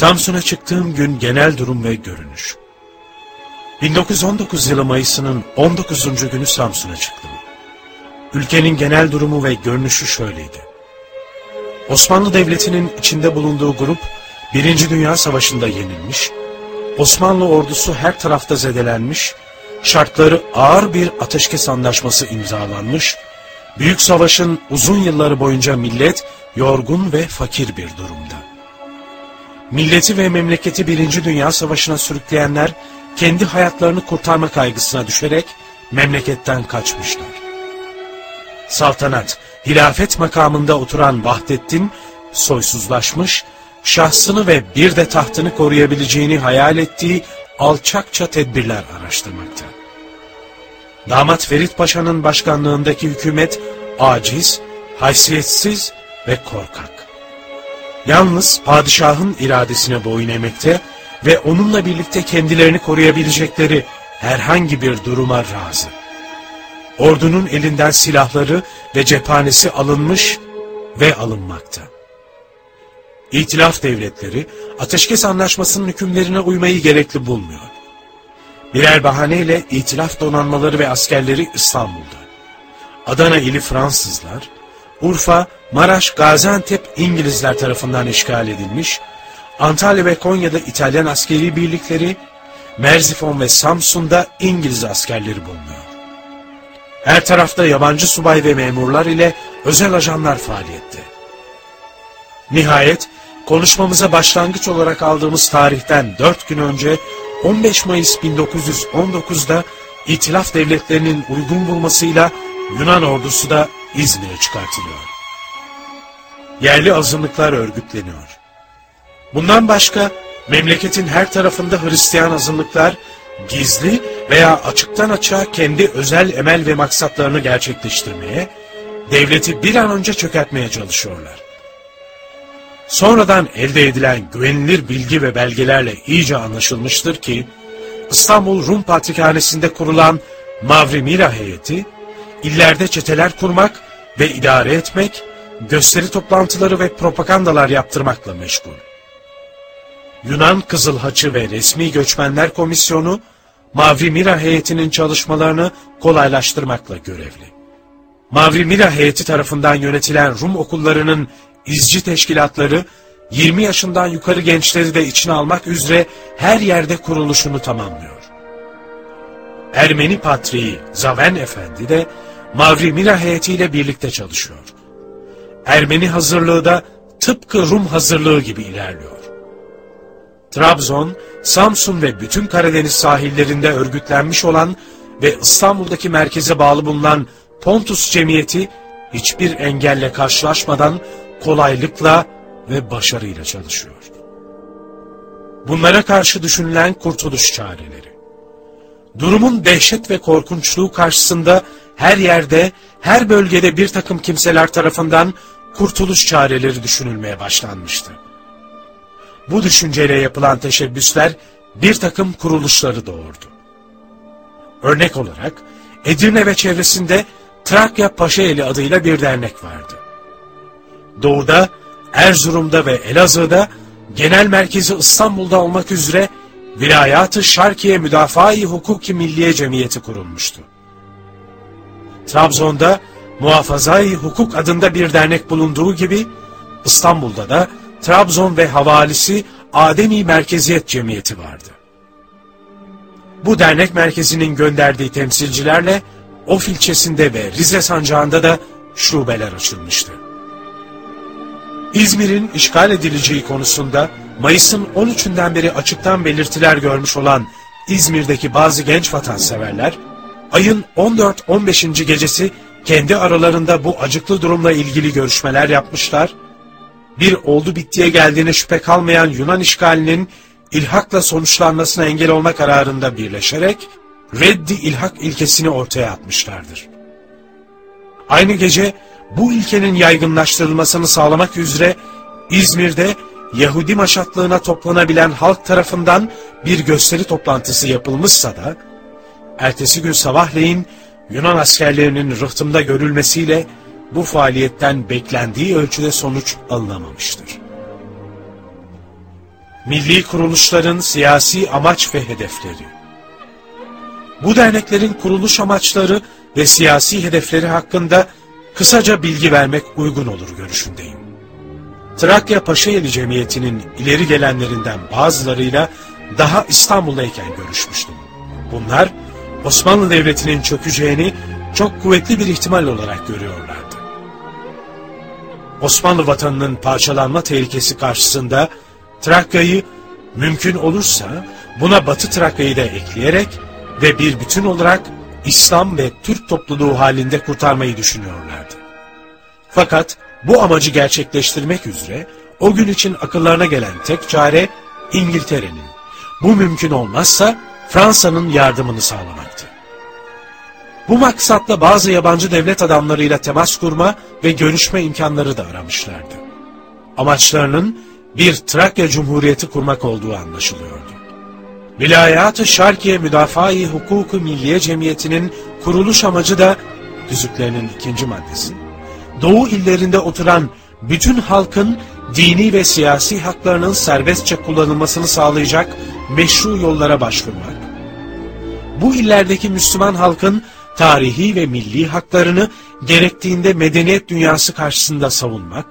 Samsun'a çıktığım gün genel durum ve görünüş. 1919 yılı Mayıs'ının 19. günü Samsun'a çıktım. Ülkenin genel durumu ve görünüşü şöyleydi. Osmanlı Devleti'nin içinde bulunduğu grup, Birinci Dünya Savaşı'nda yenilmiş, Osmanlı ordusu her tarafta zedelenmiş, şartları ağır bir ateşkes anlaşması imzalanmış, Büyük Savaş'ın uzun yılları boyunca millet yorgun ve fakir bir durumda. Milleti ve memleketi Birinci Dünya Savaşı'na sürükleyenler, kendi hayatlarını kurtarma kaygısına düşerek memleketten kaçmışlar. Saltanat, hilafet makamında oturan Vahdettin, soysuzlaşmış, şahsını ve bir de tahtını koruyabileceğini hayal ettiği alçakça tedbirler araştırmakta. Damat Ferit Paşa'nın başkanlığındaki hükümet aciz, haysiyetsiz ve korkak. Yalnız padişahın iradesine boyun eğmekte ve onunla birlikte kendilerini koruyabilecekleri herhangi bir duruma razı. Ordunun elinden silahları ve cephanesi alınmış ve alınmakta. İtilaf devletleri ateşkes anlaşmasının hükümlerine uymayı gerekli bulmuyor. Birer bahaneyle itilaf donanmaları ve askerleri İstanbul'da. Adana ili Fransızlar, Urfa, Maraş, Gaziantep İngilizler tarafından işgal edilmiş, Antalya ve Konya'da İtalyan askeri birlikleri, Merzifon ve Samsun'da İngiliz askerleri bulunuyor. Her tarafta yabancı subay ve memurlar ile özel ajanlar faaliyette. Nihayet konuşmamıza başlangıç olarak aldığımız tarihten 4 gün önce 15 Mayıs 1919'da İtilaf devletlerinin uygun bulmasıyla Yunan ordusu da İzmir'e çıkartılıyor. Yerli azınlıklar örgütleniyor. Bundan başka memleketin her tarafında Hristiyan azınlıklar gizli veya açıktan açığa kendi özel emel ve maksatlarını gerçekleştirmeye, devleti bir an önce çökertmeye çalışıyorlar. Sonradan elde edilen güvenilir bilgi ve belgelerle iyice anlaşılmıştır ki, İstanbul Rum Patrikhanesi'nde kurulan Mavri Mira heyeti, illerde çeteler kurmak ve idare etmek, gösteri toplantıları ve propagandalar yaptırmakla meşgul. Yunan Kızıl Haçı ve Resmi Göçmenler Komisyonu, Mavri Mira heyetinin çalışmalarını kolaylaştırmakla görevli. Mavri Mira heyeti tarafından yönetilen Rum okullarının izci teşkilatları 20 yaşından yukarı gençleri de içine almak üzere her yerde kuruluşunu tamamlıyor. Ermeni Patriği Zaven Efendi de Mavri Mira heyetiyle birlikte çalışıyor. Ermeni hazırlığı da tıpkı Rum hazırlığı gibi ilerliyor. Trabzon, Samsun ve bütün Karadeniz sahillerinde örgütlenmiş olan ve İstanbul'daki merkeze bağlı bulunan Pontus Cemiyeti hiçbir engelle karşılaşmadan kolaylıkla ve başarıyla çalışıyor. Bunlara karşı düşünülen kurtuluş çareleri. Durumun dehşet ve korkunçluğu karşısında her yerde, her bölgede bir takım kimseler tarafından kurtuluş çareleri düşünülmeye başlanmıştı. Bu düşünceyle yapılan teşebbüsler bir takım kuruluşları doğurdu. Örnek olarak Edirne ve çevresinde Trakya Paşaeli adıyla bir dernek vardı. Doğuda, Erzurum'da ve Elazığ'da genel merkezi İstanbul'da olmak üzere Vilayat-ı Şarkiye Müdafaa-i Hukuki Milliye Cemiyeti kurulmuştu. Trabzon'da Muhafazai Hukuk adında bir dernek bulunduğu gibi İstanbul'da da Trabzon ve havalisi Ademi Merkeziyet Cemiyeti vardı. Bu dernek merkezinin gönderdiği temsilcilerle Of ilçesinde ve Rize sancağında da şubeler açılmıştı. İzmir'in işgal edileceği konusunda Mayıs'ın 13'ünden beri açıktan belirtiler görmüş olan İzmir'deki bazı genç vatanseverler, ayın 14-15. gecesi kendi aralarında bu acıklı durumla ilgili görüşmeler yapmışlar, bir oldu bittiye geldiğine şüphe kalmayan Yunan işgalinin ilhakla sonuçlanmasına engel olma kararında birleşerek, reddi ilhak ilkesini ortaya atmışlardır. Aynı gece bu ilkenin yaygınlaştırılmasını sağlamak üzere İzmir'de Yahudi maşatlığına toplanabilen halk tarafından bir gösteri toplantısı yapılmışsa da, ertesi gün sabahleyin Yunan askerlerinin rıhtımda görülmesiyle bu faaliyetten beklendiği ölçüde sonuç alınamamıştır. milli kuruluşların siyasi amaç ve hedefleri. Bu derneklerin kuruluş amaçları ve siyasi hedefleri hakkında kısaca bilgi vermek uygun olur görüşündeyim. Trakya Paşaeli Cemiyeti'nin ileri gelenlerinden bazılarıyla daha İstanbul'dayken görüşmüştüm. Bunlar Osmanlı Devleti'nin çökeceğini çok kuvvetli bir ihtimal olarak görüyorlardı. Osmanlı vatanının parçalanma tehlikesi karşısında Trakya'yı mümkün olursa buna Batı Trakya'yı da ekleyerek ve bir bütün olarak İslam ve Türk topluluğu halinde kurtarmayı düşünüyorlardı. Fakat bu amacı gerçekleştirmek üzere o gün için akıllarına gelen tek çare İngiltere'nin, bu mümkün olmazsa Fransa'nın yardımını sağlamaktı. Bu maksatla bazı yabancı devlet adamlarıyla temas kurma ve görüşme imkanları da aramışlardı. Amaçlarının bir Trakya Cumhuriyeti kurmak olduğu anlaşılıyordu. Vilayat-ı Şarkiye Müdafaa-i Hukuku Milliye Cemiyeti'nin kuruluş amacı da düzüklerinin ikinci maddesi. Doğu illerinde oturan bütün halkın dini ve siyasi haklarının serbestçe kullanılmasını sağlayacak meşru yollara başvurmak. Bu illerdeki Müslüman halkın tarihi ve milli haklarını gerektiğinde medeniyet dünyası karşısında savunmak,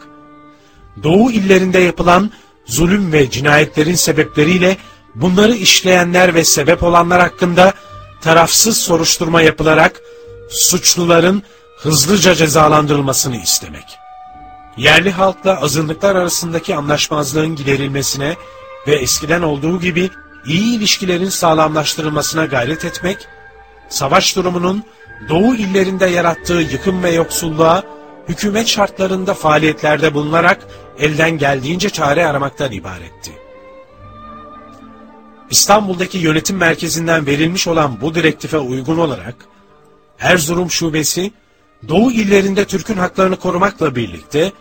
Doğu illerinde yapılan zulüm ve cinayetlerin sebepleriyle bunları işleyenler ve sebep olanlar hakkında tarafsız soruşturma yapılarak suçluların hızlıca cezalandırılmasını istemek. Yerli halkla azınlıklar arasındaki anlaşmazlığın giderilmesine ve eskiden olduğu gibi iyi ilişkilerin sağlamlaştırılmasına gayret etmek, savaş durumunun Doğu illerinde yarattığı yıkım ve yoksulluğa hükümet şartlarında faaliyetlerde bulunarak elden geldiğince çare aramaktan ibaretti. İstanbul'daki yönetim merkezinden verilmiş olan bu direktife uygun olarak Erzurum Şubesi Doğu illerinde Türk'ün haklarını korumakla birlikte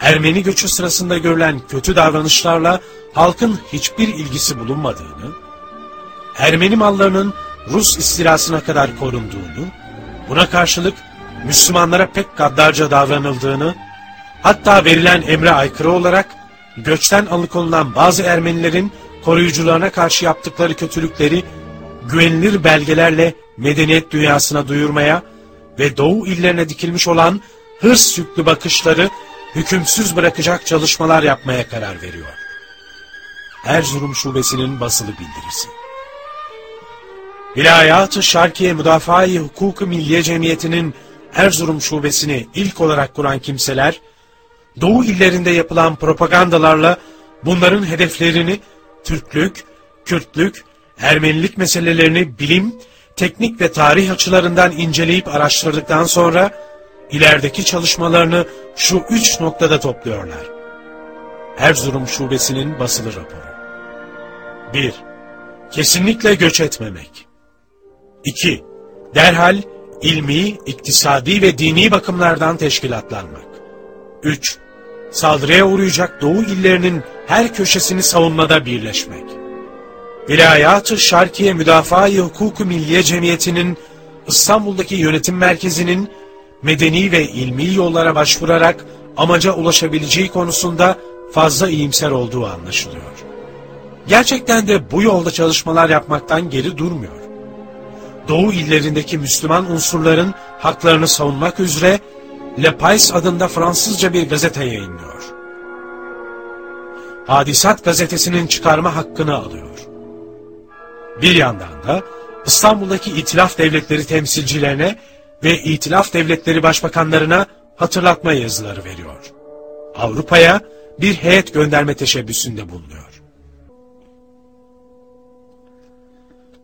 Ermeni göçü sırasında görülen kötü davranışlarla halkın hiçbir ilgisi bulunmadığını, Ermeni mallarının Rus istilasına kadar korunduğunu, buna karşılık Müslümanlara pek gaddarca davranıldığını, hatta verilen emre aykırı olarak göçten alıkonulan bazı Ermenilerin koruyucularına karşı yaptıkları kötülükleri güvenilir belgelerle medeniyet dünyasına duyurmaya ve Doğu illerine dikilmiş olan hırs yüklü bakışları hükümsüz bırakacak çalışmalar yapmaya karar veriyor. Erzurum Şubesi'nin basılı bildirisi. Vilayat-ı Şarkiye Müdafaa-i Hukuk-ı Milliye Cemiyeti'nin Erzurum Şubesi'ni ilk olarak kuran kimseler, Doğu illerinde yapılan propagandalarla bunların hedeflerini Türklük, Kürtlük, Ermenilik meselelerini bilim, teknik ve tarih açılarından inceleyip araştırdıktan sonra ilerideki çalışmalarını şu üç noktada topluyorlar. Erzurum Şubesi'nin basılı raporu. 1. Kesinlikle göç etmemek. 2. Derhal ilmi, iktisadi ve dini bakımlardan teşkilatlanmak. 3. Saldırıya uğrayacak Doğu illerinin her köşesini savunmada birleşmek. Vilayat-ı Şarkiye Müdafaa-i Hukuku Milliye Cemiyeti'nin İstanbul'daki yönetim merkezinin medeni ve ilmi yollara başvurarak amaca ulaşabileceği konusunda fazla iyimser olduğu anlaşılıyor. Gerçekten de bu yolda çalışmalar yapmaktan geri durmuyor. Doğu illerindeki Müslüman unsurların haklarını savunmak üzere Le Pais adında Fransızca bir gazete yayınlıyor. Hadisat gazetesinin çıkarma hakkını alıyor. Bir yandan da İstanbul'daki itilaf devletleri temsilcilerine ve itilaf devletleri başbakanlarına hatırlatma yazıları veriyor. Avrupa'ya bir heyet gönderme teşebbüsünde bulunuyor.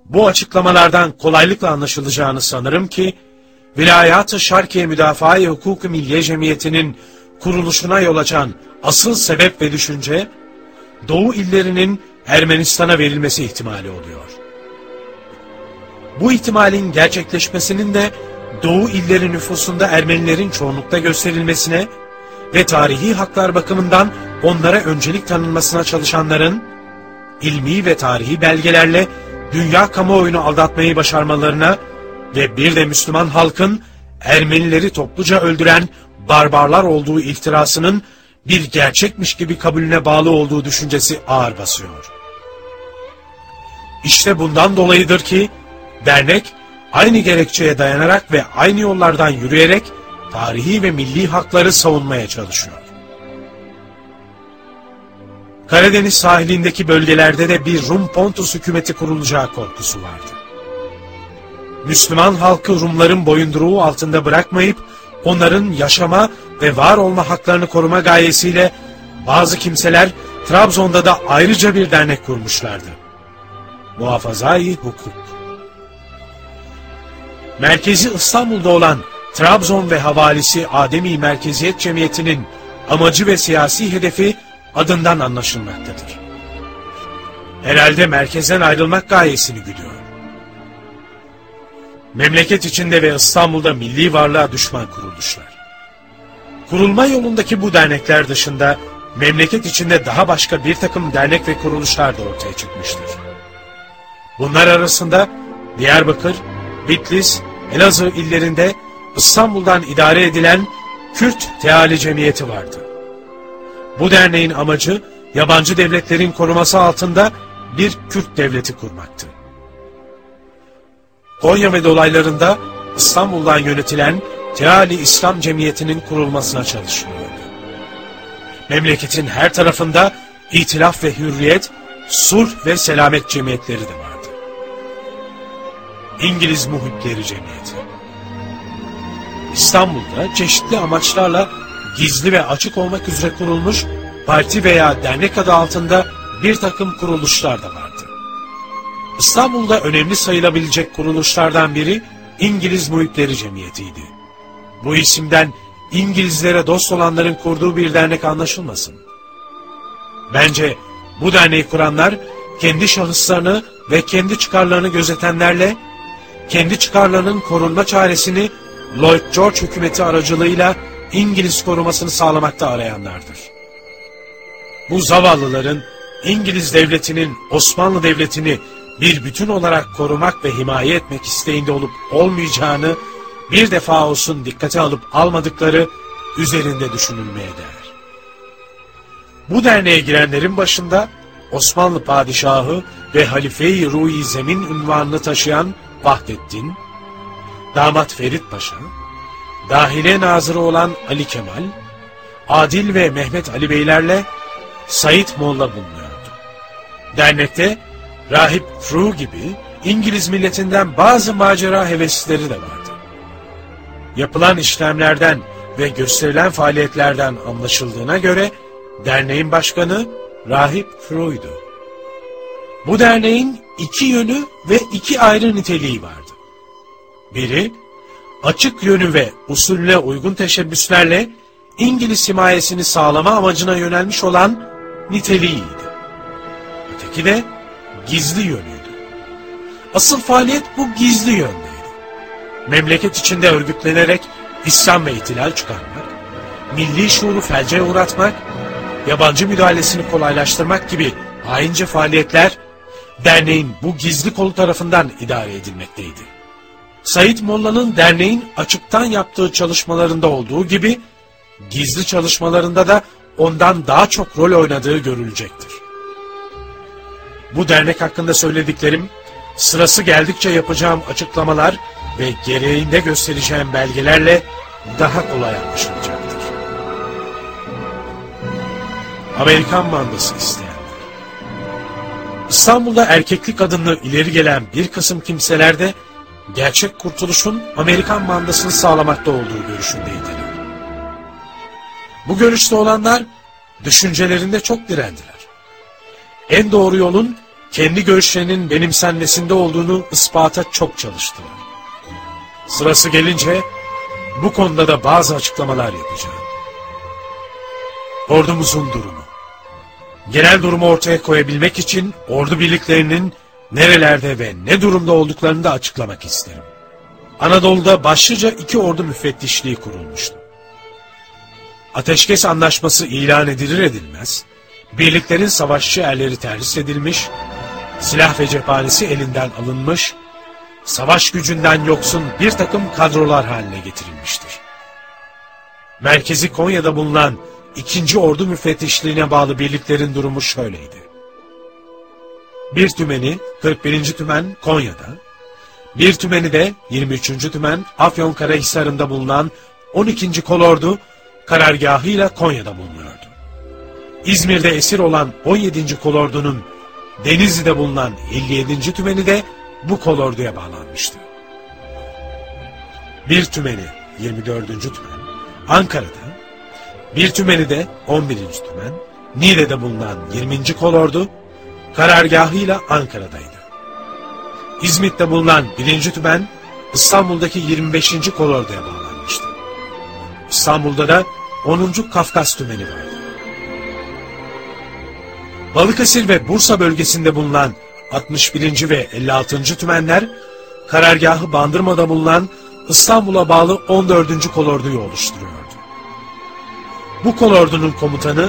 Bu açıklamalardan kolaylıkla anlaşılacağını sanırım ki, Vilayat-ı Şarkiye Müdafaa-i Hukuk-u Milliye Cemiyeti'nin kuruluşuna yol açan asıl sebep ve düşünce, Doğu illerinin Ermenistan'a verilmesi ihtimali oluyor. Bu ihtimalin gerçekleşmesinin de Doğu illeri nüfusunda Ermenilerin çoğunlukta gösterilmesine ve tarihi haklar bakımından onlara öncelik tanınmasına çalışanların ilmi ve tarihi belgelerle dünya kamuoyunu aldatmayı başarmalarına ve bir de Müslüman halkın Ermenileri topluca öldüren barbarlar olduğu iftirasının bir gerçekmiş gibi kabulüne bağlı olduğu düşüncesi ağır basıyor. İşte bundan dolayıdır ki dernek aynı gerekçeye dayanarak ve aynı yollardan yürüyerek tarihi ve milli hakları savunmaya çalışıyor. Karadeniz sahilindeki bölgelerde de bir Rum Pontus hükümeti kurulacağı korkusu vardı. Müslüman halkı Rumların boyunduruğu altında bırakmayıp onların yaşama ve var olma haklarını koruma gayesiyle bazı kimseler Trabzon'da da ayrıca bir dernek kurmuşlardı. Muhafazai Hukuk. Merkezi İstanbul'da olan Trabzon ve havalisi Ademi Merkeziyet Cemiyeti'nin amacı ve siyasi hedefi adından anlaşılmaktadır. Herhalde merkezden ayrılmak gayesini güdüyor. Memleket içinde ve İstanbul'da milli varlığa düşman kuruluşlar. Kurulma yolundaki bu dernekler dışında memleket içinde daha başka bir takım dernek ve kuruluşlar da ortaya çıkmıştır. Bunlar arasında Diyarbakır, Bitlis, Elazığ illerinde İstanbul'dan idare edilen Kürt Teali Cemiyeti vardı. Bu derneğin amacı yabancı devletlerin koruması altında bir Kürt devleti kurmaktı. Konya ve dolaylarında İstanbul'dan yönetilen Teali İslam Cemiyeti'nin kurulmasına çalışılıyordu. Memleketin her tarafında itilaf ve hürriyet, sulh ve selamet cemiyetleri de vardı. İngiliz Muhitleri Cemiyeti İstanbul'da çeşitli amaçlarla gizli ve açık olmak üzere kurulmuş parti veya dernek adı altında bir takım kuruluşlar da vardı. İstanbul'da önemli sayılabilecek kuruluşlardan biri İngiliz Muhitleri Cemiyeti'ydi. Bu isimden İngilizlere dost olanların kurduğu bir dernek anlaşılmasın. Bence bu derneği kuranlar kendi şahıslarını ve kendi çıkarlarını gözetenlerle kendi çıkarlarının korunma çaresini Lloyd George hükümeti aracılığıyla İngiliz korumasını sağlamakta arayanlardır. Bu zavallıların İngiliz devletinin Osmanlı devletini bir bütün olarak korumak ve himaye etmek isteğinde olup olmayacağını bir defa olsun dikkate alıp almadıkları üzerinde düşünülmeye değer. Bu derneğe girenlerin başında Osmanlı padişahı ve Halife-i Ruhi Zemin ünvanını taşıyan Vahdettin, damat Ferit Paşa, dahile nazırı olan Ali Kemal, Adil ve Mehmet Ali Beylerle Said Molla bulunuyordu. Dernekte Rahip Fru gibi İngiliz milletinden bazı macera heveslileri de vardı. Yapılan işlemlerden ve gösterilen faaliyetlerden anlaşıldığına göre derneğin başkanı Rahip Fru'ydu. Bu derneğin iki yönü ve iki ayrı niteliği vardı. Biri, açık yönü ve usulüne uygun teşebbüslerle İngiliz himayesini sağlama amacına yönelmiş olan niteliğiydi. Öteki de gizli yönüydü. Asıl faaliyet bu gizli yöndeydi. Memleket içinde örgütlenerek İslam ve ihtilal çıkarmak, milli şuuru felce uğratmak, yabancı müdahalesini kolaylaştırmak gibi haince faaliyetler derneğin bu gizli kolu tarafından idare edilmekteydi. Said Molla'nın derneğin açıktan yaptığı çalışmalarında olduğu gibi gizli çalışmalarında da ondan daha çok rol oynadığı görülecektir. Bu dernek hakkında söylediklerim sırası geldikçe yapacağım açıklamalar ve gereğinde göstereceğim belgelerle daha kolay anlaşılacaktır. Amerikan mandası isteyenler. İstanbul'da erkeklik adını ileri gelen bir kısım kimseler de gerçek kurtuluşun Amerikan mandasını sağlamakta olduğu görüşündeydiler. Bu görüşte olanlar düşüncelerinde çok direndiler. En doğru yolun kendi görüşlerinin benimsenmesinde olduğunu ispata çok çalıştılar. Sırası gelince bu konuda da bazı açıklamalar yapacağım. Ordumuzun durumu. Genel durumu ortaya koyabilmek için ordu birliklerinin nerelerde ve ne durumda olduklarını da açıklamak isterim. Anadolu'da başlıca iki ordu müfettişliği kurulmuştu. Ateşkes anlaşması ilan edilir edilmez, birliklerin savaşçı erleri terhis edilmiş, silah ve cephanesi elinden alınmış, savaş gücünden yoksun bir takım kadrolar haline getirilmiştir. Merkezi Konya'da bulunan 2. Ordu Müfettişliğine bağlı birliklerin durumu şöyleydi. Bir tümeni 41. Tümen Konya'da, bir tümeni de 23. Tümen Afyonkarahisar'ında bulunan 12. Kolordu karargahıyla Konya'da bulunuyordu. İzmir'de esir olan 17. kolordunun Denizli'de bulunan 57. tümeni de bu kolorduya bağlanmıştı. Bir tümeni 24. tümen Ankara'da, bir tümeni de 11. tümen Niğde'de bulunan 20. kolordu karargahıyla Ankara'daydı. İzmit'te bulunan 1. tümen İstanbul'daki 25. kolorduya bağlanmıştı. İstanbul'da da 10. Kafkas tümeni vardı. Balıkesir ve Bursa bölgesinde bulunan 61. ve 56. tümenler, karargahı Bandırma'da bulunan İstanbul'a bağlı 14. kolorduyu oluşturuyordu. Bu kolordunun komutanı,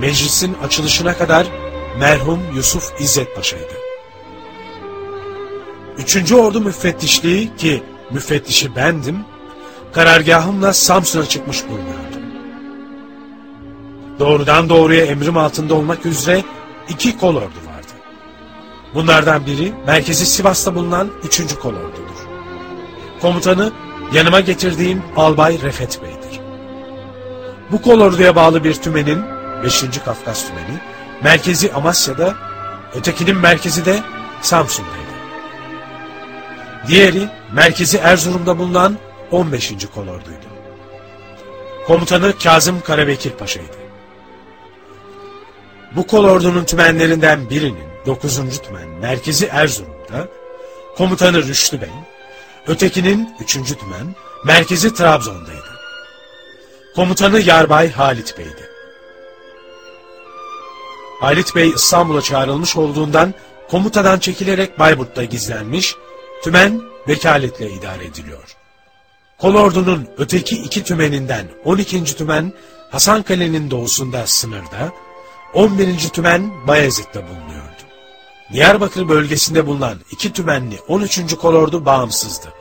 meclisin açılışına kadar merhum Yusuf İzzet Paşa'ydı. 3. Ordu Müfettişliği ki müfettişi bendim, karargahımla Samsun'a çıkmış bulunuyordum. Doğrudan doğruya emrim altında olmak üzere iki kolordu vardı. Bunlardan biri merkezi Sivas'ta bulunan 3. kolordudur. Komutanı yanıma getirdiğim Albay Refet Bey'dir. Bu kolorduya bağlı bir tümenin 5. Kafkas tümeni merkezi Amasya'da, ötekinin merkezi de Samsun'daydı. Diğeri merkezi Erzurum'da bulunan 15. kolorduydu. Komutanı Kazım Karabekir Paşa'ydı. Bu kolordunun tümenlerinden birinin 9. tümen merkezi Erzurum'da, komutanı Rüştü Bey, ötekinin 3. tümen merkezi Trabzon'daydı. Komutanı Yarbay Halit Bey'di. Halit Bey İstanbul'a çağrılmış olduğundan komutadan çekilerek Bayburt'ta gizlenmiş, tümen vekaletle idare ediliyor. Kolordu'nun öteki iki tümeninden 12. tümen Hasankale'nin doğusunda sınırda, 11. tümen Bayezid'de bulunuyordu. Diyarbakır bölgesinde bulunan iki tümenli 13. kolordu bağımsızdı.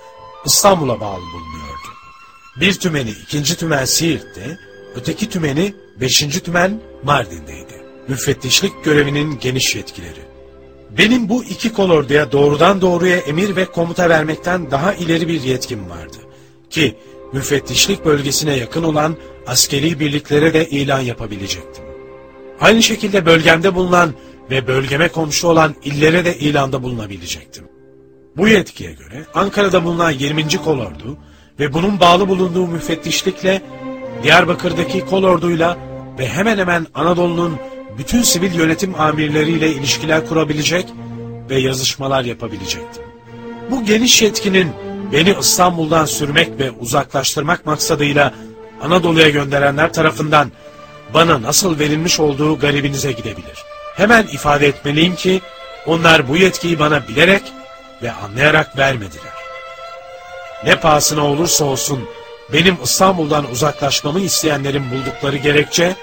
İstanbul'a bağlı bulunuyordu. Bir tümeni 2. tümen Siirt'te, öteki tümeni 5. tümen Mardin'deydi. Müfettişlik görevinin geniş yetkileri. Benim bu iki kolorduya doğrudan doğruya emir ve komuta vermekten daha ileri bir yetkim vardı. Ki müfettişlik bölgesine yakın olan askeri birliklere de ilan yapabilecektim. Aynı şekilde bölgemde bulunan ve bölgeme komşu olan illere de ilanda bulunabilecektim. Bu yetkiye göre Ankara'da bulunan 20. kolordu ve bunun bağlı bulunduğu müfettişlikle Diyarbakır'daki kolorduyla ve hemen hemen Anadolu'nun bütün sivil yönetim amirleriyle ilişkiler kurabilecek ve yazışmalar yapabilecektim. Bu geniş yetkinin beni İstanbul'dan sürmek ve uzaklaştırmak maksadıyla Anadolu'ya gönderenler tarafından bana nasıl verilmiş olduğu garibinize gidebilir. Hemen ifade etmeliyim ki onlar bu yetkiyi bana bilerek ve anlayarak vermediler. Ne pahasına olursa olsun benim İstanbul'dan uzaklaşmamı isteyenlerin buldukları gerekçe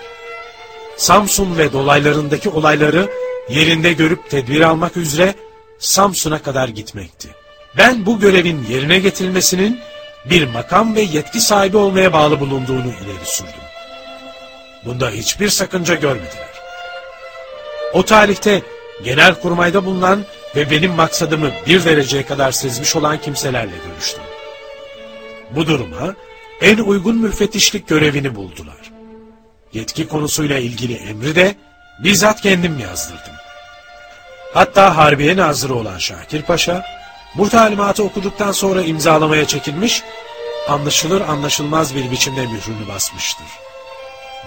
Samsun ve dolaylarındaki olayları yerinde görüp tedbir almak üzere Samsun'a kadar gitmekti. Ben bu görevin yerine getirilmesinin bir makam ve yetki sahibi olmaya bağlı bulunduğunu ileri sürdüm. Bunda hiçbir sakınca görmediler. O tarihte genel kurmayda bulunan ve benim maksadımı bir dereceye kadar sezmiş olan kimselerle görüştüm. Bu duruma en uygun müfettişlik görevini buldular. Yetki konusuyla ilgili emri de bizzat kendim yazdırdım. Hatta Harbiye Nazırı olan Şakir Paşa, bu talimatı okuduktan sonra imzalamaya çekilmiş, anlaşılır anlaşılmaz bir biçimde mührünü basmıştır.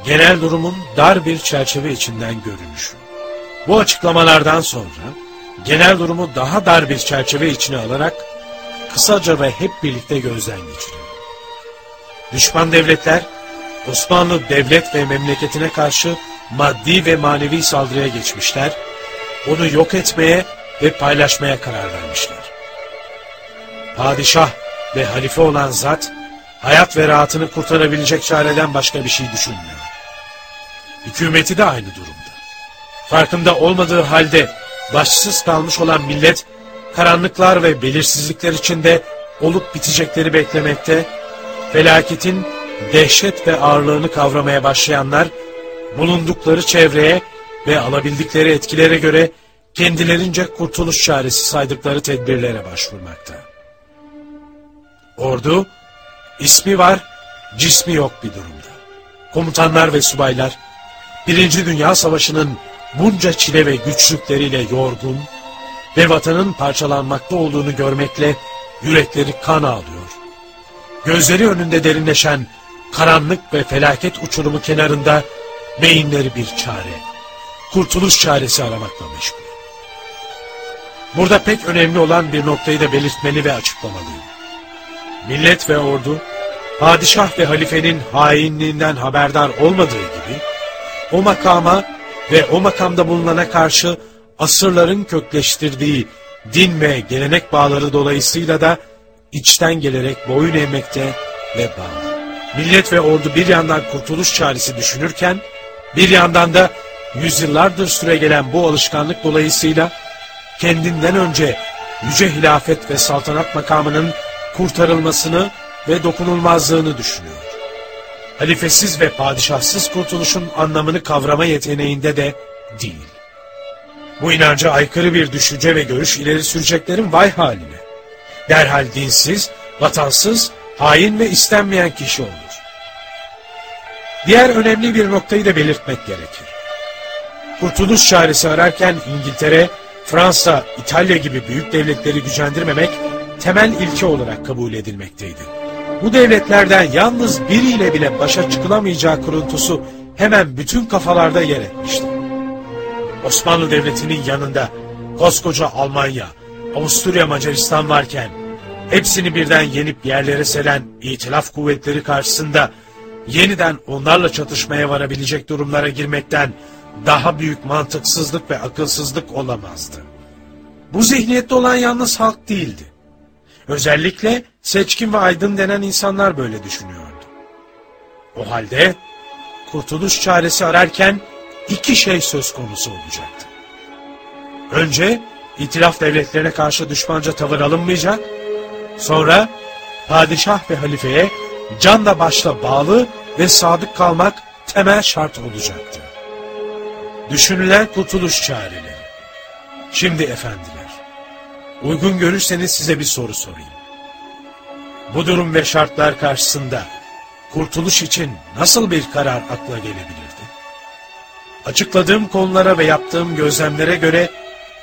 Genel durumun dar bir çerçeve içinden görünüşü. Bu açıklamalardan sonra genel durumu daha dar bir çerçeve içine alarak kısaca ve hep birlikte gözden geçirelim. Düşman devletler Osmanlı devlet ve memleketine karşı maddi ve manevi saldırıya geçmişler, onu yok etmeye ve paylaşmaya karar vermişler. Padişah ve halife olan zat, hayat ve rahatını kurtarabilecek çareden başka bir şey düşünmüyor. Hükümeti de aynı durumda. Farkında olmadığı halde başsız kalmış olan millet, karanlıklar ve belirsizlikler içinde olup bitecekleri beklemekte, felaketin dehşet ve ağırlığını kavramaya başlayanlar, bulundukları çevreye ve alabildikleri etkilere göre kendilerince kurtuluş çaresi saydıkları tedbirlere başvurmakta. Ordu, ismi var, cismi yok bir durumda. Komutanlar ve subaylar, Birinci Dünya Savaşı'nın bunca çile ve güçlükleriyle yorgun ve vatanın parçalanmakta olduğunu görmekle yürekleri kan ağlıyor. Gözleri önünde derinleşen karanlık ve felaket uçurumu kenarında beyinleri bir çare, kurtuluş çaresi aramakla meşgul. Burada pek önemli olan bir noktayı da belirtmeli ve açıklamalıyım. Millet ve ordu, padişah ve halifenin hainliğinden haberdar olmadığı gibi, o makama ve o makamda bulunana karşı asırların kökleştirdiği din ve gelenek bağları dolayısıyla da içten gelerek boyun eğmekte ve bağlı. Millet ve ordu bir yandan kurtuluş çaresi düşünürken, bir yandan da yüzyıllardır süre gelen bu alışkanlık dolayısıyla kendinden önce yüce hilafet ve saltanat makamının kurtarılmasını ve dokunulmazlığını düşünüyor. Halifesiz ve padişahsız kurtuluşun anlamını kavrama yeteneğinde de değil. Bu inanca aykırı bir düşünce ve görüş ileri süreceklerin vay haline. Derhal dinsiz, vatansız, hain ve istenmeyen kişi olur. Diğer önemli bir noktayı da belirtmek gerekir. Kurtuluş çaresi ararken İngiltere, Fransa, İtalya gibi büyük devletleri gücendirmemek temel ilke olarak kabul edilmekteydi. Bu devletlerden yalnız biriyle bile başa çıkılamayacağı kuruntusu hemen bütün kafalarda yer etmişti. Osmanlı Devleti'nin yanında koskoca Almanya, Avusturya Macaristan varken hepsini birden yenip yerlere seren itilaf kuvvetleri karşısında yeniden onlarla çatışmaya varabilecek durumlara girmekten daha büyük mantıksızlık ve akılsızlık olamazdı. Bu zihniyette olan yalnız halk değildi. Özellikle seçkin ve aydın denen insanlar böyle düşünüyordu. O halde kurtuluş çaresi ararken iki şey söz konusu olacaktı. Önce itilaf devletlerine karşı düşmanca tavır alınmayacak, sonra padişah ve halifeye can da başla bağlı ve sadık kalmak temel şart olacaktı. Düşünülen kurtuluş çareleri. Şimdi efendiler, uygun görürseniz size bir soru sorayım. Bu durum ve şartlar karşısında kurtuluş için nasıl bir karar akla gelebilirdi? Açıkladığım konulara ve yaptığım gözlemlere göre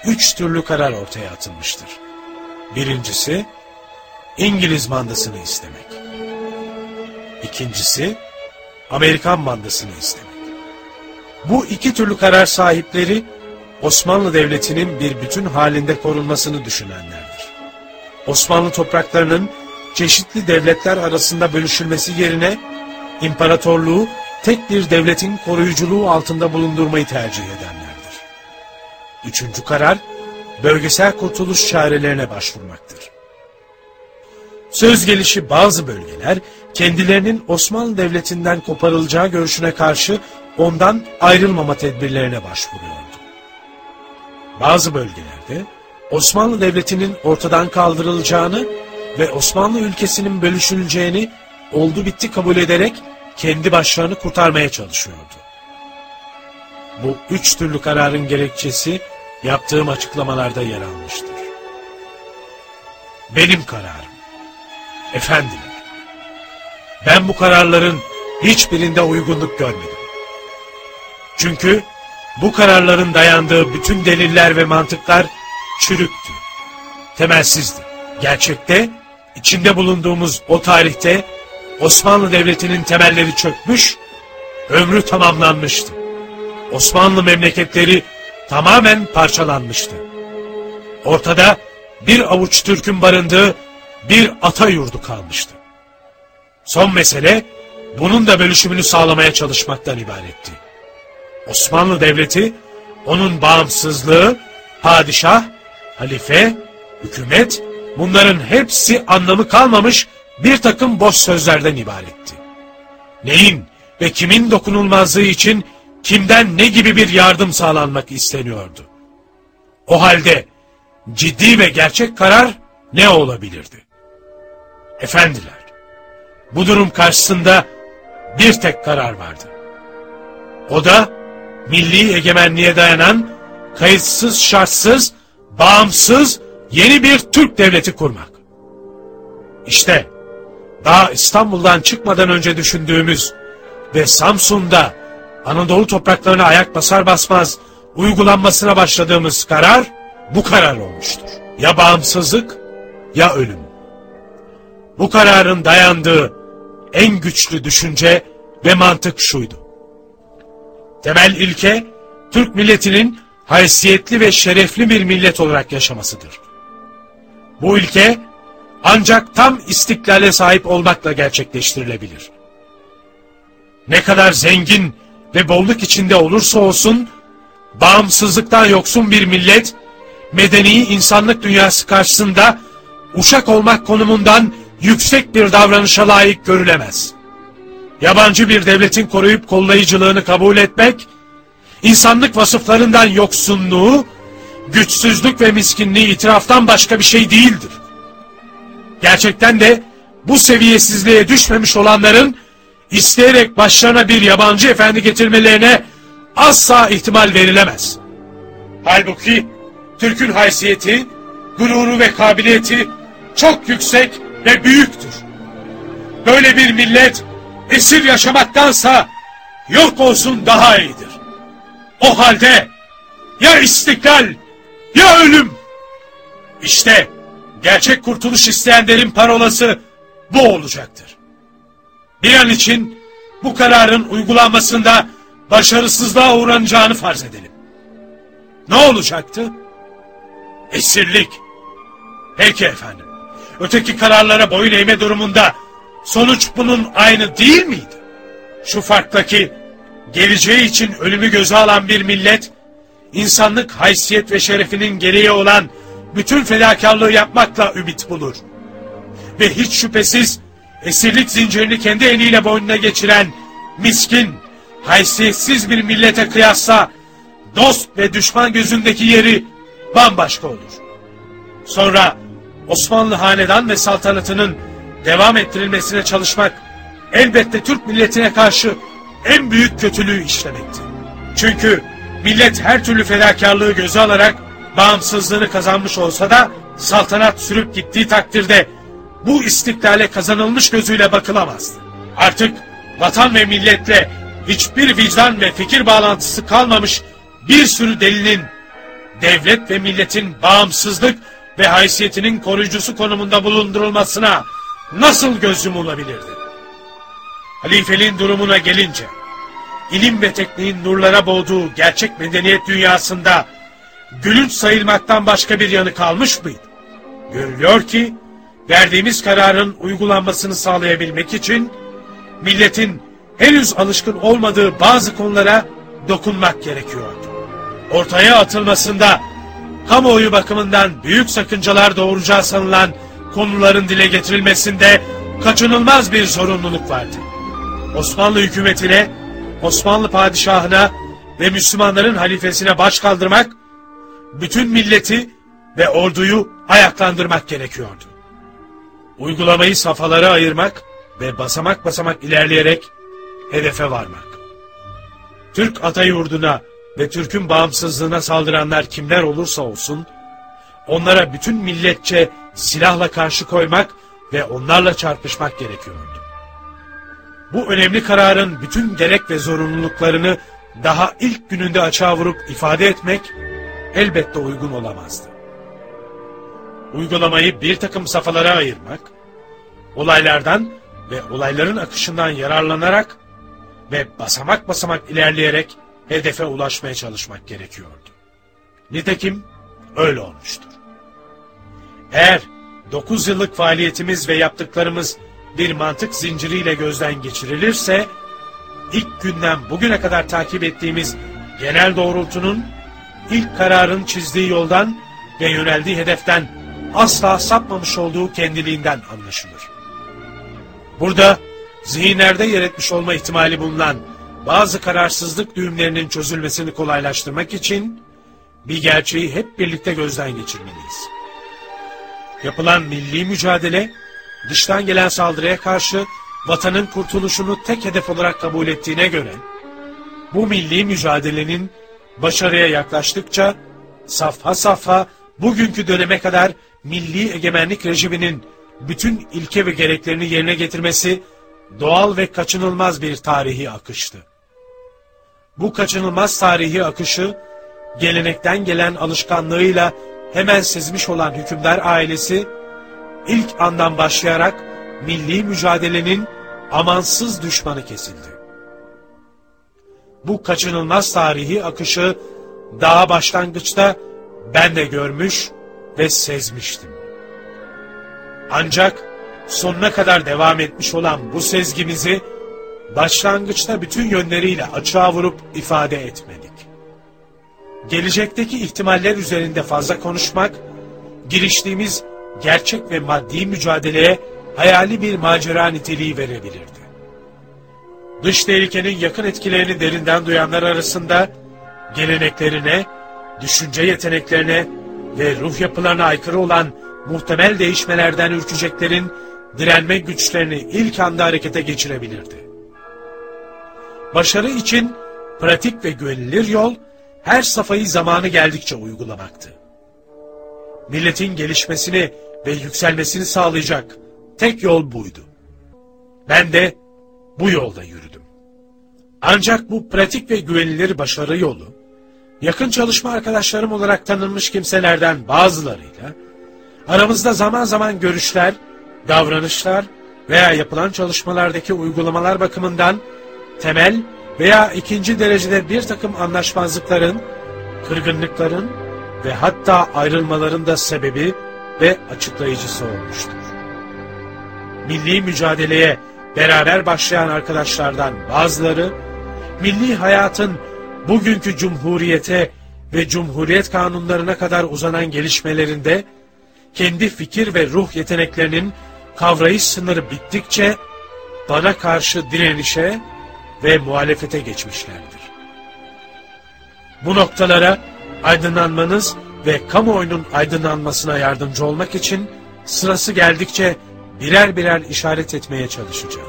üç türlü karar ortaya atılmıştır. Birincisi, İngiliz mandasını istemek. İkincisi, Amerikan mandasını istemek. Bu iki türlü karar sahipleri Osmanlı Devleti'nin bir bütün halinde korunmasını düşünenlerdir. Osmanlı topraklarının çeşitli devletler arasında bölüşülmesi yerine imparatorluğu tek bir devletin koruyuculuğu altında bulundurmayı tercih edenlerdir. Üçüncü karar, bölgesel kurtuluş çarelerine başvurmaktır. Söz gelişi bazı bölgeler kendilerinin Osmanlı Devleti'nden koparılacağı görüşüne karşı ondan ayrılmama tedbirlerine başvuruyordu. Bazı bölgelerde Osmanlı Devleti'nin ortadan kaldırılacağını ve Osmanlı ülkesinin bölüşüleceğini oldu bitti kabul ederek kendi başlarını kurtarmaya çalışıyordu. Bu üç türlü kararın gerekçesi yaptığım açıklamalarda yer almıştır. Benim kararım. Efendiler, ben bu kararların hiçbirinde uygunluk görmedim. Çünkü bu kararların dayandığı bütün deliller ve mantıklar çürüktü, temelsizdi. Gerçekte içinde bulunduğumuz o tarihte Osmanlı Devleti'nin temelleri çökmüş, ömrü tamamlanmıştı. Osmanlı memleketleri tamamen parçalanmıştı. Ortada bir avuç Türk'ün barındığı bir ata yurdu kalmıştı. Son mesele bunun da bölüşümünü sağlamaya çalışmaktan ibaretti. Osmanlı Devleti, onun bağımsızlığı, padişah, halife, hükümet, bunların hepsi anlamı kalmamış bir takım boş sözlerden ibaretti. Neyin ve kimin dokunulmazlığı için kimden ne gibi bir yardım sağlanmak isteniyordu? O halde ciddi ve gerçek karar ne olabilirdi? Efendiler, bu durum karşısında bir tek karar vardı. O da milli egemenliğe dayanan kayıtsız şartsız, bağımsız yeni bir Türk devleti kurmak. İşte daha İstanbul'dan çıkmadan önce düşündüğümüz ve Samsun'da Anadolu topraklarına ayak basar basmaz uygulanmasına başladığımız karar bu karar olmuştur. Ya bağımsızlık ya ölüm. Bu kararın dayandığı en güçlü düşünce ve mantık şuydu. Temel ilke Türk milletinin haysiyetli ve şerefli bir millet olarak yaşamasıdır. Bu ilke ancak tam istiklale sahip olmakla gerçekleştirilebilir. Ne kadar zengin ve bolluk içinde olursa olsun, bağımsızlıktan yoksun bir millet, medeni insanlık dünyası karşısında uşak olmak konumundan yüksek bir davranışa layık görülemez. Yabancı bir devletin koruyup kollayıcılığını kabul etmek, insanlık vasıflarından yoksunluğu, güçsüzlük ve miskinliği itiraftan başka bir şey değildir. Gerçekten de bu seviyesizliğe düşmemiş olanların isteyerek başlarına bir yabancı efendi getirmelerine asla ihtimal verilemez. Halbuki Türk'ün haysiyeti, gururu ve kabiliyeti çok yüksek ve büyüktür. Böyle bir millet esir yaşamaktansa yok olsun daha iyidir. O halde ya istiklal ya ölüm. İşte gerçek kurtuluş isteyenlerin parolası bu olacaktır. Bir an için bu kararın uygulanmasında başarısızlığa uğranacağını farz edelim. Ne olacaktı? Esirlik. Peki efendim. Öteki kararlara boyun eğme durumunda sonuç bunun aynı değil miydi? Şu farktaki geleceği için ölümü göze alan bir millet, insanlık haysiyet ve şerefinin gereği olan bütün fedakarlığı yapmakla ümit bulur. Ve hiç şüphesiz esirlik zincirini kendi eliyle boynuna geçiren miskin, haysiyetsiz bir millete kıyasla dost ve düşman gözündeki yeri bambaşka olur. Sonra Osmanlı hanedan ve saltanatının devam ettirilmesine çalışmak elbette Türk milletine karşı en büyük kötülüğü işlemekti. Çünkü millet her türlü fedakarlığı göze alarak bağımsızlığını kazanmış olsa da saltanat sürüp gittiği takdirde bu istiklale kazanılmış gözüyle bakılamazdı. Artık vatan ve milletle hiçbir vicdan ve fikir bağlantısı kalmamış bir sürü delinin devlet ve milletin bağımsızlık ve haysiyetinin koruyucusu konumunda bulundurulmasına nasıl göz yumulabilirdi? Halifeliğin durumuna gelince, ilim ve tekniğin nurlara boğduğu gerçek medeniyet dünyasında gülünç sayılmaktan başka bir yanı kalmış mıydı? Görülüyor ki, verdiğimiz kararın uygulanmasını sağlayabilmek için, milletin henüz alışkın olmadığı bazı konulara dokunmak gerekiyordu. Ortaya atılmasında kamuoyu bakımından büyük sakıncalar doğuracağı sanılan konuların dile getirilmesinde kaçınılmaz bir zorunluluk vardı. Osmanlı hükümetine, Osmanlı padişahına ve Müslümanların halifesine baş kaldırmak, bütün milleti ve orduyu ayaklandırmak gerekiyordu. Uygulamayı safhalara ayırmak ve basamak basamak ilerleyerek hedefe varmak. Türk Atayurduna ve Türk'ün bağımsızlığına saldıranlar kimler olursa olsun, onlara bütün milletçe silahla karşı koymak ve onlarla çarpışmak gerekiyordu. Bu önemli kararın bütün gerek ve zorunluluklarını daha ilk gününde açığa vurup ifade etmek elbette uygun olamazdı. Uygulamayı bir takım safhalara ayırmak, olaylardan ve olayların akışından yararlanarak ve basamak basamak ilerleyerek hedefe ulaşmaya çalışmak gerekiyordu. Nitekim öyle olmuştur. Eğer 9 yıllık faaliyetimiz ve yaptıklarımız bir mantık zinciriyle gözden geçirilirse, ilk günden bugüne kadar takip ettiğimiz genel doğrultunun, ilk kararın çizdiği yoldan ve yöneldiği hedeften asla sapmamış olduğu kendiliğinden anlaşılır. Burada zihinlerde yer etmiş olma ihtimali bulunan bazı kararsızlık düğümlerinin çözülmesini kolaylaştırmak için bir gerçeği hep birlikte gözden geçirmeliyiz. Yapılan milli mücadele, dıştan gelen saldırıya karşı vatanın kurtuluşunu tek hedef olarak kabul ettiğine göre, bu milli mücadelenin başarıya yaklaştıkça safha safha bugünkü döneme kadar milli egemenlik rejiminin bütün ilke ve gereklerini yerine getirmesi doğal ve kaçınılmaz bir tarihi akıştı. Bu kaçınılmaz tarihi akışı gelenekten gelen alışkanlığıyla hemen sezmiş olan hükümdar ailesi ilk andan başlayarak milli mücadelenin amansız düşmanı kesildi. Bu kaçınılmaz tarihi akışı daha başlangıçta ben de görmüş ve sezmiştim. Ancak sonuna kadar devam etmiş olan bu sezgimizi başlangıçta bütün yönleriyle açığa vurup ifade etmedik. Gelecekteki ihtimaller üzerinde fazla konuşmak, giriştiğimiz gerçek ve maddi mücadeleye hayali bir macera niteliği verebilirdi. Dış tehlikenin yakın etkilerini derinden duyanlar arasında geleneklerine, düşünce yeteneklerine ve ruh yapılarına aykırı olan muhtemel değişmelerden ürkeceklerin direnme güçlerini ilk anda harekete geçirebilirdi. Başarı için pratik ve güvenilir yol her safhayı zamanı geldikçe uygulamaktı. Milletin gelişmesini ve yükselmesini sağlayacak tek yol buydu. Ben de bu yolda yürüdüm. Ancak bu pratik ve güvenilir başarı yolu, yakın çalışma arkadaşlarım olarak tanınmış kimselerden bazılarıyla, aramızda zaman zaman görüşler, davranışlar veya yapılan çalışmalardaki uygulamalar bakımından temel veya ikinci derecede bir takım anlaşmazlıkların, kırgınlıkların ve hatta ayrılmaların da sebebi ve açıklayıcısı olmuştur. Milli mücadeleye beraber başlayan arkadaşlardan bazıları, milli hayatın bugünkü cumhuriyete ve cumhuriyet kanunlarına kadar uzanan gelişmelerinde, kendi fikir ve ruh yeteneklerinin kavrayış sınırı bittikçe, bana karşı direnişe ve muhalefete geçmişlerdir. Bu noktalara aydınlanmanız ve kamuoyunun aydınlanmasına yardımcı olmak için sırası geldikçe birer birer işaret etmeye çalışacağım.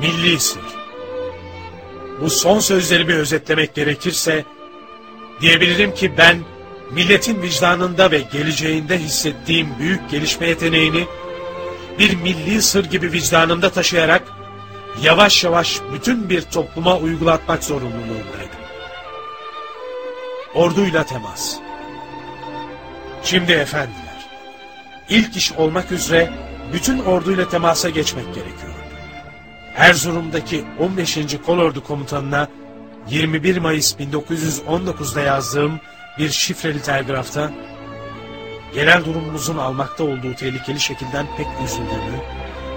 Milli sır. Bu son sözleri bir özetlemek gerekirse, diyebilirim ki ben, milletin vicdanında ve geleceğinde hissettiğim büyük gelişme yeteneğini, bir milli sır gibi vicdanımda taşıyarak, yavaş yavaş bütün bir topluma uygulatmak zorunluluğundaydım. Orduyla temas. Şimdi efendiler, ilk iş olmak üzere bütün orduyla temasa geçmek gerekiyor. Erzurum'daki 15. Kolordu Komutanına 21 Mayıs 1919'da yazdığım bir şifreli telgrafta genel durumumuzun almakta olduğu tehlikeli şekilden pek üzüldüğümü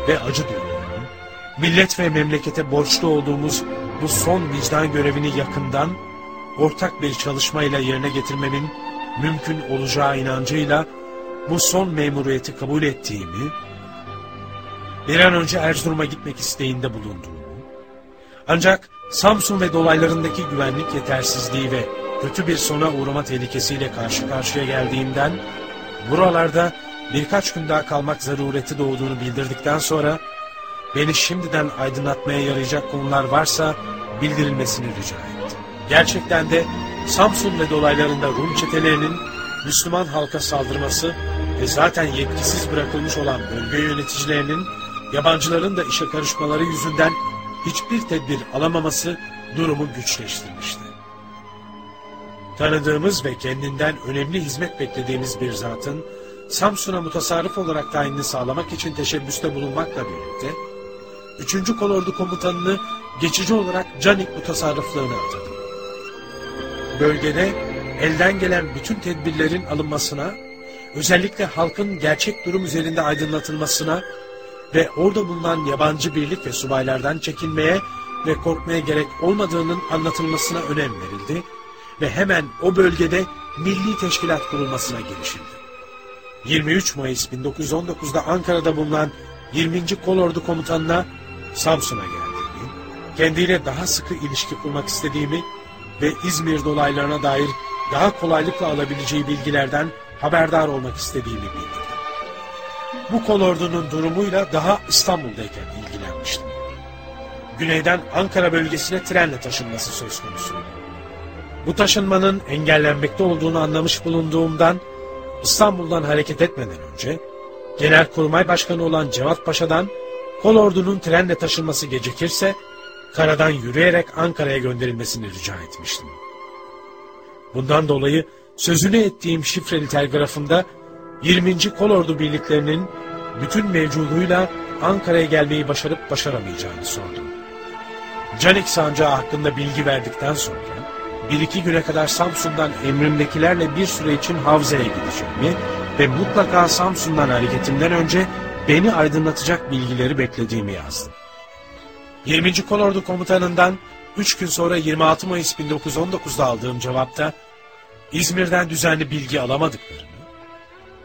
ve acı duyduğumu, millet ve memlekete borçlu olduğumuz bu son vicdan görevini yakından, ortak bir çalışmayla yerine getirmemin mümkün olacağı inancıyla bu son memuriyeti kabul ettiğimi, bir an önce Erzurum'a gitmek isteğinde bulunduğumu, ancak Samsun ve dolaylarındaki güvenlik yetersizliği ve kötü bir sona uğrama tehlikesiyle karşı karşıya geldiğimden, buralarda birkaç gün daha kalmak zarureti doğduğunu bildirdikten sonra, beni şimdiden aydınlatmaya yarayacak konular varsa bildirilmesini rica etti. Gerçekten de Samsun ve dolaylarında Rum çetelerinin Müslüman halka saldırması ve zaten yetkisiz bırakılmış olan bölge yöneticilerinin yabancıların da işe karışmaları yüzünden hiçbir tedbir alamaması durumu güçleştirmişti. Tanıdığımız ve kendinden önemli hizmet beklediğimiz bir zatın Samsun'a mutasarrıf olarak tayinini sağlamak için teşebbüste bulunmakla birlikte, 3. Kolordu Komutanını geçici olarak Canik mutasarrıflığına atadı. Bölgede elden gelen bütün tedbirlerin alınmasına, özellikle halkın gerçek durum üzerinde aydınlatılmasına ve orada bulunan yabancı birlik ve subaylardan çekinmeye ve korkmaya gerek olmadığının anlatılmasına önem verildi ve hemen o bölgede milli teşkilat kurulmasına girişildi. 23 Mayıs 1919'da Ankara'da bulunan 20. Kolordu Komutanına Samsun'a geldiğimi, kendiyle daha sıkı ilişki kurmak istediğimi ve İzmir dolaylarına dair daha kolaylıkla alabileceği bilgilerden haberdar olmak istediğimi bildirdim. bu kolordunun durumuyla daha İstanbul'dayken ilgilenmiştim. Güneyden Ankara bölgesine trenle taşınması söz konusuydu. Bu taşınmanın engellenmekte olduğunu anlamış bulunduğumdan İstanbul'dan hareket etmeden önce Genelkurmay Başkanı olan Cevat Paşa'dan kolordunun trenle taşınması gecikirse karadan yürüyerek Ankara'ya gönderilmesini rica etmiştim. Bundan dolayı sözünü ettiğim şifreli telgrafımda 20. Kolordu birliklerinin bütün mevcuduyla Ankara'ya gelmeyi başarıp başaramayacağını sordum. Canik sancağı hakkında bilgi verdikten sonra bir iki güne kadar Samsun'dan emrimdekilerle bir süre için Havza'ya gideceğimi ve mutlaka Samsun'dan hareketimden önce beni aydınlatacak bilgileri beklediğimi yazdım. 20. Kolordu Komutanından 3 gün sonra 26 Mayıs 1919'da aldığım cevapta İzmir'den düzenli bilgi alamadıklarını,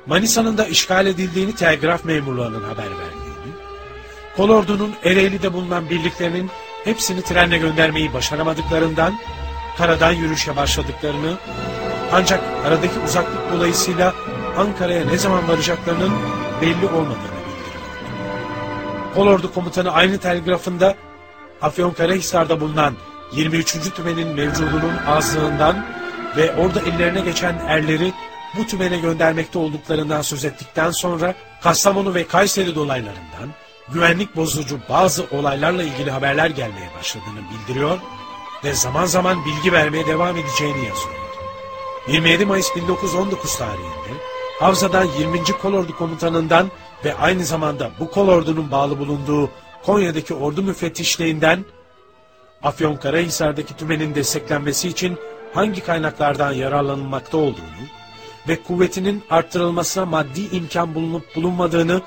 Manisa'nın da işgal edildiğini telgraf memurlarının haber verdiğini, Kolordu'nun Ereğli'de bulunan birliklerinin hepsini trenle göndermeyi başaramadıklarından karadan yürüyüşe başladıklarını ancak aradaki uzaklık dolayısıyla Ankara'ya ne zaman varacaklarının belli olmadığını bildiriyor. Kolordu komutanı aynı telgrafında Afyonkarahisar'da bulunan 23. tümenin mevcudunun azlığından ve orada ellerine geçen erleri bu tümene göndermekte olduklarından söz ettikten sonra Kastamonu ve Kayseri dolaylarından güvenlik bozucu bazı olaylarla ilgili haberler gelmeye başladığını bildiriyor ve zaman zaman bilgi vermeye devam edeceğini yazıyor. 27 Mayıs 1919 tarihinde Havza'dan 20. Kolordu Komutanından ve aynı zamanda bu kolordunun bağlı bulunduğu Konya'daki ordu müfettişliğinden Afyonkarahisar'daki tümenin desteklenmesi için hangi kaynaklardan yararlanılmakta olduğunu ve kuvvetinin arttırılmasına maddi imkan bulunup bulunmadığını,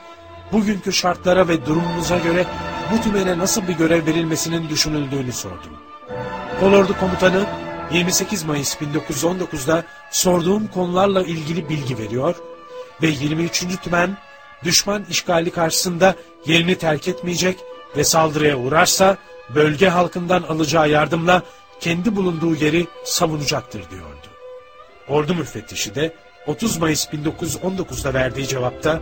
bugünkü şartlara ve durumumuza göre bu tümene nasıl bir görev verilmesinin düşünüldüğünü sordum. Kolordu komutanı 28 Mayıs 1919'da sorduğum konularla ilgili bilgi veriyor ve 23. tümen düşman işgali karşısında yerini terk etmeyecek ve saldırıya uğrarsa bölge halkından alacağı yardımla kendi bulunduğu yeri savunacaktır diyordu. Ordu müfettişi de 30 Mayıs 1919'da verdiği cevapta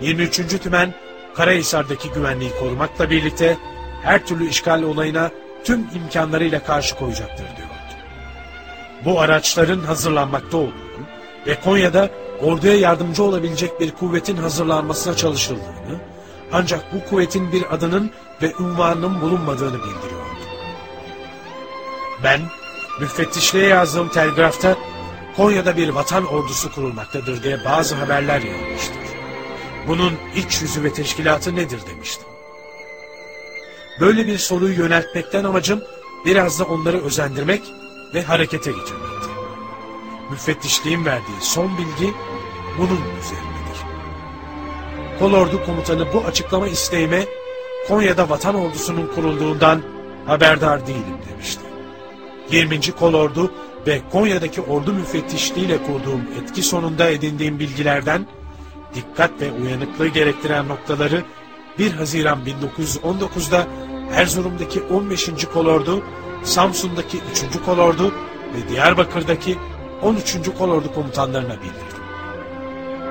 23. Tümen Karahisar'daki güvenliği korumakla birlikte her türlü işgal olayına tüm imkanlarıyla karşı koyacaktır diyordu. Bu araçların hazırlanmakta olduğunu ve Konya'da orduya yardımcı olabilecek bir kuvvetin hazırlanmasına çalışıldığını ancak bu kuvvetin bir adının ve unvanının bulunmadığını bildiriyordu. Ben müfettişliğe yazdığım telgrafta Konya'da bir vatan ordusu kurulmaktadır diye bazı haberler yayılmıştır. Bunun iç yüzü ve teşkilatı nedir demiştim. Böyle bir soruyu yöneltmekten amacım biraz da onları özendirmek ve harekete geçirmekti. Müfettişliğin verdiği son bilgi bunun üzerindedir. Kolordu komutanı bu açıklama isteğime Konya'da vatan ordusunun kurulduğundan haberdar değilim demişti. 20. Kolordu ve Konya'daki ordu müfettişliğiyle kurduğum etki sonunda edindiğim bilgilerden dikkat ve uyanıklığı gerektiren noktaları 1 Haziran 1919'da Erzurum'daki 15. Kolordu, Samsun'daki 3. Kolordu ve Diyarbakır'daki 13. Kolordu komutanlarına bildirdim.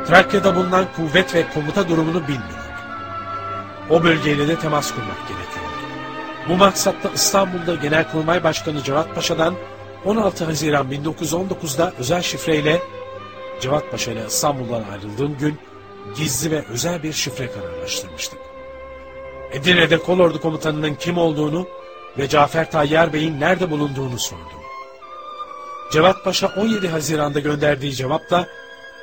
Trakya'da bulunan kuvvet ve komuta durumunu bilmiyorum. O bölgeyle de temas kurmak gerekiyordu. Bu maksatla İstanbul'da Genelkurmay Başkanı Cevat Paşa'dan 16 Haziran 1919'da özel şifreyle Cevat Paşa ile İstanbul'dan ayrıldığım gün gizli ve özel bir şifre kararlaştırmıştık. Edirne'de kolordu komutanının kim olduğunu ve Cafer Tayyar Bey'in nerede bulunduğunu sordum. Cevat Paşa 17 Haziran'da gönderdiği cevapla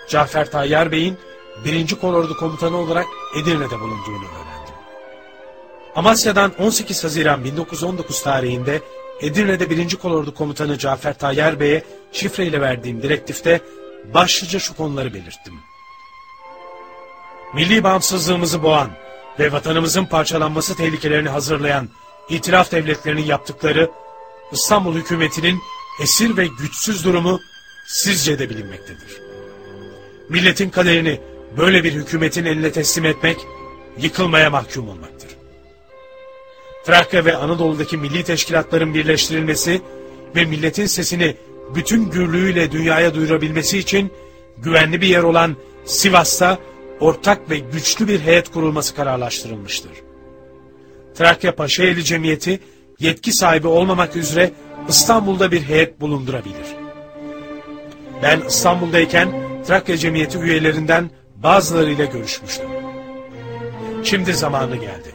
Cafer Tayyar Bey'in 1. Kolordu komutanı olarak Edirne'de bulunduğunu öğrendim. Amasya'dan 18 Haziran 1919 tarihinde Edirne'de 1. Kolordu Komutanı Cafer Tayyar Bey'e şifreyle verdiğim direktifte başlıca şu konuları belirttim. Milli bağımsızlığımızı boğan ve vatanımızın parçalanması tehlikelerini hazırlayan itilaf devletlerinin yaptıkları İstanbul hükümetinin esir ve güçsüz durumu sizce de bilinmektedir. Milletin kaderini böyle bir hükümetin eline teslim etmek, yıkılmaya mahkum olmaktır. Trakya ve Anadolu'daki milli teşkilatların birleştirilmesi ve milletin sesini bütün gürlüğüyle dünyaya duyurabilmesi için güvenli bir yer olan Sivas'ta ortak ve güçlü bir heyet kurulması kararlaştırılmıştır. Trakya Paşaeli Cemiyeti yetki sahibi olmamak üzere İstanbul'da bir heyet bulundurabilir. Ben İstanbul'dayken Trakya Cemiyeti üyelerinden bazılarıyla görüşmüştüm. Şimdi zamanı geldi.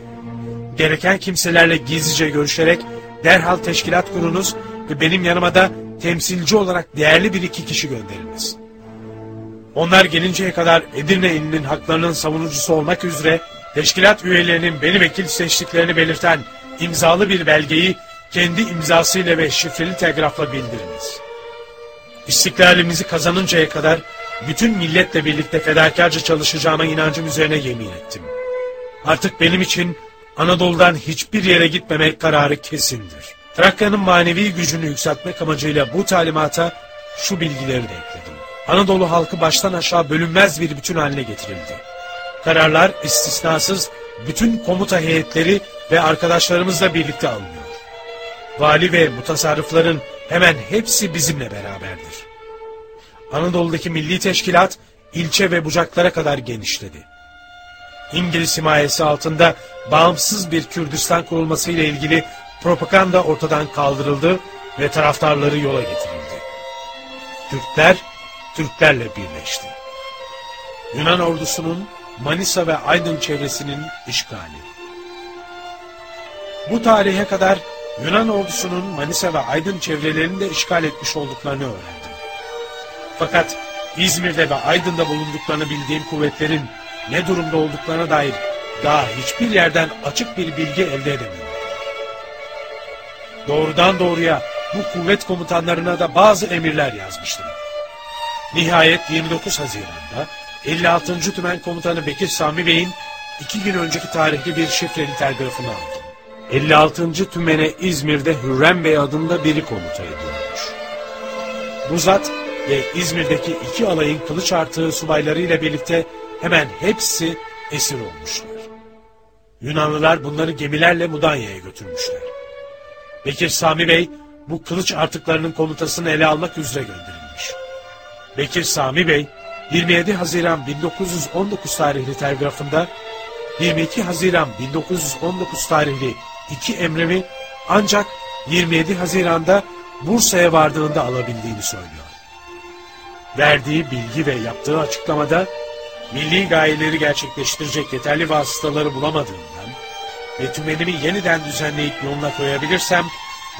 Gereken kimselerle gizlice görüşerek derhal teşkilat kurunuz ve benim yanıma da temsilci olarak değerli bir iki kişi gönderiniz. Onlar gelinceye kadar Edirne ilinin haklarının savunucusu olmak üzere teşkilat üyelerinin beni vekil seçtiklerini belirten imzalı bir belgeyi kendi imzasıyla ve şifreli telgrafla bildiriniz. İstiklalimizi kazanıncaya kadar bütün milletle birlikte fedakarca çalışacağıma inancım üzerine yemin ettim. Artık benim için Anadolu'dan hiçbir yere gitmemek kararı kesindir. Trakya'nın manevi gücünü yükseltmek amacıyla bu talimata şu bilgileri de ekledim. Anadolu halkı baştan aşağı bölünmez bir bütün haline getirildi. Kararlar istisnasız bütün komuta heyetleri ve arkadaşlarımızla birlikte alınıyor. Vali ve mutasarrıfların hemen hepsi bizimle beraberdir. Anadolu'daki milli teşkilat ilçe ve bucaklara kadar genişledi. İngiliz himayesi altında bağımsız bir Kürdistan kurulması ile ilgili propaganda ortadan kaldırıldı ve taraftarları yola getirildi. Türkler, Türklerle birleşti. Yunan ordusunun Manisa ve Aydın çevresinin işgali. Bu tarihe kadar Yunan ordusunun Manisa ve Aydın çevrelerini de işgal etmiş olduklarını öğrendim. Fakat İzmir'de ve Aydın'da bulunduklarını bildiğim kuvvetlerin ne durumda olduklarına dair daha hiçbir yerden açık bir bilgi elde edemiyorum. Doğrudan doğruya bu kuvvet komutanlarına da bazı emirler yazmıştım. Nihayet 29 Haziran'da 56. Tümen Komutanı Bekir Sami Bey'in iki gün önceki tarihli bir şifreli telgrafını aldım. 56. Tümen'e İzmir'de Hürrem Bey adında biri komuta ediyormuş. Bu zat ve İzmir'deki iki alayın kılıç artığı subaylarıyla birlikte hemen hepsi esir olmuşlar. Yunanlılar bunları gemilerle Mudanya'ya götürmüşler. Bekir Sami Bey bu kılıç artıklarının komutasını ele almak üzere gönderilmiş. Bekir Sami Bey 27 Haziran 1919 tarihli telgrafında 22 Haziran 1919 tarihli iki emrimi ancak 27 Haziran'da Bursa'ya vardığında alabildiğini söylüyor. Verdiği bilgi ve yaptığı açıklamada milli gayeleri gerçekleştirecek yeterli vasıtaları bulamadığından ve tümenimi yeniden düzenleyip yoluna koyabilirsem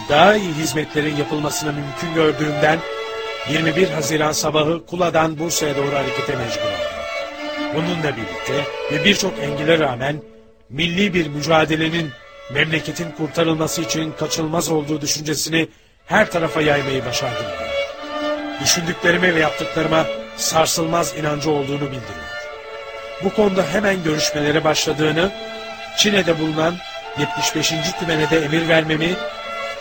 daha iyi hizmetlerin yapılmasını mümkün gördüğümden 21 Haziran sabahı Kula'dan Bursa'ya doğru harekete mecbur oldum. Bununla birlikte ve birçok engele rağmen milli bir mücadelenin memleketin kurtarılması için kaçınılmaz olduğu düşüncesini her tarafa yaymayı başardım. Düşündüklerime ve yaptıklarıma sarsılmaz inancı olduğunu bildiriyor. Bu konuda hemen görüşmelere başladığını, Çin'de bulunan 75. tümene de emir vermemi,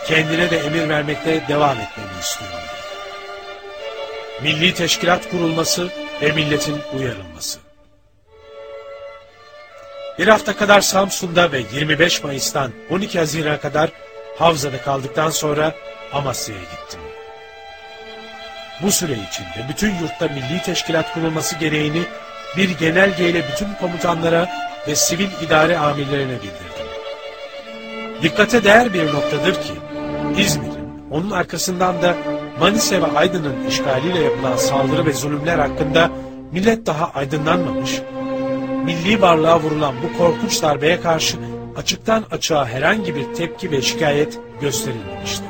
kendine de emir vermekte devam etmemi istiyor. Milli teşkilat kurulması ve milletin uyarılması. Bir hafta kadar Samsun'da ve 25 Mayıs'tan 12 Haziran'a kadar Havza'da kaldıktan sonra Amasya'ya gittim. Bu süre içinde bütün yurtta milli teşkilat kurulması gereğini bir genelgeyle bütün komutanlara ve sivil idare amirlerine bildirdim. Dikkate değer bir noktadır ki İzmir'in onun arkasından da Manisa ve Aydın'ın işgaliyle yapılan saldırı ve zulümler hakkında millet daha aydınlanmamış, milli varlığa vurulan bu korkunç darbeye karşı açıktan açığa herhangi bir tepki ve şikayet gösterilmemişti.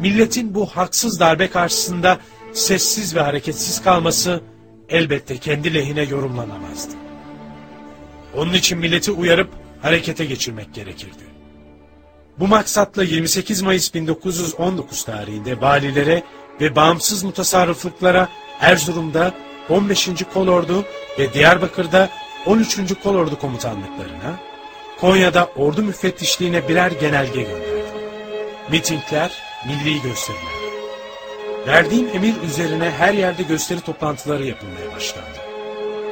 Milletin bu haksız darbe karşısında sessiz ve hareketsiz kalması elbette kendi lehine yorumlanamazdı. Onun için milleti uyarıp harekete geçirmek gerekirdi. Bu maksatla 28 Mayıs 1919 tarihinde valilere ve bağımsız mutasarrıflıklara Erzurum'da 15. Kolordu ve Diyarbakır'da 13. Kolordu komutanlıklarına, Konya'da ordu müfettişliğine birer genelge gönderdi. Mitingler, milli gösteriler. Verdiğim emir üzerine her yerde gösteri toplantıları yapılmaya başlandı.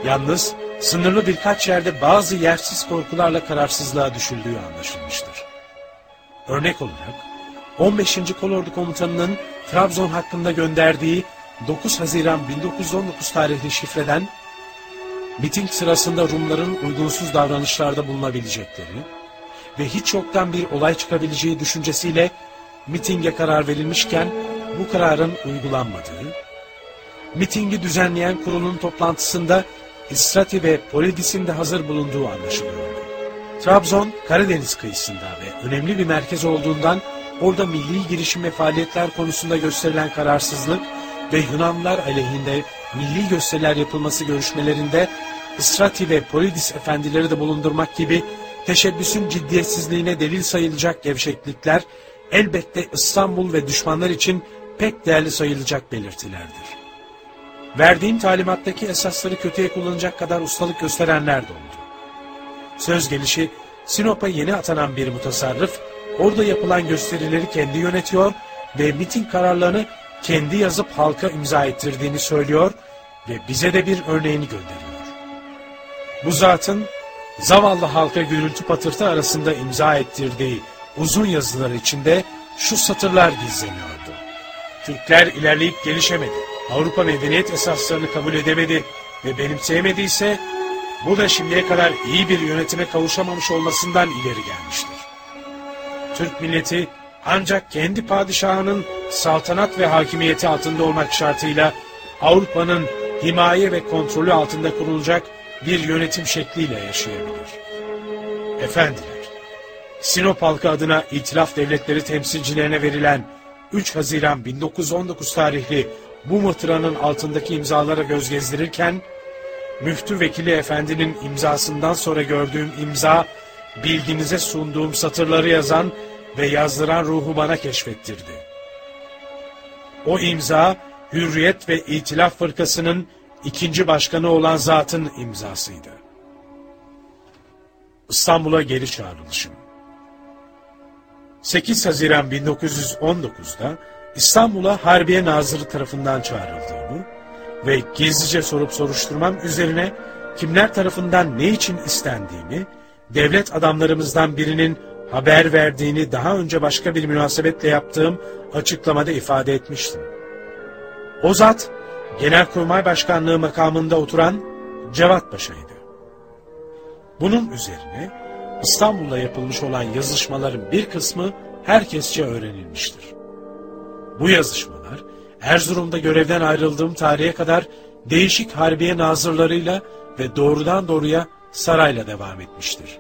Yalnız sınırlı birkaç yerde bazı yersiz korkularla kararsızlığa düşüldüğü anlaşılmıştır. Örnek olarak 15. Kolordu Komutanı'nın Trabzon hakkında gönderdiği 9 Haziran 1919 tarihli şifreden miting sırasında Rumların uygunsuz davranışlarda bulunabilecekleri ve hiç yoktan bir olay çıkabileceği düşüncesiyle mitinge karar verilmişken bu kararın uygulanmadığı, mitingi düzenleyen kurulun toplantısında İstrati ve Polidis'in de hazır bulunduğu anlaşılıyordu. Trabzon, Karadeniz kıyısında ve önemli bir merkez olduğundan orada milli girişim ve faaliyetler konusunda gösterilen kararsızlık ve Yunanlılar aleyhinde milli gösteriler yapılması görüşmelerinde İstrati ve Polidis efendileri de bulundurmak gibi teşebbüsün ciddiyetsizliğine delil sayılacak gevşeklikler elbette İstanbul ve düşmanlar için pek değerli sayılacak belirtilerdir. Verdiğim talimattaki esasları kötüye kullanacak kadar ustalık gösterenler de oldu. Söz gelişi Sinop'a yeni atanan bir mutasarrıf orada yapılan gösterileri kendi yönetiyor ve miting kararlarını kendi yazıp halka imza ettirdiğini söylüyor ve bize de bir örneğini gönderiyor. Bu zatın zavallı halka gürültü patırtı arasında imza ettirdiği uzun yazılar içinde şu satırlar gizleniyordu. Türkler ilerleyip gelişemedi. Avrupa medeniyet esaslarını kabul edemedi ve benimseyemediyse bu da şimdiye kadar iyi bir yönetime kavuşamamış olmasından ileri gelmiştir. Türk milleti ancak kendi padişahının saltanat ve hakimiyeti altında olmak şartıyla Avrupa'nın himaye ve kontrolü altında kurulacak bir yönetim şekliyle yaşayabilir. Efendiler, Sinop halkı adına İtilaf Devletleri temsilcilerine verilen 3 Haziran 1919 tarihli bu mıhtıranın altındaki imzalara göz gezdirirken, Müftü Vekili Efendi'nin imzasından sonra gördüğüm imza, bilginize sunduğum satırları yazan ve yazdıran ruhu bana keşfettirdi. O imza, Hürriyet ve İtilaf Fırkası'nın ikinci başkanı olan zatın imzasıydı. İstanbul'a geri çağrılışım. 8 Haziran 1919'da İstanbul'a Harbiye Nazırı tarafından çağrıldığımı ve gizlice sorup soruşturmam üzerine kimler tarafından ne için istendiğimi, devlet adamlarımızdan birinin haber verdiğini daha önce başka bir münasebetle yaptığım açıklamada ifade etmiştim. O zat, Genelkurmay Başkanlığı makamında oturan Cevat Paşa'ydı. Bunun üzerine İstanbul'da yapılmış olan yazışmaların bir kısmı herkesçe öğrenilmiştir. Bu yazışmalar Erzurum'da görevden ayrıldığım tarihe kadar değişik harbiye nazırlarıyla ve doğrudan doğruya sarayla devam etmiştir.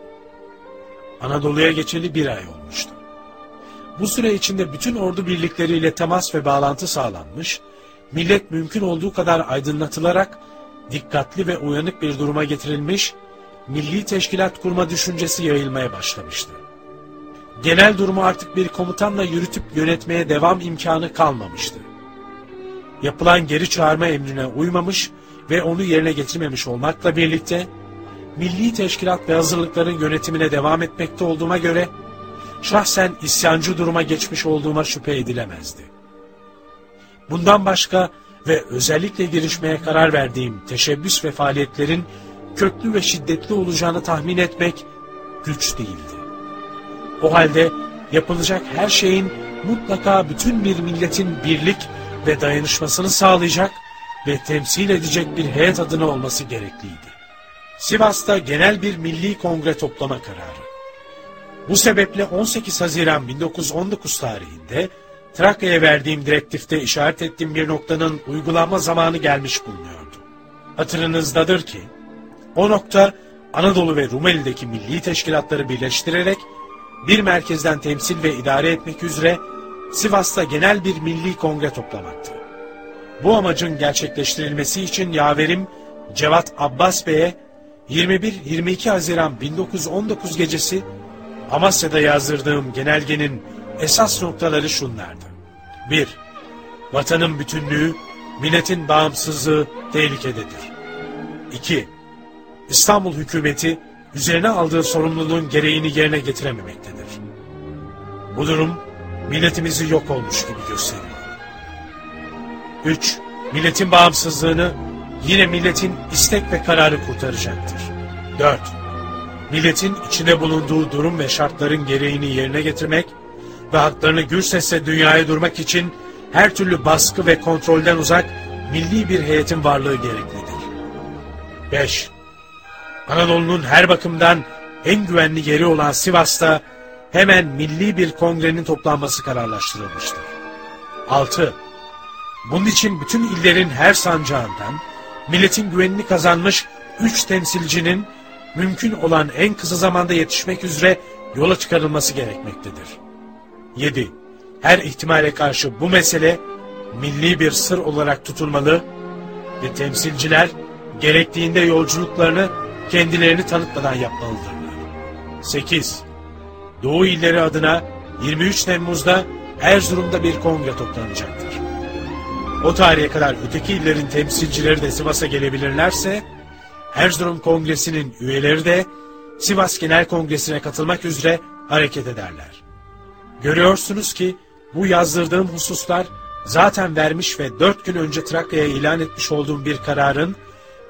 Anadolu'ya geçeli bir ay olmuştu. Bu süre içinde bütün ordu birlikleriyle temas ve bağlantı sağlanmış, millet mümkün olduğu kadar aydınlatılarak dikkatli ve uyanık bir duruma getirilmiş, milli teşkilat kurma düşüncesi yayılmaya başlamıştı. Genel durumu artık bir komutanla yürütüp yönetmeye devam imkanı kalmamıştı. Yapılan geri çağırma emrine uymamış ve onu yerine getirmemiş olmakla birlikte, milli teşkilat ve hazırlıkların yönetimine devam etmekte olduğuma göre, şahsen isyancı duruma geçmiş olduğuma şüphe edilemezdi. Bundan başka ve özellikle girişmeye karar verdiğim teşebbüs ve faaliyetlerin köklü ve şiddetli olacağını tahmin etmek güç değildi. O halde yapılacak her şeyin mutlaka bütün bir milletin birlik ve dayanışmasını sağlayacak ve temsil edecek bir heyet adına olması gerekliydi. Sivas'ta genel bir milli kongre toplama kararı. Bu sebeple 18 Haziran 1919 tarihinde Trakya'ya verdiğim direktifte işaret ettiğim bir noktanın uygulanma zamanı gelmiş bulunuyordu. Hatırınızdadır ki o nokta Anadolu ve Rumeli'deki milli teşkilatları birleştirerek bir merkezden temsil ve idare etmek üzere Sivas'ta genel bir milli kongre toplamaktı. Bu amacın gerçekleştirilmesi için yaverim Cevat Abbas Bey'e 21-22 Haziran 1919 gecesi Amasya'da yazdırdığım genelgenin esas noktaları şunlardı. 1. Vatanın bütünlüğü, milletin bağımsızlığı tehlikededir. 2. İstanbul hükümeti üzerine aldığı sorumluluğun gereğini yerine getirememektedir. Bu durum milletimizi yok olmuş gibi gösteriyor. 3. Milletin bağımsızlığını yine milletin istek ve kararı kurtaracaktır. 4. Milletin içinde bulunduğu durum ve şartların gereğini yerine getirmek ve haklarını gür sesle dünyaya durmak için her türlü baskı ve kontrolden uzak milli bir heyetin varlığı gereklidir. 5. Anadolu'nun her bakımdan en güvenli yeri olan Sivas'ta hemen milli bir kongrenin toplanması kararlaştırılmıştır. 6. Bunun için bütün illerin her sancağından milletin güvenini kazanmış üç temsilcinin mümkün olan en kısa zamanda yetişmek üzere yola çıkarılması gerekmektedir. 7. Her ihtimale karşı bu mesele milli bir sır olarak tutulmalı ve temsilciler gerektiğinde yolculuklarını kendilerini tanıtmadan yapmalıdırlar. 8. Doğu illeri adına 23 Temmuz'da Erzurum'da bir kongre toplanacaktır. O tarihe kadar öteki illerin temsilcileri de Sivas'a gelebilirlerse, Erzurum Kongresi'nin üyeleri de Sivas Genel Kongresi'ne katılmak üzere hareket ederler. Görüyorsunuz ki bu yazdırdığım hususlar zaten vermiş ve dört gün önce Trakya'ya ilan etmiş olduğum bir kararın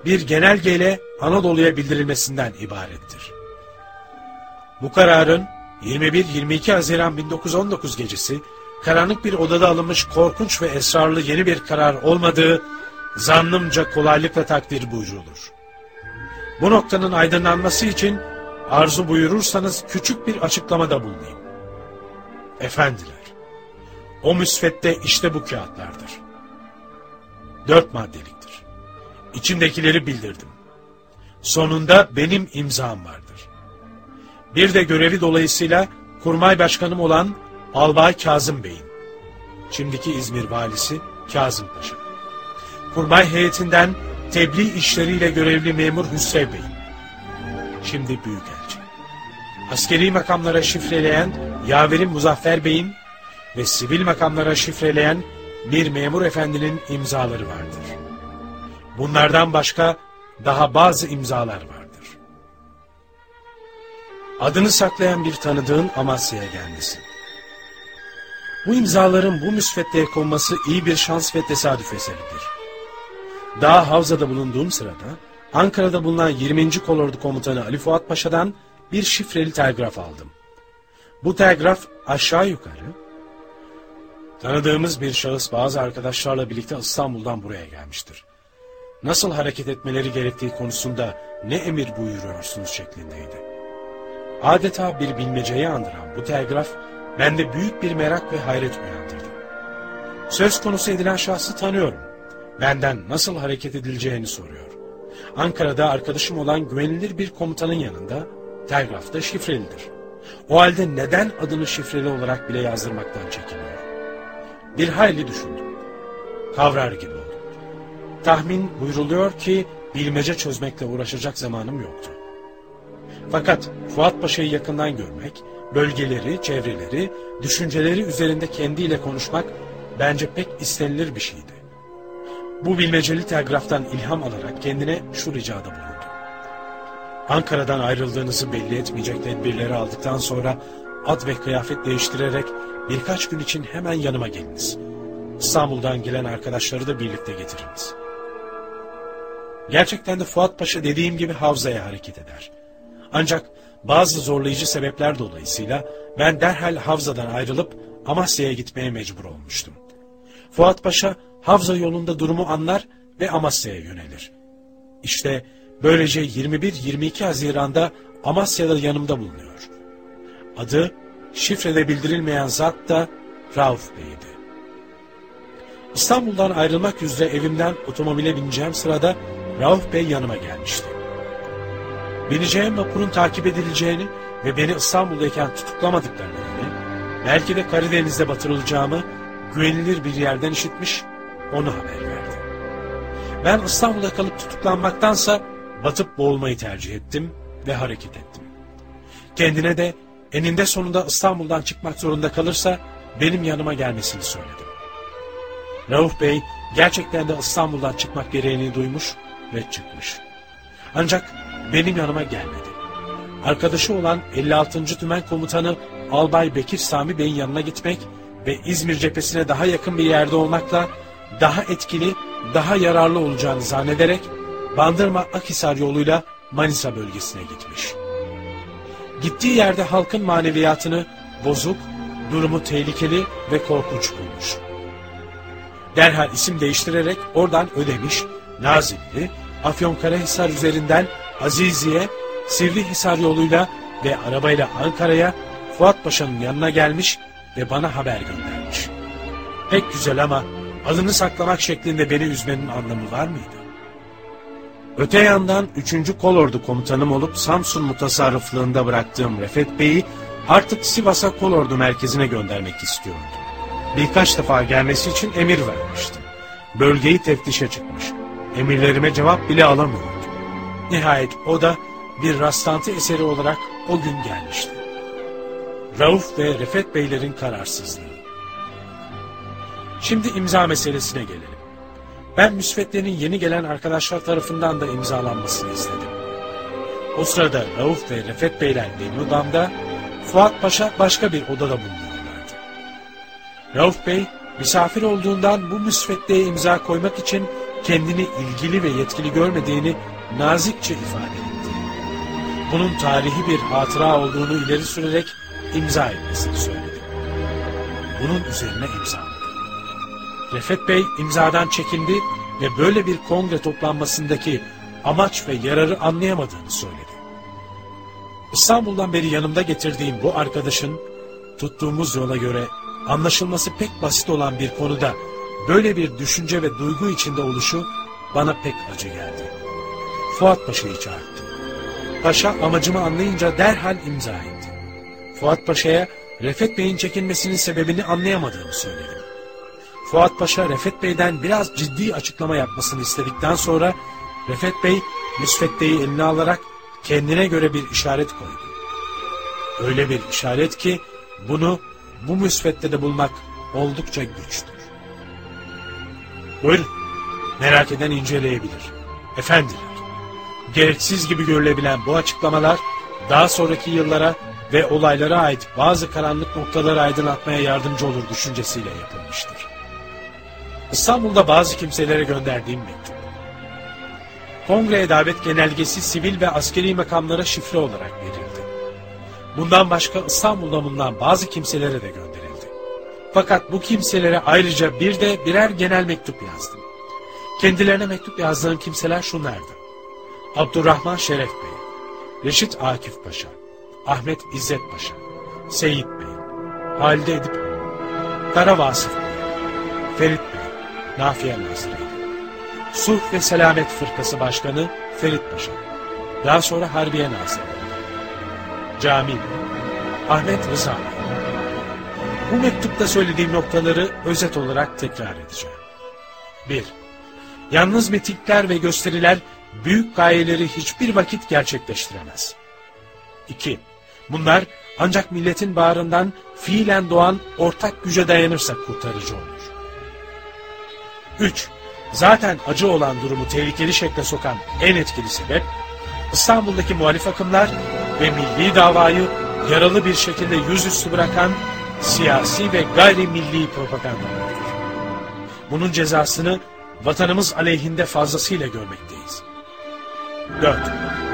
bir genelgeyle Anadolu'ya bildirilmesinden ibarettir. Bu kararın 21-22 Haziran 1919 gecesi karanlık bir odada alınmış korkunç ve esrarlı yeni bir karar olmadığı zannımca kolaylıkla takdir buyurulur. Bu noktanın aydınlanması için arzu buyurursanız küçük bir açıklamada bulunayım. Efendiler, o müsvedde işte bu kağıtlardır. Dört maddeliktir. İçimdekileri bildirdim. Sonunda benim imzam vardır. Bir de görevi dolayısıyla kurmay başkanım olan Albay Kazım Bey'in, şimdiki İzmir valisi Kazım Paşa. Kurmay heyetinden tebliğ işleriyle görevli memur Hüsrev Bey'in, şimdi Büyükelçi. Askeri makamlara şifreleyen Yaverin Muzaffer Bey'in ve sivil makamlara şifreleyen bir memur efendinin imzaları vardır. Bunlardan başka daha bazı imzalar vardır. Adını saklayan bir tanıdığın Amasya'ya gelmesi. Bu imzaların bu müsveddeye konması iyi bir şans ve tesadüf eseridir. Daha Havza'da bulunduğum sırada Ankara'da bulunan 20. Kolordu Komutanı Ali Fuat Paşa'dan bir şifreli telgraf aldım. Bu telgraf aşağı yukarı tanıdığımız bir şahıs bazı arkadaşlarla birlikte İstanbul'dan buraya gelmiştir. Nasıl hareket etmeleri gerektiği konusunda ne emir buyuruyorsunuz şeklindeydi. Adeta bir bilmeceyi andıran bu telgraf bende büyük bir merak ve hayret uyandırdı. Söz konusu edilen şahsı tanıyorum. Benden nasıl hareket edileceğini soruyor. Ankara'da arkadaşım olan güvenilir bir komutanın yanında telgrafta şifrelidir. O halde neden adını şifreli olarak bile yazdırmaktan çekiniyor? Bir hayli düşündüm. Kavrar gibi oldum. Tahmin buyruluyor ki bilmece çözmekle uğraşacak zamanım yoktu. Fakat Fuat Paşa'yı yakından görmek, bölgeleri, çevreleri, düşünceleri üzerinde kendiyle konuşmak bence pek istenilir bir şeydi. Bu bilmeceli telgraftan ilham alarak kendine şu ricada bulundu. Ankara'dan ayrıldığınızı belli etmeyecek tedbirleri aldıktan sonra ad ve kıyafet değiştirerek birkaç gün için hemen yanıma geliniz. İstanbul'dan gelen arkadaşları da birlikte getiriniz. Gerçekten de Fuat Paşa dediğim gibi Havza'ya hareket eder. Ancak bazı zorlayıcı sebepler dolayısıyla ben derhal Havza'dan ayrılıp Amasya'ya gitmeye mecbur olmuştum. Fuat Paşa Havza yolunda durumu anlar ve Amasya'ya yönelir. İşte böylece 21-22 Haziran'da Amasya'da yanımda bulunuyor. Adı şifrede bildirilmeyen zat da Rauf Bey'di. İstanbul'dan ayrılmak üzere evimden otomobile bineceğim sırada Rauf Bey yanıma gelmişti. Bineceğim vapurun takip edileceğini ve beni İstanbul'dayken tutuklamadıklarını, belki de Karadeniz'de batırılacağımı güvenilir bir yerden işitmiş, onu haber verdi. Ben İstanbul'da kalıp tutuklanmaktansa batıp boğulmayı tercih ettim ve hareket ettim. Kendine de eninde sonunda İstanbul'dan çıkmak zorunda kalırsa benim yanıma gelmesini söyledim. Rauf Bey gerçekten de İstanbul'dan çıkmak gereğini duymuş ve çıkmış. Ancak benim yanıma gelmedi. Arkadaşı olan 56. Tümen Komutanı Albay Bekir Sami Bey'in yanına gitmek ve İzmir cephesine daha yakın bir yerde olmakla daha etkili, daha yararlı olacağını zannederek Bandırma Akhisar yoluyla Manisa bölgesine gitmiş. Gittiği yerde halkın maneviyatını bozuk, durumu tehlikeli ve korkunç bulmuş. Derhal isim değiştirerek oradan ödemiş, Nazilli, Afyonkarahisar üzerinden Aziziye, Sivrihisar yoluyla ve arabayla Ankara'ya Fuat Paşa'nın yanına gelmiş ve bana haber göndermiş. Pek güzel ama adını saklamak şeklinde beni üzmenin anlamı var mıydı? Öte yandan 3. Kolordu komutanım olup Samsun mutasarrıflığında bıraktığım Refet Bey'i artık Sivas'a kolordu merkezine göndermek istiyordum. Birkaç defa gelmesi için emir vermiştim. Bölgeyi teftişe çıkmış. Emirlerime cevap bile alamıyordu. Nihayet o da bir rastlantı eseri olarak o gün gelmişti. Rauf ve Refet Beylerin kararsızlığı. Şimdi imza meselesine gelelim. Ben müsveddenin yeni gelen arkadaşlar tarafından da imzalanmasını istedim. O sırada Rauf ve Refet Beyler benim odamda, Fuat Paşa başka bir odada bulunuyorlardı. Rauf Bey, misafir olduğundan bu müsveddeye imza koymak için kendini ilgili ve yetkili görmediğini nazikçe ifade etti. Bunun tarihi bir hatıra olduğunu ileri sürerek imza etmesini söyledi. Bunun üzerine imzaladı. Refet Bey imzadan çekindi ve böyle bir kongre toplanmasındaki amaç ve yararı anlayamadığını söyledi. İstanbul'dan beri yanımda getirdiğim bu arkadaşın tuttuğumuz yola göre anlaşılması pek basit olan bir konuda böyle bir düşünce ve duygu içinde oluşu bana pek acı geldi. Fuat Paşa'yı çağırttım. Paşa amacımı anlayınca derhal imza etti. Fuat Paşa'ya Refet Bey'in çekinmesinin sebebini anlayamadığımı söyledim. Fuat Paşa Refet Bey'den biraz ciddi açıklama yapmasını istedikten sonra Refet Bey müsveddeyi eline alarak kendine göre bir işaret koydu. Öyle bir işaret ki bunu bu müsveddede bulmak oldukça güçtür. Buyurun. Merak eden inceleyebilir. Efendiler, gereksiz gibi görülebilen bu açıklamalar daha sonraki yıllara ve olaylara ait bazı karanlık noktaları aydınlatmaya yardımcı olur düşüncesiyle yapılmıştır. İstanbul'da bazı kimselere gönderdiğim mektup. Kongreye davet genelgesi sivil ve askeri makamlara şifre olarak verildi. Bundan başka İstanbul'da bulunan bazı kimselere de gönderildi. Fakat bu kimselere ayrıca bir de birer genel mektup yazdım. Kendilerine mektup yazdığım kimseler şunlardı. Abdurrahman Şeref Bey, Reşit Akif Paşa, Ahmet İzzet Paşa, Seyit Bey, Halide Edip Hanım, Kara Vasıf Bey, Ferit Bey, Nafiye Nazırı, Sulh ve Selamet Fırkası Başkanı Ferit Paşa, daha sonra Harbiye Nazırı, Cami Bey, Ahmet Rıza Bey. Bu mektupta söylediğim noktaları özet olarak tekrar edeceğim. 1. Yalnız metikler ve gösteriler büyük gayeleri hiçbir vakit gerçekleştiremez. 2. Bunlar ancak milletin bağrından fiilen doğan ortak güce dayanırsa kurtarıcı olur. 3. Zaten acı olan durumu tehlikeli şekle sokan en etkili sebep, İstanbul'daki muhalif akımlar ve milli davayı yaralı bir şekilde yüzüstü bırakan siyasi ve gayrimilli propagandalardır. Bunun cezasını vatanımız aleyhinde fazlasıyla görmekteyiz. 4.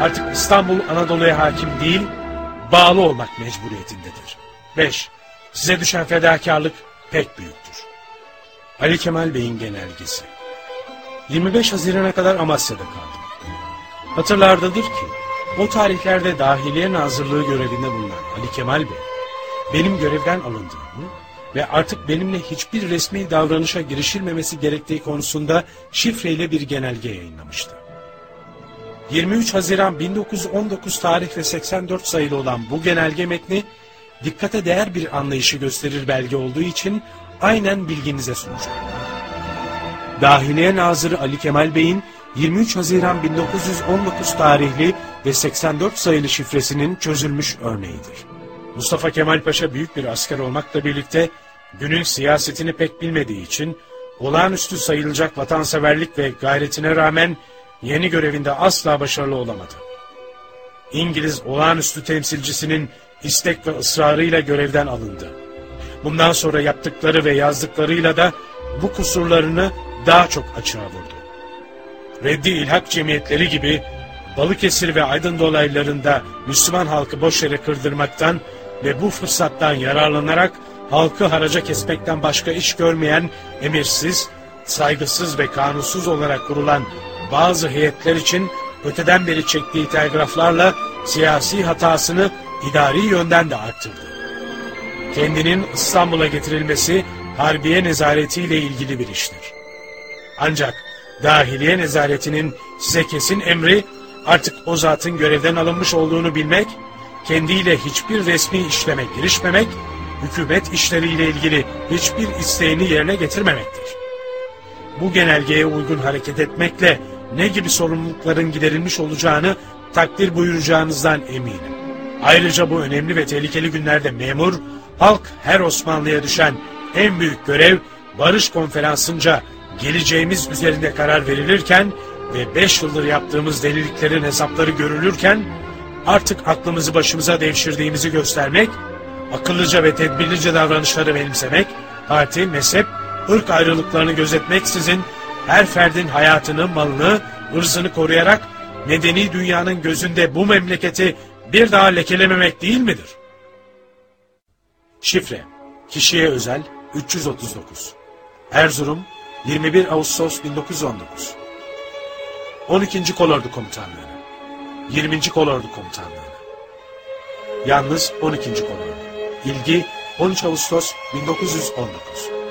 Artık İstanbul Anadolu'ya hakim değil, bağlı olmak mecburiyetindedir. 5. Size düşen fedakarlık pek büyüktür. Ali Kemal Bey'in genelgesi 25 Haziran'a kadar Amasya'da kaldım. Hatırlardadır ki, o tarihlerde Dahiliye Nazırlığı görevinde bulunan Ali Kemal Bey, benim görevden alındığımı ve artık benimle hiçbir resmi davranışa girişilmemesi gerektiği konusunda şifreyle bir genelge yayınlamıştı. 23 Haziran 1919 tarih ve 84 sayılı olan bu genelge metni dikkate değer bir anlayışı gösterir belge olduğu için aynen bilginize sunacağım. Dahiliye Nazırı Ali Kemal Bey'in 23 Haziran 1919 tarihli ve 84 sayılı şifresinin çözülmüş örneğidir. Mustafa Kemal Paşa büyük bir asker olmakla birlikte günün siyasetini pek bilmediği için olağanüstü sayılacak vatanseverlik ve gayretine rağmen yeni görevinde asla başarılı olamadı. İngiliz olağanüstü temsilcisinin istek ve ısrarıyla görevden alındı. Bundan sonra yaptıkları ve yazdıklarıyla da bu kusurlarını daha çok açığa vurdu. Reddi İlhak Cemiyetleri gibi Balıkesir ve Aydın dolaylarında Müslüman halkı boş yere kırdırmaktan ve bu fırsattan yararlanarak halkı haraca kesmekten başka iş görmeyen emirsiz, saygısız ve kanunsuz olarak kurulan bazı heyetler için öteden beri çektiği telgraflarla siyasi hatasını idari yönden de arttırdı. Kendinin İstanbul'a getirilmesi Harbiye nezaretiyle ilgili bir iştir. Ancak dahiliye nezaretinin size kesin emri artık o zatın görevden alınmış olduğunu bilmek, kendiyle hiçbir resmi işleme girişmemek, hükümet işleriyle ilgili hiçbir isteğini yerine getirmemektir. Bu genelgeye uygun hareket etmekle ne gibi sorumlulukların giderilmiş olacağını takdir buyuracağınızdan eminim. Ayrıca bu önemli ve tehlikeli günlerde memur, halk her Osmanlı'ya düşen en büyük görev barış konferansınca geleceğimiz üzerinde karar verilirken ve beş yıldır yaptığımız deliliklerin hesapları görülürken artık aklımızı başımıza devşirdiğimizi göstermek, akıllıca ve tedbirlice davranışları benimsemek, parti, mezhep, ırk ayrılıklarını gözetmeksizin her ferdin hayatını, malını, ırzını koruyarak medeni dünyanın gözünde bu memleketi bir daha lekelememek değil midir? Şifre, kişiye özel 339. Erzurum, 21 Ağustos 1919. 12. Kolordu Komutanlığı. 20. Kolordu Komutanlığı. Yalnız 12. Kolordu. İlgi 13 Ağustos 1919.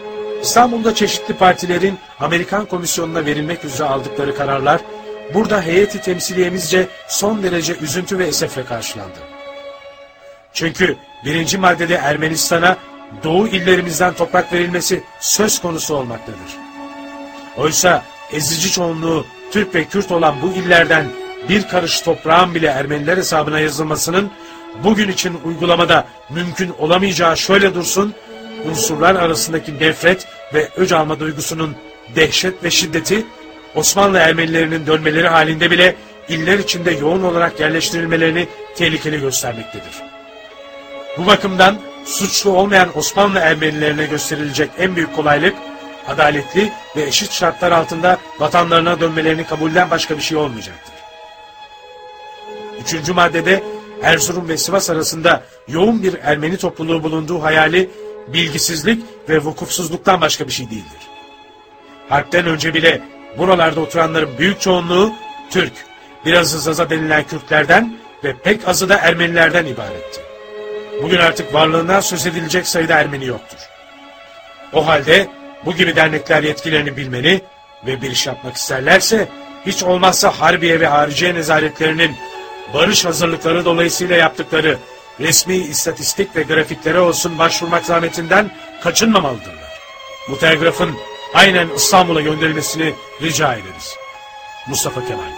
İstanbul'da çeşitli partilerin Amerikan Komisyonu'na verilmek üzere aldıkları kararlar burada heyeti temsiliyemizce son derece üzüntü ve esefle karşılandı. Çünkü birinci maddede Ermenistan'a doğu illerimizden toprak verilmesi söz konusu olmaktadır. Oysa ezici çoğunluğu Türk ve Kürt olan bu illerden bir karış toprağın bile Ermeniler hesabına yazılmasının bugün için uygulamada mümkün olamayacağı şöyle dursun, unsurlar arasındaki nefret ve öc alma duygusunun dehşet ve şiddeti Osmanlı Ermenilerinin dönmeleri halinde bile iller içinde yoğun olarak yerleştirilmelerini tehlikeli göstermektedir. Bu bakımdan suçlu olmayan Osmanlı Ermenilerine gösterilecek en büyük kolaylık, adaletli ve eşit şartlar altında vatanlarına dönmelerini kabulden başka bir şey olmayacaktır. Üçüncü maddede Erzurum ve Sivas arasında yoğun bir Ermeni topluluğu bulunduğu hayali bilgisizlik ve vukufsuzluktan başka bir şey değildir. Harpten önce bile buralarda oturanların büyük çoğunluğu Türk, birazı Zaza denilen Kürtlerden ve pek azı da Ermenilerden ibaretti. Bugün artık varlığından söz edilecek sayıda Ermeni yoktur. O halde bu gibi dernekler yetkilerini bilmeni ve bir iş yapmak isterlerse hiç olmazsa Harbiye ve Hariciye nezaretlerinin barış hazırlıkları dolayısıyla yaptıkları resmi istatistik ve grafiklere olsun başvurmak zahmetinden kaçınmamalıdırlar. Bu telgrafın aynen İstanbul'a gönderilmesini rica ederiz. Mustafa Kemal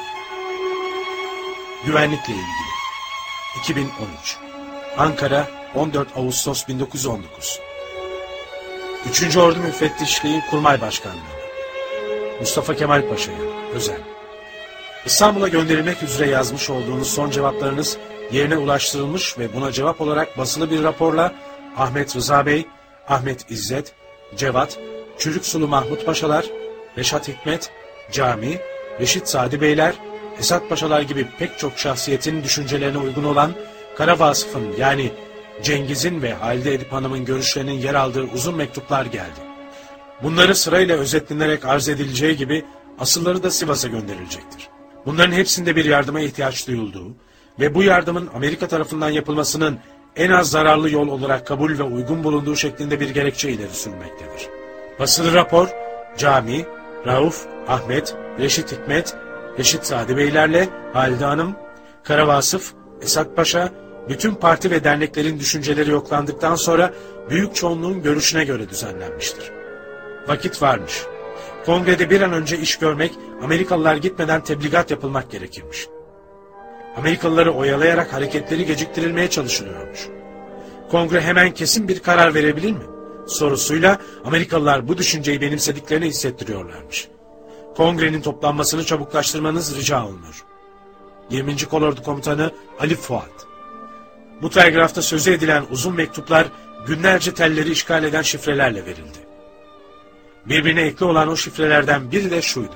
Güvenlikle ilgili 2013 Ankara 14 Ağustos 1919 3. Ordu Müfettişliği Kurmay Başkanlığı Mustafa Kemal Paşa'ya özel İstanbul'a gönderilmek üzere yazmış olduğunuz son cevaplarınız yerine ulaştırılmış ve buna cevap olarak basılı bir raporla Ahmet Rıza Bey, Ahmet İzzet, Cevat, Çürük Sulu Mahmut Paşalar, Reşat Hikmet, Cami, Reşit Sadi Beyler, Esat Paşalar gibi pek çok şahsiyetin düşüncelerine uygun olan Kara Vasıf'ın yani Cengiz'in ve Halide Edip Hanım'ın görüşlerinin yer aldığı uzun mektuplar geldi. Bunları sırayla özetlenerek arz edileceği gibi asılları da Sivas'a gönderilecektir. Bunların hepsinde bir yardıma ihtiyaç duyulduğu ve bu yardımın Amerika tarafından yapılmasının en az zararlı yol olarak kabul ve uygun bulunduğu şeklinde bir gerekçe ileri sürmektedir. Basılı rapor, Cami, Rauf, Ahmet, Reşit Hikmet, Reşit Sadi Beylerle Halide Hanım, Karavasıf, Esat Paşa, bütün parti ve derneklerin düşünceleri yoklandıktan sonra büyük çoğunluğun görüşüne göre düzenlenmiştir. Vakit varmış. Kongrede bir an önce iş görmek, Amerikalılar gitmeden tebligat yapılmak gerekirmiş. Amerikalıları oyalayarak hareketleri geciktirilmeye çalışılıyormuş. Kongre hemen kesin bir karar verebilir mi? Sorusuyla Amerikalılar bu düşünceyi benimsediklerini hissettiriyorlarmış. Kongrenin toplanmasını çabuklaştırmanız rica olunur. 20. Kolordu Komutanı Ali Fuat Bu telgrafta sözü edilen uzun mektuplar günlerce telleri işgal eden şifrelerle verildi. Birbirine ekli olan o şifrelerden biri de şuydu.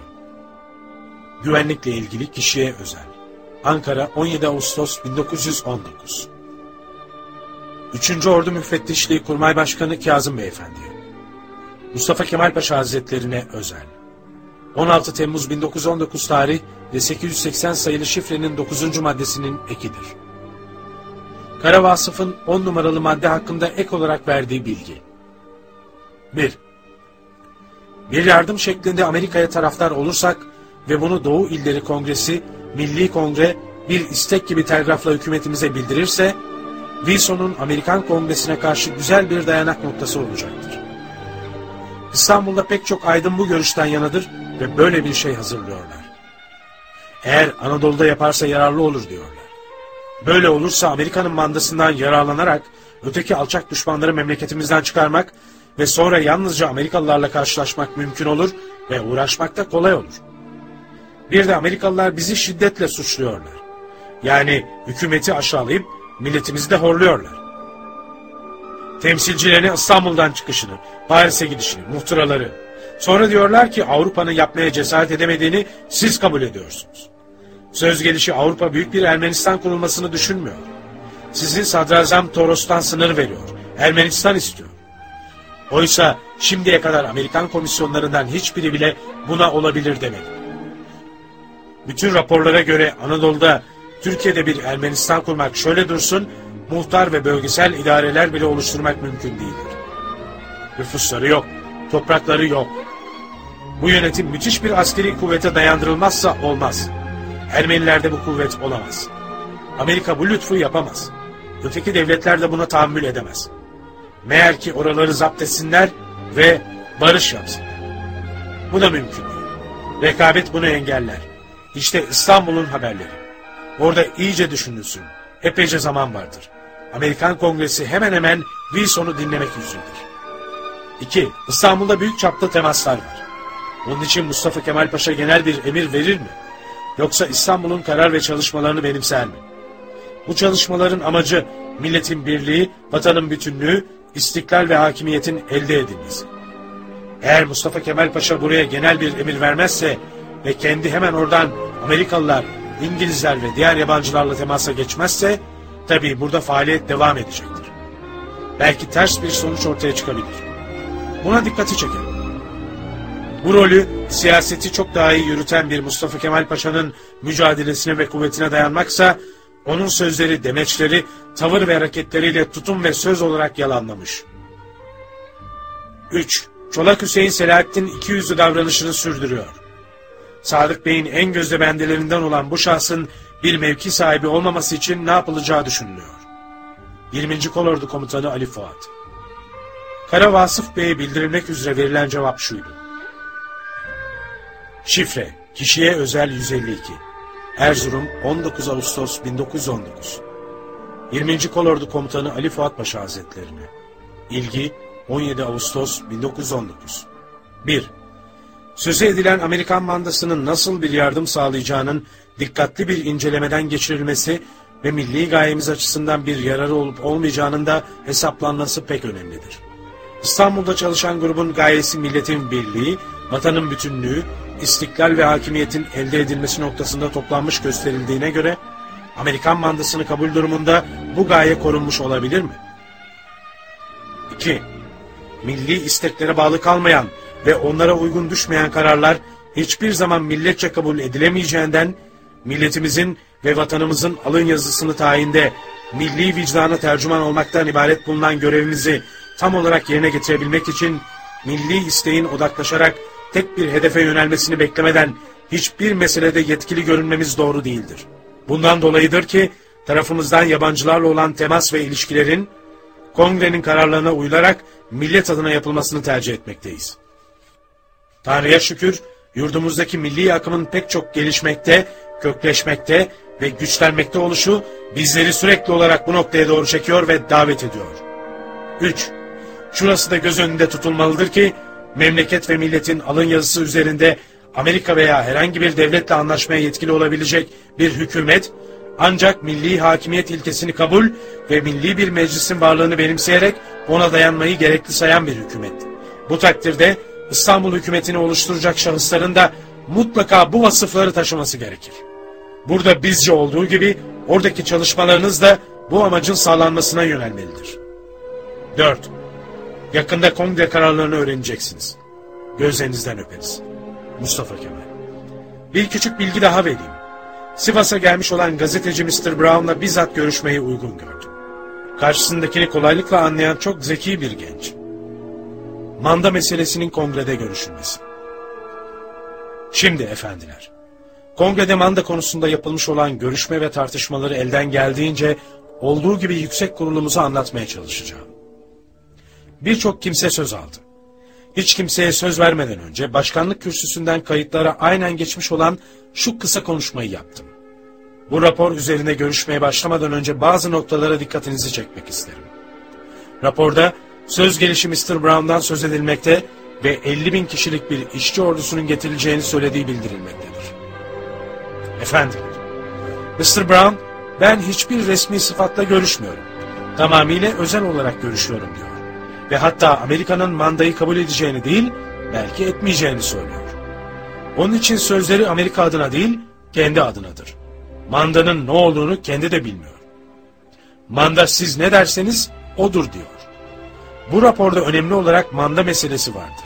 Güvenlikle ilgili kişiye özel. Ankara 17 Ağustos 1919 3. Ordu Müfettişliği Kurmay Başkanı Kazım Beyefendi Mustafa Kemal Paşa Hazretlerine özel 16 Temmuz 1919 tarih ve 880 sayılı şifrenin 9. maddesinin ekidir. Kara Vasıf'ın 10 numaralı madde hakkında ek olarak verdiği bilgi. 1. Bir yardım şeklinde Amerika'ya taraftar olursak ve bunu Doğu İlleri Kongresi, Milli Kongre bir istek gibi telgrafla hükümetimize bildirirse, Wilson'un Amerikan Kongresi'ne karşı güzel bir dayanak noktası olacaktır. İstanbul'da pek çok aydın bu görüşten yanadır ve böyle bir şey hazırlıyorlar. Eğer Anadolu'da yaparsa yararlı olur diyorlar. Böyle olursa Amerika'nın mandasından yararlanarak öteki alçak düşmanları memleketimizden çıkarmak ve sonra yalnızca Amerikalılarla karşılaşmak mümkün olur ve uğraşmak da kolay olur. Bir de Amerikalılar bizi şiddetle suçluyorlar. Yani hükümeti aşağılayıp milletimizi de horluyorlar. Temsilcilerini İstanbul'dan çıkışını, Paris'e gidişini, muhtıraları. Sonra diyorlar ki Avrupa'nın yapmaya cesaret edemediğini siz kabul ediyorsunuz. Söz gelişi Avrupa büyük bir Ermenistan kurulmasını düşünmüyor. Sizin sadrazam Toros'tan sınır veriyor. Ermenistan istiyor. Oysa şimdiye kadar Amerikan komisyonlarından hiçbiri bile buna olabilir demedi. Bütün raporlara göre Anadolu'da Türkiye'de bir Ermenistan kurmak şöyle dursun, muhtar ve bölgesel idareler bile oluşturmak mümkün değildir. Nüfusları yok, toprakları yok. Bu yönetim müthiş bir askeri kuvvete dayandırılmazsa olmaz. Ermenilerde bu kuvvet olamaz. Amerika bu lütfu yapamaz. Öteki devletler de buna tahammül edemez. Meğer ki oraları zapt etsinler ve barış yapsınlar. Bu da mümkün değil. Rekabet bunu engeller. İşte İstanbul'un haberleri. Orada iyice düşünülsün. Epeyce zaman vardır. Amerikan Kongresi hemen hemen Wilson'u dinlemek üzeredir. 2. İstanbul'da büyük çapta temaslar var. Bunun için Mustafa Kemal Paşa genel bir emir verir mi? Yoksa İstanbul'un karar ve çalışmalarını benimser mi? Bu çalışmaların amacı milletin birliği, vatanın bütünlüğü, istiklal ve hakimiyetin elde edilmesi. Eğer Mustafa Kemal Paşa buraya genel bir emir vermezse ve kendi hemen oradan Amerikalılar, İngilizler ve diğer yabancılarla temasa geçmezse tabii burada faaliyet devam edecektir. Belki ters bir sonuç ortaya çıkabilir. Buna dikkati çekelim. Bu rolü siyaseti çok daha iyi yürüten bir Mustafa Kemal Paşa'nın mücadelesine ve kuvvetine dayanmaksa onun sözleri, demeçleri, tavır ve hareketleriyle tutum ve söz olarak yalanlamış. 3. Çolak Hüseyin Selahattin iki yüzlü davranışını sürdürüyor. Sadık Bey'in en gözde bendelerinden olan bu şahsın bir mevki sahibi olmaması için ne yapılacağı düşünülüyor. 20. Kolordu Komutanı Ali Fuat Kara Vasıf Bey'e bildirilmek üzere verilen cevap şuydu. Şifre, kişiye özel 152. Erzurum 19 Ağustos 1919. 20. Kolordu Komutanı Ali Fuat Paşa Hazretlerine. İlgi 17 Ağustos 1919. 1. Sözü edilen Amerikan mandasının nasıl bir yardım sağlayacağının dikkatli bir incelemeden geçirilmesi ve milli gayemiz açısından bir yararı olup olmayacağının da hesaplanması pek önemlidir. İstanbul'da çalışan grubun gayesi milletin birliği, vatanın bütünlüğü, istiklal ve hakimiyetin elde edilmesi noktasında toplanmış gösterildiğine göre Amerikan mandasını kabul durumunda bu gaye korunmuş olabilir mi? 2. Milli isteklere bağlı kalmayan ve onlara uygun düşmeyen kararlar hiçbir zaman milletçe kabul edilemeyeceğinden milletimizin ve vatanımızın alın yazısını tayinde milli vicdana tercüman olmaktan ibaret bulunan görevimizi tam olarak yerine getirebilmek için milli isteğin odaklaşarak tek bir hedefe yönelmesini beklemeden hiçbir meselede yetkili görünmemiz doğru değildir. Bundan dolayıdır ki tarafımızdan yabancılarla olan temas ve ilişkilerin kongrenin kararlarına uyularak millet adına yapılmasını tercih etmekteyiz. Tanrı'ya şükür yurdumuzdaki milli akımın pek çok gelişmekte, kökleşmekte ve güçlenmekte oluşu bizleri sürekli olarak bu noktaya doğru çekiyor ve davet ediyor. 3. Şurası da göz önünde tutulmalıdır ki memleket ve milletin alın yazısı üzerinde Amerika veya herhangi bir devletle anlaşmaya yetkili olabilecek bir hükümet ancak milli hakimiyet ilkesini kabul ve milli bir meclisin varlığını benimseyerek ona dayanmayı gerekli sayan bir hükümet. Bu takdirde İstanbul hükümetini oluşturacak şahısların da mutlaka bu vasıfları taşıması gerekir. Burada bizce olduğu gibi oradaki çalışmalarınız da bu amacın sağlanmasına yönelmelidir. 4. Yakında kongre kararlarını öğreneceksiniz. Gözlerinizden öperiz. Mustafa Kemal. Bir küçük bilgi daha vereyim. Sivas'a gelmiş olan gazeteci Mr. Brown'la bizzat görüşmeyi uygun gördüm. Karşısındakini kolaylıkla anlayan çok zeki bir genç. Manda meselesinin kongrede görüşülmesi. Şimdi efendiler, kongrede manda konusunda yapılmış olan görüşme ve tartışmaları elden geldiğince olduğu gibi yüksek kurulumuza anlatmaya çalışacağım. Birçok kimse söz aldı. Hiç kimseye söz vermeden önce başkanlık kürsüsünden kayıtlara aynen geçmiş olan şu kısa konuşmayı yaptım. Bu rapor üzerine görüşmeye başlamadan önce bazı noktalara dikkatinizi çekmek isterim. Raporda söz gelişi Mr. Brown'dan söz edilmekte ve 50 bin kişilik bir işçi ordusunun getirileceğini söylediği bildirilmektedir. Efendim, Mr. Brown, ben hiçbir resmi sıfatla görüşmüyorum. Tamamıyla özel olarak görüşüyorum diyor. Ve hatta Amerika'nın mandayı kabul edeceğini değil, belki etmeyeceğini söylüyor. Onun için sözleri Amerika adına değil, kendi adınadır. Mandanın ne olduğunu kendi de bilmiyor. Manda siz ne derseniz odur diyor. Bu raporda önemli olarak manda meselesi vardır.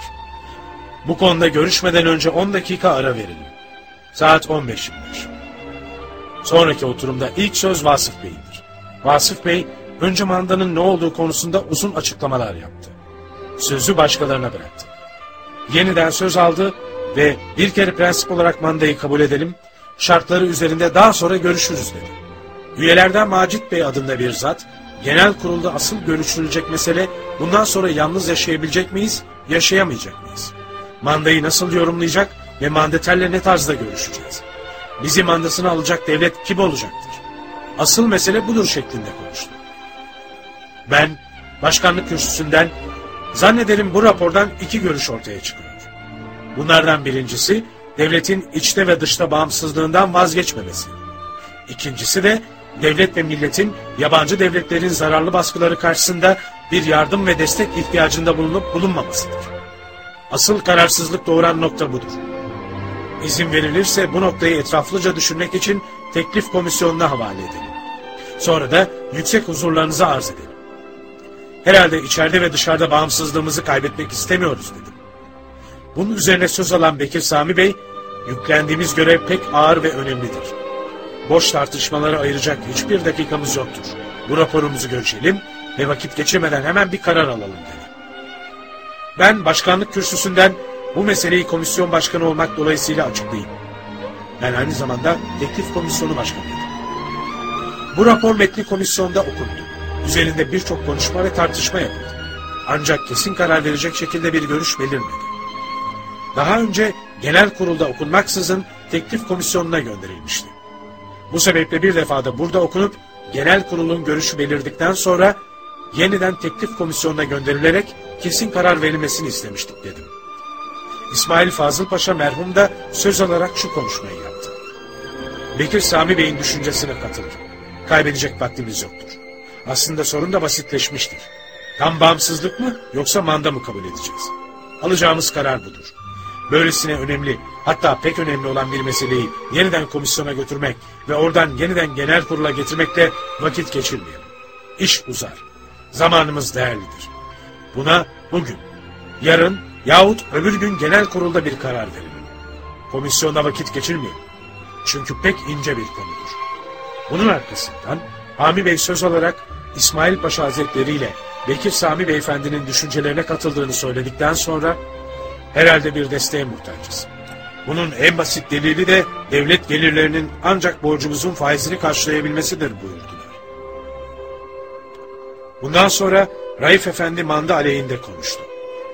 Bu konuda görüşmeden önce 10 dakika ara verelim. Saat 15.25. Sonraki oturumda ilk söz Vasıf Bey'indir. Vasıf Bey önce mandanın ne olduğu konusunda uzun açıklamalar yaptı. Sözü başkalarına bıraktı. Yeniden söz aldı ve bir kere prensip olarak mandayı kabul edelim, şartları üzerinde daha sonra görüşürüz dedi. Üyelerden Macit Bey adında bir zat, genel kurulda asıl görüşülecek mesele bundan sonra yalnız yaşayabilecek miyiz, yaşayamayacak mıyız? Mandayı nasıl yorumlayacak ve mandaterle ne tarzda görüşeceğiz? Bizi mandasını alacak devlet kim olacaktır? Asıl mesele budur şeklinde konuştu. Ben başkanlık kürsüsünden zannederim bu rapordan iki görüş ortaya çıkıyor. Bunlardan birincisi devletin içte ve dışta bağımsızlığından vazgeçmemesi. İkincisi de devlet ve milletin yabancı devletlerin zararlı baskıları karşısında bir yardım ve destek ihtiyacında bulunup bulunmamasıdır. Asıl kararsızlık doğuran nokta budur. İzin verilirse bu noktayı etraflıca düşünmek için teklif komisyonuna havale edelim. Sonra da yüksek huzurlarınıza arz edelim. Herhalde içeride ve dışarıda bağımsızlığımızı kaybetmek istemiyoruz dedim. Bunun üzerine söz alan Bekir Sami Bey, yüklendiğimiz görev pek ağır ve önemlidir. Boş tartışmalara ayıracak hiçbir dakikamız yoktur. Bu raporumuzu görüşelim ve vakit geçirmeden hemen bir karar alalım dedi. Ben başkanlık kürsüsünden bu meseleyi komisyon başkanı olmak dolayısıyla açıklayayım. Ben aynı zamanda teklif komisyonu başkanıyım. Bu rapor metni komisyonda okundu. Üzerinde birçok konuşma ve tartışma yapıldı. Ancak kesin karar verecek şekilde bir görüş belirmedi. Daha önce genel kurulda okunmaksızın teklif komisyonuna gönderilmişti. Bu sebeple bir defada burada okunup genel kurulun görüşü belirdikten sonra yeniden teklif komisyonuna gönderilerek kesin karar verilmesini istemiştik dedim. İsmail Fazıl Paşa merhum da söz alarak şu konuşmayı yaptı. Bekir Sami Bey'in düşüncesine katılır. Kaybedecek vaktimiz yoktur. Aslında sorun da basitleşmiştir. Tam bağımsızlık mı yoksa manda mı kabul edeceğiz? Alacağımız karar budur. Böylesine önemli, hatta pek önemli olan bir meseleyi yeniden komisyona götürmek ve oradan yeniden genel kurula getirmekle vakit geçirmeyelim. İş uzar. Zamanımız değerlidir. Buna bugün, yarın yahut öbür gün genel kurulda bir karar verelim. Komisyonda vakit geçirmeyelim. Çünkü pek ince bir konudur. Bunun arkasından Hami Bey söz olarak İsmail Paşa Hazretleri ile Bekir Sami Beyefendinin düşüncelerine katıldığını söyledikten sonra herhalde bir desteğe muhtacız. Bunun en basit delili de devlet gelirlerinin ancak borcumuzun faizini karşılayabilmesidir buyurdular. Bundan sonra Raif Efendi manda aleyhinde konuştu.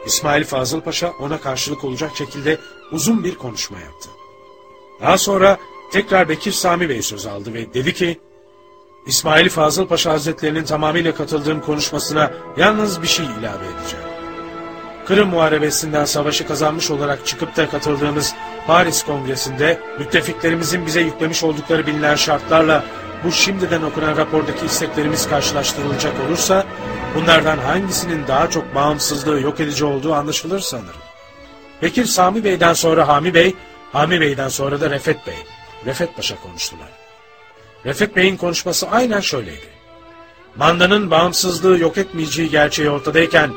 İsmail Fazıl Paşa ona karşılık olacak şekilde uzun bir konuşma yaptı. Daha sonra tekrar Bekir Sami Bey söz aldı ve dedi ki, İsmail Fazıl Paşa Hazretlerinin tamamıyla katıldığım konuşmasına yalnız bir şey ilave edeceğim. Kırım Muharebesi'nden savaşı kazanmış olarak çıkıp da katıldığımız Paris Kongresi'nde müttefiklerimizin bize yüklemiş oldukları bilinen şartlarla bu şimdiden okunan rapordaki isteklerimiz karşılaştırılacak olursa bunlardan hangisinin daha çok bağımsızlığı yok edici olduğu anlaşılır sanırım. Bekir Sami Bey'den sonra Hami Bey, Hami Bey'den sonra da Refet Bey, Refet Paşa konuştular. Refet Bey'in konuşması aynen şöyleydi. Mandanın bağımsızlığı yok etmeyeceği gerçeği ortadayken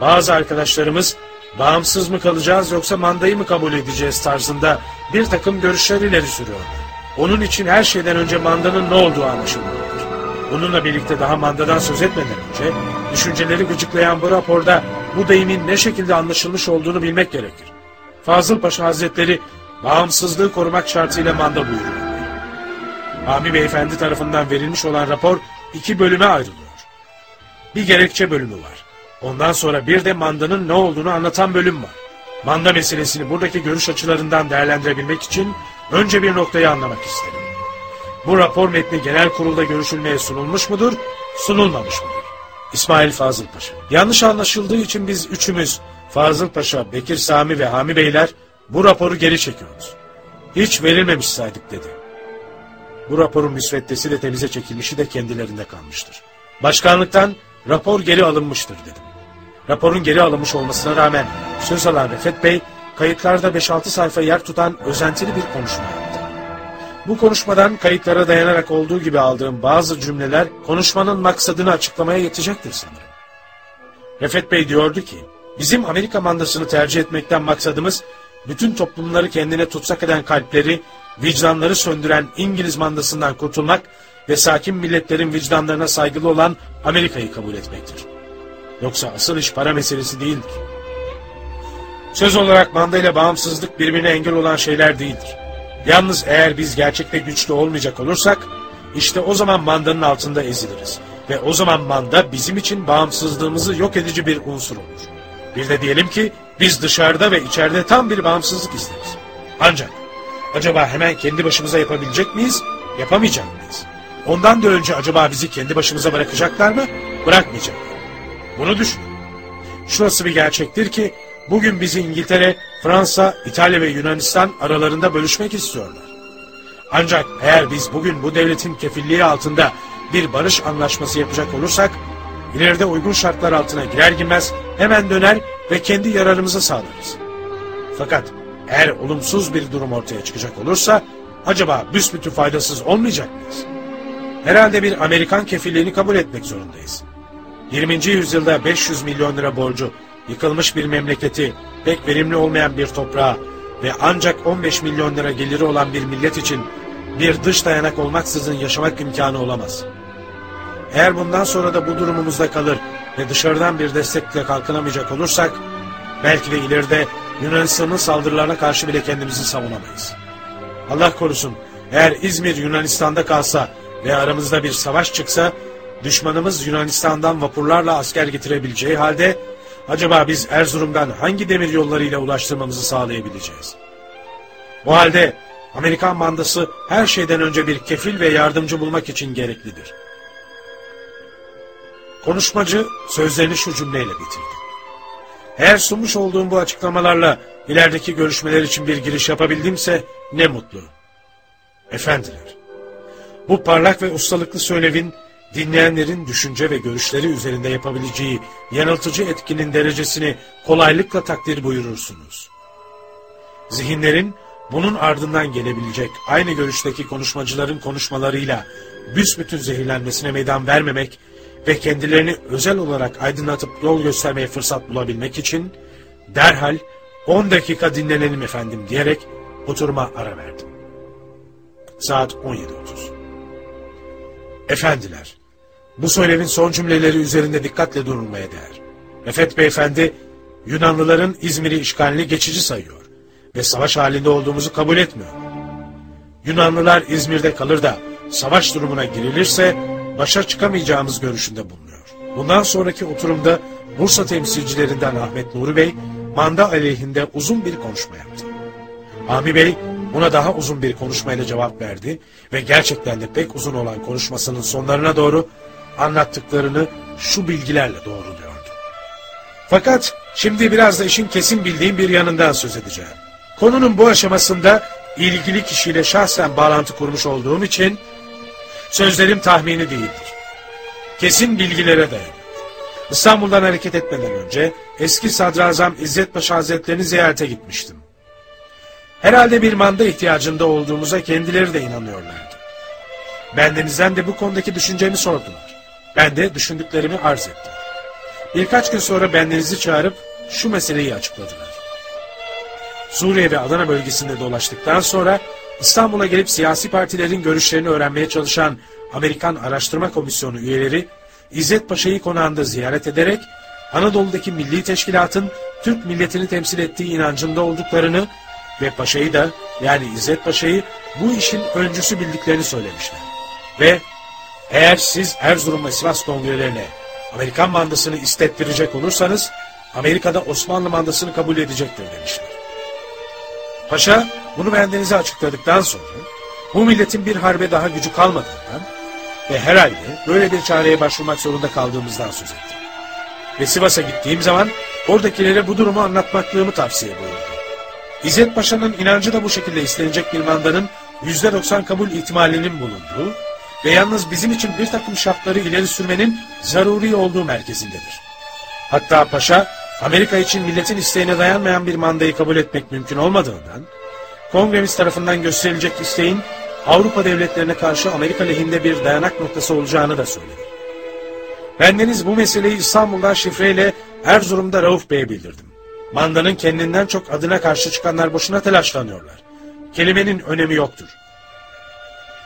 bazı arkadaşlarımız Bağımsız mı kalacağız yoksa mandayı mı kabul edeceğiz tarzında bir takım görüşler ileri sürüyorlar. Onun için her şeyden önce mandanın ne olduğu anlaşılmalıdır. Bununla birlikte daha mandadan söz etmeden önce düşünceleri gıcıklayan bu raporda bu deyimin ne şekilde anlaşılmış olduğunu bilmek gerekir. Fazıl Paşa Hazretleri bağımsızlığı korumak şartıyla manda buyuruyor. Hami Beyefendi tarafından verilmiş olan rapor iki bölüme ayrılıyor. Bir gerekçe bölümü var. Ondan sonra bir de mandanın ne olduğunu anlatan bölüm var. Manda meselesini buradaki görüş açılarından değerlendirebilmek için önce bir noktayı anlamak isterim. Bu rapor metni genel kurulda görüşülmeye sunulmuş mudur, sunulmamış mıdır? İsmail Fazıl Paşa. Yanlış anlaşıldığı için biz üçümüz, Fazıl Paşa, Bekir Sami ve Hami Beyler bu raporu geri çekiyoruz. Hiç verilmemiş saydık dedi. Bu raporun müsveddesi de temize çekilmişi de kendilerinde kalmıştır. Başkanlıktan rapor geri alınmıştır dedim. Raporun geri alınmış olmasına rağmen söz alan Refet Bey kayıtlarda 5-6 sayfa yer tutan özentili bir konuşma yaptı. Bu konuşmadan kayıtlara dayanarak olduğu gibi aldığım bazı cümleler konuşmanın maksadını açıklamaya yetecektir sanırım. Refet Bey diyordu ki, bizim Amerika mandasını tercih etmekten maksadımız, bütün toplumları kendine tutsak eden kalpleri, vicdanları söndüren İngiliz mandasından kurtulmak ve sakin milletlerin vicdanlarına saygılı olan Amerika'yı kabul etmektir. Yoksa asıl iş para meselesi değildir. Söz olarak manda ile bağımsızlık birbirine engel olan şeyler değildir. Yalnız eğer biz gerçekte güçlü olmayacak olursak, işte o zaman mandanın altında eziliriz. Ve o zaman manda bizim için bağımsızlığımızı yok edici bir unsur olur. Bir de diyelim ki biz dışarıda ve içeride tam bir bağımsızlık isteriz. Ancak acaba hemen kendi başımıza yapabilecek miyiz, yapamayacak mıyız? Ondan da önce acaba bizi kendi başımıza bırakacaklar mı, bırakmayacaklar. Bunu düşünün. Şurası bir gerçektir ki bugün bizi İngiltere, Fransa, İtalya ve Yunanistan aralarında bölüşmek istiyorlar. Ancak eğer biz bugün bu devletin kefilliği altında bir barış anlaşması yapacak olursak, ileride uygun şartlar altına girer girmez hemen döner ve kendi yararımızı sağlarız. Fakat eğer olumsuz bir durum ortaya çıkacak olursa, acaba büsbütün faydasız olmayacak mıyız? Herhalde bir Amerikan kefilliğini kabul etmek zorundayız. 20. yüzyılda 500 milyon lira borcu, yıkılmış bir memleketi, pek verimli olmayan bir toprağa ve ancak 15 milyon lira geliri olan bir millet için bir dış dayanak olmaksızın yaşamak imkanı olamaz. Eğer bundan sonra da bu durumumuzda kalır ve dışarıdan bir destekle kalkınamayacak olursak, belki de ileride Yunanistan'ın saldırılarına karşı bile kendimizi savunamayız. Allah korusun, eğer İzmir Yunanistan'da kalsa ve aramızda bir savaş çıksa, düşmanımız Yunanistan'dan vapurlarla asker getirebileceği halde, acaba biz Erzurum'dan hangi demir yollarıyla ulaştırmamızı sağlayabileceğiz? Bu halde Amerikan mandası her şeyden önce bir kefil ve yardımcı bulmak için gereklidir. Konuşmacı sözlerini şu cümleyle bitirdi. Eğer sunmuş olduğum bu açıklamalarla ilerideki görüşmeler için bir giriş yapabildimse ne mutlu. Efendiler, bu parlak ve ustalıklı söylevin dinleyenlerin düşünce ve görüşleri üzerinde yapabileceği yanıltıcı etkinin derecesini kolaylıkla takdir buyurursunuz. Zihinlerin bunun ardından gelebilecek aynı görüşteki konuşmacıların konuşmalarıyla büsbütün zehirlenmesine meydan vermemek ve kendilerini özel olarak aydınlatıp yol göstermeye fırsat bulabilmek için derhal 10 dakika dinlenelim efendim diyerek oturuma ara verdim. Saat 17.30. Efendiler, bu söylemin son cümleleri üzerinde dikkatle durulmaya değer. Refet Beyefendi, Yunanlıların İzmir'i işgalini geçici sayıyor ve savaş halinde olduğumuzu kabul etmiyor. Yunanlılar İzmir'de kalır da savaş durumuna girilirse başa çıkamayacağımız görüşünde bulunuyor. Bundan sonraki oturumda Bursa temsilcilerinden Ahmet Nuri Bey, manda aleyhinde uzun bir konuşma yaptı. Hami Bey buna daha uzun bir konuşmayla cevap verdi ve gerçekten de pek uzun olan konuşmasının sonlarına doğru anlattıklarını şu bilgilerle doğruluyordu. Fakat şimdi biraz da işin kesin bildiğim bir yanından söz edeceğim. Konunun bu aşamasında ilgili kişiyle şahsen bağlantı kurmuş olduğum için sözlerim tahmini değildir. Kesin bilgilere dayanır. İstanbul'dan hareket etmeden önce eski sadrazam İzzet Paşa Hazretlerini ziyarete gitmiştim. Herhalde bir manda ihtiyacında olduğumuza kendileri de inanıyorlardı. Bendenizden de bu konudaki düşüncemi sordular. Ben de düşündüklerimi arz ettim. Birkaç gün sonra bendenizi çağırıp şu meseleyi açıkladılar. Suriye ve Adana bölgesinde dolaştıktan sonra İstanbul'a gelip siyasi partilerin görüşlerini öğrenmeye çalışan Amerikan Araştırma Komisyonu üyeleri İzzet Paşa'yı konağında ziyaret ederek Anadolu'daki milli teşkilatın Türk milletini temsil ettiği inancında olduklarını ve Paşa'yı da yani İzzet Paşa'yı bu işin öncüsü bildiklerini söylemişler. Ve eğer siz Erzurum ve Sivas kongrelerine Amerikan mandasını istettirecek olursanız Amerika'da Osmanlı mandasını kabul edecektir demişler. Paşa bunu bendenize açıkladıktan sonra bu milletin bir harbe daha gücü kalmadığından ve herhalde böyle bir çareye başvurmak zorunda kaldığımızdan söz etti. Ve Sivas'a gittiğim zaman oradakilere bu durumu anlatmaklığımı tavsiye buyurdu. İzzet Paşa'nın inancı da bu şekilde istenecek bir mandanın %90 kabul ihtimalinin bulunduğu ve yalnız bizim için bir takım şartları ileri sürmenin zaruri olduğu merkezindedir. Hatta Paşa, Amerika için milletin isteğine dayanmayan bir mandayı kabul etmek mümkün olmadığından, Kongremiz tarafından gösterilecek isteğin Avrupa devletlerine karşı Amerika lehinde bir dayanak noktası olacağını da söyledi. Bendeniz bu meseleyi İstanbul'da şifreyle Erzurum'da Rauf Bey'e bildirdim. Mandanın kendinden çok adına karşı çıkanlar boşuna telaşlanıyorlar. Kelimenin önemi yoktur.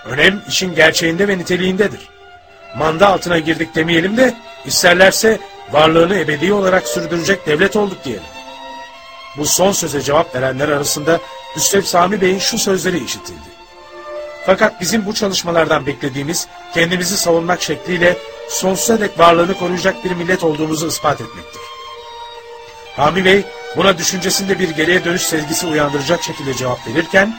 Önem işin gerçeğinde ve niteliğindedir. Manda altına girdik demeyelim de isterlerse varlığını ebedi olarak sürdürecek devlet olduk diyelim. Bu son söze cevap verenler arasında Hüsrev Sami Bey'in şu sözleri işitildi. Fakat bizim bu çalışmalardan beklediğimiz kendimizi savunmak şekliyle sonsuza dek varlığını koruyacak bir millet olduğumuzu ispat etmektir. Hami Bey buna düşüncesinde bir geriye dönüş sezgisi uyandıracak şekilde cevap verirken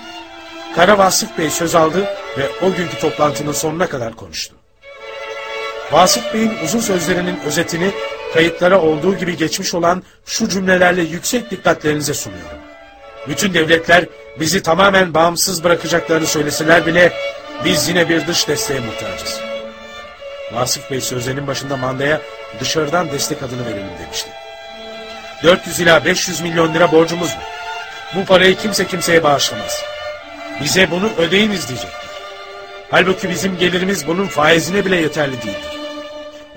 Kara Vasıf Bey söz aldı ve o günkü toplantının sonuna kadar konuştu. Vasıf Bey'in uzun sözlerinin özetini kayıtlara olduğu gibi geçmiş olan şu cümlelerle yüksek dikkatlerinize sunuyorum. Bütün devletler bizi tamamen bağımsız bırakacaklarını söyleseler bile biz yine bir dış desteğe muhtacız. Vasıf Bey sözlerinin başında mandaya dışarıdan destek adını verelim demişti. 400 ila 500 milyon lira borcumuz var. Bu parayı kimse kimseye bağışlamaz. Bize bunu ödeyiniz diyecekler. Halbuki bizim gelirimiz bunun faizine bile yeterli değildir.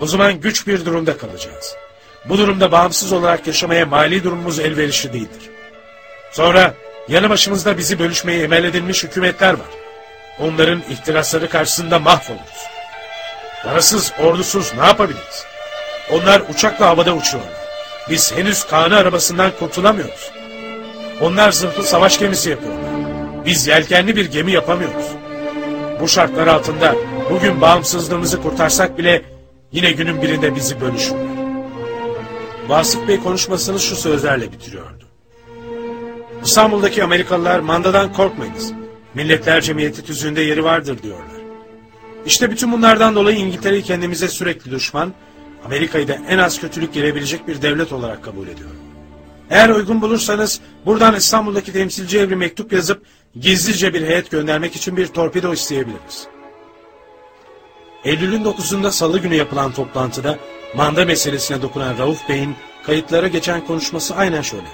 O zaman güç bir durumda kalacağız. Bu durumda bağımsız olarak yaşamaya mali durumumuz elverişli değildir. Sonra yanı başımızda bizi bölüşmeye emel edilmiş hükümetler var. Onların ihtirasları karşısında mahvoluruz. Parasız, ordusuz ne yapabiliriz? Onlar uçakla havada uçuyorlar. Biz henüz Kaan'ı arabasından kurtulamıyoruz. Onlar zırhlı savaş gemisi yapıyorlar. Biz yelkenli bir gemi yapamıyoruz. Bu şartlar altında bugün bağımsızlığımızı kurtarsak bile yine günün birinde bizi bölüşürler. Vasıf Bey konuşmasını şu sözlerle bitiriyordu. İstanbul'daki Amerikalılar mandadan korkmayınız. Milletler Cemiyeti tüzüğünde yeri vardır diyorlar. İşte bütün bunlardan dolayı İngiltere'yi kendimize sürekli düşman, Amerika'yı da en az kötülük gelebilecek bir devlet olarak kabul ediyorum. Eğer uygun bulursanız buradan İstanbul'daki temsilciye bir mektup yazıp gizlice bir heyet göndermek için bir torpido isteyebiliriz. Eylül'ün 9'unda salı günü yapılan toplantıda manda meselesine dokunan Rauf Bey'in kayıtlara geçen konuşması aynen şöyledir.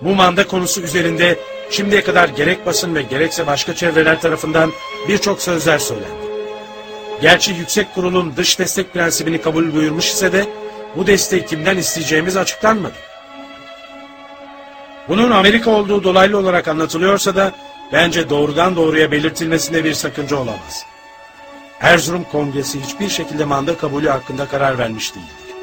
Bu manda konusu üzerinde şimdiye kadar gerek basın ve gerekse başka çevreler tarafından birçok sözler söylendi. Gerçi yüksek kurulun dış destek prensibini kabul buyurmuş ise de bu desteği kimden isteyeceğimiz açıklanmadı. Bunun Amerika olduğu dolaylı olarak anlatılıyorsa da bence doğrudan doğruya belirtilmesinde bir sakınca olamaz. Erzurum Kongresi hiçbir şekilde manda kabulü hakkında karar vermiş değildir.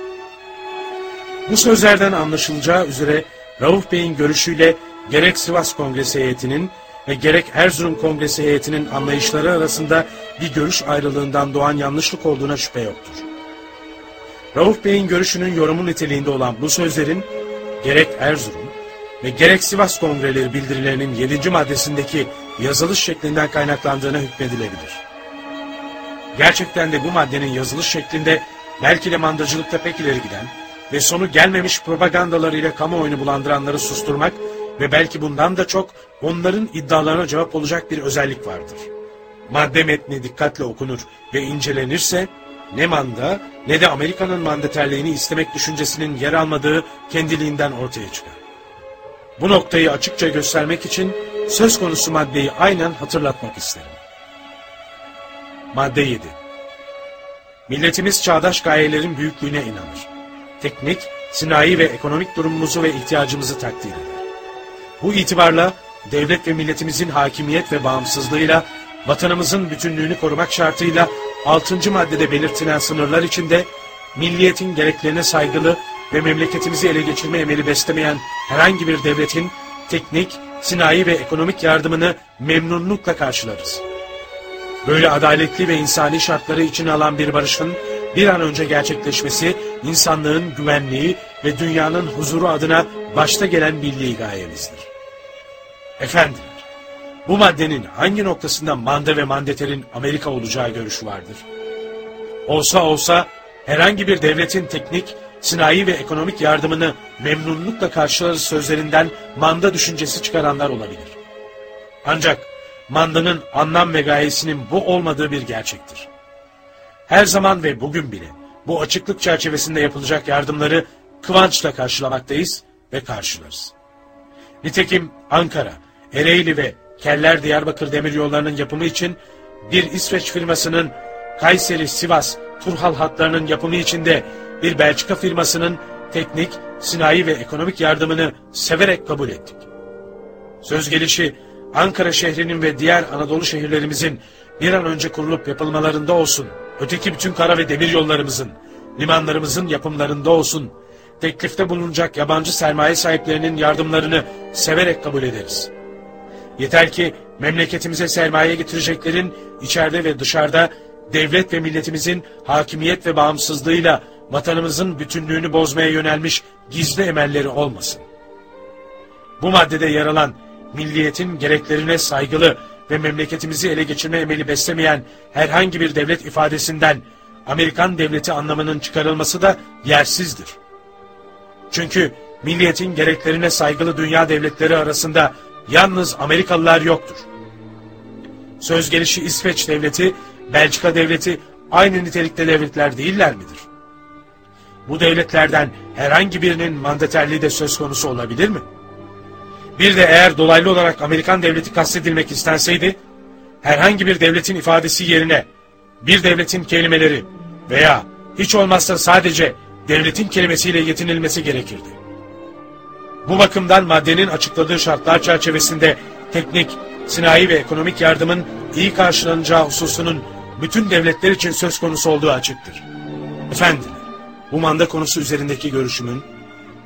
Bu sözlerden anlaşılacağı üzere Rauf Bey'in görüşüyle gerek Sivas Kongresi heyetinin ve gerek Erzurum Kongresi heyetinin anlayışları arasında bir görüş ayrılığından doğan yanlışlık olduğuna şüphe yoktur. Rauf Bey'in görüşünün yorumu niteliğinde olan bu sözlerin gerek Erzurum ve gerek Sivas Kongreleri bildirilerinin 7. maddesindeki yazılış şeklinden kaynaklandığına hükmedilebilir. Gerçekten de bu maddenin yazılış şeklinde belki de mandacılıkta pek ileri giden ve sonu gelmemiş propagandalarıyla kamuoyunu bulandıranları susturmak ve belki bundan da çok onların iddialarına cevap olacak bir özellik vardır. Madde metni dikkatle okunur ve incelenirse ne manda ne de Amerika'nın mandaterliğini istemek düşüncesinin yer almadığı kendiliğinden ortaya çıkar. Bu noktayı açıkça göstermek için söz konusu maddeyi aynen hatırlatmak isterim. Madde 7 Milletimiz çağdaş gayelerin büyüklüğüne inanır. Teknik, sinayi ve ekonomik durumumuzu ve ihtiyacımızı takdir eder. Bu itibarla devlet ve milletimizin hakimiyet ve bağımsızlığıyla vatanımızın bütünlüğünü korumak şartıyla 6. maddede belirtilen sınırlar içinde milliyetin gereklerine saygılı ve memleketimizi ele geçirme emeli beslemeyen herhangi bir devletin teknik, sinayi ve ekonomik yardımını memnunlukla karşılarız. Böyle adaletli ve insani şartları içine alan bir barışın bir an önce gerçekleşmesi insanlığın güvenliği ve dünyanın huzuru adına başta gelen milli gayemizdir. Efendiler, bu maddenin hangi noktasında manda ve mandeterin Amerika olacağı görüşü vardır? Olsa olsa herhangi bir devletin teknik, sinayi ve ekonomik yardımını memnunlukla karşılarız sözlerinden manda düşüncesi çıkaranlar olabilir. Ancak mandanın anlam ve gayesinin bu olmadığı bir gerçektir. Her zaman ve bugün bile bu açıklık çerçevesinde yapılacak yardımları kıvançla karşılamaktayız ve karşılarız. Nitekim Ankara, Ereğli ve Keller Diyarbakır demiryollarının yapımı için bir İsveç firmasının Kayseri, Sivas, Turhal hatlarının yapımı için de bir Belçika firmasının teknik, sinayi ve ekonomik yardımını severek kabul ettik. Söz gelişi Ankara şehrinin ve diğer Anadolu şehirlerimizin bir an önce kurulup yapılmalarında olsun, öteki bütün kara ve demir yollarımızın, limanlarımızın yapımlarında olsun, teklifte bulunacak yabancı sermaye sahiplerinin yardımlarını severek kabul ederiz. Yeter ki memleketimize sermaye getireceklerin içeride ve dışarıda devlet ve milletimizin hakimiyet ve bağımsızlığıyla vatanımızın bütünlüğünü bozmaya yönelmiş gizli emelleri olmasın. Bu maddede yer alan milliyetin gereklerine saygılı ve memleketimizi ele geçirme emeli beslemeyen herhangi bir devlet ifadesinden Amerikan devleti anlamının çıkarılması da yersizdir. Çünkü milliyetin gereklerine saygılı dünya devletleri arasında yalnız Amerikalılar yoktur. Söz gelişi İsveç devleti, Belçika devleti aynı nitelikte devletler değiller midir? Bu devletlerden herhangi birinin mandaterliği de söz konusu olabilir mi? Bir de eğer dolaylı olarak Amerikan devleti kastedilmek istenseydi, herhangi bir devletin ifadesi yerine bir devletin kelimeleri veya hiç olmazsa sadece devletin kelimesiyle yetinilmesi gerekirdi. Bu bakımdan maddenin açıkladığı şartlar çerçevesinde teknik, sinayi ve ekonomik yardımın iyi karşılanacağı hususunun bütün devletler için söz konusu olduğu açıktır. Efendim, bu manda konusu üzerindeki görüşümün,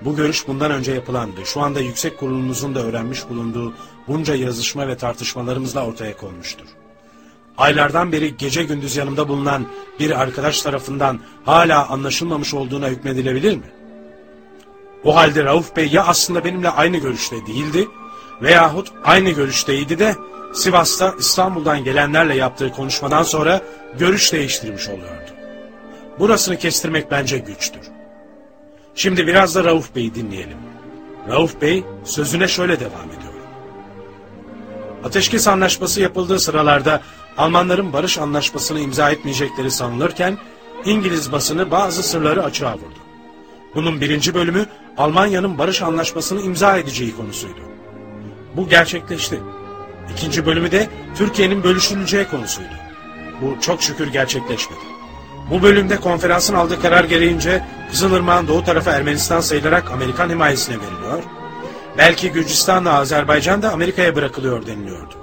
bu görüş bundan önce yapılandı. Şu anda yüksek kurulumuzun da öğrenmiş bulunduğu bunca yazışma ve tartışmalarımızla ortaya konmuştur. Aylardan beri gece gündüz yanımda bulunan bir arkadaş tarafından hala anlaşılmamış olduğuna hükmedilebilir mi? O halde Rauf Bey ya aslında benimle aynı görüşte değildi veyahut aynı görüşteydi de Sivas'ta İstanbul'dan gelenlerle yaptığı konuşmadan sonra görüş değiştirmiş oluyordu. Burasını kestirmek bence güçtür. Şimdi biraz da Rauf Bey'i dinleyelim. Rauf Bey sözüne şöyle devam ediyor. Ateşkes anlaşması yapıldığı sıralarda Almanların barış anlaşmasını imza etmeyecekleri sanılırken İngiliz basını bazı sırları açığa vurdu. Bunun birinci bölümü Almanya'nın barış anlaşmasını imza edeceği konusuydu. Bu gerçekleşti. İkinci bölümü de Türkiye'nin bölüşüleceği konusuydu. Bu çok şükür gerçekleşmedi. Bu bölümde konferansın aldığı karar gereğince Kızılırmak'ın doğu tarafı Ermenistan sayılarak Amerikan himayesine veriliyor. Belki Gürcistan'la Azerbaycan da Amerika'ya bırakılıyor deniliyordu.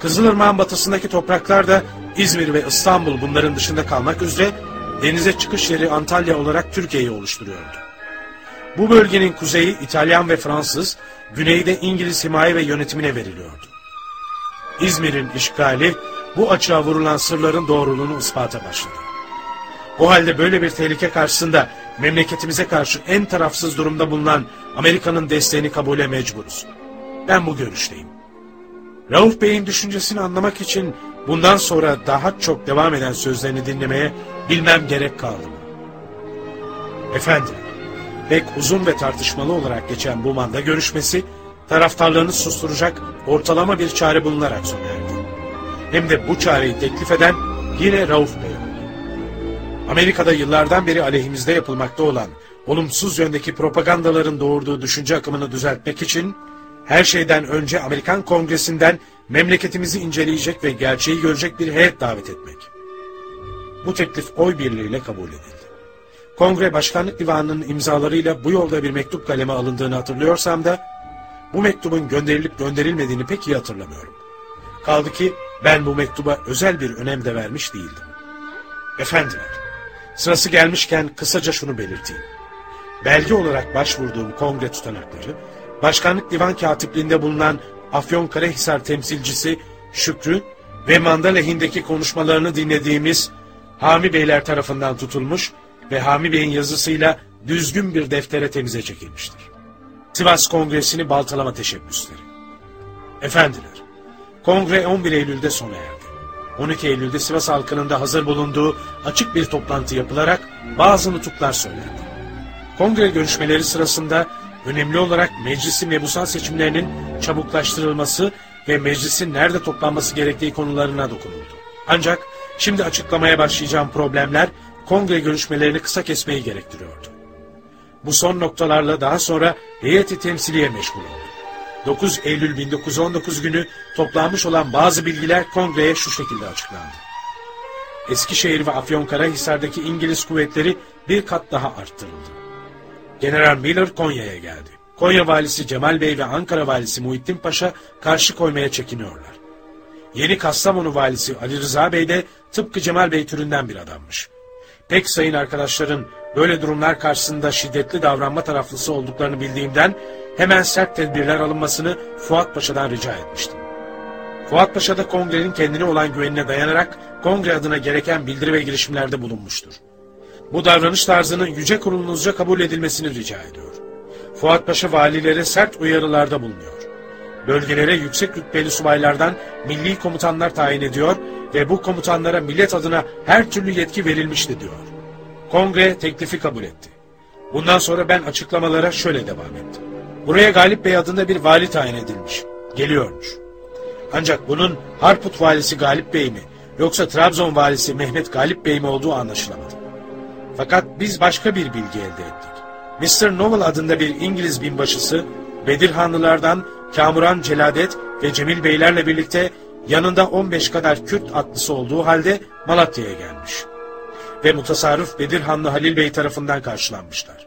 Kızılırmak'ın batısındaki topraklar da İzmir ve İstanbul bunların dışında kalmak üzere denize çıkış yeri Antalya olarak Türkiye'yi oluşturuyordu. Bu bölgenin kuzeyi İtalyan ve Fransız, güneyi de İngiliz himaye ve yönetimine veriliyordu. İzmir'in işgali bu açığa vurulan sırların doğruluğunu ispata başladı. O halde böyle bir tehlike karşısında memleketimize karşı en tarafsız durumda bulunan Amerika'nın desteğini kabule mecburuz. Ben bu görüşteyim. Rauf Bey'in düşüncesini anlamak için bundan sonra daha çok devam eden sözlerini dinlemeye bilmem gerek kaldı mı? Efendim, pek uzun ve tartışmalı olarak geçen bu manda görüşmesi taraftarlarını susturacak ortalama bir çare bulunarak sona. Hem de bu çareyi teklif eden yine Rauf Bey oldu. Amerika'da yıllardan beri aleyhimizde yapılmakta olan olumsuz yöndeki propagandaların doğurduğu düşünce akımını düzeltmek için her şeyden önce Amerikan Kongresi'nden memleketimizi inceleyecek ve gerçeği görecek bir heyet davet etmek. Bu teklif oy birliğiyle kabul edildi. Kongre Başkanlık Divanı'nın imzalarıyla bu yolda bir mektup kaleme alındığını hatırlıyorsam da bu mektubun gönderilip gönderilmediğini pek iyi hatırlamıyorum. Kaldı ki ben bu mektuba özel bir önem de vermiş değildim. Efendiler, sırası gelmişken kısaca şunu belirteyim. Belge olarak başvurduğum kongre tutanakları, Başkanlık Divan Katipliğinde bulunan Afyonkarahisar temsilcisi Şükrü ve Manda lehindeki konuşmalarını dinlediğimiz Hami Beyler tarafından tutulmuş ve Hami Bey'in yazısıyla düzgün bir deftere temize çekilmiştir. Sivas Kongresi'ni baltalama teşebbüsleri. Efendiler, kongre 11 Eylül'de sona erdi. 12 Eylül'de Sivas halkının da hazır bulunduğu açık bir toplantı yapılarak bazı nutuklar söylendi. Kongre görüşmeleri sırasında önemli olarak meclisi mebusal seçimlerinin çabuklaştırılması ve meclisin nerede toplanması gerektiği konularına dokunuldu. Ancak şimdi açıklamaya başlayacağım problemler kongre görüşmelerini kısa kesmeyi gerektiriyordu. Bu son noktalarla daha sonra heyeti temsiliye meşgul oldu. 9 Eylül 1919 günü toplanmış olan bazı bilgiler kongreye şu şekilde açıklandı. Eskişehir ve Afyonkarahisar'daki İngiliz kuvvetleri bir kat daha arttırıldı. General Miller Konya'ya geldi. Konya valisi Cemal Bey ve Ankara valisi Muhittin Paşa karşı koymaya çekiniyorlar. Yeni Kastamonu valisi Ali Rıza Bey de tıpkı Cemal Bey türünden bir adammış. Pek sayın arkadaşların böyle durumlar karşısında şiddetli davranma taraflısı olduklarını bildiğimden hemen sert tedbirler alınmasını Fuat Paşa'dan rica etmiştim. Fuat Paşa da kongrenin kendine olan güvenine dayanarak kongre adına gereken bildiri ve girişimlerde bulunmuştur. Bu davranış tarzının yüce kurulunuzca kabul edilmesini rica ediyor. Fuat Paşa valilere sert uyarılarda bulunuyor. Bölgelere yüksek rütbeli subaylardan milli komutanlar tayin ediyor ve bu komutanlara millet adına her türlü yetki verilmişti diyor. Kongre teklifi kabul etti. Bundan sonra ben açıklamalara şöyle devam ettim. Buraya Galip Bey adında bir vali tayin edilmiş. Geliyormuş. Ancak bunun Harput valisi Galip Bey mi yoksa Trabzon valisi Mehmet Galip Bey mi olduğu anlaşılamadı. Fakat biz başka bir bilgi elde ettik. Mr. Novel adında bir İngiliz binbaşısı Bedirhanlılardan Kamuran Celadet ve Cemil Beylerle birlikte yanında 15 kadar Kürt atlısı olduğu halde Malatya'ya gelmiş. Ve mutasarrıf Bedirhanlı Halil Bey tarafından karşılanmışlar.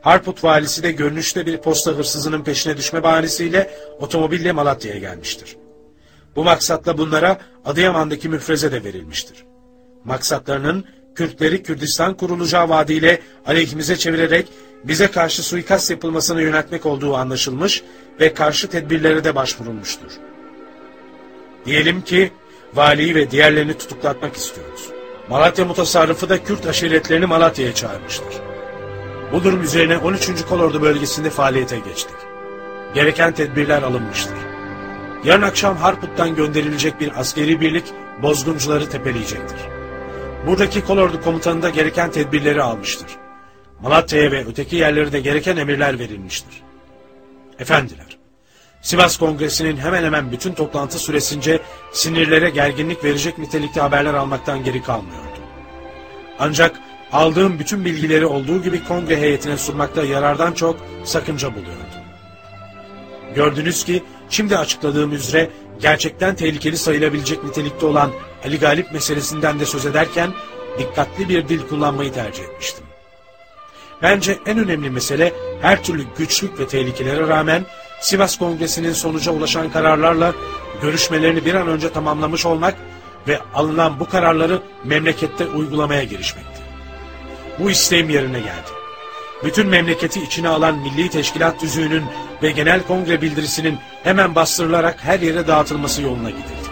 Harput valisi de görünüşte bir posta hırsızının peşine düşme bahanesiyle otomobille Malatya'ya gelmiştir. Bu maksatla bunlara Adıyaman'daki müfreze de verilmiştir. Maksatlarının Kürtleri Kürdistan kurulacağı vaadiyle aleyhimize çevirerek bize karşı suikast yapılmasına yöneltmek olduğu anlaşılmış ve karşı tedbirlere de başvurulmuştur. Diyelim ki valiyi ve diğerlerini tutuklatmak istiyoruz. Malatya mutasarrıfı da Kürt aşiretlerini Malatya'ya çağırmıştır. Bu durum üzerine 13. Kolordu bölgesinde faaliyete geçtik. Gereken tedbirler alınmıştır. Yarın akşam Harput'tan gönderilecek bir askeri birlik bozguncuları tepeleyecektir. Buradaki kolordu komutanı da gereken tedbirleri almıştır. Malatya'ya ve öteki yerlere de gereken emirler verilmiştir. Efendiler, Sivas Kongresi'nin hemen hemen bütün toplantı süresince sinirlere gerginlik verecek nitelikte haberler almaktan geri kalmıyordu. Ancak aldığım bütün bilgileri olduğu gibi kongre heyetine sunmakta yarardan çok sakınca buluyordu. Gördünüz ki şimdi açıkladığım üzere gerçekten tehlikeli sayılabilecek nitelikte olan Ali Galip meselesinden de söz ederken dikkatli bir dil kullanmayı tercih etmiştim. Bence en önemli mesele her türlü güçlük ve tehlikelere rağmen Sivas Kongresi'nin sonuca ulaşan kararlarla görüşmelerini bir an önce tamamlamış olmak ve alınan bu kararları memlekette uygulamaya girişmekti. Bu isteğim yerine geldi. Bütün memleketi içine alan Milli Teşkilat Düzüğü'nün ve Genel Kongre bildirisinin hemen bastırılarak her yere dağıtılması yoluna gidildi.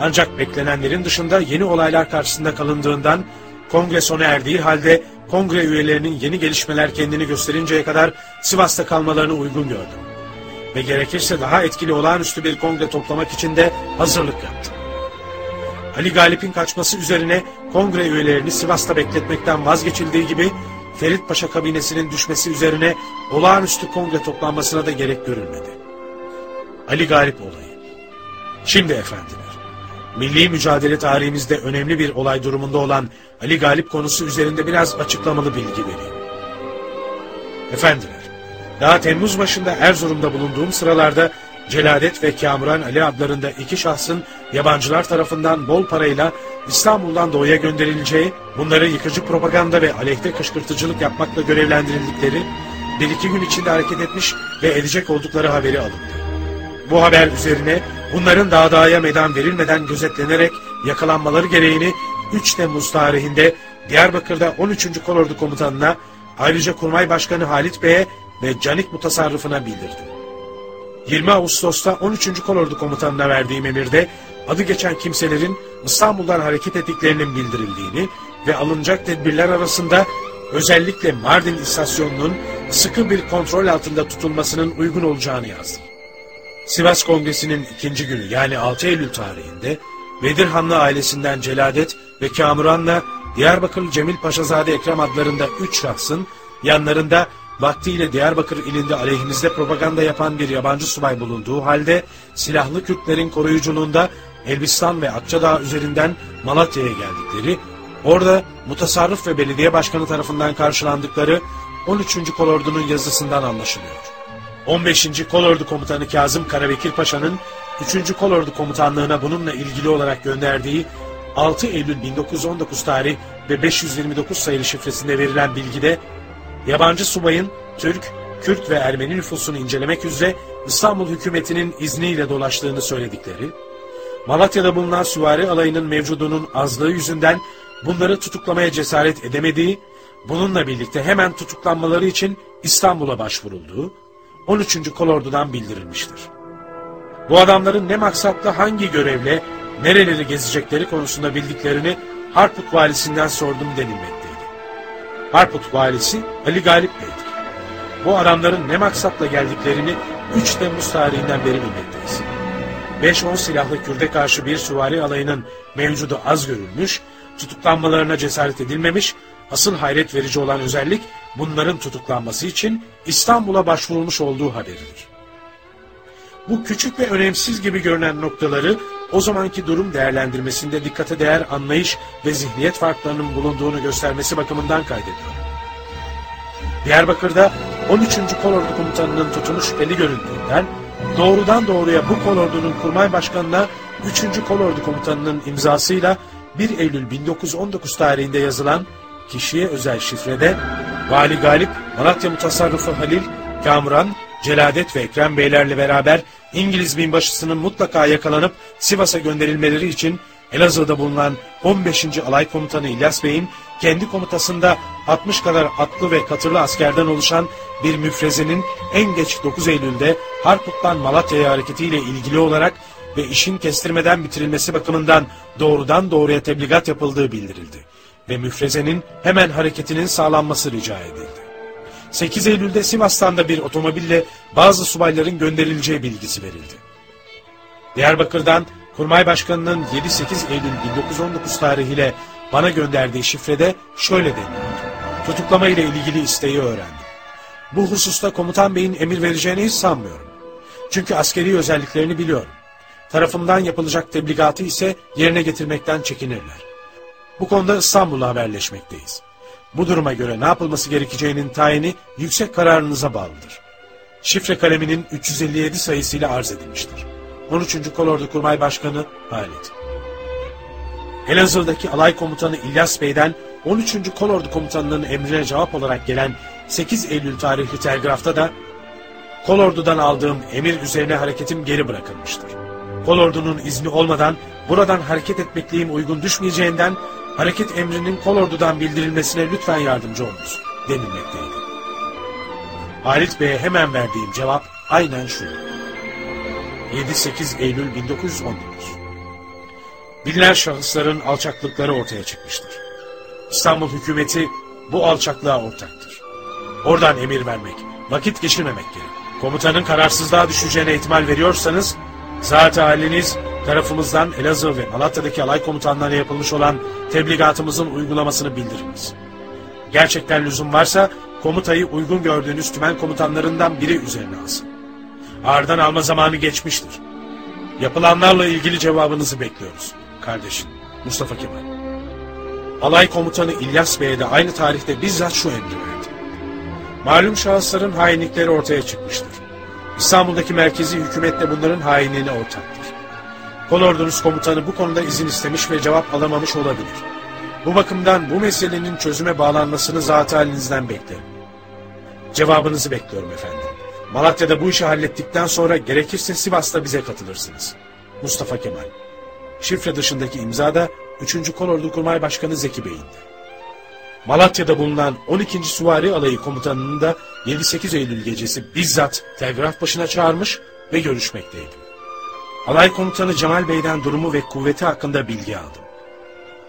Ancak beklenenlerin dışında yeni olaylar karşısında kalındığından kongre sona erdiği halde kongre üyelerinin yeni gelişmeler kendini gösterinceye kadar Sivas'ta kalmalarını uygun gördüm. Ve gerekirse daha etkili olağanüstü bir kongre toplamak için de hazırlık yaptım. Ali Galip'in kaçması üzerine kongre üyelerini Sivas'ta bekletmekten vazgeçildiği gibi Ferit Paşa kabinesinin düşmesi üzerine olağanüstü kongre toplanmasına da gerek görülmedi. Ali Galip olayı. Şimdi efendiler, milli mücadele tarihimizde önemli bir olay durumunda olan Ali Galip konusu üzerinde biraz açıklamalı bilgi vereyim. Efendiler, daha Temmuz başında Erzurum'da bulunduğum sıralarda Celadet ve Kamuran Ali adlarında iki şahsın yabancılar tarafından bol parayla İstanbul'dan doğuya gönderileceği, bunları yıkıcı propaganda ve aleyhte kışkırtıcılık yapmakla görevlendirildikleri, bir iki gün içinde hareket etmiş ve edecek oldukları haberi alındı. Bu haber üzerine bunların Dağdağ'a meydan verilmeden gözetlenerek yakalanmaları gereğini 3 Temmuz tarihinde Diyarbakır'da 13. Kolordu Komutanı'na ayrıca Kurmay Başkanı Halit Bey'e ve Canik Mutasarrıfı'na bildirdi. 20 Ağustos'ta 13. Kolordu Komutanı'na verdiğim emirde adı geçen kimselerin İstanbul'dan hareket ettiklerinin bildirildiğini ve alınacak tedbirler arasında özellikle Mardin istasyonunun sıkı bir kontrol altında tutulmasının uygun olacağını yazdım. Sivas Kongresi'nin ikinci günü yani 6 Eylül tarihinde Bedirhanlı ailesinden Celadet ve Kamuran'la Diyarbakır Cemil Paşazade Ekrem adlarında üç şahsın yanlarında vaktiyle Diyarbakır ilinde aleyhimizde propaganda yapan bir yabancı subay bulunduğu halde silahlı Kürtlerin koruyuculuğunda Elbistan ve Akçadağ üzerinden Malatya'ya geldikleri, orada mutasarrıf ve belediye başkanı tarafından karşılandıkları 13. Kolordu'nun yazısından anlaşılıyor. 15. Kolordu Komutanı Kazım Karabekir Paşa'nın 3. Kolordu Komutanlığı'na bununla ilgili olarak gönderdiği 6 Eylül 1919 tarih ve 529 sayılı şifresinde verilen bilgide yabancı subayın Türk, Kürt ve Ermeni nüfusunu incelemek üzere İstanbul hükümetinin izniyle dolaştığını söyledikleri, Malatya'da bulunan süvari alayının mevcudunun azlığı yüzünden bunları tutuklamaya cesaret edemediği, bununla birlikte hemen tutuklanmaları için İstanbul'a başvurulduğu, 13. Kolordu'dan bildirilmiştir. Bu adamların ne maksatla hangi görevle nereleri gezecekleri konusunda bildiklerini Harput valisinden sordum denilmekteydi. Harput valisi Ali Galip Bey'dir. Bu adamların ne maksatla geldiklerini 3 Temmuz tarihinden beri bilmekteyiz. 5-10 silahlı Kürde karşı bir süvari alayının mevcudu az görülmüş, tutuklanmalarına cesaret edilmemiş, asıl hayret verici olan özellik bunların tutuklanması için İstanbul'a başvurulmuş olduğu haberidir. Bu küçük ve önemsiz gibi görünen noktaları o zamanki durum değerlendirmesinde dikkate değer anlayış ve zihniyet farklarının bulunduğunu göstermesi bakımından kaydediyor. Diyarbakır'da 13. Kolordu Komutanı'nın tutumu şüpheli göründüğünden doğrudan doğruya bu kolordunun kurmay başkanına 3. Kolordu Komutanı'nın imzasıyla 1 Eylül 1919 tarihinde yazılan kişiye özel şifrede Vali Galip, Malatya Mutasarrıfı Halil, Kamuran, Celadet ve Ekrem Beylerle beraber İngiliz binbaşısının mutlaka yakalanıp Sivas'a gönderilmeleri için Elazığ'da bulunan 15. Alay Komutanı İlyas Bey'in kendi komutasında 60 kadar atlı ve katırlı askerden oluşan bir müfrezenin en geç 9 Eylül'de Harput'tan Malatya'ya hareketiyle ilgili olarak ve işin kestirmeden bitirilmesi bakımından doğrudan doğruya tebligat yapıldığı bildirildi ve müfrezenin hemen hareketinin sağlanması rica edildi. 8 Eylül'de Sivas'tan da bir otomobille bazı subayların gönderileceği bilgisi verildi. Diyarbakır'dan Kurmay Başkanı'nın 7-8 Eylül 1919 tarihiyle bana gönderdiği şifrede şöyle deniyordu. Tutuklama ile ilgili isteği öğrendim. Bu hususta komutan beyin emir vereceğini hiç sanmıyorum. Çünkü askeri özelliklerini biliyorum. Tarafımdan yapılacak tebligatı ise yerine getirmekten çekinirler. Bu konuda İstanbul'la haberleşmekteyiz. Bu duruma göre ne yapılması gerekeceğinin tayini yüksek kararınıza bağlıdır. Şifre kaleminin 357 sayısıyla arz edilmiştir. 13. Kolordu Kurmay Başkanı Halit. Elazığ'daki alay komutanı İlyas Bey'den 13. Kolordu Komutanlığı'nın emrine cevap olarak gelen 8 Eylül tarihli telgrafta da Kolordu'dan aldığım emir üzerine hareketim geri bırakılmıştır. Kolordu'nun izni olmadan buradan hareket etmekliğim uygun düşmeyeceğinden hareket emrinin kolordudan bildirilmesine lütfen yardımcı olunuz denilmekteydi. Halit Bey'e hemen verdiğim cevap aynen şu. 7-8 Eylül 1919 Bilinen şahısların alçaklıkları ortaya çıkmıştır. İstanbul hükümeti bu alçaklığa ortaktır. Oradan emir vermek, vakit geçirmemek gerek. Komutanın kararsızlığa düşeceğine ihtimal veriyorsanız, zat haliniz tarafımızdan Elazığ ve Malatya'daki alay komutanlarına yapılmış olan tebligatımızın uygulamasını bildiriniz. Gerçekten lüzum varsa komutayı uygun gördüğünüz tümen komutanlarından biri üzerine alsın. Ağırdan alma zamanı geçmiştir. Yapılanlarla ilgili cevabınızı bekliyoruz. Kardeşim Mustafa Kemal. Alay komutanı İlyas Bey'e de aynı tarihte bizzat şu emri verdi. Malum şahısların hainlikleri ortaya çıkmıştır. İstanbul'daki merkezi hükümet de bunların hainliğine ortaktır. Kolordunuz komutanı bu konuda izin istemiş ve cevap alamamış olabilir. Bu bakımdan bu meselenin çözüme bağlanmasını zat halinizden beklerim. Cevabınızı bekliyorum efendim. Malatya'da bu işi hallettikten sonra gerekirse Sivas'ta bize katılırsınız. Mustafa Kemal. Şifre dışındaki imza da 3. Kolordu Kurmay Başkanı Zeki Bey'indi. Malatya'da bulunan 12. Suvari Alayı Komutanı'nı da 7-8 Eylül gecesi bizzat telgraf başına çağırmış ve görüşmekteydim. Alay Komutanı Cemal Bey'den durumu ve kuvveti hakkında bilgi aldım.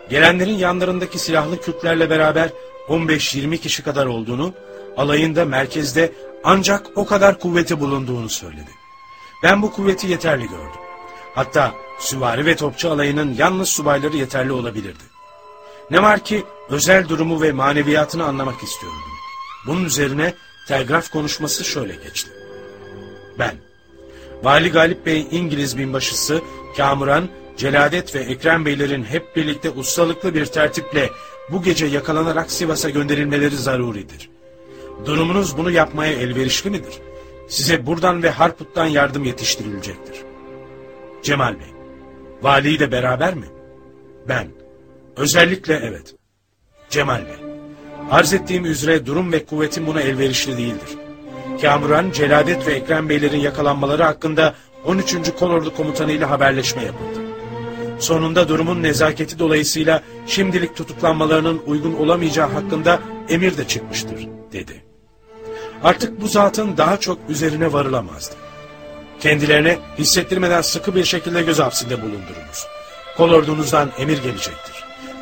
Gelenlerin yanlarındaki silahlı Kürtlerle beraber 15-20 kişi kadar olduğunu, alayında merkezde ancak o kadar kuvveti bulunduğunu söyledi. Ben bu kuvveti yeterli gördüm. Hatta süvari ve topçu alayının yalnız subayları yeterli olabilirdi. Ne var ki özel durumu ve maneviyatını anlamak istiyordum. Bunun üzerine telgraf konuşması şöyle geçti. Ben, Vali Galip Bey İngiliz binbaşısı, Kamuran, Celadet ve Ekrem Beylerin hep birlikte ustalıklı bir tertiple bu gece yakalanarak Sivas'a gönderilmeleri zaruridir. Durumunuz bunu yapmaya elverişli midir? Size buradan ve Harput'tan yardım yetiştirilecektir. Cemal Bey, vali de beraber mi? Ben, özellikle evet. Cemal Bey, arz ettiğim üzere durum ve kuvvetim buna elverişli değildir. Kamuran, Celadet ve Ekrem Beylerin yakalanmaları hakkında 13. Kolordu Komutanı ile haberleşme yapıldı. Sonunda durumun nezaketi dolayısıyla şimdilik tutuklanmalarının uygun olamayacağı hakkında emir de çıkmıştır, dedi. Artık bu zatın daha çok üzerine varılamazdı. Kendilerine hissettirmeden sıkı bir şekilde göz hapsinde bulundurunuz. Kolordunuzdan emir gelecektir.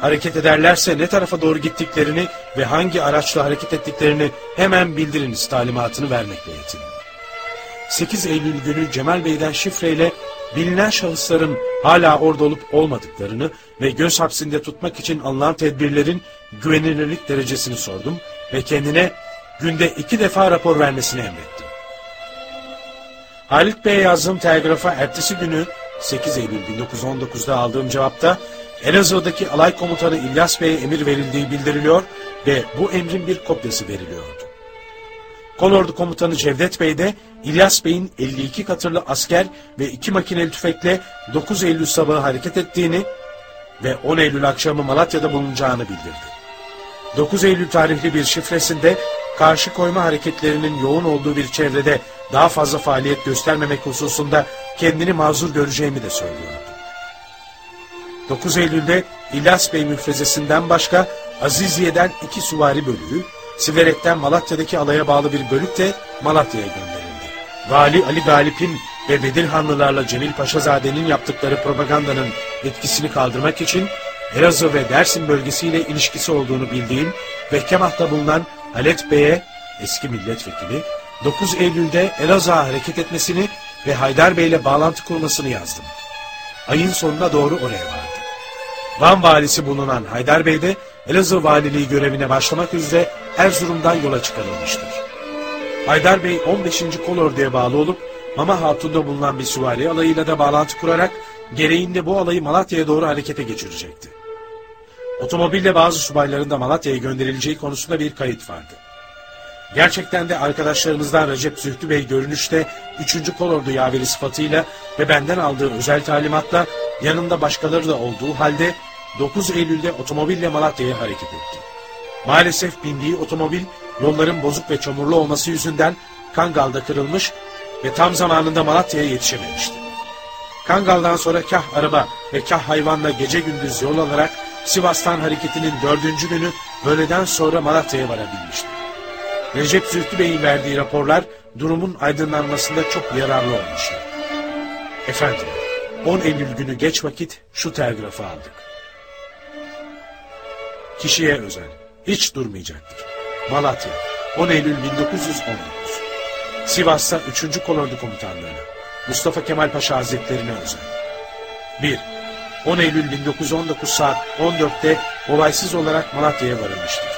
Hareket ederlerse ne tarafa doğru gittiklerini ve hangi araçla hareket ettiklerini hemen bildiriniz talimatını vermekle yetinin. 8 Eylül günü Cemal Bey'den şifreyle bilinen şahısların hala orada olup olmadıklarını ve göz hapsinde tutmak için alınan tedbirlerin güvenilirlik derecesini sordum ve kendine günde iki defa rapor vermesini emrettim. Halit Bey'e yazdığım telgrafa ertesi günü 8 Eylül 1919'da aldığım cevapta Elazığ'daki alay komutanı İlyas Bey'e emir verildiği bildiriliyor ve bu emrin bir kopyası veriliyordu. Kolordu komutanı Cevdet Bey de İlyas Bey'in 52 katırlı asker ve 2 makineli tüfekle 9 Eylül sabahı hareket ettiğini ve 10 Eylül akşamı Malatya'da bulunacağını bildirdi. 9 Eylül tarihli bir şifresinde karşı koyma hareketlerinin yoğun olduğu bir çevrede daha fazla faaliyet göstermemek hususunda kendini mazur göreceğimi de söylüyordu. 9 Eylül'de İlyas Bey müfrezesinden başka Aziziye'den iki suvari bölüğü, Siverek'ten Malatya'daki alaya bağlı bir bölük de Malatya'ya gönderildi. Vali Ali Galip'in ve Bedirhanlılarla Cemil Paşazade'nin yaptıkları propagandanın etkisini kaldırmak için Elazığ ve Dersim bölgesiyle ilişkisi olduğunu bildiğim ve Kemah'ta bulunan Halet Bey'e eski milletvekili 9 Eylül'de Elazığ'a hareket etmesini ve Haydar Bey'le bağlantı kurmasını yazdım. Ayın sonuna doğru oraya vardı. Van valisi bulunan Haydar Bey de Elazığ valiliği görevine başlamak üzere Erzurum'dan yola çıkarılmıştır. Haydar Bey 15. Kolordu'ya bağlı olup Mama Hatun'da bulunan bir süvari alayıyla da bağlantı kurarak gereğinde bu alayı Malatya'ya doğru harekete geçirecekti. Otomobille bazı subayların da Malatya'ya gönderileceği konusunda bir kayıt vardı. Gerçekten de arkadaşlarımızdan Recep Zühtü Bey görünüşte 3. Kolordu yaveri sıfatıyla ve benden aldığı özel talimatla yanında başkaları da olduğu halde 9 Eylül'de otomobille Malatya'ya hareket etti. Maalesef bindiği otomobil yolların bozuk ve çamurlu olması yüzünden Kangal'da kırılmış ve tam zamanında Malatya'ya yetişememişti. Kangal'dan sonra kah araba ve kah hayvanla gece gündüz yol alarak Sivas'tan hareketinin dördüncü günü öğleden sonra Malatya'ya varabilmişti. Recep Zühtü Bey'in verdiği raporlar durumun aydınlanmasında çok yararlı olmuştu. Efendim, 10 Eylül günü geç vakit şu telgrafı aldık. Kişiye özel, hiç durmayacaktır. Malatya, 10 Eylül 1919. Sivas'ta 3. Kolordu Komutanlığı'na, Mustafa Kemal Paşa Hazretlerine özel. 1. 10 Eylül 1919 saat 14'te olaysız olarak Malatya'ya varılmıştır.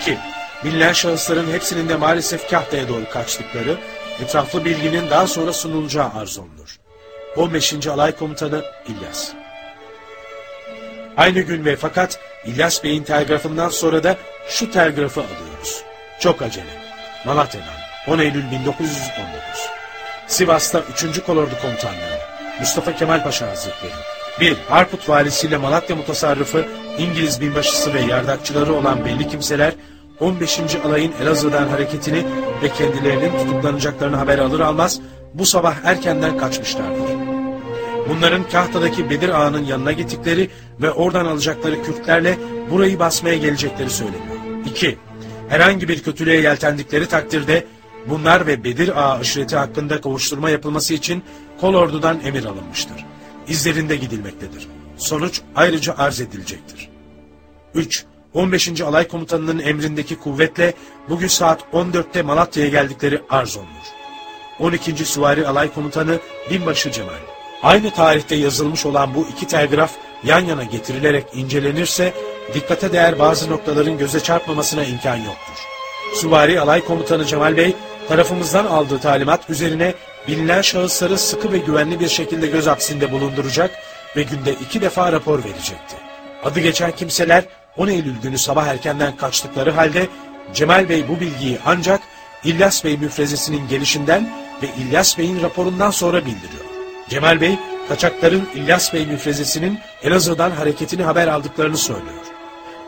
2. Bilinen şahısların hepsinin de maalesef Kahta'ya doğru kaçtıkları, etraflı bilginin daha sonra sunulacağı arzumdur. 15. Alay Komutanı İlyas. Aynı gün ve fakat İlyas Bey'in telgrafından sonra da şu telgrafı alıyoruz. Çok acele. Malatya'dan 10 Eylül 1919. Sivas'ta 3. Kolordu Komutanlığı, Mustafa Kemal Paşa Hazretleri, 1. Harput valisiyle Malatya mutasarrıfı, İngiliz binbaşısı ve yardakçıları olan belli kimseler, 15. alayın Elazığ'dan hareketini ve kendilerinin tutuklanacaklarını haber alır almaz, bu sabah erkenden kaçmışlardır. Bunların Kahta'daki Bedir Ağa'nın yanına gittikleri ve oradan alacakları Kürtlerle burayı basmaya gelecekleri söyleniyor. 2. Herhangi bir kötülüğe yeltendikleri takdirde bunlar ve Bedir Ağa aşireti hakkında kovuşturma yapılması için kolordudan emir alınmıştır. İzlerinde gidilmektedir. Sonuç ayrıca arz edilecektir. 3. 15. Alay Komutanı'nın emrindeki kuvvetle bugün saat 14'te Malatya'ya geldikleri arz olunur. 12. Süvari Alay Komutanı Binbaşı Cemal. Aynı tarihte yazılmış olan bu iki telgraf yan yana getirilerek incelenirse dikkate değer bazı noktaların göze çarpmamasına imkan yoktur. Süvari Alay Komutanı Cemal Bey tarafımızdan aldığı talimat üzerine bilinen şahısları sıkı ve güvenli bir şekilde göz hapsinde bulunduracak ve günde iki defa rapor verecekti. Adı geçen kimseler 10 Eylül günü sabah erkenden kaçtıkları halde Cemal Bey bu bilgiyi ancak İlyas Bey müfrezesinin gelişinden ve İlyas Bey'in raporundan sonra bildiriyor. Cemal Bey, kaçakların İlyas Bey müfrezesinin Elazığ'dan hareketini haber aldıklarını söylüyor.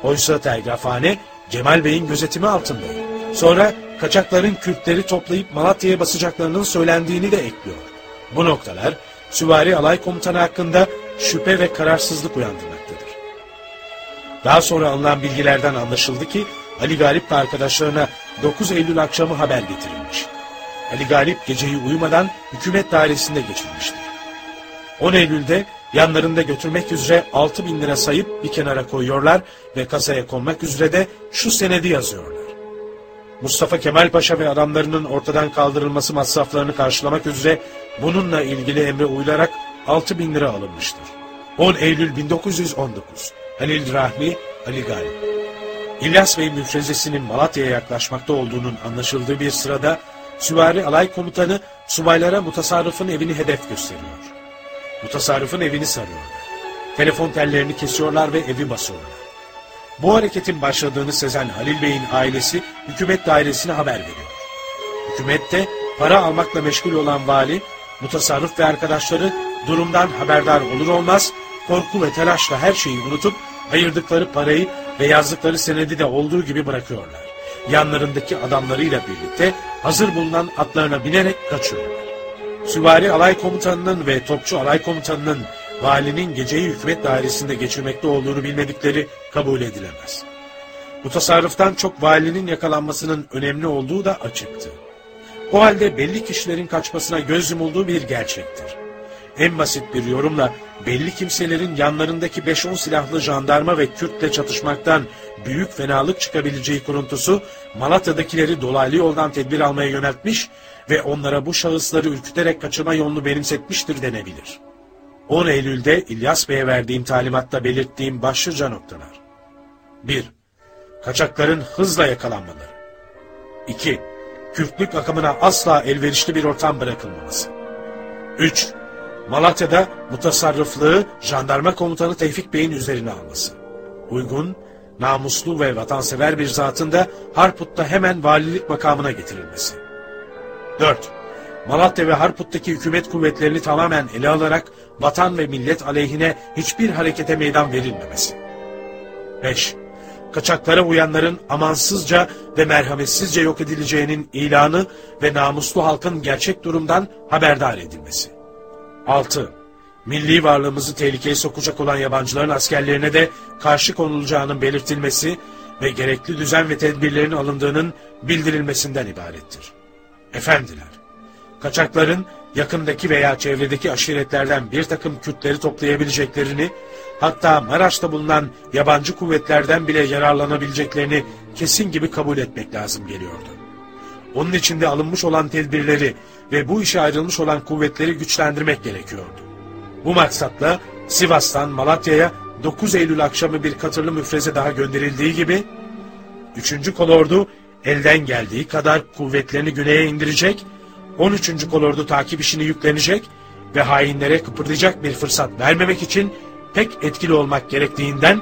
Oysa telgrafhane Cemal Bey'in gözetimi altında. Sonra kaçakların Kürtleri toplayıp Malatya'ya basacaklarının söylendiğini de ekliyor. Bu noktalar Süvari Alay Komutanı hakkında şüphe ve kararsızlık uyandırmaktadır. Daha sonra alınan bilgilerden anlaşıldı ki Ali Galip ve arkadaşlarına 9 Eylül akşamı haber getirilmiş. Ali Galip geceyi uyumadan hükümet dairesinde geçirmiştir. 10 Eylül'de yanlarında götürmek üzere 6 bin lira sayıp bir kenara koyuyorlar ve kasaya konmak üzere de şu senedi yazıyorlar. Mustafa Kemal Paşa ve adamlarının ortadan kaldırılması masraflarını karşılamak üzere bununla ilgili emre uyularak 6 bin lira alınmıştır. 10 Eylül 1919 Halil Rahmi, Ali Galip İlyas Bey müfrezesinin Malatya'ya yaklaşmakta olduğunun anlaşıldığı bir sırada Süvari Alay Komutanı subaylara mutasarrıfın evini hedef gösteriyor. Mutasarrıfın evini sarıyorlar. Telefon tellerini kesiyorlar ve evi basıyorlar. Bu hareketin başladığını sezen Halil Bey'in ailesi hükümet dairesine haber veriyor. Hükümette para almakla meşgul olan vali, mutasarrıf ve arkadaşları durumdan haberdar olur olmaz korku ve telaşla her şeyi unutup ayırdıkları parayı ve yazdıkları senedi de olduğu gibi bırakıyorlar. Yanlarındaki adamlarıyla birlikte hazır bulunan atlarına binerek kaçıyorlar. Süvari alay komutanının ve topçu alay komutanının valinin geceyi hükümet dairesinde geçirmekte olduğunu bilmedikleri kabul edilemez. Bu tasarruftan çok valinin yakalanmasının önemli olduğu da açıktı. O halde belli kişilerin kaçmasına göz yumulduğu bir gerçektir. En basit bir yorumla belli kimselerin yanlarındaki 5-10 silahlı jandarma ve Kürtle çatışmaktan büyük fenalık çıkabileceği kuruntusu Malatya'dakileri dolaylı yoldan tedbir almaya yöneltmiş ve onlara bu şahısları ürküterek kaçırma yolunu benimsetmiştir denebilir. 10 Eylül'de İlyas Bey'e verdiğim talimatta belirttiğim başlıca noktalar. 1. Kaçakların hızla yakalanmaları. 2. Kürtlük akımına asla elverişli bir ortam bırakılmaması. 3. Malatya'da mutasarrıflığı jandarma komutanı Tevfik Bey'in üzerine alması. Uygun, namuslu ve vatansever bir zatın da Harput'ta hemen valilik makamına getirilmesi. 4. Malatya ve Harput'taki hükümet kuvvetlerini tamamen ele alarak vatan ve millet aleyhine hiçbir harekete meydan verilmemesi. 5. Kaçaklara uyanların amansızca ve merhametsizce yok edileceğinin ilanı ve namuslu halkın gerçek durumdan haberdar edilmesi. 6. Milli varlığımızı tehlikeye sokacak olan yabancıların askerlerine de karşı konulacağının belirtilmesi ve gerekli düzen ve tedbirlerin alındığının bildirilmesinden ibarettir. Efendiler, kaçakların yakındaki veya çevredeki aşiretlerden bir takım Kürtleri toplayabileceklerini, hatta Maraş'ta bulunan yabancı kuvvetlerden bile yararlanabileceklerini kesin gibi kabul etmek lazım geliyordu. Onun içinde alınmış olan tedbirleri ve bu işe ayrılmış olan kuvvetleri güçlendirmek gerekiyordu. Bu maksatla Sivas'tan Malatya'ya 9 Eylül akşamı bir katırlı müfreze daha gönderildiği gibi, 3. kolordu elden geldiği kadar kuvvetlerini güneye indirecek, 13. kolordu takip işini yüklenecek ve hainlere kıpırdayacak bir fırsat vermemek için pek etkili olmak gerektiğinden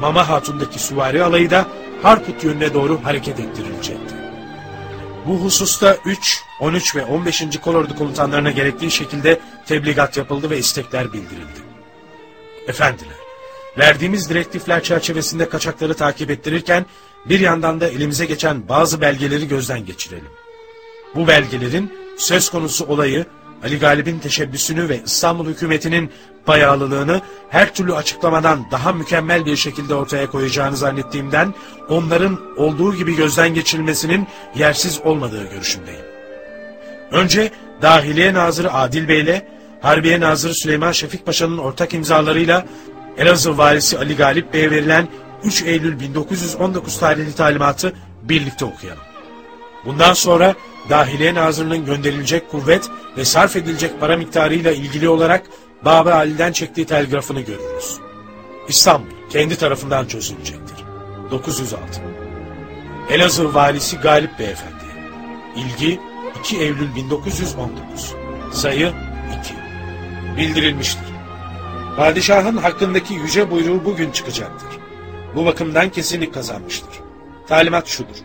Mama Hatun'daki süvari alayı da Harput yönüne doğru hareket ettirilecekti. Bu hususta 3, 13 ve 15. kolordu komutanlarına gerektiği şekilde tebligat yapıldı ve istekler bildirildi. Efendiler, verdiğimiz direktifler çerçevesinde kaçakları takip ettirirken bir yandan da elimize geçen bazı belgeleri gözden geçirelim. Bu belgelerin söz konusu olayı Ali Galip'in teşebbüsünü ve İstanbul hükümetinin bayağılılığını her türlü açıklamadan daha mükemmel bir şekilde ortaya koyacağını zannettiğimden onların olduğu gibi gözden geçirilmesinin yersiz olmadığı görüşündeyim. Önce Dahiliye Nazırı Adil Bey ile Harbiye Nazırı Süleyman Şefik Paşa'nın ortak imzalarıyla Elazığ Valisi Ali Galip Bey'e verilen 3 Eylül 1919 tarihli talimatı birlikte okuyalım. Bundan sonra Dahiliye Nazırı'nın gönderilecek kuvvet ve sarf edilecek para miktarıyla ilgili olarak Baba Ali'den çektiği telgrafını görürüz. İstanbul kendi tarafından çözülecektir. 906 Elazığ Valisi Galip Beyefendi İlgi 2 Eylül 1919 Sayı 2 Bildirilmiştir. Padişahın hakkındaki yüce buyruğu bugün çıkacaktır. Bu bakımdan kesinlik kazanmıştır. Talimat şudur.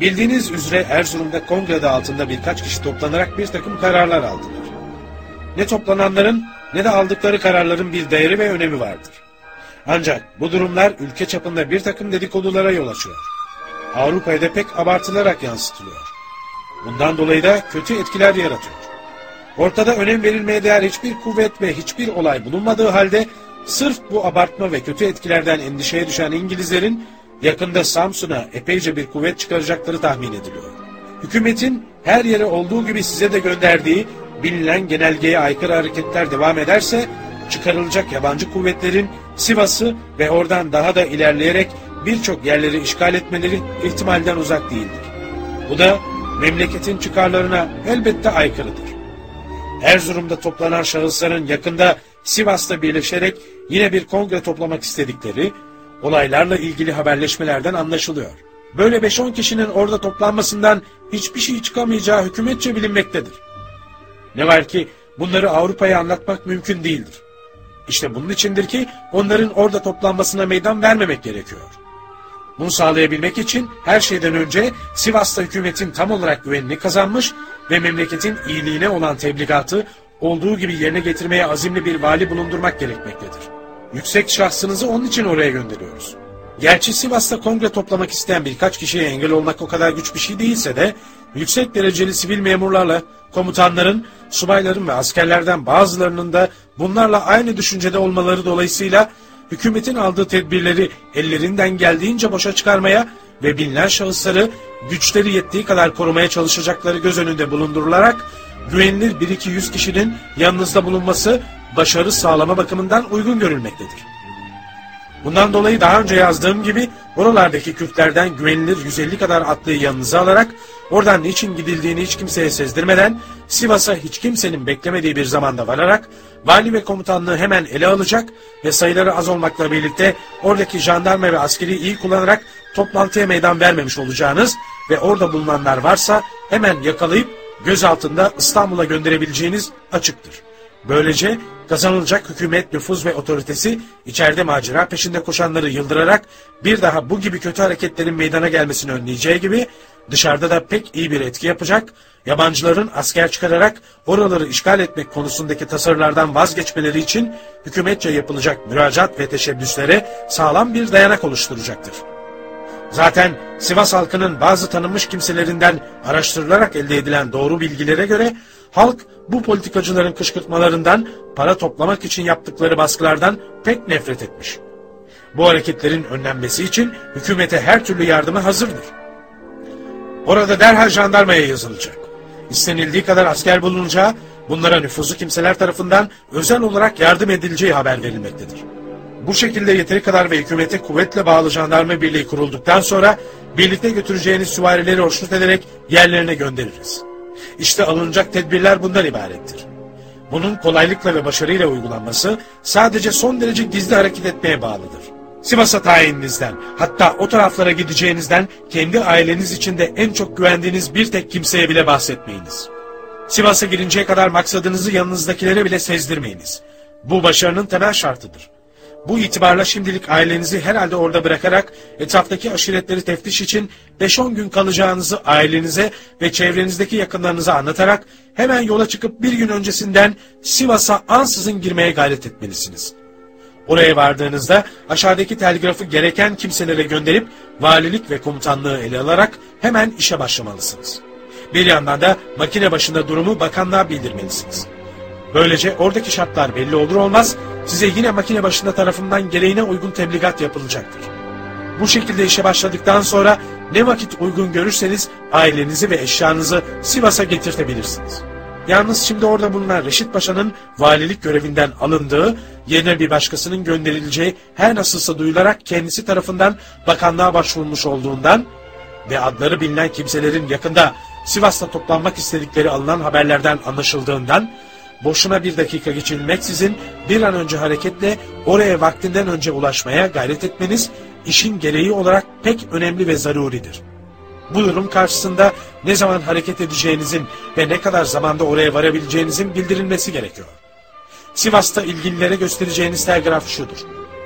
Bildiğiniz üzere Erzurum'da kongrede altında birkaç kişi toplanarak bir takım kararlar aldılar. Ne toplananların ne de aldıkları kararların bir değeri ve önemi vardır. Ancak bu durumlar ülke çapında bir takım dedikodulara yol açıyor. Avrupa'da pek abartılarak yansıtılıyor. Bundan dolayı da kötü etkiler yaratıyor. Ortada önem verilmeye değer hiçbir kuvvet ve hiçbir olay bulunmadığı halde sırf bu abartma ve kötü etkilerden endişeye düşen İngilizlerin yakında Samsun'a epeyce bir kuvvet çıkaracakları tahmin ediliyor. Hükümetin her yere olduğu gibi size de gönderdiği bilinen genelgeye aykırı hareketler devam ederse çıkarılacak yabancı kuvvetlerin Sivas'ı ve oradan daha da ilerleyerek birçok yerleri işgal etmeleri ihtimalden uzak değildir. Bu da memleketin çıkarlarına elbette aykırıdır. Erzurum'da toplanan şahısların yakında Sivas'ta birleşerek yine bir kongre toplamak istedikleri olaylarla ilgili haberleşmelerden anlaşılıyor. Böyle 5-10 kişinin orada toplanmasından hiçbir şey çıkamayacağı hükümetçe bilinmektedir. Ne var ki bunları Avrupa'ya anlatmak mümkün değildir. İşte bunun içindir ki onların orada toplanmasına meydan vermemek gerekiyor. Bunu sağlayabilmek için her şeyden önce Sivas'ta hükümetin tam olarak güvenini kazanmış ve memleketin iyiliğine olan tebligatı olduğu gibi yerine getirmeye azimli bir vali bulundurmak gerekmektedir. Yüksek şahsınızı onun için oraya gönderiyoruz. Gerçi Sivas'ta kongre toplamak isteyen birkaç kişiye engel olmak o kadar güç bir şey değilse de yüksek dereceli sivil memurlarla komutanların, subayların ve askerlerden bazılarının da bunlarla aynı düşüncede olmaları dolayısıyla hükümetin aldığı tedbirleri ellerinden geldiğince boşa çıkarmaya ve binler şahısları güçleri yettiği kadar korumaya çalışacakları göz önünde bulundurularak güvenilir bir iki yüz kişinin yanınızda bulunması başarı sağlama bakımından uygun görülmektedir. Bundan dolayı daha önce yazdığım gibi oralardaki Kürtlerden güvenilir 150 kadar atlıyı yanınıza alarak oradan niçin gidildiğini hiç kimseye sezdirmeden Sivas'a hiç kimsenin beklemediği bir zamanda vararak vali ve komutanlığı hemen ele alacak ve sayıları az olmakla birlikte oradaki jandarma ve askeri iyi kullanarak toplantıya meydan vermemiş olacağınız ve orada bulunanlar varsa hemen yakalayıp göz altında İstanbul'a gönderebileceğiniz açıktır. Böylece kazanılacak hükümet nüfuz ve otoritesi içeride macera peşinde koşanları yıldırarak bir daha bu gibi kötü hareketlerin meydana gelmesini önleyeceği gibi dışarıda da pek iyi bir etki yapacak, yabancıların asker çıkararak oraları işgal etmek konusundaki tasarılardan vazgeçmeleri için hükümetçe yapılacak müracaat ve teşebbüslere sağlam bir dayanak oluşturacaktır. Zaten Sivas halkının bazı tanınmış kimselerinden araştırılarak elde edilen doğru bilgilere göre halk bu politikacıların kışkırtmalarından para toplamak için yaptıkları baskılardan pek nefret etmiş. Bu hareketlerin önlenmesi için hükümete her türlü yardıma hazırdır. Orada derhal jandarmaya yazılacak. İstenildiği kadar asker bulunacağı, bunlara nüfuzu kimseler tarafından özel olarak yardım edileceği haber verilmektedir. Bu şekilde yeteri kadar ve hükümete kuvvetle bağlı jandarma birliği kurulduktan sonra birlikte götüreceğiniz süvarileri hoşnut ederek yerlerine göndeririz. İşte alınacak tedbirler bundan ibarettir. Bunun kolaylıkla ve başarıyla uygulanması sadece son derece gizli hareket etmeye bağlıdır. Sivas'a tayininizden, hatta o taraflara gideceğinizden kendi aileniz içinde en çok güvendiğiniz bir tek kimseye bile bahsetmeyiniz. Sivas'a girinceye kadar maksadınızı yanınızdakilere bile sezdirmeyiniz. Bu başarının temel şartıdır. Bu itibarla şimdilik ailenizi herhalde orada bırakarak etraftaki aşiretleri teftiş için 5-10 gün kalacağınızı ailenize ve çevrenizdeki yakınlarınıza anlatarak hemen yola çıkıp bir gün öncesinden Sivas'a ansızın girmeye gayret etmelisiniz. Oraya vardığınızda aşağıdaki telgrafı gereken kimselere gönderip valilik ve komutanlığı ele alarak hemen işe başlamalısınız. Bir yandan da makine başında durumu bakanlığa bildirmelisiniz. Böylece oradaki şartlar belli olur olmaz size yine makine başında tarafından gereğine uygun tebligat yapılacaktır. Bu şekilde işe başladıktan sonra ne vakit uygun görürseniz ailenizi ve eşyanızı Sivas'a getirtebilirsiniz. Yalnız şimdi orada bulunan Reşit Paşa'nın valilik görevinden alındığı, yerine bir başkasının gönderileceği her nasılsa duyularak kendisi tarafından bakanlığa başvurmuş olduğundan ve adları bilinen kimselerin yakında Sivas'ta toplanmak istedikleri alınan haberlerden anlaşıldığından boşuna bir dakika geçirilmeksizin bir an önce hareketle oraya vaktinden önce ulaşmaya gayret etmeniz işin gereği olarak pek önemli ve zaruridir. Bu durum karşısında ne zaman hareket edeceğinizin ve ne kadar zamanda oraya varabileceğinizin bildirilmesi gerekiyor. Sivas'ta ilgililere göstereceğiniz telgraf şudur.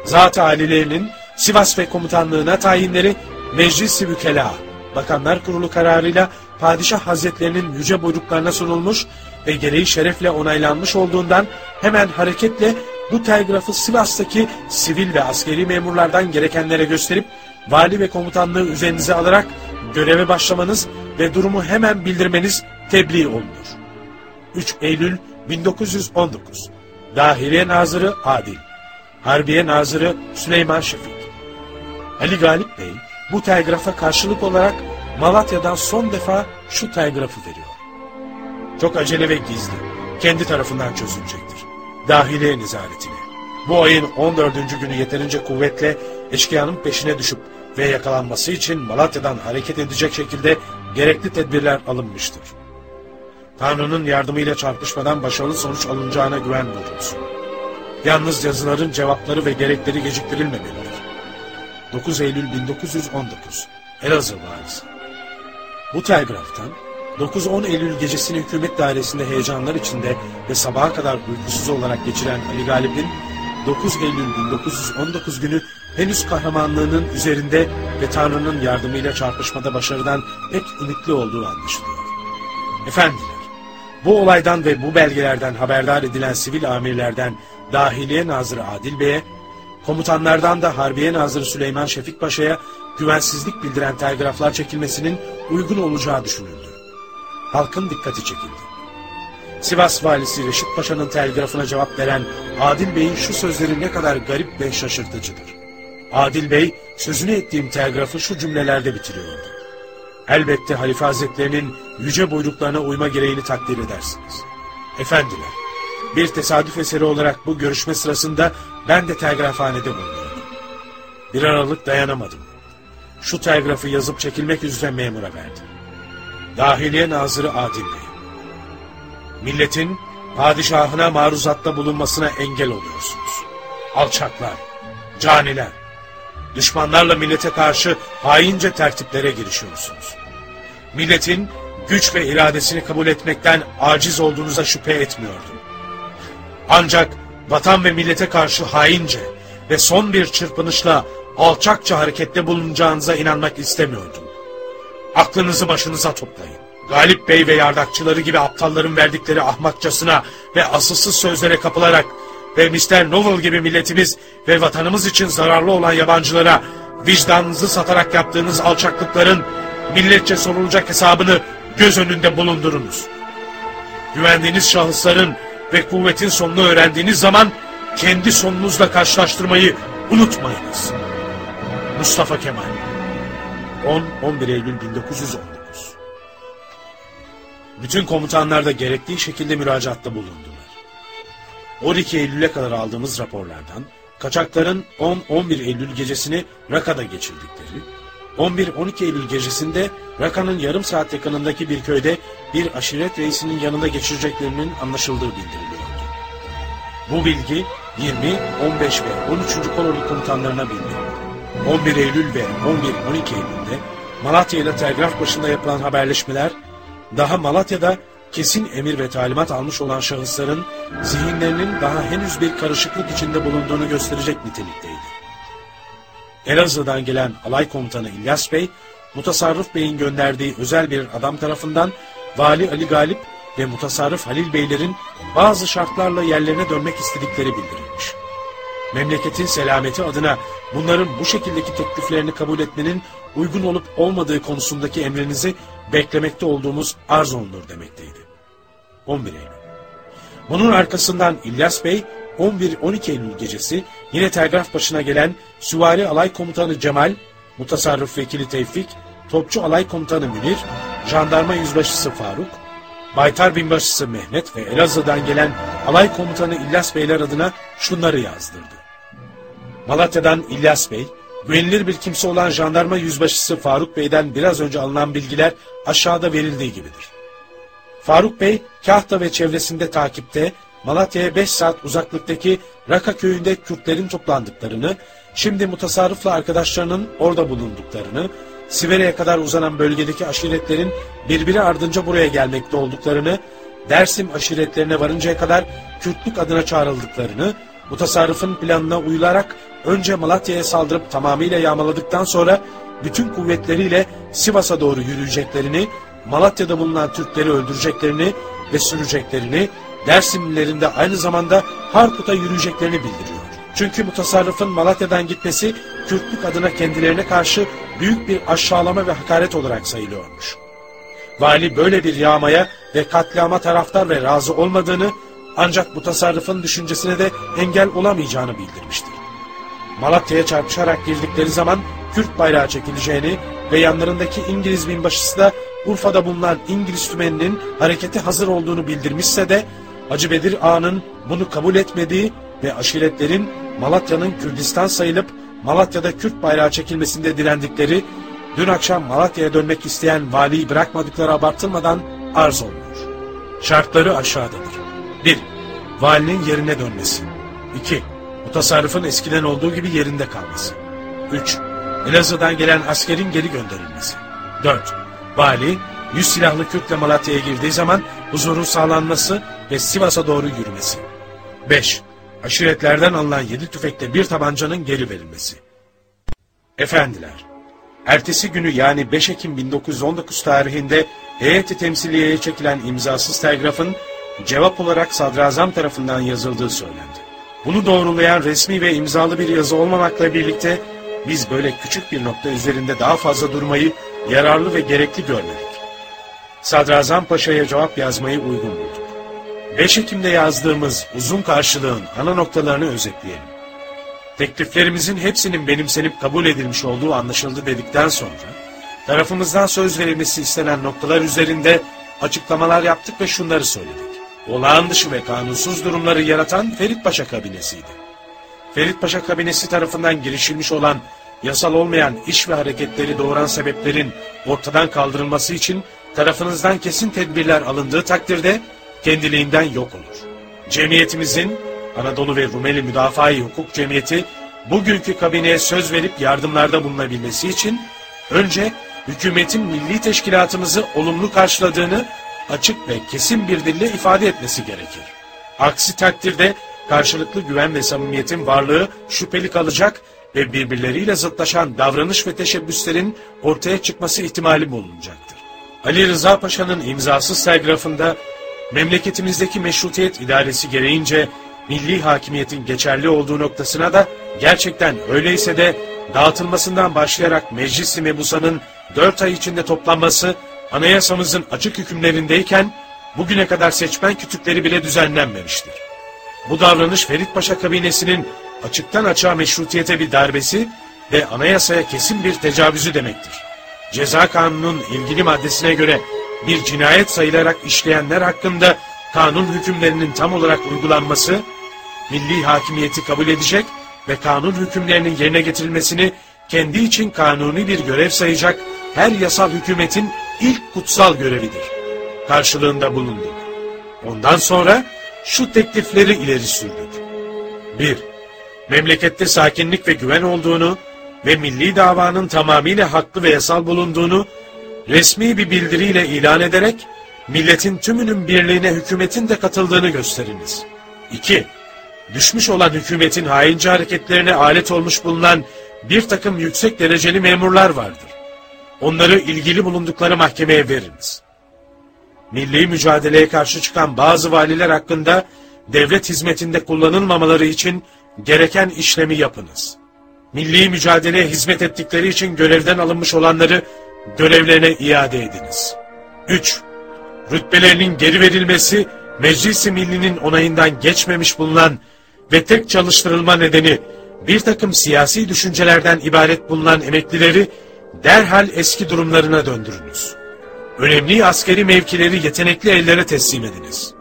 Zat-ı alilerinin Sivas ve komutanlığına tayinleri Meclis-i Bükela, Bakanlar Kurulu kararıyla Padişah Hazretlerinin yüce buyruklarına sunulmuş ve gereği şerefle onaylanmış olduğundan hemen hareketle bu telgrafı Sivas'taki sivil ve askeri memurlardan gerekenlere gösterip vali ve komutanlığı üzerinize alarak göreve başlamanız ve durumu hemen bildirmeniz tebliğ olunur. 3 Eylül 1919 Dahiliye Nazırı Adil Harbiye Nazırı Süleyman Şefik Ali Galip Bey bu telgrafa karşılık olarak Malatya'dan son defa şu telgrafı veriyor. Çok acele ve gizli. Kendi tarafından çözülecektir. Dahiliye nezaretine. Bu ayın 14. günü yeterince kuvvetle eşkıyanın peşine düşüp ve yakalanması için Malatya'dan hareket edecek şekilde gerekli tedbirler alınmıştır. Tanrı'nın yardımıyla çarpışmadan başarılı sonuç alınacağına güven duyulsun. Yalnız yazıların cevapları ve gerekleri geciktirilmemelidir. 9 Eylül 1919 Elazığ Valisi Bu telgraftan 9-10 Eylül gecesini hükümet dairesinde heyecanlar içinde ve sabaha kadar uykusuz olarak geçiren Ali Galip'in 9 Eylül 1919 günü henüz kahramanlığının üzerinde ve Tanrı'nın yardımıyla çarpışmada başarıdan pek ümitli olduğu anlaşılıyor. Efendiler, bu olaydan ve bu belgelerden haberdar edilen sivil amirlerden Dahiliye Nazırı Adil Bey'e, komutanlardan da Harbiye Nazırı Süleyman Şefik Paşa'ya güvensizlik bildiren telgraflar çekilmesinin uygun olacağı düşünüldü. Halkın dikkati çekildi. Sivas valisi Reşit Paşa'nın telgrafına cevap veren Adil Bey'in şu sözleri ne kadar garip ve şaşırtıcıdır. Adil Bey sözünü ettiğim telgrafı şu cümlelerde bitiriyordu. Elbette Halife Hazretlerinin yüce buyruklarına uyma gereğini takdir edersiniz. Efendiler, bir tesadüf eseri olarak bu görüşme sırasında ben de telgrafhanede bulunuyordum. Bir aralık dayanamadım. Şu telgrafı yazıp çekilmek üzere memura verdim. Dahiliye Nazırı Adil Bey. Milletin padişahına maruzatta bulunmasına engel oluyorsunuz. Alçaklar, caniler, düşmanlarla millete karşı haince tertiplere girişiyorsunuz. Milletin güç ve iradesini kabul etmekten aciz olduğunuza şüphe etmiyordum. Ancak vatan ve millete karşı haince ve son bir çırpınışla alçakça harekette bulunacağınıza inanmak istemiyordum. Aklınızı başınıza toplayın. Galip Bey ve yardakçıları gibi aptalların verdikleri ahmakçasına ve asılsız sözlere kapılarak ve Mr. Novel gibi milletimiz ve vatanımız için zararlı olan yabancılara vicdanınızı satarak yaptığınız alçaklıkların milletçe sorulacak hesabını göz önünde bulundurunuz. Güvendiğiniz şahısların ve kuvvetin sonunu öğrendiğiniz zaman kendi sonunuzla karşılaştırmayı unutmayınız. Mustafa Kemal 10-11 Eylül 1919 Bütün komutanlar da gerektiği şekilde müracaatta bulundular. 12 Eylül'e kadar aldığımız raporlardan kaçakların 10-11 Eylül gecesini Raka'da geçirdikleri, 11-12 Eylül gecesinde Raka'nın yarım saat yakınındaki bir köyde bir aşiret reisinin yanında geçireceklerinin anlaşıldığı bildiriliyordu. Bu bilgi 20, 15 ve 13. kolordu komutanlarına bildirildi. 11 Eylül ve 11-12 Eylül'de Malatya ile telgraf başında yapılan haberleşmeler daha Malatya'da kesin emir ve talimat almış olan şahısların zihinlerinin daha henüz bir karışıklık içinde bulunduğunu gösterecek nitelikteydi. Elazığ'dan gelen alay komutanı İlyas Bey, Mutasarrıf Bey'in gönderdiği özel bir adam tarafından Vali Ali Galip ve Mutasarrıf Halil Beylerin bazı şartlarla yerlerine dönmek istedikleri bildirilmiş. Memleketin selameti adına bunların bu şekildeki tekliflerini kabul etmenin uygun olup olmadığı konusundaki emrinizi beklemekte olduğumuz arz olunur demekteydi. 11 Eylül. Bunun arkasından İlyas Bey 11-12 Eylül gecesi yine telgraf başına gelen Süvari Alay Komutanı Cemal, Mutasarrıf Vekili Tevfik, Topçu Alay Komutanı Münir, Jandarma Yüzbaşısı Faruk, Baytar Binbaşısı Mehmet ve Elazığ'dan gelen Alay Komutanı İlyas Beyler adına şunları yazdırdı. Malatya'dan İlyas Bey, güvenilir bir kimse olan Jandarma Yüzbaşısı Faruk Bey'den biraz önce alınan bilgiler aşağıda verildiği gibidir. Faruk Bey, Kahta ve çevresinde takipte, Malatya'ya 5 saat uzaklıktaki Raka köyünde Kürtlerin toplandıklarını, şimdi mutasarrıfla arkadaşlarının orada bulunduklarını, Siverya'ya kadar uzanan bölgedeki aşiretlerin birbiri ardınca buraya gelmekte olduklarını, Dersim aşiretlerine varıncaya kadar Kürtlük adına çağrıldıklarını, mutasarrıfın planına uyularak önce Malatya'ya saldırıp tamamıyla yağmaladıktan sonra bütün kuvvetleriyle Sivas'a doğru yürüyeceklerini, Malatya'da bulunan Türkleri öldüreceklerini ve süreceklerini, Dersimlilerin de aynı zamanda Harput'a yürüyeceklerini bildiriyor. Çünkü mutasarrıfın Malatya'dan gitmesi Kürtlük adına kendilerine karşı büyük bir aşağılama ve hakaret olarak sayılıyormuş. Vali böyle bir yağmaya ve katliama taraftar ve razı olmadığını ancak mutasarrıfın düşüncesine de engel olamayacağını bildirmiştir. Malatya'ya çarpışarak girdikleri zaman Kürt bayrağı çekileceğini ve yanlarındaki İngiliz binbaşısı da Urfa'da bulunan İngiliz tümeninin hareketi hazır olduğunu bildirmişse de Hacı Bedir Ağa'nın bunu kabul etmediği ve aşiretlerin Malatya'nın Kürdistan sayılıp Malatya'da Kürt bayrağı çekilmesinde direndikleri, dün akşam Malatya'ya dönmek isteyen valiyi bırakmadıkları abartılmadan arz olunur. Şartları aşağıdadır. 1. Valinin yerine dönmesi. 2. Mutasarrıfın eskiden olduğu gibi yerinde kalması. 3. Elazığ'dan gelen askerin geri gönderilmesi. 4. Vali, yüz silahlı Kürtle Malatya'ya girdiği zaman huzurun sağlanması ve Sivas'a doğru yürümesi. 5. Aşiretlerden alınan yedi tüfekle bir tabancanın geri verilmesi. Efendiler, ertesi günü yani 5 Ekim 1919 tarihinde heyeti temsiliyeye çekilen imzasız telgrafın cevap olarak sadrazam tarafından yazıldığı söylendi. Bunu doğrulayan resmi ve imzalı bir yazı olmamakla birlikte biz böyle küçük bir nokta üzerinde daha fazla durmayı yararlı ve gerekli görmedik. Sadrazam Paşa'ya cevap yazmayı uygun bulduk. 5 Ekim'de yazdığımız uzun karşılığın ana noktalarını özetleyelim. Tekliflerimizin hepsinin benimsenip kabul edilmiş olduğu anlaşıldı dedikten sonra, tarafımızdan söz verilmesi istenen noktalar üzerinde açıklamalar yaptık ve şunları söyledik. Olağan dışı ve kanunsuz durumları yaratan Ferit Paşa kabinesiydi. Ferit Paşa kabinesi tarafından girişilmiş olan yasal olmayan iş ve hareketleri doğuran sebeplerin ortadan kaldırılması için tarafınızdan kesin tedbirler alındığı takdirde kendiliğinden yok olur. Cemiyetimizin Anadolu ve Rumeli Müdafaa-i Hukuk Cemiyeti bugünkü kabineye söz verip yardımlarda bulunabilmesi için önce hükümetin milli teşkilatımızı olumlu karşıladığını açık ve kesin bir dille ifade etmesi gerekir. Aksi takdirde karşılıklı güven ve samimiyetin varlığı şüpheli kalacak ve birbirleriyle zıtlaşan davranış ve teşebbüslerin ortaya çıkması ihtimali bulunacaktır. Ali Rıza Paşa'nın imzasız telgrafında memleketimizdeki meşrutiyet idaresi gereğince milli hakimiyetin geçerli olduğu noktasına da gerçekten öyleyse de dağıtılmasından başlayarak Meclis-i Mebusa'nın dört ay içinde toplanması anayasamızın açık hükümlerindeyken bugüne kadar seçmen kütükleri bile düzenlenmemiştir. Bu davranış Ferit Paşa kabinesinin açıktan açığa meşrutiyete bir darbesi ve anayasaya kesin bir tecavüzü demektir. Ceza kanunun ilgili maddesine göre bir cinayet sayılarak işleyenler hakkında kanun hükümlerinin tam olarak uygulanması, milli hakimiyeti kabul edecek ve kanun hükümlerinin yerine getirilmesini kendi için kanuni bir görev sayacak her yasal hükümetin ilk kutsal görevidir. Karşılığında bulunduk. Ondan sonra şu teklifleri ileri sürdük. 1. Memlekette sakinlik ve güven olduğunu ve milli davanın tamamıyla haklı ve yasal bulunduğunu resmi bir bildiriyle ilan ederek Milletin tümünün birliğine hükümetin de katıldığını gösteriniz. 2. Düşmüş olan hükümetin haince hareketlerine alet olmuş bulunan bir takım yüksek dereceli memurlar vardır. Onları ilgili bulundukları mahkemeye veriniz. Milli mücadeleye karşı çıkan bazı valiler hakkında devlet hizmetinde kullanılmamaları için gereken işlemi yapınız. Milli mücadeleye hizmet ettikleri için görevden alınmış olanları görevlerine iade ediniz. 3. Rütbelerinin geri verilmesi Meclis-i Milli'nin onayından geçmemiş bulunan ve tek çalıştırılma nedeni bir takım siyasi düşüncelerden ibaret bulunan emeklileri derhal eski durumlarına döndürünüz. Önemli askeri mevkileri yetenekli ellere teslim ediniz.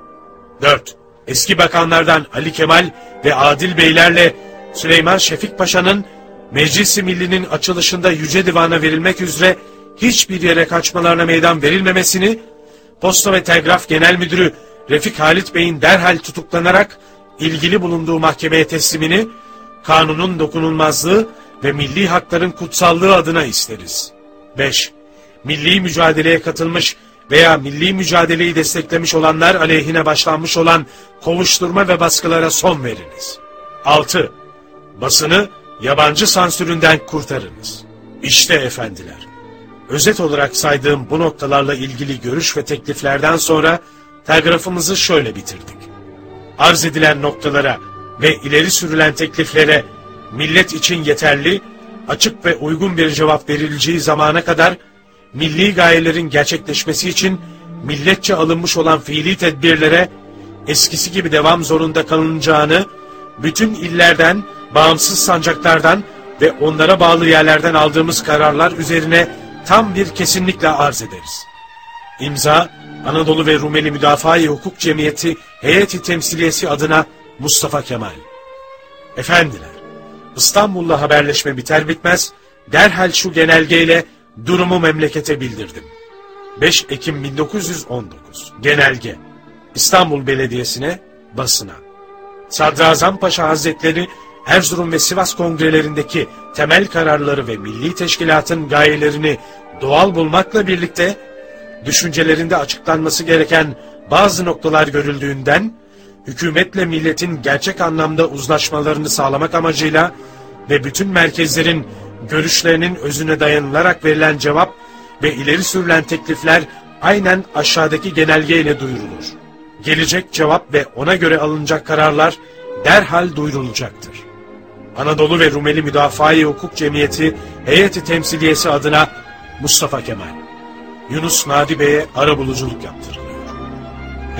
4. Eski bakanlardan Ali Kemal ve Adil Beylerle Süleyman Şefik Paşa'nın Meclis-i Milli'nin açılışında Yüce Divan'a verilmek üzere hiçbir yere kaçmalarına meydan verilmemesini, Posta ve Telgraf Genel Müdürü Refik Halit Bey'in derhal tutuklanarak ilgili bulunduğu mahkemeye teslimini, kanunun dokunulmazlığı ve milli hakların kutsallığı adına isteriz. 5. Milli mücadeleye katılmış veya milli mücadeleyi desteklemiş olanlar aleyhine başlanmış olan kovuşturma ve baskılara son veriniz. 6. Basını yabancı sansüründen kurtarınız. İşte efendiler. Özet olarak saydığım bu noktalarla ilgili görüş ve tekliflerden sonra telgrafımızı şöyle bitirdik. Arz edilen noktalara ve ileri sürülen tekliflere millet için yeterli, açık ve uygun bir cevap verileceği zamana kadar milli gayelerin gerçekleşmesi için milletçe alınmış olan fiili tedbirlere eskisi gibi devam zorunda kalınacağını, bütün illerden, bağımsız sancaklardan ve onlara bağlı yerlerden aldığımız kararlar üzerine tam bir kesinlikle arz ederiz. İmza, Anadolu ve Rumeli Müdafaa-i Hukuk Cemiyeti Heyeti Temsiliyesi adına Mustafa Kemal. Efendiler, İstanbul'la haberleşme biter bitmez, derhal şu genelgeyle durumu memlekete bildirdim. 5 Ekim 1919 Genelge İstanbul Belediyesi'ne, basına. Sadrazam Paşa Hazretleri Erzurum ve Sivas kongrelerindeki temel kararları ve milli teşkilatın gayelerini doğal bulmakla birlikte düşüncelerinde açıklanması gereken bazı noktalar görüldüğünden hükümetle milletin gerçek anlamda uzlaşmalarını sağlamak amacıyla ve bütün merkezlerin görüşlerinin özüne dayanılarak verilen cevap ve ileri sürülen teklifler aynen aşağıdaki genelgeyle duyurulur. Gelecek cevap ve ona göre alınacak kararlar derhal duyurulacaktır. Anadolu ve Rumeli Müdafaa-i Hukuk Cemiyeti Heyeti Temsiliyesi adına Mustafa Kemal. Yunus Nadi Bey'e arabuluculuk yaptırılıyor.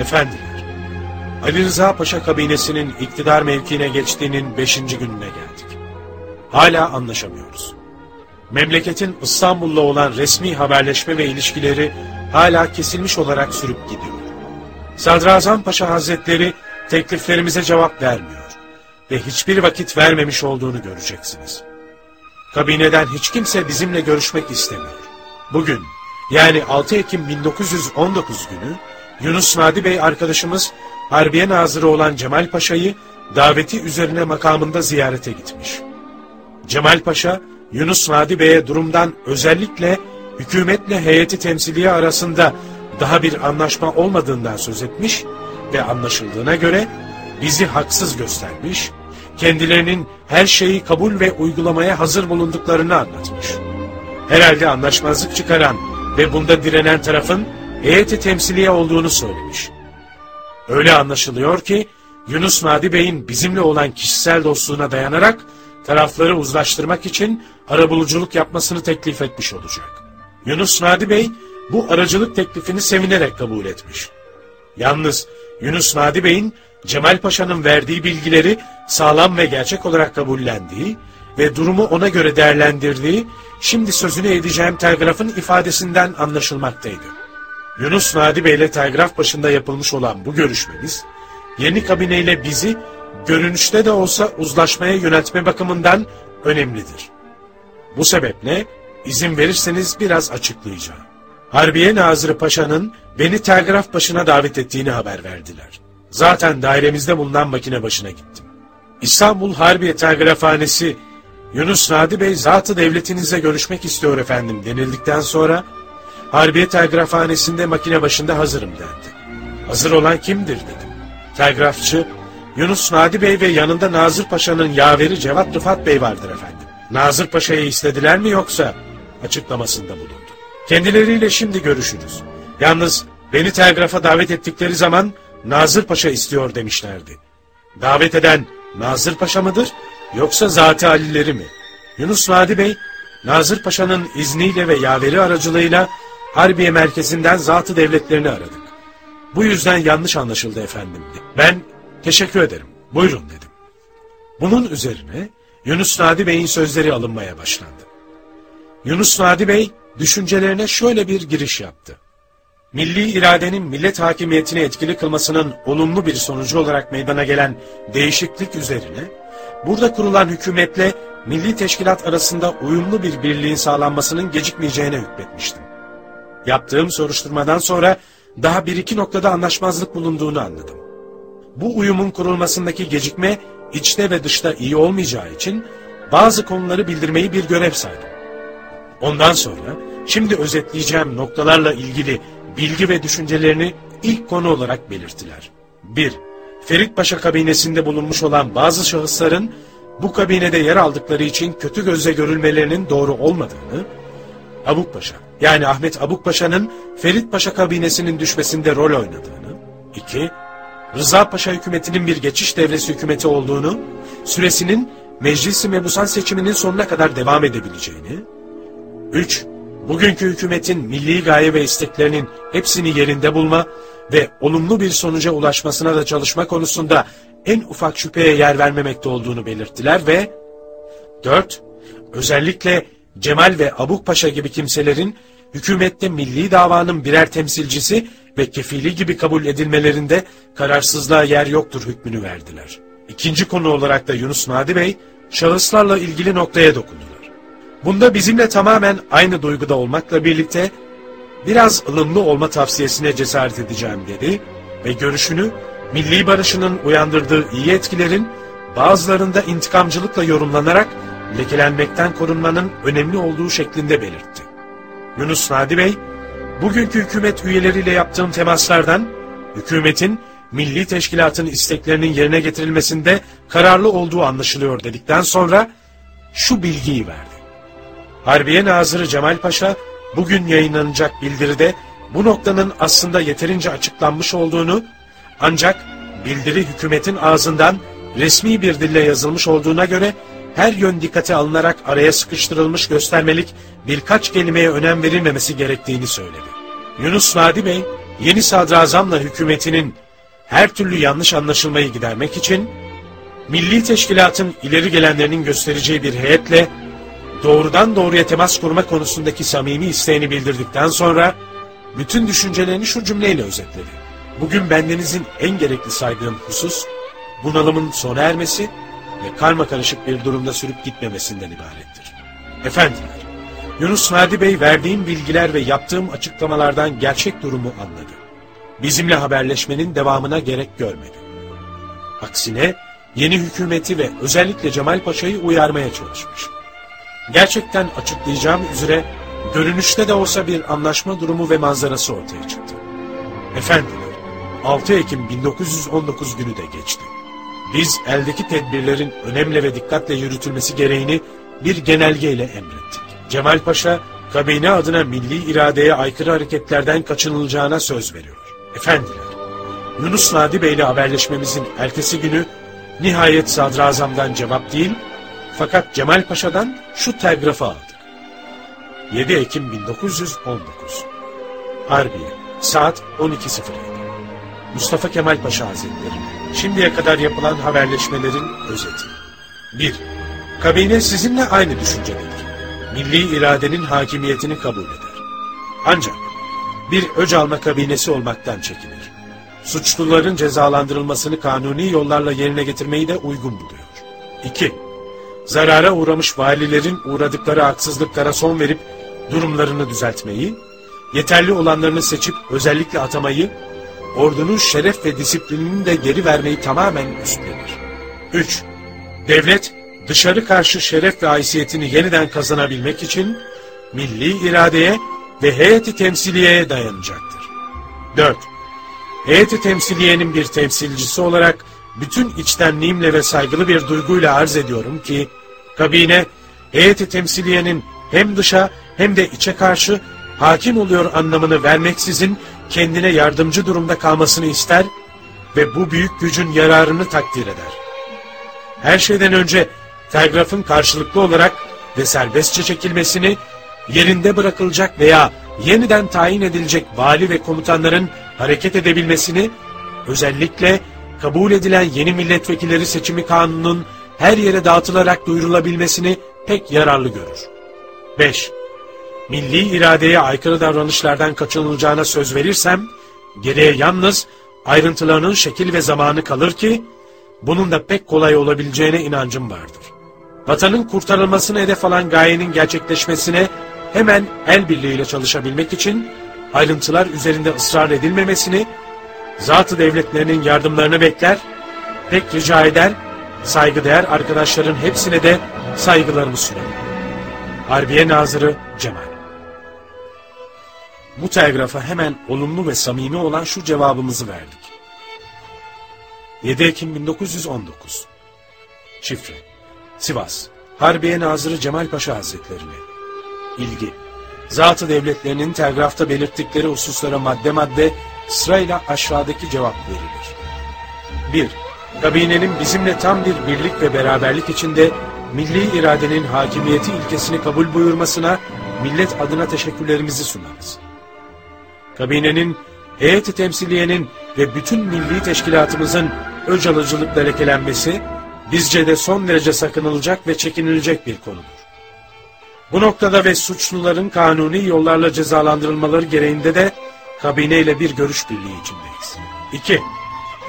Efendiler, Ali Rıza Paşa kabinesinin iktidar mevkiine geçtiğinin beşinci gününe geldik. Hala anlaşamıyoruz. Memleketin İstanbul'la olan resmi haberleşme ve ilişkileri hala kesilmiş olarak sürüp gidiyor. Sadrazam Paşa Hazretleri tekliflerimize cevap vermiyor ve hiçbir vakit vermemiş olduğunu göreceksiniz. Kabineden hiç kimse bizimle görüşmek istemiyor. Bugün yani 6 Ekim 1919 günü Yunus Nadi Bey arkadaşımız Harbiye Nazırı olan Cemal Paşa'yı daveti üzerine makamında ziyarete gitmiş. Cemal Paşa, Yunus Nadi Bey'e durumdan özellikle hükümetle heyeti temsiliye arasında daha bir anlaşma olmadığından söz etmiş ve anlaşıldığına göre bizi haksız göstermiş, kendilerinin her şeyi kabul ve uygulamaya hazır bulunduklarını anlatmış. Herhalde anlaşmazlık çıkaran ve bunda direnen tarafın heyeti temsiliye olduğunu söylemiş. Öyle anlaşılıyor ki Yunus Nadi Bey'in bizimle olan kişisel dostluğuna dayanarak tarafları uzlaştırmak için arabuluculuk yapmasını teklif etmiş olacak. Yunus Nadi Bey bu aracılık teklifini sevinerek kabul etmiş. Yalnız Yunus Nadi Bey'in Cemal Paşa'nın verdiği bilgileri sağlam ve gerçek olarak kabullendiği ve durumu ona göre değerlendirdiği şimdi sözünü edeceğim telgrafın ifadesinden anlaşılmaktaydı. Yunus Nadi Bey ile telgraf başında yapılmış olan bu görüşmemiz, yeni kabineyle bizi görünüşte de olsa uzlaşmaya yöneltme bakımından önemlidir. Bu sebeple izin verirseniz biraz açıklayacağım. Harbiye Nazırı Paşa'nın beni telgraf başına davet ettiğini haber verdiler. Zaten dairemizde bulunan makine başına gittim. İstanbul Harbiye Telgrafhanesi Yunus Nadi Bey zatı devletinizle görüşmek istiyor efendim denildikten sonra Harbiye Telgrafhanesi'nde makine başında hazırım dendi. Hazır olan kimdir dedim. Telgrafçı, Yunus Nadi Bey ve yanında Nazır Paşa'nın yaveri Cevat Rıfat Bey vardır efendim. Nazır Paşa'yı istediler mi yoksa? Açıklamasında bulundu. Kendileriyle şimdi görüşürüz. Yalnız beni telgrafa davet ettikleri zaman Nazır Paşa istiyor demişlerdi. Davet eden Nazır Paşa mıdır yoksa Zati Alileri mi? Yunus Nadi Bey, Nazır Paşa'nın izniyle ve yaveri aracılığıyla Harbiye merkezinden zatı devletlerini aradık. Bu yüzden yanlış anlaşıldı efendim. Ben teşekkür ederim. Buyurun dedim. Bunun üzerine Yunus Nadi Bey'in sözleri alınmaya başlandı. Yunus Nadi Bey düşüncelerine şöyle bir giriş yaptı. Milli iradenin millet hakimiyetini etkili kılmasının olumlu bir sonucu olarak meydana gelen değişiklik üzerine, burada kurulan hükümetle milli teşkilat arasında uyumlu bir birliğin sağlanmasının gecikmeyeceğine hükmetmiştim. Yaptığım soruşturmadan sonra daha bir iki noktada anlaşmazlık bulunduğunu anladım. Bu uyumun kurulmasındaki gecikme içte ve dışta iyi olmayacağı için bazı konuları bildirmeyi bir görev saydım. Ondan sonra şimdi özetleyeceğim noktalarla ilgili bilgi ve düşüncelerini ilk konu olarak belirttiler. 1. Ferit Paşa kabinesinde bulunmuş olan bazı şahısların bu kabinede yer aldıkları için kötü gözle görülmelerinin doğru olmadığını, Abuk Paşa yani Ahmet Abuk Paşa'nın Ferit Paşa kabinesinin düşmesinde rol oynadığını, 2. Rıza Paşa hükümetinin bir geçiş devresi hükümeti olduğunu, süresinin Meclis-i Mebusan seçiminin sonuna kadar devam edebileceğini, 3. Bugünkü hükümetin milli gaye ve isteklerinin hepsini yerinde bulma ve olumlu bir sonuca ulaşmasına da çalışma konusunda en ufak şüpheye yer vermemekte olduğunu belirttiler ve 4. Özellikle Cemal ve Abuk Paşa gibi kimselerin hükümette milli davanın birer temsilcisi ve kefili gibi kabul edilmelerinde kararsızlığa yer yoktur hükmünü verdiler. İkinci konu olarak da Yunus Nadi Bey şahıslarla ilgili noktaya dokundular. Bunda bizimle tamamen aynı duyguda olmakla birlikte biraz ılımlı olma tavsiyesine cesaret edeceğim dedi ve görüşünü milli barışının uyandırdığı iyi etkilerin bazılarında intikamcılıkla yorumlanarak lekelenmekten korunmanın önemli olduğu şeklinde belirtti. Yunus Nadi Bey, bugünkü hükümet üyeleriyle yaptığım temaslardan hükümetin milli teşkilatın isteklerinin yerine getirilmesinde kararlı olduğu anlaşılıyor dedikten sonra şu bilgiyi verdi. Harbiye Nazırı Cemal Paşa bugün yayınlanacak bildiride bu noktanın aslında yeterince açıklanmış olduğunu ancak bildiri hükümetin ağzından resmi bir dille yazılmış olduğuna göre her yön dikkate alınarak araya sıkıştırılmış göstermelik birkaç kelimeye önem verilmemesi gerektiğini söyledi. Yunus Nadi Bey, yeni sadrazamla hükümetinin her türlü yanlış anlaşılmayı gidermek için, Milli Teşkilat'ın ileri gelenlerinin göstereceği bir heyetle doğrudan doğruya temas kurma konusundaki samimi isteğini bildirdikten sonra bütün düşüncelerini şu cümleyle özetledi. Bugün bendenizin en gerekli saydığım husus bunalımın sona ermesi ve karma karışık bir durumda sürüp gitmemesinden ibarettir. Efendiler, Yunus Nadi Bey verdiğim bilgiler ve yaptığım açıklamalardan gerçek durumu anladı. Bizimle haberleşmenin devamına gerek görmedi. Aksine yeni hükümeti ve özellikle Cemal Paşa'yı uyarmaya çalışmış. Gerçekten açıklayacağım üzere görünüşte de olsa bir anlaşma durumu ve manzarası ortaya çıktı. Efendiler, 6 Ekim 1919 günü de geçti. Biz eldeki tedbirlerin önemli ve dikkatle yürütülmesi gereğini bir genelgeyle emrettik. Cemal Paşa, kabine adına milli iradeye aykırı hareketlerden kaçınılacağına söz veriyor. Efendiler, Yunus Nadi Bey ile haberleşmemizin ertesi günü nihayet sadrazamdan cevap değil, fakat Cemal Paşa'dan şu telgrafı aldık. 7 Ekim 1919 Harbiye, saat 12.07 Mustafa Kemal Paşa Hazretleri Şimdiye kadar yapılan haberleşmelerin özeti. 1. Kabine sizinle aynı düşüncededir. Milli iradenin hakimiyetini kabul eder. Ancak bir öc alma kabinesi olmaktan çekinir. Suçluların cezalandırılmasını kanuni yollarla yerine getirmeyi de uygun buluyor. 2. Zarara uğramış valilerin uğradıkları haksızlıklara son verip durumlarını düzeltmeyi, yeterli olanlarını seçip özellikle atamayı ordunun şeref ve disiplinini de geri vermeyi tamamen üstlenir. 3. Devlet, dışarı karşı şeref ve haysiyetini yeniden kazanabilmek için, milli iradeye ve heyeti temsiliyeye dayanacaktır. 4. Heyeti temsiliyenin bir temsilcisi olarak bütün içtenliğimle ve saygılı bir duyguyla arz ediyorum ki, kabine, heyeti temsiliyenin hem dışa hem de içe karşı hakim oluyor anlamını vermeksizin kendine yardımcı durumda kalmasını ister ve bu büyük gücün yararını takdir eder. Her şeyden önce telgrafın karşılıklı olarak ve serbestçe çekilmesini, yerinde bırakılacak veya yeniden tayin edilecek vali ve komutanların hareket edebilmesini, özellikle kabul edilen yeni milletvekilleri seçimi kanununun her yere dağıtılarak duyurulabilmesini pek yararlı görür. 5. Milli iradeye aykırı davranışlardan kaçınılacağına söz verirsem, geriye yalnız ayrıntılarının şekil ve zamanı kalır ki, bunun da pek kolay olabileceğine inancım vardır. Vatanın kurtarılmasını hedef alan gayenin gerçekleşmesine hemen el birliğiyle çalışabilmek için ayrıntılar üzerinde ısrar edilmemesini, zatı devletlerinin yardımlarını bekler, pek rica eder, saygıdeğer arkadaşların hepsine de saygılarımı sunarım. Harbiye Nazırı Cemal Bu telgrafa hemen olumlu ve samimi olan şu cevabımızı verdik. 7 Ekim 1919 Şifre Sivas Harbiye Nazırı Cemal Paşa Hazretlerine İlgi Zatı devletlerinin telgrafta belirttikleri hususlara madde madde sırayla aşağıdaki cevap verilir. 1. Kabinenin bizimle tam bir birlik ve beraberlik içinde milli iradenin hakimiyeti ilkesini kabul buyurmasına millet adına teşekkürlerimizi sunarız. Kabinenin, heyeti temsiliyenin ve bütün milli teşkilatımızın öcalıcılıkla lekelenmesi, bizce de son derece sakınılacak ve çekinilecek bir konudur. Bu noktada ve suçluların kanuni yollarla cezalandırılmaları gereğinde de kabineyle bir görüş birliği içindeyiz. 2.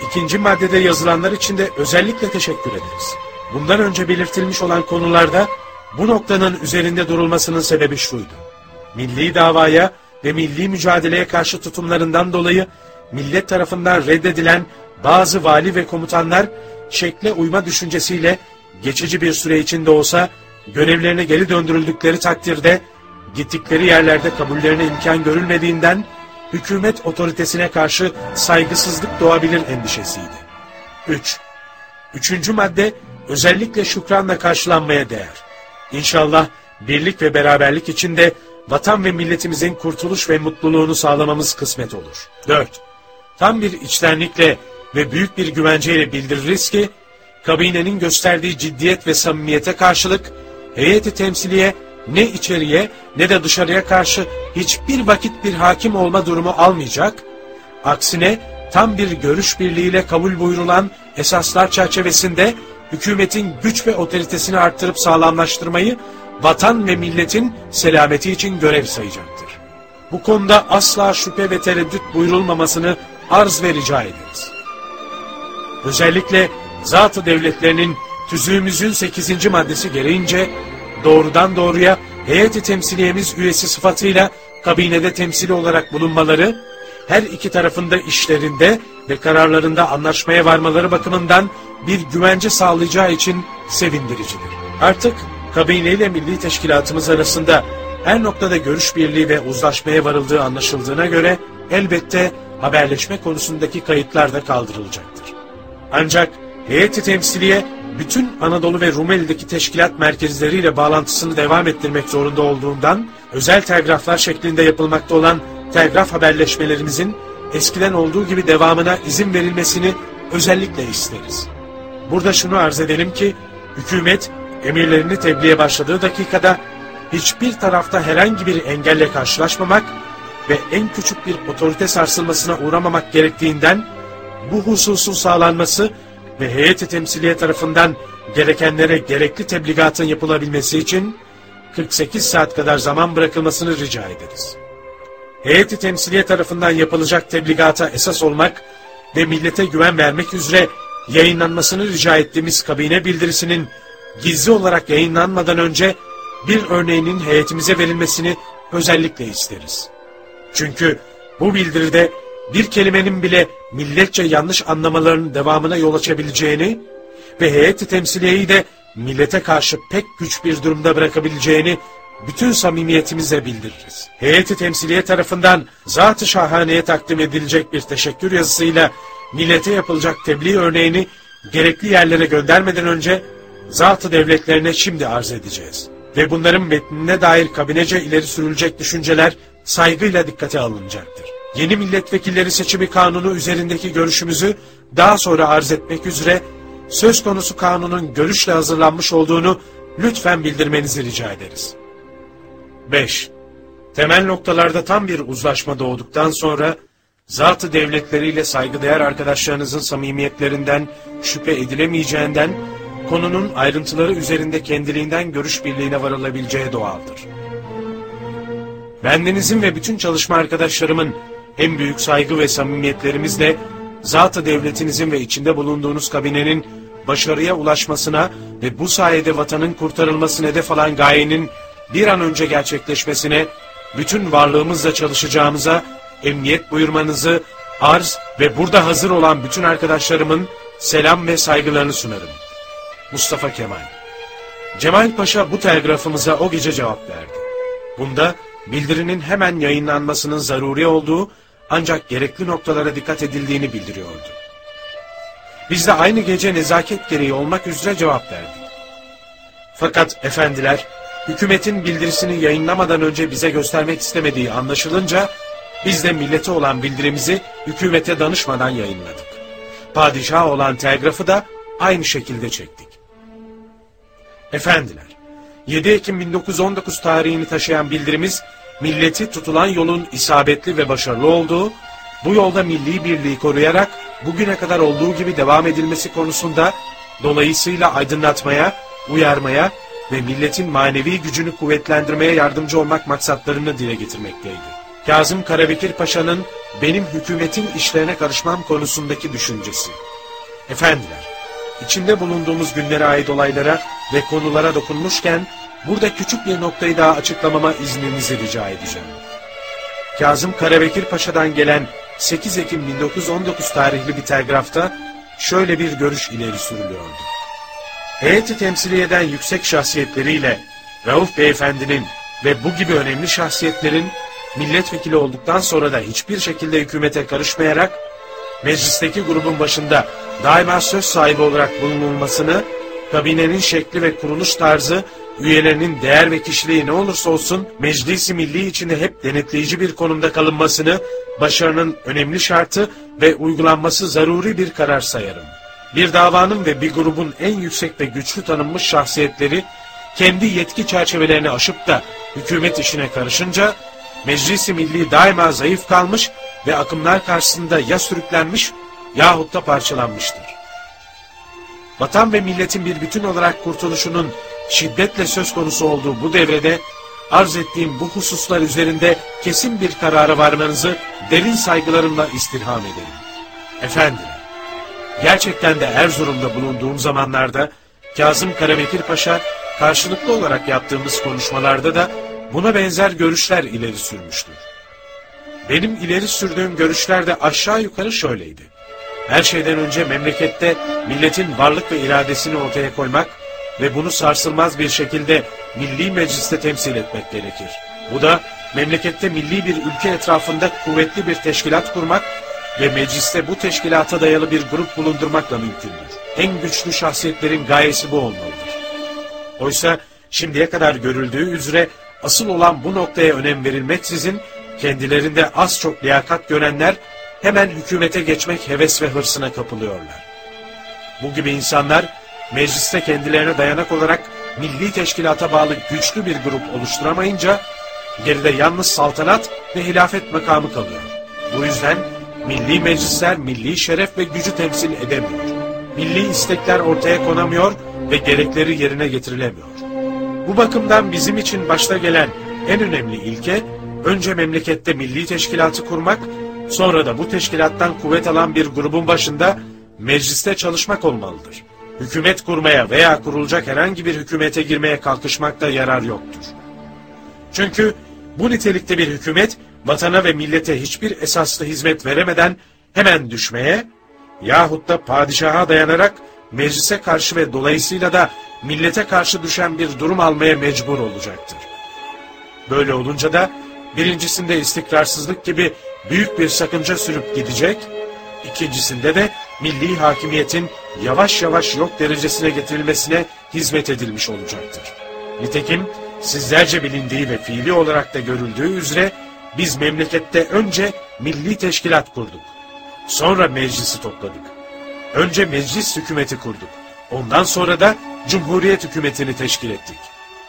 İkinci maddede yazılanlar için de özellikle teşekkür ederiz. Bundan önce belirtilmiş olan konularda bu noktanın üzerinde durulmasının sebebi şuydu. Milli davaya ve milli mücadeleye karşı tutumlarından dolayı millet tarafından reddedilen bazı vali ve komutanlar şekle uyma düşüncesiyle geçici bir süre içinde olsa görevlerine geri döndürüldükleri takdirde gittikleri yerlerde kabullerine imkan görülmediğinden hükümet otoritesine karşı saygısızlık doğabilir endişesiydi. 3. Üçüncü madde özellikle şükranla karşılanmaya değer. İnşallah birlik ve beraberlik içinde vatan ve milletimizin kurtuluş ve mutluluğunu sağlamamız kısmet olur. 4. Tam bir içtenlikle ve büyük bir güvenceyle bildiririz ki, kabinenin gösterdiği ciddiyet ve samimiyete karşılık, heyeti temsiliye ne içeriye ne de dışarıya karşı hiçbir vakit bir hakim olma durumu almayacak, aksine tam bir görüş birliğiyle kabul buyurulan esaslar çerçevesinde hükümetin güç ve otoritesini arttırıp sağlamlaştırmayı vatan ve milletin selameti için görev sayacaktır. Bu konuda asla şüphe ve tereddüt buyurulmamasını arz ve rica ederiz. Özellikle zatı devletlerinin tüzüğümüzün 8. maddesi gereğince doğrudan doğruya heyeti temsiliyemiz üyesi sıfatıyla kabinede temsili olarak bulunmaları, her iki tarafında işlerinde ve kararlarında anlaşmaya varmaları bakımından bir güvence sağlayacağı için sevindiricidir. Artık kabine ile milli teşkilatımız arasında her noktada görüş birliği ve uzlaşmaya varıldığı anlaşıldığına göre elbette haberleşme konusundaki kayıtlar da kaldırılacaktır. Ancak heyeti temsiliye bütün Anadolu ve Rumeli'deki teşkilat merkezleriyle bağlantısını devam ettirmek zorunda olduğundan özel telgraflar şeklinde yapılmakta olan telgraf haberleşmelerimizin eskiden olduğu gibi devamına izin verilmesini özellikle isteriz. Burada şunu arz edelim ki hükümet emirlerini tebliğe başladığı dakikada hiçbir tarafta herhangi bir engelle karşılaşmamak ve en küçük bir otorite sarsılmasına uğramamak gerektiğinden bu hususun sağlanması ve heyeti temsiliye tarafından gerekenlere gerekli tebligatın yapılabilmesi için 48 saat kadar zaman bırakılmasını rica ederiz. Heyeti temsiliye tarafından yapılacak tebligata esas olmak ve millete güven vermek üzere yayınlanmasını rica ettiğimiz kabine bildirisinin gizli olarak yayınlanmadan önce bir örneğinin heyetimize verilmesini özellikle isteriz. Çünkü bu bildiride bir kelimenin bile milletçe yanlış anlamalarının devamına yol açabileceğini ve heyeti temsiliyeyi de millete karşı pek güç bir durumda bırakabileceğini bütün samimiyetimizle bildiririz. Heyeti temsiliye tarafından zat-ı şahaneye takdim edilecek bir teşekkür yazısıyla millete yapılacak tebliğ örneğini gerekli yerlere göndermeden önce zat-ı devletlerine şimdi arz edeceğiz. Ve bunların metnine dair kabinece ileri sürülecek düşünceler saygıyla dikkate alınacaktır. Yeni milletvekilleri seçimi kanunu üzerindeki görüşümüzü daha sonra arz etmek üzere söz konusu kanunun görüşle hazırlanmış olduğunu lütfen bildirmenizi rica ederiz. 5. Temel noktalarda tam bir uzlaşma doğduktan sonra zatı devletleriyle saygıdeğer arkadaşlarınızın samimiyetlerinden şüphe edilemeyeceğinden konunun ayrıntıları üzerinde kendiliğinden görüş birliğine varılabileceği doğaldır. Bendenizin ve bütün çalışma arkadaşlarımın en büyük saygı ve samimiyetlerimizle zatı devletinizin ve içinde bulunduğunuz kabinenin başarıya ulaşmasına ve bu sayede vatanın kurtarılmasına hedef alan gayenin bir an önce gerçekleşmesine bütün varlığımızla çalışacağımıza emniyet buyurmanızı arz ve burada hazır olan bütün arkadaşlarımın selam ve saygılarını sunarım. Mustafa Kemal Cemal Paşa bu telgrafımıza o gece cevap verdi. Bunda bildirinin hemen yayınlanmasının zaruri olduğu ancak gerekli noktalara dikkat edildiğini bildiriyordu. Biz de aynı gece nezaket gereği olmak üzere cevap verdik. Fakat efendiler, hükümetin bildirisini yayınlamadan önce bize göstermek istemediği anlaşılınca, biz de millete olan bildirimizi hükümete danışmadan yayınladık. Padişah olan telgrafı da aynı şekilde çektik. Efendiler, 7 Ekim 1919 tarihini taşıyan bildirimiz, milleti tutulan yolun isabetli ve başarılı olduğu, bu yolda milli birliği koruyarak bugüne kadar olduğu gibi devam edilmesi konusunda dolayısıyla aydınlatmaya, uyarmaya ve milletin manevi gücünü kuvvetlendirmeye yardımcı olmak maksatlarını dile getirmekteydi. Kazım Karabekir Paşa'nın benim hükümetin işlerine karışmam konusundaki düşüncesi. Efendiler, içinde bulunduğumuz günlere ait olaylara ve konulara dokunmuşken burada küçük bir noktayı daha açıklamama izninizi rica edeceğim. Kazım Karabekir Paşa'dan gelen 8 Ekim 1919 tarihli bir telgrafta şöyle bir görüş ileri sürülüyordu. Heyeti temsil eden yüksek şahsiyetleriyle Rauf Beyefendi'nin ve bu gibi önemli şahsiyetlerin milletvekili olduktan sonra da hiçbir şekilde hükümete karışmayarak meclisteki grubun başında daima söz sahibi olarak bulunulmasını, kabinenin şekli ve kuruluş tarzı, üyelerinin değer ve kişiliği ne olursa olsun meclisi milli içinde hep denetleyici bir konumda kalınmasını, başarının önemli şartı ve uygulanması zaruri bir karar sayarım. Bir davanın ve bir grubun en yüksek ve güçlü tanınmış şahsiyetleri kendi yetki çerçevelerini aşıp da hükümet işine karışınca Meclisi Milli daima zayıf kalmış ve akımlar karşısında ya sürüklenmiş yahut da parçalanmıştır. Vatan ve milletin bir bütün olarak kurtuluşunun şiddetle söz konusu olduğu bu devrede arz ettiğim bu hususlar üzerinde kesin bir karara varmanızı derin saygılarımla istirham ederim. Efendiler, gerçekten de Erzurum'da bulunduğum zamanlarda Kazım Karabekir Paşa karşılıklı olarak yaptığımız konuşmalarda da buna benzer görüşler ileri sürmüştür. Benim ileri sürdüğüm görüşler de aşağı yukarı şöyleydi. Her şeyden önce memlekette milletin varlık ve iradesini ortaya koymak ve bunu sarsılmaz bir şekilde milli mecliste temsil etmek gerekir. Bu da memlekette milli bir ülke etrafında kuvvetli bir teşkilat kurmak ve mecliste bu teşkilata dayalı bir grup bulundurmakla mümkündür. En güçlü şahsiyetlerin gayesi bu olmalıdır. Oysa şimdiye kadar görüldüğü üzere asıl olan bu noktaya önem verilmeksizin kendilerinde az çok liyakat görenler hemen hükümete geçmek heves ve hırsına kapılıyorlar. Bu gibi insanlar mecliste kendilerine dayanak olarak milli teşkilata bağlı güçlü bir grup oluşturamayınca geride yalnız saltanat ve hilafet makamı kalıyor. Bu yüzden milli meclisler milli şeref ve gücü temsil edemiyor. Milli istekler ortaya konamıyor ve gerekleri yerine getirilemiyor. Bu bakımdan bizim için başta gelen en önemli ilke önce memlekette milli teşkilatı kurmak, sonra da bu teşkilattan kuvvet alan bir grubun başında mecliste çalışmak olmalıdır. Hükümet kurmaya veya kurulacak herhangi bir hükümete girmeye kalkışmakta yarar yoktur. Çünkü bu nitelikte bir hükümet vatana ve millete hiçbir esaslı hizmet veremeden hemen düşmeye yahut da padişaha dayanarak meclise karşı ve dolayısıyla da millete karşı düşen bir durum almaya mecbur olacaktır. Böyle olunca da birincisinde istikrarsızlık gibi büyük bir sakınca sürüp gidecek, ikincisinde de milli hakimiyetin yavaş yavaş yok derecesine getirilmesine hizmet edilmiş olacaktır. Nitekim sizlerce bilindiği ve fiili olarak da görüldüğü üzere biz memlekette önce milli teşkilat kurduk. Sonra meclisi topladık. Önce meclis hükümeti kurduk. Ondan sonra da cumhuriyet hükümetini teşkil ettik.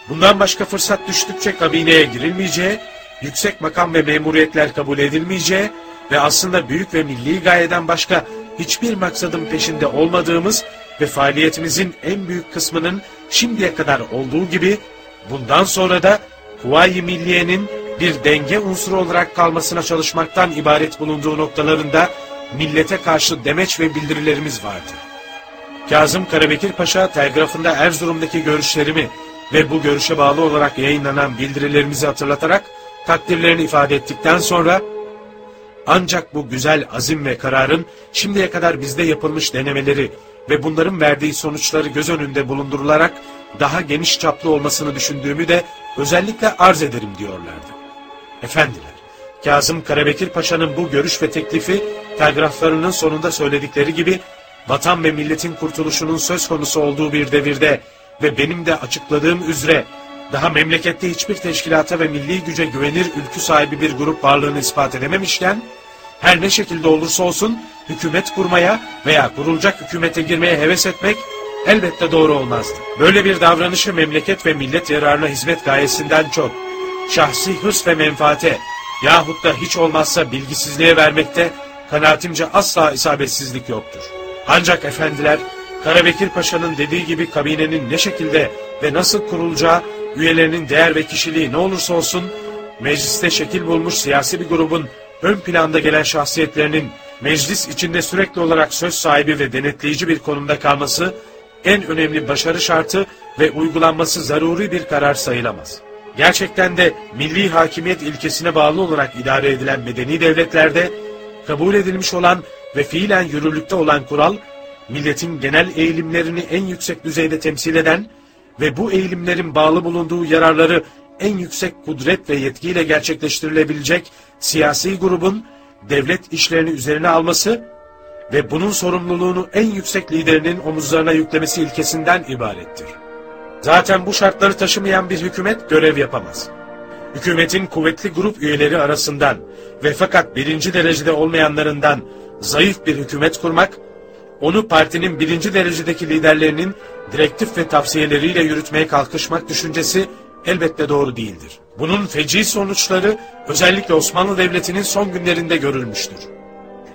Bundan başka fırsat düştükçe kabineye girilmeyeceği, yüksek makam ve memuriyetler kabul edilmeyeceği ve aslında büyük ve milli gayeden başka hiçbir maksadın peşinde olmadığımız ve faaliyetimizin en büyük kısmının şimdiye kadar olduğu gibi bundan sonra da Kuvayi Milliye'nin bir denge unsuru olarak kalmasına çalışmaktan ibaret bulunduğu noktalarında millete karşı demeç ve bildirilerimiz vardı. Kazım Karabekir Paşa telgrafında Erzurum'daki görüşlerimi ve bu görüşe bağlı olarak yayınlanan bildirilerimizi hatırlatarak takdirlerini ifade ettikten sonra ancak bu güzel azim ve kararın şimdiye kadar bizde yapılmış denemeleri ve bunların verdiği sonuçları göz önünde bulundurularak daha geniş çaplı olmasını düşündüğümü de özellikle arz ederim diyorlardı. Efendiler, Kazım Karabekir Paşa'nın bu görüş ve teklifi telgraflarının sonunda söyledikleri gibi vatan ve milletin kurtuluşunun söz konusu olduğu bir devirde ve benim de açıkladığım üzere daha memlekette hiçbir teşkilata ve milli güce güvenir ülkü sahibi bir grup varlığını ispat edememişken, her ne şekilde olursa olsun hükümet kurmaya veya kurulacak hükümete girmeye heves etmek elbette doğru olmazdı. Böyle bir davranışı memleket ve millet yararına hizmet gayesinden çok, şahsi hırs ve menfaate yahut da hiç olmazsa bilgisizliğe vermekte kanaatimce asla isabetsizlik yoktur. Ancak efendiler, Karabekir Paşa'nın dediği gibi kabinenin ne şekilde ve nasıl kurulacağı, üyelerinin değer ve kişiliği ne olursa olsun, mecliste şekil bulmuş siyasi bir grubun ön planda gelen şahsiyetlerinin meclis içinde sürekli olarak söz sahibi ve denetleyici bir konumda kalması, en önemli başarı şartı ve uygulanması zaruri bir karar sayılamaz. Gerçekten de milli hakimiyet ilkesine bağlı olarak idare edilen medeni devletlerde kabul edilmiş olan ve fiilen yürürlükte olan kural, milletin genel eğilimlerini en yüksek düzeyde temsil eden ve bu eğilimlerin bağlı bulunduğu yararları en yüksek kudret ve yetkiyle gerçekleştirilebilecek siyasi grubun devlet işlerini üzerine alması ve bunun sorumluluğunu en yüksek liderinin omuzlarına yüklemesi ilkesinden ibarettir. Zaten bu şartları taşımayan bir hükümet görev yapamaz. Hükümetin kuvvetli grup üyeleri arasından ve fakat birinci derecede olmayanlarından zayıf bir hükümet kurmak, onu partinin birinci derecedeki liderlerinin direktif ve tavsiyeleriyle yürütmeye kalkışmak düşüncesi elbette doğru değildir. Bunun feci sonuçları özellikle Osmanlı Devleti'nin son günlerinde görülmüştür.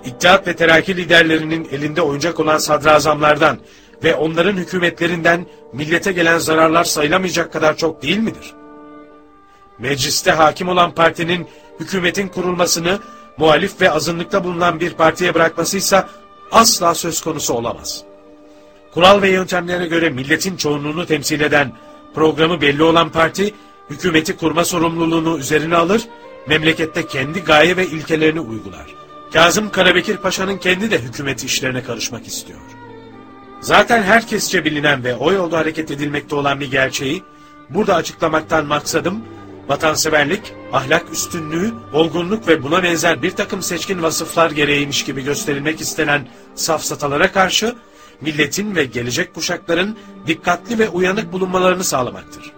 İttihat ve Terakki liderlerinin elinde oyuncak olan sadrazamlardan ve onların hükümetlerinden millete gelen zararlar sayılamayacak kadar çok değil midir? Mecliste hakim olan partinin hükümetin kurulmasını muhalif ve azınlıkta bulunan bir partiye bırakmasıysa asla söz konusu olamaz. Kural ve yöntemlere göre milletin çoğunluğunu temsil eden, programı belli olan parti, hükümeti kurma sorumluluğunu üzerine alır, memlekette kendi gaye ve ilkelerini uygular. Kazım Karabekir Paşa'nın kendi de hükümet işlerine karışmak istiyor. Zaten herkesçe bilinen ve o yolda hareket edilmekte olan bir gerçeği, burada açıklamaktan maksadım, vatanseverlik, ahlak üstünlüğü, olgunluk ve buna benzer bir takım seçkin vasıflar gereğiymiş gibi gösterilmek istenen safsatalara karşı, milletin ve gelecek kuşakların dikkatli ve uyanık bulunmalarını sağlamaktır.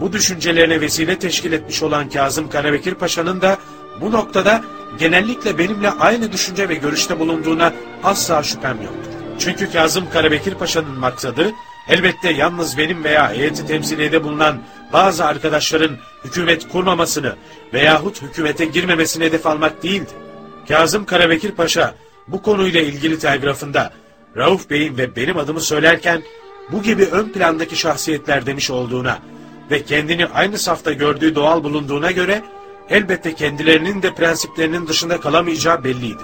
Bu düşüncelerine vesile teşkil etmiş olan Kazım Karabekir Paşa'nın da bu noktada genellikle benimle aynı düşünce ve görüşte bulunduğuna asla şüphem yoktur. Çünkü Kazım Karabekir Paşa'nın maksadı elbette yalnız benim veya heyeti temsiliyede bulunan bazı arkadaşların hükümet kurmamasını veyahut hükümete girmemesini hedef almak değildi. Kazım Karabekir Paşa bu konuyla ilgili telgrafında Rauf Bey'in ve benim adımı söylerken bu gibi ön plandaki şahsiyetler demiş olduğuna ve kendini aynı safta gördüğü doğal bulunduğuna göre elbette kendilerinin de prensiplerinin dışında kalamayacağı belliydi.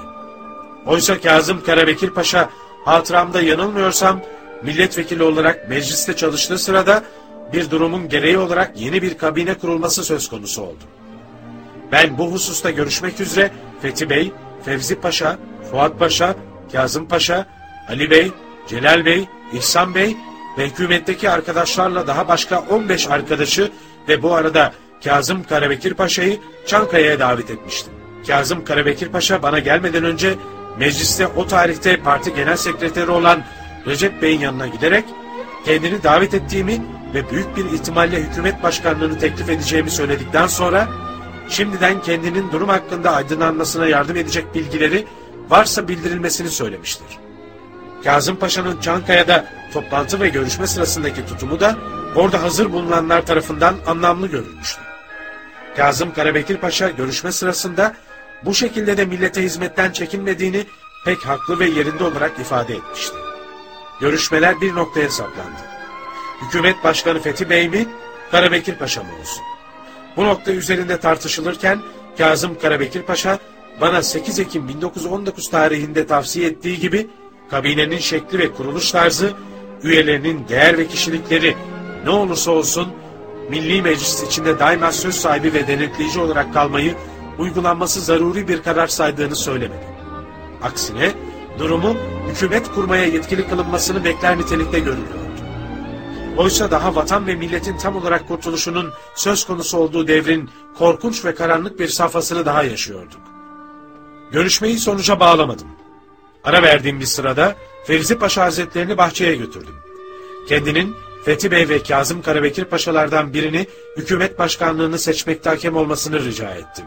Oysa Kazım Karabekir Paşa hatıramda yanılmıyorsam milletvekili olarak mecliste çalıştığı sırada bir durumun gereği olarak yeni bir kabine kurulması söz konusu oldu. Ben bu hususta görüşmek üzere Fethi Bey, Fevzi Paşa, Fuat Paşa, Kazım Paşa, Ali Bey, Celal Bey, İhsan Bey ve hükümetteki arkadaşlarla daha başka 15 arkadaşı ve bu arada Kazım Karabekir Paşa'yı Çankaya'ya davet etmiştim. Kazım Karabekir Paşa bana gelmeden önce mecliste o tarihte parti genel sekreteri olan Recep Bey'in yanına giderek kendini davet ettiğimi ve büyük bir ihtimalle hükümet başkanlığını teklif edeceğimi söyledikten sonra şimdiden kendinin durum hakkında aydınlanmasına yardım edecek bilgileri varsa bildirilmesini söylemiştir. Kazım Paşa'nın Çankaya'da toplantı ve görüşme sırasındaki tutumu da orada hazır bulunanlar tarafından anlamlı görülmüştü. Kazım Karabekir Paşa görüşme sırasında bu şekilde de millete hizmetten çekinmediğini pek haklı ve yerinde olarak ifade etmişti. Görüşmeler bir noktaya saplandı. Hükümet Başkanı Fethi Bey mi, Karabekir Paşa mı olsun? Bu nokta üzerinde tartışılırken Kazım Karabekir Paşa bana 8 Ekim 1919 tarihinde tavsiye ettiği gibi kabinenin şekli ve kuruluş tarzı, üyelerinin değer ve kişilikleri ne olursa olsun Milli Meclis içinde daima söz sahibi ve denetleyici olarak kalmayı uygulanması zaruri bir karar saydığını söylemedi. Aksine durumu hükümet kurmaya yetkili kılınmasını bekler nitelikte görülüyordu. Oysa daha vatan ve milletin tam olarak kurtuluşunun söz konusu olduğu devrin korkunç ve karanlık bir safhasını daha yaşıyorduk. Görüşmeyi sonuca bağlamadım. Ara verdiğim bir sırada Fevzi Paşa Hazretlerini bahçeye götürdüm. Kendinin Fethi Bey ve Kazım Karabekir Paşalardan birini hükümet başkanlığını seçmekte hakem olmasını rica ettim.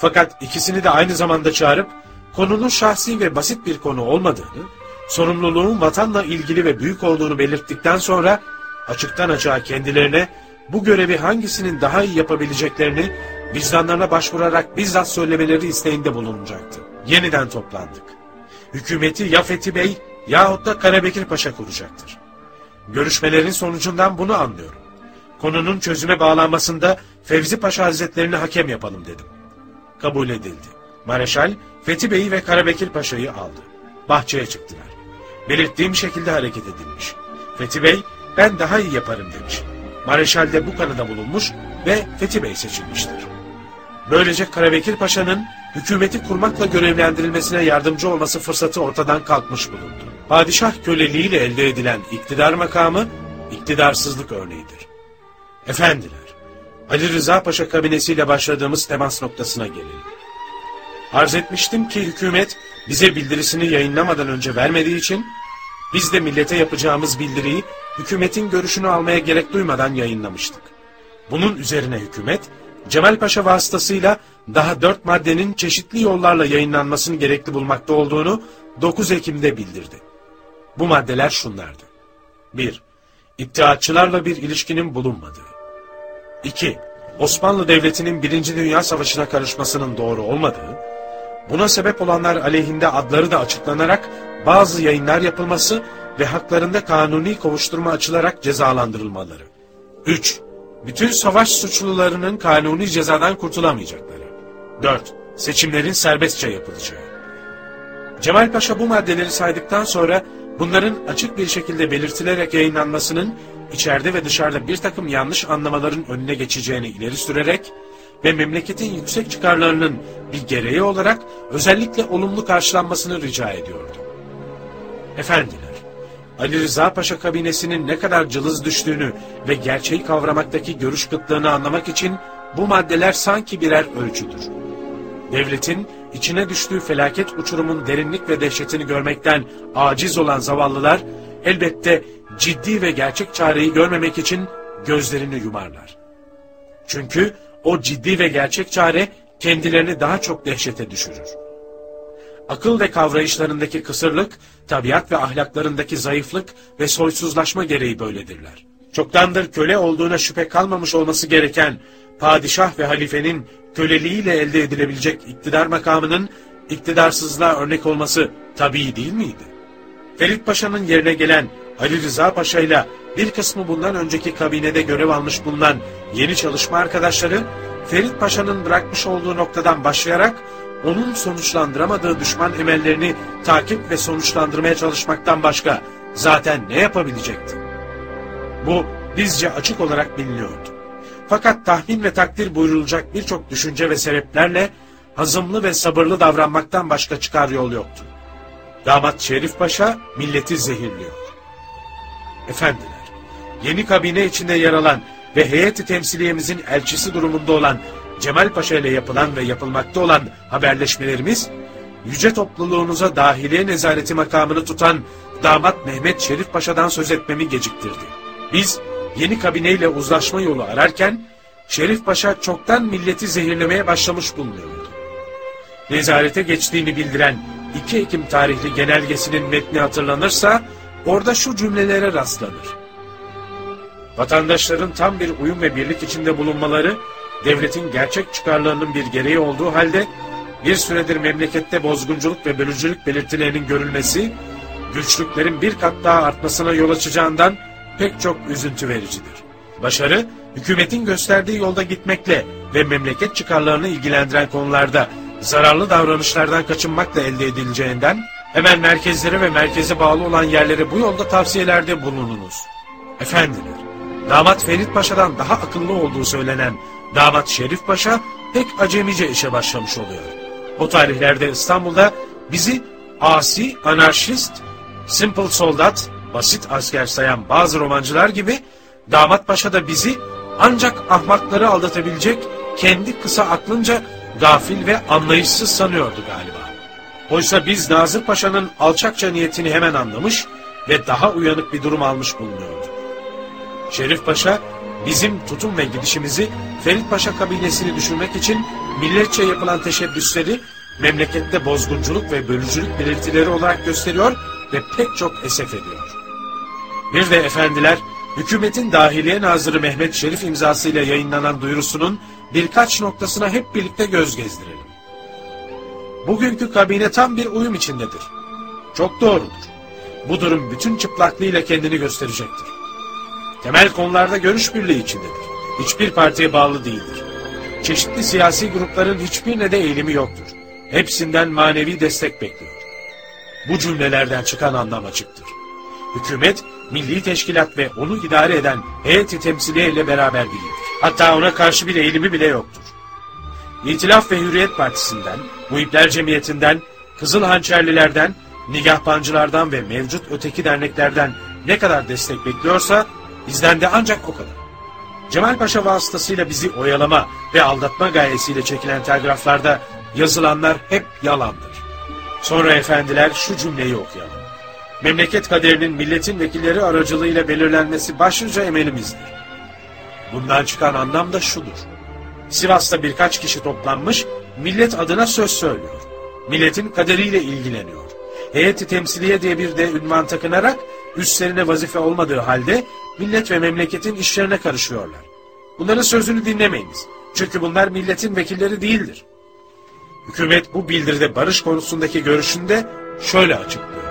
Fakat ikisini de aynı zamanda çağırıp konunun şahsi ve basit bir konu olmadığını, sorumluluğun vatanla ilgili ve büyük olduğunu belirttikten sonra açıktan açığa kendilerine bu görevi hangisinin daha iyi yapabileceklerini vicdanlarına başvurarak bizzat söylemeleri isteğinde bulunacaktı. Yeniden toplandık. Hükümeti ya Fethi Bey yahut da Karabekir Paşa kuracaktır. Görüşmelerin sonucundan bunu anlıyorum. Konunun çözüme bağlanmasında Fevzi Paşa Hazretlerini hakem yapalım dedim. Kabul edildi. Mareşal, Fethi Bey'i ve Karabekir Paşa'yı aldı. Bahçeye çıktılar. Belirttiğim şekilde hareket edilmiş. Fethi Bey, ben daha iyi yaparım demiş. Mareşal de bu kanıda bulunmuş ve Fethi Bey seçilmiştir. Böylece Karabekir Paşa'nın hükümeti kurmakla görevlendirilmesine yardımcı olması fırsatı ortadan kalkmış bulundu. Padişah köleliğiyle elde edilen iktidar makamı iktidarsızlık örneğidir. Efendiler, Ali Rıza Paşa kabinesiyle başladığımız temas noktasına gelelim. Arz etmiştim ki hükümet bize bildirisini yayınlamadan önce vermediği için biz de millete yapacağımız bildiriyi hükümetin görüşünü almaya gerek duymadan yayınlamıştık. Bunun üzerine hükümet Cemal Paşa vasıtasıyla daha dört maddenin çeşitli yollarla yayınlanmasını gerekli bulmakta olduğunu 9 Ekim'de bildirdi. Bu maddeler şunlardı. 1. İttihatçılarla bir ilişkinin bulunmadığı. 2. Osmanlı Devleti'nin Birinci Dünya Savaşı'na karışmasının doğru olmadığı, buna sebep olanlar aleyhinde adları da açıklanarak bazı yayınlar yapılması ve haklarında kanuni kovuşturma açılarak cezalandırılmaları. 3. Bütün savaş suçlularının kanuni cezadan kurtulamayacakları. 4. Seçimlerin serbestçe yapılacağı. Cemal Paşa bu maddeleri saydıktan sonra bunların açık bir şekilde belirtilerek yayınlanmasının içeride ve dışarıda bir takım yanlış anlamaların önüne geçeceğini ileri sürerek ve memleketin yüksek çıkarlarının bir gereği olarak özellikle olumlu karşılanmasını rica ediyordu. Efendiler, Ali Rıza Paşa kabinesinin ne kadar cılız düştüğünü ve gerçeği kavramaktaki görüş kıtlığını anlamak için bu maddeler sanki birer ölçüdür. Devletin içine düştüğü felaket uçurumun derinlik ve dehşetini görmekten aciz olan zavallılar elbette ciddi ve gerçek çareyi görmemek için gözlerini yumarlar. Çünkü o ciddi ve gerçek çare kendilerini daha çok dehşete düşürür. Akıl ve kavrayışlarındaki kısırlık, tabiat ve ahlaklarındaki zayıflık ve soysuzlaşma gereği böyledirler. Çoktandır köle olduğuna şüphe kalmamış olması gereken padişah ve halifenin köleliğiyle elde edilebilecek iktidar makamının iktidarsızlığa örnek olması tabii değil miydi? Ferit Paşa'nın yerine gelen Ali Rıza Paşa ile bir kısmı bundan önceki kabinede görev almış bulunan yeni çalışma arkadaşları, Ferit Paşa'nın bırakmış olduğu noktadan başlayarak onun sonuçlandıramadığı düşman emellerini takip ve sonuçlandırmaya çalışmaktan başka zaten ne yapabilecekti? Bu bizce açık olarak biliniyordu. Fakat tahmin ve takdir buyurulacak birçok düşünce ve sebeplerle hazımlı ve sabırlı davranmaktan başka çıkar yol yoktu. Damat Şerif Paşa milleti zehirliyor. Efendiler, yeni kabine içinde yer alan ve heyeti temsiliyemizin elçisi durumunda olan Cemal Paşa ile yapılan ve yapılmakta olan haberleşmelerimiz, yüce topluluğunuza dahiliye nezareti makamını tutan damat Mehmet Şerif Paşa'dan söz etmemi geciktirdi. Biz yeni kabineyle uzlaşma yolu ararken, Şerif Paşa çoktan milleti zehirlemeye başlamış bulunuyordu. Nezarete geçtiğini bildiren 2 Ekim tarihli genelgesinin metni hatırlanırsa, orada şu cümlelere rastlanır. Vatandaşların tam bir uyum ve birlik içinde bulunmaları, devletin gerçek çıkarlarının bir gereği olduğu halde, bir süredir memlekette bozgunculuk ve bölücülük belirtilerinin görülmesi, güçlüklerin bir kat daha artmasına yol açacağından pek çok üzüntü vericidir. Başarı, hükümetin gösterdiği yolda gitmekle ve memleket çıkarlarını ilgilendiren konularda zararlı davranışlardan kaçınmakla elde edileceğinden, hemen merkezlere ve merkeze bağlı olan yerlere bu yolda tavsiyelerde bulununuz. Efendiler, damat Ferit Paşa'dan daha akıllı olduğu söylenen damat Şerif Paşa pek acemice işe başlamış oluyor. O tarihlerde İstanbul'da bizi asi, anarşist, simple soldat, basit asker sayan bazı romancılar gibi damat paşa da bizi ancak ahmakları aldatabilecek kendi kısa aklınca gafil ve anlayışsız sanıyordu galiba. Oysa biz Nazır Paşa'nın alçakça niyetini hemen anlamış ve daha uyanık bir durum almış bulunuyordu. Şerif Paşa bizim tutum ve gidişimizi Ferit Paşa kabilesini düşürmek için milletçe yapılan teşebbüsleri memlekette bozgunculuk ve bölücülük belirtileri olarak gösteriyor ve pek çok esef ediyor. Bir de efendiler, hükümetin Dahiliye Nazırı Mehmet Şerif imzasıyla yayınlanan duyurusunun birkaç noktasına hep birlikte göz gezdirelim. Bugünkü kabine tam bir uyum içindedir. Çok doğrudur. Bu durum bütün çıplaklığıyla kendini gösterecektir. Temel konularda görüş birliği içindedir. Hiçbir partiye bağlı değildir. Çeşitli siyasi grupların hiçbirine de eğilimi yoktur. Hepsinden manevi destek bekliyor. Bu cümlelerden çıkan anlam açıktır. Hükümet, milli teşkilat ve onu idare eden heyeti temsiliye ile beraber değildir. Hatta ona karşı bir eğilimi bile yoktur. İtilaf ve Hürriyet Partisi'nden, Muhipler Cemiyeti'nden, Kızıl Hançerlilerden, Nigahbancılardan ve mevcut öteki derneklerden ne kadar destek bekliyorsa bizden de ancak o kadar. Cemal Paşa vasıtasıyla bizi oyalama ve aldatma gayesiyle çekilen telgraflarda yazılanlar hep yalandır. Sonra efendiler şu cümleyi okuyalım. Memleket kaderinin milletin vekilleri aracılığıyla belirlenmesi başlıca emelimizdir. Bundan çıkan anlam da şudur. Sivas'ta birkaç kişi toplanmış, millet adına söz söylüyor. Milletin kaderiyle ilgileniyor. Heyeti temsiliye diye bir de ünvan takınarak üstlerine vazife olmadığı halde millet ve memleketin işlerine karışıyorlar. Bunların sözünü dinlemeyiniz. Çünkü bunlar milletin vekilleri değildir. Hükümet bu bildiride barış konusundaki görüşünde şöyle açıklıyor.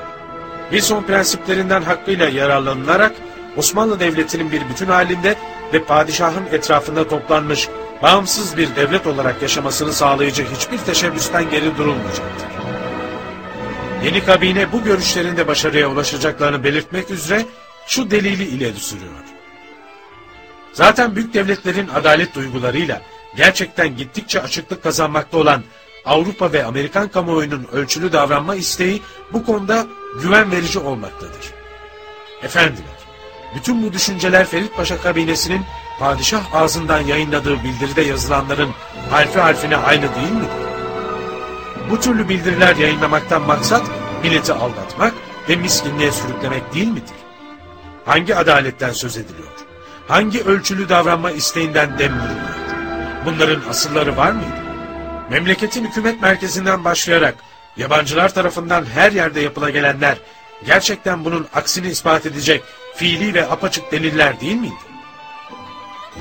Wilson prensiplerinden hakkıyla yararlanılarak Osmanlı Devleti'nin bir bütün halinde ve padişahın etrafında toplanmış bağımsız bir devlet olarak yaşamasını sağlayıcı hiçbir teşebbüsten geri durulmayacaktır. Yeni kabine bu görüşlerinde başarıya ulaşacaklarını belirtmek üzere şu delili ileri sürüyor. Zaten büyük devletlerin adalet duygularıyla gerçekten gittikçe açıklık kazanmakta olan Avrupa ve Amerikan kamuoyunun ölçülü davranma isteği bu konuda güven verici olmaktadır. Efendiler, bütün bu düşünceler Ferit Paşa kabinesinin padişah ağzından yayınladığı bildiride yazılanların harfi harfine aynı değil midir? Bu türlü bildiriler yayınlamaktan maksat milleti aldatmak ve miskinliğe sürüklemek değil midir? Hangi adaletten söz ediliyor? Hangi ölçülü davranma isteğinden dem vuruluyor? Bunların asılları var mıydı? Memleketin hükümet merkezinden başlayarak yabancılar tarafından her yerde yapıla gelenler gerçekten bunun aksini ispat edecek fiili ve apaçık deliller değil miydi?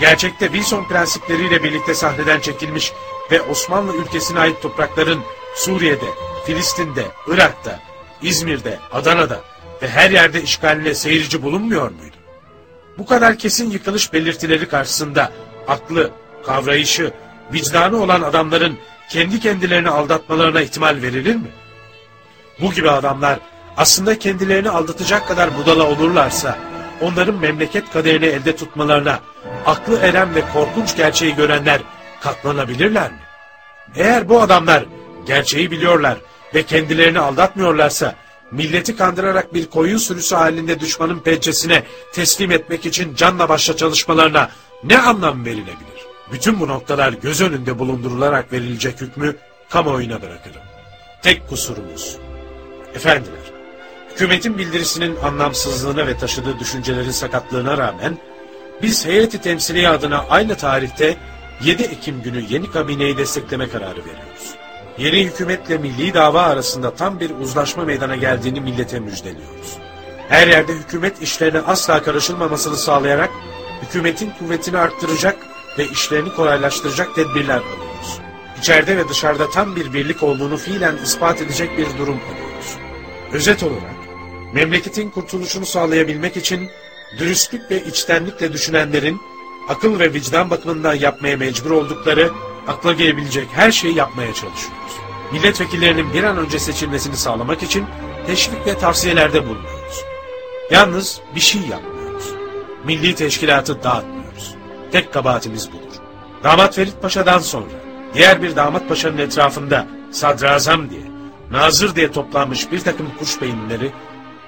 Gerçekte Wilson prensipleriyle birlikte sahneden çekilmiş ve Osmanlı ülkesine ait toprakların Suriye'de, Filistin'de, Irak'ta, İzmir'de, Adana'da ve her yerde işgaline seyirci bulunmuyor muydu? Bu kadar kesin yıkılış belirtileri karşısında aklı, kavrayışı, vicdanı olan adamların kendi kendilerini aldatmalarına ihtimal verilir mi? Bu gibi adamlar aslında kendilerini aldatacak kadar budala olurlarsa onların memleket kaderini elde tutmalarına aklı eren ve korkunç gerçeği görenler katlanabilirler mi? Eğer bu adamlar gerçeği biliyorlar ve kendilerini aldatmıyorlarsa milleti kandırarak bir koyun sürüsü halinde düşmanın pençesine teslim etmek için canla başla çalışmalarına ne anlam verilebilir? Bütün bu noktalar göz önünde bulundurularak verilecek hükmü kamuoyuna bırakırım. Tek kusurumuz. Efendiler, hükümetin bildirisinin anlamsızlığına ve taşıdığı düşüncelerin sakatlığına rağmen biz heyeti temsiliye adına aynı tarihte 7 Ekim günü yeni kabineyi destekleme kararı veriyoruz. Yeni hükümetle milli dava arasında tam bir uzlaşma meydana geldiğini millete müjdeliyoruz. Her yerde hükümet işlerine asla karışılmamasını sağlayarak hükümetin kuvvetini arttıracak ve işlerini kolaylaştıracak tedbirler alıyoruz. İçeride ve dışarıda tam bir birlik olduğunu fiilen ispat edecek bir durum alıyoruz. Özet olarak, memleketin kurtuluşunu sağlayabilmek için dürüstlük ve içtenlikle düşünenlerin akıl ve vicdan bakımından yapmaya mecbur oldukları akla gelebilecek her şeyi yapmaya çalışıyoruz. Milletvekillerinin bir an önce seçilmesini sağlamak için teşvik ve tavsiyelerde bulunuyoruz. Yalnız bir şey yapmıyoruz. Milli teşkilatı dağıtmıyoruz. Tek kabahatimiz budur. Damat Ferit Paşa'dan sonra diğer bir damat paşanın etrafında sadrazam diye, nazır diye toplanmış bir takım kuş beyinleri,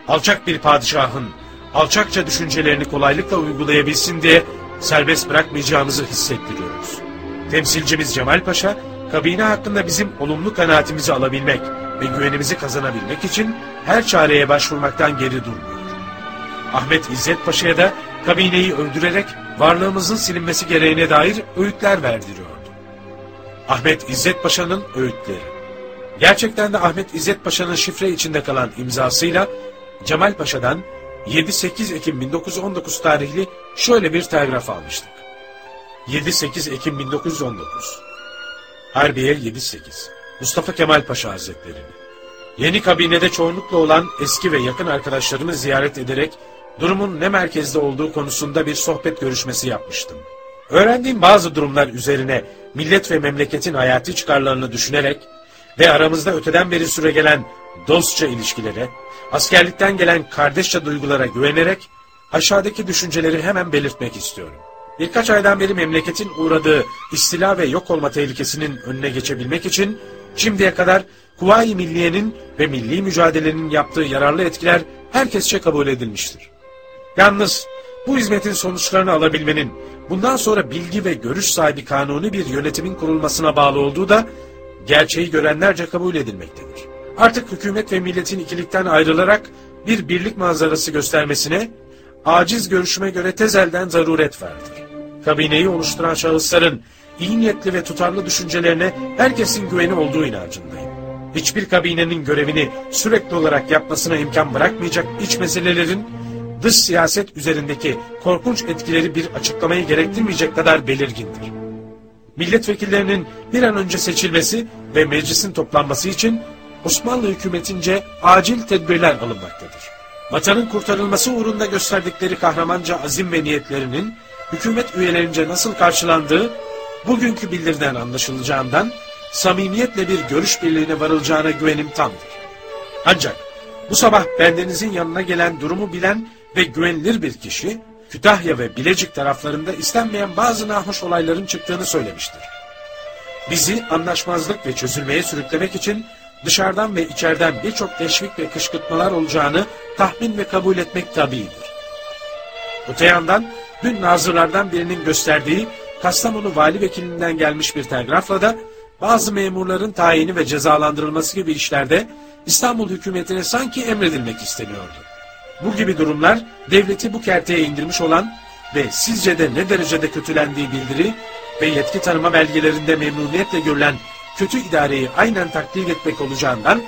alçak bir padişahın alçakça düşüncelerini kolaylıkla uygulayabilsin diye serbest bırakmayacağımızı hissettiriyoruz. Temsilcimiz Cemal Paşa, kabine hakkında bizim olumlu kanaatimizi alabilmek ve güvenimizi kazanabilmek için her çareye başvurmaktan geri durmuyor. Ahmet İzzet Paşa'ya da kabineyi öldürerek varlığımızın silinmesi gereğine dair öğütler verdiriyordu. Ahmet İzzet Paşa'nın öğütleri. Gerçekten de Ahmet İzzet Paşa'nın şifre içinde kalan imzasıyla Cemal Paşa'dan 7-8 Ekim 1919 tarihli şöyle bir telgraf almıştık. 7-8 Ekim 1919 Harbiye 7-8 Mustafa Kemal Paşa Hazretlerini Yeni kabinede çoğunlukla olan eski ve yakın arkadaşlarımı ziyaret ederek durumun ne merkezde olduğu konusunda bir sohbet görüşmesi yapmıştım. Öğrendiğim bazı durumlar üzerine millet ve memleketin hayati çıkarlarını düşünerek ve aramızda öteden beri süre gelen dostça ilişkilere, askerlikten gelen kardeşçe duygulara güvenerek aşağıdaki düşünceleri hemen belirtmek istiyorum. Birkaç aydan beri memleketin uğradığı istila ve yok olma tehlikesinin önüne geçebilmek için şimdiye kadar Kuvayi Milliye'nin ve milli mücadelenin yaptığı yararlı etkiler herkesçe kabul edilmiştir. Yalnız bu hizmetin sonuçlarını alabilmenin bundan sonra bilgi ve görüş sahibi kanuni bir yönetimin kurulmasına bağlı olduğu da gerçeği görenlerce kabul edilmektedir. Artık hükümet ve milletin ikilikten ayrılarak bir birlik manzarası göstermesine aciz görüşüme göre tezelden zaruret vardır. Kabineyi oluşturan şahısların iyi niyetli ve tutarlı düşüncelerine herkesin güveni olduğu inancındayım. Hiçbir kabinenin görevini sürekli olarak yapmasına imkan bırakmayacak iç meselelerin dış siyaset üzerindeki korkunç etkileri bir açıklamayı gerektirmeyecek kadar belirgindir. Milletvekillerinin bir an önce seçilmesi ve meclisin toplanması için Osmanlı hükümetince acil tedbirler alınmaktadır. Vatanın kurtarılması uğrunda gösterdikleri kahramanca azim ve niyetlerinin hükümet üyelerince nasıl karşılandığı bugünkü bildiriden anlaşılacağından samimiyetle bir görüş birliğine varılacağına güvenim tamdır. Ancak bu sabah bendenizin yanına gelen durumu bilen ve güvenilir bir kişi Kütahya ve Bilecik taraflarında istenmeyen bazı nahoş olayların çıktığını söylemiştir. Bizi anlaşmazlık ve çözülmeye sürüklemek için dışarıdan ve içeriden birçok teşvik ve kışkırtmalar olacağını tahmin ve kabul etmek tabiidir. Öte yandan dün nazırlardan birinin gösterdiği Kastamonu vali vekilinden gelmiş bir telgrafla da bazı memurların tayini ve cezalandırılması gibi işlerde İstanbul hükümetine sanki emredilmek isteniyordu. Bu gibi durumlar devleti bu kerteye indirmiş olan ve sizce de ne derecede kötülendiği bildiri ve yetki tanıma belgelerinde memnuniyetle görülen kötü idareyi aynen taklit etmek olacağından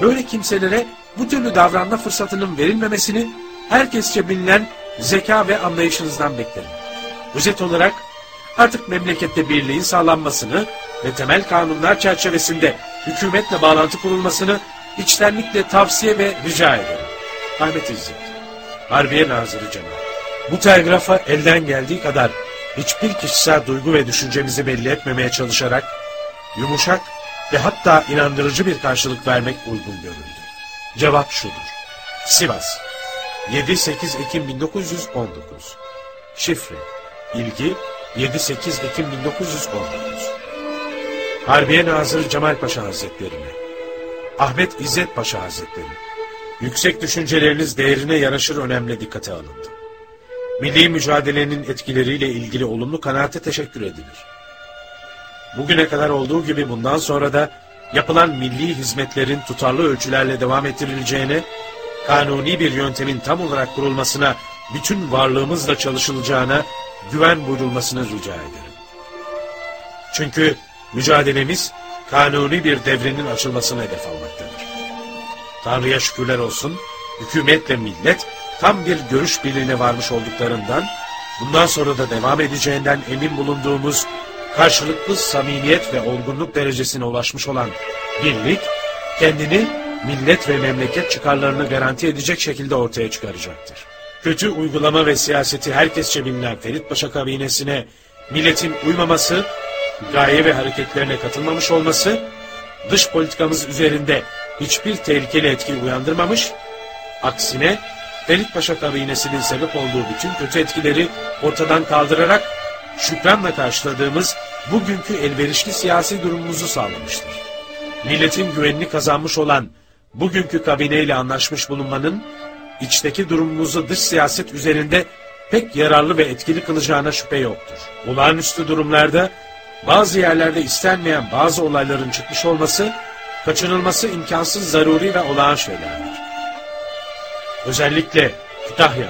böyle kimselere bu türlü davranma fırsatının verilmemesini herkesçe bilinen zeka ve anlayışınızdan beklerim. Özet olarak artık memlekette birliğin sağlanmasını ve temel kanunlar çerçevesinde hükümetle bağlantı kurulmasını içtenlikle tavsiye ve rica ederim. Ahmet İzzet, Harbiye Nazırı Cemal. Bu telgrafa elden geldiği kadar hiçbir kişisel duygu ve düşüncemizi belli etmemeye çalışarak yumuşak ve hatta inandırıcı bir karşılık vermek uygun görüldü. Cevap şudur. Sivas 7-8 Ekim 1919 Şifre İlgi 7-8 Ekim 1919 Harbiye Nazırı Cemal Paşa Hazretlerine Ahmet İzzet Paşa Hazretleri Yüksek düşünceleriniz değerine yaraşır önemli dikkate alındı. milli mücadelenin etkileriyle ilgili olumlu kanaate teşekkür edilir. Bugüne kadar olduğu gibi bundan sonra da yapılan milli hizmetlerin tutarlı ölçülerle devam ettirileceğine, kanuni bir yöntemin tam olarak kurulmasına bütün varlığımızla çalışılacağına güven buyurulmasını rica ederim. Çünkü mücadelemiz kanuni bir devrenin açılmasına hedef almaktadır. Tanrı'ya şükürler olsun, hükümetle millet tam bir görüş birliğine varmış olduklarından, bundan sonra da devam edeceğinden emin bulunduğumuz karşılıklı samimiyet ve olgunluk derecesine ulaşmış olan birlik, kendini millet ve memleket çıkarlarını garanti edecek şekilde ortaya çıkaracaktır. Kötü uygulama ve siyaseti herkesçe bilinen Ferit Paşa kabinesine milletin uymaması, gaye ve hareketlerine katılmamış olması, dış politikamız üzerinde hiçbir tehlikeli etki uyandırmamış, aksine Ferit Paşa kabinesinin sebep olduğu bütün kötü etkileri ortadan kaldırarak şükranla karşıladığımız bugünkü elverişli siyasi durumumuzu sağlamıştır. Milletin güvenini kazanmış olan bugünkü kabineyle anlaşmış bulunmanın içteki durumumuzu dış siyaset üzerinde pek yararlı ve etkili kılacağına şüphe yoktur. Olağanüstü durumlarda bazı yerlerde istenmeyen bazı olayların çıkmış olması, kaçınılması imkansız zaruri ve olağan şeylerdir. Özellikle Kütahya,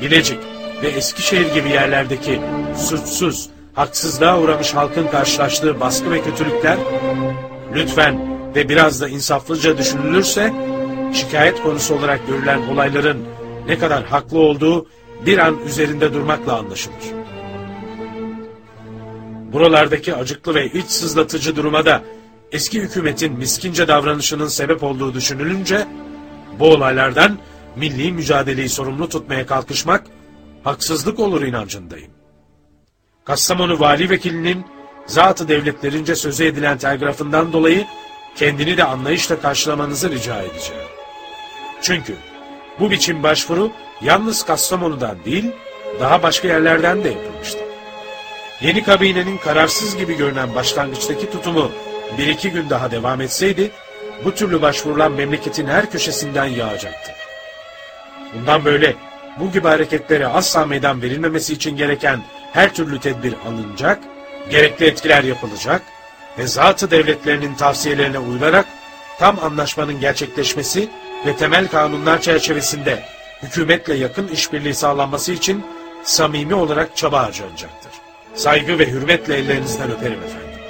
Bilecik ve Eskişehir gibi yerlerdeki suçsuz, haksızlığa uğramış halkın karşılaştığı baskı ve kötülükler, lütfen ve biraz da insaflıca düşünülürse, şikayet konusu olarak görülen olayların ne kadar haklı olduğu bir an üzerinde durmakla anlaşılır. Buralardaki acıklı ve iç sızlatıcı duruma da eski hükümetin miskince davranışının sebep olduğu düşünülünce, bu olaylardan milli mücadeleyi sorumlu tutmaya kalkışmak haksızlık olur inancındayım. Kastamonu vali vekilinin zatı devletlerince sözü edilen telgrafından dolayı kendini de anlayışla karşılamanızı rica edeceğim. Çünkü bu biçim başvuru yalnız Kastamonu'dan değil, daha başka yerlerden de yapılmıştı. Yeni kabinenin kararsız gibi görünen başlangıçtaki tutumu bir iki gün daha devam etseydi, bu türlü başvurulan memleketin her köşesinden yağacaktı. Bundan böyle bu gibi hareketlere asla meydan verilmemesi için gereken her türlü tedbir alınacak, gerekli etkiler yapılacak ve zatı devletlerinin tavsiyelerine uyularak tam anlaşmanın gerçekleşmesi ve temel kanunlar çerçevesinde hükümetle yakın işbirliği sağlanması için samimi olarak çaba harcanacaktır. Saygı ve hürmetle ellerinizden öperim efendim.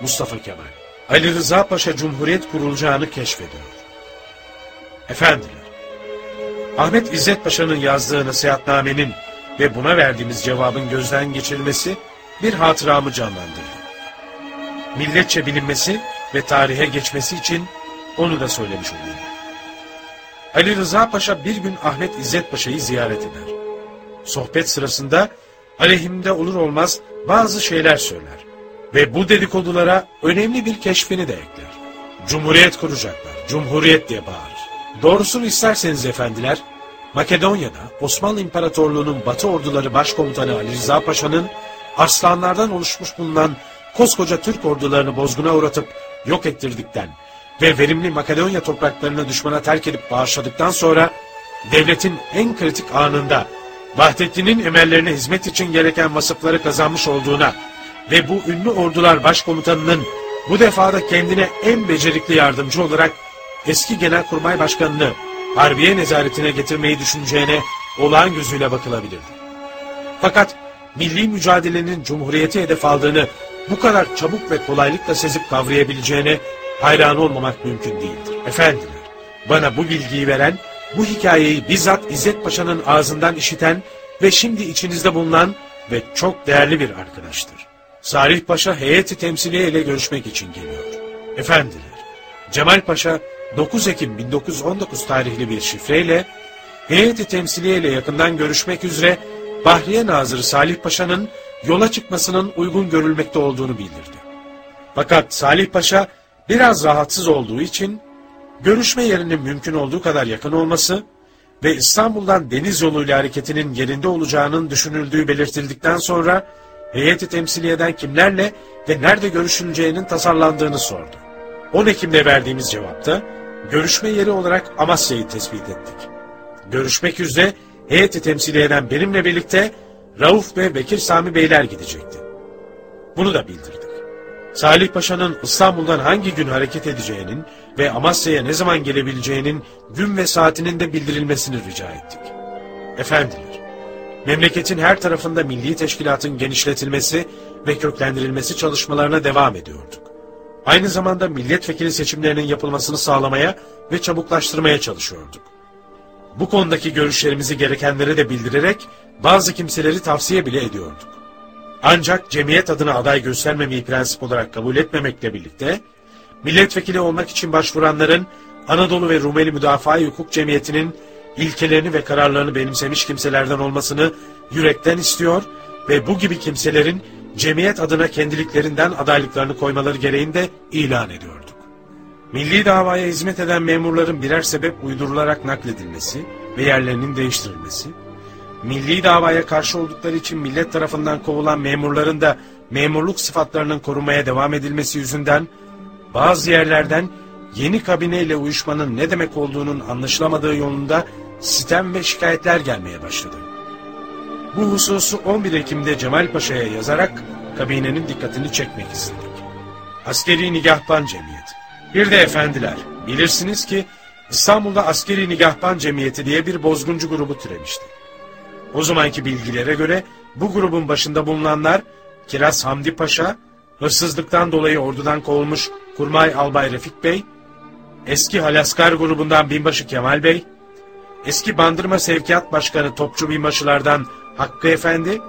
Mustafa Kemal Ali Rıza Paşa Cumhuriyet kurulacağını keşfediyor. Efendiler, Ahmet İzzet Paşa'nın yazdığı nasihatnamenin ve buna verdiğimiz cevabın gözden geçirilmesi bir hatıramı canlandırdı. Milletçe bilinmesi ve tarihe geçmesi için onu da söylemiş olayım. Ali Rıza Paşa bir gün Ahmet İzzet Paşa'yı ziyaret eder. Sohbet sırasında aleyhimde olur olmaz bazı şeyler söyler. Ve bu dedikodulara önemli bir keşfini de ekler. Cumhuriyet kuracaklar, cumhuriyet diye bağırır. Doğrusunu isterseniz efendiler, Makedonya'da Osmanlı İmparatorluğu'nun Batı orduları başkomutanı Ali Rıza Paşa'nın arslanlardan oluşmuş bulunan koskoca Türk ordularını bozguna uğratıp yok ettirdikten ve verimli Makedonya topraklarını düşmana terk edip bağışladıktan sonra devletin en kritik anında Vahdettin'in emellerine hizmet için gereken vasıfları kazanmış olduğuna ve bu ünlü ordular başkomutanının bu defada kendine en becerikli yardımcı olarak eski Genelkurmay Başkanı'nı Harbiye nezaretine getirmeyi düşüneceğine olağan gözüyle bakılabilirdi. Fakat milli mücadelenin cumhuriyeti hedef aldığını bu kadar çabuk ve kolaylıkla sezip kavrayabileceğine hayran olmamak mümkün değildir. Efendiler, bana bu bilgiyi veren, bu hikayeyi bizzat İzzet Paşa'nın ağzından işiten ve şimdi içinizde bulunan ve çok değerli bir arkadaştır. Salih Paşa heyeti temsiliye ile görüşmek için geliyor. Efendiler, Cemal Paşa 9 Ekim 1919 tarihli bir şifreyle heyeti temsiliye ile yakından görüşmek üzere Bahriye Nazırı Salih Paşa'nın yola çıkmasının uygun görülmekte olduğunu bildirdi. Fakat Salih Paşa biraz rahatsız olduğu için görüşme yerinin mümkün olduğu kadar yakın olması ve İstanbul'dan deniz yoluyla hareketinin yerinde olacağının düşünüldüğü belirtildikten sonra heyeti temsiliyeden kimlerle ve nerede görüşüleceğinin tasarlandığını sordu. 10 Ekim'de verdiğimiz cevapta görüşme yeri olarak Amasya'yı tespit ettik. Görüşmek üzere heyeti temsil eden benimle birlikte Rauf ve Bekir Sami Beyler gidecekti. Bunu da bildirdik. Salih Paşa'nın İstanbul'dan hangi gün hareket edeceğinin ve Amasya'ya ne zaman gelebileceğinin gün ve saatinin de bildirilmesini rica ettik. Efendiler, memleketin her tarafında milli teşkilatın genişletilmesi ve köklendirilmesi çalışmalarına devam ediyorduk. Aynı zamanda milletvekili seçimlerinin yapılmasını sağlamaya ve çabuklaştırmaya çalışıyorduk. Bu konudaki görüşlerimizi gerekenlere de bildirerek bazı kimseleri tavsiye bile ediyorduk. Ancak cemiyet adına aday göstermemeyi prensip olarak kabul etmemekle birlikte, milletvekili olmak için başvuranların Anadolu ve Rumeli Müdafaa Hukuk Cemiyeti'nin ilkelerini ve kararlarını benimsemiş kimselerden olmasını yürekten istiyor ve bu gibi kimselerin cemiyet adına kendiliklerinden adaylıklarını koymaları gereğinde ilan ediyorduk. Milli davaya hizmet eden memurların birer sebep uydurularak nakledilmesi ve yerlerinin değiştirilmesi, milli davaya karşı oldukları için millet tarafından kovulan memurların da memurluk sıfatlarının korunmaya devam edilmesi yüzünden bazı yerlerden yeni kabineyle uyuşmanın ne demek olduğunun anlaşılamadığı yolunda sitem ve şikayetler gelmeye başladı. Bu hususu 11 Ekim'de Cemal Paşa'ya yazarak kabinenin dikkatini çekmek istedik. Askeri Nigahban Cemiyeti. Bir de efendiler, bilirsiniz ki İstanbul'da Askeri Nigahban Cemiyeti diye bir bozguncu grubu türemişti. O zamanki bilgilere göre bu grubun başında bulunanlar Kiraz Hamdi Paşa, hırsızlıktan dolayı ordudan kovulmuş Kurmay Albay Refik Bey, eski Halaskar grubundan Binbaşı Kemal Bey, eski Bandırma Sevkiyat Başkanı Topçu Binbaşılardan Hakkı Efendi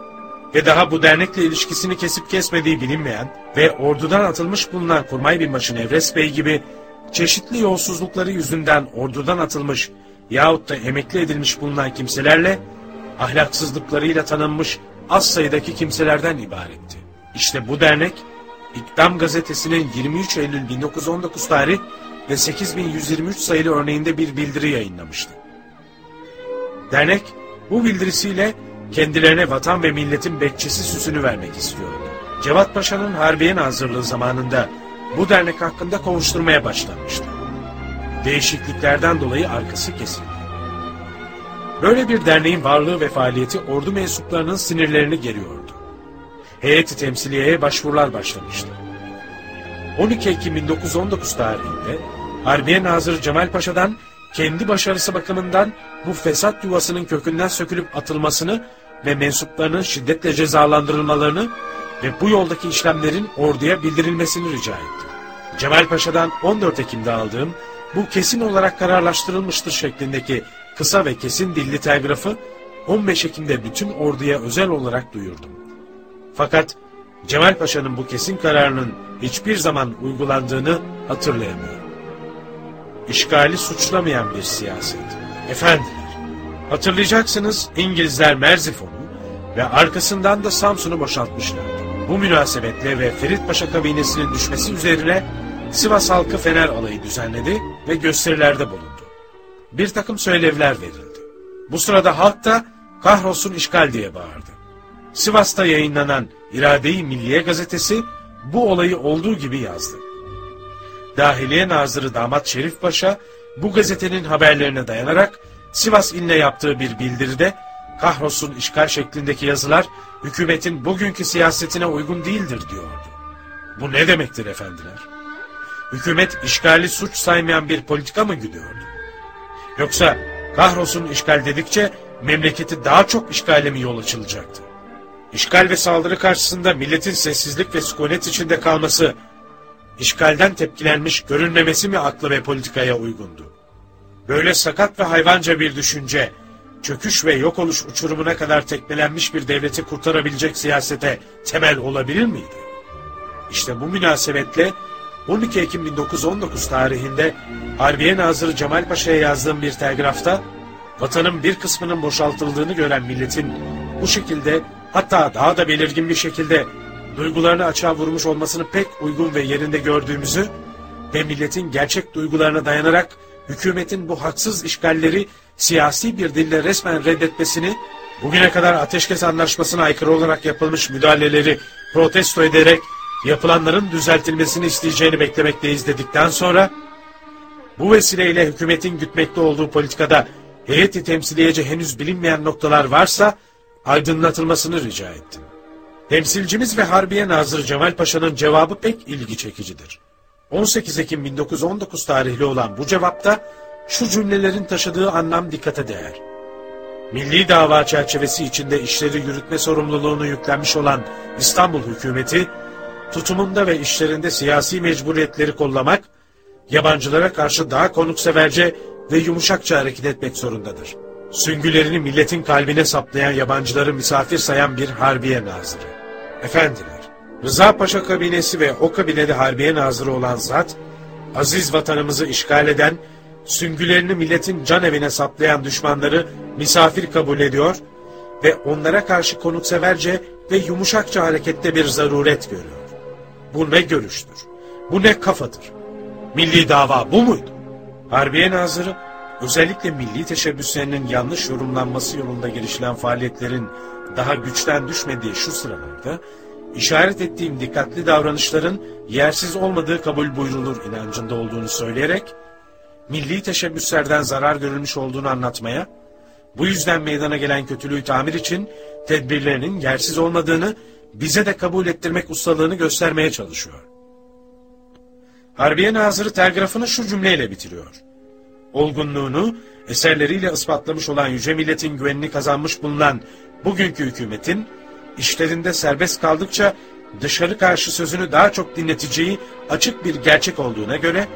ve daha bu dernekle ilişkisini kesip kesmediği bilinmeyen ve ordudan atılmış bulunan Kurmay Binbaşı Nevres Bey gibi çeşitli yolsuzlukları yüzünden ordudan atılmış yahut da emekli edilmiş bulunan kimselerle ahlaksızlıklarıyla tanınmış az sayıdaki kimselerden ibaretti. İşte bu dernek İkdam gazetesinin 23 Eylül 1919 tarih ve 8123 sayılı örneğinde bir bildiri yayınlamıştı. Dernek bu bildirisiyle kendilerine vatan ve milletin bekçisi süsünü vermek istiyordu. Cevat Paşa'nın Harbiye Nazırlığı zamanında bu dernek hakkında kovuşturmaya başlanmıştı. Değişikliklerden dolayı arkası kesildi. Böyle bir derneğin varlığı ve faaliyeti ordu mensuplarının sinirlerini geriyordu. Heyeti temsiliyeye başvurular başlamıştı. 12 Ekim 1919 tarihinde Harbiye Nazırı Cemal Paşa'dan kendi başarısı bakımından bu fesat yuvasının kökünden sökülüp atılmasını ve mensuplarının şiddetle cezalandırılmalarını ve bu yoldaki işlemlerin orduya bildirilmesini rica etti. Cemal Paşa'dan 14 Ekim'de aldığım bu kesin olarak kararlaştırılmıştır şeklindeki kısa ve kesin dilli telgrafı 15 Ekim'de bütün orduya özel olarak duyurdum. Fakat Cemal Paşa'nın bu kesin kararının hiçbir zaman uygulandığını hatırlayamıyorum. İşgali suçlamayan bir siyaset. Efendiler, hatırlayacaksınız İngilizler Merzifon'u ve arkasından da Samsun'u boşaltmışlardı. Bu münasebetle ve Ferit Paşa kabinesinin düşmesi üzerine Sivas halkı Fener alayı düzenledi ve gösterilerde bulundu. Bir takım söylevler verildi. Bu sırada halk da kahrolsun işgal diye bağırdı. Sivas'ta yayınlanan İrade-i Milliye gazetesi bu olayı olduğu gibi yazdı. Dahiliye Nazırı Damat Şerif Paşa bu gazetenin haberlerine dayanarak Sivas iline yaptığı bir bildiride kahrolsun işgal şeklindeki yazılar hükümetin bugünkü siyasetine uygun değildir diyordu. Bu ne demektir efendiler? Hükümet işgali suç saymayan bir politika mı güdüyordu? Yoksa kahrolsun işgal dedikçe memleketi daha çok işgale mi yol açılacaktı? İşgal ve saldırı karşısında milletin sessizlik ve sükunet içinde kalması, işgalden tepkilenmiş görünmemesi mi aklı ve politikaya uygundu? Böyle sakat ve hayvanca bir düşünce, çöküş ve yok oluş uçurumuna kadar tekmelenmiş bir devleti kurtarabilecek siyasete temel olabilir miydi? İşte bu münasebetle 12 Ekim 1919 tarihinde Harbiye Nazırı Cemal Paşa'ya yazdığım bir telgrafta vatanın bir kısmının boşaltıldığını gören milletin bu şekilde hatta daha da belirgin bir şekilde duygularını açığa vurmuş olmasını pek uygun ve yerinde gördüğümüzü ve milletin gerçek duygularına dayanarak hükümetin bu haksız işgalleri siyasi bir dille resmen reddetmesini, bugüne kadar ateşkes anlaşmasına aykırı olarak yapılmış müdahaleleri protesto ederek yapılanların düzeltilmesini isteyeceğini beklemekteyiz dedikten sonra, bu vesileyle hükümetin gütmekte olduğu politikada heyeti temsiliyece henüz bilinmeyen noktalar varsa aydınlatılmasını rica ettim. Temsilcimiz ve Harbiye Nazırı Cemal Paşa'nın cevabı pek ilgi çekicidir. 18 Ekim 1919 tarihli olan bu cevapta şu cümlelerin taşıdığı anlam dikkate değer. Milli dava çerçevesi içinde işleri yürütme sorumluluğunu yüklenmiş olan İstanbul hükümeti, tutumunda ve işlerinde siyasi mecburiyetleri kollamak, yabancılara karşı daha konukseverce ve yumuşakça hareket etmek zorundadır. Süngülerini milletin kalbine saplayan yabancıları misafir sayan bir harbiye nazırı. Efendiler, Rıza Paşa kabinesi ve o kabinede harbiye nazırı olan zat, aziz vatanımızı işgal eden, süngülerini milletin can evine saplayan düşmanları misafir kabul ediyor ve onlara karşı konukseverce ve yumuşakça harekette bir zaruret görüyor. Bu ne görüştür? Bu ne kafadır? Milli dava bu muydu? Harbiye Nazırı, özellikle milli teşebbüslerinin yanlış yorumlanması yolunda girişilen faaliyetlerin daha güçten düşmediği şu sıralarda, işaret ettiğim dikkatli davranışların yersiz olmadığı kabul buyrulur inancında olduğunu söyleyerek, milli teşebbüslerden zarar görülmüş olduğunu anlatmaya, bu yüzden meydana gelen kötülüğü tamir için tedbirlerinin yersiz olmadığını bize de kabul ettirmek ustalığını göstermeye çalışıyor. Harbiye Nazırı telgrafını şu cümleyle bitiriyor. Olgunluğunu eserleriyle ispatlamış olan yüce milletin güvenini kazanmış bulunan bugünkü hükümetin, işlerinde serbest kaldıkça dışarı karşı sözünü daha çok dinleteceği açık bir gerçek olduğuna göre,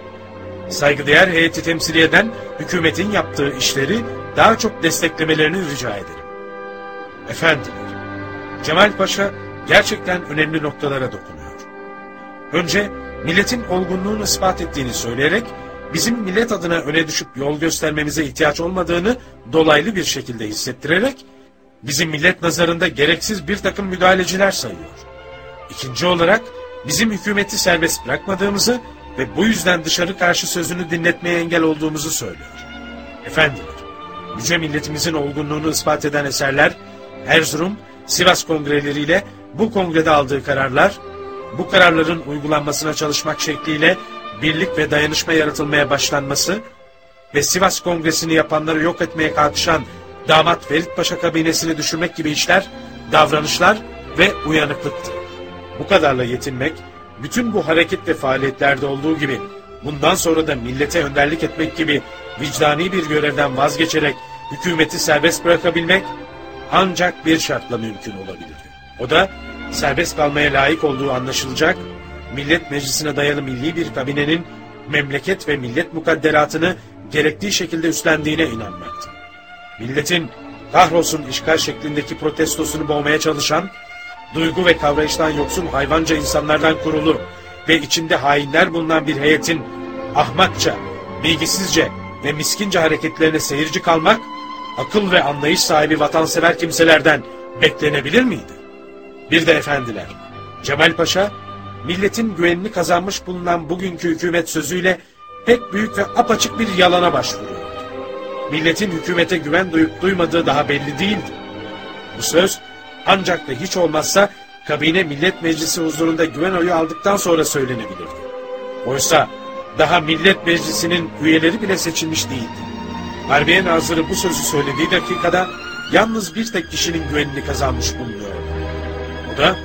saygıdeğer heyeti temsil eden hükümetin yaptığı işleri daha çok desteklemelerini rica ederim. Efendiler, Cemal Paşa gerçekten önemli noktalara dokunuyor. Önce milletin olgunluğunu ispat ettiğini söyleyerek bizim millet adına öne düşüp yol göstermemize ihtiyaç olmadığını dolaylı bir şekilde hissettirerek bizim millet nazarında gereksiz bir takım müdahaleciler sayıyor. İkinci olarak bizim hükümeti serbest bırakmadığımızı ve bu yüzden dışarı karşı sözünü dinletmeye engel olduğumuzu söylüyor. Efendiler, yüce milletimizin olgunluğunu ispat eden eserler, Erzurum, Sivas kongreleriyle bu kongrede aldığı kararlar, bu kararların uygulanmasına çalışmak şekliyle birlik ve dayanışma yaratılmaya başlanması ve Sivas Kongresi'ni yapanları yok etmeye kalkışan damat Ferit Paşa kabinesini düşürmek gibi işler, davranışlar ve uyanıklıktı. Bu kadarla yetinmek, bütün bu hareket ve faaliyetlerde olduğu gibi bundan sonra da millete önderlik etmek gibi vicdani bir görevden vazgeçerek hükümeti serbest bırakabilmek ancak bir şartla mümkün olabilirdi. O da serbest kalmaya layık olduğu anlaşılacak, millet meclisine dayalı milli bir kabinenin memleket ve millet mukadderatını gerektiği şekilde üstlendiğine inanmaktı. Milletin kahrolsun işgal şeklindeki protestosunu boğmaya çalışan, duygu ve kavrayıştan yoksun hayvanca insanlardan kurulu ve içinde hainler bulunan bir heyetin ahmakça, bilgisizce ve miskince hareketlerine seyirci kalmak, akıl ve anlayış sahibi vatansever kimselerden beklenebilir miydi? Bir de efendiler, Cemal Paşa, milletin güvenini kazanmış bulunan bugünkü hükümet sözüyle pek büyük ve apaçık bir yalana başvuruyor. Milletin hükümete güven duyup duymadığı daha belli değildi. Bu söz ancak ve hiç olmazsa kabine millet meclisi huzurunda güven oyu aldıktan sonra söylenebilirdi. Oysa daha millet meclisinin üyeleri bile seçilmiş değildi. Harbiye Nazırı bu sözü söylediği dakikada yalnız bir tek kişinin güvenini kazanmış bulunuyordu. O da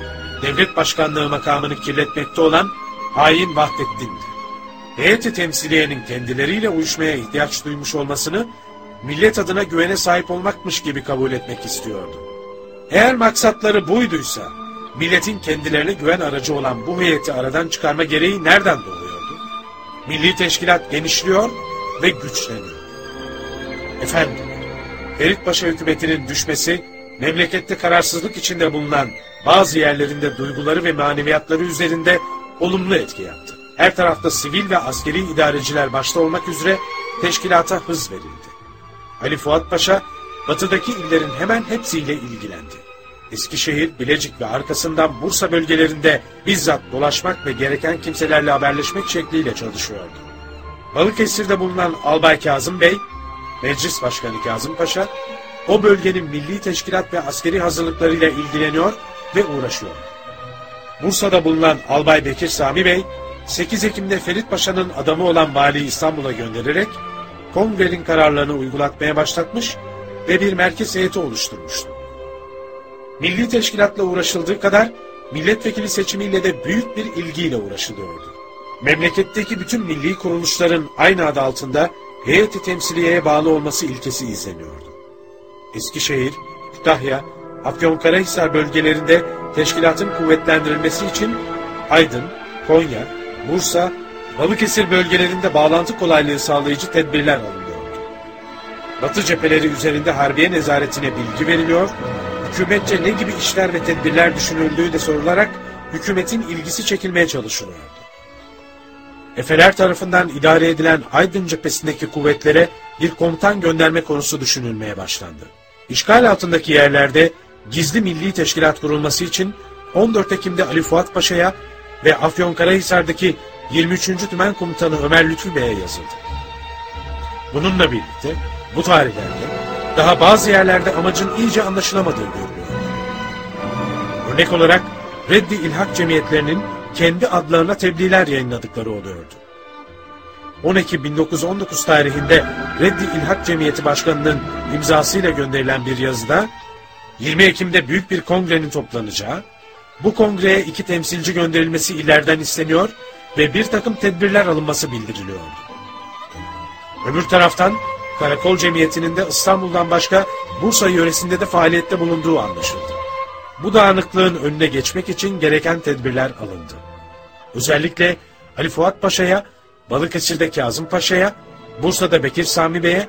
devlet başkanlığı makamını kirletmekte olan hain Vahdettin'di. Heyeti temsiliyenin kendileriyle uyuşmaya ihtiyaç duymuş olmasını millet adına güvene sahip olmakmış gibi kabul etmek istiyordu. Eğer maksatları buyduysa, milletin kendilerine güven aracı olan bu heyeti aradan çıkarma gereği nereden doğuyordu? Milli teşkilat genişliyor ve güçleniyor. Efendim, Ferit Paşa hükümetinin düşmesi, memlekette kararsızlık içinde bulunan bazı yerlerinde duyguları ve maneviyatları üzerinde olumlu etki yaptı. Her tarafta sivil ve askeri idareciler başta olmak üzere teşkilata hız verildi. Ali Fuat Paşa, batıdaki illerin hemen hepsiyle ilgilendi. Eskişehir, Bilecik ve arkasından Bursa bölgelerinde bizzat dolaşmak ve gereken kimselerle haberleşmek şekliyle çalışıyordu. Balıkesir'de bulunan Albay Kazım Bey, Meclis Başkanı Kazım Paşa, o bölgenin milli teşkilat ve askeri hazırlıklarıyla ilgileniyor ve uğraşıyor. Bursa'da bulunan Albay Bekir Sami Bey, 8 Ekim'de Ferit Paşa'nın adamı olan Vali İstanbul'a göndererek, kongrenin kararlarını uygulatmaya başlatmış ve bir merkez heyeti oluşturmuştu. Milli teşkilatla uğraşıldığı kadar milletvekili seçimiyle de büyük bir ilgiyle uğraşılıyordu. Memleketteki bütün milli kuruluşların aynı adı altında heyeti temsiliyeye bağlı olması ilkesi izleniyordu. Eskişehir, Kütahya, Afyonkarahisar bölgelerinde teşkilatın kuvvetlendirilmesi için Aydın, Konya, Bursa, Balıkesir bölgelerinde bağlantı kolaylığı sağlayıcı tedbirler alınıyordu. Batı cepheleri üzerinde harbiye nezaretine bilgi veriliyor, hükümetçe ne gibi işler ve tedbirler düşünüldüğü de sorularak hükümetin ilgisi çekilmeye çalışılıyordu. Efeler tarafından idare edilen Aydın cephesindeki kuvvetlere bir komutan gönderme konusu düşünülmeye başlandı. İşgal altındaki yerlerde gizli milli teşkilat kurulması için 14 Ekim'de Ali Fuat Paşa'ya ve Afyonkarahisar'daki 23. Tümen Komutanı Ömer Lütfü Bey'e yazıldı. Bununla birlikte bu tarihlerde daha bazı yerlerde amacın iyice anlaşılamadığı görülüyor. Örnek olarak Reddi İlhak Cemiyetlerinin kendi adlarına tebliğler yayınladıkları oluyordu. 10 Ekim 1919 tarihinde Reddi İlhak Cemiyeti Başkanı'nın imzasıyla gönderilen bir yazıda 20 Ekim'de büyük bir kongrenin toplanacağı, bu kongreye iki temsilci gönderilmesi ileriden isteniyor ve bir takım tedbirler alınması bildiriliyordu. Öbür taraftan Karakol Cemiyeti'nin de İstanbul'dan başka Bursa yöresinde de faaliyette bulunduğu anlaşıldı. Bu dağınıklığın önüne geçmek için gereken tedbirler alındı. Özellikle Ali Fuat Paşa'ya, Balıkesir'de Kazım Paşa'ya, Bursa'da Bekir Sami Bey'e,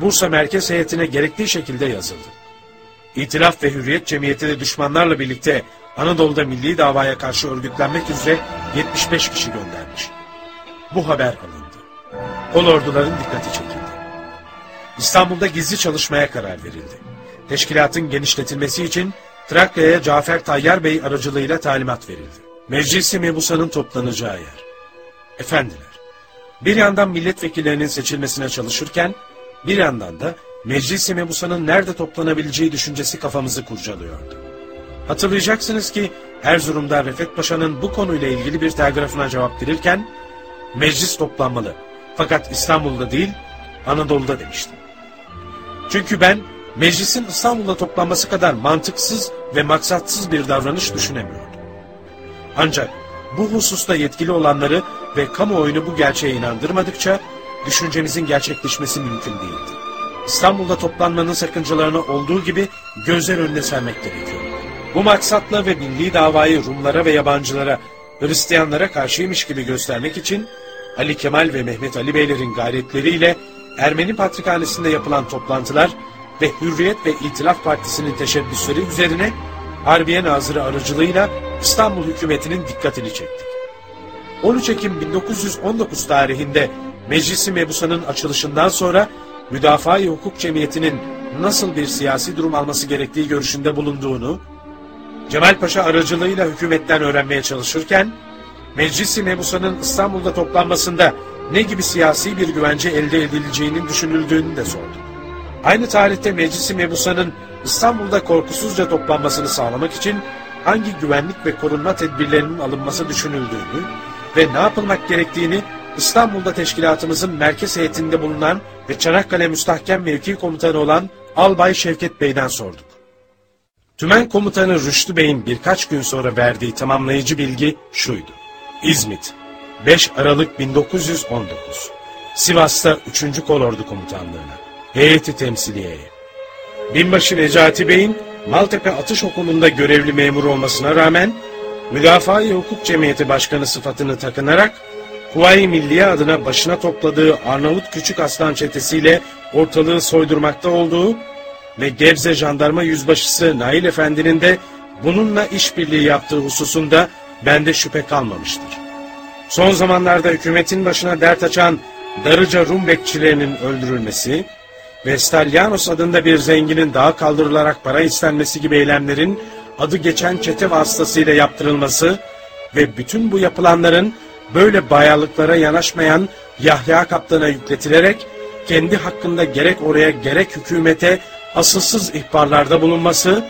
Bursa Merkez Heyeti'ne gerektiği şekilde yazıldı. İtilaf ve Hürriyet Cemiyeti de düşmanlarla birlikte Anadolu'da milli davaya karşı örgütlenmek üzere 75 kişi göndermiş. Bu haber alındı. Kol orduların dikkati çekildi. İstanbul'da gizli çalışmaya karar verildi. Teşkilatın genişletilmesi için Trakya'ya Cafer Tayyar Bey aracılığıyla talimat verildi. Meclisi Mebusa'nın toplanacağı yer. Efendiler, bir yandan milletvekillerinin seçilmesine çalışırken, bir yandan da Meclis-i Mebusa'nın nerede toplanabileceği düşüncesi kafamızı kurcalıyordu. Hatırlayacaksınız ki Erzurum'da Refet Paşa'nın bu konuyla ilgili bir telgrafına cevap verirken, meclis toplanmalı fakat İstanbul'da değil Anadolu'da demiştim. Çünkü ben meclisin İstanbul'da toplanması kadar mantıksız ve maksatsız bir davranış düşünemiyordum. Ancak bu hususta yetkili olanları ve kamuoyunu bu gerçeğe inandırmadıkça düşüncemizin gerçekleşmesi mümkün değildi. İstanbul'da toplanmanın sakıncalarını olduğu gibi gözler önüne sermek gerekiyor. Bu maksatla ve milli davayı Rumlara ve yabancılara, Hristiyanlara karşıymış gibi göstermek için Ali Kemal ve Mehmet Ali Beylerin gayretleriyle Ermeni Patrikhanesi'nde yapılan toplantılar ve Hürriyet ve İtilaf Partisi'nin teşebbüsleri üzerine Harbiye Nazırı aracılığıyla İstanbul hükümetinin dikkatini çektik. 13 Ekim 1919 tarihinde Meclisi Mebusa'nın açılışından sonra Müdafaa-i Hukuk Cemiyeti'nin nasıl bir siyasi durum alması gerektiği görüşünde bulunduğunu, Cemal Paşa aracılığıyla hükümetten öğrenmeye çalışırken, Meclisi Mebusa'nın İstanbul'da toplanmasında ne gibi siyasi bir güvence elde edileceğinin düşünüldüğünü de sordu. Aynı tarihte Meclisi Mebusa'nın İstanbul'da korkusuzca toplanmasını sağlamak için hangi güvenlik ve korunma tedbirlerinin alınması düşünüldüğünü ve ne yapılmak gerektiğini İstanbul'da teşkilatımızın merkez heyetinde bulunan ve Çanakkale Müstahkem Mevki Komutanı olan Albay Şevket Bey'den sorduk. Tümen Komutanı Rüştü Bey'in birkaç gün sonra verdiği tamamlayıcı bilgi şuydu. İzmit, 5 Aralık 1919. Sivas'ta 3. Kolordu Komutanlığı'na, heyeti temsiliyeye. Binbaşı Necati Bey'in Maltepe Atış Okulu'nda görevli memur olmasına rağmen Müdafaa-i Hukuk Cemiyeti Başkanı sıfatını takınarak Kuvayi Milliye adına başına topladığı Arnavut Küçük Aslan çetesiyle ortalığı soydurmakta olduğu ve Gebze Jandarma Yüzbaşısı Nail Efendi'nin de bununla işbirliği yaptığı hususunda bende şüphe kalmamıştır. Son zamanlarda hükümetin başına dert açan Darıca Rum bekçilerinin öldürülmesi ve Stalyanos adında bir zenginin dağa kaldırılarak para istenmesi gibi eylemlerin adı geçen çete vasıtasıyla yaptırılması ve bütün bu yapılanların böyle bayalıklara yanaşmayan Yahya Kaptan'a yükletilerek kendi hakkında gerek oraya gerek hükümete asılsız ihbarlarda bulunması,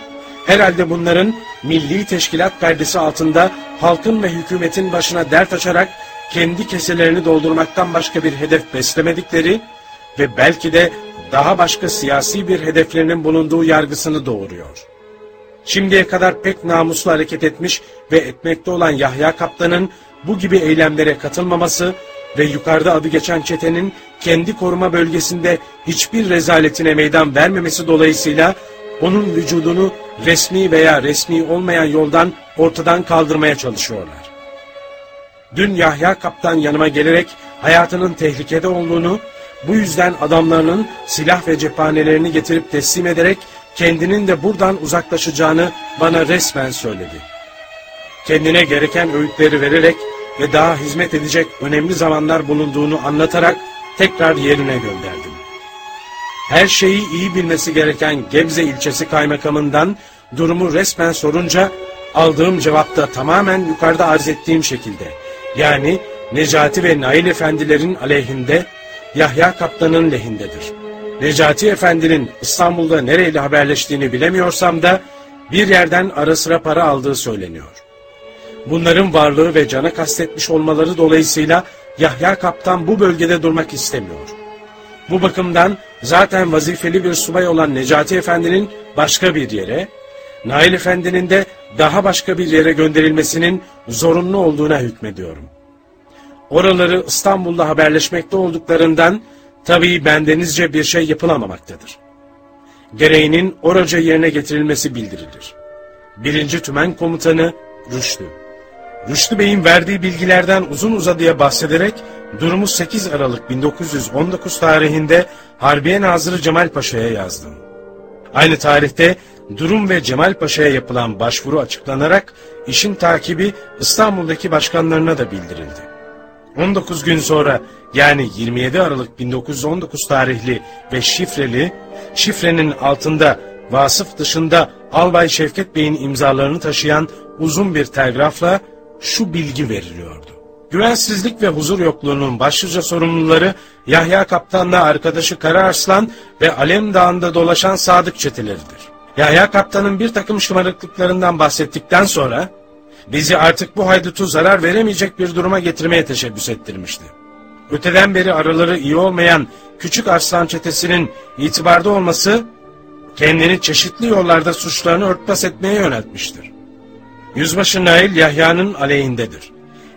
herhalde bunların milli teşkilat perdesi altında halkın ve hükümetin başına dert açarak kendi keselerini doldurmaktan başka bir hedef beslemedikleri ve belki de daha başka siyasi bir hedeflerinin bulunduğu yargısını doğuruyor. Şimdiye kadar pek namuslu hareket etmiş ve etmekte olan Yahya Kaptan'ın bu gibi eylemlere katılmaması ve yukarıda adı geçen çetenin kendi koruma bölgesinde hiçbir rezaletine meydan vermemesi dolayısıyla onun vücudunu resmi veya resmi olmayan yoldan ortadan kaldırmaya çalışıyorlar. Dün Yahya Kaptan yanıma gelerek hayatının tehlikede olduğunu, bu yüzden adamlarının silah ve cephanelerini getirip teslim ederek kendinin de buradan uzaklaşacağını bana resmen söyledi. Kendine gereken öğütleri vererek ve daha hizmet edecek önemli zamanlar bulunduğunu anlatarak tekrar yerine gönderdim. Her şeyi iyi bilmesi gereken Gebze ilçesi kaymakamından durumu resmen sorunca aldığım cevapta tamamen yukarıda arz ettiğim şekilde yani Necati ve Nail efendilerin aleyhinde Yahya Kaptan'ın lehindedir. Necati Efendi'nin İstanbul'da nereyle haberleştiğini bilemiyorsam da bir yerden ara sıra para aldığı söyleniyor. Bunların varlığı ve cana kastetmiş olmaları dolayısıyla Yahya Kaptan bu bölgede durmak istemiyor. Bu bakımdan zaten vazifeli bir subay olan Necati Efendi'nin başka bir yere, Nail Efendi'nin de daha başka bir yere gönderilmesinin zorunlu olduğuna hükmediyorum. Oraları İstanbul'da haberleşmekte olduklarından tabii bendenizce bir şey yapılamamaktadır. Gereğinin oraca yerine getirilmesi bildirilir. Birinci Tümen Komutanı Rüştü. Rüştü Bey'in verdiği bilgilerden uzun uzadıya bahsederek durumu 8 Aralık 1919 tarihinde Harbiye Nazırı Cemal Paşa'ya yazdım. Aynı tarihte durum ve Cemal Paşa'ya yapılan başvuru açıklanarak işin takibi İstanbul'daki başkanlarına da bildirildi. 19 gün sonra yani 27 Aralık 1919 tarihli ve şifreli, şifrenin altında vasıf dışında Albay Şevket Bey'in imzalarını taşıyan uzun bir telgrafla şu bilgi veriliyordu. Güvensizlik ve huzur yokluğunun başlıca sorumluları Yahya Kaptan'la arkadaşı Kara Arslan ve Alem Dağı'nda dolaşan Sadık çeteleridir. Yahya Kaptan'ın bir takım şımarıklıklarından bahsettikten sonra bizi artık bu haydutu zarar veremeyecek bir duruma getirmeye teşebbüs ettirmişti. Öteden beri araları iyi olmayan Küçük Arslan çetesinin itibarda olması kendini çeşitli yollarda suçlarını örtbas etmeye yöneltmiştir. Yüzbaşı Nail Yahya'nın aleyhindedir.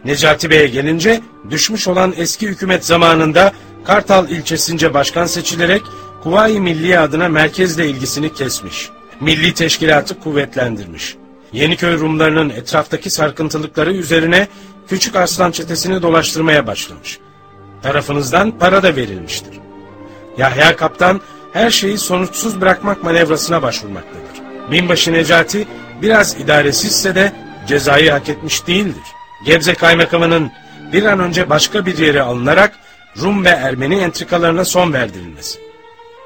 Necati Bey'e gelince düşmüş olan eski hükümet zamanında Kartal ilçesince başkan seçilerek Kuvayi Milliye adına merkezle ilgisini kesmiş. Milli teşkilatı kuvvetlendirmiş. Yeniköy Rumlarının etraftaki sarkıntılıkları üzerine Küçük Arslan çetesini dolaştırmaya başlamış. Tarafınızdan para da verilmiştir. Yahya Kaptan her şeyi sonuçsuz bırakmak manevrasına başvurmaktadır. Binbaşı Necati biraz idaresizse de cezayı hak etmiş değildir. Gebze kaymakamının bir an önce başka bir yere alınarak Rum ve Ermeni entrikalarına son verdirilmesi.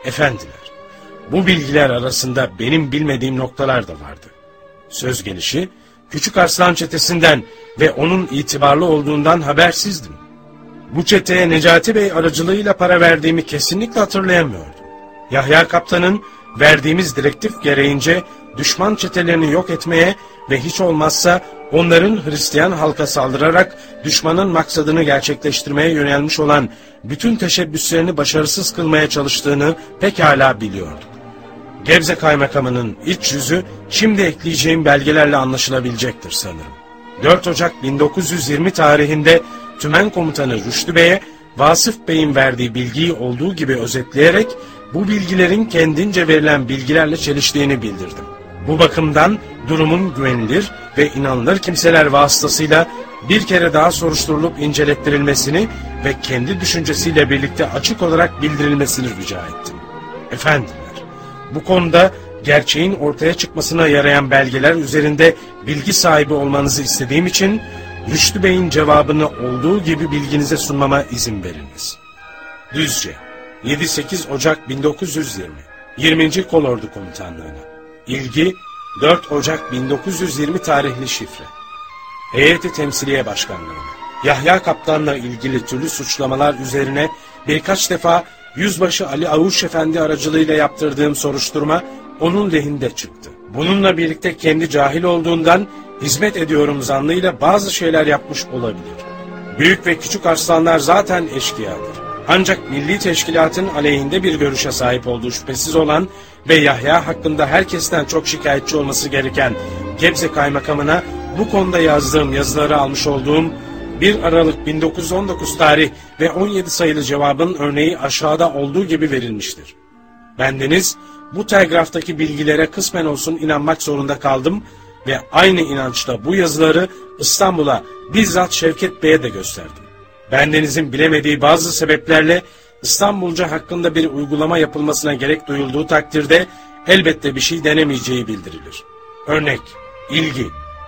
Efendiler, bu bilgiler arasında benim bilmediğim noktalar da vardı. Söz gelişi, Küçük Arslan çetesinden ve onun itibarlı olduğundan habersizdim. Bu çeteye Necati Bey aracılığıyla para verdiğimi kesinlikle hatırlayamıyordum. Yahya Kaptan'ın verdiğimiz direktif gereğince düşman çetelerini yok etmeye ve hiç olmazsa onların Hristiyan halka saldırarak düşmanın maksadını gerçekleştirmeye yönelmiş olan bütün teşebbüslerini başarısız kılmaya çalıştığını pekala biliyorduk. Gebze Kaymakamı'nın iç yüzü şimdi ekleyeceğim belgelerle anlaşılabilecektir sanırım. 4 Ocak 1920 tarihinde Tümen Komutanı Rüştü Bey'e Vasıf Bey'in verdiği bilgiyi olduğu gibi özetleyerek bu bilgilerin kendince verilen bilgilerle çeliştiğini bildirdim. Bu bakımdan durumun güvenilir ve inanılır kimseler vasıtasıyla bir kere daha soruşturulup incelettirilmesini ve kendi düşüncesiyle birlikte açık olarak bildirilmesini rica ettim. Efendiler, bu konuda gerçeğin ortaya çıkmasına yarayan belgeler üzerinde bilgi sahibi olmanızı istediğim için Rüştü Bey'in cevabını olduğu gibi bilginize sunmama izin veriniz. Düzce, 7-8 Ocak 1920, 20. Kolordu Komutanlığı'na. İlgi 4 Ocak 1920 tarihli şifre. Heyeti Temsiliye Başkanlığı'na. Yahya Kaptan'la ilgili türlü suçlamalar üzerine birkaç defa Yüzbaşı Ali Avuş Efendi aracılığıyla yaptırdığım soruşturma onun lehinde çıktı. Bununla birlikte kendi cahil olduğundan hizmet ediyorum zannıyla bazı şeyler yapmış olabilir. Büyük ve küçük arslanlar zaten eşkıyadır. Ancak Milli Teşkilat'ın aleyhinde bir görüşe sahip olduğu şüphesiz olan ve Yahya hakkında herkesten çok şikayetçi olması gereken Gebze Kaymakamına bu konuda yazdığım yazıları almış olduğum 1 Aralık 1919 tarih ve 17 sayılı cevabın örneği aşağıda olduğu gibi verilmiştir. Bendeniz bu telgraftaki bilgilere kısmen olsun inanmak zorunda kaldım ve aynı inançla bu yazıları İstanbul'a bizzat Şevket Bey'e de gösterdim. Bendenizin bilemediği bazı sebeplerle İstanbulca hakkında bir uygulama yapılmasına gerek duyulduğu takdirde elbette bir şey denemeyeceği bildirilir. Örnek, ilgi,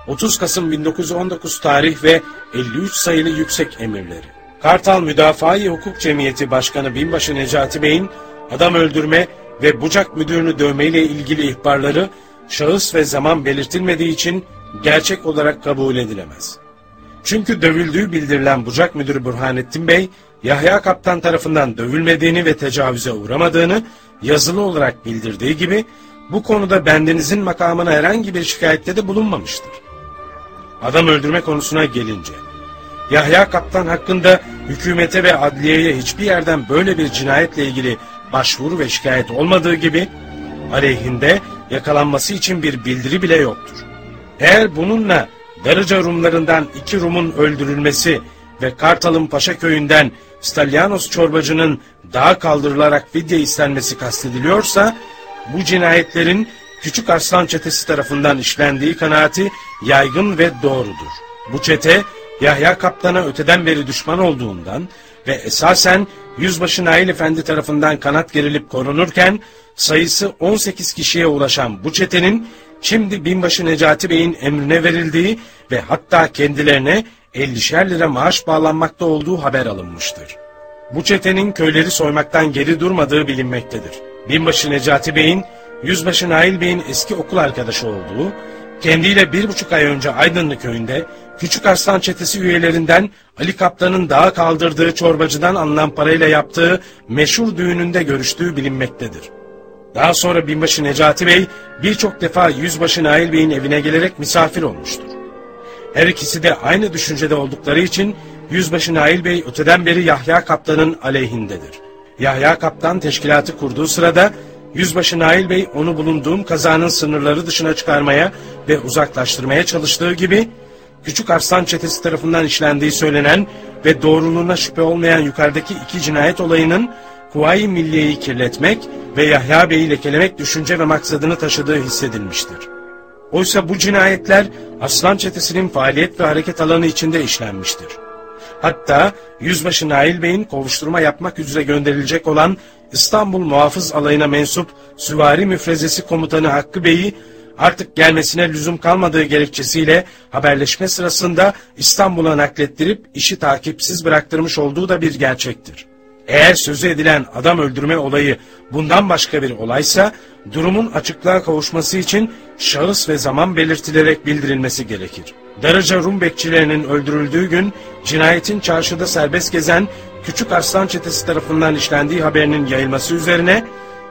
30 Kasım 1919 tarih ve 53 sayılı yüksek emirleri. Kartal Müdafaa-i Hukuk Cemiyeti Başkanı Binbaşı Necati Bey'in adam öldürme ve bucak müdürünü dövmeyle ilgili ihbarları şahıs ve zaman belirtilmediği için gerçek olarak kabul edilemez. Çünkü dövüldüğü bildirilen bucak müdürü Burhanettin Bey, Yahya Kaptan tarafından dövülmediğini ve tecavüze uğramadığını yazılı olarak bildirdiği gibi bu konuda bendenizin makamına herhangi bir şikayette de bulunmamıştır. Adam öldürme konusuna gelince, Yahya Kaptan hakkında hükümete ve adliyeye hiçbir yerden böyle bir cinayetle ilgili başvuru ve şikayet olmadığı gibi, aleyhinde yakalanması için bir bildiri bile yoktur. Eğer bununla Darıca Rumlarından iki Rum'un öldürülmesi ve Kartal'ın Paşa köyünden Stalyanos çorbacının dağa kaldırılarak fidye istenmesi kastediliyorsa, bu cinayetlerin Küçük Arslan çetesi tarafından işlendiği kanaati yaygın ve doğrudur. Bu çete Yahya Kaptan'a öteden beri düşman olduğundan ve esasen Yüzbaşı Nail Efendi tarafından kanat gerilip korunurken sayısı 18 kişiye ulaşan bu çetenin şimdi Binbaşı Necati Bey'in emrine verildiği ve hatta kendilerine 50'şer lira maaş bağlanmakta olduğu haber alınmıştır. Bu çetenin köyleri soymaktan geri durmadığı bilinmektedir. Binbaşı Necati Bey'in Yüzbaşı Nail Bey'in eski okul arkadaşı olduğu, kendiyle bir buçuk ay önce Aydınlı köyünde Küçük Arslan çetesi üyelerinden Ali Kaptan'ın dağa kaldırdığı çorbacıdan alınan parayla yaptığı meşhur düğününde görüştüğü bilinmektedir. Daha sonra binbaşı Necati Bey birçok defa Yüzbaşı Nail Bey'in evine gelerek misafir olmuştur. Her ikisi de aynı düşüncede oldukları için Yüzbaşı Nail Bey öteden beri Yahya Kaptan'ın aleyhindedir. Yahya Kaptan teşkilatı kurduğu sırada Yüzbaşı Nail Bey onu bulunduğum kazanın sınırları dışına çıkarmaya ve uzaklaştırmaya çalıştığı gibi Küçük Arslan çetesi tarafından işlendiği söylenen ve doğruluğuna şüphe olmayan yukarıdaki iki cinayet olayının Kuvayi Milliye'yi kirletmek ve Yahya Bey'i lekelemek düşünce ve maksadını taşıdığı hissedilmiştir. Oysa bu cinayetler Aslan çetesinin faaliyet ve hareket alanı içinde işlenmiştir. Hatta Yüzbaşı Nail Bey'in kovuşturma yapmak üzere gönderilecek olan İstanbul Muhafız Alayına mensup Süvari Müfrezesi Komutanı Hakkı Bey'i artık gelmesine lüzum kalmadığı gerekçesiyle haberleşme sırasında İstanbul'a naklettirip işi takipsiz bıraktırmış olduğu da bir gerçektir. Eğer sözü edilen adam öldürme olayı bundan başka bir olaysa, durumun açıklığa kavuşması için şahıs ve zaman belirtilerek bildirilmesi gerekir. Darıca Rum bekçilerinin öldürüldüğü gün cinayetin çarşıda serbest gezen Küçük Arslan çetesi tarafından işlendiği haberinin yayılması üzerine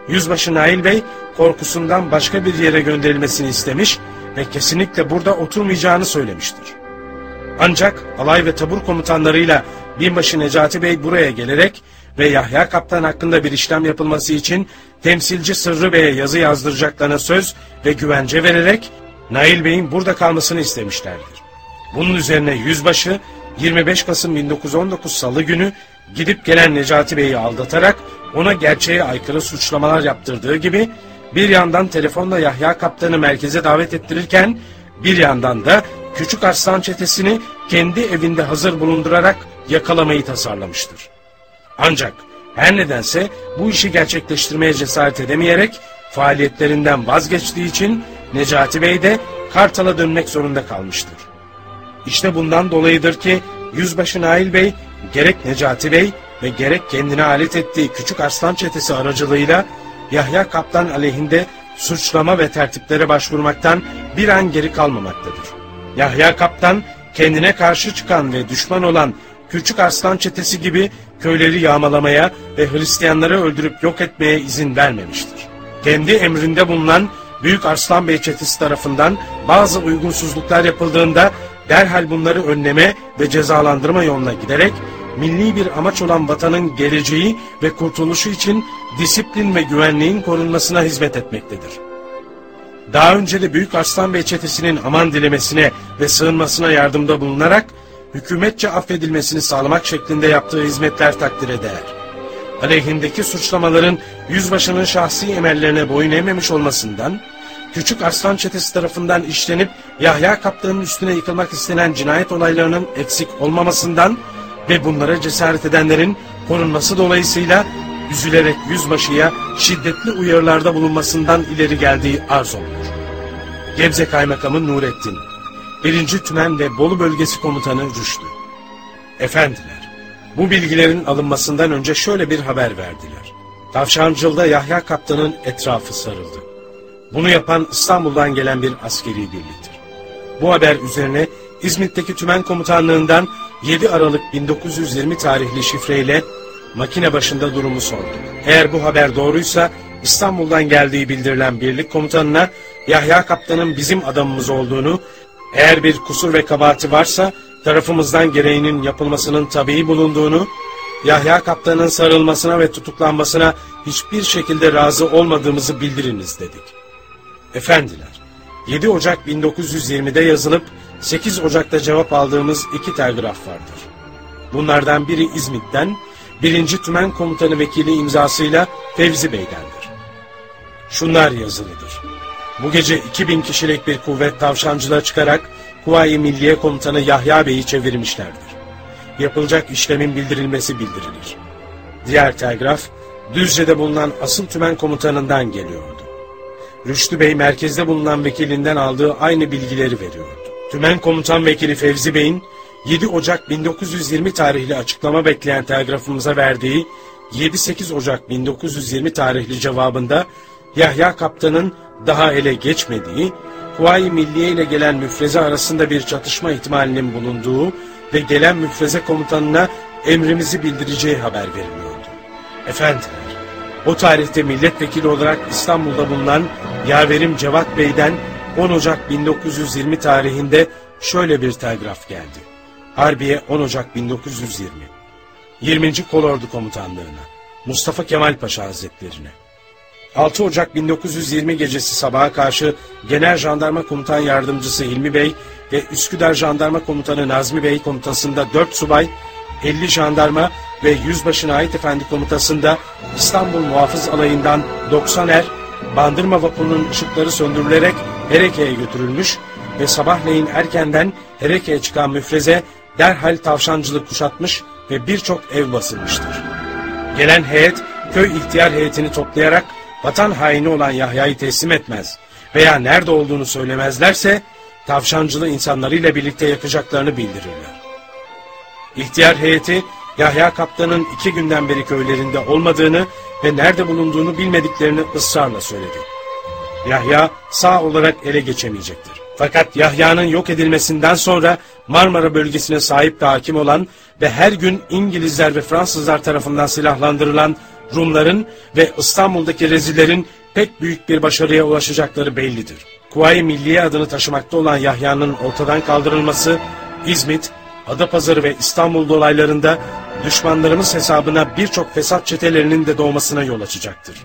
Yüzbaşı Nail Bey korkusundan başka bir yere gönderilmesini istemiş ve kesinlikle burada oturmayacağını söylemiştir. Ancak alay ve tabur komutanlarıyla binbaşı Necati Bey buraya gelerek ve Yahya Kaptan hakkında bir işlem yapılması için temsilci Sırrı Bey'e yazı yazdıracaklarına söz ve güvence vererek Nail Bey'in burada kalmasını istemişlerdir. Bunun üzerine yüzbaşı 25 Kasım 1919 Salı günü gidip gelen Necati Bey'i aldatarak ona gerçeğe aykırı suçlamalar yaptırdığı gibi bir yandan telefonla Yahya Kaptan'ı merkeze davet ettirirken bir yandan da Küçük Arslan çetesini kendi evinde hazır bulundurarak yakalamayı tasarlamıştır. Ancak her nedense bu işi gerçekleştirmeye cesaret edemeyerek faaliyetlerinden vazgeçtiği için Necati Bey de Kartal'a dönmek zorunda kalmıştır. İşte bundan dolayıdır ki Yüzbaşı Nail Bey gerek Necati Bey ve gerek kendine alet ettiği Küçük Arslan çetesi aracılığıyla Yahya Kaptan aleyhinde suçlama ve tertiplere başvurmaktan bir an geri kalmamaktadır. Yahya Kaptan kendine karşı çıkan ve düşman olan Küçük Arslan çetesi gibi köyleri yağmalamaya ve Hristiyanları öldürüp yok etmeye izin vermemiştir. Kendi emrinde bulunan Büyük Arslan Bey çetesi tarafından bazı uygunsuzluklar yapıldığında derhal bunları önleme ve cezalandırma yoluna giderek milli bir amaç olan vatanın geleceği ve kurtuluşu için disiplin ve güvenliğin korunmasına hizmet etmektedir. Daha önce de Büyük Arslan Bey çetesinin aman dilemesine ve sığınmasına yardımda bulunarak hükümetçe affedilmesini sağlamak şeklinde yaptığı hizmetler takdire değer. Aleyhindeki suçlamaların yüzbaşının şahsi emellerine boyun eğmemiş olmasından, Küçük Arslan çetesi tarafından işlenip Yahya Kaptan'ın üstüne yıkılmak istenen cinayet olaylarının eksik olmamasından ve bunlara cesaret edenlerin korunması dolayısıyla üzülerek yüzbaşıya şiddetli uyarılarda bulunmasından ileri geldiği arz olunur. Gebze Kaymakamı Nurettin, 1. Tümen ve Bolu Bölgesi Komutanı Rüştü. Efendiler, bu bilgilerin alınmasından önce şöyle bir haber verdiler. Tavşancıl'da Yahya Kaptan'ın etrafı sarıldı. Bunu yapan İstanbul'dan gelen bir askeri birliktir. Bu haber üzerine İzmit'teki Tümen Komutanlığından 7 Aralık 1920 tarihli şifreyle makine başında durumu sordu. Eğer bu haber doğruysa İstanbul'dan geldiği bildirilen birlik komutanına Yahya Kaptan'ın bizim adamımız olduğunu, eğer bir kusur ve kabahati varsa tarafımızdan gereğinin yapılmasının tabii bulunduğunu, Yahya Kaptan'ın sarılmasına ve tutuklanmasına hiçbir şekilde razı olmadığımızı bildiriniz dedik. Efendiler, 7 Ocak 1920'de yazılıp 8 Ocak'ta cevap aldığımız iki telgraf vardır. Bunlardan biri İzmit'ten, 1. Tümen Komutanı Vekili imzasıyla Fevzi Bey'dendir. Şunlar yazılıdır. Bu gece 2000 kişilik bir kuvvet tavşancılığa çıkarak Kuvayi Milliye Komutanı Yahya Bey'i çevirmişlerdir. Yapılacak işlemin bildirilmesi bildirilir. Diğer telgraf, Düzce'de bulunan asıl tümen komutanından geliyordu. Rüştü Bey merkezde bulunan vekilinden aldığı aynı bilgileri veriyordu. Tümen Komutan Vekili Fevzi Bey'in 7 Ocak 1920 tarihli açıklama bekleyen telgrafımıza verdiği 7-8 Ocak 1920 tarihli cevabında Yahya Kaptan'ın daha ele geçmediği, Kuvayi Milliye ile gelen müfreze arasında bir çatışma ihtimalinin bulunduğu ve gelen müfreze komutanına emrimizi bildireceği haber veriliyordu. Efendiler, o tarihte milletvekili olarak İstanbul'da bulunan Yaverim Cevat Bey'den 10 Ocak 1920 tarihinde şöyle bir telgraf geldi. Harbiye 10 Ocak 1920. 20. Kolordu Komutanlığı'na. Mustafa Kemal Paşa Hazretlerine. 6 Ocak 1920 gecesi sabaha karşı Genel Jandarma Komutan Yardımcısı Hilmi Bey ve Üsküdar Jandarma Komutanı Nazmi Bey komutasında 4 subay, 50 jandarma ve Yüzbaşı Nait Efendi komutasında İstanbul Muhafız Alayı'ndan 90 er, Bandırma vapurunun ışıkları söndürülerek Hereke'ye götürülmüş ve sabahleyin erkenden Hereke'ye çıkan müfreze derhal tavşancılık kuşatmış ve birçok ev basılmıştır. Gelen heyet köy ihtiyar heyetini toplayarak vatan haini olan Yahya'yı teslim etmez veya nerede olduğunu söylemezlerse tavşancılı insanlarıyla birlikte yakacaklarını bildirirler. İhtiyar heyeti Yahya Kaptan'ın iki günden beri köylerinde olmadığını ve nerede bulunduğunu bilmediklerini ısrarla söyledi. Yahya sağ olarak ele geçemeyecektir. Fakat Yahya'nın yok edilmesinden sonra Marmara bölgesine sahip de hakim olan ve her gün İngilizler ve Fransızlar tarafından silahlandırılan Rumların ve İstanbul'daki rezilerin pek büyük bir başarıya ulaşacakları bellidir. Kuvayi Milliye adını taşımakta olan Yahya'nın ortadan kaldırılması, İzmit, Adapazarı ve İstanbul dolaylarında düşmanlarımız hesabına birçok fesat çetelerinin de doğmasına yol açacaktır.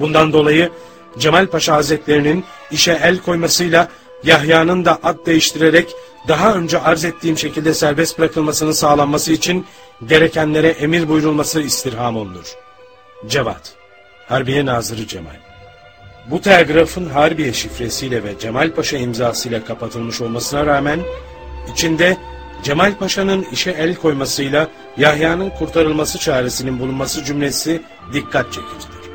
Bundan dolayı Cemal Paşa Hazretlerinin işe el koymasıyla Yahya'nın da ad değiştirerek daha önce arz ettiğim şekilde serbest bırakılmasının sağlanması için gerekenlere emir buyurulması istirham olunur. Cevat Harbiye Nazırı Cemal Bu telgrafın Harbiye şifresiyle ve Cemal Paşa imzasıyla kapatılmış olmasına rağmen içinde Cemal Paşa'nın işe el koymasıyla Yahya'nın kurtarılması çaresinin bulunması cümlesi dikkat çekicidir.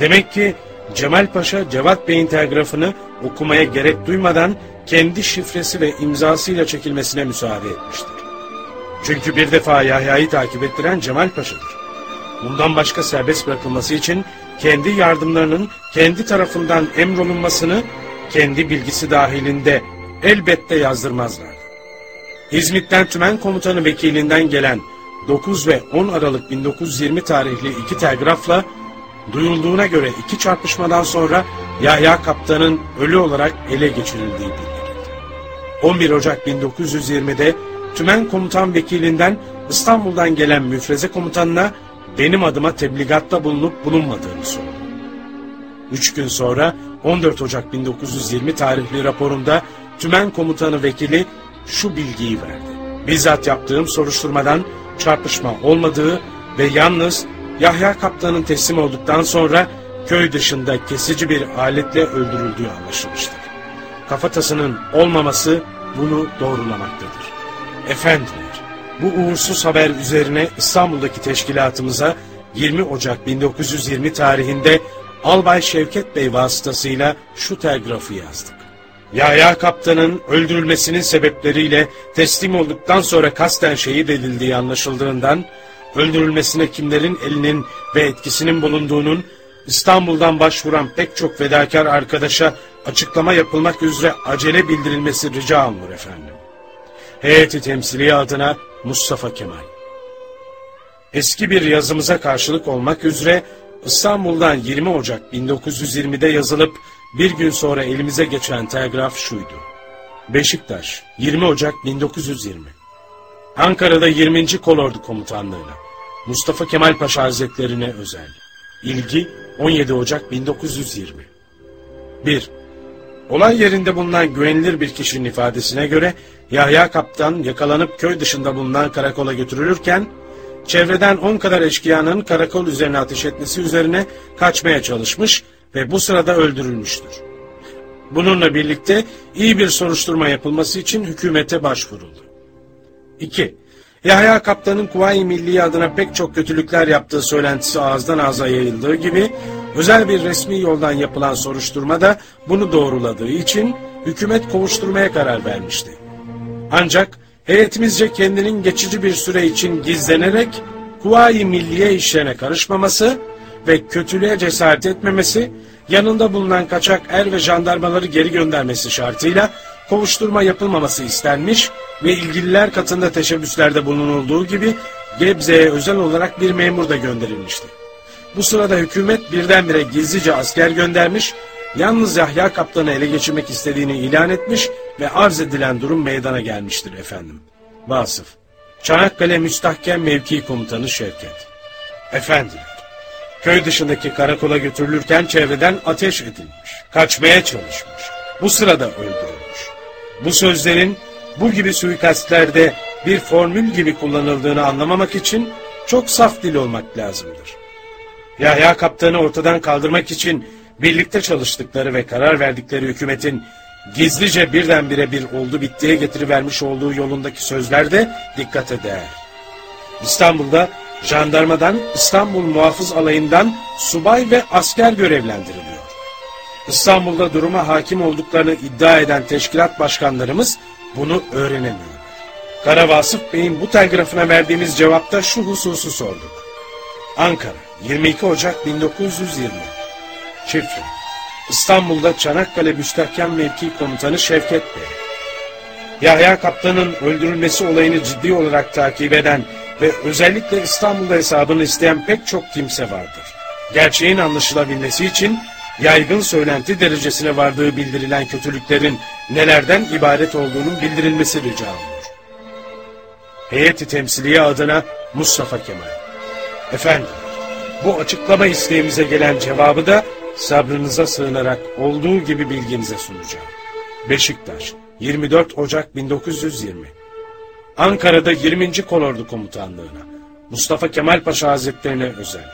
Demek ki Cemal Paşa Cevat Bey'in telgrafını okumaya gerek duymadan kendi şifresi ve imzasıyla çekilmesine müsaade etmiştir. Çünkü bir defa Yahya'yı takip ettiren Cemal Paşa'dır. Bundan başka serbest bırakılması için kendi yardımlarının kendi tarafından emrolunmasını kendi bilgisi dahilinde elbette yazdırmazlar. İzmit'ten Tümen Komutanı vekilinden gelen 9 ve 10 Aralık 1920 tarihli iki telgrafla duyulduğuna göre iki çarpışmadan sonra Yahya Kaptan'ın ölü olarak ele geçirildiği bildirildi. 11 Ocak 1920'de Tümen Komutan Vekilinden İstanbul'dan gelen müfreze komutanına benim adıma tebligatta bulunup bulunmadığını sordu. Üç gün sonra 14 Ocak 1920 tarihli raporunda tümen komutanı vekili şu bilgiyi verdi. Bizzat yaptığım soruşturmadan çarpışma olmadığı ve yalnız Yahya kaptanın teslim olduktan sonra köy dışında kesici bir aletle öldürüldüğü anlaşılmıştır. Kafatasının olmaması bunu doğrulamaktadır. Efendiler, bu uğursuz haber üzerine İstanbul'daki teşkilatımıza 20 Ocak 1920 tarihinde Albay Şevket Bey vasıtasıyla şu telgrafı yazdık. Yahya Kaptan'ın öldürülmesinin sebepleriyle teslim olduktan sonra kasten şehit edildiği anlaşıldığından, öldürülmesine kimlerin elinin ve etkisinin bulunduğunun İstanbul'dan başvuran pek çok fedakar arkadaşa açıklama yapılmak üzere acele bildirilmesi rica olunur efendim. Heyeti temsiliye adına Mustafa Kemal. Eski bir yazımıza karşılık olmak üzere İstanbul'dan 20 Ocak 1920'de yazılıp bir gün sonra elimize geçen telgraf şuydu. Beşiktaş 20 Ocak 1920 Ankara'da 20. Kolordu Komutanlığı'na Mustafa Kemal Paşa Hazretlerine özel. İlgi 17 Ocak 1920 1. Olay yerinde bulunan güvenilir bir kişinin ifadesine göre Yahya Kaptan yakalanıp köy dışında bulunan karakola götürülürken çevreden 10 kadar eşkıyanın karakol üzerine ateş etmesi üzerine kaçmaya çalışmış ve bu sırada öldürülmüştür. Bununla birlikte iyi bir soruşturma yapılması için hükümete başvuruldu. 2. Yahya Kaptan'ın Kuvayi Milliye adına pek çok kötülükler yaptığı söylentisi ağızdan ağza yayıldığı gibi özel bir resmi yoldan yapılan soruşturma da bunu doğruladığı için hükümet kovuşturmaya karar vermişti. Ancak heyetimizce kendinin geçici bir süre için gizlenerek Kuvayi Milliye işlerine karışmaması ve kötülüğe cesaret etmemesi, yanında bulunan kaçak er ve jandarmaları geri göndermesi şartıyla kovuşturma yapılmaması istenmiş ve ilgililer katında teşebbüslerde bulunulduğu gibi Gebze'ye özel olarak bir memur da gönderilmişti. Bu sırada hükümet birdenbire gizlice asker göndermiş, yalnız Yahya kaptanı ele geçirmek istediğini ilan etmiş ve arz edilen durum meydana gelmiştir efendim. Vasıf Çanakkale Müstahkem Mevki Komutanı Şevket Efendiler Köy dışındaki karakola götürülürken çevreden ateş edilmiş. Kaçmaya çalışmış. Bu sırada öldürülmüş. Bu sözlerin bu gibi suikastlerde bir formül gibi kullanıldığını anlamamak için çok saf dil olmak lazımdır. Yahya kaptanı ortadan kaldırmak için birlikte çalıştıkları ve karar verdikleri hükümetin gizlice birdenbire bir oldu bittiye getirivermiş olduğu yolundaki sözlerde dikkate değer. İstanbul'da jandarmadan İstanbul Muhafız Alayı'ndan subay ve asker görevlendiriliyor. İstanbul'da duruma hakim olduklarını iddia eden teşkilat başkanlarımız bunu öğrenemiyor. Kara Vasıf Bey'in bu telgrafına verdiğimiz cevapta şu hususu sorduk. Ankara 22 Ocak 1920 Şifre İstanbul'da Çanakkale Müstahkem Mevki Komutanı Şevket Bey Yahya Kaptan'ın öldürülmesi olayını ciddi olarak takip eden ve özellikle İstanbul'da hesabını isteyen pek çok kimse vardır. Gerçeğin anlaşılabilmesi için yaygın söylenti derecesine vardığı bildirilen kötülüklerin nelerden ibaret olduğunun bildirilmesi rica olunur. Heyeti temsiliye adına Mustafa Kemal. Efendim, bu açıklama isteğimize gelen cevabı da sabrınıza sığınarak olduğu gibi bilginize sunacağım. Beşiktaş, 24 Ocak 1920 Ankara'da 20. Kolordu Komutanlığı'na Mustafa Kemal Paşa Hazretlerine özel.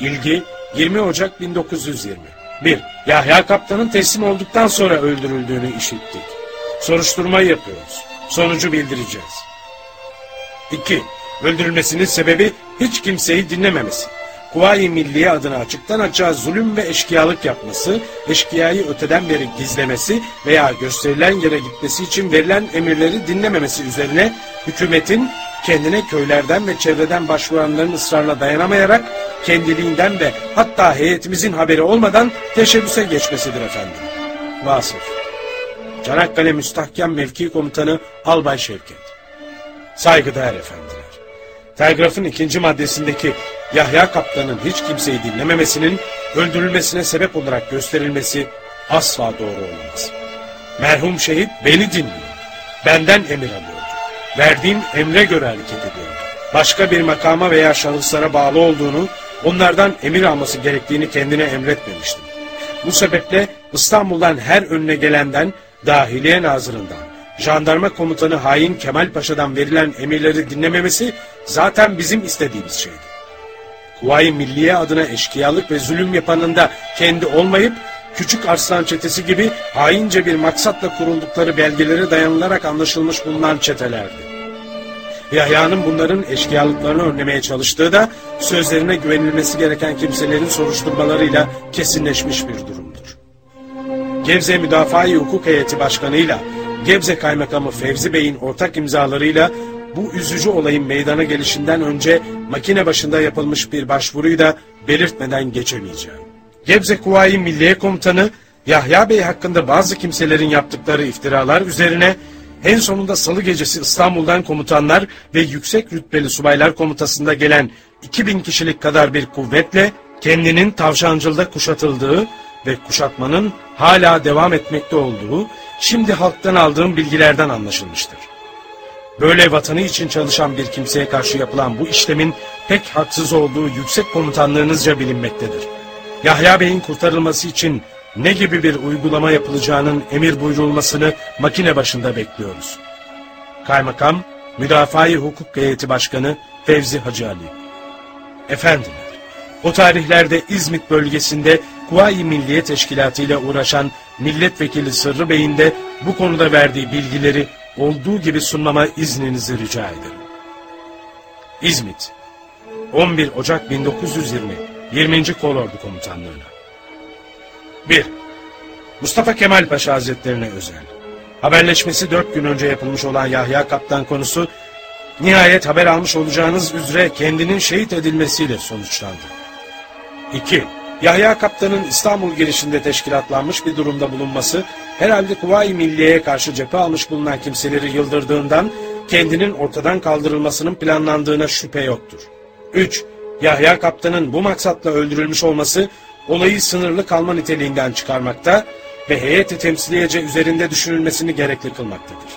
İlgi 20 Ocak 1920 1. Yahya Kaptan'ın teslim olduktan sonra öldürüldüğünü işittik. Soruşturma yapıyoruz. Sonucu bildireceğiz. 2. Öldürülmesinin sebebi hiç kimseyi dinlememesi. Kuvayi Milliye adına açıktan açığa zulüm ve eşkıyalık yapması, eşkıyayı öteden beri gizlemesi veya gösterilen yere gitmesi için verilen emirleri dinlememesi üzerine hükümetin kendine köylerden ve çevreden başvuranların ısrarla dayanamayarak kendiliğinden ve hatta heyetimizin haberi olmadan teşebbüse geçmesidir efendim. Vasıf Çanakkale Müstahkem Mevki Komutanı Albay Şevket Saygıdeğer efendiler. Telgrafın ikinci maddesindeki Yahya Kaptan'ın hiç kimseyi dinlememesinin öldürülmesine sebep olarak gösterilmesi asla doğru olamaz. Merhum şehit beni dinliyor. Benden emir alıyordu. Verdiğim emre göre hareket ediyordu. başka bir makama veya şahıslara bağlı olduğunu, onlardan emir alması gerektiğini kendine emretmemiştim. Bu sebeple İstanbul'dan her önüne gelenden, Dahiliye Nazırından, jandarma komutanı hain Kemal Paşa'dan verilen emirleri dinlememesi zaten bizim istediğimiz şeydi. Kuvayi Milliye adına eşkıyalık ve zulüm yapanın da kendi olmayıp, Küçük Arslan çetesi gibi haince bir maksatla kuruldukları belgelere dayanılarak anlaşılmış bulunan çetelerdi. Yahya'nın bunların eşkıyalıklarını önlemeye çalıştığı da sözlerine güvenilmesi gereken kimselerin soruşturmalarıyla kesinleşmiş bir durumdur. Gebze Müdafaa-i Hukuk Heyeti Başkanı'yla Gebze Kaymakamı Fevzi Bey'in ortak imzalarıyla bu üzücü olayın meydana gelişinden önce makine başında yapılmış bir başvuruyu da belirtmeden geçemeyeceğim. Gebze Kuvayi Milliye Komutanı Yahya Bey hakkında bazı kimselerin yaptıkları iftiralar üzerine en sonunda salı gecesi İstanbul'dan komutanlar ve yüksek rütbeli subaylar komutasında gelen 2000 kişilik kadar bir kuvvetle kendinin Tavşancıl'da kuşatıldığı ve kuşatmanın hala devam etmekte olduğu şimdi halktan aldığım bilgilerden anlaşılmıştır. Böyle vatanı için çalışan bir kimseye karşı yapılan bu işlemin pek haksız olduğu yüksek komutanlığınızca bilinmektedir. Yahya Bey'in kurtarılması için ne gibi bir uygulama yapılacağının emir buyurulmasını makine başında bekliyoruz. Kaymakam, Müdafaa-i Hukuk Heyeti Başkanı Fevzi Hacı Ali. Efendiler, o tarihlerde İzmit bölgesinde Kuvayi Milliye Teşkilatı ile uğraşan Milletvekili Sırrı Bey'in de bu konuda verdiği bilgileri olduğu gibi sunmama izninizi rica ederim. İzmit, 11 Ocak 1920, 20. Kolordu Komutanlığı'na. 1. Mustafa Kemal Paşa Hazretlerine özel. Haberleşmesi dört gün önce yapılmış olan Yahya Kaptan konusu, nihayet haber almış olacağınız üzere kendinin şehit edilmesiyle sonuçlandı. 2. Yahya Kaptan'ın İstanbul girişinde teşkilatlanmış bir durumda bulunması, herhalde Kuvayi Milliye'ye karşı cephe almış bulunan kimseleri yıldırdığından, kendinin ortadan kaldırılmasının planlandığına şüphe yoktur. 3. Yahya Kaptan'ın bu maksatla öldürülmüş olması, olayı sınırlı kalma niteliğinden çıkarmakta ve heyeti temsiliyece üzerinde düşünülmesini gerekli kılmaktadır.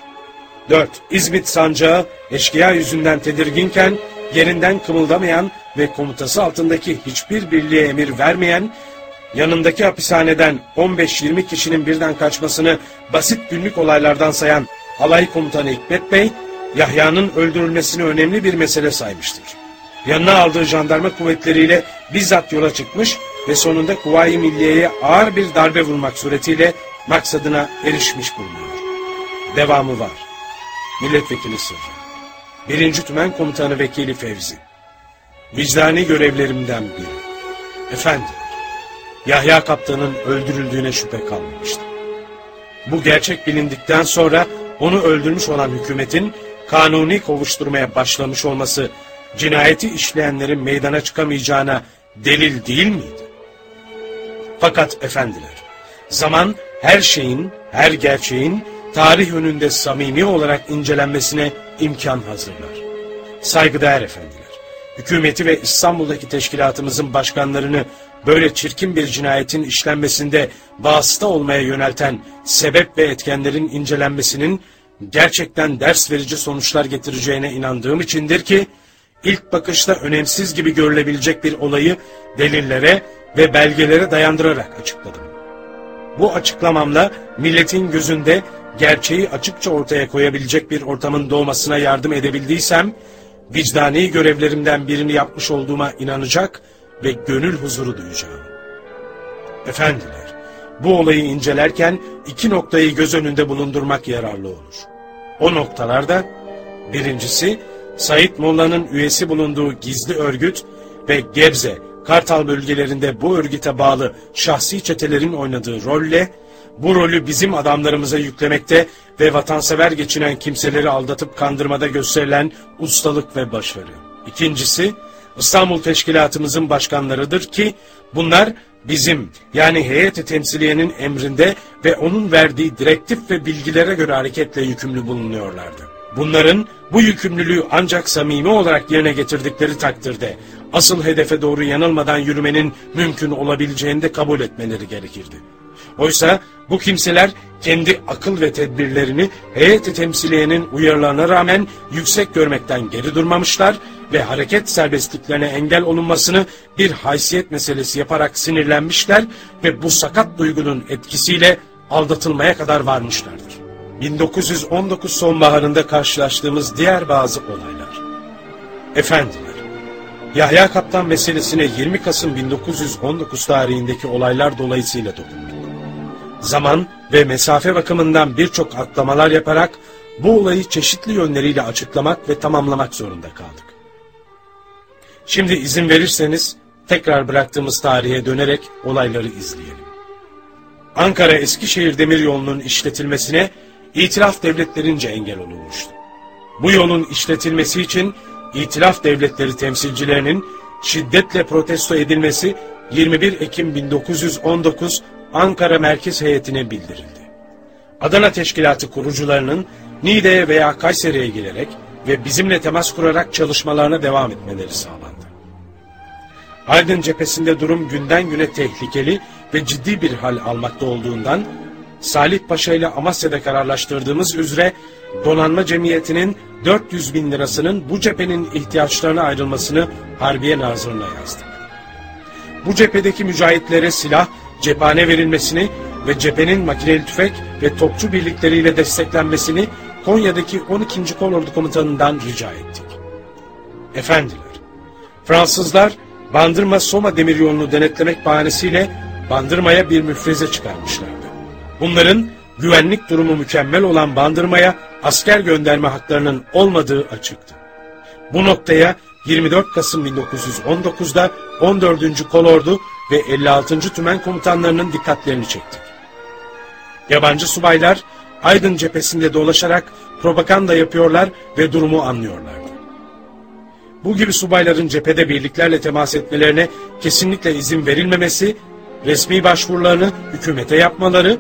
4. İzmit sancağı eşkıya yüzünden tedirginken yerinden kımıldamayan ve komutası altındaki hiçbir birliğe emir vermeyen, yanındaki hapishaneden 15-20 kişinin birden kaçmasını basit günlük olaylardan sayan alay komutanı Hikmet Bey, Yahya'nın öldürülmesini önemli bir mesele saymıştır. Yanına aldığı jandarma kuvvetleriyle bizzat yola çıkmış ve sonunda Kuvayi Milliye'ye ağır bir darbe vurmak suretiyle maksadına erişmiş bulunuyor. Devamı var. Milletvekili Sırrı. Birinci Tümen Komutanı Vekili Fevzi. Vicdani görevlerimden biri. Efendim, Yahya Kaptan'ın öldürüldüğüne şüphe kalmamıştı. Bu gerçek bilindikten sonra onu öldürmüş olan hükümetin kanuni kovuşturmaya başlamış olması cinayeti işleyenlerin meydana çıkamayacağına delil değil miydi? Fakat efendiler, zaman her şeyin, her gerçeğin tarih önünde samimi olarak incelenmesine imkan hazırlar. Saygıdeğer efendiler, hükümeti ve İstanbul'daki teşkilatımızın başkanlarını böyle çirkin bir cinayetin işlenmesinde vasıta olmaya yönelten sebep ve etkenlerin incelenmesinin gerçekten ders verici sonuçlar getireceğine inandığım içindir ki, ilk bakışta önemsiz gibi görülebilecek bir olayı delillere ve belgelere dayandırarak açıkladım. Bu açıklamamla milletin gözünde gerçeği açıkça ortaya koyabilecek bir ortamın doğmasına yardım edebildiysem, vicdani görevlerimden birini yapmış olduğuma inanacak ve gönül huzuru duyacağım. Efendiler, bu olayı incelerken iki noktayı göz önünde bulundurmak yararlı olur. O noktalarda birincisi Said Molla'nın üyesi bulunduğu gizli örgüt ve Gebze, Kartal bölgelerinde bu örgüte bağlı şahsi çetelerin oynadığı rolle bu rolü bizim adamlarımıza yüklemekte ve vatansever geçinen kimseleri aldatıp kandırmada gösterilen ustalık ve başarı. İkincisi, İstanbul Teşkilatımızın başkanlarıdır ki bunlar bizim yani heyeti temsiliyenin emrinde ve onun verdiği direktif ve bilgilere göre hareketle yükümlü bulunuyorlardı. Bunların bu yükümlülüğü ancak samimi olarak yerine getirdikleri takdirde asıl hedefe doğru yanılmadan yürümenin mümkün olabileceğini de kabul etmeleri gerekirdi. Oysa bu kimseler kendi akıl ve tedbirlerini heyeti temsiliyenin uyarılarına rağmen yüksek görmekten geri durmamışlar ve hareket serbestliklerine engel olunmasını bir haysiyet meselesi yaparak sinirlenmişler ve bu sakat duygunun etkisiyle aldatılmaya kadar varmışlardır. 1919 sonbaharında karşılaştığımız diğer bazı olaylar. Efendiler, Yahya Kaptan meselesine 20 Kasım 1919 tarihindeki olaylar dolayısıyla dokunduk. Zaman ve mesafe bakımından birçok atlamalar yaparak bu olayı çeşitli yönleriyle açıklamak ve tamamlamak zorunda kaldık. Şimdi izin verirseniz tekrar bıraktığımız tarihe dönerek olayları izleyelim. Ankara Eskişehir Demiryolu'nun işletilmesine itilaf devletlerince engel olunmuştu. Bu yolun işletilmesi için itilaf devletleri temsilcilerinin şiddetle protesto edilmesi 21 Ekim 1919 Ankara Merkez Heyeti'ne bildirildi. Adana Teşkilatı kurucularının Niğde'ye veya Kayseri'ye gelerek ve bizimle temas kurarak çalışmalarına devam etmeleri sağlandı. Aydın cephesinde durum günden güne tehlikeli ve ciddi bir hal almakta olduğundan Salih Paşa ile Amasya'da kararlaştırdığımız üzere donanma cemiyetinin 400 bin lirasının bu cephenin ihtiyaçlarına ayrılmasını Harbiye Nazırı'na yazdık. Bu cephedeki mücahitlere silah, cephane verilmesini ve cephenin makineli tüfek ve topçu birlikleriyle desteklenmesini Konya'daki 12. Kolordu Komutanı'ndan rica ettik. Efendiler, Fransızlar Bandırma Soma demiryolunu denetlemek bahanesiyle Bandırma'ya bir müfreze çıkarmışlardı. Bunların güvenlik durumu mükemmel olan Bandırma'ya asker gönderme haklarının olmadığı açıktı. Bu noktaya 24 Kasım 1919'da 14. Kolordu ve 56. Tümen komutanlarının dikkatlerini çektik. Yabancı subaylar Aydın cephesinde dolaşarak propaganda yapıyorlar ve durumu anlıyorlardı. Bu gibi subayların cephede birliklerle temas etmelerine kesinlikle izin verilmemesi, resmi başvurularını hükümete yapmaları,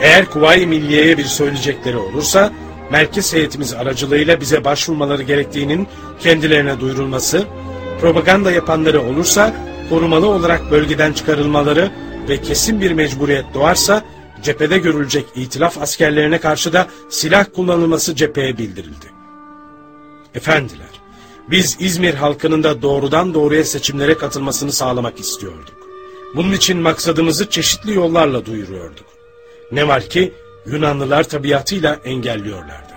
eğer Kuvayi Milliye'ye bir söyleyecekleri olursa, merkez heyetimiz aracılığıyla bize başvurmaları gerektiğinin kendilerine duyurulması, propaganda yapanları olursa korumalı olarak bölgeden çıkarılmaları ve kesin bir mecburiyet doğarsa cephede görülecek itilaf askerlerine karşı da silah kullanılması cepheye bildirildi. Efendiler, biz İzmir halkının da doğrudan doğruya seçimlere katılmasını sağlamak istiyorduk. Bunun için maksadımızı çeşitli yollarla duyuruyorduk. Ne var ki Yunanlılar tabiatıyla engelliyorlardı.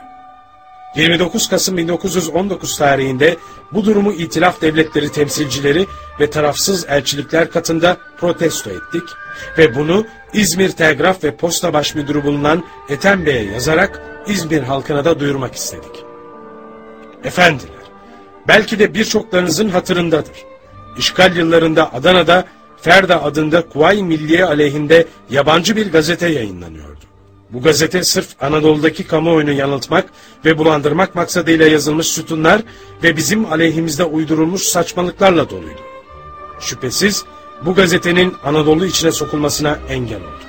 29 Kasım 1919 tarihinde bu durumu itilaf devletleri temsilcileri ve tarafsız elçilikler katında protesto ettik ve bunu İzmir Telgraf ve Posta Başmüdürü bulunan Ethem Bey'e yazarak İzmir halkına da duyurmak istedik. Efendiler, belki de birçoklarınızın hatırındadır. İşgal yıllarında Adana'da Ferda adında Kuvayi Milliye aleyhinde yabancı bir gazete yayınlanıyordu. Bu gazete sırf Anadolu'daki kamuoyunu yanıltmak ve bulandırmak maksadıyla yazılmış sütunlar ve bizim aleyhimizde uydurulmuş saçmalıklarla doluydu. Şüphesiz bu gazetenin Anadolu içine sokulmasına engel oldu.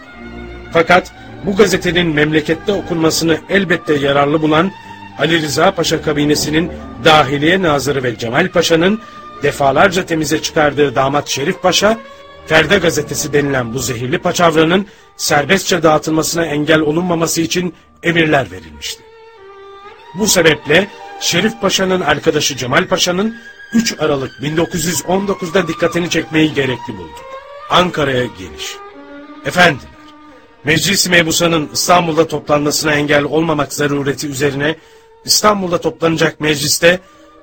Fakat bu gazetenin memlekette okunmasını elbette yararlı bulan Ali Rıza Paşa kabinesinin Dahiliye Nazırı ve Cemal Paşa'nın defalarca temize çıkardığı damat Şerif Paşa Ferde gazetesi denilen bu zehirli paçavranın serbestçe dağıtılmasına engel olunmaması için emirler verilmişti. Bu sebeple Şerif Paşa'nın arkadaşı Cemal Paşa'nın 3 Aralık 1919'da dikkatini çekmeyi gerekli buldu. Ankara'ya geliş. Efendiler, Meclis-i Mebusa'nın İstanbul'da toplanmasına engel olmamak zarureti üzerine İstanbul'da toplanacak mecliste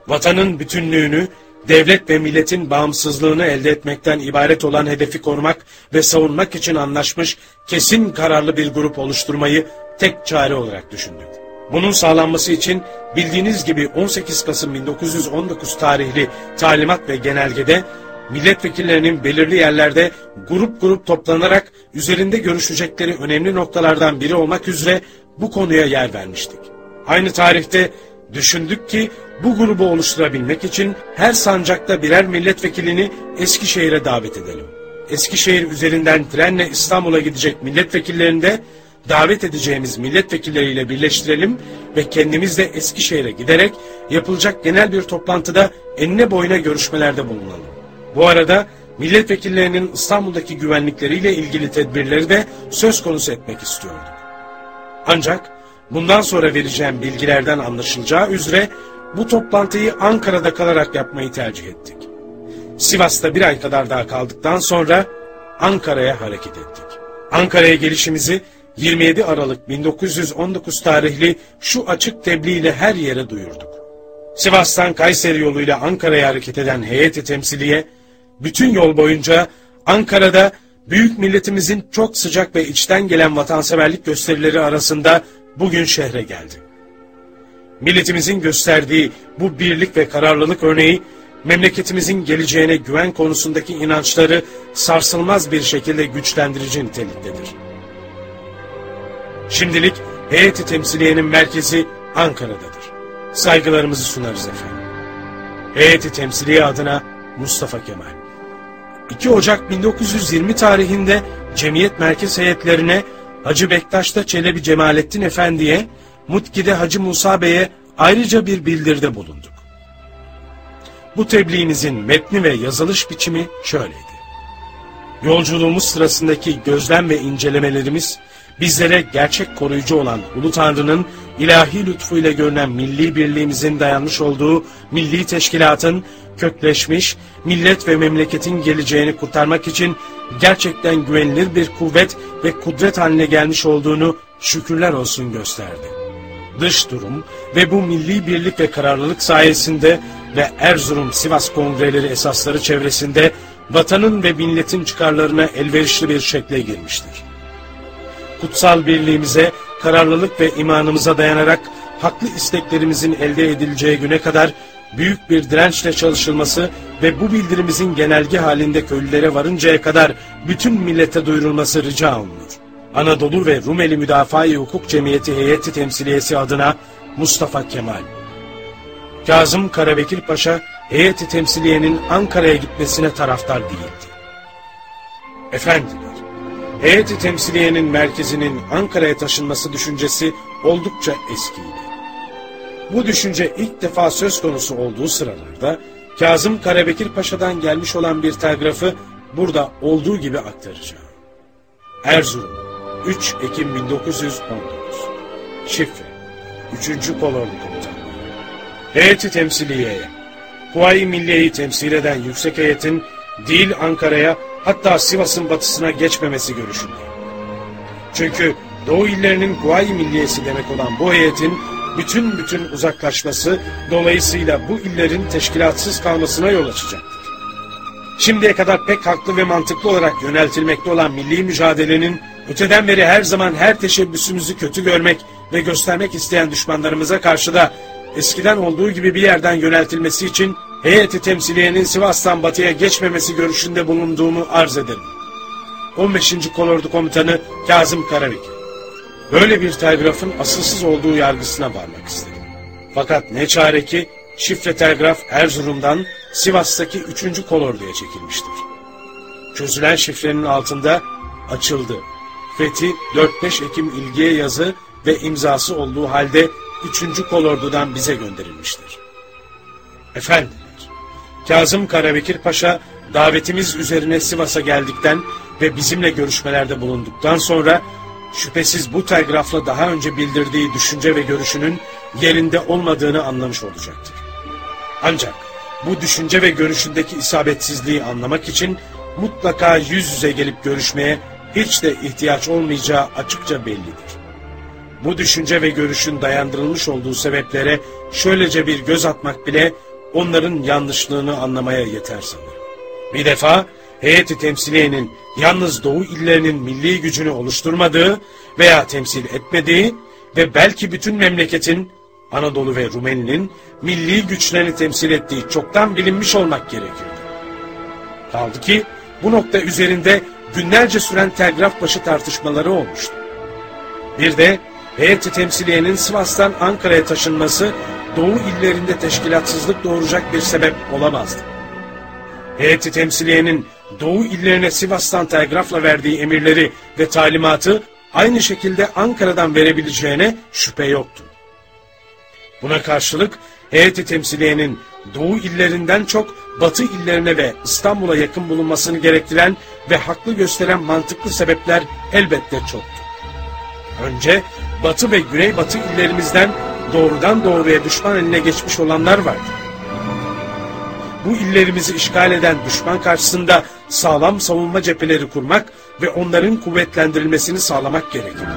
vatanın bütünlüğünü devlet ve milletin bağımsızlığını elde etmekten ibaret olan hedefi korumak ve savunmak için anlaşmış kesin kararlı bir grup oluşturmayı tek çare olarak düşündük. Bunun sağlanması için bildiğiniz gibi 18 Kasım 1919 tarihli talimat ve genelgede milletvekillerinin belirli yerlerde grup grup toplanarak üzerinde görüşecekleri önemli noktalardan biri olmak üzere bu konuya yer vermiştik. Aynı tarihte düşündük ki bu grubu oluşturabilmek için her sancakta birer milletvekilini Eskişehir'e davet edelim. Eskişehir üzerinden trenle İstanbul'a gidecek milletvekillerini de davet edeceğimiz milletvekilleriyle birleştirelim ve kendimiz de Eskişehir'e giderek yapılacak genel bir toplantıda enine boyuna görüşmelerde bulunalım. Bu arada milletvekillerinin İstanbul'daki güvenlikleriyle ilgili tedbirleri de söz konusu etmek istiyorduk. Ancak bundan sonra vereceğim bilgilerden anlaşılacağı üzere bu toplantıyı Ankara'da kalarak yapmayı tercih ettik. Sivas'ta bir ay kadar daha kaldıktan sonra Ankara'ya hareket ettik. Ankara'ya gelişimizi 27 Aralık 1919 tarihli şu açık tebliğ ile her yere duyurduk. Sivas'tan Kayseri yoluyla Ankara'ya hareket eden heyeti temsiliye, bütün yol boyunca Ankara'da büyük milletimizin çok sıcak ve içten gelen vatanseverlik gösterileri arasında bugün şehre geldi. Milletimizin gösterdiği bu birlik ve kararlılık örneği, memleketimizin geleceğine güven konusundaki inançları sarsılmaz bir şekilde güçlendirici niteliktedir. Şimdilik heyeti temsiliyenin merkezi Ankara'dadır. Saygılarımızı sunarız efendim. Heyeti temsiliye adına Mustafa Kemal. 2 Ocak 1920 tarihinde cemiyet merkez heyetlerine Hacı Bektaş'ta Çelebi Cemalettin Efendi'ye, Mutki'de Hacı Musa Bey'e ayrıca bir bildirde bulunduk. Bu tebliğimizin metni ve yazılış biçimi şöyleydi. Yolculuğumuz sırasındaki gözlem ve incelemelerimiz bizlere gerçek koruyucu olan Ulu Tanrı'nın ilahi lütfuyla görünen milli birliğimizin dayanmış olduğu milli teşkilatın kökleşmiş, millet ve memleketin geleceğini kurtarmak için gerçekten güvenilir bir kuvvet ve kudret haline gelmiş olduğunu şükürler olsun gösterdi. Dış durum ve bu milli birlik ve kararlılık sayesinde ve Erzurum-Sivas kongreleri esasları çevresinde vatanın ve milletin çıkarlarına elverişli bir şekle girmiştir kutsal birliğimize, kararlılık ve imanımıza dayanarak haklı isteklerimizin elde edileceği güne kadar büyük bir dirençle çalışılması ve bu bildirimizin genelge halinde köylülere varıncaya kadar bütün millete duyurulması rica olunur. Anadolu ve Rumeli Müdafaa-i Hukuk Cemiyeti Heyeti Temsiliyesi adına Mustafa Kemal. Kazım Karabekir Paşa heyeti temsiliyenin Ankara'ya gitmesine taraftar değildi. Efendiler, heyeti temsiliyenin merkezinin Ankara'ya taşınması düşüncesi oldukça eskiydi. Bu düşünce ilk defa söz konusu olduğu sıralarda Kazım Karabekir Paşa'dan gelmiş olan bir telgrafı burada olduğu gibi aktaracağım. Erzurum 3 Ekim 1919 Şifre 3. Kolordu Komutanlığı Heyeti temsiliyeye Kuvayi Milliye'yi temsil eden yüksek heyetin değil Ankara'ya hatta Sivas'ın batısına geçmemesi görüşünde. Çünkü Doğu illerinin Kuvayi Milliyesi demek olan bu heyetin bütün bütün uzaklaşması dolayısıyla bu illerin teşkilatsız kalmasına yol açacaktır. Şimdiye kadar pek haklı ve mantıklı olarak yöneltilmekte olan milli mücadelenin öteden beri her zaman her teşebbüsümüzü kötü görmek ve göstermek isteyen düşmanlarımıza karşı da eskiden olduğu gibi bir yerden yöneltilmesi için heyeti temsiliyenin Sivas'tan batıya geçmemesi görüşünde bulunduğumu arz ederim. 15. Kolordu Komutanı Kazım Karabek. Böyle bir telgrafın asılsız olduğu yargısına varmak istedim. Fakat ne çare ki şifre telgraf Erzurum'dan Sivas'taki 3. kolorduya çekilmiştir. Çözülen şifrenin altında açıldı. Fethi 4-5 Ekim ilgiye yazı ve imzası olduğu halde 3. kolordudan bize gönderilmiştir. Efendiler, Kazım Karabekir Paşa davetimiz üzerine Sivas'a geldikten ve bizimle görüşmelerde bulunduktan sonra şüphesiz bu telgrafla daha önce bildirdiği düşünce ve görüşünün yerinde olmadığını anlamış olacaktır. Ancak bu düşünce ve görüşündeki isabetsizliği anlamak için mutlaka yüz yüze gelip görüşmeye hiç de ihtiyaç olmayacağı açıkça bellidir. Bu düşünce ve görüşün dayandırılmış olduğu sebeplere şöylece bir göz atmak bile onların yanlışlığını anlamaya yeter sanırım. Bir defa heyeti temsiliyenin yalnız Doğu illerinin milli gücünü oluşturmadığı veya temsil etmediği ve belki bütün memleketin Anadolu ve Rumeli'nin milli güçlerini temsil ettiği çoktan bilinmiş olmak gerekirdi. Kaldı ki bu nokta üzerinde günlerce süren telgraf başı tartışmaları olmuştu. Bir de heyeti temsiliyenin Sivas'tan Ankara'ya taşınması Doğu illerinde teşkilatsızlık doğuracak bir sebep olamazdı. Heyeti temsiliyenin Doğu illerine Sivas'tan telgrafla verdiği emirleri ve talimatı aynı şekilde Ankara'dan verebileceğine şüphe yoktu. Buna karşılık heyeti temsiliyenin doğu illerinden çok batı illerine ve İstanbul'a yakın bulunmasını gerektiren ve haklı gösteren mantıklı sebepler elbette çoktu. Önce batı ve güneybatı illerimizden doğrudan doğruya düşman eline geçmiş olanlar vardı. Bu illerimizi işgal eden düşman karşısında sağlam savunma cepheleri kurmak ve onların kuvvetlendirilmesini sağlamak gerekirdi.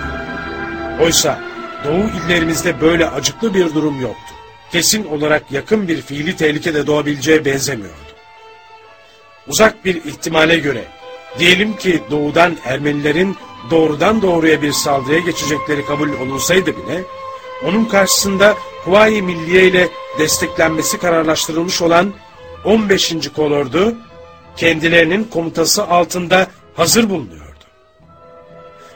Oysa Doğu illerimizde böyle acıklı bir durum yoktu. Kesin olarak yakın bir fiili tehlike de doğabileceğe benzemiyordu. Uzak bir ihtimale göre diyelim ki doğudan Ermenilerin doğrudan doğruya bir saldırıya geçecekleri kabul olunsaydı bile onun karşısında Huvayi Milliye ile desteklenmesi kararlaştırılmış olan 15. kolordu kendilerinin komutası altında hazır bulunuyordu.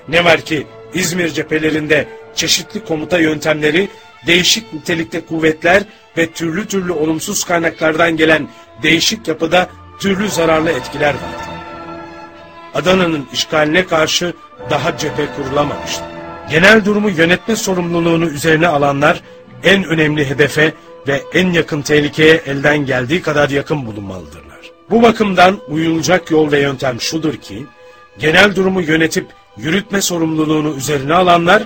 Ne var ki İzmir cephelerinde çeşitli komuta yöntemleri, değişik nitelikte kuvvetler ve türlü türlü olumsuz kaynaklardan gelen değişik yapıda türlü zararlı etkiler vardı. Adana'nın işgaline karşı daha cephe kurulamamıştı. Genel durumu yönetme sorumluluğunu üzerine alanlar en önemli hedefe ve en yakın tehlikeye elden geldiği kadar yakın bulunmalıdırlar. Bu bakımdan uyulacak yol ve yöntem şudur ki, genel durumu yönetip yürütme sorumluluğunu üzerine alanlar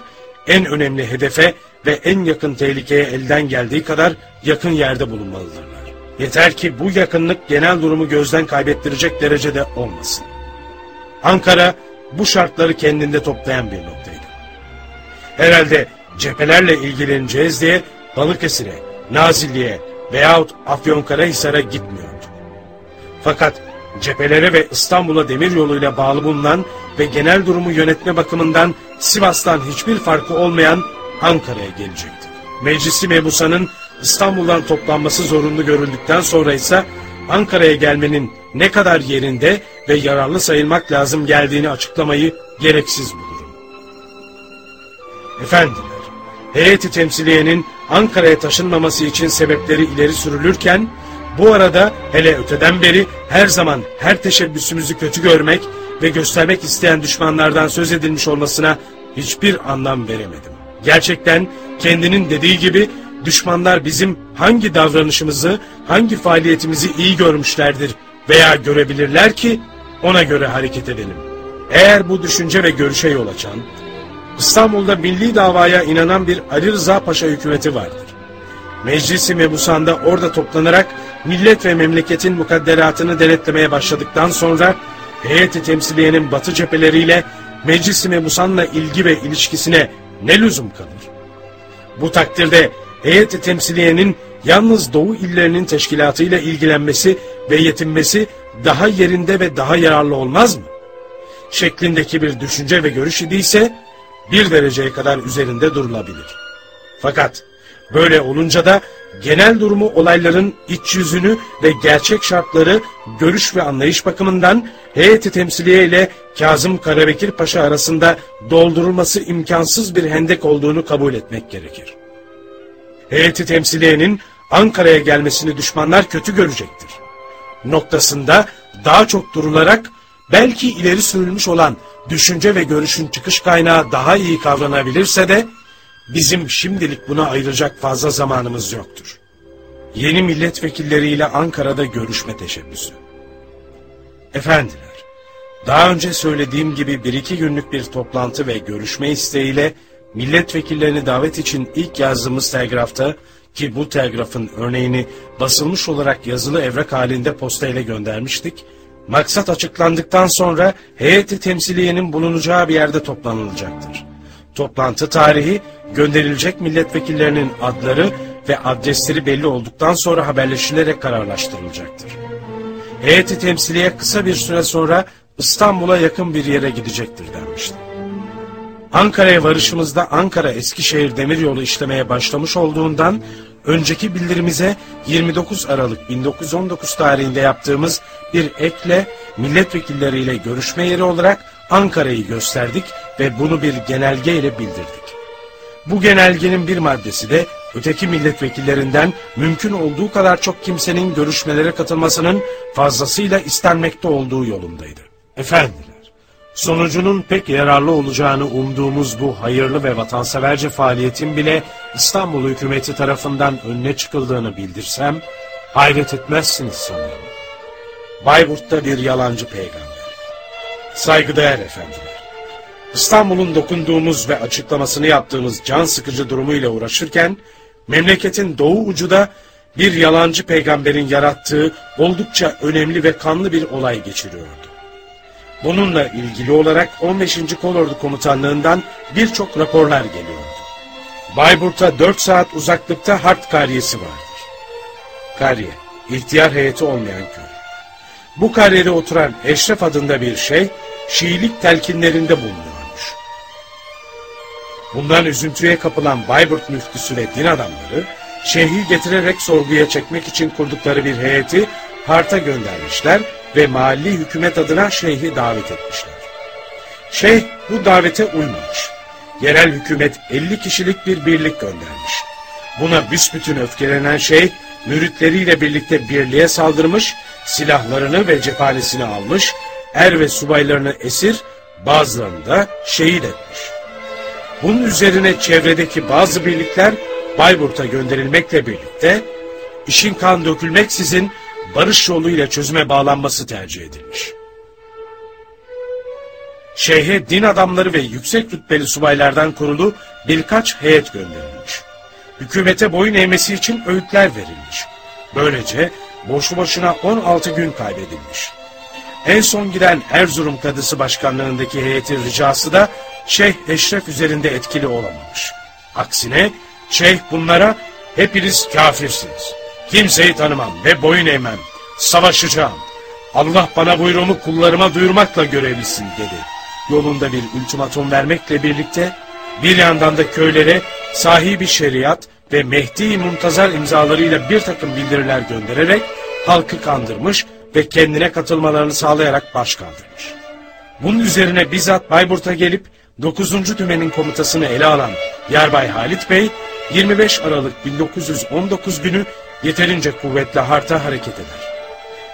en önemli hedefe ve en yakın tehlikeye elden geldiği kadar yakın yerde bulunmalıdırlar. Yeter ki bu yakınlık genel durumu gözden kaybettirecek derecede olmasın. Ankara bu şartları kendinde toplayan bir noktaydı. Herhalde cephelerle ilgileneceğiz diye Balıkesir'e, Nazilli'ye veyahut Afyonkarahisar'a gitmiyordu. Fakat cephelere ve İstanbul'a demir yoluyla bağlı bulunan ve genel durumu yönetme bakımından Sivas'tan hiçbir farkı olmayan Ankara'ya gelecekti. Meclisi Mebusa'nın İstanbul'dan toplanması zorunlu görüldükten sonra ise Ankara'ya gelmenin ne kadar yerinde ve yararlı sayılmak lazım geldiğini açıklamayı gereksiz bulurum. Efendiler, heyeti temsiliyenin Ankara'ya taşınmaması için sebepleri ileri sürülürken, bu arada hele öteden beri her zaman her teşebbüsümüzü kötü görmek ve göstermek isteyen düşmanlardan söz edilmiş olmasına hiçbir anlam veremedim. Gerçekten kendinin dediği gibi düşmanlar bizim hangi davranışımızı, hangi faaliyetimizi iyi görmüşlerdir veya görebilirler ki ona göre hareket edelim. Eğer bu düşünce ve görüşe yol açan, İstanbul'da milli davaya inanan bir Ali Rıza Paşa hükümeti vardır. Meclisi Mebusan'da orada toplanarak millet ve memleketin mukadderatını denetlemeye başladıktan sonra heyeti temsiliyenin batı cepheleriyle Meclisi Mebusan'la ilgi ve ilişkisine ne lüzum kalır? Bu takdirde heyeti temsiliyenin yalnız Doğu illerinin teşkilatıyla ilgilenmesi ve yetinmesi daha yerinde ve daha yararlı olmaz mı? Şeklindeki bir düşünce ve görüş idiyse bir dereceye kadar üzerinde durulabilir. Fakat böyle olunca da genel durumu olayların iç yüzünü ve gerçek şartları görüş ve anlayış bakımından heyeti temsiliye ile Kazım Karabekir Paşa arasında doldurulması imkansız bir hendek olduğunu kabul etmek gerekir. Heyeti temsiliyenin Ankara'ya gelmesini düşmanlar kötü görecektir. Noktasında daha çok durularak belki ileri sürülmüş olan düşünce ve görüşün çıkış kaynağı daha iyi kavranabilirse de bizim şimdilik buna ayıracak fazla zamanımız yoktur. Yeni milletvekilleriyle Ankara'da görüşme teşebbüsü. Efendiler, daha önce söylediğim gibi bir iki günlük bir toplantı ve görüşme isteğiyle milletvekillerini davet için ilk yazdığımız telgrafta ki bu telgrafın örneğini basılmış olarak yazılı evrak halinde postayla göndermiştik. Maksat açıklandıktan sonra heyeti temsiliyenin bulunacağı bir yerde toplanılacaktır. Toplantı tarihi gönderilecek milletvekillerinin adları ve adresleri belli olduktan sonra haberleşilerek kararlaştırılacaktır. Heyeti temsiliye kısa bir süre sonra İstanbul'a yakın bir yere gidecektir denmişti. Ankara'ya varışımızda Ankara Eskişehir demiryolu işlemeye başlamış olduğundan önceki bildirimize 29 Aralık 1919 tarihinde yaptığımız bir ekle milletvekilleriyle görüşme yeri olarak Ankara'yı gösterdik ve bunu bir genelge ile bildirdik. Bu genelgenin bir maddesi de öteki milletvekillerinden mümkün olduğu kadar çok kimsenin görüşmelere katılmasının fazlasıyla istenmekte olduğu yolundaydı. Efendiler, Sonucunun pek yararlı olacağını umduğumuz bu hayırlı ve vatanseverce faaliyetin bile İstanbul hükümeti tarafından önüne çıkıldığını bildirsem hayret etmezsiniz sanırım. Bayburt'ta bir yalancı peygamber. Saygıdeğer efendiler. İstanbul'un dokunduğumuz ve açıklamasını yaptığımız can sıkıcı durumuyla uğraşırken, memleketin doğu ucu da bir yalancı peygamberin yarattığı oldukça önemli ve kanlı bir olay geçiriyordu. Bununla ilgili olarak 15. Kolordu Komutanlığından birçok raporlar geliyordu. Bayburt'a 4 saat uzaklıkta Hart Kariyesi vardır. Kariye, ihtiyar heyeti olmayan köy. Bu kariyede oturan Eşref adında bir şey, Şiilik telkinlerinde bulunuyormuş. Bundan üzüntüye kapılan Bayburt müftüsü ve din adamları, şeyhi getirerek sorguya çekmek için kurdukları bir heyeti Hart'a göndermişler ve mahalli hükümet adına şeyhi davet etmişler. Şeyh bu davete uymamış. Yerel hükümet 50 kişilik bir birlik göndermiş. Buna büsbütün öfkelenen şeyh, müritleriyle birlikte birliğe saldırmış, silahlarını ve cephanesini almış, er ve subaylarını esir, bazılarını da şehit etmiş. Bunun üzerine çevredeki bazı birlikler Bayburt'a gönderilmekle birlikte işin kan dökülmeksizin barış yoluyla çözüme bağlanması tercih edilmiş. Şeyhe din adamları ve yüksek rütbeli subaylardan kurulu birkaç heyet gönderilmiş. Hükümete boyun eğmesi için öğütler verilmiş. Böylece boşu boşuna 16 gün kaybedilmiş. En son giden Erzurum Kadısı Başkanlığındaki heyetin ricası da Şeyh Eşref üzerinde etkili olamamış. Aksine Şeyh bunlara hepiniz kafirsiniz. Kimseyi tanımam ve boyun eğmem. Savaşacağım. Allah bana buyruğumu kullarıma duyurmakla görevlisin dedi. Yolunda bir ultimatum vermekle birlikte bir yandan da köylere sahibi şeriat ve Mehdi Muntazar imzalarıyla bir takım bildiriler göndererek halkı kandırmış ve kendine katılmalarını sağlayarak baş kaldırmış. Bunun üzerine bizzat Bayburt'a gelip 9. Tümen'in komutasını ele alan Yarbay Halit Bey 25 Aralık 1919 günü yeterince kuvvetle harta hareket eder.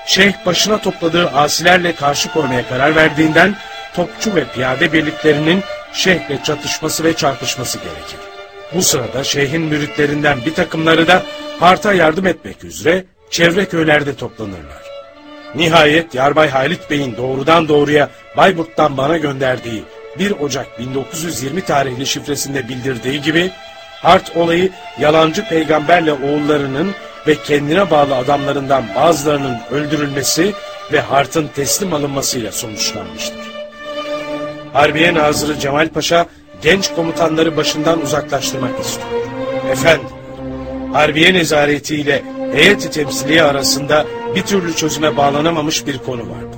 Şeyh başına topladığı asilerle karşı koymaya karar verdiğinden topçu ve piyade birliklerinin şeyhle çatışması ve çarpışması gerekir. Bu sırada şeyhin müritlerinden bir takımları da harta yardım etmek üzere çevre köylerde toplanırlar. Nihayet Yarbay Halit Bey'in doğrudan doğruya Bayburt'tan bana gönderdiği 1 Ocak 1920 tarihli şifresinde bildirdiği gibi Hart olayı yalancı peygamberle oğullarının ve kendine bağlı adamlarından bazılarının öldürülmesi ve Hart'ın teslim alınmasıyla sonuçlanmıştır. Harbiye Nazırı Cemal Paşa genç komutanları başından uzaklaştırmak istiyor. Efendim, Harbiye Nezareti ile heyeti temsiliye arasında bir türlü çözüme bağlanamamış bir konu vardı.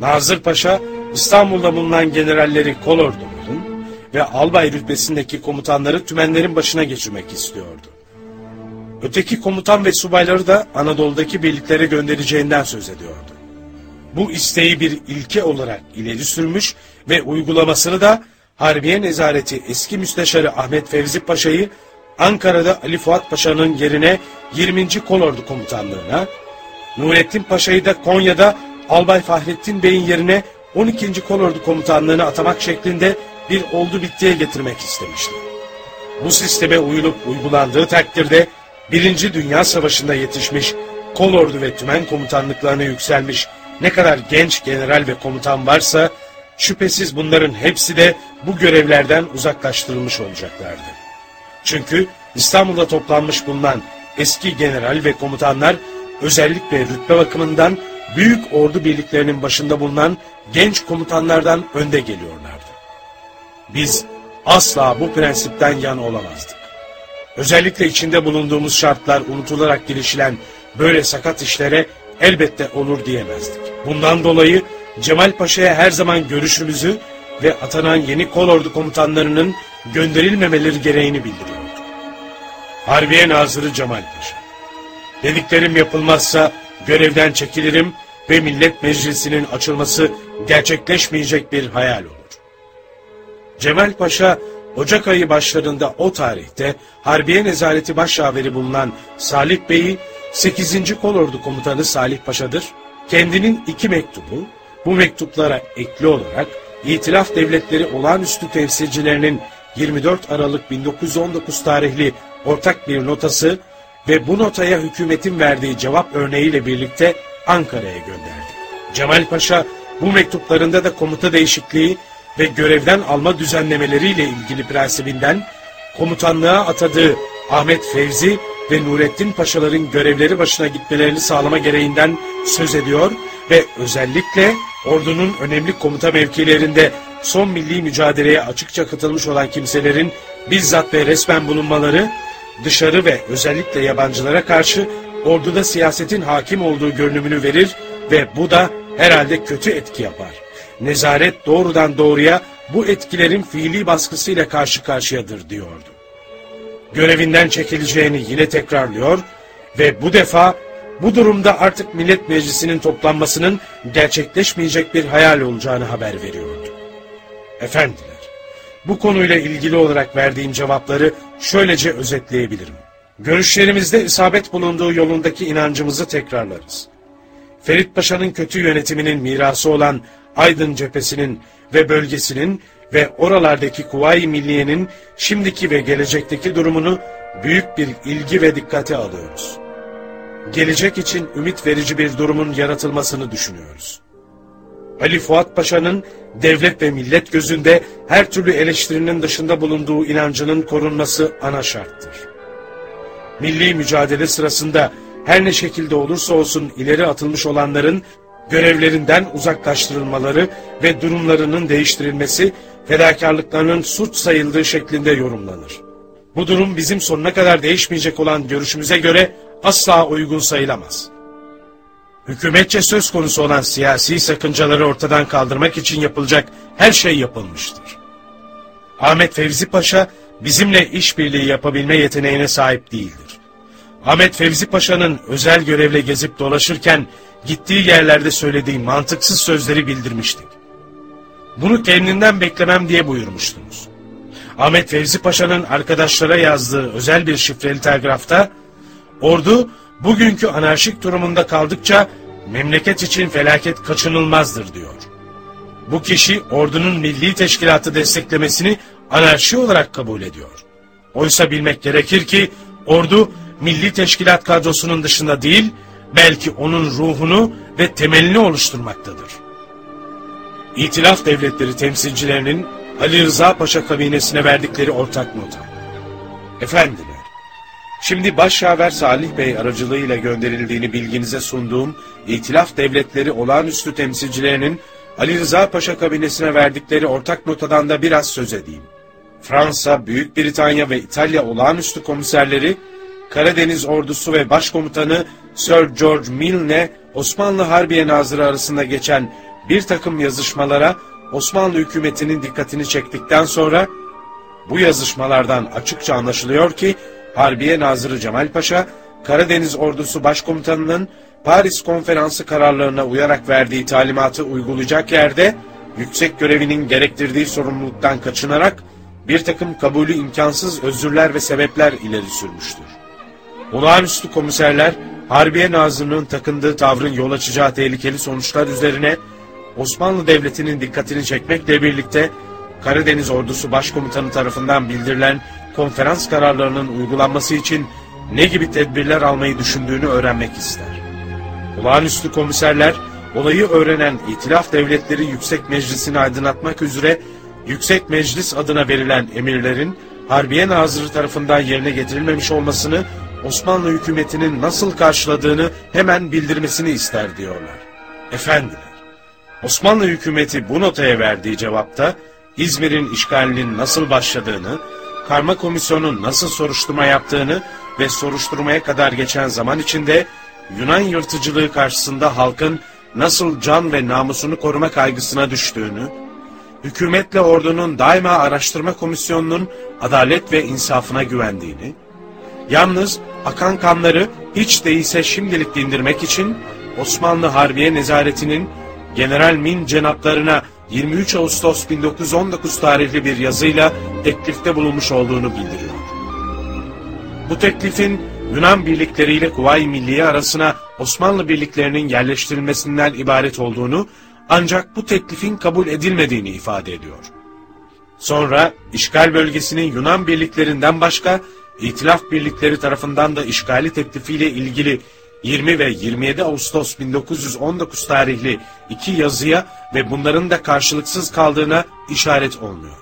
Nazır Paşa, İstanbul'da bulunan generalleri kolorduların ve albay rütbesindeki komutanları tümenlerin başına geçirmek istiyordu. Öteki komutan ve subayları da Anadolu'daki birliklere göndereceğinden söz ediyordu. Bu isteği bir ilke olarak ileri sürmüş ve uygulamasını da Harbiye Nezareti eski müsteşarı Ahmet Fevzi Paşa'yı Ankara'da Ali Fuat Paşa'nın yerine 20. Kolordu Komutanlığına, Nurettin Paşa'yı da Konya'da Albay Fahrettin Bey'in yerine 12. Kolordu Komutanlığına atamak şeklinde bir oldu bittiye getirmek istemişti. Bu sisteme uyulup uygulandığı takdirde Birinci Dünya Savaşı'nda yetişmiş, kolordu ve tümen komutanlıklarına yükselmiş ne kadar genç general ve komutan varsa, şüphesiz bunların hepsi de bu görevlerden uzaklaştırılmış olacaklardı. Çünkü İstanbul'da toplanmış bulunan eski general ve komutanlar özellikle rütbe bakımından büyük ordu birliklerinin başında bulunan genç komutanlardan önde geliyorlardı. Biz asla bu prensipten yan olamazdık. Özellikle içinde bulunduğumuz şartlar unutularak girişilen böyle sakat işlere elbette olur diyemezdik. Bundan dolayı Cemal Paşa'ya her zaman görüşümüzü ve atanan yeni kolordu komutanlarının gönderilmemeleri gereğini bildiriyordu. Harbiye Nazırı Cemal Paşa. Dediklerim yapılmazsa görevden çekilirim ve Millet Meclisi'nin açılması gerçekleşmeyecek bir hayal olur. Cemal Paşa Ocak ayı başlarında o tarihte Harbiye Nezareti Başşaveri bulunan Salih Bey'i 8. Kolordu Komutanı Salih Paşa'dır. Kendinin iki mektubu, bu mektuplara ekli olarak İtilaf Devletleri olağanüstü temsilcilerinin 24 Aralık 1919 tarihli ortak bir notası ve bu notaya hükümetin verdiği cevap örneğiyle birlikte Ankara'ya gönderdi. Cemal Paşa bu mektuplarında da komuta değişikliği ve görevden alma düzenlemeleriyle ilgili prensibinden komutanlığa atadığı Ahmet Fevzi ve Nurettin Paşaların görevleri başına gitmelerini sağlama gereğinden söz ediyor ve özellikle ordunun önemli komuta mevkilerinde son milli mücadeleye açıkça katılmış olan kimselerin bizzat ve resmen bulunmaları dışarı ve özellikle yabancılara karşı orduda siyasetin hakim olduğu görünümünü verir ve bu da herhalde kötü etki yapar. Nezaret doğrudan doğruya bu etkilerin fiili baskısıyla karşı karşıyadır diyordu. Görevinden çekileceğini yine tekrarlıyor ve bu defa bu durumda artık Millet Meclisi'nin toplanmasının gerçekleşmeyecek bir hayal olacağını haber veriyordu. Efendiler, bu konuyla ilgili olarak verdiğim cevapları şöylece özetleyebilirim. Görüşlerimizde isabet bulunduğu yolundaki inancımızı tekrarlarız. Ferit Paşa'nın kötü yönetiminin mirası olan Aydın cephesinin ve bölgesinin ve oralardaki Kuvayi Milliye'nin şimdiki ve gelecekteki durumunu büyük bir ilgi ve dikkate alıyoruz. Gelecek için ümit verici bir durumun yaratılmasını düşünüyoruz. Ali Fuat Paşa'nın devlet ve millet gözünde her türlü eleştirinin dışında bulunduğu inancının korunması ana şarttır. Milli mücadele sırasında her ne şekilde olursa olsun ileri atılmış olanların görevlerinden uzaklaştırılmaları ve durumlarının değiştirilmesi fedakarlıklarının suç sayıldığı şeklinde yorumlanır. Bu durum bizim sonuna kadar değişmeyecek olan görüşümüze göre asla uygun sayılamaz. Hükümetçe söz konusu olan siyasi sakıncaları ortadan kaldırmak için yapılacak her şey yapılmıştır. Ahmet Fevzi Paşa bizimle işbirliği yapabilme yeteneğine sahip değildir. Ahmet Fevzi Paşa'nın özel görevle gezip dolaşırken gittiği yerlerde söylediği mantıksız sözleri bildirmiştik. Bunu kendinden beklemem diye buyurmuştunuz. Ahmet Fevzi Paşa'nın arkadaşlara yazdığı özel bir şifreli telgrafta, ordu bugünkü anarşik durumunda kaldıkça memleket için felaket kaçınılmazdır diyor. Bu kişi ordunun milli teşkilatı desteklemesini anarşi olarak kabul ediyor. Oysa bilmek gerekir ki ordu milli teşkilat kadrosunun dışında değil, belki onun ruhunu ve temelini oluşturmaktadır. İtilaf devletleri temsilcilerinin Ali Rıza Paşa kabinesine verdikleri ortak nota. Efendiler, şimdi Başşaver Salih Bey aracılığıyla gönderildiğini bilginize sunduğum İtilaf devletleri olağanüstü temsilcilerinin Ali Rıza Paşa kabinesine verdikleri ortak notadan da biraz söz edeyim. Fransa, Büyük Britanya ve İtalya olağanüstü komiserleri Karadeniz ordusu ve başkomutanı Sir George Milne, Osmanlı Harbiye Nazırı arasında geçen bir takım yazışmalara Osmanlı hükümetinin dikkatini çektikten sonra bu yazışmalardan açıkça anlaşılıyor ki Harbiye Nazırı Cemal Paşa, Karadeniz Ordusu Başkomutanı'nın Paris Konferansı kararlarına uyarak verdiği talimatı uygulayacak yerde yüksek görevinin gerektirdiği sorumluluktan kaçınarak bir takım kabulü imkansız özürler ve sebepler ileri sürmüştür. Olağanüstü komiserler Harbiye Nazırı'nın takındığı tavrın yol açacağı tehlikeli sonuçlar üzerine Osmanlı Devleti'nin dikkatini çekmekle birlikte Karadeniz Ordusu Başkomutanı tarafından bildirilen konferans kararlarının uygulanması için ne gibi tedbirler almayı düşündüğünü öğrenmek ister. Olağanüstü komiserler olayı öğrenen İtilaf Devletleri Yüksek Meclisi'ni aydınlatmak üzere Yüksek Meclis adına verilen emirlerin Harbiye Nazırı tarafından yerine getirilmemiş olmasını Osmanlı hükümetinin nasıl karşıladığını hemen bildirmesini ister diyorlar. Efendiler, Osmanlı hükümeti bu notaya verdiği cevapta İzmir'in işgalinin nasıl başladığını, karma komisyonun nasıl soruşturma yaptığını ve soruşturmaya kadar geçen zaman içinde Yunan yırtıcılığı karşısında halkın nasıl can ve namusunu koruma kaygısına düştüğünü, hükümetle ordunun daima araştırma komisyonunun adalet ve insafına güvendiğini, yalnız akan kanları hiç değilse şimdilik dindirmek için Osmanlı Harbiye Nezaretinin General Min cenaplarına 23 Ağustos 1919 tarihli bir yazıyla teklifte bulunmuş olduğunu bildiriyor. Bu teklifin Yunan birlikleriyle Kuvayi Milliye arasına Osmanlı birliklerinin yerleştirilmesinden ibaret olduğunu ancak bu teklifin kabul edilmediğini ifade ediyor. Sonra işgal bölgesinin Yunan birliklerinden başka İtilaf birlikleri tarafından da işgali teklifiyle ilgili 20 ve 27 Ağustos 1919 tarihli iki yazıya ve bunların da karşılıksız kaldığına işaret olmuyor.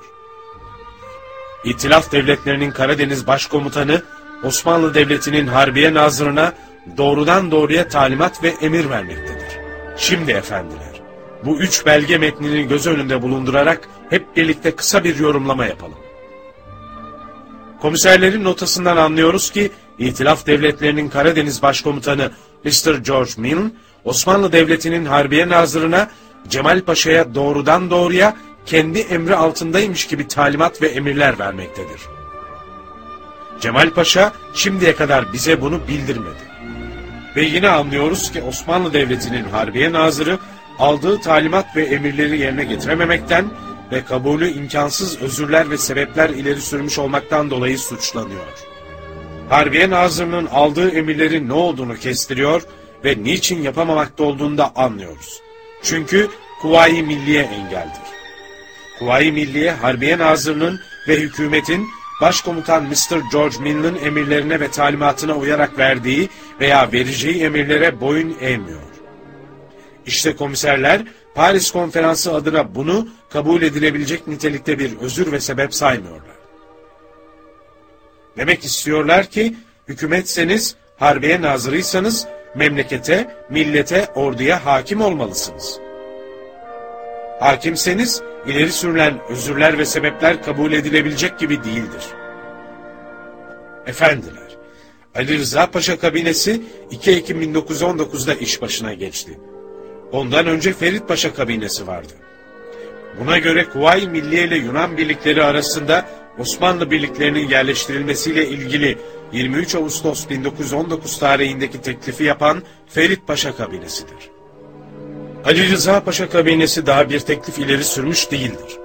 İtilaf devletlerinin Karadeniz Başkomutanı Osmanlı Devleti'nin Harbiye Nazırı'na doğrudan doğruya talimat ve emir vermektedir. Şimdi efendiler, bu üç belge metnini göz önünde bulundurarak hep birlikte kısa bir yorumlama yapalım. Komiserlerin notasından anlıyoruz ki İtilaf Devletlerinin Karadeniz Başkomutanı Mr. George Milne, Osmanlı Devleti'nin Harbiye Nazırı'na Cemal Paşa'ya doğrudan doğruya kendi emri altındaymış gibi talimat ve emirler vermektedir. Cemal Paşa şimdiye kadar bize bunu bildirmedi. Ve yine anlıyoruz ki Osmanlı Devleti'nin Harbiye Nazırı aldığı talimat ve emirleri yerine getirememekten ve kabulü imkansız özürler ve sebepler ileri sürmüş olmaktan dolayı suçlanıyor. Harbiye Nazırı'nın aldığı emirlerin ne olduğunu kestiriyor ve niçin yapamamakta olduğunu da anlıyoruz. Çünkü Kuvayi Milliye engeldir. Kuvayi Milliye Harbiye Nazırı'nın ve hükümetin Başkomutan Mr. George Milne'ın emirlerine ve talimatına uyarak verdiği veya vereceği emirlere boyun eğmiyor. İşte komiserler Paris Konferansı adına bunu kabul edilebilecek nitelikte bir özür ve sebep saymıyorlar. Demek istiyorlar ki hükümetseniz, harbiye nazırıysanız memlekete, millete, orduya hakim olmalısınız. Hakimseniz ileri sürülen özürler ve sebepler kabul edilebilecek gibi değildir. Efendiler, Ali Rıza Paşa kabinesi 2 Ekim 1919'da iş başına geçti. Ondan önce Ferit Paşa kabinesi vardı. Buna göre Kuvayi Milliye ile Yunan birlikleri arasında Osmanlı birliklerinin yerleştirilmesiyle ilgili 23 Ağustos 1919 tarihindeki teklifi yapan Ferit Paşa kabinesidir. Ali Rıza Paşa kabinesi daha bir teklif ileri sürmüş değildir.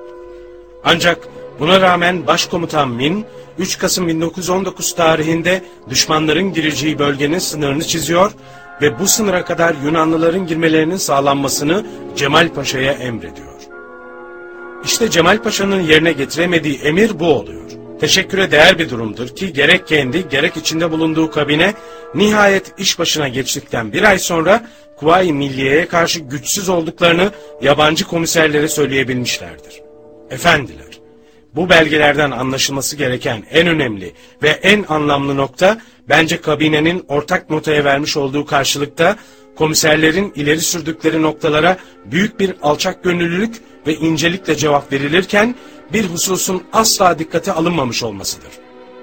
Ancak buna rağmen Başkomutan Min 3 Kasım 1919 tarihinde düşmanların gireceği bölgenin sınırını çiziyor ve bu sınıra kadar Yunanlıların girmelerinin sağlanmasını Cemal Paşa'ya emrediyor. İşte Cemal Paşa'nın yerine getiremediği emir bu oluyor. Teşekküre değer bir durumdur ki gerek kendi gerek içinde bulunduğu kabine nihayet iş başına geçtikten bir ay sonra Kuvayi Milliye'ye karşı güçsüz olduklarını yabancı komiserlere söyleyebilmişlerdir. Efendiler, bu belgelerden anlaşılması gereken en önemli ve en anlamlı nokta bence kabinenin ortak notaya vermiş olduğu karşılıkta komiserlerin ileri sürdükleri noktalara büyük bir alçak gönüllülük ve incelikle cevap verilirken bir hususun asla dikkate alınmamış olmasıdır.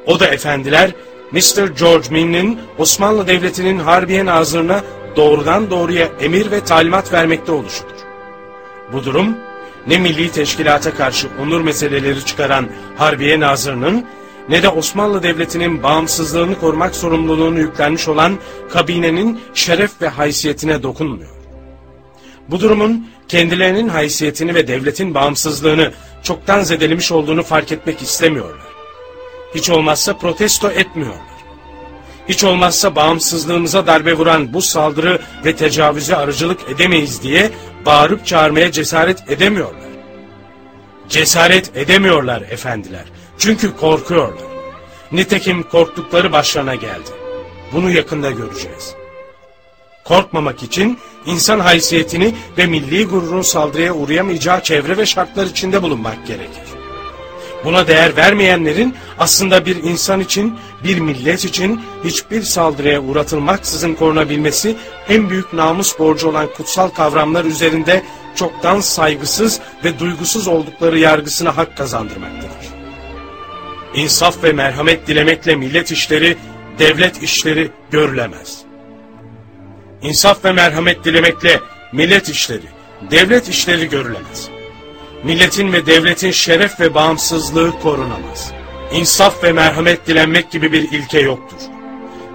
O da efendiler Mr. George Min'in Osmanlı Devleti'nin Harbiye Nazırı'na doğrudan doğruya emir ve talimat vermekte oluşudur. Bu durum ne milli teşkilata karşı onur meseleleri çıkaran Harbiye Nazırı'nın ne de Osmanlı Devleti'nin bağımsızlığını korumak sorumluluğunu yüklenmiş olan kabinenin şeref ve haysiyetine dokunmuyor. Bu durumun kendilerinin haysiyetini ve devletin bağımsızlığını çoktan zedelemiş olduğunu fark etmek istemiyorlar. Hiç olmazsa protesto etmiyorlar. Hiç olmazsa bağımsızlığımıza darbe vuran bu saldırı ve tecavüze arıcılık edemeyiz diye bağırıp çağırmaya cesaret edemiyorlar. Cesaret edemiyorlar efendiler. Çünkü korkuyorlar. Nitekim korktukları başlarına geldi. Bunu yakında göreceğiz. Korkmamak için insan haysiyetini ve milli gururun saldırıya uğrayamayacağı çevre ve şartlar içinde bulunmak gerekir. Buna değer vermeyenlerin aslında bir insan için, bir millet için hiçbir saldırıya uğratılmaksızın korunabilmesi en büyük namus borcu olan kutsal kavramlar üzerinde çoktan saygısız ve duygusuz oldukları yargısına hak kazandırmaktadır. İnsaf ve merhamet dilemekle millet işleri, devlet işleri görülemez. İnsaf ve merhamet dilemekle millet işleri, devlet işleri görülemez. Milletin ve devletin şeref ve bağımsızlığı korunamaz. İnsaf ve merhamet dilenmek gibi bir ilke yoktur.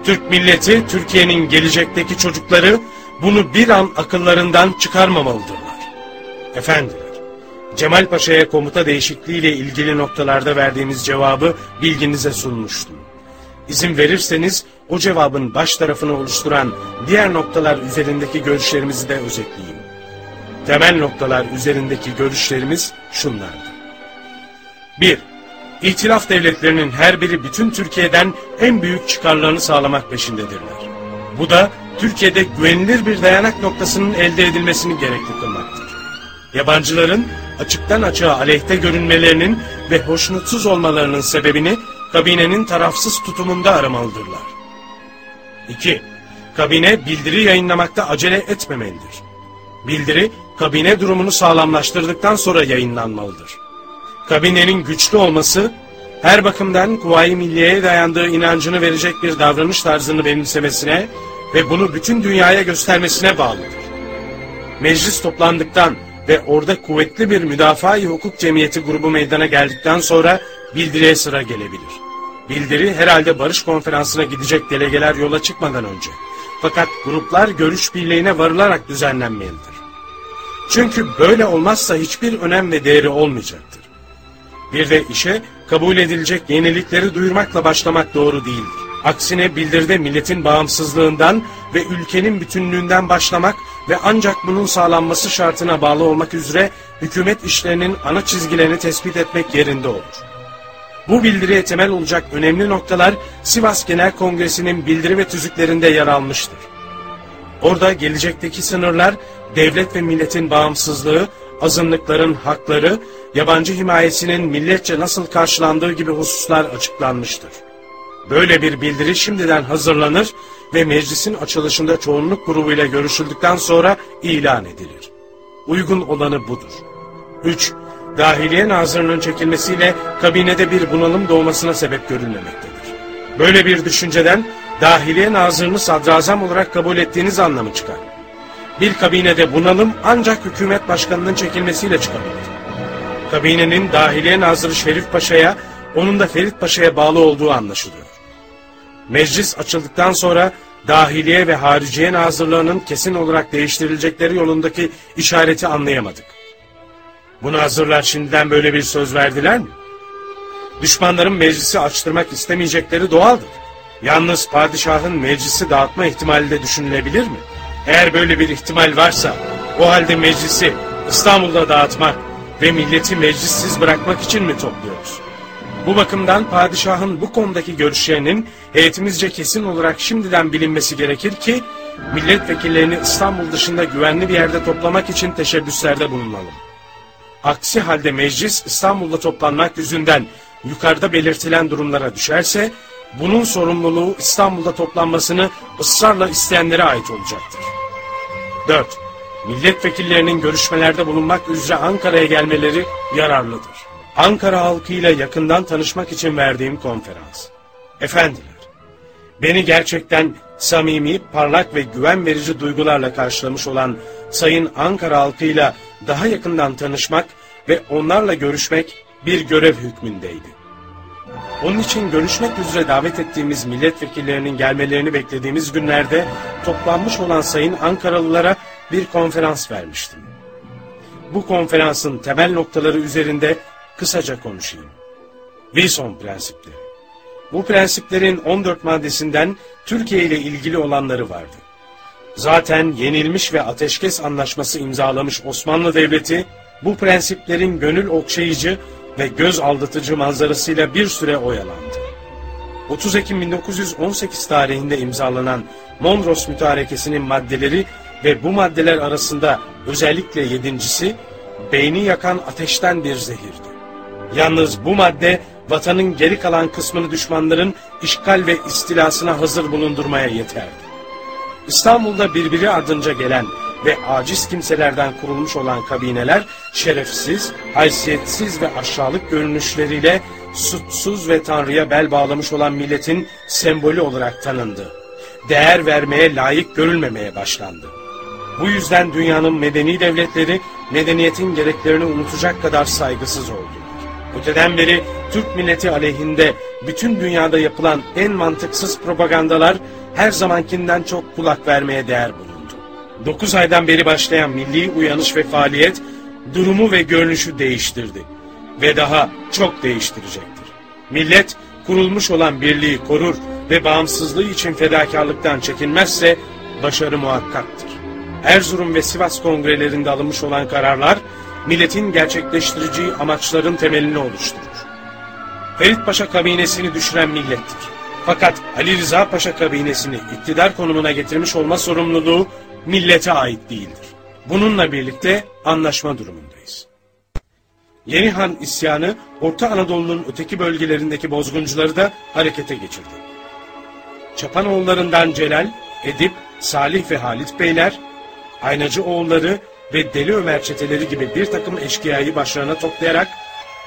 Türk milleti, Türkiye'nin gelecekteki çocukları bunu bir an akıllarından çıkarmamalıdırlar. Efendiler, Cemal Paşa'ya komuta değişikliğiyle ilgili noktalarda verdiğimiz cevabı bilginize sunmuştum. İzin verirseniz o cevabın baş tarafını oluşturan diğer noktalar üzerindeki görüşlerimizi de özetleyeyim. temel noktalar üzerindeki görüşlerimiz şunlardır. 1. İtilaf devletlerinin her biri bütün Türkiye'den en büyük çıkarlarını sağlamak peşindedirler. Bu da Türkiye'de güvenilir bir dayanak noktasının elde edilmesini gerekli kılmaktır. Yabancıların açıktan açığa aleyhte görünmelerinin ve hoşnutsuz olmalarının sebebini kabinenin tarafsız tutumunda aramalıdırlar. 2. Kabine bildiri yayınlamakta acele etmemelidir. Bildiri kabine durumunu sağlamlaştırdıktan sonra yayınlanmalıdır. Kabinenin güçlü olması her bakımdan Kuvayi Milliye'ye dayandığı inancını verecek bir davranış tarzını benimsemesine ve bunu bütün dünyaya göstermesine bağlıdır. Meclis toplandıktan ve orada kuvvetli bir müdafaa-i hukuk cemiyeti grubu meydana geldikten sonra bildiriye sıra gelebilir. Bildiri herhalde barış konferansına gidecek delegeler yola çıkmadan önce. Fakat gruplar görüş birliğine varılarak düzenlenmelidir. Çünkü böyle olmazsa hiçbir önem ve değeri olmayacaktır. Bir de işe kabul edilecek yenilikleri duyurmakla başlamak doğru değildir. Aksine bildirde milletin bağımsızlığından ve ülkenin bütünlüğünden başlamak ve ancak bunun sağlanması şartına bağlı olmak üzere hükümet işlerinin ana çizgilerini tespit etmek yerinde olur. Bu bildiriye temel olacak önemli noktalar Sivas Genel Kongresi'nin bildiri ve tüzüklerinde yer almıştır. Orada gelecekteki sınırlar, devlet ve milletin bağımsızlığı, azınlıkların hakları, yabancı himayesinin milletçe nasıl karşılandığı gibi hususlar açıklanmıştır. Böyle bir bildiri şimdiden hazırlanır ve meclisin açılışında çoğunluk grubuyla görüşüldükten sonra ilan edilir. Uygun olanı budur. 3. Dahiliye Nazırı'nın çekilmesiyle kabinede bir bunalım doğmasına sebep görülmemektedir. Böyle bir düşünceden Dahiliye Nazırı'nı sadrazam olarak kabul ettiğiniz anlamı çıkar. Bir kabinede bunalım ancak hükümet başkanının çekilmesiyle çıkabilir. Kabinenin Dahiliye Nazırı Şerif Paşa'ya, onun da Ferit Paşa'ya bağlı olduğu anlaşılıyor. Meclis açıldıktan sonra Dahiliye ve Hariciye Nazırlığı'nın kesin olarak değiştirilecekleri yolundaki işareti anlayamadık. Bu nazırlar şimdiden böyle bir söz verdiler mi? Düşmanların meclisi açtırmak istemeyecekleri doğaldır. Yalnız padişahın meclisi dağıtma ihtimali de düşünülebilir mi? Eğer böyle bir ihtimal varsa o halde meclisi İstanbul'da dağıtmak ve milleti meclissiz bırakmak için mi topluyoruz? Bu bakımdan padişahın bu konudaki görüşlerinin heyetimizce kesin olarak şimdiden bilinmesi gerekir ki milletvekillerini İstanbul dışında güvenli bir yerde toplamak için teşebbüslerde bulunalım. Aksi halde meclis İstanbul'da toplanmak yüzünden yukarıda belirtilen durumlara düşerse bunun sorumluluğu İstanbul'da toplanmasını ısrarla isteyenlere ait olacaktır. 4. Milletvekillerinin görüşmelerde bulunmak üzere Ankara'ya gelmeleri yararlıdır. Ankara halkıyla yakından tanışmak için verdiğim konferans. Efendiler, beni gerçekten samimi, parlak ve güven verici duygularla karşılamış olan Sayın Ankara halkıyla daha yakından tanışmak ve onlarla görüşmek bir görev hükmündeydi. Onun için görüşmek üzere davet ettiğimiz milletvekillerinin gelmelerini beklediğimiz günlerde toplanmış olan sayın Ankaralılara bir konferans vermiştim. Bu konferansın temel noktaları üzerinde kısaca konuşayım. Wilson prensipleri. Bu prensiplerin 14 maddesinden Türkiye ile ilgili olanları vardı. Zaten yenilmiş ve ateşkes anlaşması imzalamış Osmanlı Devleti bu prensiplerin gönül okşayıcı ve göz aldatıcı manzarasıyla bir süre oyalandı. 30 Ekim 1918 tarihinde imzalanan Mondros Mütarekesi'nin maddeleri ve bu maddeler arasında özellikle yedincisi beyni yakan ateşten bir zehirdi. Yalnız bu madde vatanın geri kalan kısmını düşmanların işgal ve istilasına hazır bulundurmaya yeterdi. İstanbul'da birbiri ardınca gelen ve aciz kimselerden kurulmuş olan kabineler şerefsiz, haysiyetsiz ve aşağılık görünüşleriyle sutsuz ve Tanrı'ya bel bağlamış olan milletin sembolü olarak tanındı. Değer vermeye layık görülmemeye başlandı. Bu yüzden dünyanın medeni devletleri medeniyetin gereklerini unutacak kadar saygısız oldular. Öteden beri Türk milleti aleyhinde bütün dünyada yapılan en mantıksız propagandalar her zamankinden çok kulak vermeye değer bulundu. 9 aydan beri başlayan milli uyanış ve faaliyet durumu ve görünüşü değiştirdi. Ve daha çok değiştirecektir. Millet kurulmuş olan birliği korur ve bağımsızlığı için fedakarlıktan çekinmezse başarı muhakkaktır. Erzurum ve Sivas kongrelerinde alınmış olan kararlar, milletin gerçekleştireceği amaçların temelini oluşturur. Ferit Paşa kabinesini düşüren millettir. Fakat Ali Rıza Paşa kabinesini iktidar konumuna getirmiş olma sorumluluğu millete ait değildir. Bununla birlikte anlaşma durumundayız. Yeni Han isyanı Orta Anadolu'nun öteki bölgelerindeki bozguncuları da harekete geçirdi. Çapanoğullarından Celal, Edip, Salih ve Halit Beyler, Aynacı oğulları ve Deli Ömer çeteleri gibi bir takım eşkıyayı başlarına toplayarak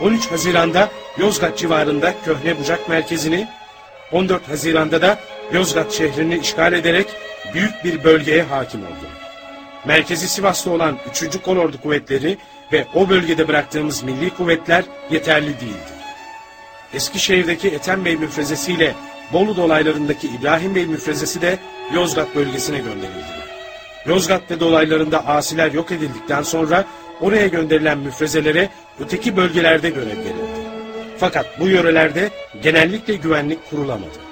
13 Haziran'da Yozgat civarında Köhne Bucak merkezini, 14 Haziran'da da Yozgat şehrini işgal ederek büyük bir bölgeye hakim oldu. Merkezi Sivas'ta olan 3. Kolordu kuvvetleri ve o bölgede bıraktığımız milli kuvvetler yeterli değildi. Eskişehir'deki Ethem Bey müfrezesiyle Bolu dolaylarındaki İbrahim Bey müfrezesi de Yozgat bölgesine gönderildiler. Yozgat ve dolaylarında asiler yok edildikten sonra oraya gönderilen müfrezelere öteki bölgelerde görev verildi. Fakat bu yörelerde genellikle güvenlik kurulamadı.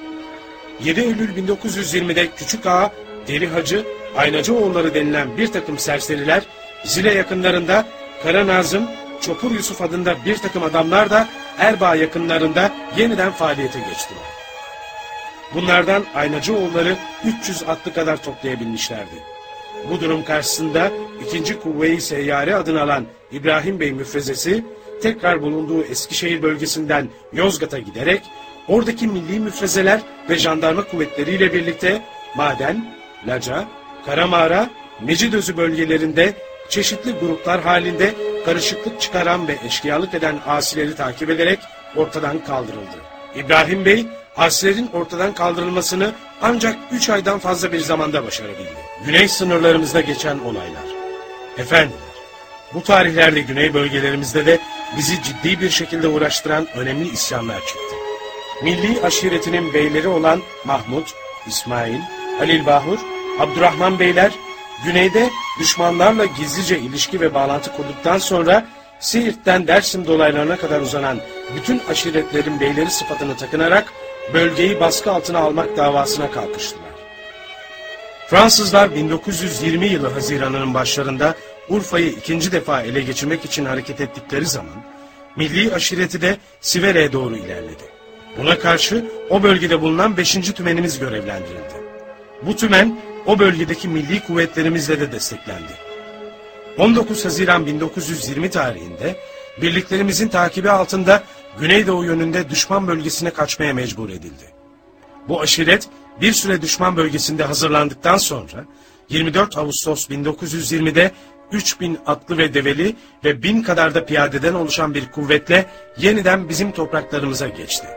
7 Eylül 1920'de Küçük Ağa, Deli Hacı, Aynacıoğulları denilen bir takım serseriler Zile yakınlarında Kara Nazım, Çopur Yusuf adında bir takım adamlar da Erbaa yakınlarında yeniden faaliyete geçtiler. Bunlardan Aynacıoğulları 300 atlı kadar toplayabilmişlerdi. Bu durum karşısında 2. Kuvve-i Seyyare adını alan İbrahim Bey müfrezesi tekrar bulunduğu Eskişehir bölgesinden Yozgat'a giderek oradaki milli müfrezeler ve jandarma kuvvetleriyle birlikte Maden, Laca, Karamağara, Mecidözü bölgelerinde çeşitli gruplar halinde karışıklık çıkaran ve eşkıyalık eden asileri takip ederek ortadan kaldırıldı. İbrahim Bey, asilerin ortadan kaldırılmasını ancak 3 aydan fazla bir zamanda başarabildi. Güney sınırlarımızda geçen olaylar. Efendiler, bu tarihlerde güney bölgelerimizde de bizi ciddi bir şekilde uğraştıran önemli isyanlar çıktı. Milli aşiretinin beyleri olan Mahmut, İsmail, Halil Bahur, Abdurrahman Beyler, güneyde düşmanlarla gizlice ilişki ve bağlantı kurduktan sonra Siirt'ten Dersim dolaylarına kadar uzanan bütün aşiretlerin beyleri sıfatını takınarak bölgeyi baskı altına almak davasına kalkıştılar. Fransızlar 1920 yılı Haziran'ın başlarında Urfa'yı ikinci defa ele geçirmek için hareket ettikleri zaman milli aşireti de Sivere'ye doğru ilerledi. Buna karşı o bölgede bulunan 5. tümenimiz görevlendirildi. Bu tümen o bölgedeki milli kuvvetlerimizle de desteklendi. 19 Haziran 1920 tarihinde birliklerimizin takibi altında Güneydoğu yönünde düşman bölgesine kaçmaya mecbur edildi. Bu aşiret bir süre düşman bölgesinde hazırlandıktan sonra 24 Ağustos 1920'de 3000 atlı ve develi ve 1000 kadar da piyadeden oluşan bir kuvvetle yeniden bizim topraklarımıza geçti.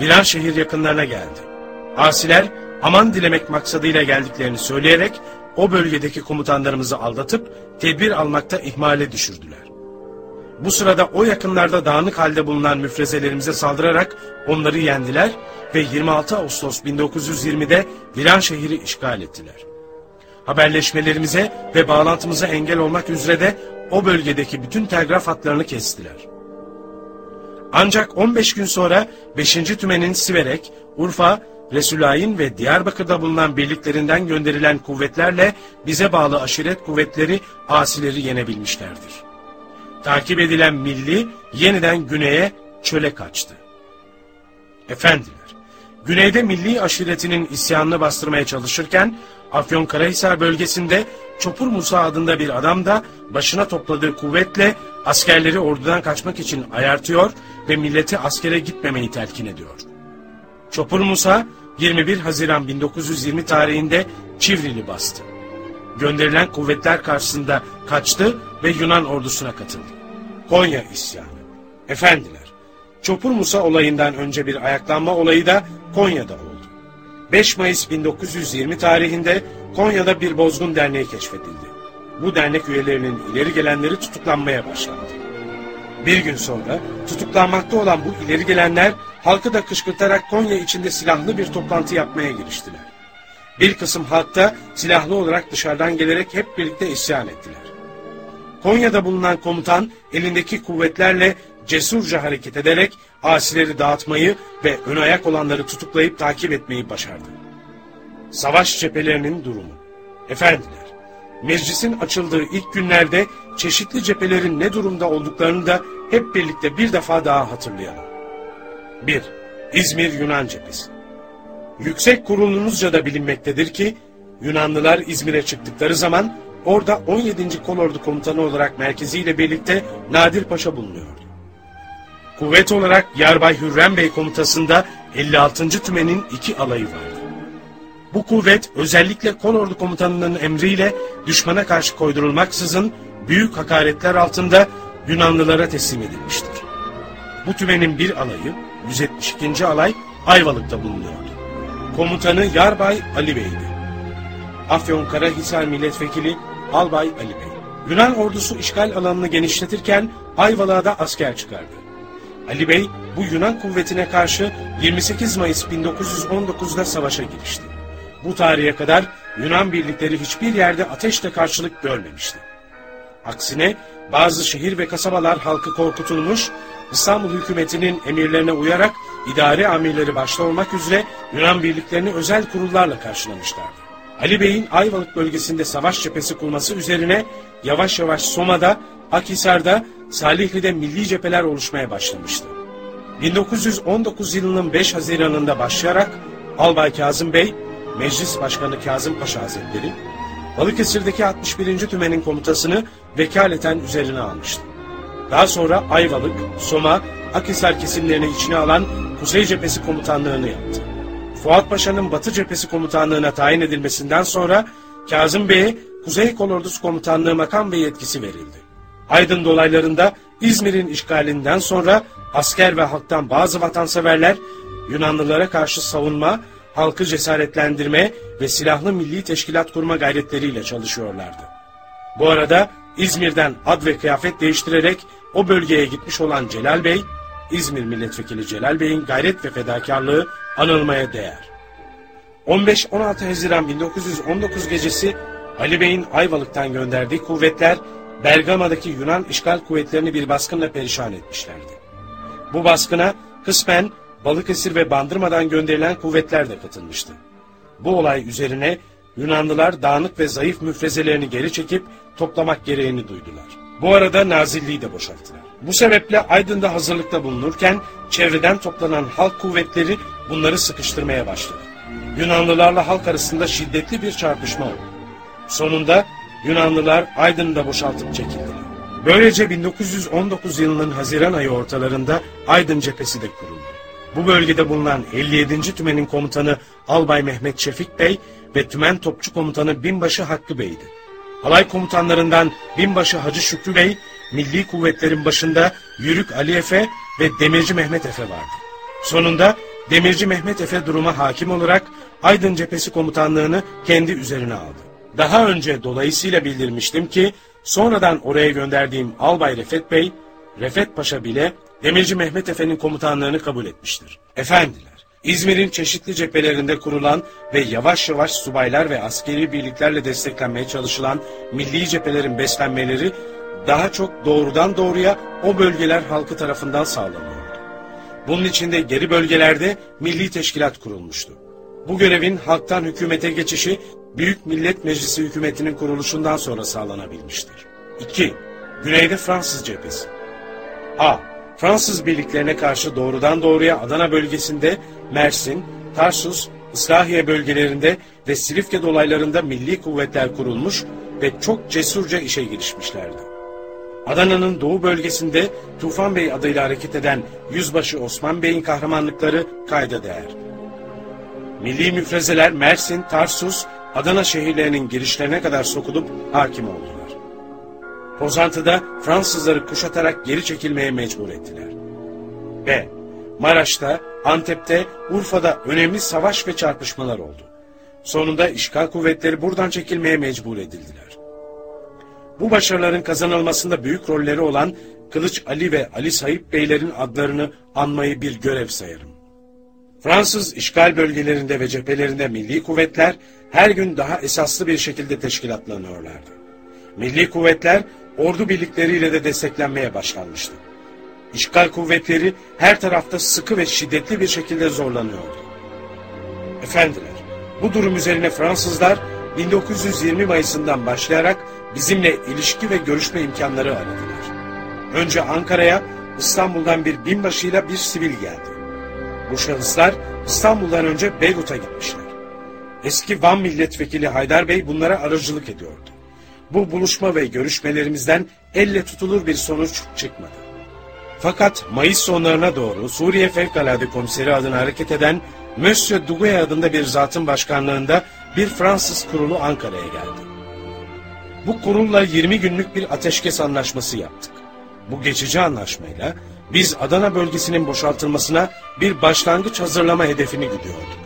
Viranşehir yakınlarına geldi. Asiler aman dilemek maksadıyla geldiklerini söyleyerek o bölgedeki komutanlarımızı aldatıp tedbir almakta ihmale düşürdüler. Bu sırada o yakınlarda dağınık halde bulunan müfrezelerimize saldırarak onları yendiler ve 26 Ağustos 1920'de Viranşehir'i işgal ettiler. Haberleşmelerimize ve bağlantımıza engel olmak üzere de o bölgedeki bütün telgraf hatlarını kestiler. Ancak 15 gün sonra 5. Tümen'in Siverek, Urfa, Resulayn ve Diyarbakır'da bulunan birliklerinden gönderilen kuvvetlerle bize bağlı aşiret kuvvetleri asileri yenebilmişlerdir. Takip edilen milli yeniden güneye çöle kaçtı. Efendiler, güneyde milli aşiretinin isyanını bastırmaya çalışırken Afyonkarahisar bölgesinde Çopur Musa adında bir adam da başına topladığı kuvvetle askerleri ordudan kaçmak için ayartıyor ve milleti askere gitmemeyi telkin ediyor. Çopur Musa 21 Haziran 1920 tarihinde Çivril'i bastı. Gönderilen kuvvetler karşısında kaçtı ve Yunan ordusuna katıldı. Konya isyanı. Efendiler, Çopur Musa olayından önce bir ayaklanma olayı da Konya'da oldu. 5 Mayıs 1920 tarihinde Konya'da bir bozgun derneği keşfedildi. Bu dernek üyelerinin ileri gelenleri tutuklanmaya başlandı. Bir gün sonra tutuklanmakta olan bu ileri gelenler halkı da kışkırtarak Konya içinde silahlı bir toplantı yapmaya giriştiler. Bir kısım halkta silahlı olarak dışarıdan gelerek hep birlikte isyan ettiler. Konya'da bulunan komutan elindeki kuvvetlerle cesurca hareket ederek asileri dağıtmayı ve ön ayak olanları tutuklayıp takip etmeyi başardı. Savaş cephelerinin durumu. Efendiler, meclisin açıldığı ilk günlerde çeşitli cephelerin ne durumda olduklarını da hep birlikte bir defa daha hatırlayalım. 1. İzmir Yunan Cephesi Yüksek kurulunuzca da bilinmektedir ki Yunanlılar İzmir'e çıktıkları zaman orada 17. Kolordu Komutanı olarak merkeziyle birlikte Nadir Paşa bulunuyordu. Kuvvet olarak Yarbay Hürrem Bey komutasında 56. Tümen'in iki alayı vardı. Bu kuvvet özellikle kolordu komutanının emriyle düşmana karşı koydurulmaksızın büyük hakaretler altında Yunanlılara teslim edilmiştir. Bu tümenin bir alayı, 172. alay Ayvalık'ta bulunuyordu. Komutanı Yarbay Ali Bey'di. Afyonkarahisar Milletvekili Albay Ali Bey. Yunan ordusu işgal alanını genişletirken Ayvalık'a da asker çıkardı. Ali Bey bu Yunan kuvvetine karşı 28 Mayıs 1919'da savaşa girişti. Bu tarihe kadar Yunan birlikleri hiçbir yerde ateşle karşılık görmemişti. Aksine bazı şehir ve kasabalar halkı korkutulmuş, İstanbul hükümetinin emirlerine uyarak idare amirleri başta olmak üzere Yunan birliklerini özel kurullarla karşılamışlardı. Ali Bey'in Ayvalık bölgesinde savaş cephesi kurması üzerine yavaş yavaş Soma'da, Akhisar'da, Salihli'de milli cepheler oluşmaya başlamıştı. 1919 yılının 5 Haziran'ında başlayarak Albay Kazım Bey, Meclis Başkanı Kazım Paşa Hazretleri, Balıkesir'deki 61. Tümen'in komutasını vekaleten üzerine almıştı. Daha sonra Ayvalık, Soma, Akhisar kesimlerini içine alan Kuzey Cephesi Komutanlığını yaptı. Fuat Paşa'nın Batı Cephesi Komutanlığına tayin edilmesinden sonra Kazım Bey'e Kuzey Kolordusu Komutanlığı makam ve yetkisi verildi. Aydın dolaylarında İzmir'in işgalinden sonra asker ve halktan bazı vatanseverler Yunanlılara karşı savunma, halkı cesaretlendirme ve silahlı milli teşkilat kurma gayretleriyle çalışıyorlardı. Bu arada İzmir'den ad ve kıyafet değiştirerek o bölgeye gitmiş olan Celal Bey, İzmir Milletvekili Celal Bey'in gayret ve fedakarlığı anılmaya değer. 15-16 Haziran 1919 gecesi Ali Bey'in Ayvalık'tan gönderdiği kuvvetler Bergama'daki Yunan işgal kuvvetlerini bir baskınla perişan etmişlerdi. Bu baskına kısmen Balıkesir ve Bandırma'dan gönderilen kuvvetler de katılmıştı. Bu olay üzerine Yunanlılar dağınık ve zayıf müfrezelerini geri çekip toplamak gereğini duydular. Bu arada Nazilli'yi de boşalttılar. Bu sebeple Aydın'da hazırlıkta bulunurken çevreden toplanan halk kuvvetleri bunları sıkıştırmaya başladı. Yunanlılarla halk arasında şiddetli bir çarpışma oldu. Sonunda Yunanlılar Aydın'ı da boşaltıp çekildiler. Böylece 1919 yılının Haziran ayı ortalarında Aydın cephesi de kuruldu. Bu bölgede bulunan 57. Tümen'in komutanı Albay Mehmet Şefik Bey ve Tümen Topçu Komutanı Binbaşı Hakkı Bey'di. Alay komutanlarından Binbaşı Hacı Şükrü Bey, Milli Kuvvetlerin başında Yürük Ali Efe ve Demirci Mehmet Efe vardı. Sonunda Demirci Mehmet Efe duruma hakim olarak Aydın Cephesi Komutanlığını kendi üzerine aldı. Daha önce dolayısıyla bildirmiştim ki sonradan oraya gönderdiğim Albay Refet Bey, Refet Paşa bile Demirci Mehmet Efe'nin komutanlığını kabul etmiştir. Efendiler, İzmir'in çeşitli cephelerinde kurulan ve yavaş yavaş subaylar ve askeri birliklerle desteklenmeye çalışılan milli cephelerin beslenmeleri daha çok doğrudan doğruya o bölgeler halkı tarafından sağlanıyordu. Bunun için de geri bölgelerde milli teşkilat kurulmuştu. Bu görevin halktan hükümete geçişi Büyük Millet Meclisi hükümetinin kuruluşundan sonra sağlanabilmiştir. 2. Güneyde Fransız cephesi. A. Fransız birliklerine karşı doğrudan doğruya Adana bölgesinde Mersin, Tarsus, Islahiye bölgelerinde ve Silifke dolaylarında milli kuvvetler kurulmuş ve çok cesurca işe girişmişlerdi. Adana'nın doğu bölgesinde Tufan Bey adıyla hareket eden Yüzbaşı Osman Bey'in kahramanlıkları kayda değer. Milli müfrezeler Mersin, Tarsus, Adana şehirlerinin girişlerine kadar sokulup hakim oldular. Pozantı'da Fransızları kuşatarak geri çekilmeye mecbur ettiler. B. Maraş'ta, Antep'te, Urfa'da önemli savaş ve çarpışmalar oldu. Sonunda işgal kuvvetleri buradan çekilmeye mecbur edildiler. Bu başarıların kazanılmasında büyük rolleri olan Kılıç Ali ve Ali Sayıp Beylerin adlarını anmayı bir görev sayarım. Fransız işgal bölgelerinde ve cephelerinde milli kuvvetler her gün daha esaslı bir şekilde teşkilatlanıyorlardı. Milli kuvvetler ordu birlikleriyle de desteklenmeye başlanmıştı. İşgal kuvvetleri her tarafta sıkı ve şiddetli bir şekilde zorlanıyordu. Efendiler, bu durum üzerine Fransızlar 1920 Mayıs'ından başlayarak bizimle ilişki ve görüşme imkanları aradılar. Önce Ankara'ya İstanbul'dan bir binbaşıyla bir sivil geldi. Bu şahıslar İstanbul'dan önce Beyrut'a gitmişler. Eski Van milletvekili Haydar Bey bunlara aracılık ediyordu. Bu buluşma ve görüşmelerimizden elle tutulur bir sonuç çıkmadı. Fakat Mayıs sonlarına doğru Suriye Fevkalade Komiseri adına hareket eden Monsieur Duguay adında bir zatın başkanlığında bir Fransız kurulu Ankara'ya geldi. Bu kurulla 20 günlük bir ateşkes anlaşması yaptık. Bu geçici anlaşmayla biz Adana bölgesinin boşaltılmasına bir başlangıç hazırlama hedefini güdüyorduk.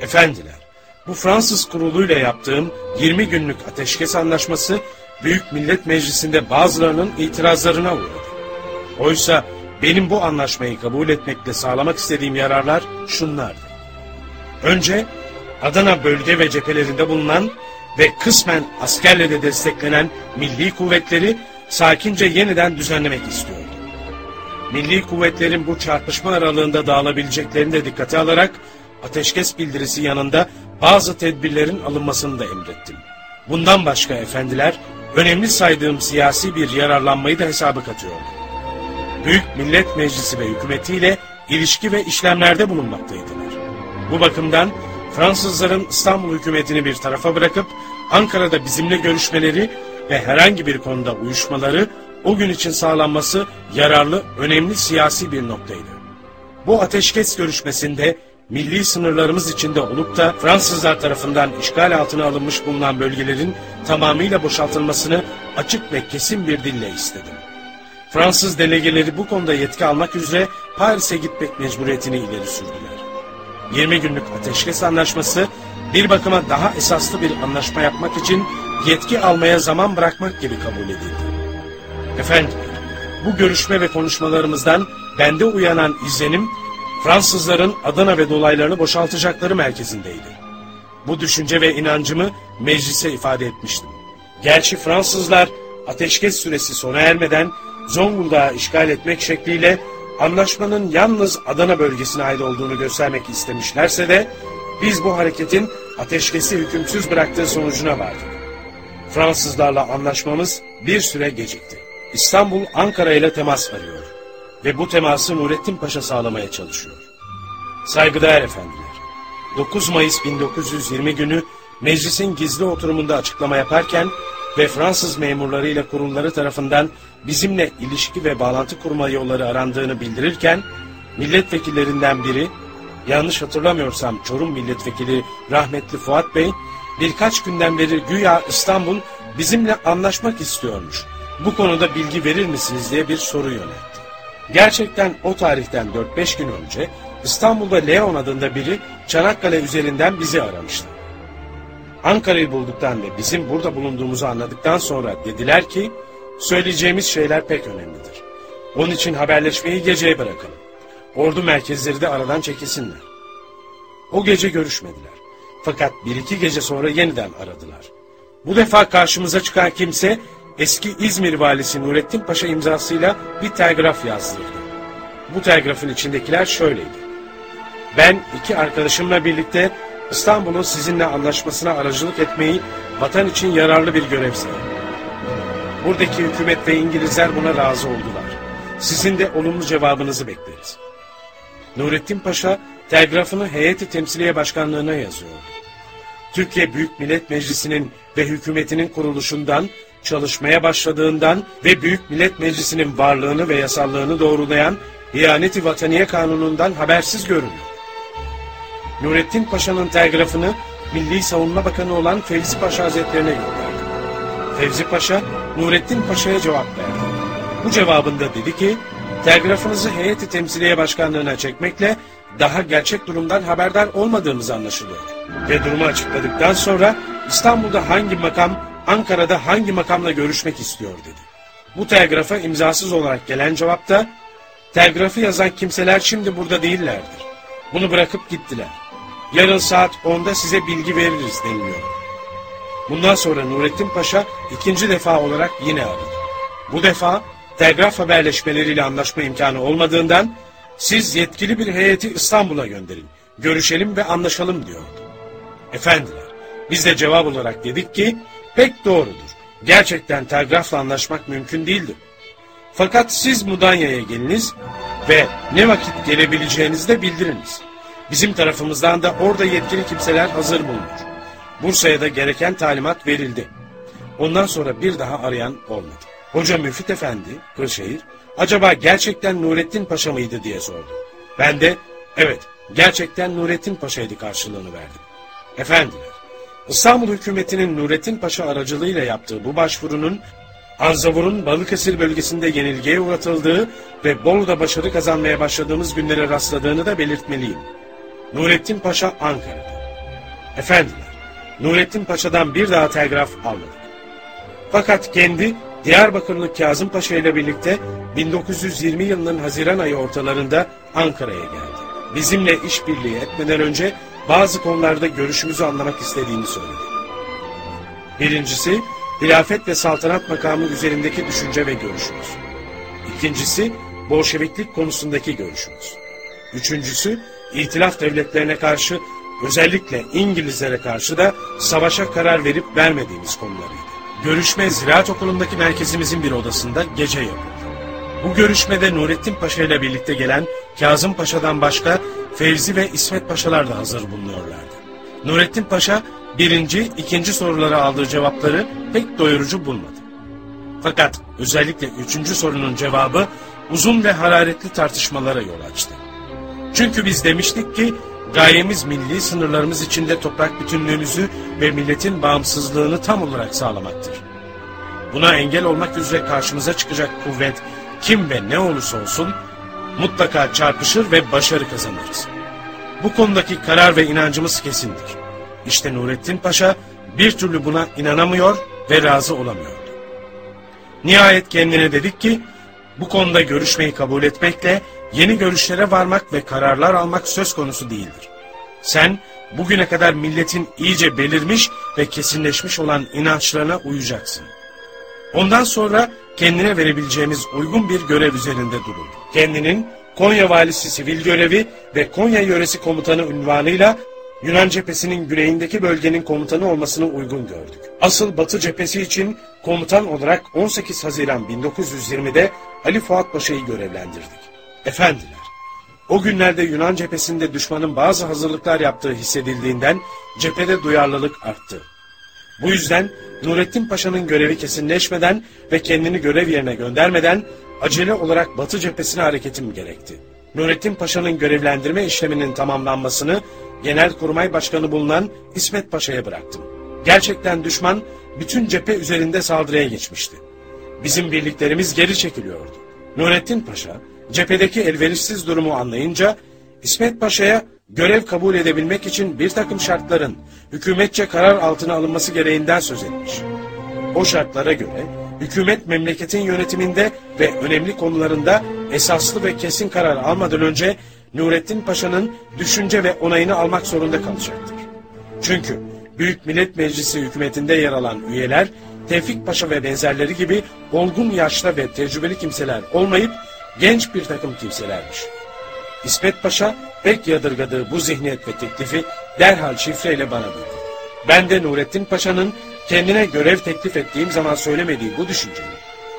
Efendiler, bu Fransız kuruluyla yaptığım 20 günlük ateşkes anlaşması Büyük Millet Meclisi'nde bazılarının itirazlarına uğradı. Oysa benim bu anlaşmayı kabul etmekle sağlamak istediğim yararlar şunlardı. Önce Adana bölge ve cephelerinde bulunan ve kısmen askerle de desteklenen milli kuvvetleri sakince yeniden düzenlemek istiyordu. Milli kuvvetlerin bu çarpışma aralığında dağılabileceklerini de dikkate alarak ateşkes bildirisi yanında bazı tedbirlerin alınmasını da emrettim. Bundan başka efendiler önemli saydığım siyasi bir yararlanmayı da hesaba katıyordu. Büyük Millet Meclisi ve hükümetiyle ilişki ve işlemlerde bulunmaktaydılar. Bu bakımdan Fransızların İstanbul hükümetini bir tarafa bırakıp Ankara'da bizimle görüşmeleri ve herhangi bir konuda uyuşmaları o gün için sağlanması yararlı, önemli siyasi bir noktaydı. Bu ateşkes görüşmesinde milli sınırlarımız içinde olup da Fransızlar tarafından işgal altına alınmış bulunan bölgelerin tamamıyla boşaltılmasını açık ve kesin bir dille istedim. Fransız delegeleri bu konuda yetki almak üzere Paris'e gitmek mecburiyetini ileri sürdüler. 20 günlük ateşkes anlaşması bir bakıma daha esaslı bir anlaşma yapmak için yetki almaya zaman bırakmak gibi kabul edildi. Efendim, bu görüşme ve konuşmalarımızdan bende uyanan izlenim Fransızların Adana ve dolaylarını boşaltacakları merkezindeydi. Bu düşünce ve inancımı meclise ifade etmiştim. Gerçi Fransızlar ateşkes süresi sona ermeden Zonguldak'ı işgal etmek şekliyle anlaşmanın yalnız Adana bölgesine ait olduğunu göstermek istemişlerse de biz bu hareketin ateşkesi hükümsüz bıraktığı sonucuna vardık. Fransızlarla anlaşmamız bir süre gecikti. İstanbul Ankara ile temas arıyor ve bu teması Nurettin Paşa sağlamaya çalışıyor. Saygıdeğer efendiler, 9 Mayıs 1920 günü meclisin gizli oturumunda açıklama yaparken ve Fransız memurlarıyla kurulları tarafından bizimle ilişki ve bağlantı kurma yolları arandığını bildirirken, milletvekillerinden biri, yanlış hatırlamıyorsam Çorum milletvekili rahmetli Fuat Bey, birkaç günden beri güya İstanbul bizimle anlaşmak istiyormuş. Bu konuda bilgi verir misiniz diye bir soru yöneltti. Gerçekten o tarihten 4-5 gün önce İstanbul'da Leon adında biri Çanakkale üzerinden bizi aramıştı. Ankara'yı bulduktan ve bizim burada bulunduğumuzu anladıktan sonra dediler ki söyleyeceğimiz şeyler pek önemlidir. Onun için haberleşmeyi geceye bırakalım. Ordu merkezleri de aradan çekilsinler. O gece görüşmediler. Fakat bir iki gece sonra yeniden aradılar. Bu defa karşımıza çıkan kimse eski İzmir valisi Nurettin Paşa imzasıyla bir telgraf yazdırdı. Bu telgrafın içindekiler şöyleydi. Ben iki arkadaşımla birlikte İstanbul'un sizinle anlaşmasına aracılık etmeyi vatan için yararlı bir görev sayarım. Buradaki hükümet ve İngilizler buna razı oldular. Sizin de olumlu cevabınızı bekleriz. Nurettin Paşa telgrafını heyeti temsiliye başkanlığına yazıyordu. Türkiye Büyük Millet Meclisi'nin ve hükümetinin kuruluşundan, çalışmaya başladığından ve Büyük Millet Meclisi'nin varlığını ve yasallığını doğrulayan İhaneti Vataniye Kanunu'ndan habersiz görünüyor. Nurettin Paşa'nın telgrafını Milli Savunma Bakanı olan Fevzi Paşa Hazretlerine gönderdi. Fevzi Paşa, Nurettin Paşa'ya cevap verdi. Bu cevabında dedi ki, telgrafınızı heyeti temsiliye başkanlığına çekmekle daha gerçek durumdan haberdar olmadığımız anlaşılıyor. Ve durumu açıkladıktan sonra İstanbul'da hangi makam, Ankara'da hangi makamla görüşmek istiyor dedi. Bu telgrafa imzasız olarak gelen cevapta, telgrafı yazan kimseler şimdi burada değillerdir. Bunu bırakıp gittiler. Yarın saat 10'da size bilgi veririz deniliyor. Bundan sonra Nurettin Paşa ikinci defa olarak yine aradı. Bu defa telgraf haberleşmeleriyle anlaşma imkanı olmadığından siz yetkili bir heyeti İstanbul'a gönderin. Görüşelim ve anlaşalım diyordu. Efendiler, Biz de cevap olarak dedik ki pek doğrudur. Gerçekten telgrafla anlaşmak mümkün değildir. Fakat siz Mudanya'ya geliniz ve ne vakit gelebileceğinizi de bildiriniz. Bizim tarafımızdan da orada yetkili kimseler hazır bulunur. Bursa'ya da gereken talimat verildi. Ondan sonra bir daha arayan olmadı. Hoca Müfit Efendi, Kırşehir, acaba gerçekten Nurettin Paşa mıydı diye sordu. Ben de evet gerçekten Nurettin Paşa'ydı karşılığını verdim. Efendiler, İstanbul hükümetinin Nurettin Paşa aracılığıyla yaptığı bu başvurunun Anzavur'un Balıkesir bölgesinde yenilgiye uğratıldığı ve Bolu'da başarı kazanmaya başladığımız günlere rastladığını da belirtmeliyim. Nurettin Paşa Ankara'da. Efendiler, Nurettin Paşa'dan bir daha telgraf almadık. Fakat kendi Diyarbakırlı Kazım Paşa ile birlikte 1920 yılının Haziran ayı ortalarında Ankara'ya geldi. Bizimle işbirliği etmeden önce bazı konularda görüşümüzü anlamak istediğini söyledi. Birincisi, hilafet ve saltanat makamı üzerindeki düşünce ve görüşümüz. İkincisi, Bolşeviklik konusundaki görüşümüz. Üçüncüsü, İtilaf devletlerine karşı, özellikle İngilizlere karşı da savaşa karar verip vermediğimiz konularıydı. Görüşme Ziraat Okulu'ndaki merkezimizin bir odasında gece yapıldı. Bu görüşmede Nurettin Paşa ile birlikte gelen Kazım Paşa'dan başka Fevzi ve İsmet Paşalar da hazır bulunuyorlardı. Nurettin Paşa birinci, ikinci sorulara aldığı cevapları pek doyurucu bulmadı. Fakat özellikle üçüncü sorunun cevabı uzun ve hararetli tartışmalara yol açtı. Çünkü biz demiştik ki gayemiz milli sınırlarımız içinde toprak bütünlüğümüzü ve milletin bağımsızlığını tam olarak sağlamaktır. Buna engel olmak üzere karşımıza çıkacak kuvvet kim ve ne olursa olsun mutlaka çarpışır ve başarı kazanırız. Bu konudaki karar ve inancımız kesindir. İşte Nurettin Paşa bir türlü buna inanamıyor ve razı olamıyordu. Nihayet kendine dedik ki bu konuda görüşmeyi kabul etmekle yeni görüşlere varmak ve kararlar almak söz konusu değildir. Sen bugüne kadar milletin iyice belirmiş ve kesinleşmiş olan inançlarına uyacaksın. Ondan sonra kendine verebileceğimiz uygun bir görev üzerinde durun. Kendinin Konya valisi sivil görevi ve Konya yöresi komutanı ünvanıyla Yunan cephesinin güneyindeki bölgenin komutanı olmasını uygun gördük. Asıl Batı cephesi için komutan olarak 18 Haziran 1920'de Ali Fuat Paşa'yı görevlendirdik. Efendiler, o günlerde Yunan cephesinde düşmanın bazı hazırlıklar yaptığı hissedildiğinden cephede duyarlılık arttı. Bu yüzden Nurettin Paşa'nın görevi kesinleşmeden ve kendini görev yerine göndermeden acele olarak Batı cephesine hareketim gerekti. Nurettin Paşa'nın görevlendirme işleminin tamamlanmasını Genelkurmay Başkanı bulunan İsmet Paşa'ya bıraktım. Gerçekten düşman bütün cephe üzerinde saldırıya geçmişti. Bizim birliklerimiz geri çekiliyordu. Nurettin Paşa cephedeki elverişsiz durumu anlayınca İsmet Paşa'ya görev kabul edebilmek için bir takım şartların hükümetçe karar altına alınması gereğinden söz etmiş. O şartlara göre hükümet memleketin yönetiminde ve önemli konularında esaslı ve kesin karar almadan önce Nurettin Paşa'nın düşünce ve onayını almak zorunda kalacaktır. Çünkü Büyük Millet Meclisi hükümetinde yer alan üyeler Tevfik Paşa ve benzerleri gibi olgun yaşta ve tecrübeli kimseler olmayıp genç bir takım kimselermiş. İsmet Paşa pek yadırgadığı bu zihniyet ve teklifi derhal şifreyle bana bildirdi. Ben de Nurettin Paşa'nın kendine görev teklif ettiğim zaman söylemediği bu düşünceyi,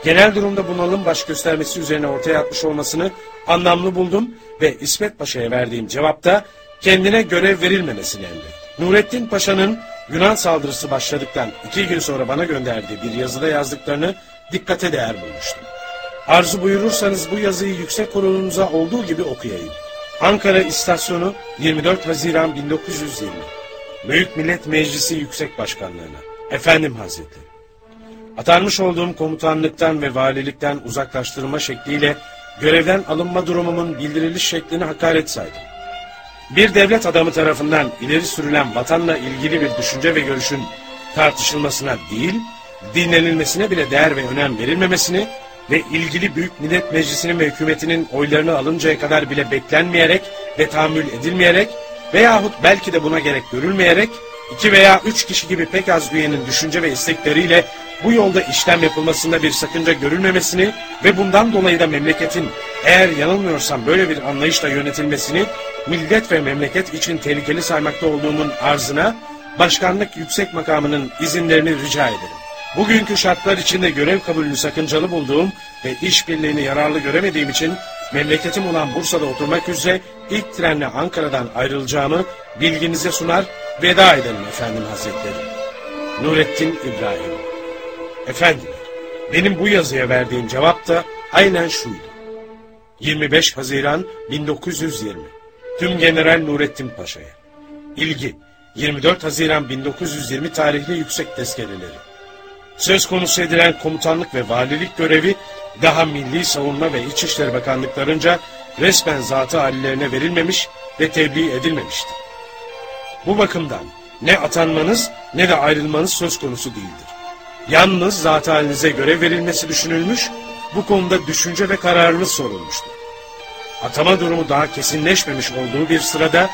genel durumda bunalım baş göstermesi üzerine ortaya atmış olmasını anlamlı buldum ve İsmet Paşa'ya verdiğim cevapta kendine görev verilmemesini emrettim. Nurettin Paşa'nın Yunan saldırısı başladıktan iki gün sonra bana gönderdiği bir yazıda yazdıklarını dikkate değer bulmuştum. Arzu buyurursanız bu yazıyı yüksek kurulunuza olduğu gibi okuyayım. Ankara İstasyonu 24 Haziran 1920 Büyük Millet Meclisi Yüksek Başkanlığına Efendim Hazretleri Atanmış olduğum komutanlıktan ve valilikten uzaklaştırma şekliyle görevden alınma durumumun bildiriliş şeklini hakaret saydım. Bir devlet adamı tarafından ileri sürülen vatanla ilgili bir düşünce ve görüşün tartışılmasına değil, dinlenilmesine bile değer ve önem verilmemesini ve ilgili Büyük Millet Meclisi'nin ve hükümetinin oylarını alıncaya kadar bile beklenmeyerek ve tahammül edilmeyerek veyahut belki de buna gerek görülmeyerek iki veya üç kişi gibi pek az üyenin düşünce ve istekleriyle bu yolda işlem yapılmasında bir sakınca görülmemesini ve bundan dolayı da memleketin eğer yanılmıyorsam böyle bir anlayışla yönetilmesini millet ve memleket için tehlikeli saymakta olduğumun arzına başkanlık yüksek makamının izinlerini rica ederim. Bugünkü şartlar içinde görev kabulünü sakıncalı bulduğum ve işbirliğini yararlı göremediğim için memleketim olan Bursa'da oturmak üzere ilk trenle Ankara'dan ayrılacağımı bilginize sunar, veda ederim efendim hazretleri. Nurettin İbrahim Efendiler, benim bu yazıya verdiğim cevap da aynen şuydu. 25 Haziran 1920 Tüm General Nurettin Paşa'ya İlgi 24 Haziran 1920 tarihli yüksek tezkereleri Söz konusu edilen komutanlık ve valilik görevi daha Milli Savunma ve İçişleri Bakanlıklarınca resmen zatı halilerine verilmemiş ve tebliğ edilmemiştir. Bu bakımdan ne atanmanız ne de ayrılmanız söz konusu değildir. Yalnız zat halinize görev verilmesi düşünülmüş, bu konuda düşünce ve kararınız sorulmuştur. Atama durumu daha kesinleşmemiş olduğu bir sırada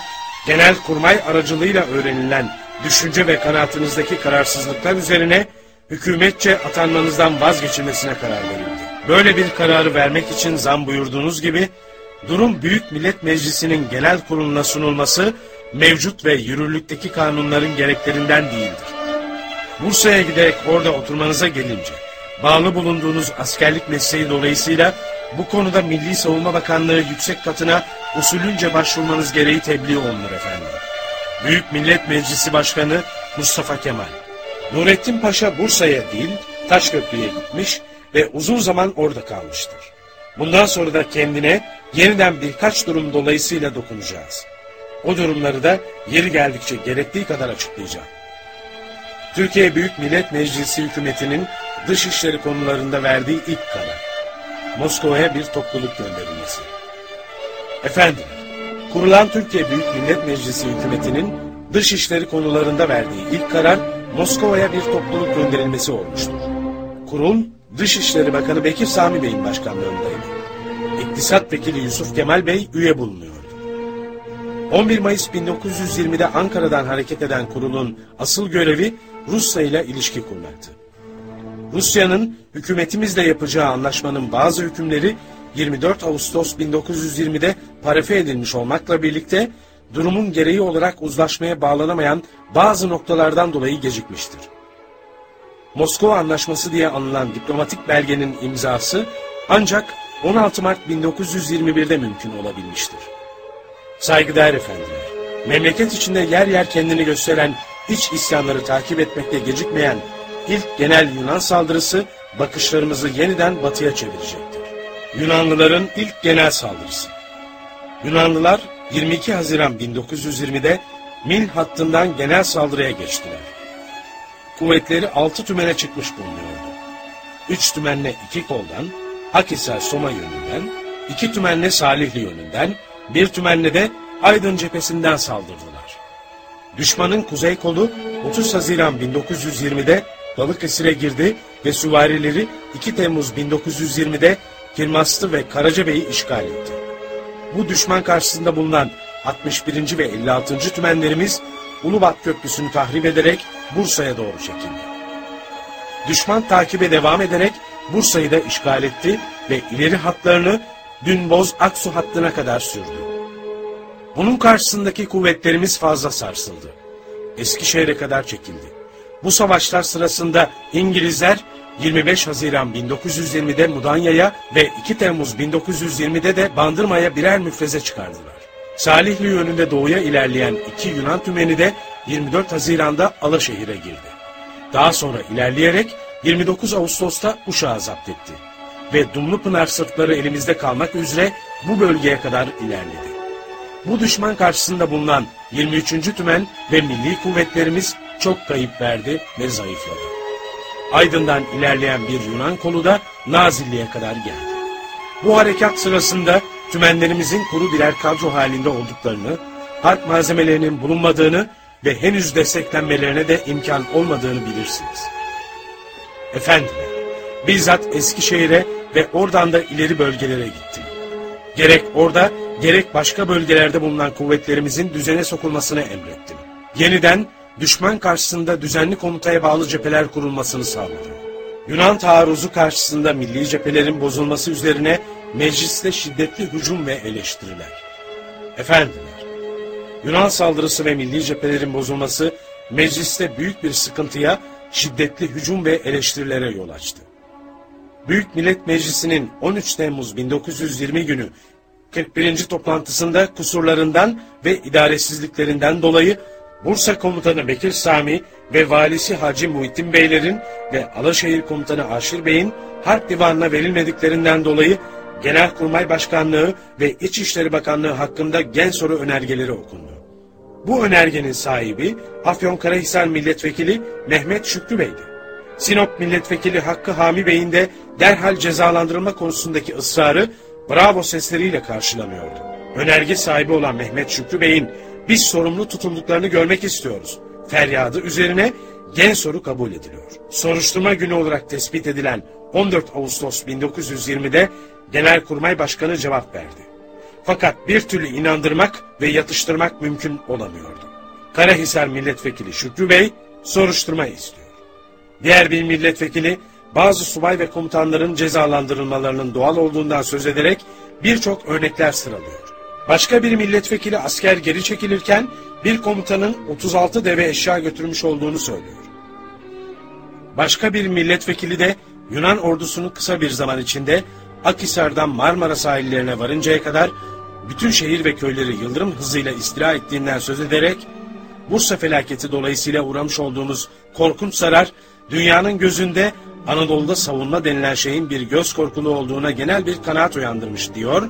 genel kurmay aracılığıyla öğrenilen düşünce ve kanaatınızdaki kararsızlıklar üzerine hükümetçe atanmanızdan vazgeçilmesine karar verildi. Böyle bir kararı vermek için zam buyurduğunuz gibi durum Büyük Millet Meclisi'nin genel kuruluna sunulması mevcut ve yürürlükteki kanunların gereklerinden değildir. Bursa'ya giderek orada oturmanıza gelince, bağlı bulunduğunuz askerlik mesleği dolayısıyla bu konuda Milli Savunma Bakanlığı yüksek katına usulünce başvurmanız gereği tebliğ olunur efendim. Büyük Millet Meclisi Başkanı Mustafa Kemal. Nurettin Paşa Bursa'ya değil, Taşköprü'ye gitmiş ve uzun zaman orada kalmıştır. Bundan sonra da kendine yeniden birkaç durum dolayısıyla dokunacağız. O durumları da yeri geldikçe gerektiği kadar açıklayacağım. Türkiye Büyük Millet Meclisi hükümetinin dışişleri konularında verdiği ilk karar. Moskova'ya bir topluluk gönderilmesi. Efendim, kurulan Türkiye Büyük Millet Meclisi hükümetinin dışişleri konularında verdiği ilk karar Moskova'ya bir topluluk gönderilmesi olmuştur. Kurul, Dışişleri Bakanı Bekir Sami Bey'in başkanlığındaydı. İktisat Vekili Yusuf Kemal Bey üye bulunuyordu. 11 Mayıs 1920'de Ankara'dan hareket eden kurulun asıl görevi Rusya ile ilişki kurmaktı. Rusya'nın hükümetimizle yapacağı anlaşmanın bazı hükümleri 24 Ağustos 1920'de parafe edilmiş olmakla birlikte durumun gereği olarak uzlaşmaya bağlanamayan bazı noktalardan dolayı gecikmiştir. Moskova Anlaşması diye anılan diplomatik belgenin imzası ancak 16 Mart 1921'de mümkün olabilmiştir. Saygıdeğer efendiler, memleket içinde yer yer kendini gösteren iç isyanları takip etmekte gecikmeyen ilk genel Yunan saldırısı bakışlarımızı yeniden batıya çevirecektir. Yunanlıların ilk genel saldırısı. Yunanlılar 22 Haziran 1920'de Mil hattından genel saldırıya geçtiler. Kuvvetleri 6 tümene çıkmış bulunuyordu. 3 tümenle 2 koldan, Akhisar Soma yönünden, 2 tümenle Salihli yönünden, bir tümenle de Aydın cephesinden saldırdılar. Düşmanın kuzey kolu 30 Haziran 1920'de Balıkesir'e girdi ve süvarileri 2 Temmuz 1920'de Kirmastı ve Karacabey'i işgal etti. Bu düşman karşısında bulunan 61. ve 56. tümenlerimiz Ulubat Köprüsü'nü tahrip ederek Bursa'ya doğru çekildi. Düşman takibe devam ederek Bursa'yı da işgal etti ve ileri hatlarını Dünboz Aksu hattına kadar sürdü. Bunun karşısındaki kuvvetlerimiz fazla sarsıldı. Eskişehir'e kadar çekildi. Bu savaşlar sırasında İngilizler 25 Haziran 1920'de Mudanya'ya ve 2 Temmuz 1920'de de Bandırma'ya birer müfreze çıkardılar. Salihli yönünde doğuya ilerleyen iki Yunan tümeni de 24 Haziran'da Alaşehir'e girdi. Daha sonra ilerleyerek 29 Ağustos'ta Uşak'ı zapt etti. Ve Dumlupınar sırtları elimizde kalmak üzere bu bölgeye kadar ilerledi. Bu düşman karşısında bulunan 23. Tümen ve milli kuvvetlerimiz çok kayıp verdi ve zayıfladı. Aydın'dan ilerleyen bir Yunan kolu da Nazilli'ye kadar geldi. Bu harekat sırasında tümenlerimizin kuru birer kadro halinde olduklarını, harp malzemelerinin bulunmadığını ve henüz desteklenmelerine de imkan olmadığını bilirsiniz. Efendiler, bizzat Eskişehir'e ve oradan da ileri bölgelere gittim. Gerek orada, gerek başka bölgelerde bulunan kuvvetlerimizin düzene sokulmasını emrettim. Yeniden düşman karşısında düzenli komutaya bağlı cepheler kurulmasını sağladım. Yunan taarruzu karşısında milli cephelerin bozulması üzerine mecliste şiddetli hücum ve eleştiriler. Efendiler, Yunan saldırısı ve milli cephelerin bozulması mecliste büyük bir sıkıntıya, şiddetli hücum ve eleştirilere yol açtı. Büyük Millet Meclisi'nin 13 Temmuz 1920 günü 41. toplantısında kusurlarından ve idaresizliklerinden dolayı Bursa Komutanı Bekir Sami ve Valisi Hacı Muhittin Beylerin ve Alaşehir Komutanı Aşir Bey'in Harp Divanı'na verilmediklerinden dolayı Genelkurmay Başkanlığı ve İçişleri Bakanlığı hakkında gen soru önergeleri okundu. Bu önergenin sahibi Afyonkarahisar Milletvekili Mehmet Şükrü Bey'di. Sinop Milletvekili Hakkı Hami Bey'in de derhal cezalandırılma konusundaki ısrarı bravo sesleriyle karşılanıyordu. Önerge sahibi olan Mehmet Şükrü Bey'in biz sorumlu tutulduklarını görmek istiyoruz. Feryadı üzerine gen soru kabul ediliyor. Soruşturma günü olarak tespit edilen 14 Ağustos 1920'de Genelkurmay Başkanı cevap verdi. Fakat bir türlü inandırmak ve yatıştırmak mümkün olamıyordu. Karahisar Milletvekili Şükrü Bey soruşturma istiyor. Diğer bir milletvekili bazı subay ve komutanların cezalandırılmalarının doğal olduğundan söz ederek birçok örnekler sıralıyor. Başka bir milletvekili asker geri çekilirken bir komutanın 36 deve eşya götürmüş olduğunu söylüyor. Başka bir milletvekili de Yunan ordusunun kısa bir zaman içinde Akhisar'dan Marmara sahillerine varıncaya kadar bütün şehir ve köyleri yıldırım hızıyla istila ettiğinden söz ederek Bursa felaketi dolayısıyla uğramış olduğumuz korkunç zarar dünyanın gözünde Anadolu'da savunma denilen şeyin bir göz korkulu olduğuna genel bir kanaat uyandırmış diyor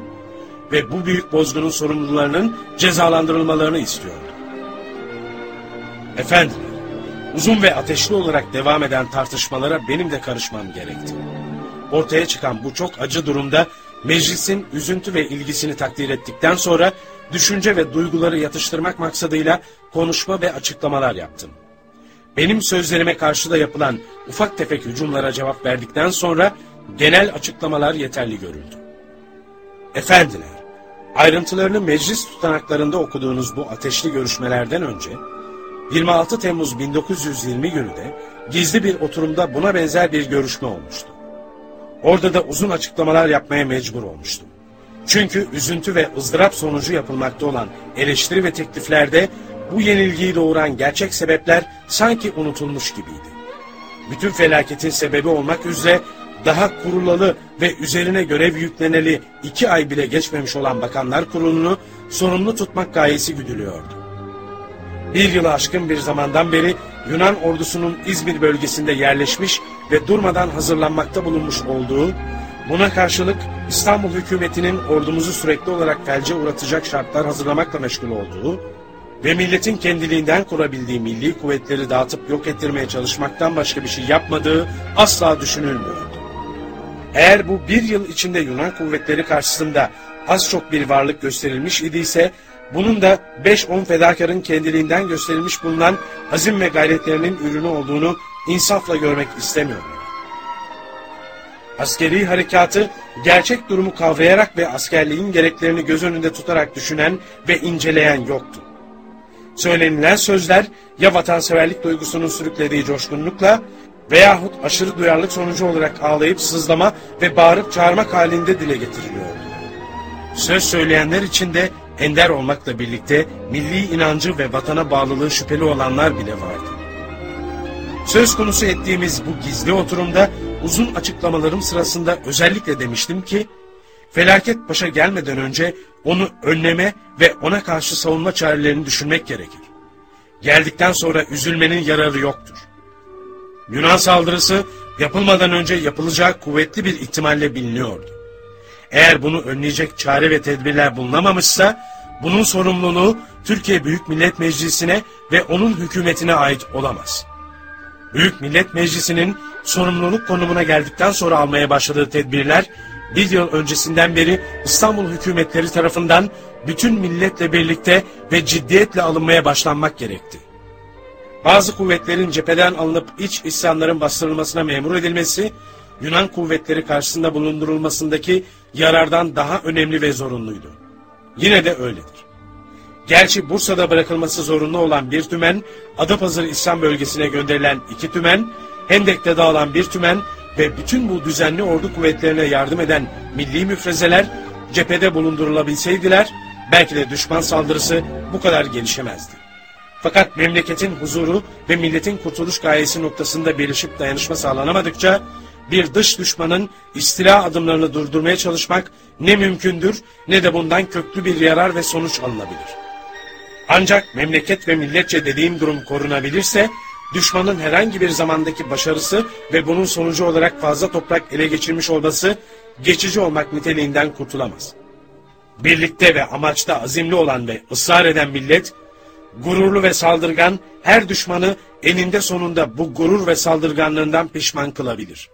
ve bu büyük bozgunun sorumlularının cezalandırılmalarını istiyordu. Efendim, uzun ve ateşli olarak devam eden tartışmalara benim de karışmam gerekti. Ortaya çıkan bu çok acı durumda meclisin üzüntü ve ilgisini takdir ettikten sonra düşünce ve duyguları yatıştırmak maksadıyla konuşma ve açıklamalar yaptım. Benim sözlerime karşı da yapılan ufak tefek hücumlara cevap verdikten sonra genel açıklamalar yeterli görüldü. Efendiler, ayrıntılarını meclis tutanaklarında okuduğunuz bu ateşli görüşmelerden önce 26 Temmuz 1920 günü de gizli bir oturumda buna benzer bir görüşme olmuştu. Orada da uzun açıklamalar yapmaya mecbur olmuştum. Çünkü üzüntü ve ızdırap sonucu yapılmakta olan eleştiri ve tekliflerde bu yenilgiyi doğuran gerçek sebepler sanki unutulmuş gibiydi. Bütün felaketin sebebi olmak üzere daha kurulalı ve üzerine görev yükleneli iki ay bile geçmemiş olan Bakanlar Kurulu'nu sorumlu tutmak gayesi güdülüyordu. Bir yılı aşkın bir zamandan beri Yunan ordusunun İzmir bölgesinde yerleşmiş ve durmadan hazırlanmakta bulunmuş olduğu, buna karşılık İstanbul hükümetinin ordumuzu sürekli olarak felce uğratacak şartlar hazırlamakla meşgul olduğu ve milletin kendiliğinden kurabildiği milli kuvvetleri dağıtıp yok ettirmeye çalışmaktan başka bir şey yapmadığı asla düşünülmüyordu. Eğer bu bir yıl içinde Yunan kuvvetleri karşısında az çok bir varlık gösterilmiş idiyse, bunun da 5-10 fedakarın kendiliğinden gösterilmiş bulunan azim ve gayretlerinin ürünü olduğunu insafla görmek istemiyorum. Askeri harekatı gerçek durumu kavrayarak ve askerliğin gereklerini göz önünde tutarak düşünen ve inceleyen yoktu. Söylenilen sözler ya vatanseverlik duygusunun sürüklediği coşkunlukla veyahut aşırı duyarlılık sonucu olarak ağlayıp sızlama ve bağırıp çağırmak halinde dile getiriliyordu. Söz söyleyenler içinde ender olmakla birlikte milli inancı ve vatana bağlılığı şüpheli olanlar bile vardı. Söz konusu ettiğimiz bu gizli oturumda uzun açıklamalarım sırasında özellikle demiştim ki, felaket başa gelmeden önce onu önleme ve ona karşı savunma çarelerini düşünmek gerekir. Geldikten sonra üzülmenin yararı yoktur. Yunan saldırısı yapılmadan önce yapılacağı kuvvetli bir ihtimalle biliniyordu. Eğer bunu önleyecek çare ve tedbirler bulunamamışsa, bunun sorumluluğu Türkiye Büyük Millet Meclisi'ne ve onun hükümetine ait olamaz. Büyük Millet Meclisi'nin sorumluluk konumuna geldikten sonra almaya başladığı tedbirler, bir yıl öncesinden beri İstanbul hükümetleri tarafından bütün milletle birlikte ve ciddiyetle alınmaya başlanmak gerekti. Bazı kuvvetlerin cepheden alınıp iç isyanların bastırılmasına memur edilmesi, Yunan kuvvetleri karşısında bulundurulmasındaki yarardan daha önemli ve zorunluydu. Yine de öyledir. Gerçi Bursa'da bırakılması zorunlu olan bir tümen, Adapazarı İslam bölgesine gönderilen iki tümen, Hendek'te dağılan bir tümen ve bütün bu düzenli ordu kuvvetlerine yardım eden milli müfrezeler cephede bulundurulabilseydiler, belki de düşman saldırısı bu kadar gelişemezdi. Fakat memleketin huzuru ve milletin kurtuluş gayesi noktasında birleşip dayanışma sağlanamadıkça bir dış düşmanın istila adımlarını durdurmaya çalışmak ne mümkündür ne de bundan köklü bir yarar ve sonuç alınabilir. Ancak memleket ve milletçe dediğim durum korunabilirse düşmanın herhangi bir zamandaki başarısı ve bunun sonucu olarak fazla toprak ele geçirmiş olması geçici olmak niteliğinden kurtulamaz. Birlikte ve amaçta azimli olan ve ısrar eden millet, gururlu ve saldırgan her düşmanı eninde sonunda bu gurur ve saldırganlığından pişman kılabilir.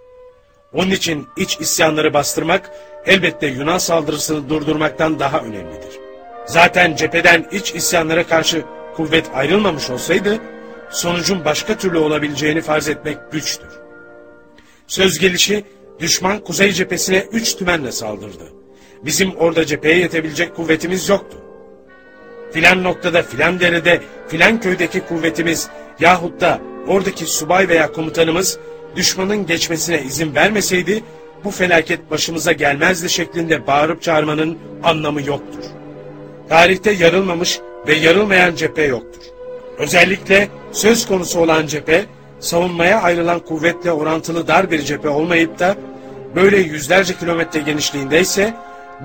Onun için iç isyanları bastırmak elbette Yunan saldırısını durdurmaktan daha önemlidir. Zaten cepheden iç isyanlara karşı kuvvet ayrılmamış olsaydı, sonucun başka türlü olabileceğini farz etmek güçtür. Söz gelişi düşman kuzey cephesine üç tümenle saldırdı. Bizim orada cepheye yetebilecek kuvvetimiz yoktu. Filan noktada, filan derede, filan köydeki kuvvetimiz yahut da oradaki subay veya komutanımız düşmanın geçmesine izin vermeseydi bu felaket başımıza gelmezdi şeklinde bağırıp çağırmanın anlamı yoktur. Tarihte yarılmamış ve yarılmayan cephe yoktur. Özellikle söz konusu olan cephe savunmaya ayrılan kuvvetle orantılı dar bir cephe olmayıp da böyle yüzlerce kilometre genişliğindeyse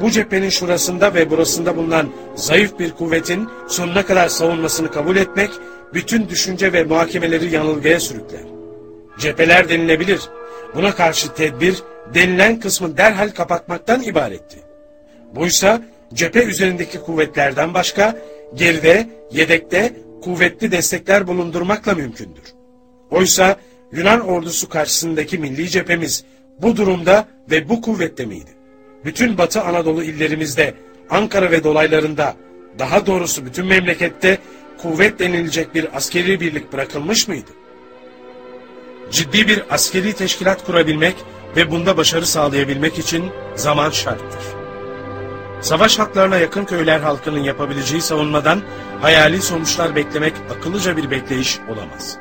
bu cephenin şurasında ve burasında bulunan zayıf bir kuvvetin sonuna kadar savunmasını kabul etmek bütün düşünce ve muhakemeleri yanılgıya sürükler. Cepheler denilebilir. Buna karşı tedbir denilen kısmı derhal kapatmaktan ibaretti. Buysa cephe üzerindeki kuvvetlerden başka geride, yedekte kuvvetli destekler bulundurmakla mümkündür. Oysa Yunan ordusu karşısındaki milli cephemiz bu durumda ve bu kuvvette miydi? Bütün Batı Anadolu illerimizde, Ankara ve dolaylarında, daha doğrusu bütün memlekette kuvvet denilecek bir askeri birlik bırakılmış mıydı? Ciddi bir askeri teşkilat kurabilmek ve bunda başarı sağlayabilmek için zaman şarttır. Savaş hatlarına yakın köyler halkının yapabileceği savunmadan hayali sonuçlar beklemek akıllıca bir bekleyiş olamaz.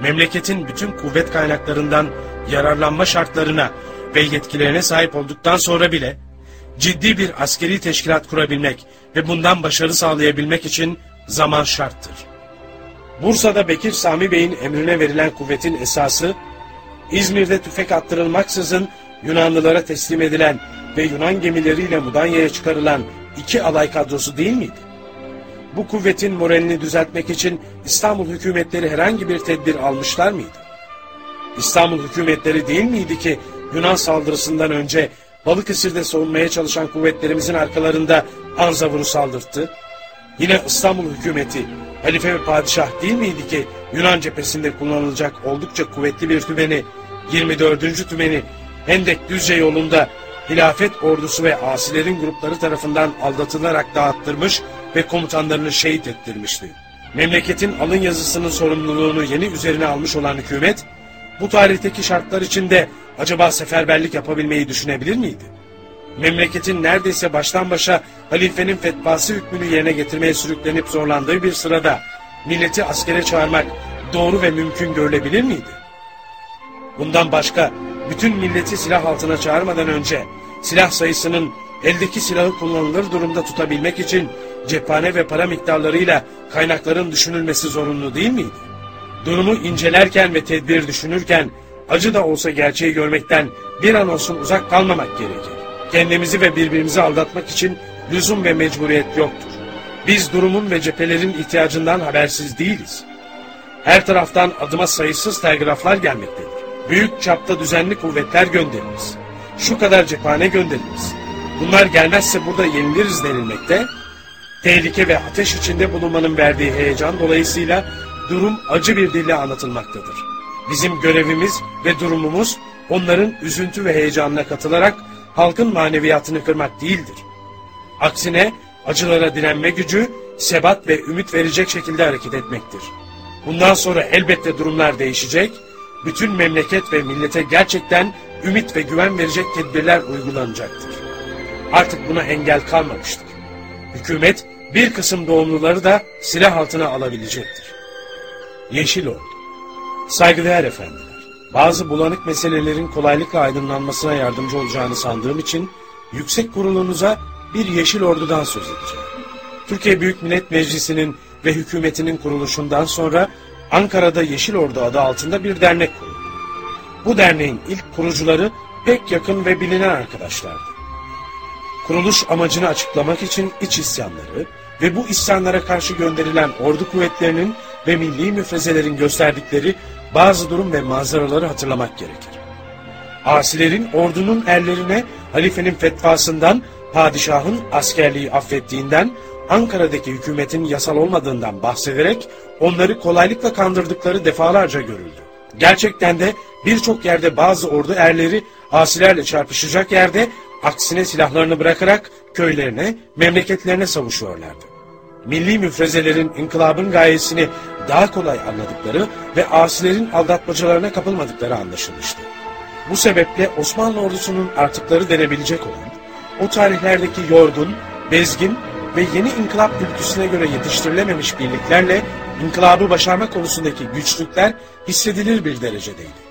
Memleketin bütün kuvvet kaynaklarından yararlanma şartlarına ve yetkilerine sahip olduktan sonra bile ciddi bir askeri teşkilat kurabilmek ve bundan başarı sağlayabilmek için zaman şarttır. Bursa'da Bekir Sami Bey'in emrine verilen kuvvetin esası, İzmir'de tüfek attırılmaksızın Yunanlılara teslim edilen ve Yunan gemileriyle Mudanya'ya çıkarılan iki alay kadrosu değil miydi? Bu kuvvetin moralini düzeltmek için İstanbul hükümetleri herhangi bir tedbir almışlar mıydı? İstanbul hükümetleri değil miydi ki Yunan saldırısından önce Balıkesir'de savunmaya çalışan kuvvetlerimizin arkalarında Anzavur'u saldırttı? Yine İstanbul hükümeti, halife ve padişah değil miydi ki Yunan cephesinde kullanılacak oldukça kuvvetli bir tümeni, 24. tümeni Hendek Düzce yolunda hilafet ordusu ve asilerin grupları tarafından aldatılarak dağıttırmış ve komutanlarını şehit ettirmişti. Memleketin alın yazısının sorumluluğunu yeni üzerine almış olan hükümet, bu tarihteki şartlar içinde acaba seferberlik yapabilmeyi düşünebilir miydi? Memleketin neredeyse baştan başa halifenin fetvası hükmünü yerine getirmeye sürüklenip zorlandığı bir sırada milleti askere çağırmak doğru ve mümkün görülebilir miydi? Bundan başka bütün milleti silah altına çağırmadan önce silah sayısının eldeki silahı kullanılır durumda tutabilmek için cephane ve para miktarlarıyla kaynakların düşünülmesi zorunlu değil miydi? Durumu incelerken ve tedbir düşünürken acı da olsa gerçeği görmekten bir an olsun uzak kalmamak gerekir. Kendimizi ve birbirimizi aldatmak için lüzum ve mecburiyet yoktur. Biz durumun ve cephelerin ihtiyacından habersiz değiliz. Her taraftan adıma sayısız telgraflar gelmektedir. Büyük çapta düzenli kuvvetler göndeririz. Şu kadar cephane göndeririz. Bunlar gelmezse burada yeniliriz denilmekte. Tehlike ve ateş içinde bulunmanın verdiği heyecan dolayısıyla durum acı bir dille anlatılmaktadır. Bizim görevimiz ve durumumuz onların üzüntü ve heyecanına katılarak halkın maneviyatını kırmak değildir. Aksine acılara direnme gücü, sebat ve ümit verecek şekilde hareket etmektir. Bundan sonra elbette durumlar değişecek, bütün memleket ve millete gerçekten ümit ve güven verecek tedbirler uygulanacaktır. Artık buna engel kalmamıştır. Hükümet bir kısım doğumluları da silah altına alabilecektir. Yeşil Ordu Saygıdeğer efendiler, bazı bulanık meselelerin kolaylıkla aydınlanmasına yardımcı olacağını sandığım için yüksek kurulunuza bir Yeşil Ordu'dan söz edeceğim. Türkiye Büyük Millet Meclisi'nin ve hükümetinin kuruluşundan sonra Ankara'da Yeşil Ordu adı altında bir dernek kuruldu. Bu derneğin ilk kurucuları pek yakın ve bilinen arkadaşlardı. Kuruluş amacını açıklamak için iç isyanları ve bu isyanlara karşı gönderilen ordu kuvvetlerinin ve milli müfrezelerin gösterdikleri bazı durum ve manzaraları hatırlamak gerekir. Asilerin ordunun erlerine halifenin fetvasından, padişahın askerliği affettiğinden, Ankara'daki hükümetin yasal olmadığından bahsederek onları kolaylıkla kandırdıkları defalarca görüldü. Gerçekten de birçok yerde bazı ordu erleri asilerle çarpışacak yerde aksine silahlarını bırakarak köylerine, memleketlerine savuşuyorlardı. Milli müfrezelerin inkılabın gayesini daha kolay anladıkları ve asilerin aldatmacalarına kapılmadıkları anlaşılmıştı. Bu sebeple Osmanlı ordusunun artıkları denebilecek olan, o tarihlerdeki yorgun, bezgin ve yeni inkılap ülküsüne göre yetiştirilememiş birliklerle inkılabı başarma konusundaki güçlükler hissedilir bir derecedeydi.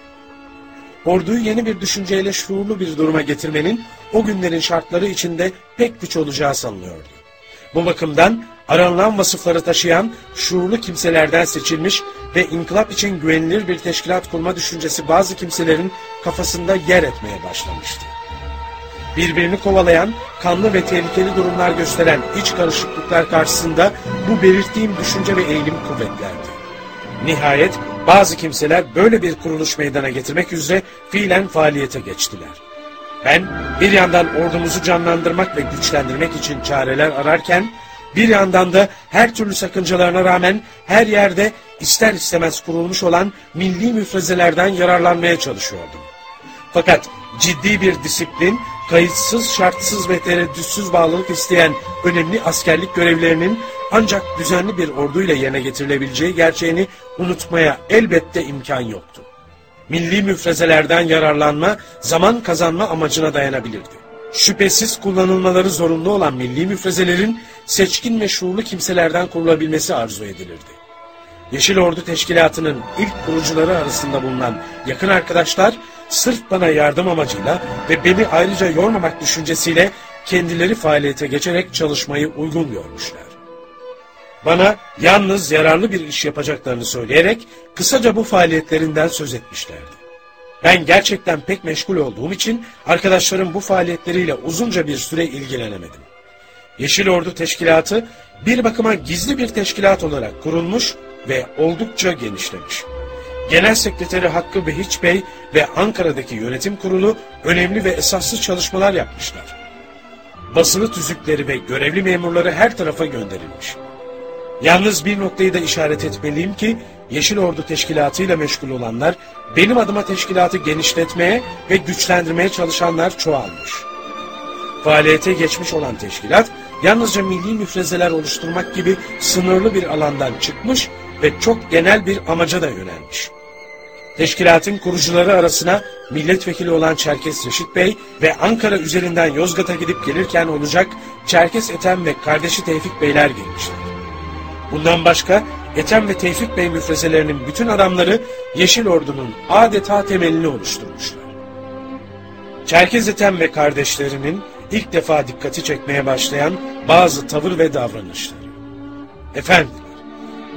Orduyu yeni bir düşünceyle şuurlu bir duruma getirmenin o günlerin şartları içinde pek güç olacağı sanılıyordu. Bu bakımdan aranılan vasıfları taşıyan şuurlu kimselerden seçilmiş ve inkılap için güvenilir bir teşkilat kurma düşüncesi bazı kimselerin kafasında yer etmeye başlamıştı. Birbirini kovalayan, kanlı ve tehlikeli durumlar gösteren iç karışıklıklar karşısında bu belirttiğim düşünce ve eğilim kuvvetlerdi. Nihayet bazı kimseler böyle bir kuruluş meydana getirmek üzere fiilen faaliyete geçtiler. Ben bir yandan ordumuzu canlandırmak ve güçlendirmek için çareler ararken, bir yandan da her türlü sakıncalarına rağmen her yerde ister istemez kurulmuş olan milli müfrezelerden yararlanmaya çalışıyordum. Fakat ciddi bir disiplin, kayıtsız, şartsız ve tereddütsüz bağlılık isteyen önemli askerlik görevlerinin ancak düzenli bir orduyla yerine getirilebileceği gerçeğini unutmaya elbette imkan yoktu. Milli müfrezelerden yararlanma, zaman kazanma amacına dayanabilirdi. Şüphesiz kullanılmaları zorunlu olan milli müfrezelerin seçkin ve şuurlu kimselerden kurulabilmesi arzu edilirdi. Yeşil Ordu Teşkilatı'nın ilk kurucuları arasında bulunan yakın arkadaşlar sırf bana yardım amacıyla ve beni ayrıca yormamak düşüncesiyle kendileri faaliyete geçerek çalışmayı uygun görmüşler. Bana yalnız yararlı bir iş yapacaklarını söyleyerek kısaca bu faaliyetlerinden söz etmişlerdi. Ben gerçekten pek meşgul olduğum için arkadaşlarım bu faaliyetleriyle uzunca bir süre ilgilenemedim. Yeşil Ordu Teşkilatı bir bakıma gizli bir teşkilat olarak kurulmuş ve oldukça genişlemiş. Genel Sekreteri Hakkı Behiç Bey ve Ankara'daki yönetim kurulu önemli ve esaslı çalışmalar yapmışlar. Basılı tüzükleri ve görevli memurları her tarafa gönderilmiş. Yalnız bir noktayı da işaret etmeliyim ki Yeşil Ordu Teşkilatı ile meşgul olanlar benim adıma teşkilatı genişletmeye ve güçlendirmeye çalışanlar çoğalmış. Faaliyete geçmiş olan teşkilat yalnızca milli müfrezeler oluşturmak gibi sınırlı bir alandan çıkmış ve çok genel bir amaca da yönelmiş. Teşkilatın kurucuları arasına milletvekili olan Çerkes Reşit Bey ve Ankara üzerinden Yozgat'a gidip gelirken olacak Çerkes Ethem ve kardeşi Tevfik Beyler gelmişler. Bundan başka Ethem ve Tevfik Bey müfrezelerinin bütün adamları Yeşil Ordu'nun adeta temelini oluşturmuşlar. Çerkez Ethem ve kardeşlerinin ilk defa dikkati çekmeye başlayan bazı tavır ve davranışları. Efendiler,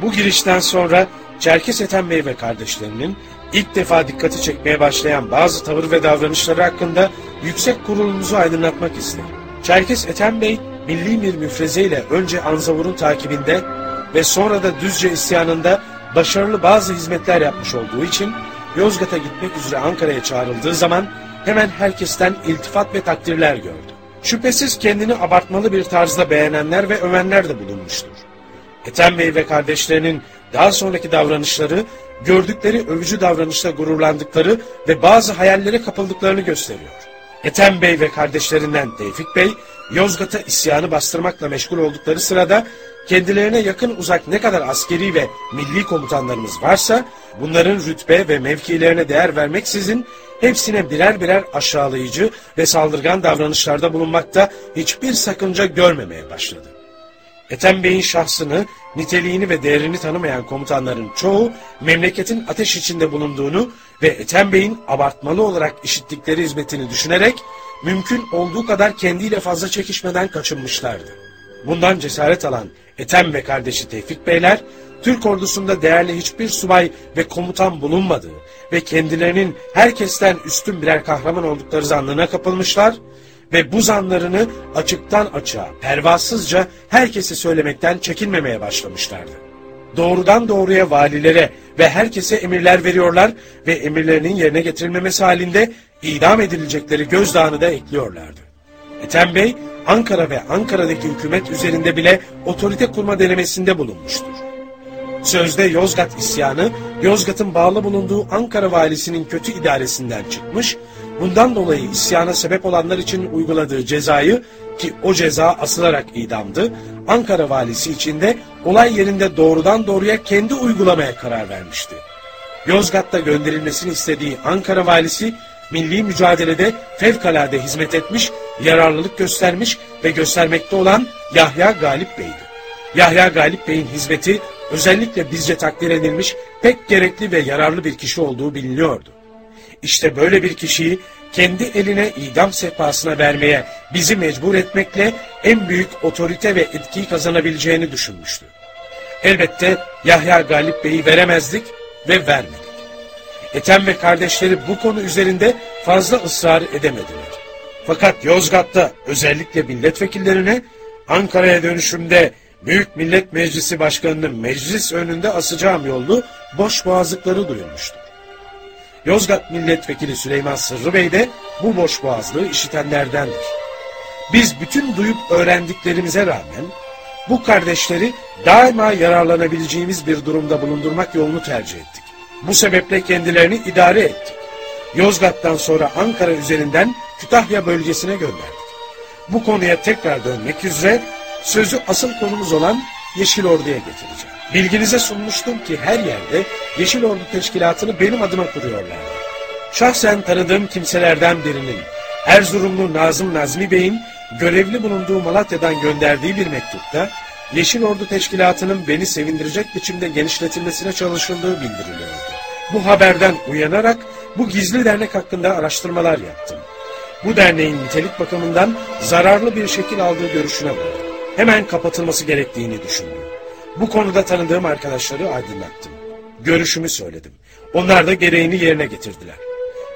bu girişten sonra Çerkes Ethem Bey ve kardeşlerinin ilk defa dikkati çekmeye başlayan bazı tavır ve davranışları hakkında yüksek kurulumuzu aydınlatmak isterim. Çerkes Ethem Bey, milli bir müfrezeyle önce Anzavur'un takibinde ve sonra da Düzce isyanında başarılı bazı hizmetler yapmış olduğu için Yozgat'a gitmek üzere Ankara'ya çağrıldığı zaman hemen herkesten iltifat ve takdirler gördü. Şüphesiz kendini abartmalı bir tarzda beğenenler ve övenler de bulunmuştur. Ethem Bey ve kardeşlerinin daha sonraki davranışları, gördükleri övücü davranışla gururlandıkları ve bazı hayallere kapıldıklarını gösteriyor. Ethem Bey ve kardeşlerinden Tevfik Bey, Yozgat'a isyanı bastırmakla meşgul oldukları sırada kendilerine yakın uzak ne kadar askeri ve milli komutanlarımız varsa bunların rütbe ve mevkilerine değer vermeksizin hepsine birer birer aşağılayıcı ve saldırgan davranışlarda bulunmakta hiçbir sakınca görmemeye başladı. Ethem Bey'in şahsını, niteliğini ve değerini tanımayan komutanların çoğu memleketin ateş içinde bulunduğunu ve Ethem Bey'in abartmalı olarak işittikleri hizmetini düşünerek mümkün olduğu kadar kendiyle fazla çekişmeden kaçınmışlardı. Bundan cesaret alan Ethem ve kardeşi Tevfik Beyler, Türk ordusunda değerli hiçbir subay ve komutan bulunmadığı ve kendilerinin herkesten üstün birer kahraman oldukları zannına kapılmışlar ve bu zanlarını açıktan açığa, pervasızca herkese söylemekten çekinmemeye başlamışlardı. Doğrudan doğruya valilere ve herkese emirler veriyorlar ve emirlerinin yerine getirilmemesi halinde idam edilecekleri gözdağını da ekliyorlardı. Ethem Bey, Ankara ve Ankara'daki hükümet üzerinde bile otorite kurma denemesinde bulunmuştur. Sözde Yozgat isyanı, Yozgat'ın bağlı bulunduğu Ankara valisinin kötü idaresinden çıkmış, bundan dolayı isyana sebep olanlar için uyguladığı cezayı, ki o ceza asılarak idamdı, Ankara valisi için de olay yerinde doğrudan doğruya kendi uygulamaya karar vermişti. Yozgat'ta gönderilmesini istediği Ankara valisi, milli mücadelede fevkalade hizmet etmiş, yararlılık göstermiş ve göstermekte olan Yahya Galip Bey'di. Yahya Galip Bey'in hizmeti özellikle bizce takdir edilmiş pek gerekli ve yararlı bir kişi olduğu biliniyordu. İşte böyle bir kişiyi kendi eline idam sehpasına vermeye bizi mecbur etmekle en büyük otorite ve etkiyi kazanabileceğini düşünmüştü. Elbette Yahya Galip Bey'i veremezdik ve vermedik. Ethem ve kardeşleri bu konu üzerinde fazla ısrar edemediler. Fakat Yozgat'ta özellikle milletvekillerine Ankara'ya dönüşümde Büyük Millet Meclisi Başkanı'nın meclis önünde asacağım yollu boş boğazlıkları duyulmuştu. Yozgat Milletvekili Süleyman Sırrı Bey de bu boş boğazlığı işitenlerdendir. Biz bütün duyup öğrendiklerimize rağmen bu kardeşleri daima yararlanabileceğimiz bir durumda bulundurmak yolunu tercih ettik. Bu sebeple kendilerini idare ettik. Yozgat'tan sonra Ankara üzerinden Kütahya bölgesine gönderdik. Bu konuya tekrar dönmek üzere sözü asıl konumuz olan Yeşil Ordu'ya getireceğim. Bilginize sunmuştum ki her yerde Yeşil Ordu Teşkilatı'nı benim adıma kuruyorlar. Şahsen tanıdığım kimselerden birinin Erzurumlu Nazım Nazmi Bey'in görevli bulunduğu Malatya'dan gönderdiği bir mektupta Yeşil Ordu Teşkilatı'nın beni sevindirecek biçimde genişletilmesine çalışıldığı bildiriliyordu. Bu haberden uyanarak bu gizli dernek hakkında araştırmalar yaptım. Bu derneğin nitelik bakımından zararlı bir şekil aldığı görüşüne vardım. Hemen kapatılması gerektiğini düşündüm. Bu konuda tanıdığım arkadaşları aydınlattım. Görüşümü söyledim. Onlar da gereğini yerine getirdiler.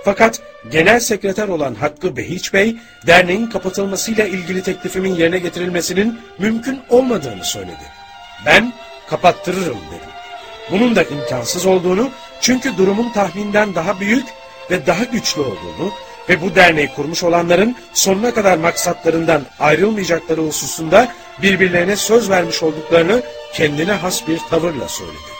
Fakat genel sekreter olan Hakkı Behiç Bey, derneğin kapatılmasıyla ilgili teklifimin yerine getirilmesinin mümkün olmadığını söyledi. Ben kapattırırım dedim. Bunun da imkansız olduğunu, çünkü durumun tahminden daha büyük ve daha güçlü olduğunu ve bu derneği kurmuş olanların sonuna kadar maksatlarından ayrılmayacakları hususunda birbirlerine söz vermiş olduklarını kendine has bir tavırla söyledi.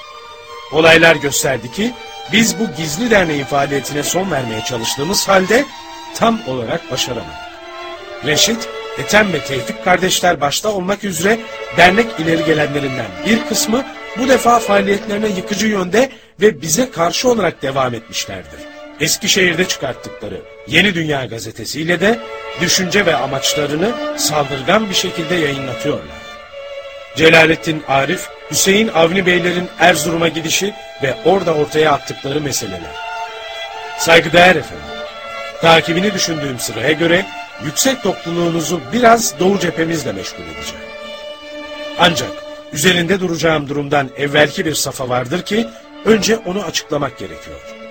Olaylar gösterdi ki biz bu gizli derneğin faaliyetine son vermeye çalıştığımız halde tam olarak başaramadık. Reşit, Ethem ve Tevfik kardeşler başta olmak üzere dernek ileri gelenlerinden bir kısmı bu defa faaliyetlerine yıkıcı yönde ve bize karşı olarak devam etmişlerdir. Eskişehir'de çıkarttıkları Yeni Dünya gazetesiyle de düşünce ve amaçlarını saldırgan bir şekilde yayınlatıyorlar. Celalettin Arif, Hüseyin Avni Beylerin Erzurum'a gidişi ve orada ortaya attıkları meseleler. Saygıdeğer efendim, takibini düşündüğüm sıraya göre yüksek topluluğunuzu biraz Doğu cephemizle meşgul edeceğim. Ancak üzerinde duracağım durumdan evvelki bir safa vardır ki önce onu açıklamak gerekiyor.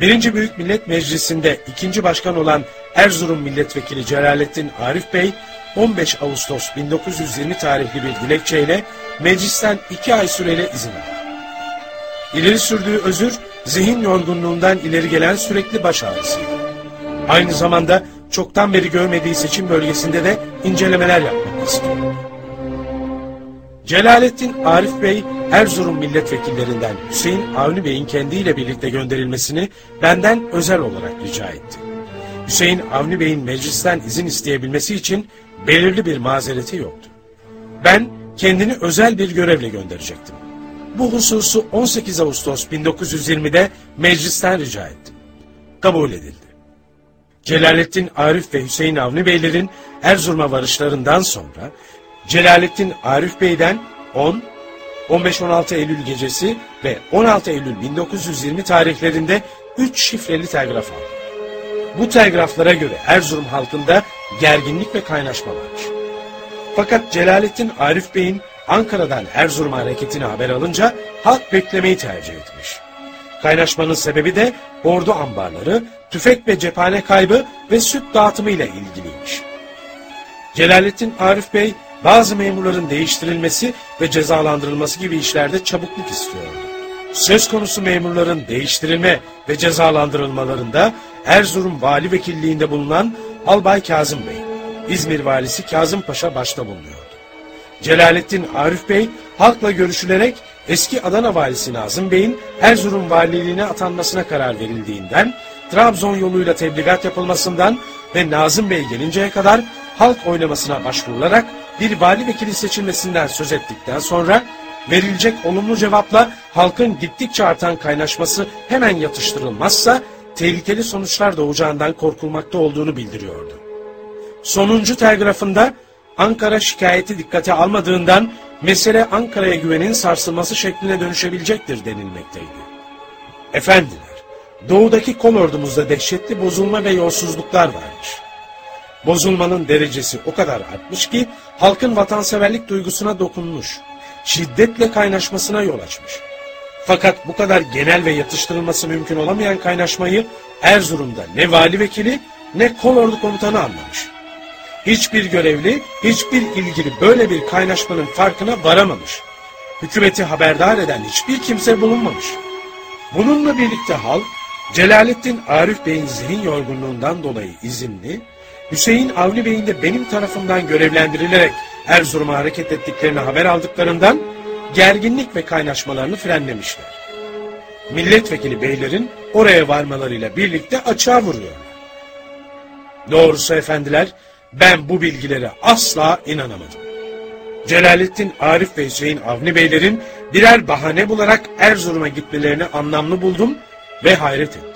Birinci Büyük Millet Meclisi'nde ikinci başkan olan Erzurum Milletvekili Celalettin Arif Bey 15 Ağustos 1920 tarihli bir dilekçeyle meclisten iki ay süreyle izin aldı. İleri sürdüğü özür zihin yorgunluğundan ileri gelen sürekli baş ağrısıydı. Aynı zamanda çoktan beri görmediği seçim bölgesinde de incelemeler yapmak istiyordu. Celalettin Arif Bey, Erzurum milletvekillerinden Hüseyin Avni Bey'in kendiyle birlikte gönderilmesini benden özel olarak rica etti. Hüseyin Avni Bey'in meclisten izin isteyebilmesi için belirli bir mazereti yoktu. Ben kendini özel bir görevle gönderecektim. Bu hususu 18 Ağustos 1920'de meclisten rica ettim. Kabul edildi. Celalettin Arif ve Hüseyin Avni Beylerin Erzurum'a varışlarından sonra Celalettin Arif Bey'den 10, 15-16 Eylül gecesi ve 16 Eylül 1920 tarihlerinde 3 şifreli telgraf aldı. Bu telgraflara göre Erzurum halkında gerginlik ve kaynaşma varmış. Fakat Celalettin Arif Bey'in Ankara'dan Erzurum'a hareketini haber alınca halk beklemeyi tercih etmiş. Kaynaşmanın sebebi de ordu ambarları, tüfek ve cephane kaybı ve süt dağıtımı ile ilgiliymiş. Celalettin Arif Bey bazı memurların değiştirilmesi ve cezalandırılması gibi işlerde çabukluk istiyordu. Söz konusu memurların değiştirilme ve cezalandırılmalarında Erzurum Vali Vekilliğinde bulunan Albay Kazım Bey, İzmir Valisi Kazım Paşa başta bulunuyordu. Celalettin Arif Bey halkla görüşülerek eski Adana Valisi Nazım Bey'in Erzurum Valiliğine atanmasına karar verildiğinden, Trabzon yoluyla tebligat yapılmasından ve Nazım Bey gelinceye kadar halk oylamasına başvurularak bir vali vekili seçilmesinden söz ettikten sonra verilecek olumlu cevapla halkın gittikçe artan kaynaşması hemen yatıştırılmazsa tehlikeli sonuçlar doğacağından korkulmakta olduğunu bildiriyordu. Sonuncu telgrafında Ankara şikayeti dikkate almadığından mesele Ankara'ya güvenin sarsılması şekline dönüşebilecektir denilmekteydi. Efendiler, doğudaki kol ordumuzda dehşetli bozulma ve yolsuzluklar varmış. Bozulmanın derecesi o kadar artmış ki halkın vatanseverlik duygusuna dokunmuş, şiddetle kaynaşmasına yol açmış. Fakat bu kadar genel ve yatıştırılması mümkün olamayan kaynaşmayı Erzurum'da ne vali vekili ne kol ordu komutanı anlamış. Hiçbir görevli, hiçbir ilgili böyle bir kaynaşmanın farkına varamamış. Hükümeti haberdar eden hiçbir kimse bulunmamış. Bununla birlikte halk, Celalettin Arif Bey'in zihin yorgunluğundan dolayı izinli, Hüseyin Avni Bey'in de benim tarafımdan görevlendirilerek Erzurum'a hareket ettiklerini haber aldıklarından gerginlik ve kaynaşmalarını frenlemişler. Milletvekili beylerin oraya varmalarıyla birlikte açığa vuruyorlar. Doğrusu efendiler, ben bu bilgilere asla inanamadım. Celalettin Arif ve Hüseyin Avni Beylerin birer bahane bularak Erzurum'a gitmelerini anlamlı buldum ve hayret ettim.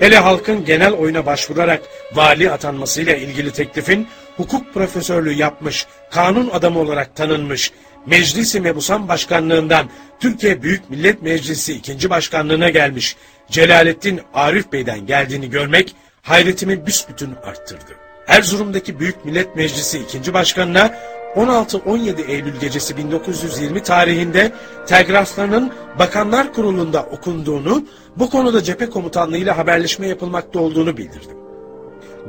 Hele halkın genel oyuna başvurarak vali atanmasıyla ilgili teklifin hukuk profesörlüğü yapmış, kanun adamı olarak tanınmış, Meclisi Mebusan Başkanlığından Türkiye Büyük Millet Meclisi ikinci başkanlığına gelmiş Celalettin Arif Bey'den geldiğini görmek hayretimi büsbütün arttırdı. Erzurum'daki Büyük Millet Meclisi ikinci başkanına 16-17 Eylül gecesi 1920 tarihinde telgraflarının Bakanlar Kurulu'nda okunduğunu, bu konuda cephe komutanlığıyla haberleşme yapılmakta olduğunu bildirdim.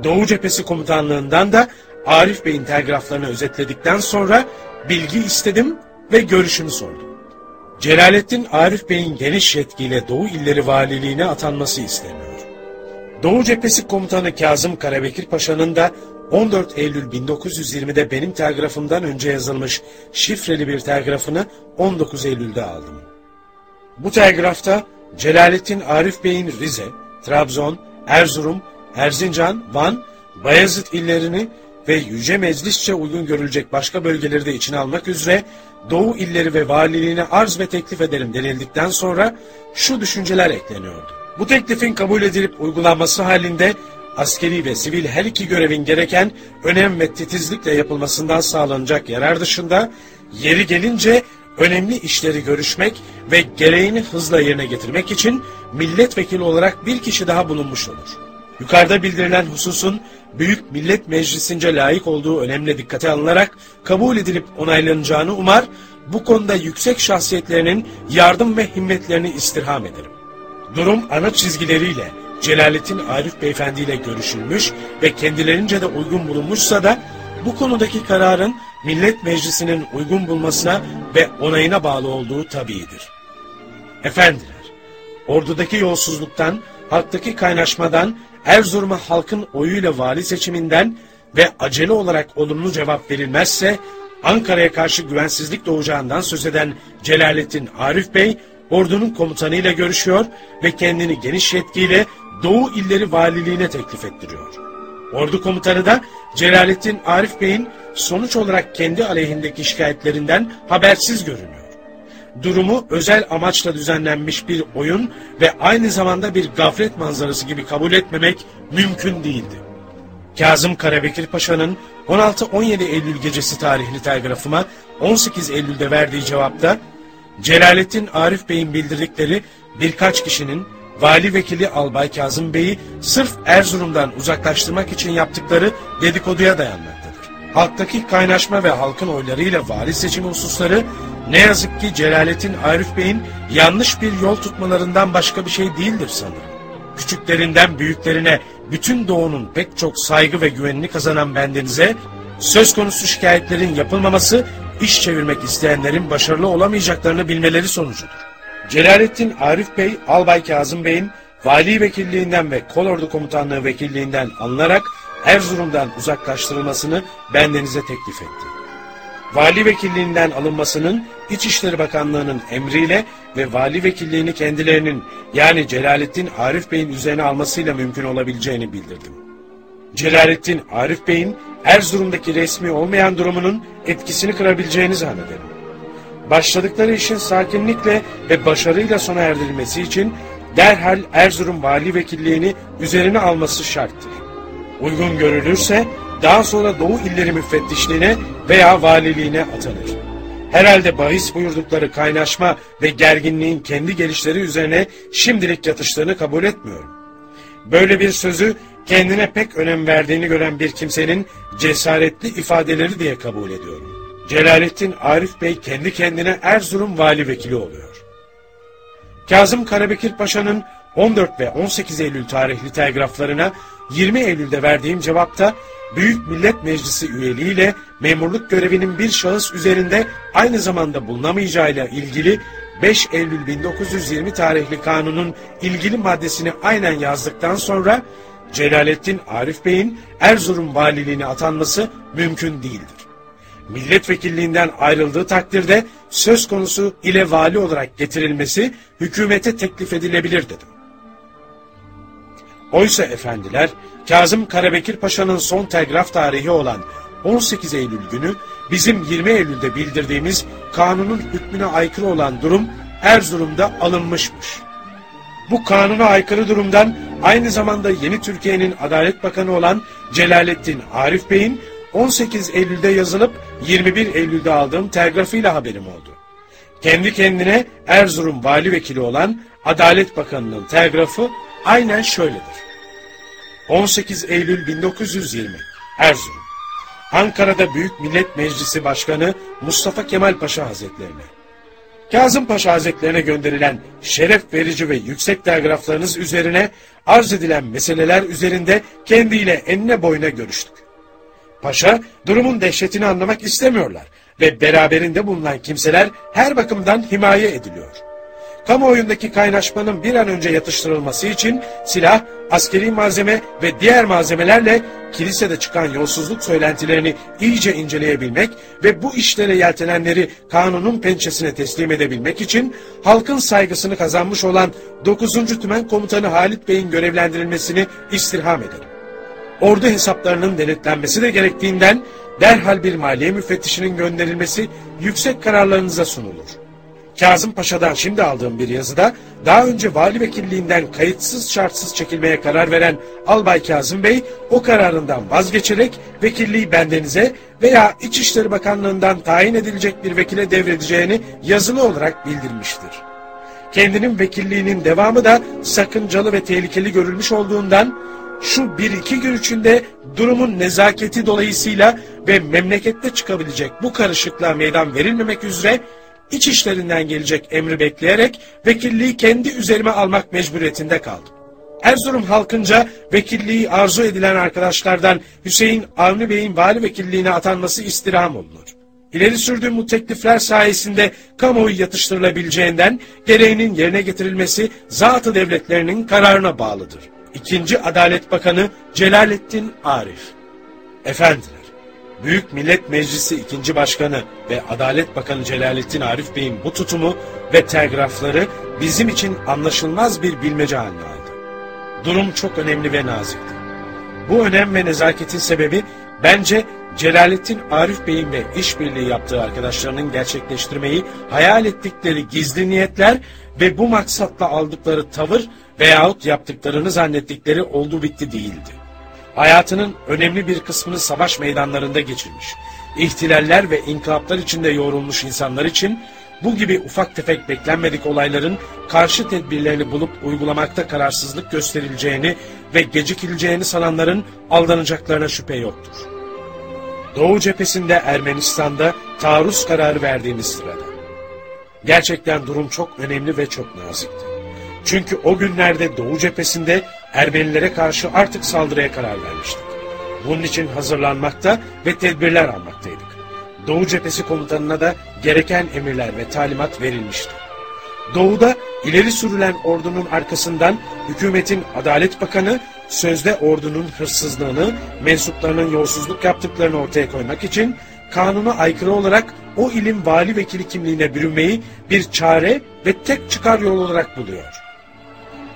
Doğu Cephesi Komutanlığından da Arif Bey'in telgraflarını özetledikten sonra bilgi istedim ve görüşümü sordum. Celalettin Arif Bey'in geniş yetkiyle Doğu illeri valiliğine atanması isteniyor. Doğu Cephesi Komutanı Kazım Karabekir Paşa'nın da 14 Eylül 1920'de benim telgrafımdan önce yazılmış şifreli bir telgrafını 19 Eylül'de aldım. Bu telgrafta Celalettin Arif Bey'in Rize, Trabzon, Erzurum, Erzincan, Van, Bayezid illerini ve Yüce Meclisçe uygun görülecek başka bölgeleri de içine almak üzere Doğu illeri ve valiliğine arz ve teklif ederim denildikten sonra şu düşünceler ekleniyordu. Bu teklifin kabul edilip uygulanması halinde askeri ve sivil her iki görevin gereken önem ve titizlikle yapılmasından sağlanacak yarar dışında yeri gelince önemli işleri görüşmek ve gereğini hızla yerine getirmek için milletvekili olarak bir kişi daha bulunmuş olur. Yukarıda bildirilen hususun Büyük Millet Meclisi'nce layık olduğu önemli dikkate alınarak kabul edilip onaylanacağını umar, bu konuda yüksek şahsiyetlerinin yardım ve himmetlerini istirham ederim. Durum ana çizgileriyle Celalettin Arif Beyefendi ile görüşülmüş ve kendilerince de uygun bulunmuşsa da bu konudaki kararın Millet Meclisi'nin uygun bulmasına ve onayına bağlı olduğu tabiidir. Efendiler, ordudaki yolsuzluktan, halktaki kaynaşmadan, Erzurum'a halkın oyuyla vali seçiminden ve acele olarak olumlu cevap verilmezse Ankara'ya karşı güvensizlik doğacağından söz eden Celalettin Arif Bey ordunun komutanıyla görüşüyor ve kendini geniş yetkiyle Doğu illeri valiliğine teklif ettiriyor. Ordu komutanı da Celalettin Arif Bey'in sonuç olarak kendi aleyhindeki şikayetlerinden habersiz görünüyor. Durumu özel amaçla düzenlenmiş bir oyun ve aynı zamanda bir gaflet manzarası gibi kabul etmemek mümkün değildi. Kazım Karabekir Paşa'nın 16-17 Eylül gecesi tarihli telgrafıma 18 Eylül'de verdiği cevapta Celalettin Arif Bey'in bildirdikleri birkaç kişinin Vali Vekili Albay Kazım Bey'i sırf Erzurum'dan uzaklaştırmak için yaptıkları dedikoduya dayanmaktadır. halktaki kaynaşma ve halkın oylarıyla vali seçimi hususları ne yazık ki Celalettin Arif Bey'in yanlış bir yol tutmalarından başka bir şey değildir sanırım. Küçüklerinden büyüklerine bütün doğunun pek çok saygı ve güvenini kazanan bendenize söz konusu şikayetlerin yapılmaması iş çevirmek isteyenlerin başarılı olamayacaklarını bilmeleri sonucudur. Celalettin Arif Bey, Albay Kazım Bey'in vali vekilliğinden ve kolordu komutanlığı vekilliğinden alınarak Erzurum'dan uzaklaştırılmasını bendenize teklif etti. Vali vekilliğinden alınmasının İçişleri Bakanlığı'nın emriyle ve vali vekilliğini kendilerinin yani Celalettin Arif Bey'in üzerine almasıyla mümkün olabileceğini bildirdim. Celalettin Arif Bey'in Erzurum'daki resmi olmayan durumunun etkisini kırabileceğini zannederim. Başladıkları işin sakinlikle ve başarıyla sona erdirilmesi için derhal Erzurum Vali Vekilliğini üzerine alması şarttır. Uygun görülürse daha sonra Doğu İlleri Müfettişliğine veya valiliğine atanır. Herhalde bahis buyurdukları kaynaşma ve gerginliğin kendi gelişleri üzerine şimdilik yatıştığını kabul etmiyorum. Böyle bir sözü kendine pek önem verdiğini gören bir kimsenin cesaretli ifadeleri diye kabul ediyorum. Celalettin Arif Bey kendi kendine Erzurum vali vekili oluyor. Kazım Karabekir Paşa'nın 14 ve 18 Eylül tarihli telgraflarına 20 Eylül'de verdiğim cevapta Büyük Millet Meclisi üyeliğiyle memurluk görevinin bir şahıs üzerinde aynı zamanda bulunamayacağıyla ilgili 5 Eylül 1920 tarihli kanunun ilgili maddesini aynen yazdıktan sonra Celalettin Arif Bey'in Erzurum valiliğine atanması mümkün değildir. Milletvekilliğinden ayrıldığı takdirde söz konusu ile vali olarak getirilmesi hükümete teklif edilebilir dedim. Oysa efendiler, Kazım Karabekir Paşa'nın son telgraf tarihi olan 18 Eylül günü bizim 20 Eylül'de bildirdiğimiz kanunun hükmüne aykırı olan durum Erzurum'da alınmışmış. Bu kanuna aykırı durumdan aynı zamanda yeni Türkiye'nin Adalet Bakanı olan Celalettin Arif Bey'in 18 Eylül'de yazılıp 21 Eylül'de aldığım telgrafıyla haberim oldu. Kendi kendine Erzurum Vali Vekili olan Adalet Bakanı'nın telgrafı aynen şöyledir. 18 Eylül 1920 Erzurum Ankara'da Büyük Millet Meclisi Başkanı Mustafa Kemal Paşa Hazretlerine Kazım Paşa Hazretlerine gönderilen şeref verici ve yüksek telgraflarınız üzerine arz edilen meseleler üzerinde kendiyle enine boyuna görüştük. Paşa durumun dehşetini anlamak istemiyorlar ve beraberinde bulunan kimseler her bakımdan himaye ediliyor. Kamuoyundaki kaynaşmanın bir an önce yatıştırılması için silah, askeri malzeme ve diğer malzemelerle kilisede çıkan yolsuzluk söylentilerini iyice inceleyebilmek ve bu işlere yeltenenleri kanunun pençesine teslim edebilmek için halkın saygısını kazanmış olan 9. Tümen Komutanı Halit Bey'in görevlendirilmesini istirham ederim. Ordu hesaplarının denetlenmesi de gerektiğinden derhal bir maliye müfettişinin gönderilmesi yüksek kararlarınıza sunulur. Kazım Paşa'dan şimdi aldığım bir yazıda daha önce vali vekilliğinden kayıtsız şartsız çekilmeye karar veren Albay Kazım Bey o kararından vazgeçerek vekilliği bendenize veya İçişleri Bakanlığı'ndan tayin edilecek bir vekile devredeceğini yazılı olarak bildirmiştir. Kendinin vekilliğinin devamı da sakıncalı ve tehlikeli görülmüş olduğundan şu bir iki gün içinde durumun nezaketi dolayısıyla ve memlekette çıkabilecek bu karışıklığa meydan verilmemek üzere iç işlerinden gelecek emri bekleyerek vekilliği kendi üzerime almak mecburiyetinde kaldım. Erzurum halkınca vekilliği arzu edilen arkadaşlardan Hüseyin Avni Bey'in vali vekilliğine atanması istirham olunur. İleri sürdüğüm bu teklifler sayesinde kamuoyu yatıştırılabileceğinden gereğinin yerine getirilmesi zatı devletlerinin kararına bağlıdır. İkinci Adalet Bakanı Celalettin Arif Efendiler, Büyük Millet Meclisi ikinci Başkanı ve Adalet Bakanı Celalettin Arif Bey'in bu tutumu ve telgrafları bizim için anlaşılmaz bir bilmece haline aldı. Durum çok önemli ve nazikti. Bu önem ve nezaketin sebebi bence Celalettin Arif Bey'in ve işbirliği yaptığı arkadaşlarının gerçekleştirmeyi hayal ettikleri gizli niyetler ve bu maksatla aldıkları tavır veyahut yaptıklarını zannettikleri oldu bitti değildi. Hayatının önemli bir kısmını savaş meydanlarında geçirmiş, ihtilaller ve inkılaplar içinde yoğrulmuş insanlar için bu gibi ufak tefek beklenmedik olayların karşı tedbirlerini bulup uygulamakta kararsızlık gösterileceğini ve gecikileceğini sananların aldanacaklarına şüphe yoktur. Doğu cephesinde Ermenistan'da taarruz kararı verdiğimiz sırada. Gerçekten durum çok önemli ve çok nazikti. Çünkü o günlerde Doğu cephesinde Ermenilere karşı artık saldırıya karar vermiştik. Bunun için hazırlanmakta ve tedbirler almaktaydık. Doğu cephesi komutanına da gereken emirler ve talimat verilmişti. Doğuda ileri sürülen ordunun arkasından hükümetin Adalet Bakanı sözde ordunun hırsızlığını, mensuplarının yolsuzluk yaptıklarını ortaya koymak için kanuna aykırı olarak o ilin vali vekili kimliğine bürünmeyi bir çare ve tek çıkar yol olarak buluyor.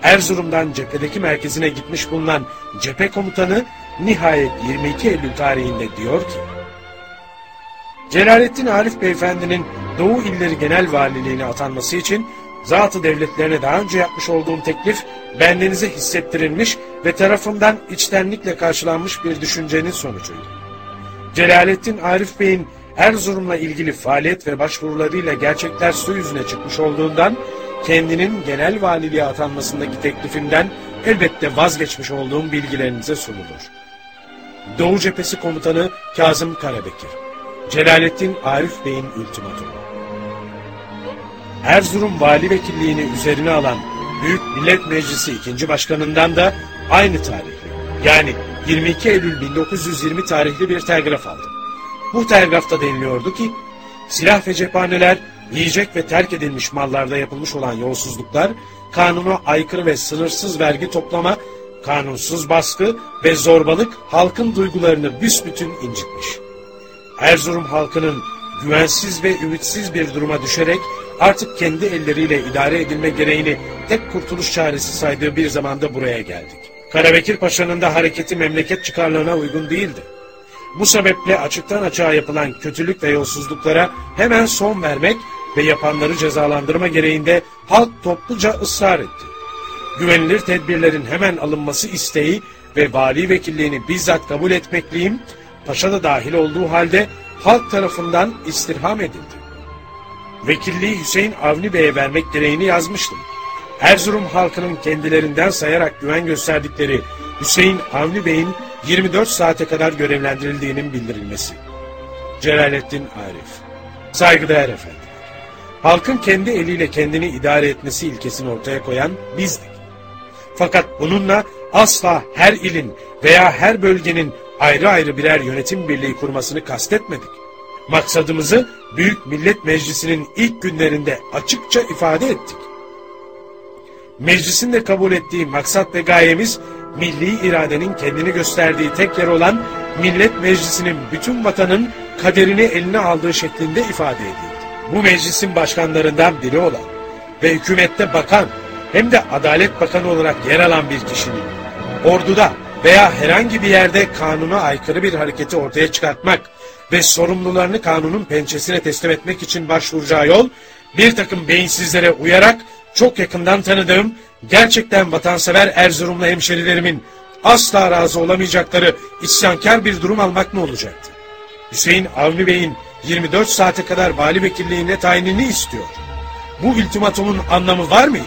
Erzurum'dan cephedeki merkezine gitmiş bulunan cephe komutanı nihayet 22 Eylül tarihinde diyor ki, Celalettin Arif Beyefendi'nin Doğu İlleri Genel Valiliğine atanması için zatı devletlerine daha önce yapmış olduğum teklif bendenize hissettirilmiş ve tarafımdan içtenlikle karşılanmış bir düşüncenin sonucuydu. Celalettin Arif Bey'in Erzurum'la ilgili faaliyet ve başvurularıyla gerçekler su yüzüne çıkmış olduğundan kendinin genel valiliğe atanmasındaki teklifimden elbette vazgeçmiş olduğum bilgilerinize sunulur. Doğu Cephesi Komutanı Kazım Karabekir Celalettin Arif Bey'in ultimatumu Erzurum Vali Vekilliğini üzerine alan Büyük Millet Meclisi 2. Başkanından da aynı tarihli yani 22 Eylül 1920 tarihli bir telgraf aldım. Bu telgrafta deniliyordu ki silah ve cephaneler, yiyecek ve terk edilmiş mallarda yapılmış olan yolsuzluklar, kanuna aykırı ve sınırsız vergi toplama, kanunsuz baskı ve zorbalık halkın duygularını büsbütün incitmiş. Erzurum halkının güvensiz ve ümitsiz bir duruma düşerek artık kendi elleriyle idare edilme gereğini tek kurtuluş çaresi saydığı bir zamanda buraya geldik. Karabekir Paşa'nın da hareketi memleket çıkarlarına uygun değildi. Bu sebeple açıktan açığa yapılan kötülük ve yolsuzluklara hemen son vermek ve yapanları cezalandırma gereğinde halk topluca ısrar etti. Güvenilir tedbirlerin hemen alınması isteği ve vali vekilliğini bizzat kabul etmekliyim, paşa da dahil olduğu halde halk tarafından istirham edildi. Vekilliği Hüseyin Avni Bey'e vermek gereğini yazmıştım. Erzurum halkının kendilerinden sayarak güven gösterdikleri Hüseyin Avni Bey'in 24 saate kadar görevlendirildiğinin bildirilmesi. Celalettin Arif Saygıdeğer efendiler. Halkın kendi eliyle kendini idare etmesi ilkesini ortaya koyan bizdik. Fakat bununla asla her ilin veya her bölgenin ayrı ayrı birer yönetim birliği kurmasını kastetmedik. Maksadımızı Büyük Millet Meclisi'nin ilk günlerinde açıkça ifade ettik. Meclisin de kabul ettiği maksat ve gayemiz milli iradenin kendini gösterdiği tek yer olan Millet Meclisi'nin bütün vatanın kaderini eline aldığı şeklinde ifade edildi. Bu meclisin başkanlarından biri olan ve hükümette bakan hem de Adalet Bakanı olarak yer alan bir kişinin orduda veya herhangi bir yerde kanuna aykırı bir hareketi ortaya çıkartmak ve sorumlularını kanunun pençesine teslim etmek için başvuracağı yol bir takım beyinsizlere uyarak çok yakından tanıdığım gerçekten vatansever Erzurumlu hemşerilerimin asla razı olamayacakları isyankar bir durum almak mı olacaktı? Hüseyin Avni Bey'in 24 saate kadar vali vekilliğine tayinini istiyor. Bu ultimatumun anlamı var mıydı?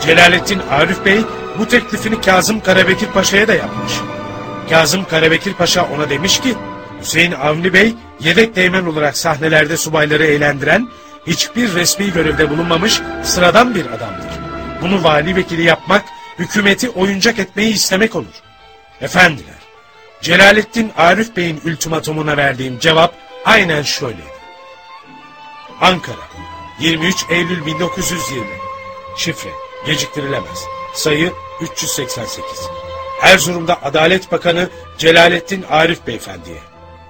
Celalettin Arif Bey bu teklifini Kazım Karabekir Paşa'ya da yapmış. Kazım Karabekir Paşa ona demiş ki, Hüseyin Avni Bey yedek teğmen olarak sahnelerde subayları eğlendiren, hiçbir resmi görevde bulunmamış sıradan bir adamdır. Bunu vali vekili yapmak, hükümeti oyuncak etmeyi istemek olur. Efendiler, Celalettin Arif Bey'in ultimatumuna verdiğim cevap aynen şöyleydi. Ankara, 23 Eylül 1920. Şifre, geciktirilemez. Sayı 388. Erzurum'da Adalet Bakanı Celalettin Arif Beyefendi'ye.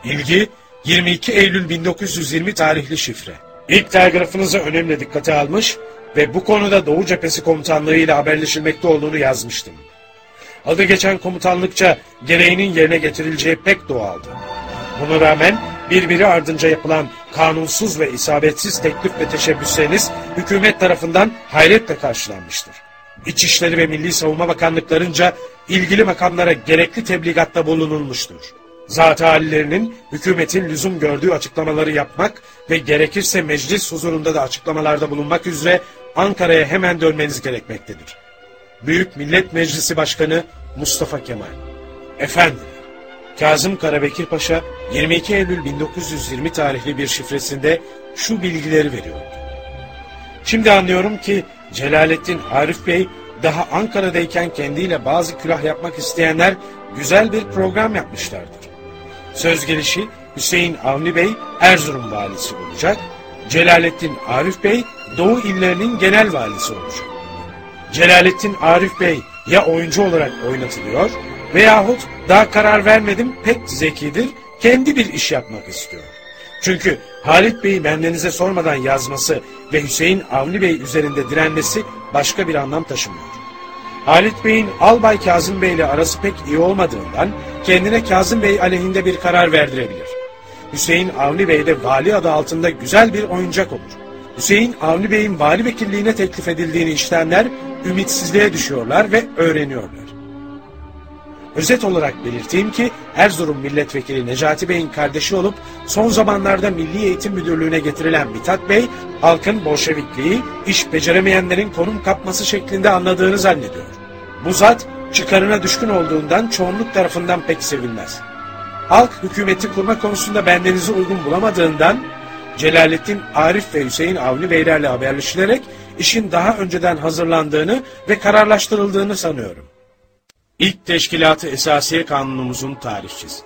İlgi 22 Eylül 1920 tarihli şifre. İlk telgrafınızı önemli dikkate almış ve bu konuda Doğu Cephesi Komutanlığı ile haberleşilmekte olduğunu yazmıştım. Adı geçen komutanlıkça gereğinin yerine getirileceği pek doğaldı. Buna rağmen birbiri ardınca yapılan kanunsuz ve isabetsiz teklif ve teşebbüsleriniz hükümet tarafından hayretle karşılanmıştır. İçişleri ve Milli Savunma Bakanlıklarınca ilgili makamlara gerekli tebligatta bulunulmuştur. Zat halilerinin hükümetin lüzum gördüğü açıklamaları yapmak ve gerekirse meclis huzurunda da açıklamalarda bulunmak üzere Ankara'ya hemen dönmeniz gerekmektedir. Büyük Millet Meclisi Başkanı Mustafa Kemal Efendim, Kazım Karabekir Paşa 22 Eylül 1920 tarihli bir şifresinde şu bilgileri veriyordu. Şimdi anlıyorum ki Celalettin Arif Bey daha Ankara'dayken kendiyle bazı külah yapmak isteyenler güzel bir program yapmışlardır. Söz gelişi Hüseyin Avni Bey Erzurum valisi olacak, Celalettin Arif Bey Doğu illerinin genel valisi olacak. Celalettin Arif Bey ya oyuncu olarak oynatılıyor veyahut daha karar vermedim pek zekidir, kendi bir iş yapmak istiyor. Çünkü Halit Bey'i bendenize sormadan yazması ve Hüseyin Avni Bey üzerinde direnmesi başka bir anlam taşımıyor. Halit Bey'in Albay Kazım Bey ile arası pek iyi olmadığından kendine Kazım Bey aleyhinde bir karar verdirebilir. Hüseyin Avni Bey de vali adı altında güzel bir oyuncak olur. Hüseyin Avni Bey'in vali vekilliğine teklif edildiğini iştenler ümitsizliğe düşüyorlar ve öğreniyorlar. Özet olarak belirteyim ki Erzurum Milletvekili Necati Bey'in kardeşi olup son zamanlarda Milli Eğitim Müdürlüğü'ne getirilen Mithat Bey, halkın Bolşevikliği, iş beceremeyenlerin konum kapması şeklinde anladığını zannediyor. Bu zat çıkarına düşkün olduğundan çoğunluk tarafından pek sevilmez. Halk hükümeti kurma konusunda bendenizi uygun bulamadığından Celalettin Arif ve Hüseyin Avni Beylerle haberleşilerek işin daha önceden hazırlandığını ve kararlaştırıldığını sanıyorum. İlk Teşkilatı Esasiye Kanunumuzun tarihçisi.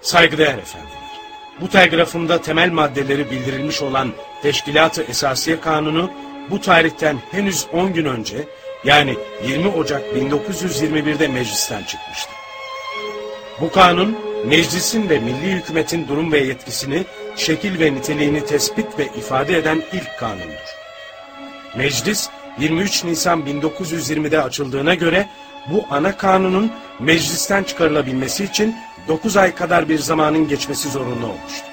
Saygıdeğer efendiler, bu telgrafımda temel maddeleri bildirilmiş olan Teşkilatı Esasiye Kanunu bu tarihten henüz 10 gün önce yani 20 Ocak 1921'de meclisten çıkmıştı. Bu kanun meclisin ve milli hükümetin durum ve yetkisini, şekil ve niteliğini tespit ve ifade eden ilk kanundur. Meclis 23 Nisan 1920'de açıldığına göre bu ana kanunun meclisten çıkarılabilmesi için 9 ay kadar bir zamanın geçmesi zorunlu olmuştu.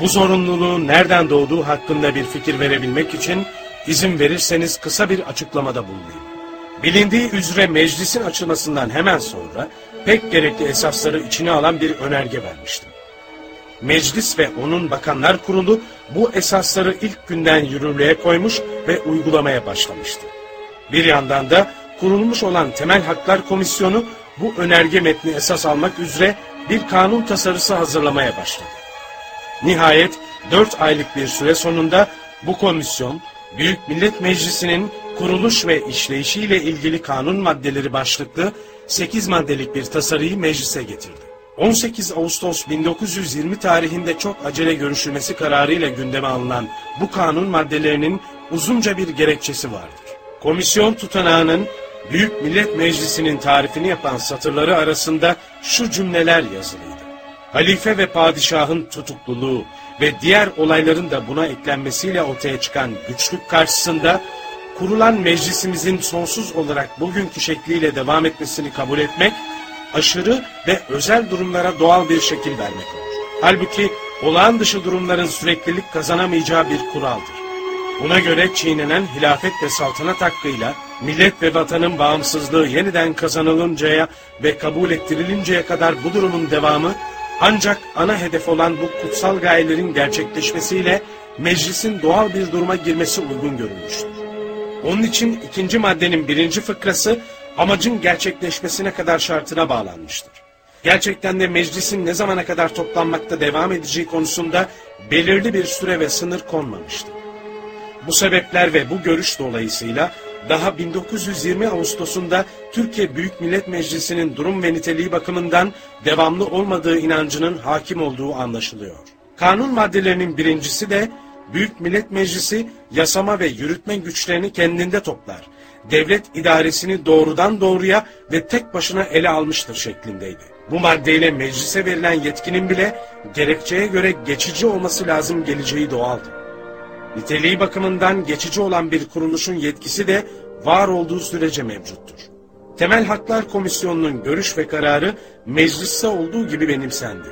Bu zorunluluğun nereden doğduğu hakkında bir fikir verebilmek için izin verirseniz kısa bir açıklamada bulunayım. Bilindiği üzere meclisin açılmasından hemen sonra pek gerekli esasları içine alan bir önerge vermiştim. Meclis ve onun bakanlar kurulu bu esasları ilk günden yürürlüğe koymuş ve uygulamaya başlamıştı. Bir yandan da kurulmuş olan Temel Haklar Komisyonu bu önerge metni esas almak üzere bir kanun tasarısı hazırlamaya başladı. Nihayet 4 aylık bir süre sonunda bu komisyon Büyük Millet Meclisi'nin kuruluş ve işleyişiyle ilgili kanun maddeleri başlıklı 8 maddelik bir tasarıyı meclise getirdi. 18 Ağustos 1920 tarihinde çok acele görüşülmesi kararıyla gündeme alınan bu kanun maddelerinin uzunca bir gerekçesi vardır. Komisyon tutanağının Büyük Millet Meclisi'nin tarifini yapan satırları arasında şu cümleler yazılıydı. Halife ve padişahın tutukluluğu ve diğer olayların da buna eklenmesiyle ortaya çıkan güçlük karşısında kurulan meclisimizin sonsuz olarak bugünkü şekliyle devam etmesini kabul etmek, aşırı ve özel durumlara doğal bir şekil vermek olur. Halbuki olağan dışı durumların süreklilik kazanamayacağı bir kuraldır. Buna göre çiğnenen hilafet ve saltanat hakkıyla millet ve vatanın bağımsızlığı yeniden kazanılıncaya ve kabul ettirilinceye kadar bu durumun devamı ancak ana hedef olan bu kutsal gayelerin gerçekleşmesiyle meclisin doğal bir duruma girmesi uygun görülmüştür. Onun için ikinci maddenin birinci fıkrası amacın gerçekleşmesine kadar şartına bağlanmıştır. Gerçekten de meclisin ne zamana kadar toplanmakta devam edeceği konusunda belirli bir süre ve sınır konmamıştır. Bu sebepler ve bu görüş dolayısıyla daha 1920 Ağustos'unda Türkiye Büyük Millet Meclisi'nin durum ve niteliği bakımından devamlı olmadığı inancının hakim olduğu anlaşılıyor. Kanun maddelerinin birincisi de Büyük Millet Meclisi yasama ve yürütme güçlerini kendinde toplar. Devlet idaresini doğrudan doğruya ve tek başına ele almıştır şeklindeydi. Bu maddeyle meclise verilen yetkinin bile gerekçeye göre geçici olması lazım geleceği doğaldı. Niteliği bakımından geçici olan bir kuruluşun yetkisi de var olduğu sürece mevcuttur. Temel Haklar Komisyonu'nun görüş ve kararı mecliste olduğu gibi benimsendi.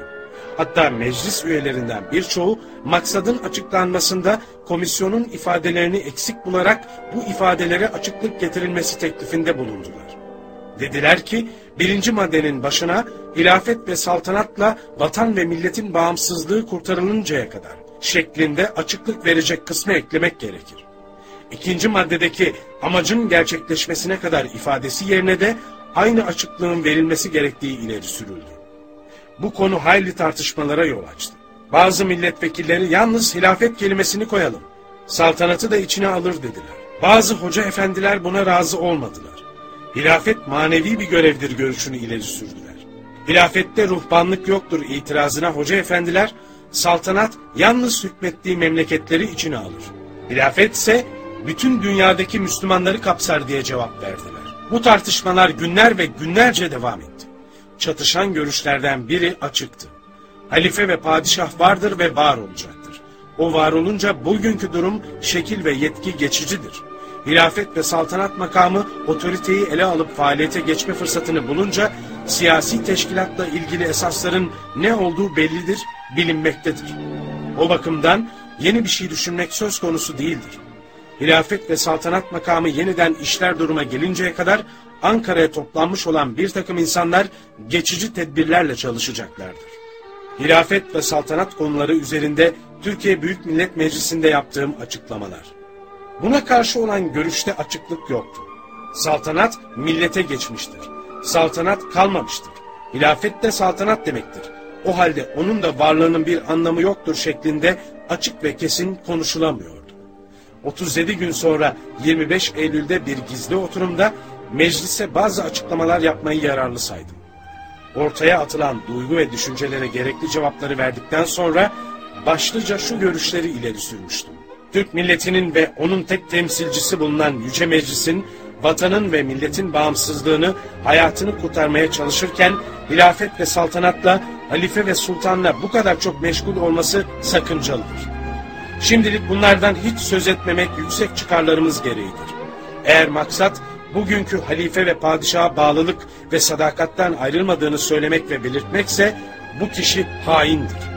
Hatta meclis üyelerinden birçoğu maksadın açıklanmasında komisyonun ifadelerini eksik bularak bu ifadelere açıklık getirilmesi teklifinde bulundular. Dediler ki birinci maddenin başına hilafet ve saltanatla vatan ve milletin bağımsızlığı kurtarılıncaya kadar şeklinde açıklık verecek kısmı eklemek gerekir. İkinci maddedeki amacın gerçekleşmesine kadar ifadesi yerine de aynı açıklığın verilmesi gerektiği ileri sürüldü. bu konu hayli tartışmalara yol açtı. Bazı milletvekilleri yalnız hilafet kelimesini koyalım, saltanatı da içine alır dediler. Bazı hoca efendiler buna razı olmadılar. Hilafet manevi bir görevdir görüşünü ileri sürdüler. Hilafette ruhbanlık yoktur itirazına hoca efendiler, saltanat yalnız hükmettiği memleketleri içine alır. Hilafet ise bütün dünyadaki Müslümanları kapsar diye cevap verdiler. Bu tartışmalar günler ve günlerce devam etti. Çatışan görüşlerden biri açıktı. Halife ve padişah vardır ve var olacaktır. O var olunca bugünkü durum şekil ve yetki geçicidir. Hilafet ve saltanat makamı otoriteyi ele alıp faaliyete geçme fırsatını bulunca siyasi teşkilatla ilgili esasların ne olduğu bellidir, bilinmektedir. O bakımdan yeni bir şey düşünmek söz konusu değildir. Hilafet ve saltanat makamı yeniden işler duruma gelinceye kadar Ankara'ya toplanmış olan bir takım insanlar geçici tedbirlerle çalışacaklardır. Hilafet ve saltanat konuları üzerinde Türkiye Büyük Millet Meclisi'nde yaptığım açıklamalar. Buna karşı olan görüşte açıklık yoktu. Saltanat millete geçmiştir. Saltanat kalmamıştır. Hilafet de saltanat demektir. O halde onun da varlığının bir anlamı yoktur şeklinde açık ve kesin konuşulamıyordu. 37 gün sonra 25 Eylül'de bir gizli oturumda meclise bazı açıklamalar yapmayı yararlı saydım. Ortaya atılan duygu ve düşüncelere gerekli cevapları verdikten sonra başlıca şu görüşleri ileri sürmüştüm. Türk milletinin ve onun tek temsilcisi bulunan Yüce Meclis'in vatanın ve milletin bağımsızlığını, hayatını kurtarmaya çalışırken hilafet ve saltanatla, halife ve sultanla bu kadar çok meşgul olması sakıncalıdır. Şimdilik bunlardan hiç söz etmemek yüksek çıkarlarımız gereğidir. Eğer maksat bugünkü halife ve padişaha bağlılık ve sadakattan ayrılmadığını söylemek ve belirtmekse bu kişi haindir.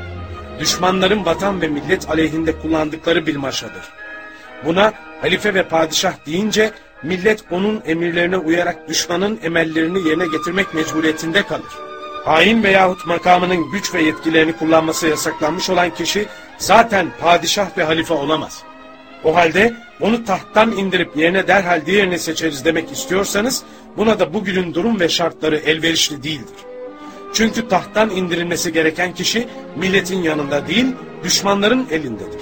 Düşmanların vatan ve millet aleyhinde kullandıkları bir maşadır. Buna halife ve padişah deyince millet onun emirlerine uyarak düşmanın emellerini yerine getirmek mecburiyetinde kalır. Hain veyahut makamının güç ve yetkilerini kullanması yasaklanmış olan kişi zaten padişah ve halife olamaz. O halde onu tahttan indirip yerine derhal diğerini seçeriz demek istiyorsanız buna da bugünün durum ve şartları elverişli değildir. Çünkü tahttan indirilmesi gereken kişi milletin yanında değil düşmanların elindedir.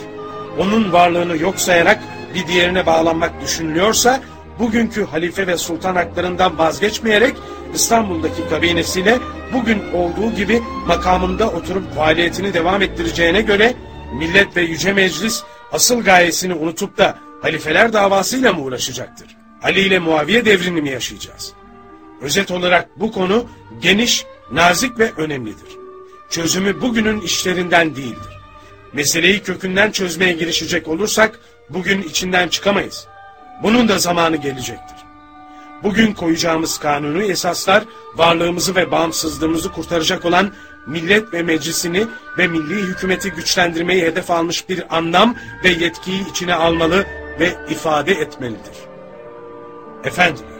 Onun varlığını yok sayarak bir diğerine bağlanmak düşünülüyorsa bugünkü halife ve sultan haklarından vazgeçmeyerek İstanbul'daki kabinesiyle bugün olduğu gibi makamında oturup faaliyetini devam ettireceğine göre millet ve yüce meclis asıl gayesini unutup da halifeler davasıyla mı uğraşacaktır? Ali ile Muaviye devrini mi yaşayacağız? Özet olarak bu konu geniş, nazik ve önemlidir. Çözümü bugünün işlerinden değildir. Meseleyi kökünden çözmeye girişecek olursak bugün içinden çıkamayız. Bunun da zamanı gelecektir. Bugün koyacağımız kanuni esaslar varlığımızı ve bağımsızlığımızı kurtaracak olan millet ve meclisini ve milli hükümeti güçlendirmeyi hedef almış bir anlam ve yetkiyi içine almalı ve ifade etmelidir. Efendiler,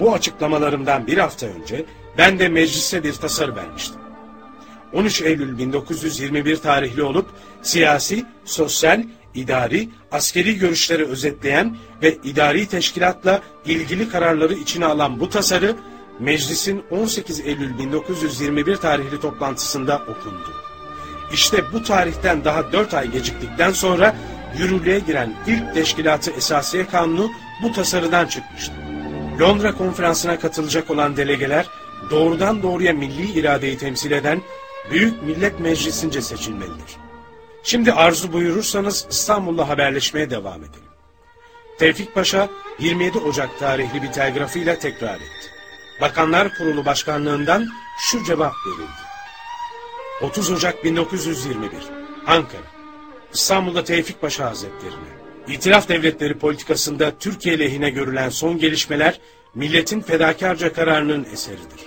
bu açıklamalarımdan bir hafta önce ben de meclise bir tasarı vermiştim. 13 Eylül 1921 tarihli olup siyasi, sosyal, idari, askeri görüşleri özetleyen ve idari teşkilatla ilgili kararları içine alan bu tasarı meclisin 18 Eylül 1921 tarihli toplantısında okundu. İşte bu tarihten daha 4 ay geciktikten sonra yürürlüğe giren ilk teşkilatı esasiye kanunu bu tasarıdan çıkmıştı. Londra konferansına katılacak olan delegeler doğrudan doğruya milli iradeyi temsil eden Büyük Millet Meclisi'nce seçilmelidir. Şimdi arzu buyurursanız İstanbul'la haberleşmeye devam edelim. Tevfik Paşa 27 Ocak tarihli bir telgrafıyla tekrar etti. Bakanlar Kurulu Başkanlığından şu cevap verildi. 30 Ocak 1921 Ankara İstanbul'da Tevfik Paşa Hazretlerine İtilaf devletleri politikasında Türkiye lehine görülen son gelişmeler milletin fedakarca kararının eseridir.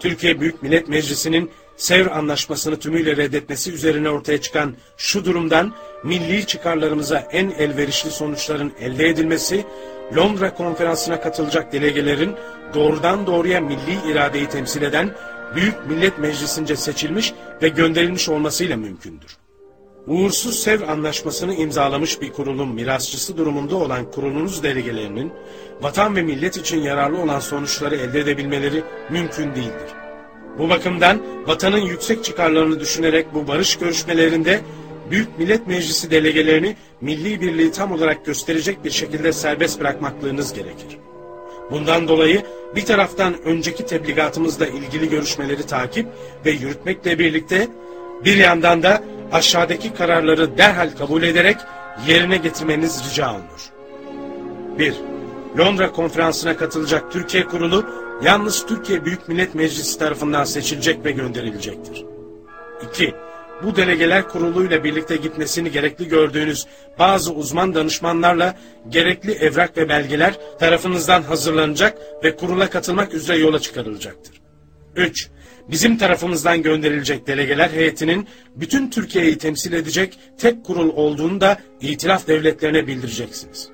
Türkiye Büyük Millet Meclisi'nin Sevr Anlaşması'nı tümüyle reddetmesi üzerine ortaya çıkan şu durumdan milli çıkarlarımıza en elverişli sonuçların elde edilmesi, Londra konferansına katılacak delegelerin doğrudan doğruya milli iradeyi temsil eden Büyük Millet Meclisi'nce seçilmiş ve gönderilmiş olmasıyla mümkündür. Uğursuz Sevr Anlaşması'nı imzalamış bir kurulun mirasçısı durumunda olan kurulunuz delegelerinin vatan ve millet için yararlı olan sonuçları elde edebilmeleri mümkün değildir. Bu bakımdan vatanın yüksek çıkarlarını düşünerek bu barış görüşmelerinde Büyük Millet Meclisi delegelerini milli birliği tam olarak gösterecek bir şekilde serbest bırakmaklığınız gerekir. Bundan dolayı bir taraftan önceki tebligatımızla ilgili görüşmeleri takip ve yürütmekle birlikte bir yandan da aşağıdaki kararları derhal kabul ederek yerine getirmeniz rica olunur. 1. Londra konferansına katılacak Türkiye kurulu yalnız Türkiye Büyük Millet Meclisi tarafından seçilecek ve gönderilecektir. 2. Bu delegeler kuruluyla birlikte gitmesini gerekli gördüğünüz bazı uzman danışmanlarla gerekli evrak ve belgeler tarafınızdan hazırlanacak ve kurula katılmak üzere yola çıkarılacaktır. 3. Bizim tarafımızdan gönderilecek delegeler heyetinin bütün Türkiye'yi temsil edecek tek kurul olduğunu da itilaf devletlerine bildireceksiniz.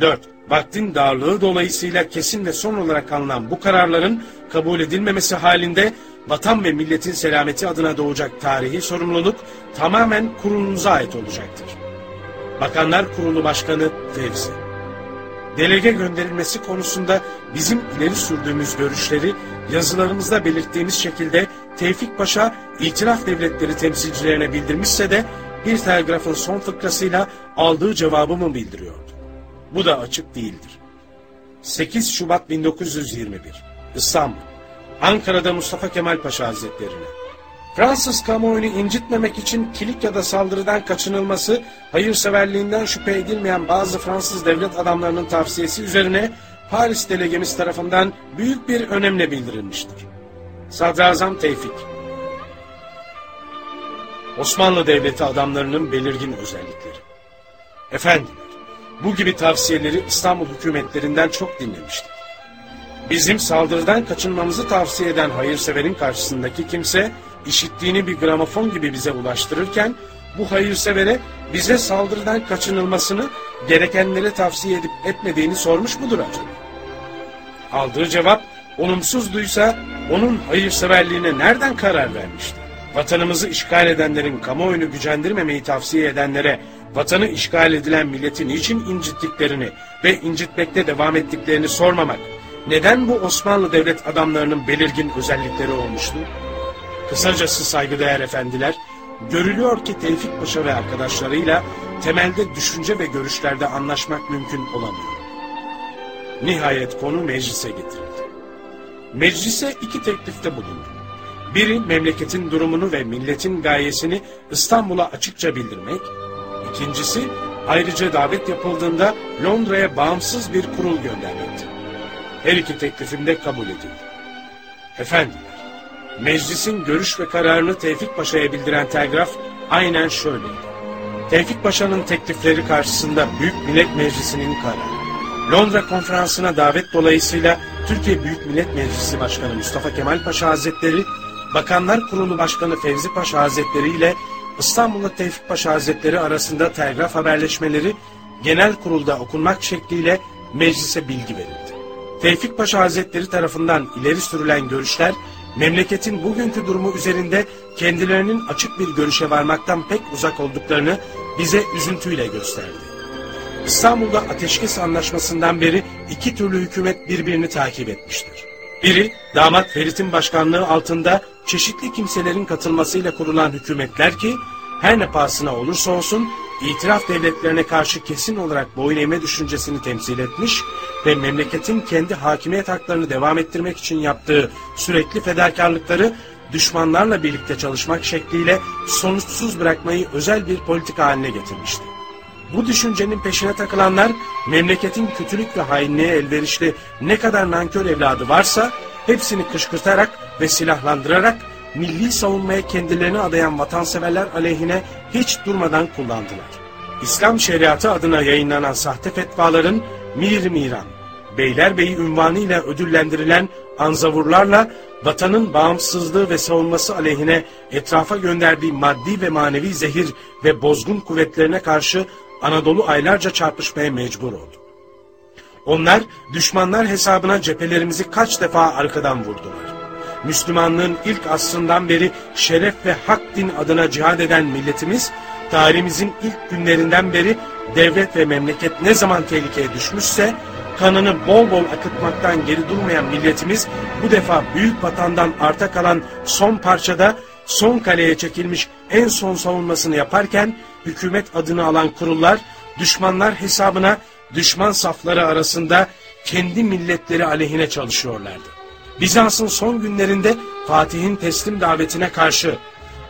4. Vaktin darlığı dolayısıyla kesin ve son olarak alınan bu kararların kabul edilmemesi halinde vatan ve milletin selameti adına doğacak tarihi sorumluluk tamamen kurulunuza ait olacaktır. Bakanlar Kurulu Başkanı Fevzi Delege gönderilmesi konusunda bizim ileri sürdüğümüz görüşleri yazılarımızda belirttiğimiz şekilde Tevfik Paşa itiraf devletleri temsilcilerine bildirmişse de bir telgrafın son fıkrasıyla aldığı cevabımı bildiriyordu. Bu da açık değildir. 8 Şubat 1921 İstanbul Ankara'da Mustafa Kemal Paşa Hazretlerine. Fransız kamuoyunu incitmemek için Kilikya'da saldırıdan kaçınılması, hayırseverliğinden şüphe edilmeyen bazı Fransız devlet adamlarının tavsiyesi üzerine Paris delegemiz tarafından büyük bir önemle bildirilmiştir. Sadrazam Tevfik Osmanlı Devleti adamlarının belirgin özellikleri. Efendiler, bu gibi tavsiyeleri İstanbul hükümetlerinden çok dinlemiştik. Bizim saldırıdan kaçınmamızı tavsiye eden hayırseverin karşısındaki kimse işittiğini bir gramofon gibi bize ulaştırırken bu hayırsevere bize saldırıdan kaçınılmasını gerekenlere tavsiye edip etmediğini sormuş mudur acaba? Aldığı cevap olumsuz duysa onun hayırseverliğine nereden karar vermişti? Vatanımızı işgal edenlerin kamuoyunu gücendirmemeyi tavsiye edenlere vatanı işgal edilen milletin niçin incittiklerini ve incitmekte devam ettiklerini sormamak neden bu Osmanlı devlet adamlarının belirgin özellikleri olmuştu? Kısacası saygıdeğer efendiler, görülüyor ki Tevfik Paşa ve arkadaşlarıyla temelde düşünce ve görüşlerde anlaşmak mümkün olamıyor. Nihayet konu meclise getirildi. Meclise iki teklifte bulundu. Biri memleketin durumunu ve milletin gayesini İstanbul'a açıkça bildirmek, ikincisi ayrıca davet yapıldığında Londra'ya bağımsız bir kurul göndermekti. Her iki teklifim de kabul edildi. Efendiler, meclisin görüş ve kararını Tevfik Paşa'ya bildiren telgraf aynen şöyleydi. Tevfik Paşa'nın teklifleri karşısında Büyük Millet Meclisi'nin kararı. Londra konferansına davet dolayısıyla Türkiye Büyük Millet Meclisi Başkanı Mustafa Kemal Paşa Hazretleri, Bakanlar Kurulu Başkanı Fevzi Paşa Hazretleri ile İstanbul'da Tevfik Paşa Hazretleri arasında telgraf haberleşmeleri genel kurulda okunmak şekliyle meclise bilgi verildi. Tevfik Paşa Hazretleri tarafından ileri sürülen görüşler, memleketin bugünkü durumu üzerinde kendilerinin açık bir görüşe varmaktan pek uzak olduklarını bize üzüntüyle gösterdi. İstanbul'da Ateşkes Anlaşması'ndan beri iki türlü hükümet birbirini takip etmiştir. Biri, damat Ferit'in başkanlığı altında çeşitli kimselerin katılmasıyla kurulan hükümetler ki, her ne pahasına olursa olsun itiraf devletlerine karşı kesin olarak boyun eğme düşüncesini temsil etmiş ve memleketin kendi hakimiyet haklarını devam ettirmek için yaptığı sürekli fedakarlıkları düşmanlarla birlikte çalışmak şekliyle sonuçsuz bırakmayı özel bir politika haline getirmişti. Bu düşüncenin peşine takılanlar memleketin kötülük ve hainliğe elverişli ne kadar nankör evladı varsa hepsini kışkırtarak ve silahlandırarak milli savunmaya kendilerini adayan vatanseverler aleyhine hiç durmadan kullandılar. İslam şeriatı adına yayınlanan sahte fetvaların Mir Miran, Beylerbeyi ünvanıyla ödüllendirilen anzavurlarla vatanın bağımsızlığı ve savunması aleyhine etrafa gönderdiği maddi ve manevi zehir ve bozgun kuvvetlerine karşı Anadolu aylarca çarpışmaya mecbur oldu. Onlar düşmanlar hesabına cephelerimizi kaç defa arkadan vurdular. Müslümanlığın ilk asrından beri şeref ve hak din adına cihad eden milletimiz, tarihimizin ilk günlerinden beri devlet ve memleket ne zaman tehlikeye düşmüşse, kanını bol bol akıtmaktan geri durmayan milletimiz bu defa büyük vatandan arta kalan son parçada son kaleye çekilmiş en son savunmasını yaparken hükümet adını alan kurullar düşmanlar hesabına düşman safları arasında kendi milletleri aleyhine çalışıyorlardı. Bizans'ın son günlerinde Fatih'in teslim davetine karşı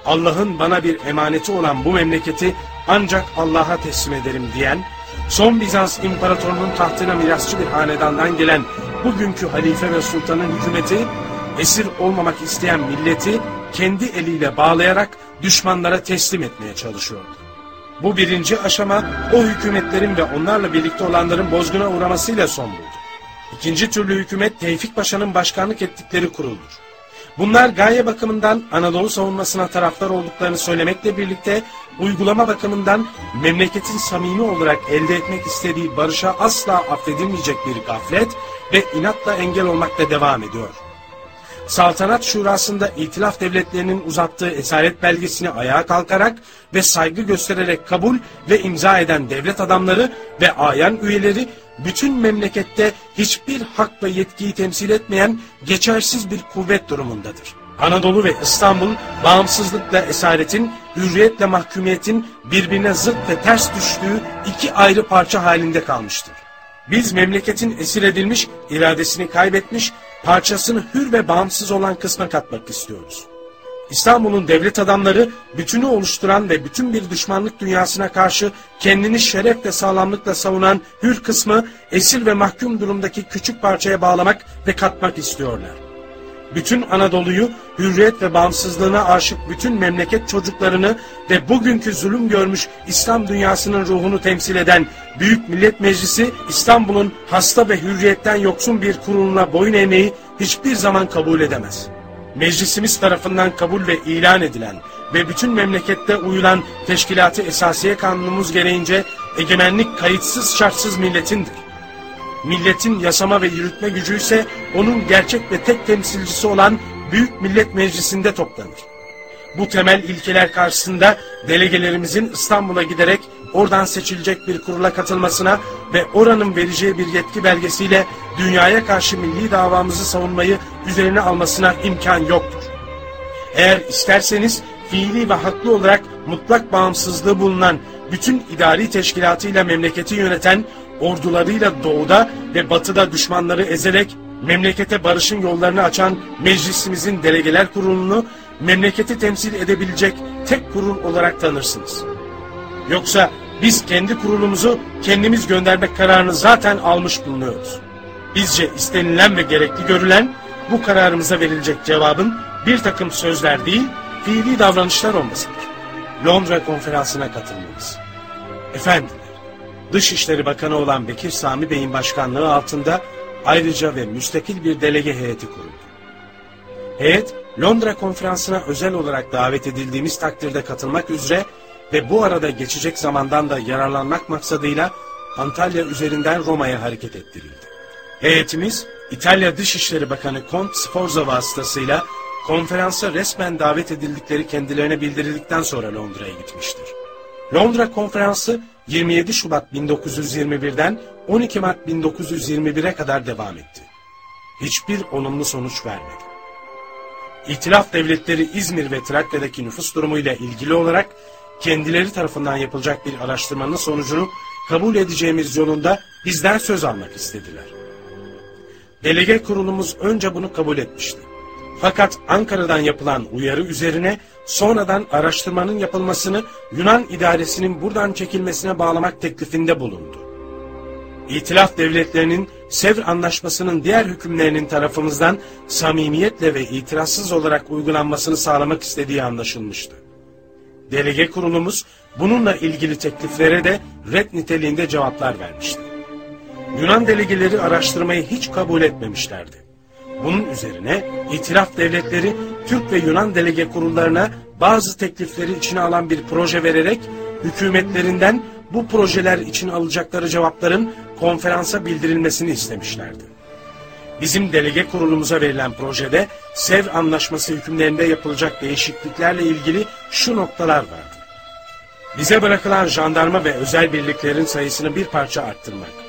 Allah'ın bana bir emaneti olan bu memleketi ancak Allah'a teslim ederim diyen, son Bizans imparatorunun tahtına mirasçı bir hanedandan gelen bugünkü halife ve sultanın hükümeti, esir olmamak isteyen milleti kendi eliyle bağlayarak düşmanlara teslim etmeye çalışıyordu. Bu birinci aşama o hükümetlerin ve onlarla birlikte olanların bozguna uğramasıyla son buldu. İkinci türlü hükümet Tevfik Paşa'nın başkanlık ettikleri kuruldur. Bunlar gaye bakımından Anadolu savunmasına taraftar olduklarını söylemekle birlikte uygulama bakımından memleketin samimi olarak elde etmek istediği barışa asla affedilmeyecek bir gaflet ve inatla engel olmakta devam ediyor. Saltanat Şurası'nda itilaf devletlerinin uzattığı esaret belgesini ayağa kalkarak ve saygı göstererek kabul ve imza eden devlet adamları ve ayan üyeleri bütün memlekette hiçbir hak ve yetkiyi temsil etmeyen geçersiz bir kuvvet durumundadır. Anadolu ve İstanbul bağımsızlıkla esaretin, hürriyetle mahkumiyetin birbirine zıt ve ters düştüğü iki ayrı parça halinde kalmıştır. Biz memleketin esir edilmiş, iradesini kaybetmiş, parçasını hür ve bağımsız olan kısma katmak istiyoruz. İstanbul'un devlet adamları bütünü oluşturan ve bütün bir düşmanlık dünyasına karşı kendini şeref ve sağlamlıkla savunan hür kısmı esir ve mahkum durumdaki küçük parçaya bağlamak ve katmak istiyorlar. Bütün Anadolu'yu hürriyet ve bağımsızlığına aşık bütün memleket çocuklarını ve bugünkü zulüm görmüş İslam dünyasının ruhunu temsil eden Büyük Millet Meclisi İstanbul'un hasta ve hürriyetten yoksun bir kuruluna boyun eğmeyi hiçbir zaman kabul edemez.'' meclisimiz tarafından kabul ve ilan edilen ve bütün memlekette uyulan Teşkilatı Esasiye Kanunumuz gereğince egemenlik kayıtsız şartsız milletindir. Milletin yasama ve yürütme gücü ise onun gerçek ve tek temsilcisi olan Büyük Millet Meclisi'nde toplanır. Bu temel ilkeler karşısında delegelerimizin İstanbul'a giderek oradan seçilecek bir kurula katılmasına ve oranın vereceği bir yetki belgesiyle dünyaya karşı milli davamızı savunmayı üzerine almasına imkan yoktur. Eğer isterseniz fiili ve haklı olarak mutlak bağımsızlığı bulunan bütün idari teşkilatıyla memleketi yöneten ordularıyla doğuda ve batıda düşmanları ezerek memlekete barışın yollarını açan meclisimizin delegeler kurulunu memleketi temsil edebilecek tek kurul olarak tanırsınız. Yoksa biz kendi kurulumuzu kendimiz göndermek kararını zaten almış bulunuyoruz. Bizce istenilen ve gerekli görülen bu kararımıza verilecek cevabın bir takım sözler değil, fiili davranışlar olmasıdır. Londra konferansına katılmamız. Efendiler, Dışişleri Bakanı olan Bekir Sami Bey'in başkanlığı altında ayrıca ve müstakil bir delege heyeti kuruldu. Heyet, Londra konferansına özel olarak davet edildiğimiz takdirde katılmak üzere ve bu arada geçecek zamandan da yararlanmak maksadıyla Antalya üzerinden Roma'ya hareket ettirildi. Heyetimiz İtalya Dışişleri Bakanı Kont Sforza vasıtasıyla konferansa resmen davet edildikleri kendilerine bildirildikten sonra Londra'ya gitmiştir. Londra konferansı 27 Şubat 1921'den 12 Mart 1921'e kadar devam etti. Hiçbir olumlu sonuç vermedi. İtilaf devletleri İzmir ve Trakya'daki nüfus durumuyla ilgili olarak kendileri tarafından yapılacak bir araştırmanın sonucunu kabul edeceğimiz yolunda bizden söz almak istediler. Delege kurulumuz önce bunu kabul etmişti. Fakat Ankara'dan yapılan uyarı üzerine sonradan araştırmanın yapılmasını Yunan idaresinin buradan çekilmesine bağlamak teklifinde bulundu. İtilaf devletlerinin Sevr Anlaşması'nın diğer hükümlerinin tarafımızdan samimiyetle ve itirazsız olarak uygulanmasını sağlamak istediği anlaşılmıştı. Delege kurulumuz bununla ilgili tekliflere de red niteliğinde cevaplar vermişti. Yunan delegeleri araştırmayı hiç kabul etmemişlerdi. Bunun üzerine itiraf devletleri Türk ve Yunan delege kurullarına bazı teklifleri içine alan bir proje vererek hükümetlerinden bu projeler için alacakları cevapların konferansa bildirilmesini istemişlerdi. Bizim delege kurulumuza verilen projede SEV anlaşması hükümlerinde yapılacak değişikliklerle ilgili şu noktalar vardı. Bize bırakılan jandarma ve özel birliklerin sayısını bir parça arttırmak.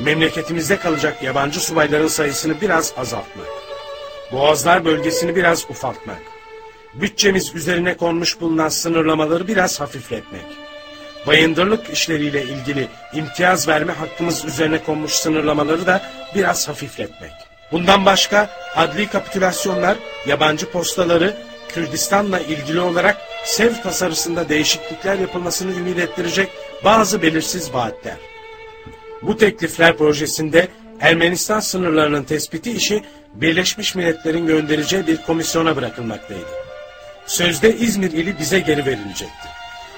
Memleketimizde kalacak yabancı subayların sayısını biraz azaltmak. Boğazlar bölgesini biraz ufaltmak. Bütçemiz üzerine konmuş bulunan sınırlamaları biraz hafifletmek. Bayındırlık işleriyle ilgili imtiyaz verme hakkımız üzerine konmuş sınırlamaları da biraz hafifletmek. Bundan başka adli kapitülasyonlar, yabancı postaları, Kürdistan'la ilgili olarak sev tasarısında değişiklikler yapılmasını ümit ettirecek bazı belirsiz vaatler. Bu teklifler projesinde Ermenistan sınırlarının tespiti işi Birleşmiş Milletler'in göndereceği bir komisyona bırakılmaktaydı. Sözde İzmir ili bize geri verilecekti.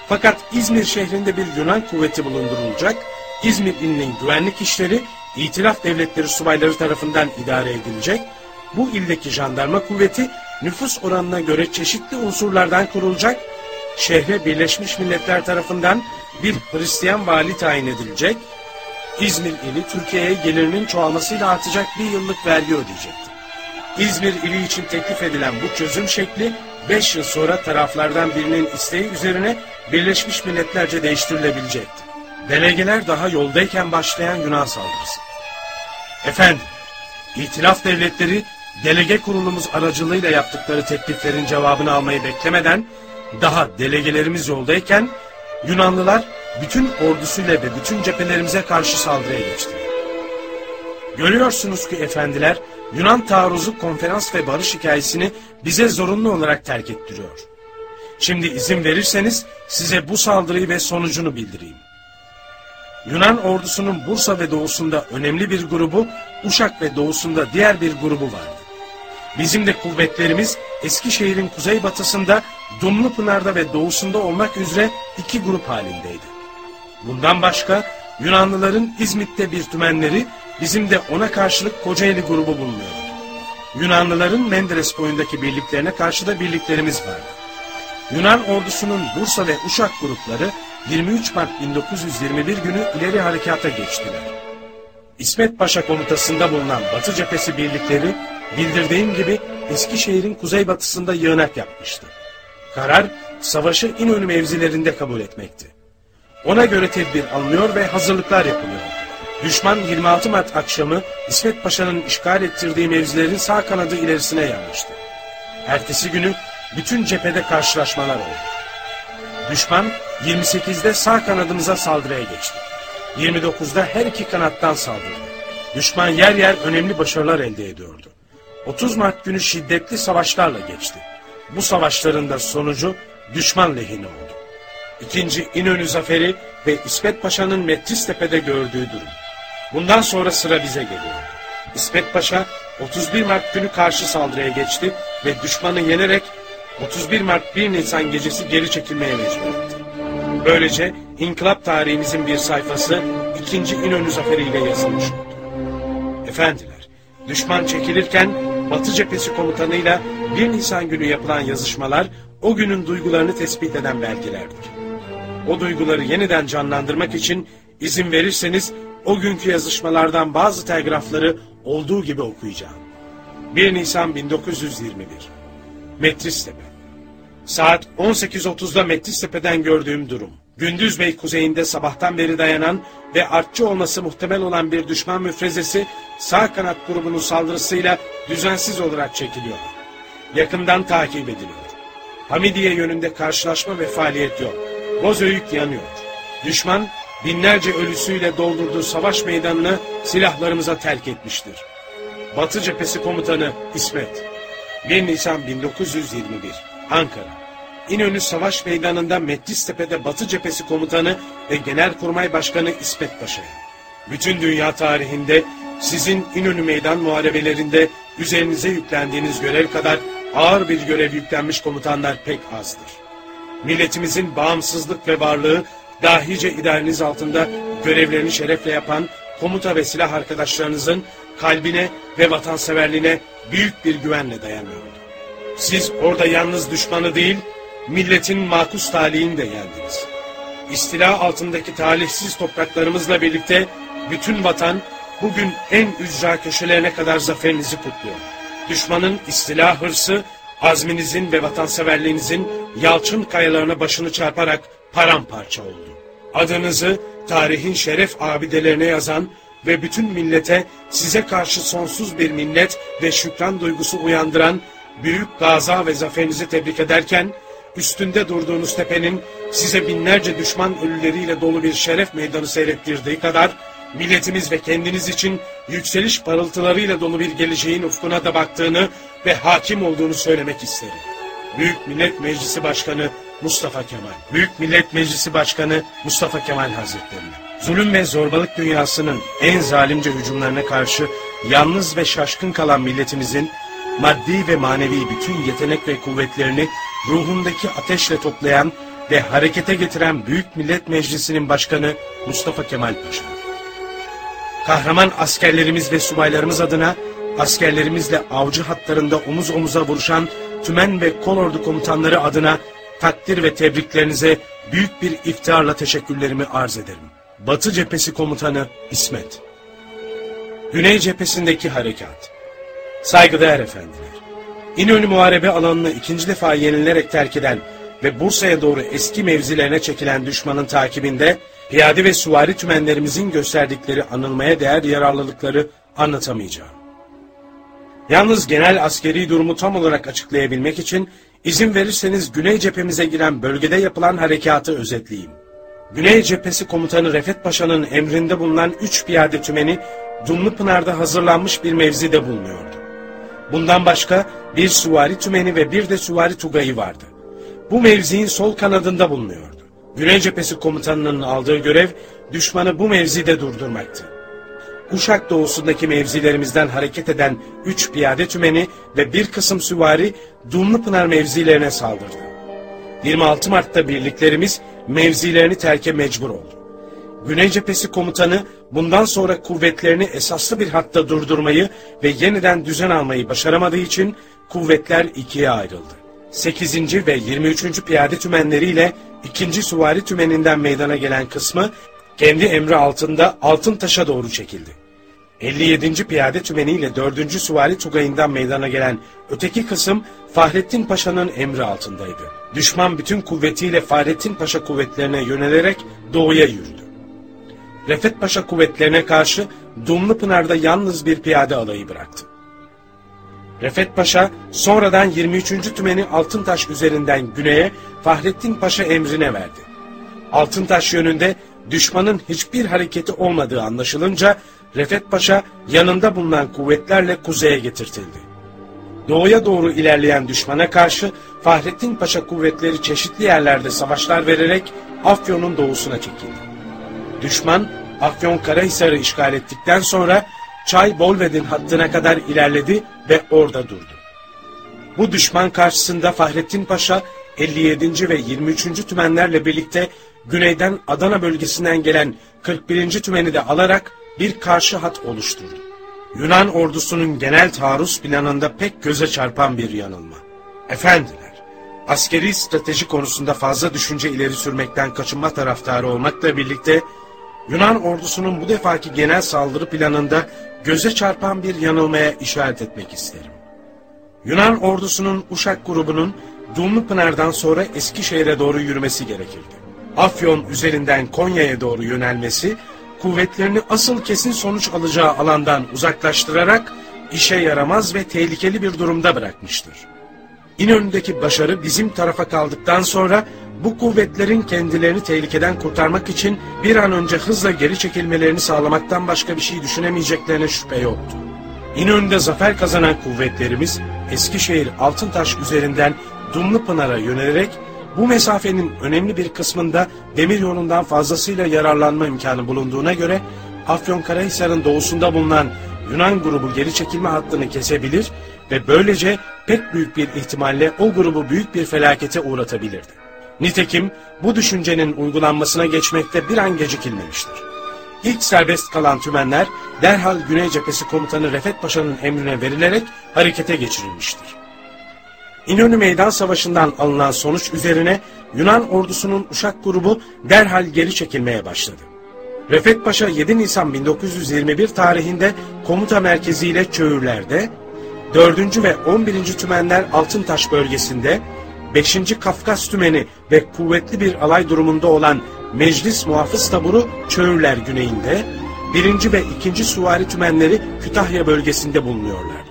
Fakat İzmir şehrinde bir Yunan kuvveti bulundurulacak, İzmir ilinin güvenlik işleri İtilaf Devletleri subayları tarafından idare edilecek, bu ildeki jandarma kuvveti nüfus oranına göre çeşitli unsurlardan kurulacak, şehre Birleşmiş Milletler tarafından bir Hristiyan vali tayin edilecek, İzmir ili Türkiye'ye gelirinin çoğalmasıyla artacak bir yıllık vergi ödeyecekti. İzmir ili için teklif edilen bu çözüm şekli 5 yıl sonra taraflardan birinin isteği üzerine Birleşmiş Milletlerce değiştirilebilecekti. Delegeler daha yoldayken başlayan Yunan saldırısı. Efendim, İtilaf devletleri delege kurulumuz aracılığıyla yaptıkları tekliflerin cevabını almayı beklemeden daha delegelerimiz yoldayken Yunanlılar bütün ordusuyla ve bütün cephelerimize karşı saldırıya geçti. Görüyorsunuz ki efendiler Yunan taarruzu konferans ve barış hikayesini bize zorunlu olarak terk ettiriyor. Şimdi izin verirseniz size bu saldırıyı ve sonucunu bildireyim. Yunan ordusunun Bursa ve doğusunda önemli bir grubu, Uşak ve doğusunda diğer bir grubu vardı. Bizim de kuvvetlerimiz Eskişehir'in kuzeybatısında, Dumlupınar'da ve doğusunda olmak üzere iki grup halindeydi. Bundan başka Yunanlıların İzmit'te bir tümenleri, bizim de ona karşılık Kocaeli grubu bulunuyordu. Yunanlıların Menderes boyundaki birliklerine karşı da birliklerimiz vardı. Yunan ordusunun Bursa ve Uşak grupları 23 Mart 1921 günü ileri harekata geçtiler. İsmet Paşa komutasında bulunan Batı cephesi birlikleri bildirdiğim gibi Eskişehir'in kuzeybatısında yığınak yapmıştı. Karar savaşı İnönü mevzilerinde kabul etmekti. Ona göre tedbir alınıyor ve hazırlıklar yapılıyor. Düşman 26 Mart akşamı İsmet Paşa'nın işgal ettirdiği mevzilerin sağ kanadı ilerisine yanmıştı. Ertesi günü bütün cephede karşılaşmalar oldu. Düşman 28'de sağ kanadımıza saldırıya geçti. 29'da her iki kanattan saldırdı. Düşman yer yer önemli başarılar elde ediyordu. 30 Mart günü şiddetli savaşlarla geçti. Bu savaşların da sonucu düşman lehine oldu. İkinci İnönü zaferi ve İsmet Paşa'nın Metristepe'de gördüğü durum. Bundan sonra sıra bize geliyor. İsmet Paşa 31 Mart günü karşı saldırıya geçti ve düşmanı yenerek 31 Mart 1 Nisan gecesi geri çekilmeye mecbur etti. Böylece inkılap tarihimizin bir sayfası 2. İnönü zaferiyle yazılmış oldu. Efendiler, düşman çekilirken Batı cephesi komutanıyla 1 Nisan günü yapılan yazışmalar o günün duygularını tespit eden belgelerdir. O duyguları yeniden canlandırmak için izin verirseniz o günkü yazışmalardan bazı telgrafları olduğu gibi okuyacağım. 1 Nisan 1921 Metristepe Saat 18.30'da Metristepe'den gördüğüm durum. Gündüz Bey kuzeyinde sabahtan beri dayanan ve artçı olması muhtemel olan bir düşman müfrezesi sağ kanat grubunun saldırısıyla düzensiz olarak çekiliyor. Yakından takip ediliyor. Hamidiye yönünde karşılaşma ve faaliyet yok. Bozöyük yanıyor. Düşman binlerce ölüsüyle doldurduğu savaş meydanını silahlarımıza terk etmiştir. Batı cephesi komutanı İsmet 1 Nisan 1921 Ankara İnönü Savaş Meydanı'nda Metlistepe'de Batı Cephesi Komutanı ve Genelkurmay Başkanı İsmet Paşa'ya. Bütün dünya tarihinde sizin İnönü Meydan muharebelerinde üzerinize yüklendiğiniz görev kadar ağır bir görev yüklenmiş komutanlar pek azdır. Milletimizin bağımsızlık ve varlığı dahice idareniz altında görevlerini şerefle yapan komuta ve silah arkadaşlarınızın kalbine ve vatanseverliğine büyük bir güvenle dayanıyordu. Siz orada yalnız düşmanı değil, milletin makus talihini de yendiniz. İstila altındaki talihsiz topraklarımızla birlikte bütün vatan bugün en ücra köşelerine kadar zaferinizi kutluyor. Düşmanın istila hırsı, azminizin ve vatanseverliğinizin yalçın kayalarına başını çarparak paramparça oldu. Adınızı tarihin şeref abidelerine yazan ve bütün millete size karşı sonsuz bir minnet ve şükran duygusu uyandıran büyük gaza ve zaferinizi tebrik ederken, üstünde durduğunuz tepenin size binlerce düşman ölüleriyle dolu bir şeref meydanı seyrettirdiği kadar, milletimiz ve kendiniz için yükseliş parıltılarıyla dolu bir geleceğin ufkuna da baktığını ve hakim olduğunu söylemek isterim. Büyük Millet Meclisi Başkanı Mustafa Kemal. Büyük Millet Meclisi Başkanı Mustafa Kemal Hazretleri. Zulüm ve zorbalık dünyasının en zalimce hücumlarına karşı yalnız ve şaşkın kalan milletimizin maddi ve manevi bütün yetenek ve kuvvetlerini ruhundaki ateşle toplayan ve harekete getiren Büyük Millet Meclisi'nin başkanı Mustafa Kemal Paşa. Kahraman askerlerimiz ve subaylarımız adına askerlerimizle avcı hatlarında omuz omuza vuruşan tümen ve kolordu komutanları adına takdir ve tebriklerinize büyük bir iftiharla teşekkürlerimi arz ederim. Batı cephesi komutanı İsmet. Güney cephesindeki harekat. Saygıdeğer efendiler. İnönü Muharebe alanını ikinci defa yenilerek terk eden ve Bursa'ya doğru eski mevzilerine çekilen düşmanın takibinde piyade ve suvari tümenlerimizin gösterdikleri anılmaya değer yararlılıkları anlatamayacağım. Yalnız genel askeri durumu tam olarak açıklayabilmek için izin verirseniz Güney cephemize giren bölgede yapılan harekatı özetleyeyim. Güney cephesi komutanı Refet Paşa'nın emrinde bulunan 3 piyade tümeni Dumlupınar'da hazırlanmış bir mevzide bulunuyordu. Bundan başka bir süvari tümeni ve bir de süvari tugayı vardı. Bu mevziin sol kanadında bulunuyordu. Güney cephesi komutanının aldığı görev düşmanı bu mevzide durdurmaktı. Uşak doğusundaki mevzilerimizden hareket eden 3 piyade tümeni ve bir kısım süvari Dumlupınar mevzilerine saldırdı. 26 Mart'ta birliklerimiz mevzilerini terke mecbur oldu. Güney cephesi komutanı bundan sonra kuvvetlerini esaslı bir hatta durdurmayı ve yeniden düzen almayı başaramadığı için kuvvetler ikiye ayrıldı. 8. ve 23. piyade tümenleriyle 2. suvari tümeninden meydana gelen kısmı kendi emri altında Altıntaş'a doğru çekildi. 57. Piyade Tümeni ile 4. Suvari Tugayı'ndan meydana gelen öteki kısım Fahrettin Paşa'nın emri altındaydı. Düşman bütün kuvvetiyle Fahrettin Paşa kuvvetlerine yönelerek doğuya yürüdü. Refet Paşa kuvvetlerine karşı Dumlupınar'da yalnız bir piyade alayı bıraktı. Refet Paşa sonradan 23. Tümeni Altıntaş üzerinden güneye Fahrettin Paşa emrine verdi. Altıntaş yönünde düşmanın hiçbir hareketi olmadığı anlaşılınca Refet Paşa yanında bulunan kuvvetlerle kuzeye getirtildi. Doğuya doğru ilerleyen düşmana karşı Fahrettin Paşa kuvvetleri çeşitli yerlerde savaşlar vererek Afyon'un doğusuna çekildi. Düşman Afyon Karahisar'ı işgal ettikten sonra Çay Bolved'in hattına kadar ilerledi ve orada durdu. Bu düşman karşısında Fahrettin Paşa 57. ve 23. tümenlerle birlikte güneyden Adana bölgesinden gelen 41. tümeni de alarak bir karşı hat oluşturdu. Yunan ordusunun genel taarruz planında pek göze çarpan bir yanılma. Efendiler, askeri strateji konusunda fazla düşünce ileri sürmekten kaçınma taraftarı olmakla birlikte Yunan ordusunun bu defaki genel saldırı planında göze çarpan bir yanılmaya işaret etmek isterim. Yunan ordusunun Uşak grubunun Dumlupınar'dan sonra Eskişehir'e doğru yürümesi gerekirdi. Afyon üzerinden Konya'ya doğru yönelmesi, kuvvetlerini asıl kesin sonuç alacağı alandan uzaklaştırarak işe yaramaz ve tehlikeli bir durumda bırakmıştır. İnönü'ndeki başarı bizim tarafa kaldıktan sonra bu kuvvetlerin kendilerini tehlikeden kurtarmak için bir an önce hızla geri çekilmelerini sağlamaktan başka bir şey düşünemeyeceklerine şüphe yoktu. İnönü'nde zafer kazanan kuvvetlerimiz Eskişehir Altıntaş üzerinden Dumlupınar'a yönelerek bu mesafenin önemli bir kısmında demir yolundan fazlasıyla yararlanma imkanı bulunduğuna göre Afyonkarahisar'ın doğusunda bulunan Yunan grubu geri çekilme hattını kesebilir ve böylece pek büyük bir ihtimalle o grubu büyük bir felakete uğratabilirdi. Nitekim bu düşüncenin uygulanmasına geçmekte bir an gecikilmemiştir. İlk serbest kalan tümenler derhal Güney Cephesi Komutanı Refet Paşa'nın emrine verilerek harekete geçirilmiştir. İnönü Meydan Savaşı'ndan alınan sonuç üzerine Yunan ordusunun Uşak grubu derhal geri çekilmeye başladı. Refet Paşa 7 Nisan 1921 tarihinde komuta merkeziyle Çöğürler'de, 4. ve 11. Tümenler Altıntaş bölgesinde, 5. Kafkas Tümeni ve kuvvetli bir alay durumunda olan Meclis Muhafız Taburu Çöğürler güneyinde, 1. ve 2. Süvari Tümenleri Kütahya bölgesinde bulunuyorlardı.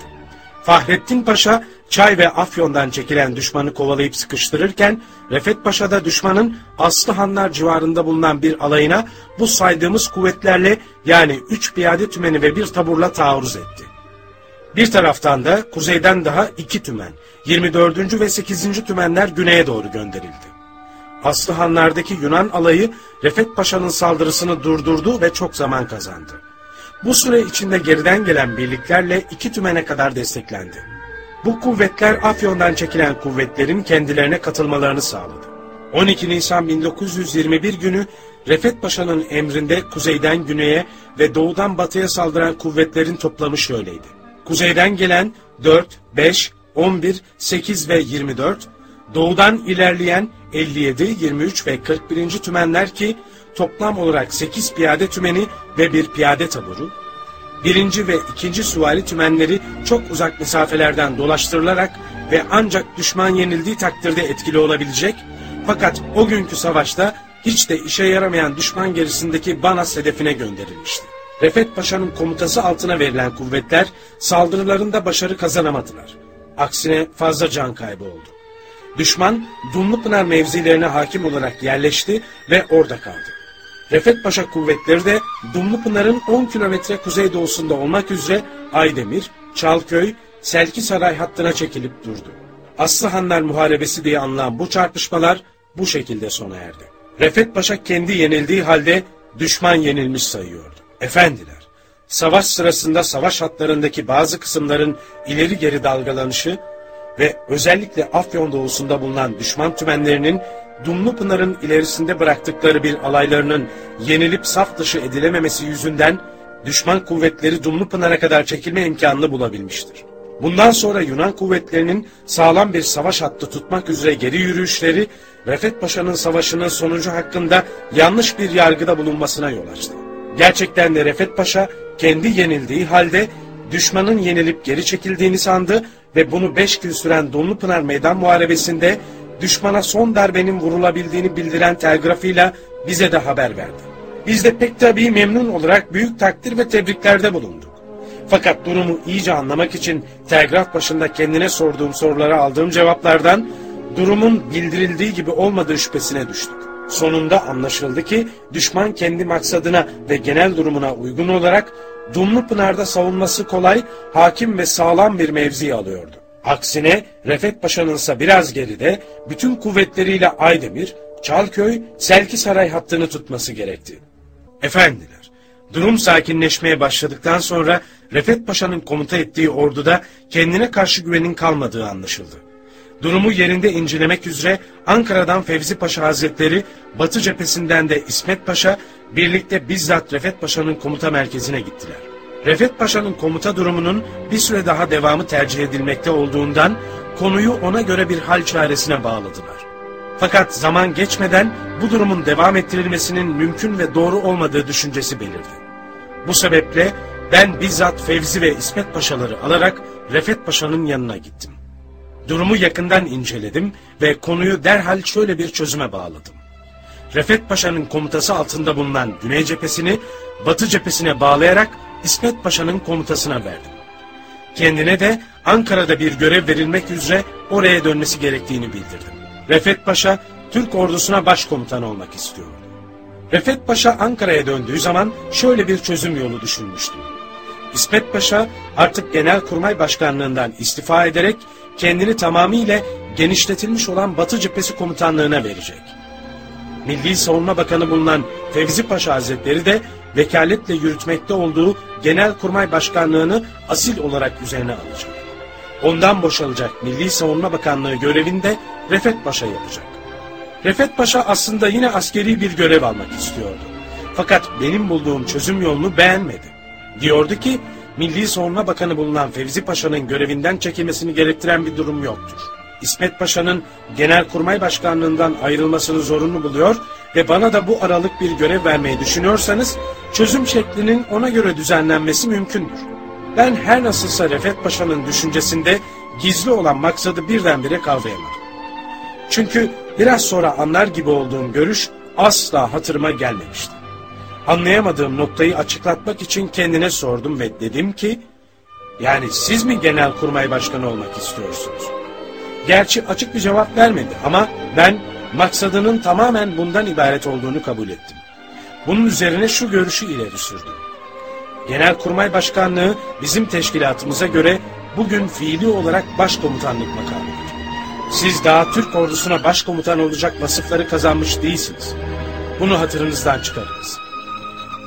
Fahrettin Paşa Çay ve Afyon'dan çekilen düşmanı kovalayıp sıkıştırırken Refet Paşa da düşmanın Aslıhanlar civarında bulunan bir alayına bu saydığımız kuvvetlerle yani 3 piyade tümeni ve bir taburla taarruz etti. Bir taraftan da kuzeyden daha iki tümen, 24. ve 8. tümenler güneye doğru gönderildi. Aslıhanlardaki Yunan alayı Refet Paşa'nın saldırısını durdurdu ve çok zaman kazandı. Bu süre içinde geriden gelen birliklerle iki tümene kadar desteklendi. Bu kuvvetler Afyon'dan çekilen kuvvetlerin kendilerine katılmalarını sağladı. 12 Nisan 1921 günü Refet Paşa'nın emrinde kuzeyden güneye ve doğudan batıya saldıran kuvvetlerin toplamı şöyleydi. Kuzeyden gelen 4, 5, 11, 8 ve 24, doğudan ilerleyen 57, 23 ve 41. tümenler ki toplam olarak 8 piyade tümeni ve bir piyade taburu, birinci ve ikinci süvari tümenleri çok uzak mesafelerden dolaştırılarak ve ancak düşman yenildiği takdirde etkili olabilecek, fakat o günkü savaşta hiç de işe yaramayan düşman gerisindeki Banas hedefine gönderilmişti. Refet Paşa'nın komutası altına verilen kuvvetler saldırılarında başarı kazanamadılar. Aksine fazla can kaybı oldu. Düşman Dumlupınar mevzilerine hakim olarak yerleşti ve orada kaldı. Refet Paşa kuvvetleri de Dumlupınar'ın 10 kilometre kuzeydoğusunda olmak üzere Aydemir, Çalköy, Selkisaray hattına çekilip durdu. Aslıhanlar Muharebesi diye anılan bu çarpışmalar bu şekilde sona erdi. Refet Paşa kendi yenildiği halde düşman yenilmiş sayıyordu. Efendiler, savaş sırasında savaş hatlarındaki bazı kısımların ileri geri dalgalanışı ve özellikle Afyon doğusunda bulunan düşman tümenlerinin Dumlupınar'ın ilerisinde bıraktıkları bir alaylarının yenilip saf dışı edilememesi yüzünden düşman kuvvetleri Dumlupınar'a kadar çekilme imkanını bulabilmiştir. Bundan sonra Yunan kuvvetlerinin sağlam bir savaş hattı tutmak üzere geri yürüyüşleri Refet Paşa'nın savaşının sonucu hakkında yanlış bir yargıda bulunmasına yol açtı. Gerçekten de Refet Paşa kendi yenildiği halde düşmanın yenilip geri çekildiğini sandı ve bunu beş gün süren Donlupınar Meydan Muharebesi'nde düşmana son darbenin vurulabildiğini bildiren telgrafıyla bize de haber verdi. Biz de pek tabii memnun olarak büyük takdir ve tebriklerde bulunduk. Fakat durumu iyice anlamak için telgraf başında kendine sorduğum sorulara aldığım cevaplardan durumun bildirildiği gibi olmadığı şüphesine düştük. Sonunda anlaşıldı ki düşman kendi maksadına ve genel durumuna uygun olarak Dumlupınar'da savunması kolay, hakim ve sağlam bir mevzi alıyordu. Aksine Refet Paşa'nın ise biraz geride bütün kuvvetleriyle Aydemir, Çalköy, Selkisaray hattını tutması gerekti. Efendiler, durum sakinleşmeye başladıktan sonra Refet Paşa'nın komuta ettiği orduda kendine karşı güvenin kalmadığı anlaşıldı. Durumu yerinde incelemek üzere Ankara'dan Fevzi Paşa Hazretleri, Batı cephesinden de İsmet Paşa birlikte bizzat Refet Paşa'nın komuta merkezine gittiler. Refet Paşa'nın komuta durumunun bir süre daha devamı tercih edilmekte olduğundan konuyu ona göre bir hal çaresine bağladılar. Fakat zaman geçmeden bu durumun devam ettirilmesinin mümkün ve doğru olmadığı düşüncesi belirdi. Bu sebeple ben bizzat Fevzi ve İsmet Paşaları alarak Refet Paşa'nın yanına gittim. Durumu yakından inceledim ve konuyu derhal şöyle bir çözüme bağladım. Refet Paşa'nın komutası altında bulunan Güney cephesini Batı cephesine bağlayarak İsmet Paşa'nın komutasına verdim. Kendine de Ankara'da bir görev verilmek üzere oraya dönmesi gerektiğini bildirdim. Refet Paşa Türk ordusuna başkomutan olmak istiyordu. Refet Paşa Ankara'ya döndüğü zaman şöyle bir çözüm yolu düşünmüştü. İsmet Paşa artık Genelkurmay Başkanlığından istifa ederek kendini tamamıyla genişletilmiş olan Batı Cephesi Komutanlığına verecek. Milli Savunma Bakanı bulunan Fevzi Paşa Hazretleri de vekaletle yürütmekte olduğu Genelkurmay Başkanlığını asil olarak üzerine alacak. Ondan boşalacak Milli Savunma Bakanlığı görevini de Refet Paşa yapacak. Refet Paşa aslında yine askeri bir görev almak istiyordu. Fakat benim bulduğum çözüm yolunu beğenmedi. Diyordu ki Milli Savunma Bakanı bulunan Fevzi Paşa'nın görevinden çekilmesini gerektiren bir durum yoktur. İsmet Paşa'nın Genelkurmay Başkanlığından ayrılmasını zorunlu buluyor ve bana da bu aralık bir görev vermeyi düşünüyorsanız çözüm şeklinin ona göre düzenlenmesi mümkündür. Ben her nasılsa Refet Paşa'nın düşüncesinde gizli olan maksadı birdenbire kavrayamadım. Çünkü biraz sonra anlar gibi olduğum görüş asla hatırıma gelmemişti. Anlayamadığım noktayı açıklatmak için kendine sordum ve dedim ki, yani siz mi genelkurmay başkanı olmak istiyorsunuz? Gerçi açık bir cevap vermedi ama ben maksadının tamamen bundan ibaret olduğunu kabul ettim. Bunun üzerine şu görüşü ileri sürdüm. Genelkurmay Başkanlığı bizim teşkilatımıza göre bugün fiili olarak başkomutanlık makamıdır. Siz daha Türk ordusuna başkomutan olacak vasıfları kazanmış değilsiniz. Bunu hatırınızdan çıkarınız.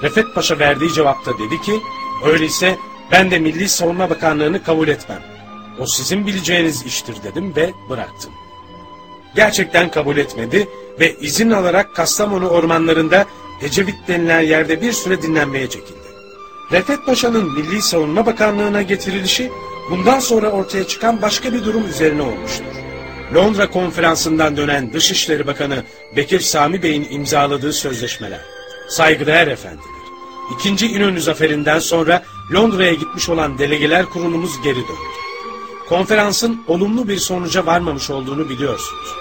Refet Paşa verdiği cevapta dedi ki, öyleyse ben de Milli Savunma Bakanlığı'nı kabul etmem. O sizin bileceğiniz iştir dedim ve bıraktım. Gerçekten kabul etmedi ve izin alarak Kastamonu ormanlarında Ecevit denilen yerde bir süre dinlenmeye çekildi. Refet Paşa'nın Milli Savunma Bakanlığı'na getirilişi bundan sonra ortaya çıkan başka bir durum üzerine olmuştur. Londra konferansından dönen Dışişleri Bakanı Bekir Sami Bey'in imzaladığı sözleşmeler. Saygıdeğer efendiler. İkinci İnönü zaferinden sonra Londra'ya gitmiş olan delegeler kurulumuz geri döndü. Konferansın olumlu bir sonuca varmamış olduğunu biliyorsunuz.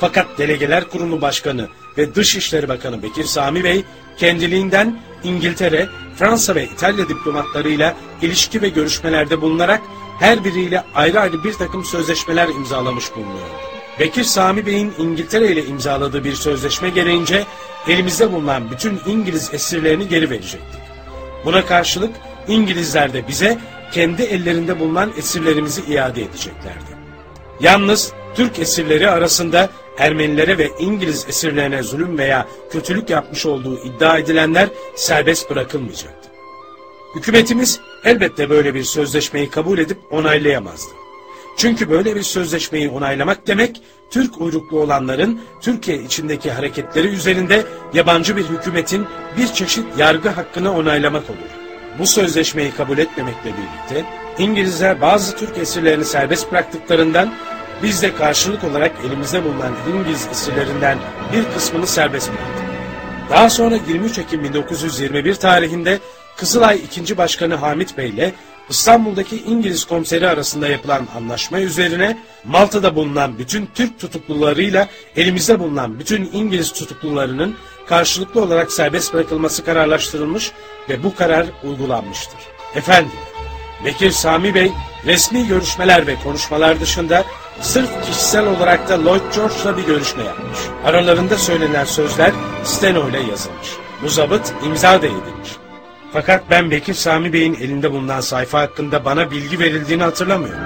Fakat Delegeler Kurulu Başkanı ve Dışişleri Bakanı Bekir Sami Bey kendiliğinden İngiltere, Fransa ve İtalya diplomatlarıyla ilişki ve görüşmelerde bulunarak her biriyle ayrı ayrı bir takım sözleşmeler imzalamış bulunuyor. Bekir Sami Bey'in İngiltere ile imzaladığı bir sözleşme gereğince elimizde bulunan bütün İngiliz esirlerini geri verecektik. Buna karşılık İngilizler de bize kendi ellerinde bulunan esirlerimizi iade edeceklerdi. Yalnız Türk esirleri arasında Ermenilere ve İngiliz esirlerine zulüm veya kötülük yapmış olduğu iddia edilenler serbest bırakılmayacaktı. Hükümetimiz elbette böyle bir sözleşmeyi kabul edip onaylayamazdı. Çünkü böyle bir sözleşmeyi onaylamak demek, Türk uyruklu olanların Türkiye içindeki hareketleri üzerinde yabancı bir hükümetin bir çeşit yargı hakkını onaylamak olur. Bu sözleşmeyi kabul etmemekle birlikte İngilizler bazı Türk esirlerini serbest bıraktıklarından biz de karşılık olarak elimizde bulunan İngiliz esirlerinden bir kısmını serbest bıraktık. Daha sonra 23 Ekim 1921 tarihinde Kızılay 2. Başkanı Hamit Bey ile İstanbul'daki İngiliz komiseri arasında yapılan anlaşma üzerine Malta'da bulunan bütün Türk tutuklularıyla elimizde bulunan bütün İngiliz tutuklularının karşılıklı olarak serbest bırakılması kararlaştırılmış ve bu karar uygulanmıştır. Efendim, Bekir Sami Bey resmi görüşmeler ve konuşmalar dışında sırf kişisel olarak da Lloyd George'la bir görüşme yapmış. Aralarında söylenen sözler steno ile yazılmış. Bu zabıt imza da edilmiş. Fakat ben Bekir Sami Bey'in elinde bulunan sayfa hakkında bana bilgi verildiğini hatırlamıyorum.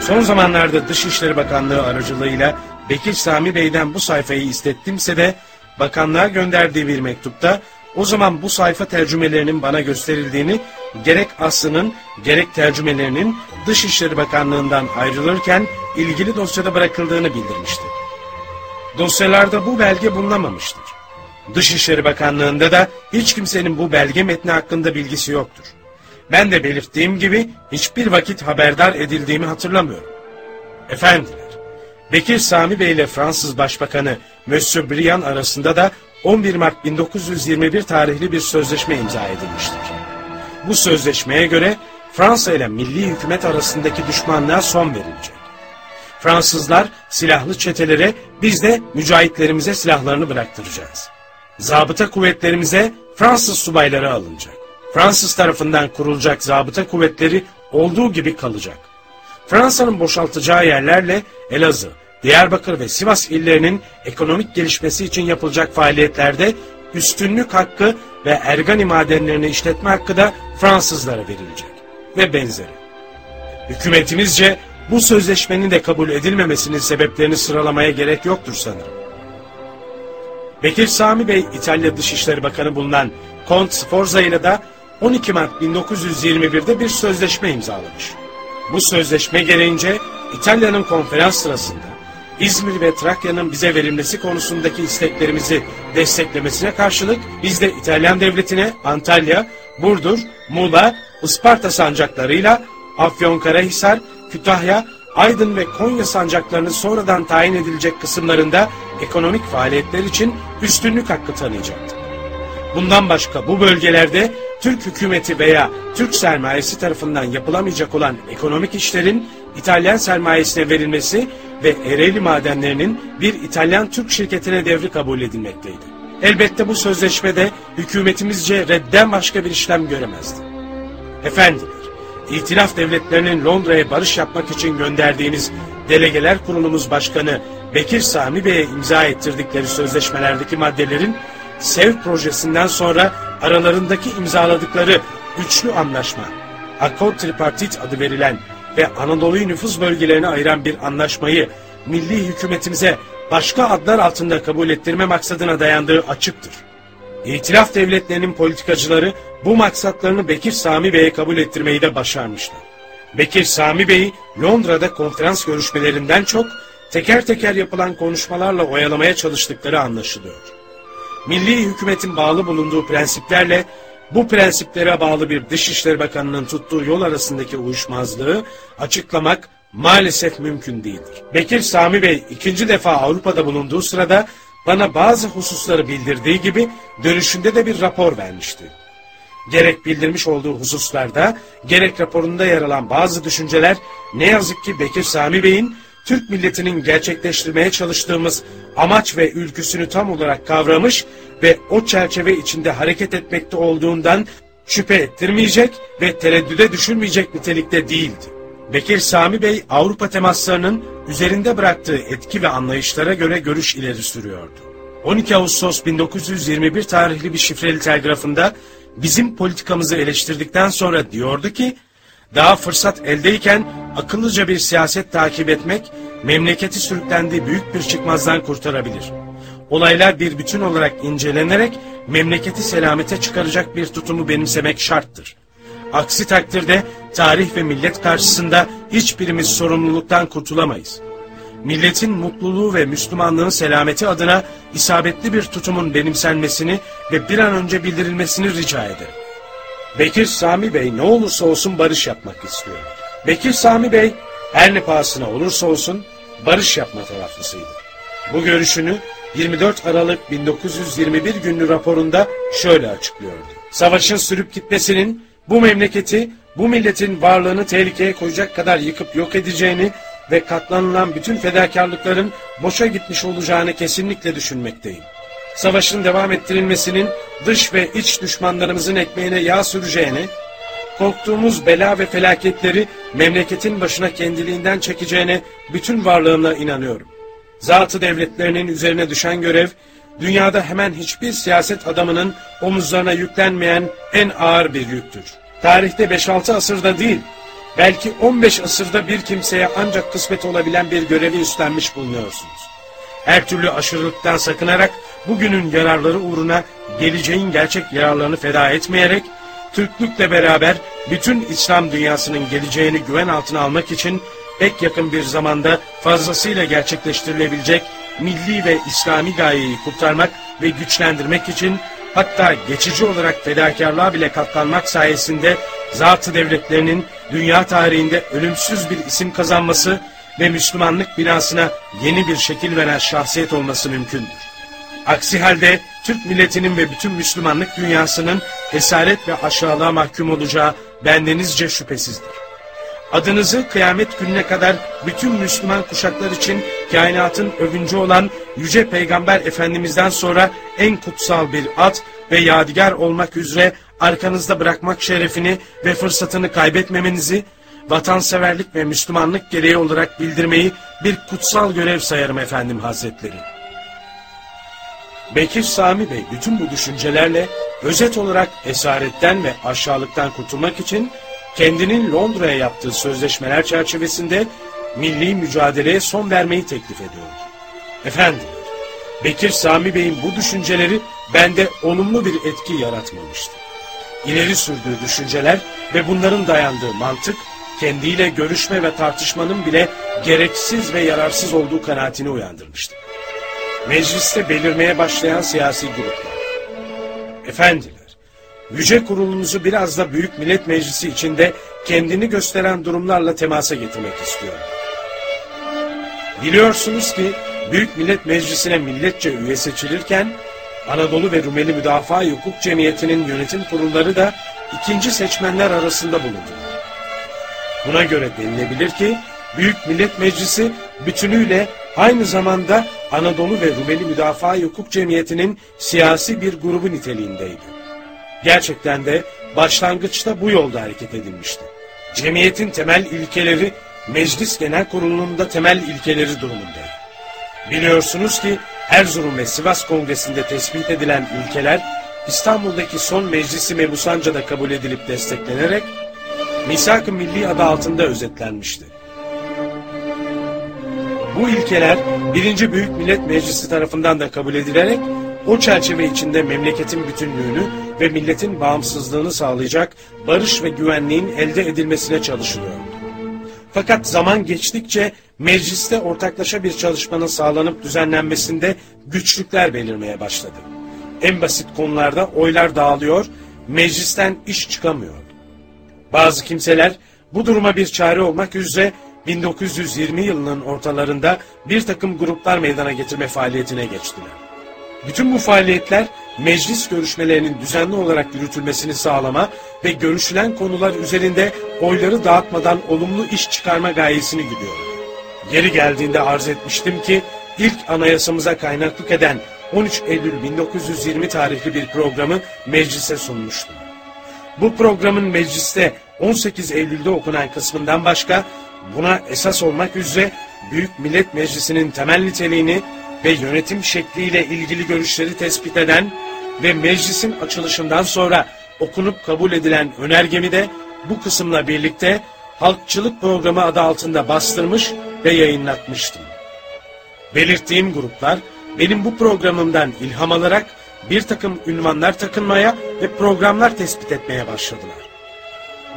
Son zamanlarda Dışişleri Bakanlığı aracılığıyla Bekir Sami Bey'den bu sayfayı istettimse de bakanlığa gönderdiği bir mektupta o zaman bu sayfa tercümelerinin bana gösterildiğini gerek aslının gerek tercümelerinin Dışişleri Bakanlığı'ndan ayrılırken ilgili dosyada bırakıldığını bildirmişti. Dosyalarda bu belge bulunamamıştır. Dışişleri Bakanlığı'nda da hiç kimsenin bu belge metni hakkında bilgisi yoktur. Ben de belirttiğim gibi hiçbir vakit haberdar edildiğimi hatırlamıyorum. Efendiler, Bekir Sami Bey ile Fransız Başbakanı Monsieur Briand arasında da 11 Mart 1921 tarihli bir sözleşme imza edilmiştir. Bu sözleşmeye göre Fransa ile milli hükümet arasındaki düşmanlığa son verilecek. Fransızlar silahlı çetelere, biz de mücahitlerimize silahlarını bıraktıracağız. Zabıta kuvvetlerimize Fransız subayları alınacak. Fransız tarafından kurulacak zabıta kuvvetleri olduğu gibi kalacak. Fransa'nın boşaltacağı yerlerle Elazığ, Diyarbakır ve Sivas illerinin ekonomik gelişmesi için yapılacak faaliyetlerde üstünlük hakkı ve ergani madenlerini işletme hakkı da Fransızlara verilecek ve benzeri. Hükümetimizce bu sözleşmenin de kabul edilmemesinin sebeplerini sıralamaya gerek yoktur sanırım. Bekir Sami Bey İtalya Dışişleri Bakanı bulunan Kont Sforza ile de 12 Mart 1921'de bir sözleşme imzalamış. Bu sözleşme gereğince İtalya'nın konferans sırasında İzmir ve Trakya'nın bize verilmesi konusundaki isteklerimizi desteklemesine karşılık biz de İtalyan devletine Antalya, Burdur, Muğla, Isparta sancaklarıyla Afyonkarahisar, Kütahya, Aydın ve Konya sancaklarının sonradan tayin edilecek kısımlarında ekonomik faaliyetler için üstünlük hakkı tanıyacaktı. Bundan başka bu bölgelerde Türk hükümeti veya Türk sermayesi tarafından yapılamayacak olan ekonomik işlerin İtalyan sermayesine verilmesi ve Ereğli madenlerinin bir İtalyan Türk şirketine devri kabul edilmekteydi. Elbette bu sözleşmede hükümetimizce redden başka bir işlem göremezdi. Efendiler, İtilaf devletlerinin Londra'ya barış yapmak için gönderdiğimiz Delegeler Kurulumuz Başkanı Bekir Sami Bey'e imza ettirdikleri sözleşmelerdeki maddelerin SEV projesinden sonra aralarındaki imzaladıkları üçlü anlaşma, Akor Tripartit adı verilen ve Anadolu'yu nüfus bölgelerine ayıran bir anlaşmayı milli hükümetimize başka adlar altında kabul ettirme maksadına dayandığı açıktır. İtilaf devletlerinin politikacıları bu maksatlarını Bekir Sami Bey'e kabul ettirmeyi de başarmışlar. Bekir Sami Bey'i Londra'da konferans görüşmelerinden çok teker teker yapılan konuşmalarla oyalamaya çalıştıkları anlaşılıyor. Milli hükümetin bağlı bulunduğu prensiplerle bu prensiplere bağlı bir Dışişleri Bakanı'nın tuttuğu yol arasındaki uyuşmazlığı açıklamak maalesef mümkün değildir. Bekir Sami Bey ikinci defa Avrupa'da bulunduğu sırada bana bazı hususları bildirdiği gibi dönüşünde de bir rapor vermişti. Gerek bildirmiş olduğu hususlarda, gerek raporunda yer alan bazı düşünceler ne yazık ki Bekir Sami Bey'in Türk milletinin gerçekleştirmeye çalıştığımız amaç ve ülküsünü tam olarak kavramış ve o çerçeve içinde hareket etmekte olduğundan şüphe ettirmeyecek ve tereddüde düşürmeyecek nitelikte değildi. Bekir Sami Bey Avrupa temaslarının üzerinde bıraktığı etki ve anlayışlara göre görüş ileri sürüyordu. 12 Ağustos 1921 tarihli bir şifreli telgrafında bizim politikamızı eleştirdikten sonra diyordu ki, daha fırsat eldeyken akıllıca bir siyaset takip etmek, memleketi sürüklendiği büyük bir çıkmazdan kurtarabilir. Olaylar bir bütün olarak incelenerek memleketi selamete çıkaracak bir tutumu benimsemek şarttır. Aksi takdirde tarih ve millet karşısında hiçbirimiz sorumluluktan kurtulamayız. Milletin mutluluğu ve Müslümanlığın selameti adına isabetli bir tutumun benimsenmesini ve bir an önce bildirilmesini rica ederim. Bekir Sami Bey ne olursa olsun barış yapmak istiyor. Bekir Sami Bey her ne pahasına olursa olsun barış yapma taraflısıydı. Bu görüşünü 24 Aralık 1921 günlü raporunda şöyle açıklıyordu. Savaşın sürüp gitmesinin bu memleketi, bu milletin varlığını tehlikeye koyacak kadar yıkıp yok edeceğini ve katlanılan bütün fedakarlıkların boşa gitmiş olacağını kesinlikle düşünmekteyim. Savaşın devam ettirilmesinin dış ve iç düşmanlarımızın ekmeğine yağ süreceğini, korktuğumuz bela ve felaketleri memleketin başına kendiliğinden çekeceğine bütün varlığımla inanıyorum. Zatı devletlerinin üzerine düşen görev, dünyada hemen hiçbir siyaset adamının omuzlarına yüklenmeyen en ağır bir yüktür. Tarihte 5-6 asırda değil, belki 15 asırda bir kimseye ancak kısmet olabilen bir görevi üstlenmiş bulunuyorsunuz. Her türlü aşırılıktan sakınarak bugünün yararları uğruna geleceğin gerçek yararlarını feda etmeyerek Türklükle beraber bütün İslam dünyasının geleceğini güven altına almak için pek yakın bir zamanda fazlasıyla gerçekleştirilebilecek milli ve İslami gayeyi kurtarmak ve güçlendirmek için hatta geçici olarak fedakarlığa bile katlanmak sayesinde zatı devletlerinin dünya tarihinde ölümsüz bir isim kazanması ve Müslümanlık binasına yeni bir şekil veren şahsiyet olması mümkündür. Aksi halde Türk milletinin ve bütün Müslümanlık dünyasının esaret ve aşağılığa mahkum olacağı bendenizce şüphesizdir. Adınızı kıyamet gününe kadar bütün Müslüman kuşaklar için kainatın övüncü olan Yüce Peygamber Efendimiz'den sonra en kutsal bir ad ve yadigar olmak üzere arkanızda bırakmak şerefini ve fırsatını kaybetmemenizi, vatanseverlik ve Müslümanlık gereği olarak bildirmeyi bir kutsal görev sayarım efendim hazretleri. Bekir Sami Bey bütün bu düşüncelerle özet olarak esaretten ve aşağılıktan kurtulmak için kendinin Londra'ya yaptığı sözleşmeler çerçevesinde milli mücadeleye son vermeyi teklif ediyor. Efendim, Bekir Sami Bey'in bu düşünceleri bende olumlu bir etki yaratmamıştı. İleri sürdüğü düşünceler ve bunların dayandığı mantık, kendiyle görüşme ve tartışmanın bile gereksiz ve yararsız olduğu kanaatini uyandırmıştı. Mecliste belirmeye başlayan siyasi gruplar. Efendiler, Yüce Kurulumuzu biraz da Büyük Millet Meclisi içinde kendini gösteren durumlarla temasa getirmek istiyorum. Biliyorsunuz ki Büyük Millet Meclisi'ne milletçe üye seçilirken Anadolu ve Rumeli Müdafaa Hukuk Cemiyeti'nin yönetim kurulları da ikinci seçmenler arasında bulundu. Buna göre denilebilir ki Büyük Millet Meclisi bütünüyle aynı zamanda Anadolu ve Rumeli Müdafaa Hukuk Cemiyeti'nin siyasi bir grubu niteliğindeydi. Gerçekten de başlangıçta bu yolda hareket edilmişti. Cemiyetin temel ilkeleri Meclis Genel Kurulu'nun da temel ilkeleri durumundaydı. Biliyorsunuz ki Erzurum ve Sivas Kongresi'nde tespit edilen ilkeler İstanbul'daki son meclisi Mebusanca'da kabul edilip desteklenerek Misak-ı Milli adı altında özetlenmişti. Bu ilkeler 1. Büyük Millet Meclisi tarafından da kabul edilerek o çerçeve içinde memleketin bütünlüğünü ve milletin bağımsızlığını sağlayacak barış ve güvenliğin elde edilmesine çalışılıyordu. Fakat zaman geçtikçe mecliste ortaklaşa bir çalışmanın sağlanıp düzenlenmesinde güçlükler belirmeye başladı. En basit konularda oylar dağılıyor, meclisten iş çıkamıyordu. Bazı kimseler bu duruma bir çare olmak üzere 1920 yılının ortalarında bir takım gruplar meydana getirme faaliyetine geçtiler. Bütün bu faaliyetler meclis görüşmelerinin düzenli olarak yürütülmesini sağlama ve görüşülen konular üzerinde oyları dağıtmadan olumlu iş çıkarma gayesini gidiyor. Geri geldiğinde arz etmiştim ki ilk anayasamıza kaynaklık eden 13 Eylül 1920 tarihli bir programı meclise sunmuştum. Bu programın mecliste 18 Eylül'de okunan kısmından başka buna esas olmak üzere Büyük Millet Meclisi'nin temel niteliğini ve yönetim şekliyle ilgili görüşleri tespit eden ve meclisin açılışından sonra okunup kabul edilen önergemi de bu kısımla birlikte Halkçılık Programı adı altında bastırmış ve yayınlatmıştım. Belirttiğim gruplar benim bu programımdan ilham alarak bir takım ünvanlar takınmaya ve programlar tespit etmeye başladılar.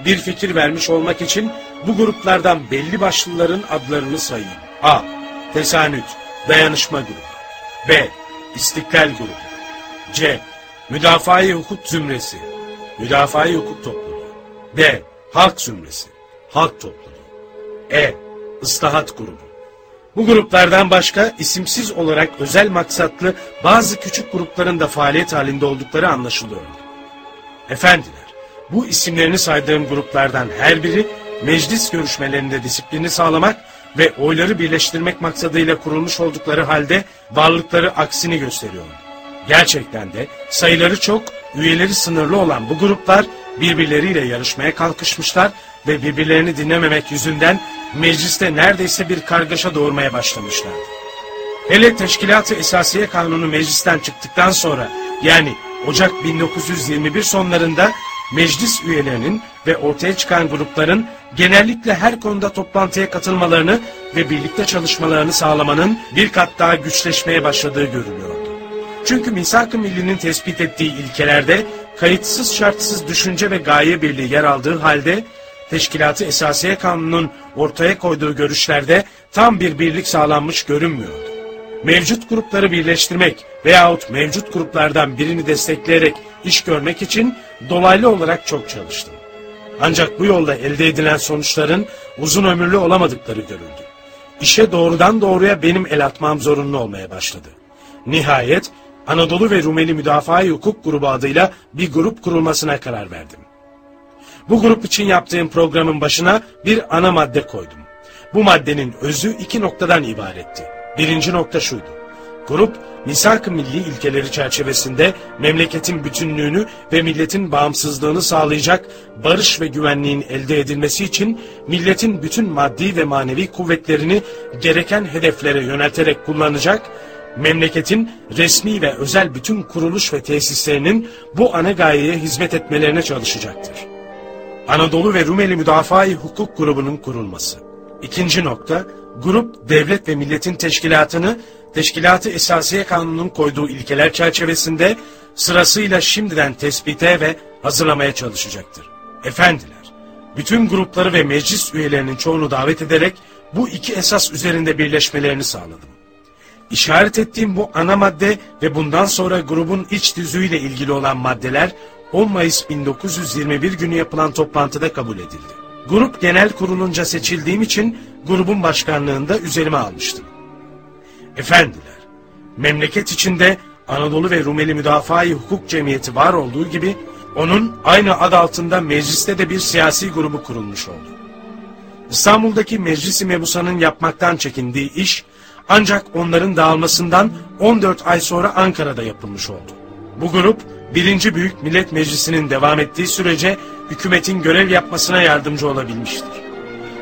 Bir fikir vermiş olmak için bu gruplardan belli başlıların adlarını sayayım. A. Tesanüt, Dayanışma Grubu. B. İstiklal Grubu. C. Müdafaa-i Hukuk Zümresi. Müdafaa-i Hukuk Topluluğu. D. Halk Zümresi. Halk Topluluğu. E. Islahat Grubu. Bu gruplardan başka isimsiz olarak özel maksatlı bazı küçük grupların da faaliyet halinde oldukları anlaşılıyordu. Efendiler, bu isimlerini saydığım gruplardan her biri meclis görüşmelerinde disiplini sağlamak ve oyları birleştirmek maksadıyla kurulmuş oldukları halde varlıkları aksini gösteriyor. Gerçekten de sayıları çok, üyeleri sınırlı olan bu gruplar birbirleriyle yarışmaya kalkışmışlar ve birbirlerini dinlememek yüzünden mecliste neredeyse bir kargaşa doğurmaya başlamışlardı. Hele Teşkilat-ı Esasiye Kanunu meclisten çıktıktan sonra yani Ocak 1921 sonlarında meclis üyelerinin ve ortaya çıkan grupların genellikle her konuda toplantıya katılmalarını ve birlikte çalışmalarını sağlamanın bir kat daha güçleşmeye başladığı görülüyordu. Çünkü Misak-ı Milli'nin tespit ettiği ilkelerde kayıtsız şartsız düşünce ve gaye birliği yer aldığı halde Teşkilatı Esasiye Kanunu'nun ortaya koyduğu görüşlerde tam bir birlik sağlanmış görünmüyordu. Mevcut grupları birleştirmek veyahut mevcut gruplardan birini destekleyerek iş görmek için dolaylı olarak çok çalıştım. Ancak bu yolda elde edilen sonuçların uzun ömürlü olamadıkları görüldü. İşe doğrudan doğruya benim el atmam zorunlu olmaya başladı. Nihayet Anadolu ve Rumeli Müdafaa Hukuk Grubu adıyla bir grup kurulmasına karar verdim. Bu grup için yaptığım programın başına bir ana madde koydum. Bu maddenin özü iki noktadan ibaretti. Birinci nokta şuydu. Grup, misak-ı milli ilkeleri çerçevesinde memleketin bütünlüğünü ve milletin bağımsızlığını sağlayacak barış ve güvenliğin elde edilmesi için milletin bütün maddi ve manevi kuvvetlerini gereken hedeflere yönelterek kullanacak, memleketin resmi ve özel bütün kuruluş ve tesislerinin bu ana gayeye hizmet etmelerine çalışacaktır. Anadolu ve Rumeli Müdafaa-i Hukuk grubunun kurulması. İkinci nokta, grup devlet ve milletin teşkilatını Teşkilatı Esasiye Kanunu'nun koyduğu ilkeler çerçevesinde sırasıyla şimdiden tespite ve hazırlamaya çalışacaktır. Efendiler, bütün grupları ve meclis üyelerinin çoğunu davet ederek bu iki esas üzerinde birleşmelerini sağladım. İşaret ettiğim bu ana madde ve bundan sonra grubun iç düzüğüyle ilgili olan maddeler 10 Mayıs 1921 günü yapılan toplantıda kabul edildi. Grup genel kurulunca seçildiğim için grubun başkanlığında üzerime almıştım. Efendiler, memleket içinde Anadolu ve Rumeli Müdafaa-i Hukuk Cemiyeti var olduğu gibi, onun aynı ad altında mecliste de bir siyasi grubu kurulmuş oldu. İstanbul'daki Meclis-i Mebusa'nın yapmaktan çekindiği iş, ancak onların dağılmasından 14 ay sonra Ankara'da yapılmış oldu. Bu grup 1. Büyük Millet Meclisi'nin devam ettiği sürece hükümetin görev yapmasına yardımcı olabilmiştir.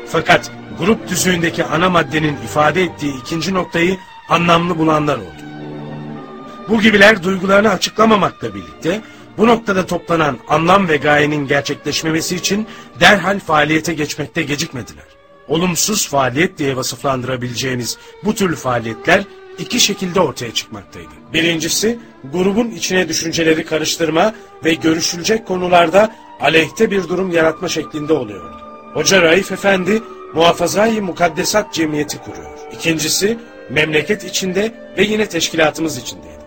Fakat grup düzüğündeki ana maddenin ifade ettiği ikinci noktayı anlamlı bulanlar oldu. Bu gibiler duygularını açıklamamakla birlikte bu noktada toplanan anlam ve gayenin gerçekleşmemesi için derhal faaliyete geçmekte gecikmediler. Olumsuz faaliyet diye vasıflandırabileceğiniz bu türlü faaliyetler iki şekilde ortaya çıkmaktaydı. Birincisi, grubun içine düşünceleri karıştırma ve görüşülecek konularda aleyhte bir durum yaratma şeklinde oluyordu. Hoca Raif Efendi, Muhafazayı Mukaddesat Cemiyeti kuruyor. İkincisi, memleket içinde ve yine teşkilatımız içindeydi.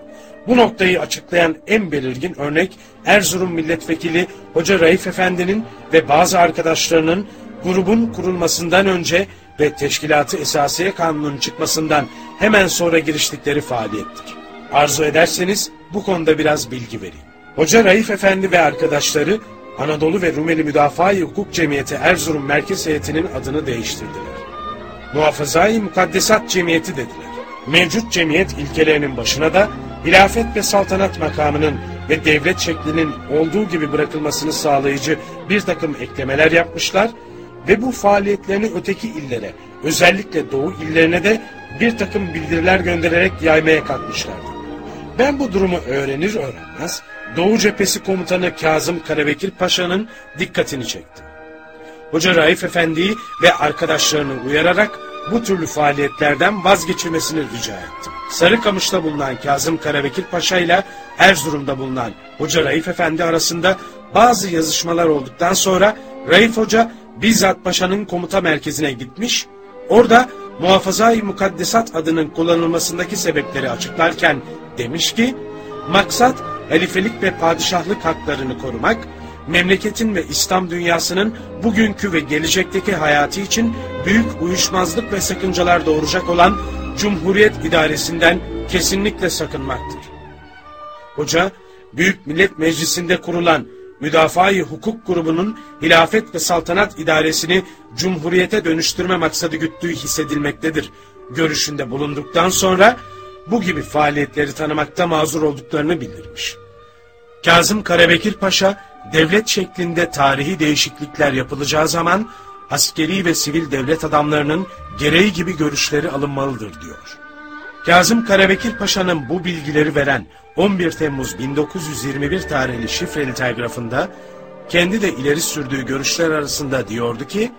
Bu noktayı açıklayan en belirgin örnek Erzurum Milletvekili Hoca Raif Efendi'nin ve bazı arkadaşlarının grubun kurulmasından önce ve Teşkilatı Esasiye Kanunu'nun çıkmasından hemen sonra giriştikleri faaliyettir. Arzu ederseniz bu konuda biraz bilgi vereyim. Hoca Raif Efendi ve arkadaşları Anadolu ve Rumeli Müdafaa-i Hukuk Cemiyeti Erzurum Merkez Heyeti'nin adını değiştirdiler. Muhafazai Mukaddesat Cemiyeti dediler. Mevcut cemiyet ilkelerinin başına da hilafet ve saltanat makamının ve devlet şeklinin olduğu gibi bırakılmasını sağlayıcı bir takım eklemeler yapmışlar ve bu faaliyetlerini öteki illere, özellikle doğu illerine de bir takım bildiriler göndererek yaymaya kalkmışlardı. Ben bu durumu öğrenir öğrenmez Doğu Cephesi Komutanı Kazım Karabekir Paşa'nın dikkatini çekti. Hoca Raif Efendi'yi ve arkadaşlarını uyararak bu türlü faaliyetlerden vazgeçilmesini rica ettim. Sarıkamış'ta bulunan Kazım Karabekir Paşa ile Erzurum'da bulunan Hoca Raif Efendi arasında bazı yazışmalar olduktan sonra Raif Hoca bizzat Paşa'nın komuta merkezine gitmiş, orada Muhafazai Mukaddesat adının kullanılmasındaki sebepleri açıklarken demiş ki, maksat halifelik ve padişahlık haklarını korumak, memleketin ve İslam dünyasının bugünkü ve gelecekteki hayatı için büyük uyuşmazlık ve sakıncalar doğuracak olan Cumhuriyet idaresinden kesinlikle sakınmaktır. Hoca, Büyük Millet Meclisi'nde kurulan Müdafaa-i Hukuk grubunun hilafet ve saltanat idaresini cumhuriyete dönüştürme maksadı güttüğü hissedilmektedir. Görüşünde bulunduktan sonra bu gibi faaliyetleri tanımakta mazur olduklarını bildirmiş. Kazım Karabekir Paşa, devlet şeklinde tarihi değişiklikler yapılacağı zaman askeri ve sivil devlet adamlarının gereği gibi görüşleri alınmalıdır diyor. Kazım Karabekir Paşa'nın bu bilgileri veren 11 Temmuz 1921 tarihli şifreli telgrafında kendi de ileri sürdüğü görüşler arasında diyordu ki,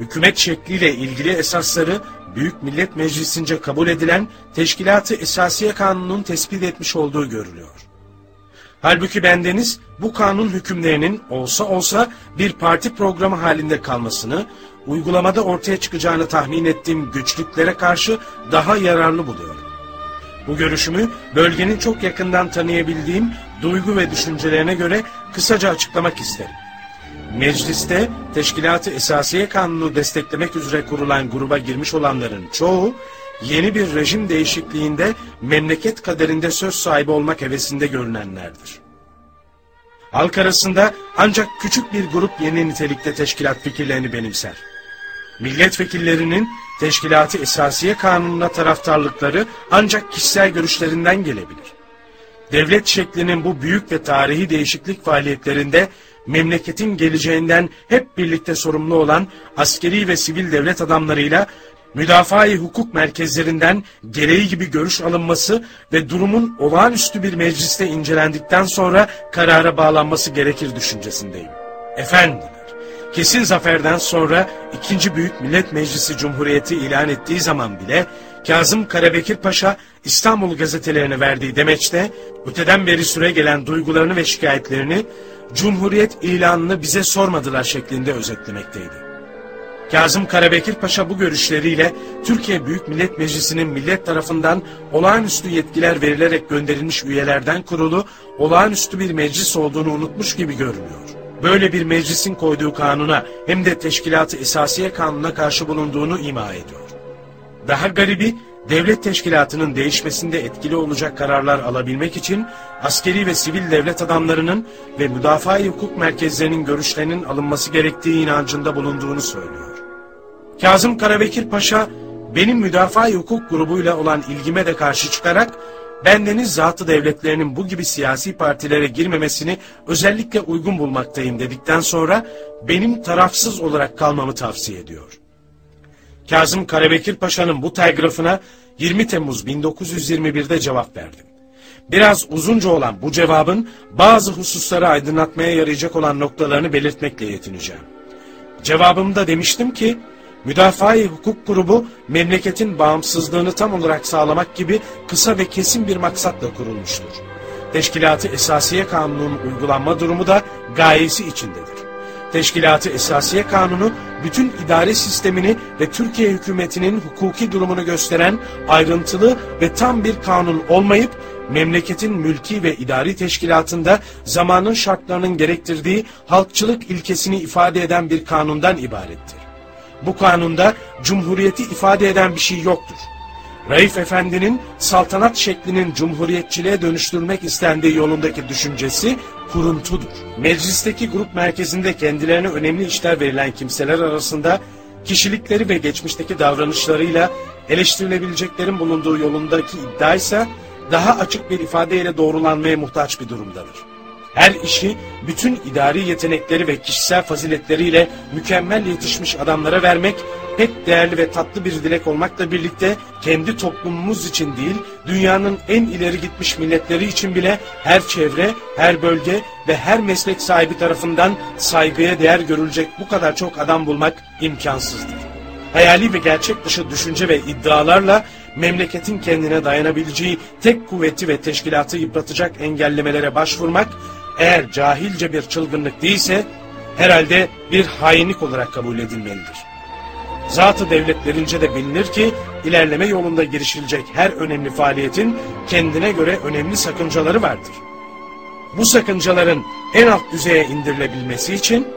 hükümet şekliyle ilgili esasları Büyük Millet Meclisi'nce kabul edilen Teşkilatı Esasiye Kanunu'nun tespit etmiş olduğu görülüyor. Halbuki bendeniz bu kanun hükümlerinin olsa olsa bir parti programı halinde kalmasını, uygulamada ortaya çıkacağını tahmin ettiğim güçlüklere karşı daha yararlı buluyorum. Bu görüşümü bölgenin çok yakından tanıyabildiğim duygu ve düşüncelerine göre kısaca açıklamak isterim. Mecliste Teşkilat-ı Esasiye Kanunu desteklemek üzere kurulan gruba girmiş olanların çoğu yeni bir rejim değişikliğinde memleket kaderinde söz sahibi olmak hevesinde görünenlerdir. Halk arasında ancak küçük bir grup yeni nitelikte teşkilat fikirlerini benimser. Milletvekillerinin Teşkilat-ı Esasiye Kanunu'na taraftarlıkları ancak kişisel görüşlerinden gelebilir. Devlet şeklinin bu büyük ve tarihi değişiklik faaliyetlerinde memleketin geleceğinden hep birlikte sorumlu olan askeri ve sivil devlet adamlarıyla müdafaa-i hukuk merkezlerinden gereği gibi görüş alınması ve durumun olağanüstü bir mecliste incelendikten sonra karara bağlanması gerekir düşüncesindeyim. Efendiler, kesin zaferden sonra 2. Büyük Millet Meclisi Cumhuriyeti ilan ettiği zaman bile Kazım Karabekir Paşa İstanbul gazetelerine verdiği demeçte öteden beri süre gelen duygularını ve şikayetlerini Cumhuriyet ilanını bize sormadılar şeklinde özetlemekteydi. Kazım Karabekir Paşa bu görüşleriyle Türkiye Büyük Millet Meclisi'nin millet tarafından olağanüstü yetkiler verilerek gönderilmiş üyelerden kurulu olağanüstü bir meclis olduğunu unutmuş gibi görünüyor. Böyle bir meclisin koyduğu kanuna hem de teşkilatı esasiye kanuna karşı bulunduğunu ima ediyor. Daha garibi devlet teşkilatının değişmesinde etkili olacak kararlar alabilmek için askeri ve sivil devlet adamlarının ve müdafaa hukuk merkezlerinin görüşlerinin alınması gerektiği inancında bulunduğunu söylüyor. Kazım Karabekir Paşa benim müdafaa hukuk grubuyla olan ilgime de karşı çıkarak bendeniz zatı devletlerinin bu gibi siyasi partilere girmemesini özellikle uygun bulmaktayım dedikten sonra benim tarafsız olarak kalmamı tavsiye ediyor. Kazım Karabekir Paşa'nın bu telgrafına 20 Temmuz 1921'de cevap verdim. Biraz uzunca olan bu cevabın bazı hususları aydınlatmaya yarayacak olan noktalarını belirtmekle yetineceğim. Cevabımda demiştim ki, Müdafaa-i Hukuk Grubu memleketin bağımsızlığını tam olarak sağlamak gibi kısa ve kesin bir maksatla kurulmuştur. Teşkilatı Esasiye Kanunu'nun uygulanma durumu da gayesi içindedir. Teşkilatı Esasiye Kanunu bütün idare sistemini ve Türkiye hükümetinin hukuki durumunu gösteren ayrıntılı ve tam bir kanun olmayıp memleketin mülki ve idari teşkilatında zamanın şartlarının gerektirdiği halkçılık ilkesini ifade eden bir kanundan ibarettir. Bu kanunda cumhuriyeti ifade eden bir şey yoktur. Raif Efendi'nin saltanat şeklinin cumhuriyetçiliğe dönüştürmek istendiği yolundaki düşüncesi kuruntudur. Meclisteki grup merkezinde kendilerine önemli işler verilen kimseler arasında kişilikleri ve geçmişteki davranışlarıyla eleştirilebileceklerin bulunduğu yolundaki iddia ise daha açık bir ifadeyle doğrulanmaya muhtaç bir durumdadır. Her işi bütün idari yetenekleri ve kişisel faziletleriyle mükemmel yetişmiş adamlara vermek pek değerli ve tatlı bir dilek olmakla birlikte kendi toplumumuz için değil, dünyanın en ileri gitmiş milletleri için bile her çevre, her bölge ve her meslek sahibi tarafından saygıya değer görülecek bu kadar çok adam bulmak imkansızdır. Hayali ve gerçek dışı düşünce ve iddialarla memleketin kendine dayanabileceği tek kuvveti ve teşkilatı yıpratacak engellemelere başvurmak eğer cahilce bir çılgınlık değilse herhalde bir hainlik olarak kabul edilmelidir. Zatı devletlerince de bilinir ki ilerleme yolunda girişilecek her önemli faaliyetin kendine göre önemli sakıncaları vardır. Bu sakıncaların en alt düzeye indirilebilmesi için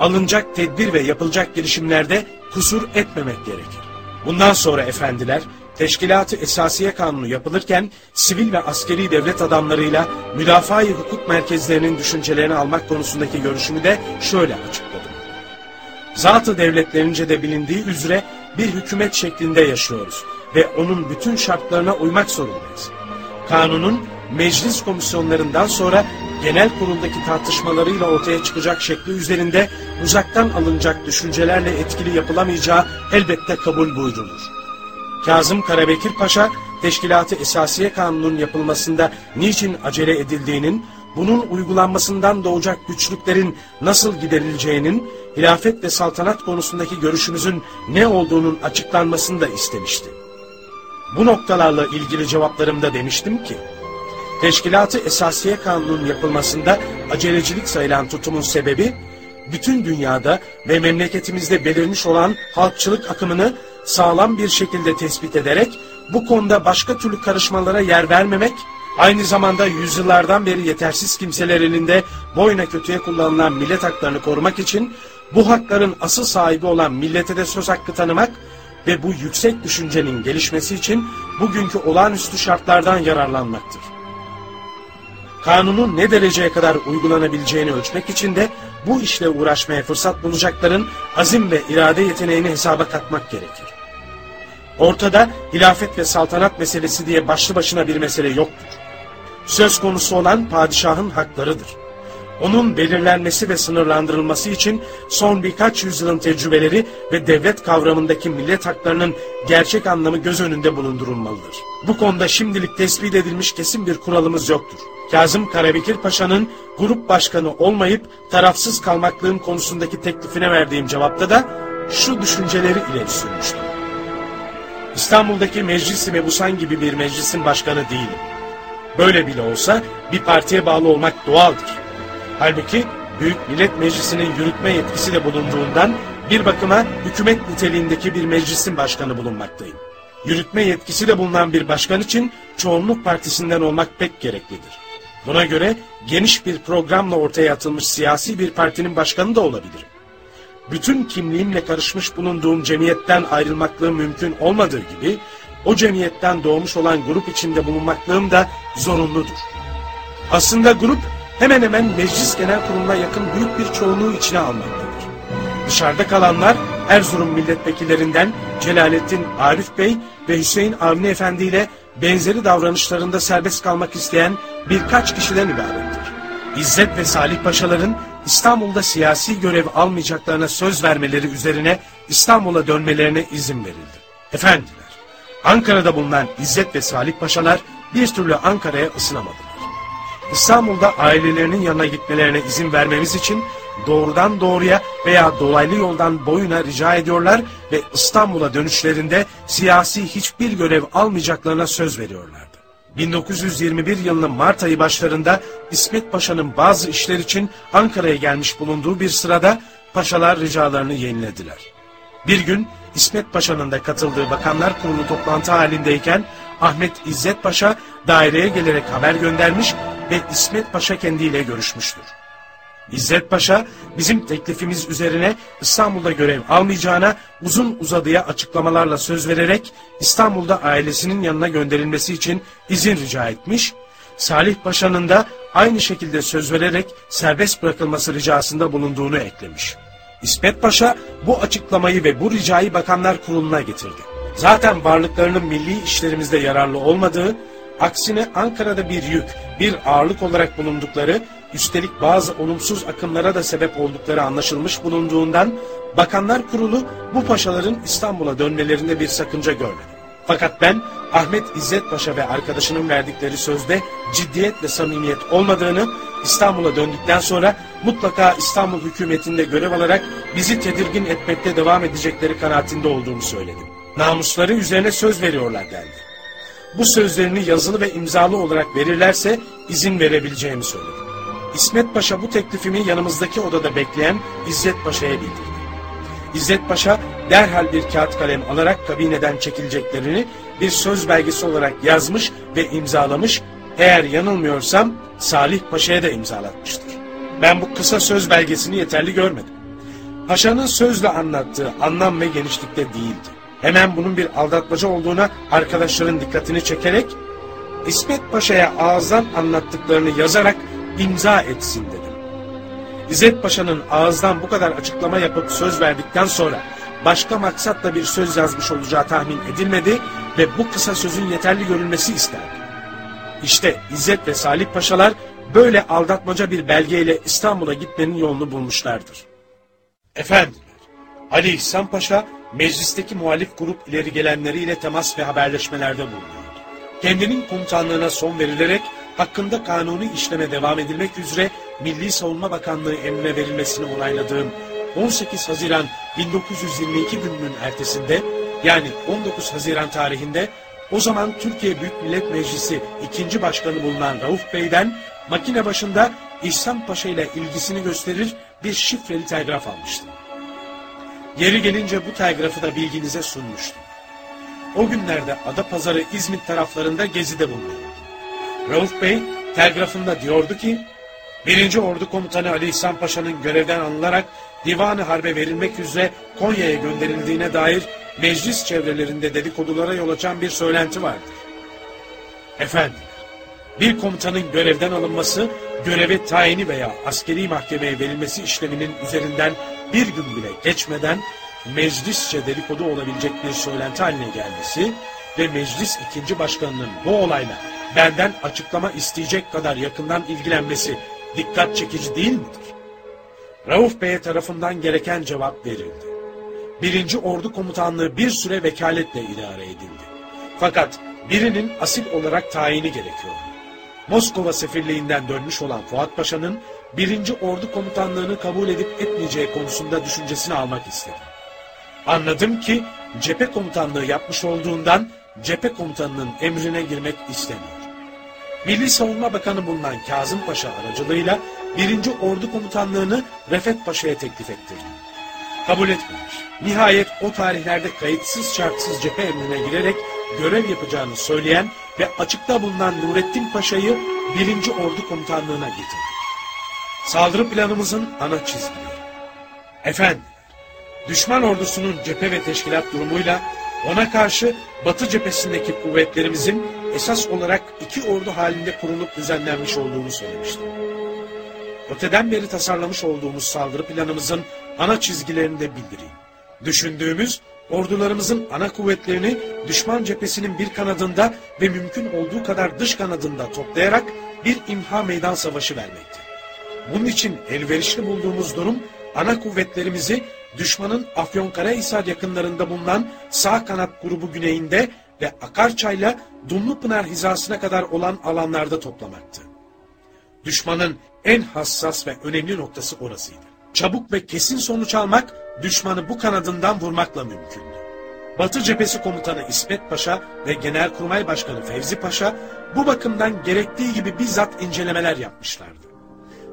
alınacak tedbir ve yapılacak girişimlerde kusur etmemek gerekir. Bundan sonra efendiler Teşkilat-ı Esasiye Kanunu yapılırken sivil ve askeri devlet adamlarıyla müdafaa hukuk merkezlerinin düşüncelerini almak konusundaki görüşümü de şöyle açıkladım. Zatı devletlerince de bilindiği üzere bir hükümet şeklinde yaşıyoruz ve onun bütün şartlarına uymak zorundayız. Kanunun meclis komisyonlarından sonra genel kuruldaki tartışmalarıyla ortaya çıkacak şekli üzerinde uzaktan alınacak düşüncelerle etkili yapılamayacağı elbette kabul buyrulur. Kazım Karabekir Paşa, Teşkilatı Esasiye Kanunu'nun yapılmasında niçin acele edildiğinin, bunun uygulanmasından doğacak güçlüklerin nasıl giderileceğinin, hilafet ve saltanat konusundaki görüşümüzün ne olduğunun açıklanmasını da istemişti. Bu noktalarla ilgili cevaplarımda demiştim ki, Teşkilatı Esasiye Kanunu'nun yapılmasında acelecilik sayılan tutumun sebebi, bütün dünyada ve memleketimizde belirmiş olan halkçılık akımını sağlam bir şekilde tespit ederek bu konuda başka türlü karışmalara yer vermemek, aynı zamanda yüzyıllardan beri yetersiz kimseler elinde boyuna kötüye kullanılan millet haklarını korumak için bu hakların asıl sahibi olan millete de söz hakkı tanımak ve bu yüksek düşüncenin gelişmesi için bugünkü olağanüstü şartlardan yararlanmaktır. Kanunun ne dereceye kadar uygulanabileceğini ölçmek için de bu işle uğraşmaya fırsat bulacakların azim ve irade yeteneğini hesaba katmak gerekir. Ortada hilafet ve saltanat meselesi diye başlı başına bir mesele yoktur. Söz konusu olan padişahın haklarıdır. Onun belirlenmesi ve sınırlandırılması için son birkaç yüzyılın tecrübeleri ve devlet kavramındaki millet haklarının gerçek anlamı göz önünde bulundurulmalıdır. Bu konuda şimdilik tespit edilmiş kesin bir kuralımız yoktur. Kazım Karabekir Paşa'nın grup başkanı olmayıp tarafsız kalmaklığım konusundaki teklifine verdiğim cevapta da şu düşünceleri ileri sürmüştüm. İstanbul'daki Meclis-i Mebusan gibi bir meclisin başkanı değilim. Böyle bile olsa bir partiye bağlı olmak doğaldır. Halbuki Büyük Millet Meclisi'nin yürütme yetkisi de bulunduğundan bir bakıma hükümet niteliğindeki bir meclisin başkanı bulunmaktayım. Yürütme yetkisi de bulunan bir başkan için çoğunluk partisinden olmak pek gereklidir. Buna göre geniş bir programla ortaya atılmış siyasi bir partinin başkanı da olabilirim. Bütün kimliğimle karışmış bulunduğum cemiyetten ayrılmaklığım mümkün olmadığı gibi, o cemiyetten doğmuş olan grup içinde bulunmaklığım da zorunludur. Aslında grup hemen hemen meclis genel kuruluna yakın büyük bir çoğunluğu içine almaktadır. Dışarıda kalanlar Erzurum milletvekillerinden Celalettin Arif Bey ve Hüseyin Avni Efendi ile benzeri davranışlarında serbest kalmak isteyen birkaç kişiden ibarettir. İzzet ve Salih Paşaların İstanbul'da siyasi görev almayacaklarına söz vermeleri üzerine İstanbul'a dönmelerine izin verildi. Efendiler, Ankara'da bulunan İzzet ve Salih Paşalar bir türlü Ankara'ya ısınamadılar. İstanbul'da ailelerinin yanına gitmelerine izin vermemiz için doğrudan doğruya veya dolaylı yoldan boyuna rica ediyorlar ve İstanbul'a dönüşlerinde siyasi hiçbir görev almayacaklarına söz veriyorlardı. 1921 yılının Mart ayı başlarında İsmet Paşa'nın bazı işler için Ankara'ya gelmiş bulunduğu bir sırada paşalar ricalarını yenilediler. Bir gün İsmet Paşa'nın da katıldığı Bakanlar Kurulu toplantı halindeyken Ahmet İzzet Paşa daireye gelerek haber göndermiş ve İsmet Paşa kendiyle görüşmüştür. İzzet Paşa bizim teklifimiz üzerine İstanbul'da görev almayacağına uzun uzadıya açıklamalarla söz vererek İstanbul'da ailesinin yanına gönderilmesi için izin rica etmiş. Salih Paşa'nın da aynı şekilde söz vererek serbest bırakılması ricasında bulunduğunu eklemiş. İsmet Paşa bu açıklamayı ve bu ricayı Bakanlar Kurulu'na getirdi. Zaten varlıklarının milli işlerimizde yararlı olmadığı, aksine Ankara'da bir yük, bir ağırlık olarak bulundukları, üstelik bazı olumsuz akımlara da sebep oldukları anlaşılmış bulunduğundan, Bakanlar Kurulu bu paşaların İstanbul'a dönmelerinde bir sakınca görmedi. Fakat ben Ahmet İzzet Paşa ve arkadaşının verdikleri sözde ciddiyet ve samimiyet olmadığını, İstanbul'a döndükten sonra mutlaka İstanbul hükümetinde görev alarak bizi tedirgin etmekte devam edecekleri kanaatinde olduğumu söyledim. Namusları üzerine söz veriyorlar dendi. Bu sözlerini yazılı ve imzalı olarak verirlerse izin verebileceğimi söyledim. İsmet Paşa bu teklifimi yanımızdaki odada bekleyen İzzet Paşa'ya bildirdi. İzzet Paşa derhal bir kağıt kalem alarak kabineden çekileceklerini bir söz belgesi olarak yazmış ve imzalamış. Eğer yanılmıyorsam Salih Paşa'ya da imzalatmıştır. Ben bu kısa söz belgesini yeterli görmedim. Paşa'nın sözle anlattığı anlam ve genişlikte değildi. Hemen bunun bir aldatmaca olduğuna arkadaşların dikkatini çekerek İsmet Paşa'ya ağızdan anlattıklarını yazarak imza etsin dedim. İzzet Paşa'nın ağızdan bu kadar açıklama yapıp söz verdikten sonra başka maksatla bir söz yazmış olacağı tahmin edilmedi ve bu kısa sözün yeterli görülmesi istendi. İşte İzzet ve Salih Paşalar böyle aldatmaca bir belgeyle İstanbul'a gitmenin yolunu bulmuşlardır. Efendiler, Ali İhsan Paşa meclisteki muhalif grup ileri gelenleriyle temas ve haberleşmelerde bulunuyordu. Kendinin komutanlığına son verilerek hakkında kanuni işleme devam edilmek üzere Milli Savunma Bakanlığı emrine verilmesini onayladığım 18 Haziran 1922 gününün ertesinde yani 19 Haziran tarihinde o zaman Türkiye Büyük Millet Meclisi ikinci başkanı bulunan Rauf Bey'den makine başında İhsan Paşa ile ilgisini gösterir bir şifreli telgraf almıştım. Yeri gelince bu telgrafı da bilginize sunmuştum. O günlerde Adapazarı İzmit taraflarında gezide bulunuyordu. Rauf Bey telgrafında diyordu ki, 1. Ordu Komutanı Ali İhsan Paşa'nın görevden alınarak Divan-ı Harbe verilmek üzere Konya'ya gönderildiğine dair meclis çevrelerinde dedikodulara yol açan bir söylenti vardır. Efendim, bir komutanın görevden alınması, göreve tayini veya askeri mahkemeye verilmesi işleminin üzerinden bir gün bile geçmeden meclisçe dedikodu olabilecek bir söylenti haline gelmesi ve meclis ikinci başkanının bu olayla benden açıklama isteyecek kadar yakından ilgilenmesi dikkat çekici değil midir? Rauf Bey tarafından gereken cevap verildi. Birinci Ordu Komutanlığı bir süre vekaletle idare edildi. Fakat birinin asil olarak tayini gerekiyordu. Moskova sefirliğinden dönmüş olan Fuat Paşa'nın birinci Ordu Komutanlığını kabul edip etmeyeceği konusunda düşüncesini almak istedim. Anladım ki cephe komutanlığı yapmış olduğundan cephe komutanının emrine girmek istemiyor. Milli Savunma Bakanı bulunan Kazım Paşa aracılığıyla 1. Ordu Komutanlığını Refet Paşa'ya teklif ettirdi. Kabul etmemiş. Nihayet o tarihlerde kayıtsız şartsız cephe emrine girerek görev yapacağını söyleyen ve açıkta bulunan Nurettin Paşa'yı 1. Ordu Komutanlığına getirdi. Saldırı planımızın ana çizgileri. Efendim, düşman ordusunun cephe ve teşkilat durumuyla ona karşı Batı cephesindeki kuvvetlerimizin esas olarak iki ordu halinde kurulup düzenlenmiş olduğunu söylemiştim. Öteden beri tasarlamış olduğumuz saldırı planımızın ana çizgilerini de bildireyim. Düşündüğümüz ordularımızın ana kuvvetlerini düşman cephesinin bir kanadında ve mümkün olduğu kadar dış kanadında toplayarak bir imha meydan savaşı vermekti. Bunun için elverişli bulduğumuz durum ana kuvvetlerimizi düşmanın Afyonkarahisar yakınlarında bulunan sağ kanat grubu güneyinde ve Akarçay'la Dumlupınar hizasına kadar olan alanlarda toplamaktı. Düşmanın en hassas ve önemli noktası orasıydı. Çabuk ve kesin sonuç almak düşmanı bu kanadından vurmakla mümkündü. Batı Cephesi Komutanı İsmet Paşa ve Genelkurmay Başkanı Fevzi Paşa bu bakımdan gerektiği gibi bizzat incelemeler yapmışlardı.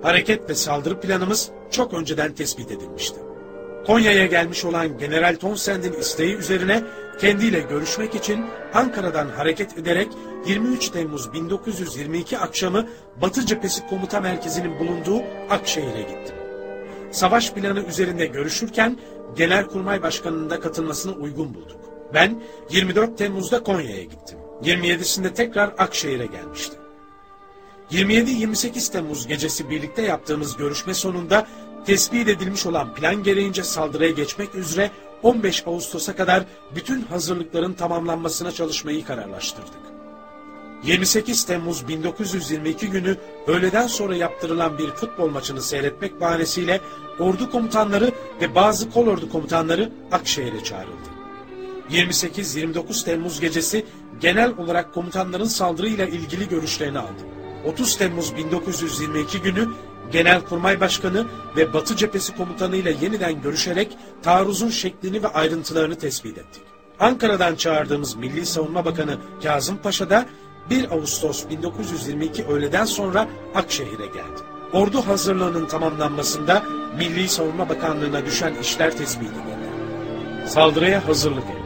Hareket ve saldırı planımız çok önceden tespit edilmişti. Konya'ya gelmiş olan General Townsend'in isteği üzerine kendiyle görüşmek için Ankara'dan hareket ederek 23 Temmuz 1922 akşamı Batı Cephesi Komuta Merkezi'nin bulunduğu Akşehir'e gittim. Savaş planı üzerinde görüşürken Genelkurmay Başkanı'nın da katılmasını uygun bulduk. Ben 24 Temmuz'da Konya'ya gittim. 27'sinde tekrar Akşehir'e gelmiştim. 27-28 Temmuz gecesi birlikte yaptığımız görüşme sonunda tespit edilmiş olan plan gereğince saldırıya geçmek üzere 15 Ağustos'a kadar bütün hazırlıkların tamamlanmasına çalışmayı kararlaştırdık. 28 Temmuz 1922 günü öğleden sonra yaptırılan bir futbol maçını seyretmek bahanesiyle ordu komutanları ve bazı kolordu komutanları Akşehir'e çağrıldı. 28-29 Temmuz gecesi genel olarak komutanların saldırıyla ilgili görüşlerini aldım. 30 Temmuz 1922 günü Genelkurmay Başkanı ve Batı Cephesi Komutanı ile yeniden görüşerek taarruzun şeklini ve ayrıntılarını tespit ettik. Ankara'dan çağırdığımız Milli Savunma Bakanı Kazım Paşa da 1 Ağustos 1922 öğleden sonra Akşehir'e geldi. Ordu hazırlığının tamamlanmasında Milli Savunma Bakanlığı'na düşen işler tespit edildi. Saldırıya hazırlık emri.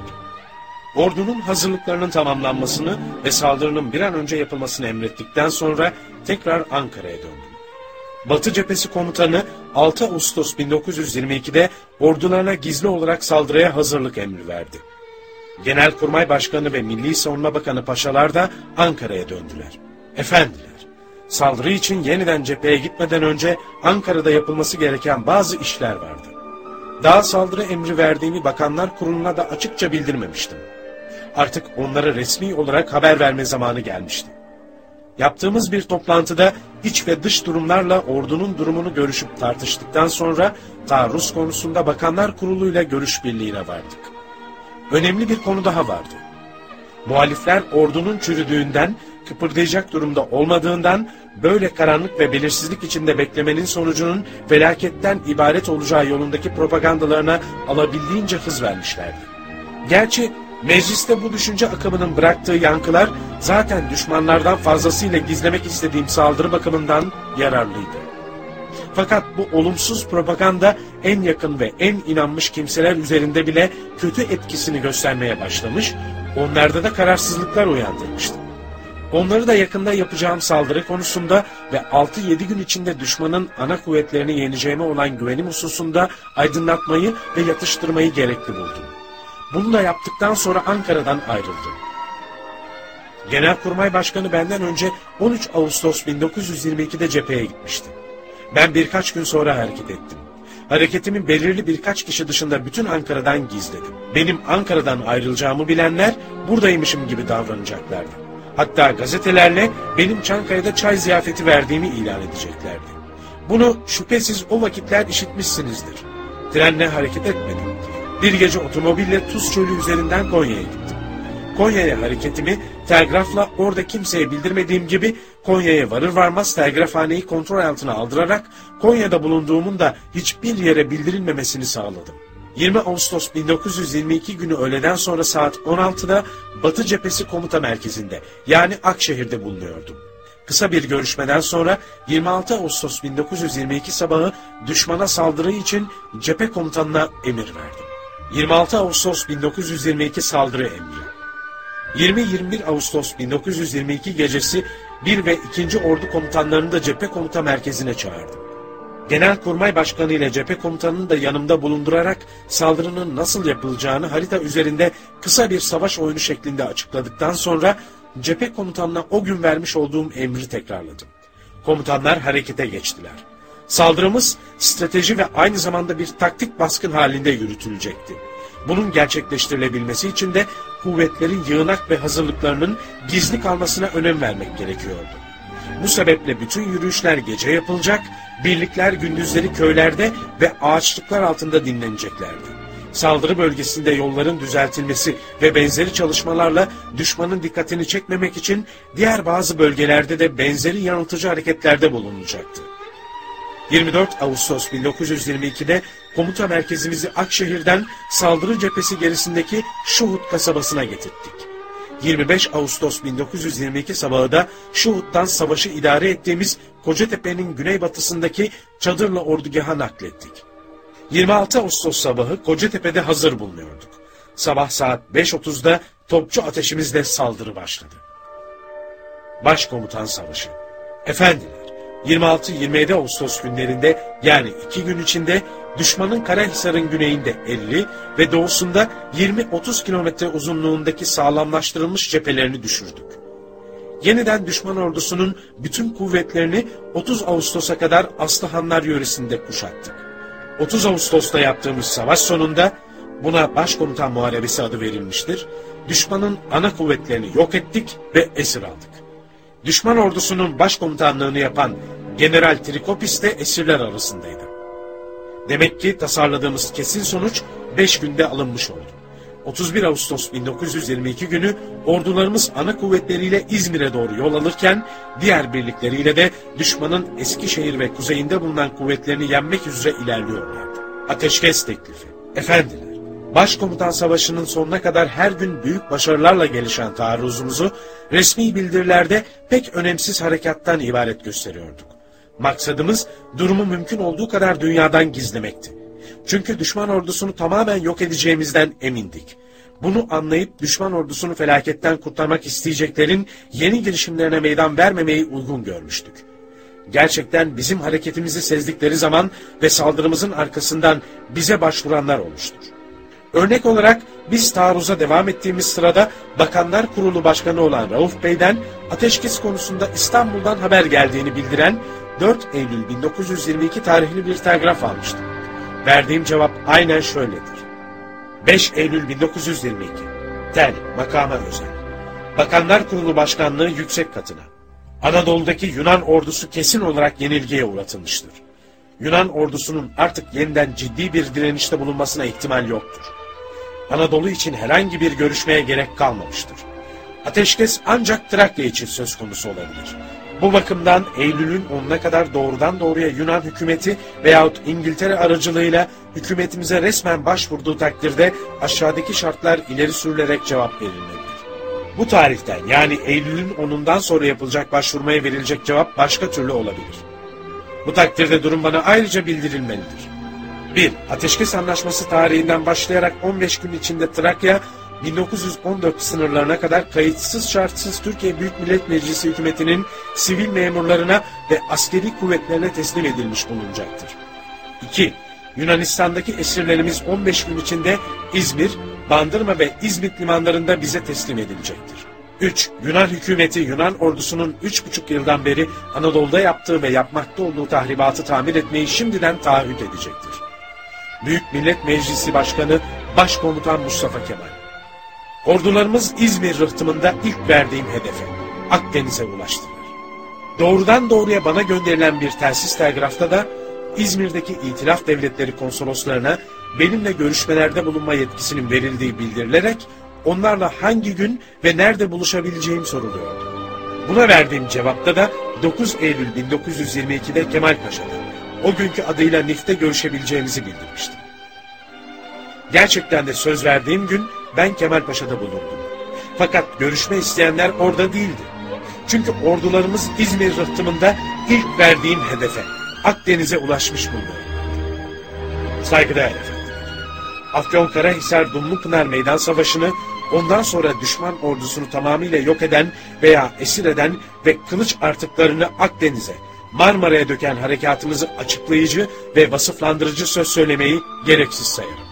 Ordunun hazırlıklarının tamamlanmasını ve saldırının bir an önce yapılmasını emrettikten sonra tekrar Ankara'ya döndüm. Batı Cephesi Komutanı 6 Ağustos 1922'de ordularına gizli olarak saldırıya hazırlık emri verdi. Genelkurmay Başkanı ve Milli Savunma Bakanı paşalar da Ankara'ya döndüler. Efendiler, saldırı için yeniden cepheye gitmeden önce Ankara'da yapılması gereken bazı işler vardı. Daha saldırı emri verdiğimi Bakanlar Kurulu'na da açıkça bildirmemiştim. Artık onlara resmi olarak haber verme zamanı gelmişti. Yaptığımız bir toplantıda iç ve dış durumlarla ordunun durumunu görüşüp tartıştıktan sonra taarruz konusunda Bakanlar Kurulu ile görüş birliğine vardık. Önemli bir konu daha vardı. Muhalifler ordunun çürüdüğünden, kıpırdayacak durumda olmadığından, böyle karanlık ve belirsizlik içinde beklemenin sonucunun felaketten ibaret olacağı yolundaki propagandalarına alabildiğince hız vermişlerdi. Gerçi Mecliste bu düşünce akımının bıraktığı yankılar zaten düşmanlardan fazlasıyla gizlemek istediğim saldırı bakımından yararlıydı. Fakat bu olumsuz propaganda en yakın ve en inanmış kimseler üzerinde bile kötü etkisini göstermeye başlamış, onlarda da kararsızlıklar uyandırmıştı. Onları da yakında yapacağım saldırı konusunda ve 6-7 gün içinde düşmanın ana kuvvetlerini yeneceğime olan güvenim hususunda aydınlatmayı ve yatıştırmayı gerekli buldum. Bunu da yaptıktan sonra Ankara'dan ayrıldım. Genelkurmay Başkanı benden önce 13 Ağustos 1922'de cepheye gitmişti. Ben birkaç gün sonra hareket ettim. Hareketimi belirli birkaç kişi dışında bütün Ankara'dan gizledim. Benim Ankara'dan ayrılacağımı bilenler buradaymışım gibi davranacaklardı. Hatta gazetelerle benim Çankaya'da çay ziyafeti verdiğimi ilan edeceklerdi. Bunu şüphesiz o vakitler işitmişsinizdir. Trenle hareket etmedim. Bir gece otomobille Tuz Çölü üzerinden Konya'ya gittim. Konya'ya hareketimi telgrafla orada kimseye bildirmediğim gibi Konya'ya varır varmaz telgrafhaneyi kontrol altına aldırarak Konya'da bulunduğumun da hiçbir yere bildirilmemesini sağladım. 20 Ağustos 1922 günü öğleden sonra saat 16'da Batı Cephesi Komuta Merkezi'nde yani Akşehir'de bulunuyordum. Kısa bir görüşmeden sonra 26 Ağustos 1922 sabahı düşmana saldırı için cephe komutanına emir verdim. 26 Ağustos 1922 saldırı emri. 20-21 Ağustos 1922 gecesi 1 ve 2. Ordu komutanlarını da cephe komuta merkezine çağırdım. Genelkurmay Başkanı ile cephe komutanını da yanımda bulundurarak saldırının nasıl yapılacağını harita üzerinde kısa bir savaş oyunu şeklinde açıkladıktan sonra cephe komutanına o gün vermiş olduğum emri tekrarladım. Komutanlar harekete geçtiler. Saldırımız strateji ve aynı zamanda bir taktik baskın halinde yürütülecekti. Bunun gerçekleştirilebilmesi için de kuvvetlerin yığınak ve hazırlıklarının gizli kalmasına önem vermek gerekiyordu. Bu sebeple bütün yürüyüşler gece yapılacak, birlikler gündüzleri köylerde ve ağaçlıklar altında dinleneceklerdi. Saldırı bölgesinde yolların düzeltilmesi ve benzeri çalışmalarla düşmanın dikkatini çekmemek için diğer bazı bölgelerde de benzeri yanıltıcı hareketlerde bulunulacaktı. 24 Ağustos 1922'de komuta merkezimizi Akşehir'den saldırı cephesi gerisindeki Şuhut kasabasına getirdik. 25 Ağustos 1922 sabahı da Şuhut'tan savaşı idare ettiğimiz Kocatepe'nin güneybatısındaki Çadırlı ordugaha naklettik. 26 Ağustos sabahı Kocatepe'de hazır bulunuyorduk. Sabah saat 5.30'da topçu ateşimizle saldırı başladı. Başkomutan Savaşı Efendiler, 26-27 Ağustos günlerinde yani iki gün içinde düşmanın Karahisar'ın güneyinde 50 ve doğusunda 20-30 kilometre uzunluğundaki sağlamlaştırılmış cephelerini düşürdük. Yeniden düşman ordusunun bütün kuvvetlerini 30 Ağustos'a kadar Aslıhanlar yöresinde kuşattık. 30 Ağustos'ta yaptığımız savaş sonunda buna Başkomutan Muharebesi adı verilmiştir. Düşmanın ana kuvvetlerini yok ettik ve esir aldık. Düşman ordusunun başkomutanlığını yapan General Trikopis de esirler arasındaydı. Demek ki tasarladığımız kesin sonuç 5 günde alınmış oldu. 31 Ağustos 1922 günü ordularımız ana kuvvetleriyle İzmir'e doğru yol alırken diğer birlikleriyle de düşmanın Eskişehir ve kuzeyinde bulunan kuvvetlerini yenmek üzere ilerliyorlardı. Ateşkes teklifi. Efendiler, Başkomutan Savaşı'nın sonuna kadar her gün büyük başarılarla gelişen taarruzumuzu resmi bildirilerde pek önemsiz harekattan ibaret gösteriyorduk. Maksadımız durumu mümkün olduğu kadar dünyadan gizlemekti. Çünkü düşman ordusunu tamamen yok edeceğimizden emindik. Bunu anlayıp düşman ordusunu felaketten kurtarmak isteyeceklerin yeni girişimlerine meydan vermemeyi uygun görmüştük. Gerçekten bizim hareketimizi sezdikleri zaman ve saldırımızın arkasından bize başvuranlar olmuştur. Örnek olarak biz taarruza devam ettiğimiz sırada Bakanlar Kurulu Başkanı olan Rauf Bey'den ateşkes konusunda İstanbul'dan haber geldiğini bildiren 4 Eylül 1922 tarihli bir telgraf almıştım. Verdiğim cevap aynen şöyledir. 5 Eylül 1922 Tel, makama özel. Bakanlar Kurulu Başkanlığı yüksek katına. Anadolu'daki Yunan ordusu kesin olarak yenilgiye uğratılmıştır. Yunan ordusunun artık yeniden ciddi bir direnişte bulunmasına ihtimal yoktur. Anadolu için herhangi bir görüşmeye gerek kalmamıştır. Ateşkes ancak Trakya için söz konusu olabilir. Bu bakımdan Eylül'ün 10'una kadar doğrudan doğruya Yunan hükümeti veyahut İngiltere aracılığıyla hükümetimize resmen başvurduğu takdirde aşağıdaki şartlar ileri sürülerek cevap verilmelidir. Bu tarihten yani Eylül'ün 10'undan sonra yapılacak başvurmaya verilecek cevap başka türlü olabilir. Bu takdirde durum bana ayrıca bildirilmelidir. 1. Ateşkes Anlaşması tarihinden başlayarak 15 gün içinde Trakya, 1914 sınırlarına kadar kayıtsız şartsız Türkiye Büyük Millet Meclisi hükümetinin sivil memurlarına ve askeri kuvvetlerine teslim edilmiş bulunacaktır. 2. Yunanistan'daki esirlerimiz 15 gün içinde İzmir, Bandırma ve İzmit limanlarında bize teslim edilecektir. 3. Yunan hükümeti Yunan ordusunun 3,5 yıldan beri Anadolu'da yaptığı ve yapmakta olduğu tahribatı tamir etmeyi şimdiden taahhüt edecektir. Büyük Millet Meclisi Başkanı Başkomutan Mustafa Kemal. Ordularımız İzmir rıhtımında ilk verdiğim hedefe, Akdeniz'e ulaştılar. Doğrudan doğruya bana gönderilen bir telsiz telgrafta da İzmir'deki İtilaf Devletleri konsoloslarına benimle görüşmelerde bulunma yetkisinin verildiği bildirilerek onlarla hangi gün ve nerede buluşabileceğim soruluyordu. Buna verdiğim cevapta da 9 Eylül 1922'de Kemal Paşa'da o günkü adıyla NIF'te görüşebileceğimizi bildirmiştim. Gerçekten de söz verdiğim gün ben Kemal Paşa'da bulundum. Fakat görüşme isteyenler orada değildi. Çünkü ordularımız İzmir rıhtımında ilk verdiğim hedefe, Akdeniz'e ulaşmış bulunuyor. Saygıdeğer efendiler. Afyonkarahisar Dumlupınar Meydan Savaşı'nı ondan sonra düşman ordusunu tamamıyla yok eden veya esir eden ve kılıç artıklarını Akdeniz'e, Marmara'ya döken harekatımızı açıklayıcı ve vasıflandırıcı söz söylemeyi gereksiz sayarım.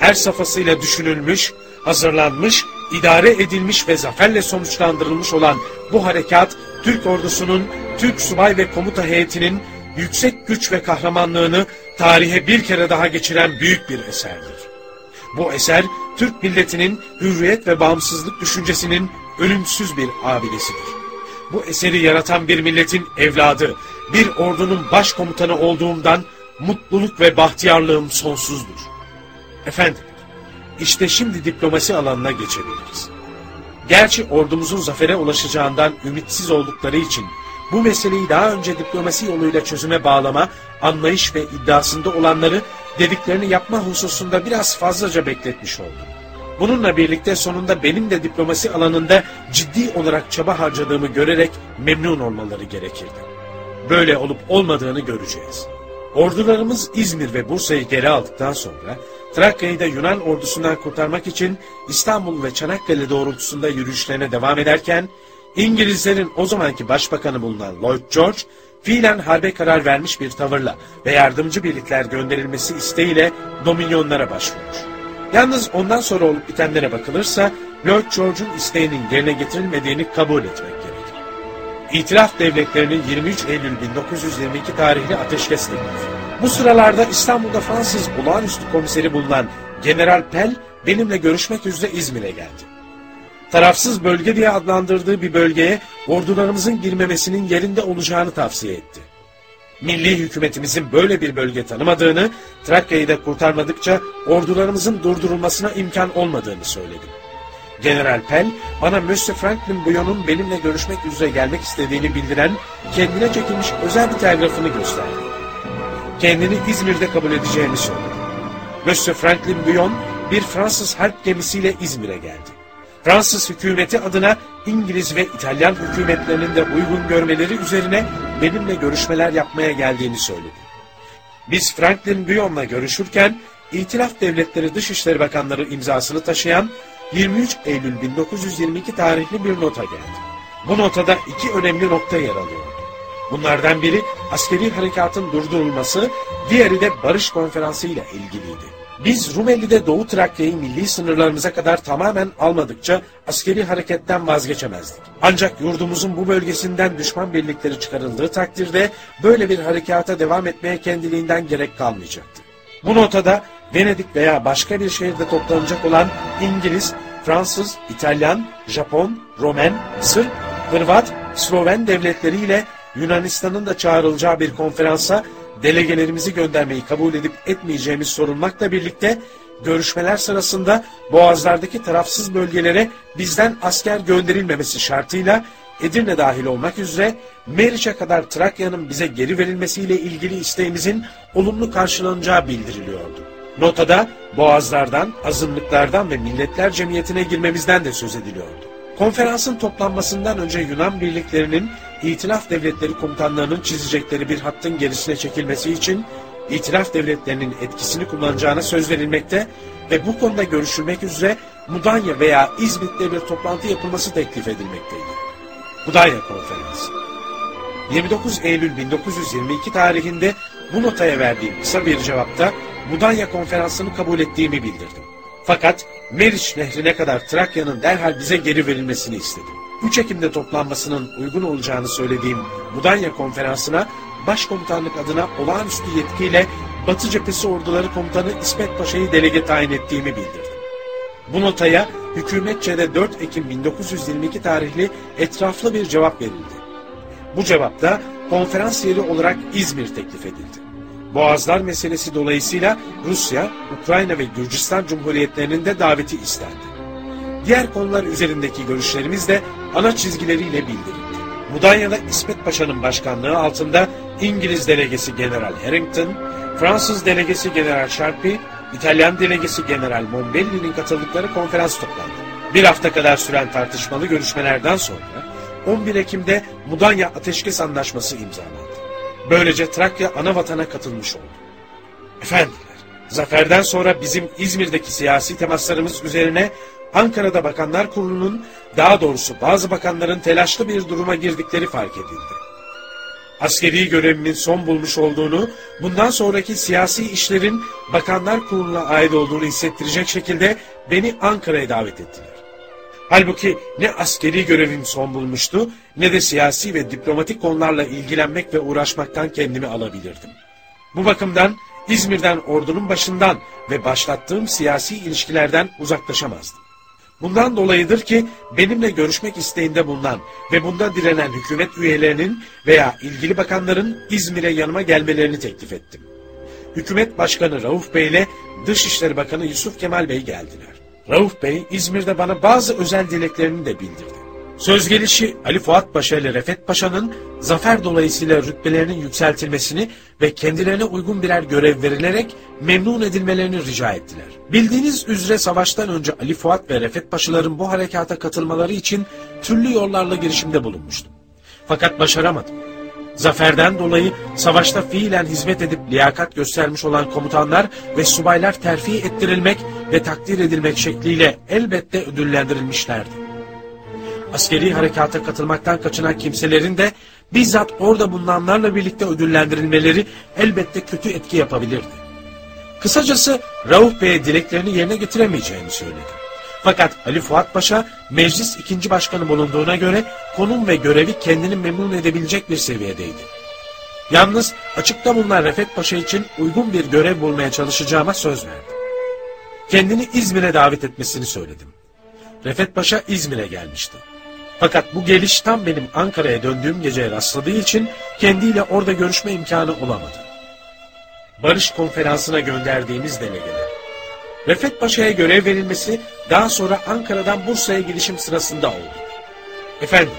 Her safhasıyla düşünülmüş, hazırlanmış, idare edilmiş ve zaferle sonuçlandırılmış olan bu harekat, Türk ordusunun, Türk subay ve komuta heyetinin yüksek güç ve kahramanlığını tarihe bir kere daha geçiren büyük bir eserdir. Bu eser Türk milletinin hürriyet ve bağımsızlık düşüncesinin ölümsüz bir abidesidir. Bu eseri yaratan bir milletin evladı, bir ordunun başkomutanı olduğumdan mutluluk ve bahtiyarlığım sonsuzdur. Efendim, işte şimdi diplomasi alanına geçebiliriz. Gerçi ordumuzun zafere ulaşacağından ümitsiz oldukları için bu meseleyi daha önce diplomasi yoluyla çözüme bağlama, anlayış ve iddiasında olanları dediklerini yapma hususunda biraz fazlaca bekletmiş oldu. Bununla birlikte sonunda benim de diplomasi alanında ciddi olarak çaba harcadığımı görerek memnun olmaları gerekirdi. Böyle olup olmadığını göreceğiz. Ordularımız İzmir ve Bursa'yı geri aldıktan sonra Trakya'yı da Yunan ordusundan kurtarmak için İstanbul ve Çanakkale doğrultusunda yürüyüşlerine devam ederken İngilizlerin o zamanki başbakanı bulunan Lloyd George fiilen harbe karar vermiş bir tavırla ve yardımcı birlikler gönderilmesi isteğiyle dominyonlara başvurmuş. Yalnız ondan sonra olup bitenlere bakılırsa Lloyd George'un isteğinin yerine getirilmediğini kabul etmek gerekir. İtilaf devletlerinin 23 Eylül 1922 tarihli ateşkes teklifi. Bu sıralarda İstanbul'da Fransız olağanüstü komiseri bulunan General Pell benimle görüşmek üzere İzmir'e geldi. Tarafsız bölge diye adlandırdığı bir bölgeye ordularımızın girmemesinin yerinde olacağını tavsiye etti. Milli hükümetimizin böyle bir bölge tanımadığını, Trakya'yı da kurtarmadıkça ordularımızın durdurulmasına imkan olmadığını söyledim. General Pell, bana Monsieur Franklin Bouillon'un benimle görüşmek üzere gelmek istediğini bildiren kendine çekilmiş özel bir telgrafını gösterdi. Kendini İzmir'de kabul edeceğini söyledi. Monsieur Franklin Bouillon bir Fransız harp gemisiyle İzmir'e geldi. Fransız hükümeti adına İngiliz ve İtalyan hükümetlerinin de uygun görmeleri üzerine benimle görüşmeler yapmaya geldiğini söyledi. Biz Franklin Bouillon'la görüşürken İtilaf Devletleri Dışişleri Bakanları imzasını taşıyan 23 Eylül 1922 tarihli bir nota geldi. Bu notada iki önemli nokta yer alıyordu. Bunlardan biri askeri harekatın durdurulması, diğeri de barış konferansı ile ilgiliydi. Biz Rumeli'de Doğu Trakya'yı milli sınırlarımıza kadar tamamen almadıkça askeri hareketten vazgeçemezdik. Ancak yurdumuzun bu bölgesinden düşman birlikleri çıkarıldığı takdirde böyle bir harekata devam etmeye kendiliğinden gerek kalmayacaktı. Bu notada Venedik veya başka bir şehirde toplanacak olan İngiliz, Fransız, İtalyan, Japon, Romen, Sırp, Hırvat, Sloven devletleriyle Yunanistan'ın da çağrılacağı bir konferansa delegelerimizi göndermeyi kabul edip etmeyeceğimiz sorulmakla birlikte görüşmeler sırasında boğazlardaki tarafsız bölgelere bizden asker gönderilmemesi şartıyla Edirne dahil olmak üzere Meriç'e kadar Trakya'nın bize geri verilmesiyle ilgili isteğimizin olumlu karşılanacağı bildiriliyordu. Notada boğazlardan, azınlıklardan ve milletler cemiyetine girmemizden de söz ediliyordu. Konferansın toplanmasından önce Yunan birliklerinin İtilaf Devletleri komutanlarının çizecekleri bir hattın gerisine çekilmesi için İtilaf Devletlerinin etkisini kullanacağına söz verilmekte ve bu konuda görüşülmek üzere Mudanya veya İzmit'te bir toplantı yapılması teklif edilmekteydi. Mudanya Konferansı 29 Eylül 1922 tarihinde bu notaya verdiğim kısa bir cevapta Mudanya Konferansı'nı kabul ettiğimi bildirdim. Fakat Meriç nehrine kadar Trakya'nın derhal bize geri verilmesini istedim. 3 Ekim'de toplanmasının uygun olacağını söylediğim Mudanya Konferansı'na başkomutanlık adına olağanüstü yetkiyle Batı Cephesi Orduları Komutanı İsmet Paşa'yı delege tayin ettiğimi bildirdim. Bu notaya hükümetçede 4 Ekim 1922 tarihli etraflı bir cevap verildi. Bu cevapta konferans yeri olarak İzmir teklif edildi. Boğazlar meselesi dolayısıyla Rusya, Ukrayna ve Gürcistan Cumhuriyetlerinin de daveti istendi. Diğer konular üzerindeki görüşlerimiz de ana çizgileriyle bildirildi. Mudanya'da İsmet Paşa'nın başkanlığı altında İngiliz delegesi General Harrington, Fransız delegesi General Sharpie, İtalyan delegesi General Mombelli'nin katıldıkları konferans toplandı. Bir hafta kadar süren tartışmalı görüşmelerden sonra 11 Ekim'de Mudanya Ateşkes Anlaşması imzalandı. Böylece Trakya ana vatana katılmış oldu. Efendiler, zaferden sonra bizim İzmir'deki siyasi temaslarımız üzerine Ankara'da Bakanlar Kurulu'nun, daha doğrusu bazı bakanların telaşlı bir duruma girdikleri fark edildi. Askeri görevimin son bulmuş olduğunu, bundan sonraki siyasi işlerin Bakanlar Kurulu'na ait olduğunu hissettirecek şekilde beni Ankara'ya davet ettiler. Halbuki ne askeri görevim son bulmuştu ne de siyasi ve diplomatik konularla ilgilenmek ve uğraşmaktan kendimi alabilirdim. Bu bakımdan İzmir'den ordunun başından ve başlattığım siyasi ilişkilerden uzaklaşamazdım. Bundan dolayıdır ki benimle görüşmek isteğinde bulunan ve bunda direnen hükümet üyelerinin veya ilgili bakanların İzmir'e yanıma gelmelerini teklif ettim. Hükümet Başkanı Rauf Bey ile Dışişleri Bakanı Yusuf Kemal Bey geldiler. Rauf Bey İzmir'de bana bazı özel dileklerini de bildirdi. Söz gelişi Ali Fuat Paşa ile Refet Paşa'nın zafer dolayısıyla rütbelerinin yükseltilmesini ve kendilerine uygun birer görev verilerek memnun edilmelerini rica ettiler. Bildiğiniz üzere savaştan önce Ali Fuat ve Refet Paşaların bu harekata katılmaları için türlü yollarla girişimde bulunmuştum. Fakat başaramadım. Zaferden dolayı savaşta fiilen hizmet edip liyakat göstermiş olan komutanlar ve subaylar terfi ettirilmek ve takdir edilmek şekliyle elbette ödüllendirilmişlerdi askeri harekata katılmaktan kaçınan kimselerin de bizzat orada bulunanlarla birlikte ödüllendirilmeleri elbette kötü etki yapabilirdi. Kısacası Rauf Bey'e dileklerini yerine getiremeyeceğini söyledi. Fakat Ali Fuat Paşa meclis ikinci başkanı bulunduğuna göre konum ve görevi kendini memnun edebilecek bir seviyedeydi. Yalnız açıkta bulunan Refet Paşa için uygun bir görev bulmaya çalışacağıma söz verdi. Kendini İzmir'e davet etmesini söyledim. Refet Paşa İzmir'e gelmişti. Fakat bu geliş tam benim Ankara'ya döndüğüm geceye rastladığı için kendiyle orada görüşme imkanı olamadı. Barış konferansına gönderdiğimiz delegeler. Refet Paşa'ya görev verilmesi daha sonra Ankara'dan Bursa'ya gidişim sırasında oldu. Efendiler,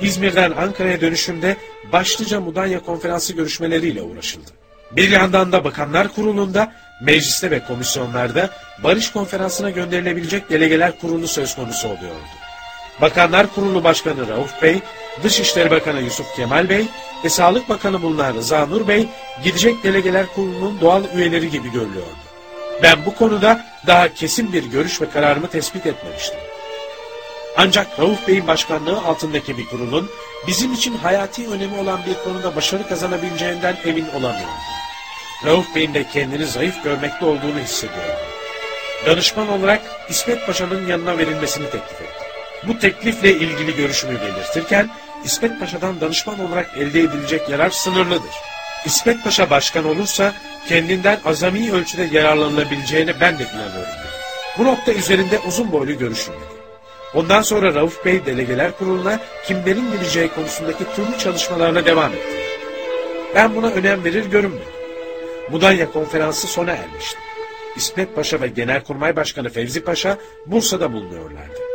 İzmir'den Ankara'ya dönüşümde başlıca Mudanya konferansı görüşmeleriyle uğraşıldı. Bir yandan da Bakanlar Kurulu'nda, mecliste ve komisyonlarda barış konferansına gönderilebilecek delegeler kurulu söz konusu oluyordu. Bakanlar Kurulu Başkanı Rauf Bey, Dışişleri Bakanı Yusuf Kemal Bey ve Sağlık Bakanı bulunan Rıza Nur Bey gidecek delegeler kurulunun doğal üyeleri gibi görülüyordu. Ben bu konuda daha kesin bir görüş ve kararımı tespit etmemiştim. Ancak Rauf Bey'in başkanlığı altındaki bir kurulun bizim için hayati önemi olan bir konuda başarı kazanabileceğinden emin olamıyorum. Rauf Bey'in de kendini zayıf görmekte olduğunu hissediyorum. Danışman olarak İsmet Paşa'nın yanına verilmesini teklif etti. Bu teklifle ilgili görüşümü belirtirken İsmet Paşa'dan danışman olarak elde edilecek yarar sınırlıdır. İsmet Paşa başkan olursa kendinden azami ölçüde yararlanılabileceğine ben de inanıyorum. Bu nokta üzerinde uzun boylu görüşülmedi. Ondan sonra Rauf Bey delegeler kuruluna kimlerin gireceği konusundaki türlü çalışmalarına devam etti. Ben buna önem verir görünmedim. Mudanya konferansı sona ermişti. İsmet Paşa ve Genelkurmay Başkanı Fevzi Paşa Bursa'da bulunuyorlardı.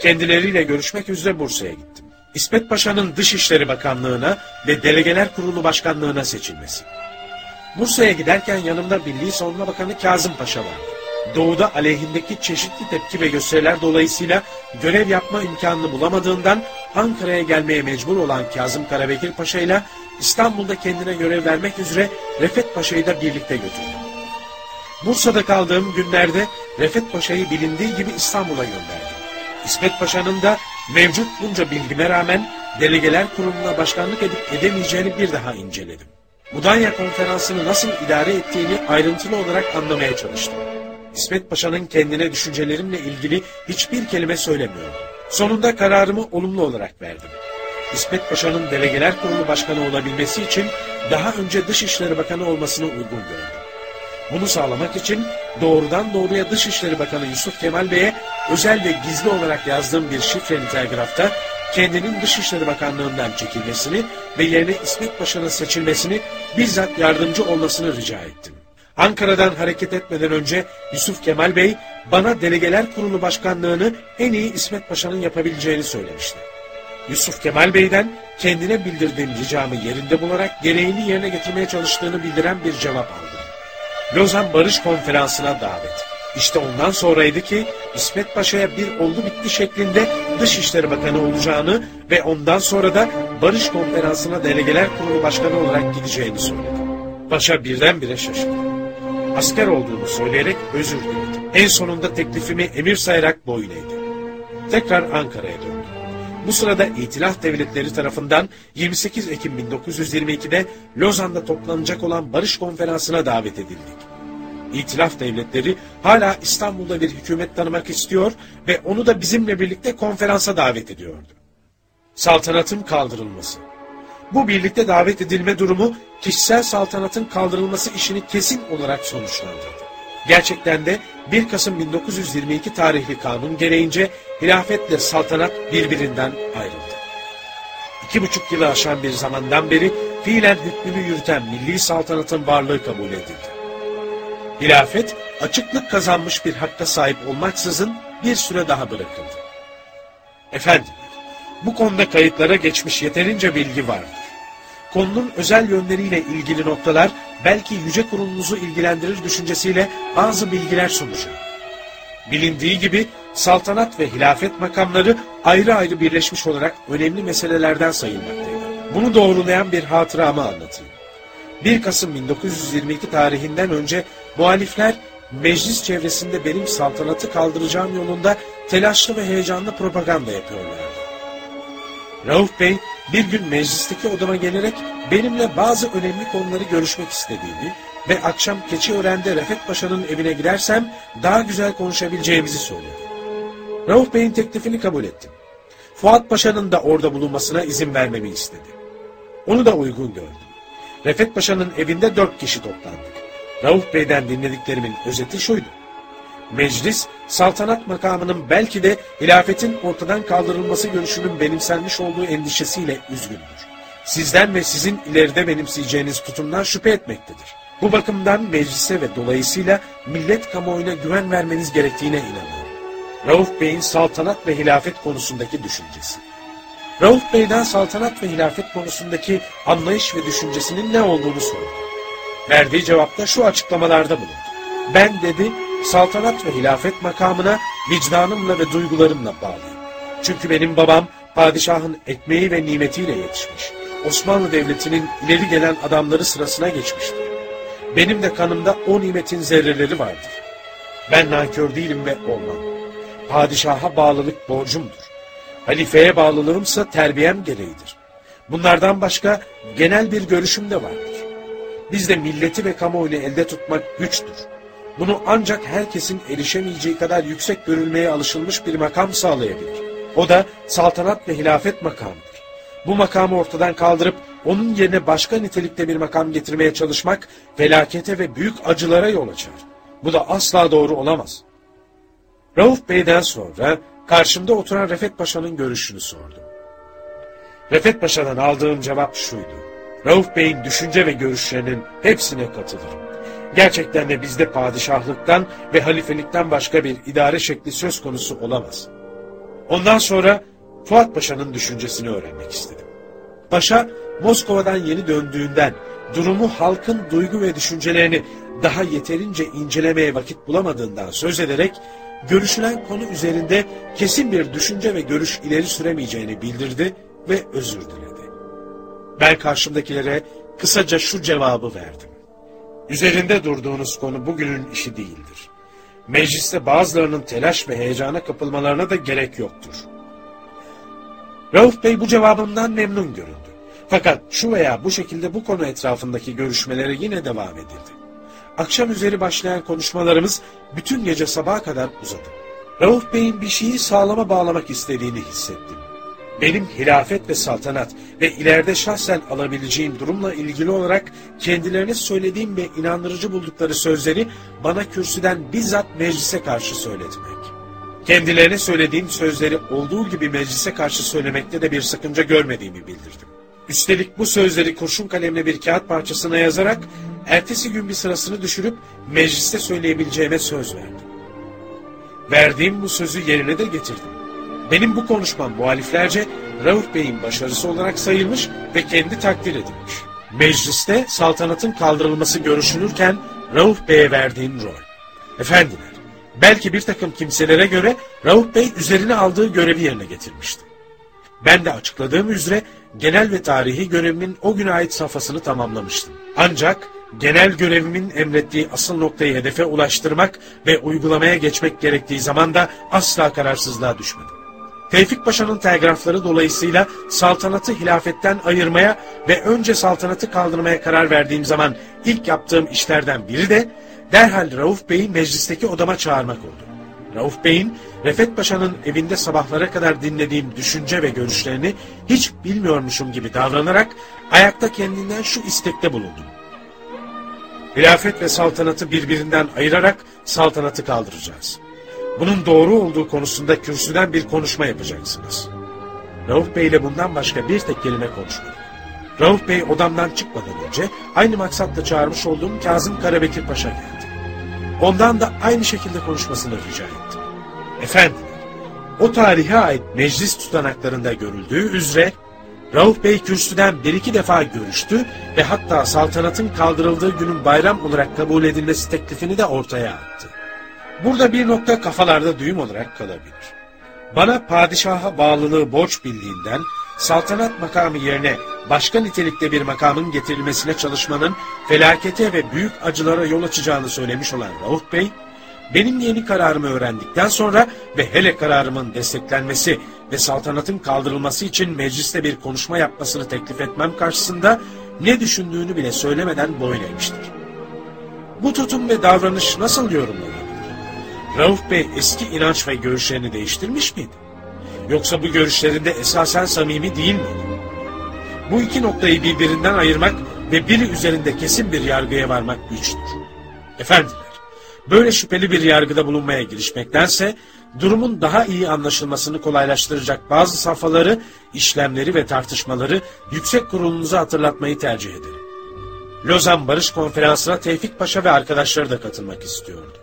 Kendileriyle görüşmek üzere Bursa'ya gittim. İsmet Paşa'nın Dışişleri Bakanlığı'na ve Delegeler Kurulu Başkanlığı'na seçilmesi. Bursa'ya giderken yanımda Milli Savunma Bakanı Kazım Paşa vardı. Doğuda aleyhindeki çeşitli tepki ve gösteriler dolayısıyla görev yapma imkanını bulamadığından Ankara'ya gelmeye mecbur olan Kazım Karabekir Paşa ile İstanbul'da kendine görev vermek üzere Refet Paşa'yı da birlikte götürdüm. Bursa'da kaldığım günlerde Refet Paşa'yı bilindiği gibi İstanbul'a gönderdim. İsmet Paşa'nın da mevcut bunca bilgime rağmen delegeler kuruluna başkanlık edip edemeyeceğini bir daha inceledim. Mudanya konferansını nasıl idare ettiğini ayrıntılı olarak anlamaya çalıştım. İsmet Paşa'nın kendine düşüncelerimle ilgili hiçbir kelime söylemiyordu. Sonunda kararımı olumlu olarak verdim. İsmet Paşa'nın delegeler kurulu başkanı olabilmesi için daha önce Dışişleri Bakanı olmasını uygun gördüm. Bunu sağlamak için doğrudan doğruya Dışişleri Bakanı Yusuf Kemal Bey'e özel ve gizli olarak yazdığım bir şifreli telgrafta kendinin Dışişleri Bakanlığından çekilmesini ve yerine İsmet Paşa'nın seçilmesini bizzat yardımcı olmasını rica ettim. Ankara'dan hareket etmeden önce Yusuf Kemal Bey bana Delegeler Kurulu Başkanlığını en iyi İsmet Paşa'nın yapabileceğini söylemişti. Yusuf Kemal Bey'den kendine bildirdiğim ricamı yerinde bularak gereğini yerine getirmeye çalıştığını bildiren bir cevap aldım. Lozan Barış Konferansı'na davet. İşte ondan sonraydı ki İsmet Paşa'ya bir oldu bitti şeklinde Dışişleri Bakanı olacağını ve ondan sonra da Barış Konferansı'na Delegeler Kurulu Başkanı olarak gideceğini söyledi. Paşa birdenbire şaşırdı. Asker olduğunu söyleyerek özür diledi. En sonunda teklifimi emir sayarak boyun eğdi. Tekrar Ankara'ya döndü. Bu sırada İtilaf Devletleri tarafından 28 Ekim 1922'de Lozan'da toplanacak olan Barış Konferansı'na davet edildik. İtilaf devletleri hala İstanbul'da bir hükümet tanımak istiyor ve onu da bizimle birlikte konferansa davet ediyordu. Saltanatın kaldırılması. Bu birlikte davet edilme durumu kişisel saltanatın kaldırılması işini kesin olarak sonuçlandırdı. Gerçekten de 1 Kasım 1922 tarihli kanun gereğince hilafetle saltanat birbirinden ayrıldı. İki buçuk yılı aşan bir zamandan beri fiilen hükmünü yürüten milli saltanatın varlığı kabul edildi. Hilafet açıklık kazanmış bir hakka sahip olmaksızın bir süre daha bırakıldı. Efendim, bu konuda kayıtlara geçmiş yeterince bilgi vardır. Konunun özel yönleriyle ilgili noktalar belki yüce kurulunuzu ilgilendirir düşüncesiyle bazı bilgiler sunacağım. Bilindiği gibi saltanat ve hilafet makamları ayrı ayrı birleşmiş olarak önemli meselelerden sayılmaktaydı. Bunu doğrulayan bir hatıramı anlatayım. 1 Kasım 1922 tarihinden önce muhalifler meclis çevresinde benim saltanatı kaldıracağım yolunda telaşlı ve heyecanlı propaganda yapıyorlardı. Rauf Bey bir gün meclisteki odama gelerek benimle bazı önemli konuları görüşmek istediğini ve akşam Keçiören'de Refet Paşa'nın evine gidersem daha güzel konuşabileceğimizi söyledi. Rauf Bey'in teklifini kabul ettim. Fuat Paşa'nın da orada bulunmasına izin vermemi istedi. Onu da uygun gördüm. Refet Paşa'nın evinde dört kişi toplandık. Rauf Bey'den dinlediklerimin özeti şuydu. Meclis, saltanat makamının belki de hilafetin ortadan kaldırılması görüşünün benimsenmiş olduğu endişesiyle üzgündür. Sizden ve sizin ileride benimseyeceğiniz tutumdan şüphe etmektedir. Bu bakımdan meclise ve dolayısıyla millet kamuoyuna güven vermeniz gerektiğine inanıyorum. Rauf Bey'in saltanat ve hilafet konusundaki düşüncesi. Rauf Bey'den saltanat ve hilafet konusundaki anlayış ve düşüncesinin ne olduğunu sordu. Verdiği cevapta şu açıklamalarda bulundu. Ben dedi, saltanat ve hilafet makamına vicdanımla ve duygularımla bağlıyım. Çünkü benim babam padişahın ekmeği ve nimetiyle yetişmiş. Osmanlı Devleti'nin ileri gelen adamları sırasına geçmiştir. Benim de kanımda o nimetin zerreleri vardır. Ben nankör değilim ve olmam. Padişaha bağlılık borcumdur. Halifeye bağlılığımsa terbiyem gereğidir. Bunlardan başka genel bir görüşüm de vardır. Bizde milleti ve kamuoyunu elde tutmak güçtür. Bunu ancak herkesin erişemeyeceği kadar yüksek görülmeye alışılmış bir makam sağlayabilir. O da saltanat ve hilafet makamıdır. Bu makamı ortadan kaldırıp onun yerine başka nitelikte bir makam getirmeye çalışmak felakete ve büyük acılara yol açar. Bu da asla doğru olamaz. Rauf Bey'den sonra karşımda oturan Refet Paşa'nın görüşünü sordum. Refet Paşa'dan aldığım cevap şuydu. Rauf Bey'in düşünce ve görüşlerinin hepsine katılırım. Gerçekten de bizde padişahlıktan ve halifelikten başka bir idare şekli söz konusu olamaz. Ondan sonra Fuat Paşa'nın düşüncesini öğrenmek istedim. Paşa, Moskova'dan yeni döndüğünden durumu halkın duygu ve düşüncelerini daha yeterince incelemeye vakit bulamadığından söz ederek görüşülen konu üzerinde kesin bir düşünce ve görüş ileri süremeyeceğini bildirdi ve özür diledi. Ben karşımdakilere kısaca şu cevabı verdim. Üzerinde durduğunuz konu bugünün işi değildir. Mecliste bazılarının telaş ve heyecana kapılmalarına da gerek yoktur. Rauf Bey bu cevabımdan memnun göründü. Fakat şu veya bu şekilde bu konu etrafındaki görüşmelere yine devam edildi. Akşam üzeri başlayan konuşmalarımız bütün gece sabaha kadar uzadı. Rauf Bey'in bir şeyi sağlama bağlamak istediğini hissettim. Benim hilafet ve saltanat ve ileride şahsen alabileceğim durumla ilgili olarak kendilerine söylediğim ve inandırıcı buldukları sözleri bana kürsüden bizzat meclise karşı söyletmek. Kendilerine söylediğim sözleri olduğu gibi meclise karşı söylemekte de bir sakınca görmediğimi bildirdim. Üstelik bu sözleri kurşun kalemle bir kağıt parçasına yazarak ertesi gün bir sırasını düşürüp mecliste söyleyebileceğime söz verdim. Verdiğim bu sözü yerine de getirdim. Benim bu konuşmam muhaliflerce Rauf Bey'in başarısı olarak sayılmış ve kendi takdir edilmiş. Mecliste saltanatın kaldırılması görüşülürken Rauf Bey'e verdiğim rol. Efendiler, belki bir takım kimselere göre Rauf Bey üzerine aldığı görevi yerine getirmişti. Ben de açıkladığım üzere genel ve tarihi görevimin o güne ait safhasını tamamlamıştım. Ancak genel görevimin emrettiği asıl noktayı hedefe ulaştırmak ve uygulamaya geçmek gerektiği zaman da asla kararsızlığa düşmedim. Tevfik Paşa'nın telgrafları dolayısıyla saltanatı hilafetten ayırmaya ve önce saltanatı kaldırmaya karar verdiğim zaman ilk yaptığım işlerden biri de derhal Rauf Bey'i meclisteki odama çağırmak oldu. Rauf Bey'in Refet Paşa'nın evinde sabahlara kadar dinlediğim düşünce ve görüşlerini hiç bilmiyormuşum gibi davranarak ayakta kendinden şu istekte bulundum. Hilafet ve saltanatı birbirinden ayırarak saltanatı kaldıracağız. Bunun doğru olduğu konusunda kürsüden bir konuşma yapacaksınız. Rauf Bey ile bundan başka bir tek kelime konuşmadık. Rauf Bey odamdan çıkmadan önce aynı maksatla çağırmış olduğum Kazım Karabekir Paşa geldi. Ondan da aynı şekilde konuşmasını rica ettim. Efendiler, o tarihe ait meclis tutanaklarında görüldüğü üzere Rauf Bey kürsüden bir iki defa görüştü ve hatta saltanatın kaldırıldığı günün bayram olarak kabul edilmesi teklifini de ortaya attı. Burada bir nokta kafalarda düğüm olarak kalabilir. Bana padişaha bağlılığı borç bildiğinden saltanat makamı yerine başka nitelikte bir makamın getirilmesine çalışmanın felakete ve büyük acılara yol açacağını söylemiş olan Rauf Bey, benim yeni kararımı öğrendikten sonra ve hele kararımın desteklenmesi ve saltanatın kaldırılması için mecliste bir konuşma yapmasını teklif etmem karşısında ne düşündüğünü bile söylemeden boyun eğmiştir. Bu tutum ve davranış nasıl yorumlanabilir? Rauf Bey eski inanç ve görüşlerini değiştirmiş miydi? Yoksa bu görüşlerinde esasen samimi değil miydi? Bu iki noktayı birbirinden ayırmak ve biri üzerinde kesin bir yargıya varmak güçtür. Efendiler, böyle şüpheli bir yargıda bulunmaya girişmektense, durumun daha iyi anlaşılmasını kolaylaştıracak bazı safhaları, işlemleri ve tartışmaları yüksek kurulunuza hatırlatmayı tercih ederim. Lozan Barış Konferansı'na Tevfik Paşa ve arkadaşları da katılmak istiyordu.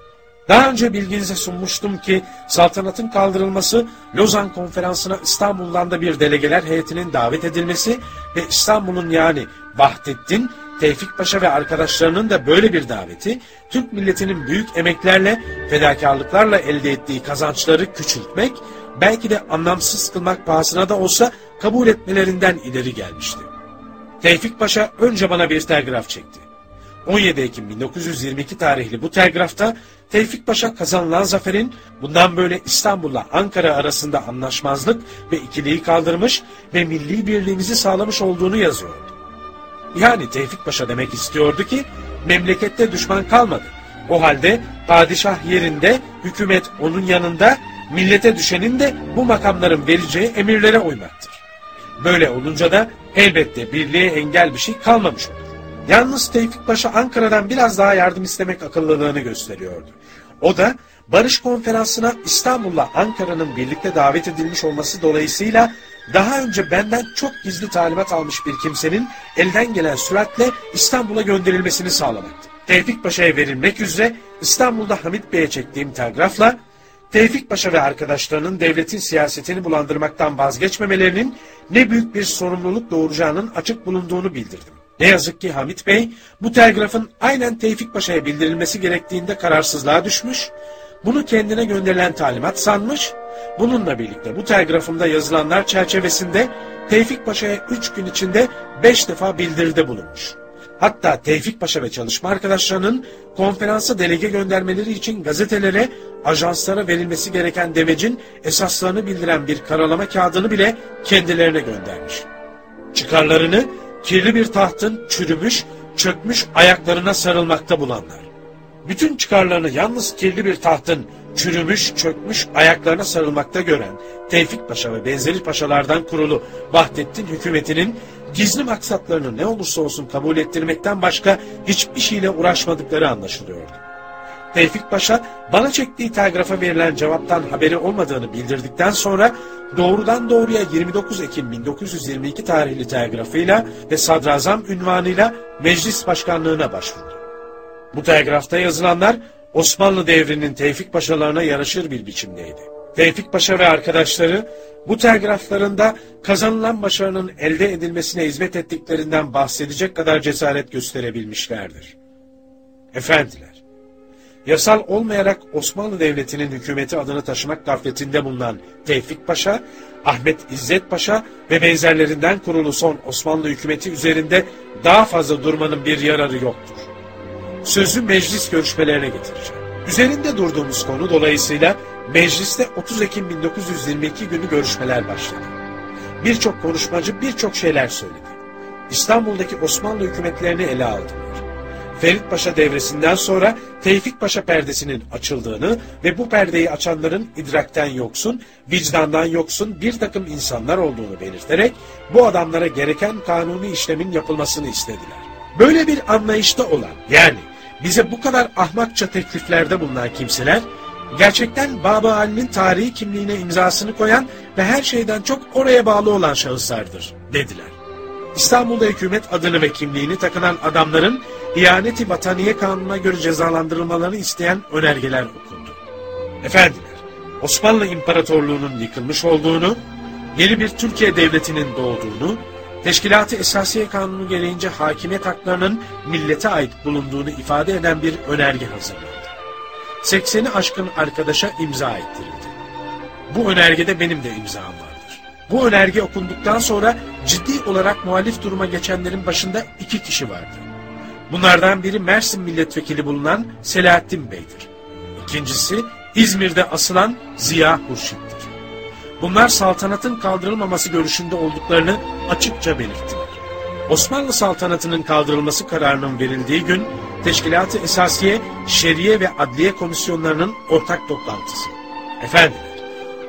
Daha önce bilginize sunmuştum ki saltanatın kaldırılması Lozan Konferansı'na İstanbul'dan da bir delegeler heyetinin davet edilmesi ve İstanbul'un yani Vahdettin, Tevfik Paşa ve arkadaşlarının da böyle bir daveti Türk milletinin büyük emeklerle, fedakarlıklarla elde ettiği kazançları küçültmek, belki de anlamsız kılmak pahasına da olsa kabul etmelerinden ileri gelmişti. Tevfik Paşa önce bana bir telgraf çekti. 17 Ekim 1922 tarihli bu telgrafta Tevfik Paşa kazanılan zaferin bundan böyle İstanbul'la Ankara arasında anlaşmazlık ve ikiliği kaldırmış ve milli birliğimizi sağlamış olduğunu yazıyordu. Yani Tevfik Paşa demek istiyordu ki memlekette düşman kalmadı. O halde padişah yerinde, hükümet onun yanında, millete düşenin de bu makamların vereceği emirlere uymaktır. Böyle olunca da elbette birliğe engel bir şey kalmamış olur. Yalnız Tevfik Paşa Ankara'dan biraz daha yardım istemek akıllılığını gösteriyordu. O da Barış Konferansı'na İstanbul'la Ankara'nın birlikte davet edilmiş olması dolayısıyla daha önce benden çok gizli talimat almış bir kimsenin elden gelen süratle İstanbul'a gönderilmesini sağlamaktı. Tevfik Paşa'ya verilmek üzere İstanbul'da Hamit Bey'e çektiğim telgrafla Tevfik Paşa ve arkadaşlarının devletin siyasetini bulandırmaktan vazgeçmemelerinin ne büyük bir sorumluluk doğuracağının açık bulunduğunu bildirdim. Ne yazık ki Hamit Bey bu telgrafın aynen Tevfik Paşa'ya bildirilmesi gerektiğinde kararsızlığa düşmüş, bunu kendine gönderilen talimat sanmış, bununla birlikte bu telgrafımda yazılanlar çerçevesinde Tevfik Paşa'ya üç gün içinde beş defa bildiride bulunmuş. Hatta Tevfik Paşa ve çalışma arkadaşlarının konferansa delege göndermeleri için gazetelere, ajanslara verilmesi gereken demecin esaslarını bildiren bir karalama kağıdını bile kendilerine göndermiş. Çıkarlarını kirli bir tahtın çürümüş, çökmüş ayaklarına sarılmakta bulanlar. Bütün çıkarlarını yalnız kirli bir tahtın çürümüş, çökmüş ayaklarına sarılmakta gören Tevfik Paşa ve benzeri paşalardan kurulu Vahdettin hükümetinin gizli maksatlarını ne olursa olsun kabul ettirmekten başka hiçbir şeyle uğraşmadıkları anlaşılıyordu. Tevfik Paşa bana çektiği telgrafa verilen cevaptan haberi olmadığını bildirdikten sonra doğrudan doğruya 29 Ekim 1922 tarihli telgrafıyla ve sadrazam ünvanıyla meclis başkanlığına başvurdu. Bu telgrafta yazılanlar Osmanlı devrinin Tevfik Paşalarına yaraşır bir biçimdeydi. Tevfik Paşa ve arkadaşları bu telgraflarında kazanılan başarının elde edilmesine hizmet ettiklerinden bahsedecek kadar cesaret gösterebilmişlerdir. Efendiler, yasal olmayarak Osmanlı Devleti'nin hükümeti adını taşımak gafletinde bulunan Tevfik Paşa, Ahmet İzzet Paşa ve benzerlerinden kurulu son Osmanlı hükümeti üzerinde daha fazla durmanın bir yararı yoktur. Sözü meclis görüşmelerine getireceğim. Üzerinde durduğumuz konu dolayısıyla mecliste 30 Ekim 1922 günü görüşmeler başladı. Birçok konuşmacı birçok şeyler söyledi. İstanbul'daki Osmanlı hükümetlerini ele aldılar. Ferit Paşa devresinden sonra Tevfik Paşa perdesinin açıldığını ve bu perdeyi açanların idrakten yoksun, vicdandan yoksun bir takım insanlar olduğunu belirterek bu adamlara gereken kanuni işlemin yapılmasını istediler. Böyle bir anlayışta olan yani bize bu kadar ahmakça tekliflerde bulunan kimseler gerçekten Baba Ali'nin tarihi kimliğine imzasını koyan ve her şeyden çok oraya bağlı olan şahıslardır dediler. İstanbul'da hükümet adını ve kimliğini takınan adamların ihaneti vataniye kanununa göre cezalandırılmalarını isteyen önergeler okundu. Efendiler, Osmanlı İmparatorluğu'nun yıkılmış olduğunu, yeni bir Türkiye Devleti'nin doğduğunu, Teşkilat-ı Esasiye Kanunu gereğince hakimiyet haklarının millete ait bulunduğunu ifade eden bir önerge hazırlandı. 80'i aşkın arkadaşa imza ettirildi. Bu önergede benim de imzam vardır. Bu önerge okunduktan sonra ciddi olarak muhalif duruma geçenlerin başında iki kişi vardı. Bunlardan biri Mersin milletvekili bulunan Selahattin Bey'dir. İkincisi İzmir'de asılan Ziya Hurşit'tir. Bunlar saltanatın kaldırılmaması görüşünde olduklarını açıkça belirttiler. Osmanlı saltanatının kaldırılması kararının verildiği gün Teşkilat-ı Esasiye, Şeriye ve Adliye Komisyonlarının ortak toplantısı. Efendiler,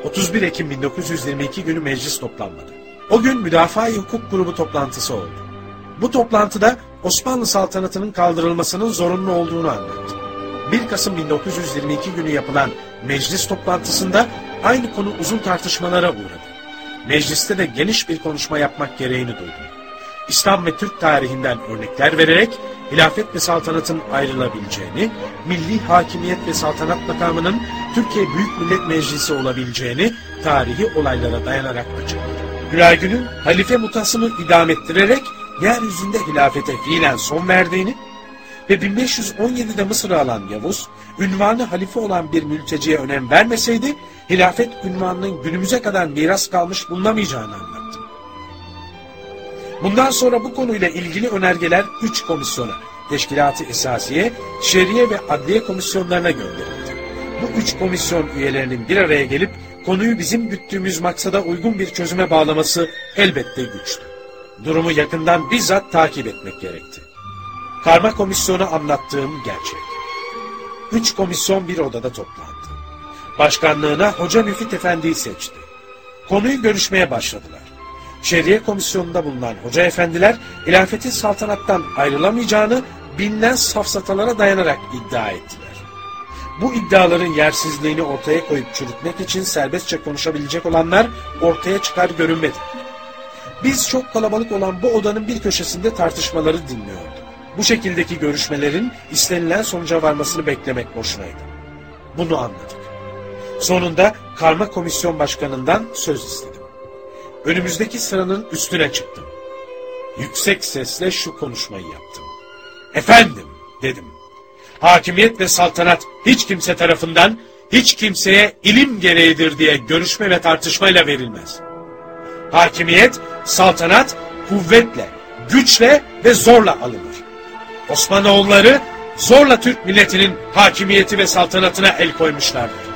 31 Ekim 1922 günü meclis toplanmadı. O gün Müdafaa-i Hukuk Grubu toplantısı oldu. Bu toplantıda Osmanlı saltanatının kaldırılmasının zorunlu olduğunu anlattı. 1 Kasım 1922 günü yapılan meclis toplantısında aynı konu uzun tartışmalara uğradı. Mecliste de geniş bir konuşma yapmak gereğini duydum. İslam ve Türk tarihinden örnekler vererek hilafet ve saltanatın ayrılabileceğini, milli hakimiyet ve saltanat makamının Türkiye Büyük Millet Meclisi olabileceğini tarihi olaylara dayanarak açıkladı. Hülagü'nün halife mutasını idam ettirerek yeryüzünde hilafete fiilen son verdiğini ve 1517'de Mısır'ı alan Yavuz, ünvanı halife olan bir mülteciye önem vermeseydi, hilafet ünvanının günümüze kadar miras kalmış bulunamayacağını anlattı. Bundan sonra bu konuyla ilgili önergeler 3 komisyona, Teşkilat-ı Esasiye, Şeriye ve Adliye komisyonlarına gönderildi. Bu üç komisyon üyelerinin bir araya gelip konuyu bizim güttüğümüz maksada uygun bir çözüme bağlaması elbette güçtü. Durumu yakından bizzat takip etmek gerekti. Karma komisyonu anlattığım gerçek. Üç komisyon bir odada toplandı. Başkanlığına Hoca Müfit Efendi'yi seçti. Konuyu görüşmeye başladılar. Şeriye komisyonunda bulunan hoca efendiler hilafetin saltanattan ayrılamayacağını bilinen safsatalara dayanarak iddia ettiler. Bu iddiaların yersizliğini ortaya koyup çürütmek için serbestçe konuşabilecek olanlar ortaya çıkar görünmedi. Biz çok kalabalık olan bu odanın bir köşesinde tartışmaları dinliyorduk. Bu şekildeki görüşmelerin istenilen sonuca varmasını beklemek boşunaydı. Bunu anladık. Sonunda karma komisyon başkanından söz istedim. Önümüzdeki sıranın üstüne çıktım. Yüksek sesle şu konuşmayı yaptım. Efendim dedim. Hakimiyet ve saltanat hiç kimse tarafından hiç kimseye ilim gereğidir diye görüşme ve tartışmayla verilmez. Hakimiyet, saltanat kuvvetle, güçle ve zorla alınır. Osmanoğulları zorla Türk milletinin hakimiyeti ve saltanatına el koymuşlardır.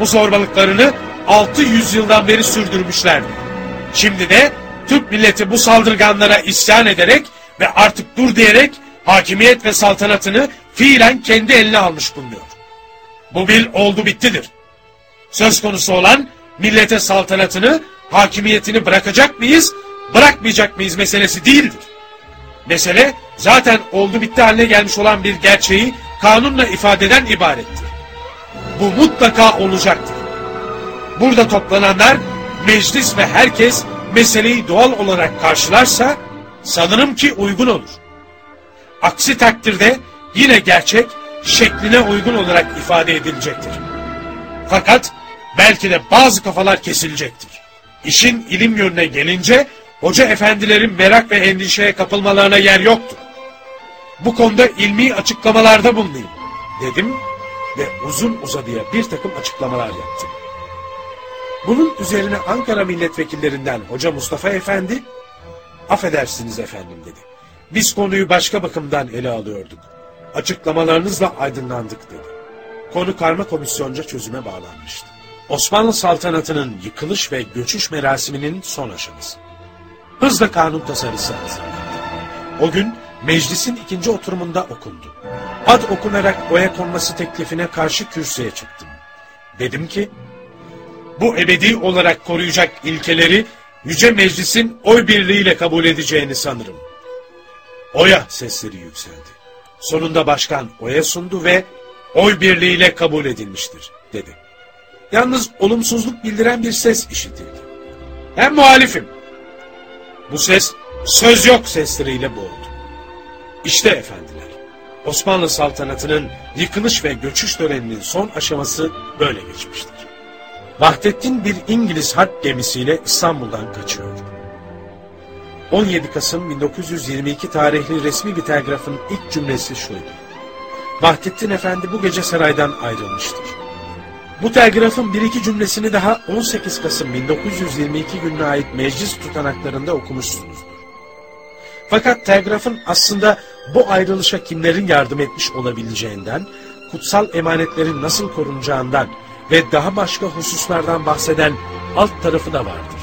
Bu zorbalıklarını 600 yıldan beri sürdürmüşlerdir. Şimdi de Türk milleti bu saldırganlara isyan ederek ve artık dur diyerek hakimiyet ve saltanatını fiilen kendi eline almış bulunuyor. Bu bil oldu bittidir. Söz konusu olan millete saltanatını, hakimiyetini bırakacak mıyız, bırakmayacak mıyız meselesi değildir. Mesele zaten oldu bitti haline gelmiş olan bir gerçeği kanunla ifadeden ibarettir. Bu mutlaka olacaktır. Burada toplananlar, meclis ve herkes meseleyi doğal olarak karşılarsa sanırım ki uygun olur. Aksi takdirde yine gerçek şekline uygun olarak ifade edilecektir. Fakat belki de bazı kafalar kesilecektir. İşin ilim yönüne gelince hoca efendilerin merak ve endişeye kapılmalarına yer yoktur. Bu konuda ilmi açıklamalarda bulunayım dedim ve uzun uzadıya bir takım açıklamalar yaptım. Bunun üzerine Ankara milletvekillerinden Hoca Mustafa Efendi, affedersiniz efendim dedi. Biz konuyu başka bakımdan ele alıyorduk. Açıklamalarınızla aydınlandık dedi. Konu karma komisyonca çözüme bağlanmıştı. Osmanlı saltanatının yıkılış ve göçüş merasiminin son aşaması. Hızla kanun tasarısı hazırlandı. O gün meclisin ikinci oturumunda okundu. Ad okunarak oya konması teklifine karşı kürsüye çıktım. Dedim ki, bu ebedi olarak koruyacak ilkeleri Yüce Meclis'in oy birliğiyle kabul edeceğini sanırım. Oya sesleri yükseldi. Sonunda başkan oya sundu ve oy birliğiyle kabul edilmiştir dedi. Yalnız olumsuzluk bildiren bir ses işitildi. Ben muhalifim. Bu ses söz yok sesleriyle boğuldu. İşte efendiler, Osmanlı saltanatının yıkılış ve göçüş döneminin son aşaması böyle geçmiştir. Vahdettin bir İngiliz harp gemisiyle İstanbul'dan kaçıyor. 17 Kasım 1922 tarihli resmi bir telgrafın ilk cümlesi şuydu. Vahdettin Efendi bu gece saraydan ayrılmıştır. Bu telgrafın bir iki cümlesini daha 18 Kasım 1922 gününe ait meclis tutanaklarında okumuşsunuzdur. Fakat telgrafın aslında bu ayrılışa kimlerin yardım etmiş olabileceğinden, kutsal emanetlerin nasıl korunacağından ve daha başka hususlardan bahseden alt tarafı da vardır.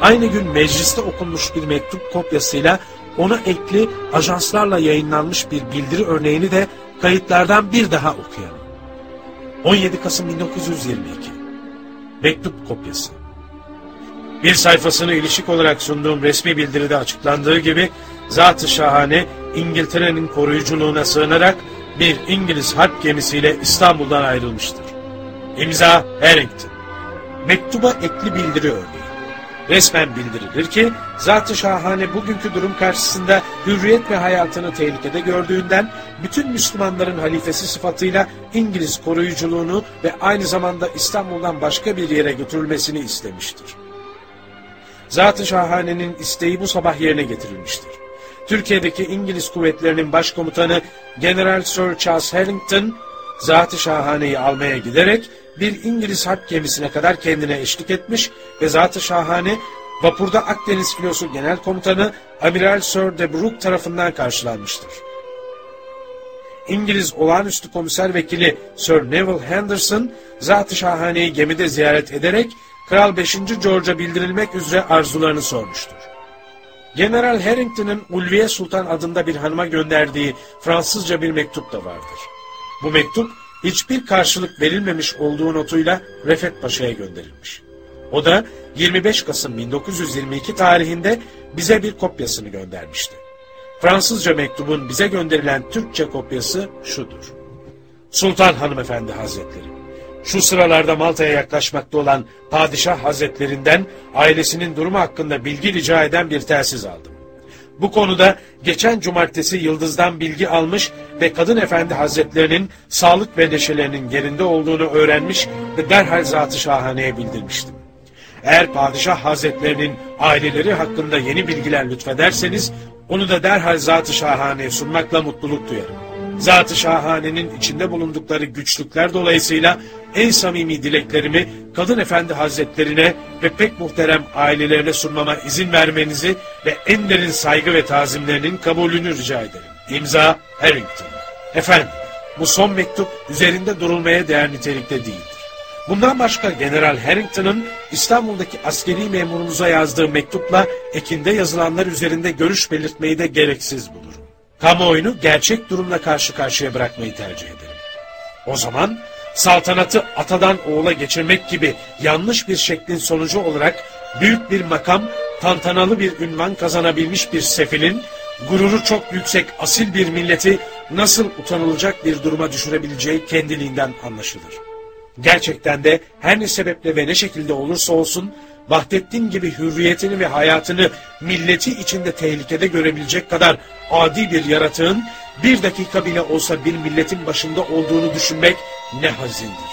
Aynı gün mecliste okunmuş bir mektup kopyasıyla ona ekli ajanslarla yayınlanmış bir bildiri örneğini de kayıtlardan bir daha okuyalım. 17 Kasım 1922 Mektup kopyası Bir sayfasını ilişik olarak sunduğum resmi bildiride açıklandığı gibi Zat-ı Şahane İngiltere'nin koruyuculuğuna sığınarak bir İngiliz harp gemisiyle İstanbul'dan ayrılmıştır. İmza Harrington Mektuba ekli bildiri örneği. Resmen bildirilir ki Zat-ı Şahane bugünkü durum karşısında hürriyet ve hayatını tehlikede gördüğünden bütün Müslümanların halifesi sıfatıyla İngiliz koruyuculuğunu ve aynı zamanda İstanbul'dan başka bir yere götürülmesini istemiştir. Zat-ı Şahane'nin isteği bu sabah yerine getirilmiştir. Türkiye'deki İngiliz kuvvetlerinin başkomutanı General Sir Charles Harrington, Zat-ı Şahane'yi almaya giderek bir İngiliz harp gemisine kadar kendine eşlik etmiş ve Zat-ı Şahane vapurda Akdeniz Filosu Genel Komutanı Amiral Sir de Brook tarafından karşılanmıştır. İngiliz olağanüstü komiser vekili Sir Neville Henderson, Zat-ı Şahane'yi gemide ziyaret ederek Kral 5. George'a bildirilmek üzere arzularını sormuştur. General Harrington'ın Ulviye Sultan adında bir hanıma gönderdiği Fransızca bir mektup da vardır. Bu mektup hiçbir karşılık verilmemiş olduğu notuyla Refet Paşa'ya gönderilmiş. O da 25 Kasım 1922 tarihinde bize bir kopyasını göndermişti. Fransızca mektubun bize gönderilen Türkçe kopyası şudur. Sultan Hanımefendi Hazretleri, şu sıralarda Malta'ya yaklaşmakta olan Padişah Hazretlerinden ailesinin durumu hakkında bilgi rica eden bir telsiz aldım. Bu konuda geçen cumartesi Yıldız'dan bilgi almış ve Kadın Efendi Hazretlerinin sağlık ve neşelerinin yerinde olduğunu öğrenmiş ve derhal Zat-ı Şahane'ye bildirmiştim. Eğer Padişah Hazretlerinin aileleri hakkında yeni bilgiler lütfederseniz onu da derhal Zat-ı Şahane'ye sunmakla mutluluk duyarım. Zat-ı Şahane'nin içinde bulundukları güçlükler dolayısıyla en samimi dileklerimi Kadın Efendi Hazretlerine ve pek muhterem ailelerine sunmama izin vermenizi ve en derin saygı ve tazimlerinin kabulünü rica ederim. İmza Harrington. Efendim, bu son mektup üzerinde durulmaya değer nitelikte değildir. Bundan başka General Harrington'ın İstanbul'daki askeri memurumuza yazdığı mektupla Ekin'de yazılanlar üzerinde görüş belirtmeyi de gereksiz bulurum. Kamuoyunu gerçek durumla karşı karşıya bırakmayı tercih ederim. O zaman saltanatı atadan oğula geçirmek gibi yanlış bir şeklin sonucu olarak büyük bir makam, tantanalı bir ünvan kazanabilmiş bir sefilin, gururu çok yüksek asil bir milleti nasıl utanılacak bir duruma düşürebileceği kendiliğinden anlaşılır. Gerçekten de her ne sebeple ve ne şekilde olursa olsun Vahdettin gibi hürriyetini ve hayatını milleti içinde tehlikede görebilecek kadar adi bir yaratığın bir dakika bile olsa bir milletin başında olduğunu düşünmek ne hazindir.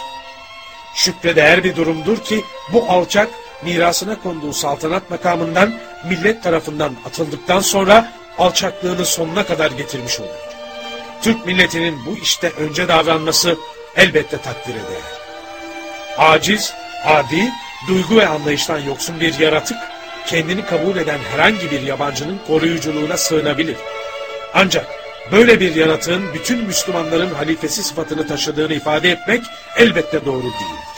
Şükredeğer bir durumdur ki bu alçak mirasına konduğu saltanat makamından millet tarafından atıldıktan sonra alçaklığını sonuna kadar getirmiş olur. Türk milletinin bu işte önce davranması elbette takdir eder. Aciz, adi, duygu ve anlayıştan yoksun bir yaratık, kendini kabul eden herhangi bir yabancının koruyuculuğuna sığınabilir. Ancak böyle bir yaratığın bütün Müslümanların halifesi sıfatını taşıdığını ifade etmek elbette doğru değildir.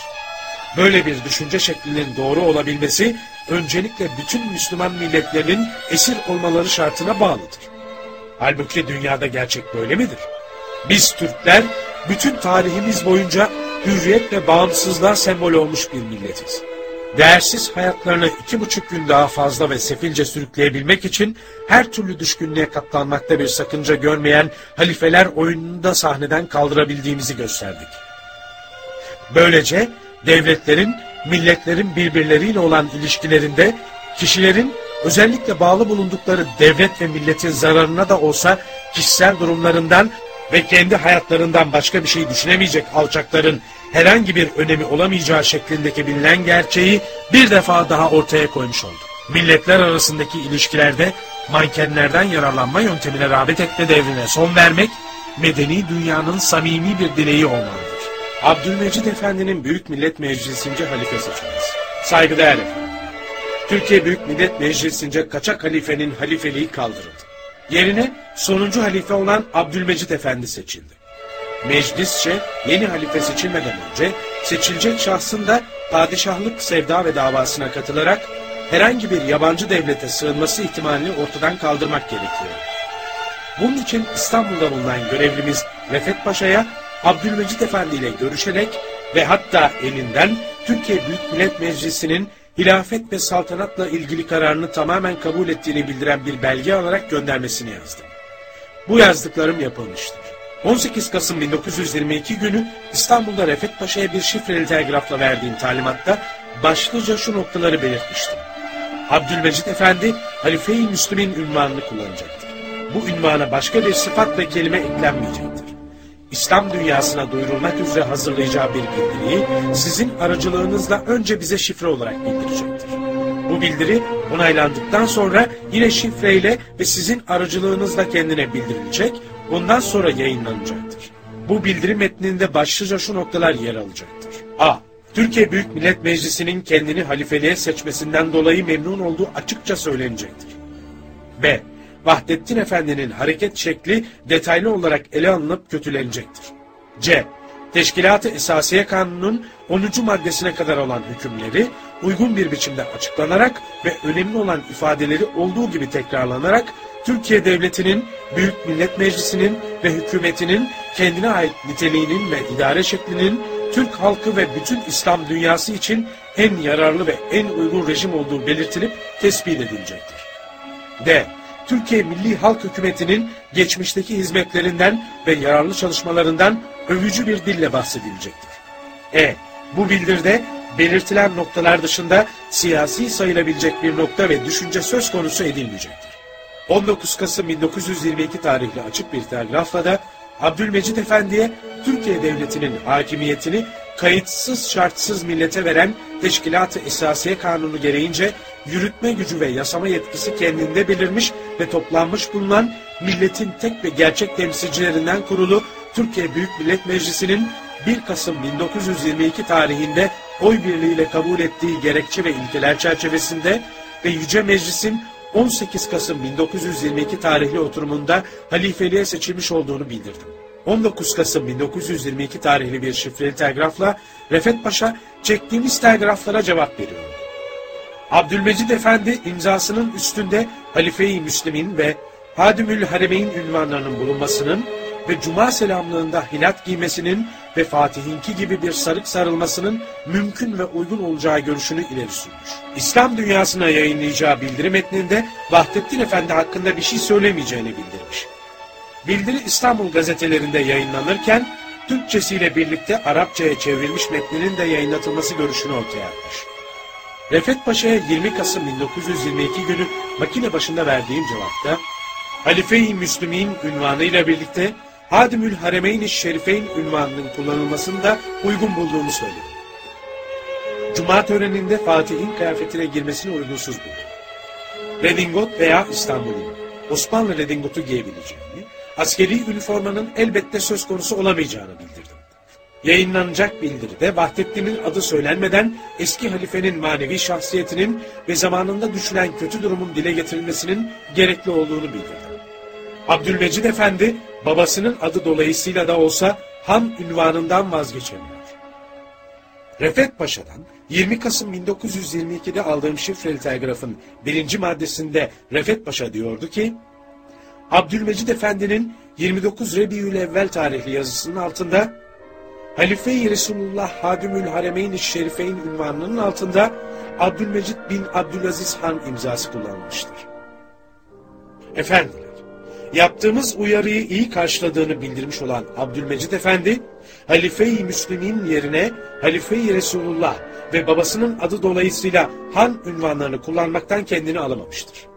Böyle bir düşünce şeklinin doğru olabilmesi öncelikle bütün Müslüman milletlerinin esir olmaları şartına bağlıdır. Halbuki dünyada gerçek böyle midir? Biz Türkler bütün tarihimiz boyunca hürriyet ve bağımsızlığa sembol olmuş bir milletiz. Değersiz hayatlarını iki buçuk gün daha fazla ve sefilce sürükleyebilmek için her türlü düşkünlüğe katlanmakta bir sakınca görmeyen halifeler oyununu da sahneden kaldırabildiğimizi gösterdik. Böylece devletlerin, milletlerin birbirleriyle olan ilişkilerinde kişilerin özellikle bağlı bulundukları devlet ve milletin zararına da olsa kişisel durumlarından ve kendi hayatlarından başka bir şey düşünemeyecek alçakların herhangi bir önemi olamayacağı şeklindeki bilinen gerçeği bir defa daha ortaya koymuş oldu. Milletler arasındaki ilişkilerde mankenlerden yararlanma yöntemine rağbet etme devrine son vermek, medeni dünyanın samimi bir dileği olmalıdır. Abdülmecid Efendi'nin Büyük Millet Meclisi'nce halife seçilmesi. Saygıdeğer efendim. Türkiye Büyük Millet Meclisi'nce kaçak halifenin halifeliği kaldırıldı. Yerine sonuncu halife olan Abdülmecid Efendi seçildi. Meclisçe yeni halife seçilmeden önce seçilecek şahsın da padişahlık sevda ve davasına katılarak herhangi bir yabancı devlete sığınması ihtimalini ortadan kaldırmak gerekiyor. Bunun için İstanbul'da bulunan görevlimiz Refet Paşa'ya Abdülmecid Efendi ile görüşerek ve hatta elinden Türkiye Büyük Millet Meclisi'nin hilafet ve saltanatla ilgili kararını tamamen kabul ettiğini bildiren bir belge alarak göndermesini yazdım. Bu yazdıklarım yapılmıştır. 18 Kasım 1922 günü İstanbul'da Refet Paşa'ya bir şifreli telgrafla verdiğim talimatta başlıca şu noktaları belirtmiştim. Abdülmecid Efendi Halife-i Müslümin ünvanını kullanacaktır. Bu ünvana başka bir sıfat ve kelime eklenmeyecektir. İslam dünyasına duyurulmak üzere hazırlayacağı bir bildiriyi sizin aracılığınızla önce bize şifre olarak bildirecektir. Bu bildiri onaylandıktan sonra yine şifreyle ve sizin aracılığınızla kendine bildirilecek, ondan sonra yayınlanacaktır. Bu bildiri metninde başlıca şu noktalar yer alacaktır. A. Türkiye Büyük Millet Meclisi'nin kendini halifeliğe seçmesinden dolayı memnun olduğu açıkça söylenecektir. B. Vahdettin Efendi'nin hareket şekli detaylı olarak ele alınıp kötülenecektir. C. Teşkilat-ı Esasiye Kanunu'nun 10. maddesine kadar olan hükümleri uygun bir biçimde açıklanarak ve önemli olan ifadeleri olduğu gibi tekrarlanarak Türkiye Devleti'nin, Büyük Millet Meclisi'nin ve hükümetinin kendine ait niteliğinin ve idare şeklinin Türk halkı ve bütün İslam dünyası için en yararlı ve en uygun rejim olduğu belirtilip tespit edilecektir. D. Türkiye Milli Halk Hükümeti'nin geçmişteki hizmetlerinden ve yararlı çalışmalarından övücü bir dille bahsedilecektir. E. Bu bildirde belirtilen noktalar dışında siyasi sayılabilecek bir nokta ve düşünce söz konusu edilmeyecektir. 19 Kasım 1922 tarihli açık bir telgrafla da Abdülmecid Efendi'ye Türkiye Devleti'nin hakimiyetini kayıtsız şartsız millete veren Teşkilat-ı Esasiye Kanunu gereğince yürütme gücü ve yasama yetkisi kendinde belirmiş ve toplanmış bulunan milletin tek ve gerçek temsilcilerinden kurulu Türkiye Büyük Millet Meclisi'nin 1 Kasım 1922 tarihinde oy birliğiyle kabul ettiği gerekçe ve ilkeler çerçevesinde ve Yüce Meclis'in 18 Kasım 1922 tarihli oturumunda halifeliğe seçilmiş olduğunu bildirdim. 19 Kasım 1922 tarihli bir şifreli telgrafla Refet Paşa çektiğimiz telgraflara cevap veriyordu. Abdülmecid Efendi imzasının üstünde Halife-i Müslim'in ve Hadimül Haremeyn ünvanlarının bulunmasının ve Cuma selamlığında hilat giymesinin ve Fatih'inki gibi bir sarık sarılmasının mümkün ve uygun olacağı görüşünü ileri sürmüş. İslam dünyasına yayınlayacağı bildiri metninde Vahdettin Efendi hakkında bir şey söylemeyeceğini bildirmiş. Bildiri İstanbul gazetelerinde yayınlanırken Türkçesiyle birlikte Arapçaya çevrilmiş metninin de yayınlatılması görüşünü ortaya atmış. Refet Paşa'ya 20 Kasım 1922 günü makine başında verdiğim cevapta Halife-i Müslümin ünvanıyla birlikte Hadimül Haremeyn-i Şerifeyn ünvanının kullanılmasını da uygun bulduğumu söyledim. Cuma töreninde Fatih'in kıyafetine girmesini uygunsuz buldum. Redingot veya İstanbul'un Osmanlı redingotu giyebileceğini, askeri üniformanın elbette söz konusu olamayacağını bildirdim. Yayınlanacak bildiride Vahdettin'in adı söylenmeden eski halifenin manevi şahsiyetinin ve zamanında düşülen kötü durumun dile getirilmesinin gerekli olduğunu bildirdim. Abdülmecid Efendi babasının adı dolayısıyla da olsa han ünvanından vazgeçemiyor. Refet Paşa'dan 20 Kasım 1922'de aldığım şifreli telgrafın birinci maddesinde Refet Paşa diyordu ki, Abdülmecid Efendi'nin 29 Rebiül Evvel tarihli yazısının altında Halife-i Resulullah Hadimül Haremeyn-i Şerifeyn ünvanının altında Abdülmecid bin Abdülaziz Han imzası kullanılmıştır. Efendiler, yaptığımız uyarıyı iyi karşıladığını bildirmiş olan Abdülmecid Efendi, Halife-i Müslim'in yerine Halife-i Resulullah ve babasının adı dolayısıyla Han ünvanlarını kullanmaktan kendini alamamıştır.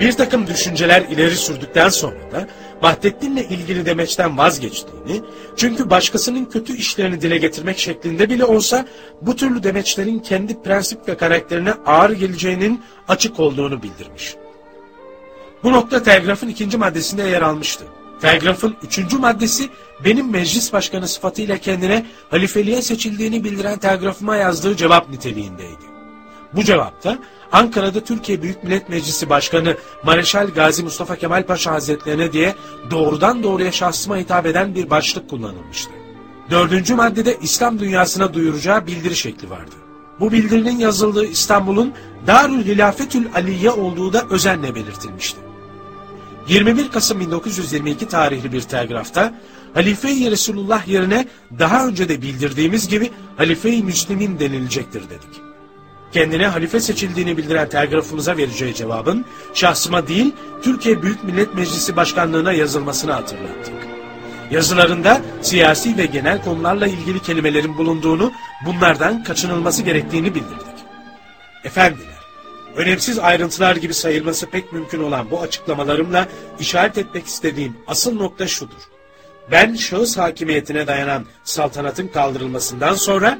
Bir takım düşünceler ileri sürdükten sonra da Vahdettin'le ilgili demeçten vazgeçtiğini, çünkü başkasının kötü işlerini dile getirmek şeklinde bile olsa bu türlü demeçlerin kendi prensip ve karakterine ağır geleceğinin açık olduğunu bildirmiş. Bu nokta telgrafın ikinci maddesinde yer almıştı. Telgrafın üçüncü maddesi benim meclis başkanı sıfatıyla kendine halifeliğe seçildiğini bildiren telgrafıma yazdığı cevap niteliğindeydi. Bu cevapta Ankara'da Türkiye Büyük Millet Meclisi Başkanı Mareşal Gazi Mustafa Kemal Paşa Hazretlerine diye doğrudan doğruya şahsıma hitap eden bir başlık kullanılmıştı. Dördüncü maddede İslam dünyasına duyuracağı bildiri şekli vardı. Bu bildirinin yazıldığı İstanbul'un Darül Hilafetül Aliye olduğu da özenle belirtilmişti. 21 Kasım 1922 tarihli bir telgrafta Halife-i Resulullah yerine daha önce de bildirdiğimiz gibi Halife-i Müslim'in denilecektir dedik. Kendine halife seçildiğini bildiren telgrafımıza vereceği cevabın şahsıma değil Türkiye Büyük Millet Meclisi Başkanlığına yazılmasını hatırlattık. Yazılarında siyasi ve genel konularla ilgili kelimelerin bulunduğunu, bunlardan kaçınılması gerektiğini bildirdik. Efendiler, önemsiz ayrıntılar gibi sayılması pek mümkün olan bu açıklamalarımla işaret etmek istediğim asıl nokta şudur. Ben şahıs hakimiyetine dayanan saltanatın kaldırılmasından sonra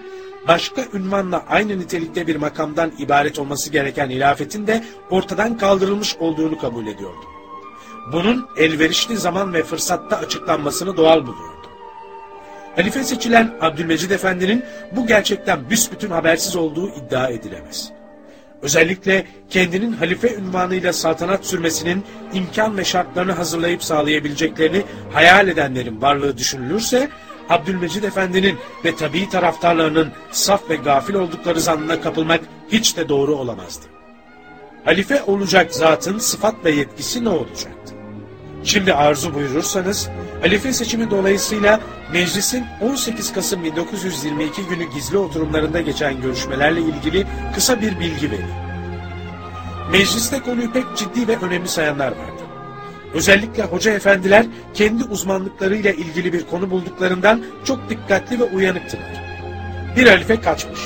başka ünvanla aynı nitelikte bir makamdan ibaret olması gereken hilafetin de ortadan kaldırılmış olduğunu kabul ediyordum. Bunun elverişli zaman ve fırsatta açıklanmasını doğal buluyordum. Halife seçilen Abdülmecid Efendi'nin bu gerçekten büsbütün habersiz olduğu iddia edilemez. Özellikle kendinin halife ünvanıyla saltanat sürmesinin imkan ve şartlarını hazırlayıp sağlayabileceklerini hayal edenlerin varlığı düşünülürse, Abdülmecid Efendi'nin ve tabi taraftarlarının saf ve gafil oldukları zannına kapılmak hiç de doğru olamazdı. Halife olacak zatın sıfat ve yetkisi ne olacaktı? Şimdi arzu buyurursanız, halife seçimi dolayısıyla meclisin 18 Kasım 1922 günü gizli oturumlarında geçen görüşmelerle ilgili kısa bir bilgi vereyim. Mecliste konuyu pek ciddi ve önemli sayanlar vardı. Özellikle hoca efendiler kendi uzmanlıklarıyla ilgili bir konu bulduklarından çok dikkatli ve uyanıktılar. Bir halife kaçmış.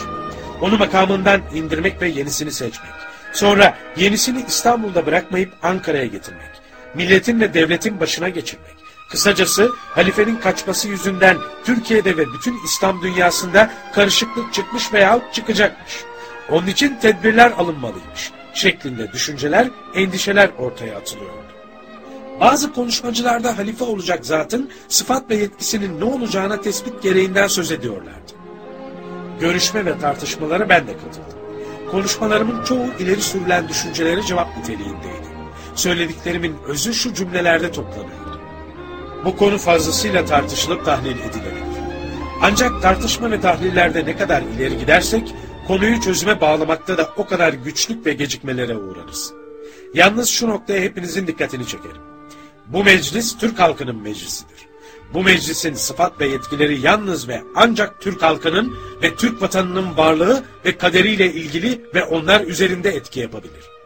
Onu makamından indirmek ve yenisini seçmek. Sonra yenisini İstanbul'da bırakmayıp Ankara'ya getirmek. Milletin ve devletin başına geçirmek. Kısacası halifenin kaçması yüzünden Türkiye'de ve bütün İslam dünyasında karışıklık çıkmış veyahut çıkacakmış. Onun için tedbirler alınmalıymış şeklinde düşünceler, endişeler ortaya atılıyordu. Bazı konuşmacılarda halife olacak zatın sıfat ve yetkisinin ne olacağına tespit gereğinden söz ediyorlardı. Görüşme ve tartışmalara ben de katıldım. Konuşmalarımın çoğu ileri sürülen düşüncelere cevap niteliğindeydi. Söylediklerimin özü şu cümlelerde toplanıyordu. Bu konu fazlasıyla tartışılıp tahlil edilebilir. Ancak tartışma ve tahlillerde ne kadar ileri gidersek, konuyu çözüme bağlamakta da o kadar güçlük ve gecikmelere uğrarız. Yalnız şu noktaya hepinizin dikkatini çekerim. Bu meclis Türk halkının meclisidir. Bu meclisin sıfat ve yetkileri yalnız ve ancak Türk halkının ve Türk vatanının varlığı ve kaderiyle ilgili ve onlar üzerinde etki yapabilir.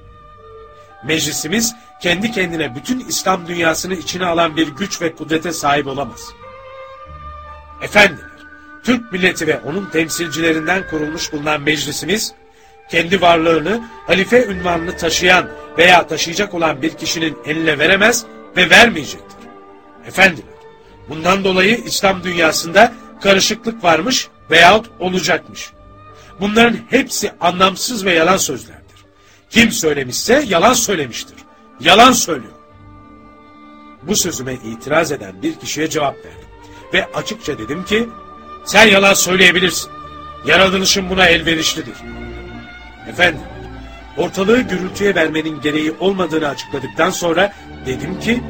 Meclisimiz kendi kendine bütün İslam dünyasını içine alan bir güç ve kudrete sahip olamaz. Efendiler, Türk milleti ve onun temsilcilerinden kurulmuş bulunan meclisimiz, kendi varlığını halife ünvanını taşıyan veya taşıyacak olan bir kişinin eline veremez ve vermeyecektir. Efendiler, bundan dolayı İslam dünyasında karışıklık varmış veyahut olacakmış. Bunların hepsi anlamsız ve yalan sözlerdir. Kim söylemişse yalan söylemiştir. Yalan söylüyor. Bu sözüme itiraz eden bir kişiye cevap verdim. Ve açıkça dedim ki, sen yalan söyleyebilirsin. Yaratılışın buna elverişlidir. Efendim, ortalığı gürültüye vermenin gereği olmadığını açıkladıktan sonra dedim ki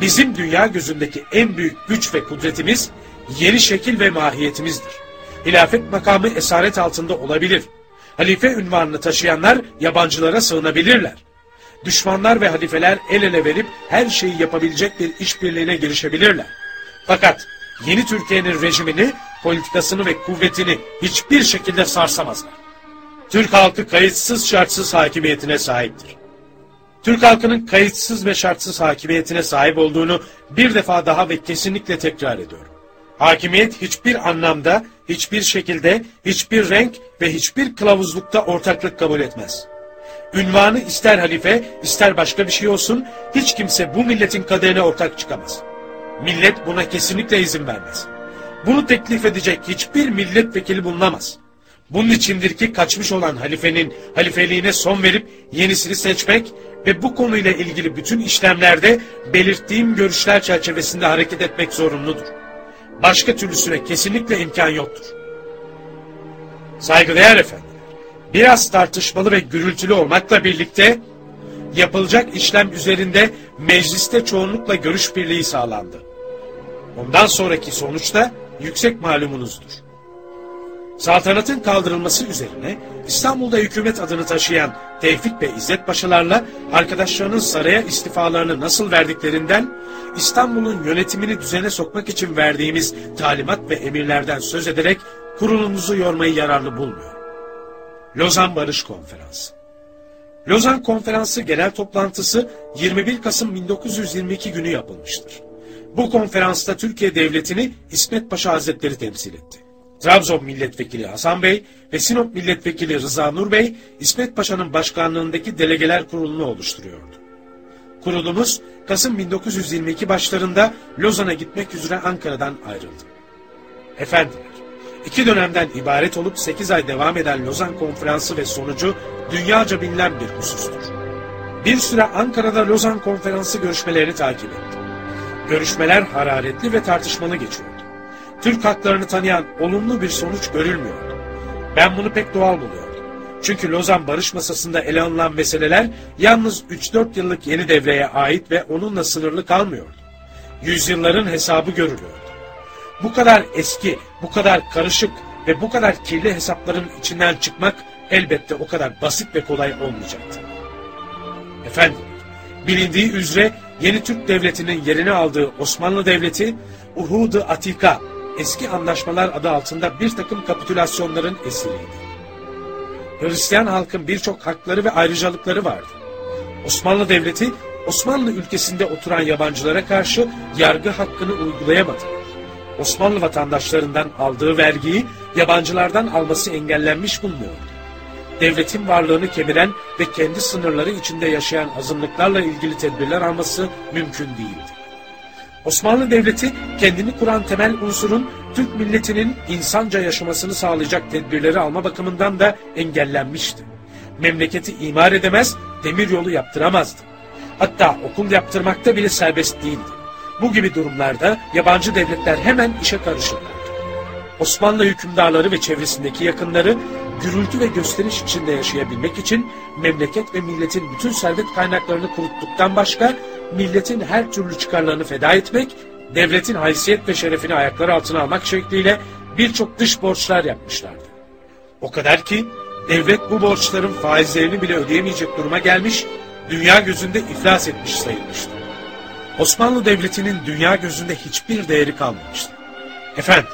bizim dünya gözündeki en büyük güç ve kudretimiz yeni şekil ve mahiyetimizdir. Hilafet makamı esaret altında olabilir. Halife ünvanını taşıyanlar yabancılara sığınabilirler. düşmanlar ve halifeler el ele verip her şeyi yapabilecek bir işbirliğine girişebilirler. Fakat yeni Türkiye'nin rejimini, politikasını ve kuvvetini hiçbir şekilde sarsamazlar. Türk halkı kayıtsız şartsız hakimiyetine sahiptir. Türk halkının kayıtsız ve şartsız hakimiyetine sahip olduğunu bir defa daha ve kesinlikle tekrar ediyorum. Hakimiyet hiçbir anlamda, hiçbir şekilde, hiçbir renk ve hiçbir kılavuzlukta ortaklık kabul etmez. Ünvanı ister halife, ister başka bir şey olsun, hiç kimse bu milletin kaderine ortak çıkamaz. Millet buna kesinlikle izin vermez. Bunu teklif edecek hiçbir milletvekili bulunamaz. Bunun içindir ki kaçmış olan halifenin halifeliğine son verip yenisini seçmek ve bu konuyla ilgili bütün işlemlerde belirttiğim görüşler çerçevesinde hareket etmek zorunludur. Başka türlüsüne kesinlikle imkan yoktur. Saygıdeğer efendiler, biraz tartışmalı ve gürültülü olmakla birlikte yapılacak işlem üzerinde mecliste çoğunlukla görüş birliği sağlandı. Ondan sonraki sonuç da yüksek malumunuzdur. Saltanatın kaldırılması üzerine İstanbul'da hükümet adını taşıyan Tevfik ve İzzet Paşalarla arkadaşlarının saraya istifalarını nasıl verdiklerinden, İstanbul'un yönetimini düzene sokmak için verdiğimiz talimat ve emirlerden söz ederek kurulumuzu yormayı yararlı bulmuyor. Lozan Barış Konferansı Lozan Konferansı genel toplantısı 21 Kasım 1922 günü yapılmıştır. Bu konferansta Türkiye Devleti'ni İsmet Paşa Hazretleri temsil etti. Trabzon Milletvekili Hasan Bey ve Sinop Milletvekili Rıza Nur Bey, İsmet Paşa'nın başkanlığındaki delegeler kurulunu oluşturuyordu. Kurulumuz Kasım 1922 başlarında Lozan'a gitmek üzere Ankara'dan ayrıldı. Efendiler, iki dönemden ibaret olup 8 ay devam eden Lozan Konferansı ve sonucu dünyaca bilinen bir husustur. Bir süre Ankara'da Lozan Konferansı görüşmelerini takip etti. Görüşmeler hararetli ve tartışmalı geçiyordu. Türk haklarını tanıyan olumlu bir sonuç görülmüyordu. Ben bunu pek doğal buluyordum. Çünkü Lozan Barış Masası'nda ele alınan meseleler yalnız 3-4 yıllık yeni devreye ait ve onunla sınırlı kalmıyordu. Yüzyılların hesabı görülüyordu. Bu kadar eski, bu kadar karışık ve bu kadar kirli hesapların içinden çıkmak elbette o kadar basit ve kolay olmayacaktı. Efendim, bilindiği üzere yeni Türk Devleti'nin yerini aldığı Osmanlı Devleti, Uhud-ı Atika eski anlaşmalar adı altında bir takım kapitülasyonların esiriydi. Hristiyan halkın birçok hakları ve ayrıcalıkları vardı. Osmanlı Devleti, Osmanlı ülkesinde oturan yabancılara karşı yargı hakkını uygulayamadı. Osmanlı vatandaşlarından aldığı vergiyi yabancılardan alması engellenmiş bulunuyordu. Devletin varlığını kemiren ve kendi sınırları içinde yaşayan azınlıklarla ilgili tedbirler alması mümkün değildi. Osmanlı Devleti kendini kuran temel unsurun Türk milletinin insanca yaşamasını sağlayacak tedbirleri alma bakımından da engellenmişti. Memleketi imar edemez, demir yolu yaptıramazdı. Hatta okul yaptırmakta bile serbest değildi. Bu gibi durumlarda yabancı devletler hemen işe karışırlardı. Osmanlı hükümdarları ve çevresindeki yakınları gürültü ve gösteriş içinde yaşayabilmek için memleket ve milletin bütün servet kaynaklarını kuruttuktan başka milletin her türlü çıkarlarını feda etmek, devletin haysiyet ve şerefini ayaklar altına almak şekliyle birçok dış borçlar yapmışlardı. O kadar ki devlet bu borçların faizlerini bile ödeyemeyecek duruma gelmiş, dünya gözünde iflas etmiş sayılmıştı. Osmanlı Devleti'nin dünya gözünde hiçbir değeri kalmamıştı. Efendim,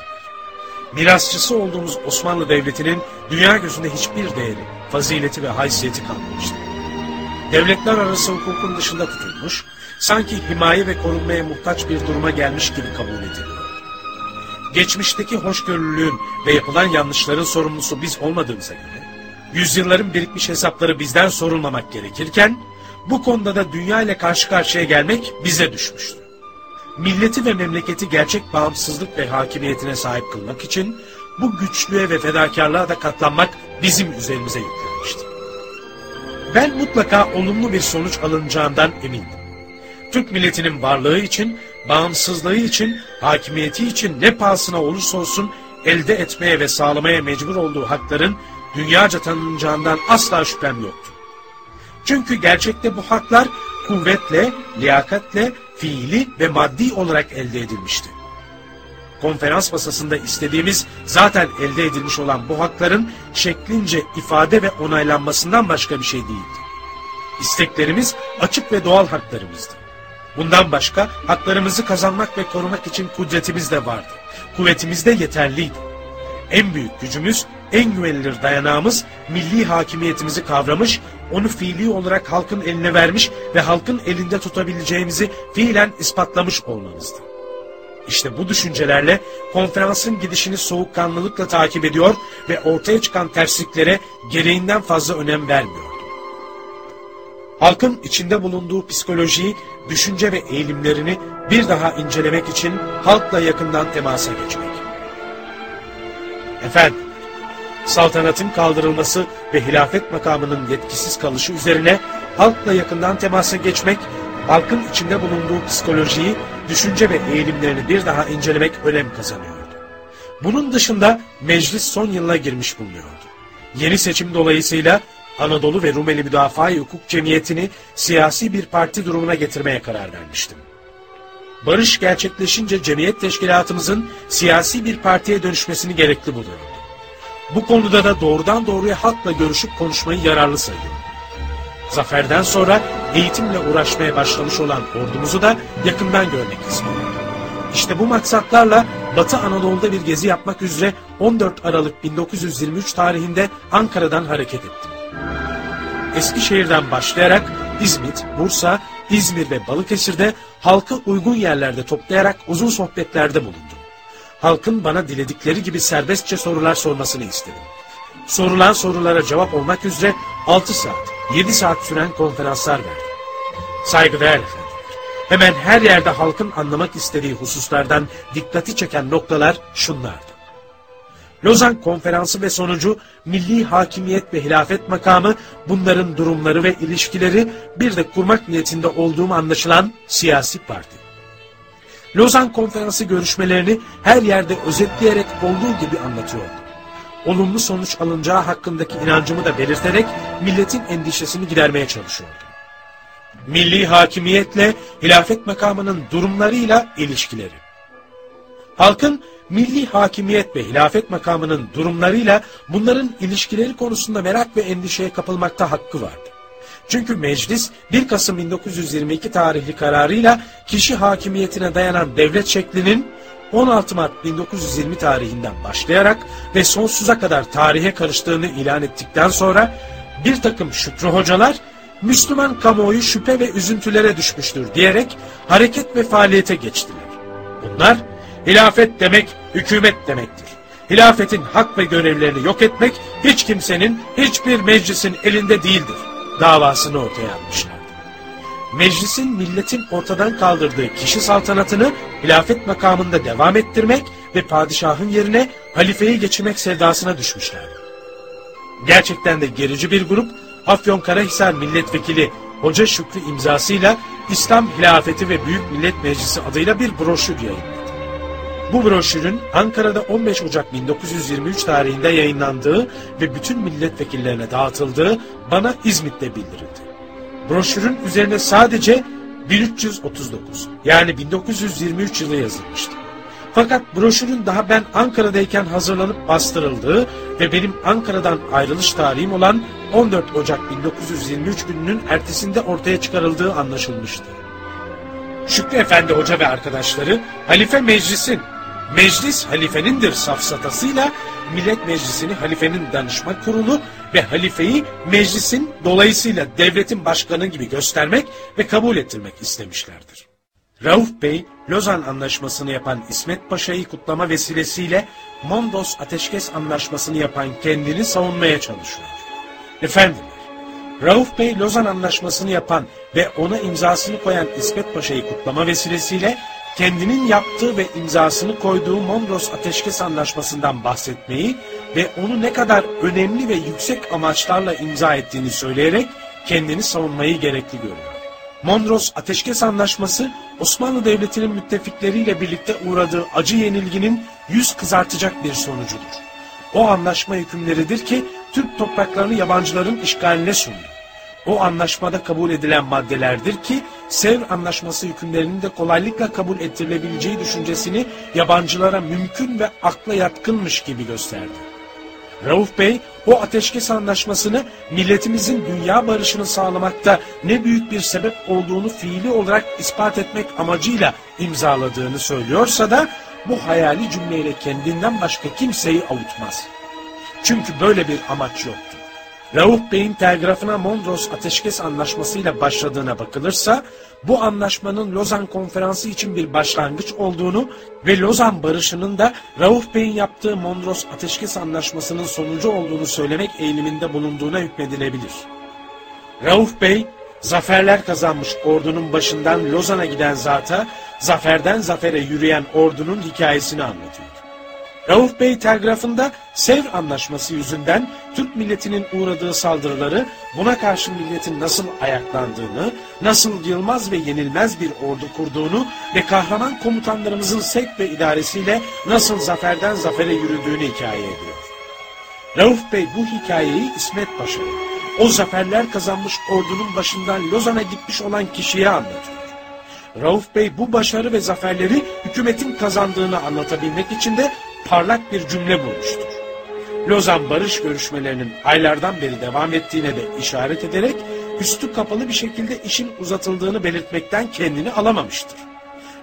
mirasçısı olduğumuz Osmanlı Devleti'nin dünya gözünde hiçbir değeri, fazileti ve haysiyeti kalmamıştı. Devletler arası hukukun dışında tutulmuş, sanki himaye ve korunmaya muhtaç bir duruma gelmiş gibi kabul ediliyor. Geçmişteki hoşgörülülüğün ve yapılan yanlışların sorumlusu biz olmadığımıza göre, yüzyılların birikmiş hesapları bizden sorulmamak gerekirken, bu konuda da dünya ile karşı karşıya gelmek bize düşmüştü. Milleti ve memleketi gerçek bağımsızlık ve hakimiyetine sahip kılmak için bu güçlüğe ve fedakarlığa da katlanmak bizim üzerimize yüklenmişti. Ben mutlaka olumlu bir sonuç alınacağından emindim. Türk milletinin varlığı için, bağımsızlığı için, hakimiyeti için ne pahasına olursa olsun elde etmeye ve sağlamaya mecbur olduğu hakların dünyaca tanınacağından asla şüphem yoktu. Çünkü gerçekte bu haklar kuvvetle, liyakatle, fiili ve maddi olarak elde edilmişti. Konferans masasında istediğimiz zaten elde edilmiş olan bu hakların şeklince ifade ve onaylanmasından başka bir şey değildi. isteklerimiz açık ve doğal haklarımızdı. Bundan başka haklarımızı kazanmak ve korumak için kudretimiz de vardı. Kuvvetimiz de yeterliydi. En büyük gücümüz, en güvenilir dayanağımız milli hakimiyetimizi kavramış, onu fiili olarak halkın eline vermiş ve halkın elinde tutabileceğimizi fiilen ispatlamış olmamızdı. İşte bu düşüncelerle konferansın gidişini soğukkanlılıkla takip ediyor ve ortaya çıkan tersliklere gereğinden fazla önem vermiyordu. Halkın içinde bulunduğu psikolojiyi, düşünce ve eğilimlerini bir daha incelemek için halkla yakından temasa geçmek. Efendim, saltanatın kaldırılması ve hilafet makamının yetkisiz kalışı üzerine halkla yakından temasa geçmek, halkın içinde bulunduğu psikolojiyi, düşünce ve eğilimlerini bir daha incelemek önem kazanıyordu. Bunun dışında meclis son yılına girmiş bulunuyordu. Yeni seçim dolayısıyla Anadolu ve Rumeli Müdafaa-i Hukuk Cemiyeti'ni siyasi bir parti durumuna getirmeye karar vermiştim. Barış gerçekleşince cemiyet teşkilatımızın siyasi bir partiye dönüşmesini gerekli buluyorum. Bu konuda da doğrudan doğruya halkla görüşüp konuşmayı yararlı sayıyorum. Zaferden sonra eğitimle uğraşmaya başlamış olan ordumuzu da yakından görmek istiyorum. İşte bu maksatlarla Batı Anadolu'da bir gezi yapmak üzere 14 Aralık 1923 tarihinde Ankara'dan hareket ettim. Eskişehir'den başlayarak İzmit, Bursa, İzmir ve Balıkesir'de halkı uygun yerlerde toplayarak uzun sohbetlerde bulundum. Halkın bana diledikleri gibi serbestçe sorular sormasını istedim. Sorulan sorulara cevap olmak üzere 6 saat, 7 saat süren konferanslar verdim. Saygıdeğer efendiler, hemen her yerde halkın anlamak istediği hususlardan dikkati çeken noktalar şunlardı. Lozan Konferansı ve sonucu milli hakimiyet ve hilafet makamı bunların durumları ve ilişkileri bir de kurmak niyetinde olduğum anlaşılan siyasi parti. Lozan Konferansı görüşmelerini her yerde özetleyerek olduğu gibi anlatıyordu. Olumlu sonuç alınacağı hakkındaki inancımı da belirterek milletin endişesini gidermeye çalışıyordum. Milli hakimiyetle hilafet makamının durumlarıyla ilişkileri. Halkın milli hakimiyet ve hilafet makamının durumlarıyla bunların ilişkileri konusunda merak ve endişeye kapılmakta hakkı vardı. Çünkü meclis 1 Kasım 1922 tarihli kararıyla kişi hakimiyetine dayanan devlet şeklinin 16 Mart 1920 tarihinden başlayarak ve sonsuza kadar tarihe karıştığını ilan ettikten sonra bir takım şükrü hocalar Müslüman kamuoyu şüphe ve üzüntülere düşmüştür diyerek hareket ve faaliyete geçtiler. Bunlar hilafet demek hükümet demektir. Hilafetin hak ve görevlerini yok etmek hiç kimsenin, hiçbir meclisin elinde değildir. Davasını ortaya atmışlardı. Meclisin milletin ortadan kaldırdığı kişi saltanatını hilafet makamında devam ettirmek ve padişahın yerine halifeyi geçirmek sevdasına düşmüşlerdi. Gerçekten de gerici bir grup Afyonkarahisar milletvekili Hoca Şükrü imzasıyla İslam Hilafeti ve Büyük Millet Meclisi adıyla bir broşür yayınladı. Bu broşürün Ankara'da 15 Ocak 1923 tarihinde yayınlandığı ve bütün milletvekillerine dağıtıldığı bana İzmit'te bildirildi. Broşürün üzerine sadece 1339 yani 1923 yılı yazılmıştı. Fakat broşürün daha ben Ankara'dayken hazırlanıp bastırıldığı ve benim Ankara'dan ayrılış tarihim olan 14 Ocak 1923 gününün ertesinde ortaya çıkarıldığı anlaşılmıştı. Şükrü Efendi Hoca ve arkadaşları Halife Meclis'in Meclis halifenindir safsatasıyla Millet Meclisi'ni halifenin danışma kurulu ve halifeyi meclisin dolayısıyla devletin başkanı gibi göstermek ve kabul ettirmek istemişlerdir. Rauf Bey, Lozan Anlaşması'nı yapan İsmet Paşa'yı kutlama vesilesiyle Mondros Ateşkes Anlaşması'nı yapan kendini savunmaya çalışıyor. Efendiler, Rauf Bey Lozan Anlaşması'nı yapan ve ona imzasını koyan İsmet Paşa'yı kutlama vesilesiyle kendinin yaptığı ve imzasını koyduğu Mondros Ateşkes Anlaşması'ndan bahsetmeyi ve onu ne kadar önemli ve yüksek amaçlarla imza ettiğini söyleyerek kendini savunmayı gerekli görüyor. Mondros Ateşkes Anlaşması Osmanlı Devleti'nin müttefikleriyle birlikte uğradığı acı yenilginin yüz kızartacak bir sonucudur. O anlaşma hükümleridir ki Türk topraklarını yabancıların işgaline sundu. O anlaşmada kabul edilen maddelerdir ki Sevr Anlaşması hükümlerinin de kolaylıkla kabul ettirilebileceği düşüncesini yabancılara mümkün ve akla yatkınmış gibi gösterdi. Rauf Bey o ateşkes anlaşmasını milletimizin dünya barışını sağlamakta ne büyük bir sebep olduğunu fiili olarak ispat etmek amacıyla imzaladığını söylüyorsa da bu hayali cümleyle kendinden başka kimseyi avutmaz. Çünkü böyle bir amaç yoktu. Rauf Bey'in telgrafına Mondros Ateşkes Anlaşması'yla başladığına bakılırsa, bu anlaşmanın Lozan Konferansı için bir başlangıç olduğunu ve Lozan Barışı'nın da Rauf Bey'in yaptığı Mondros Ateşkes Anlaşması'nın sonucu olduğunu söylemek eğiliminde bulunduğuna hükmedilebilir. Rauf Bey, zaferler kazanmış ordunun başından Lozan'a giden zata, zaferden zafere yürüyen ordunun hikayesini anlatıyor. Rauf Bey telgrafında Sevr Anlaşması yüzünden Türk milletinin uğradığı saldırıları, buna karşı milletin nasıl ayaklandığını, nasıl yılmaz ve yenilmez bir ordu kurduğunu ve kahraman komutanlarımızın sevk ve idaresiyle nasıl zaferden zafere yürüdüğünü hikaye ediyor. Rauf Bey bu hikayeyi İsmet Paşa'ya, o zaferler kazanmış ordunun başından Lozan'a gitmiş olan kişiye anlatıyor. Rauf Bey bu başarı ve zaferleri hükümetin kazandığını anlatabilmek için de parlak bir cümle bulmuştur. Lozan barış görüşmelerinin aylardan beri devam ettiğine de işaret ederek üstü kapalı bir şekilde işin uzatıldığını belirtmekten kendini alamamıştır.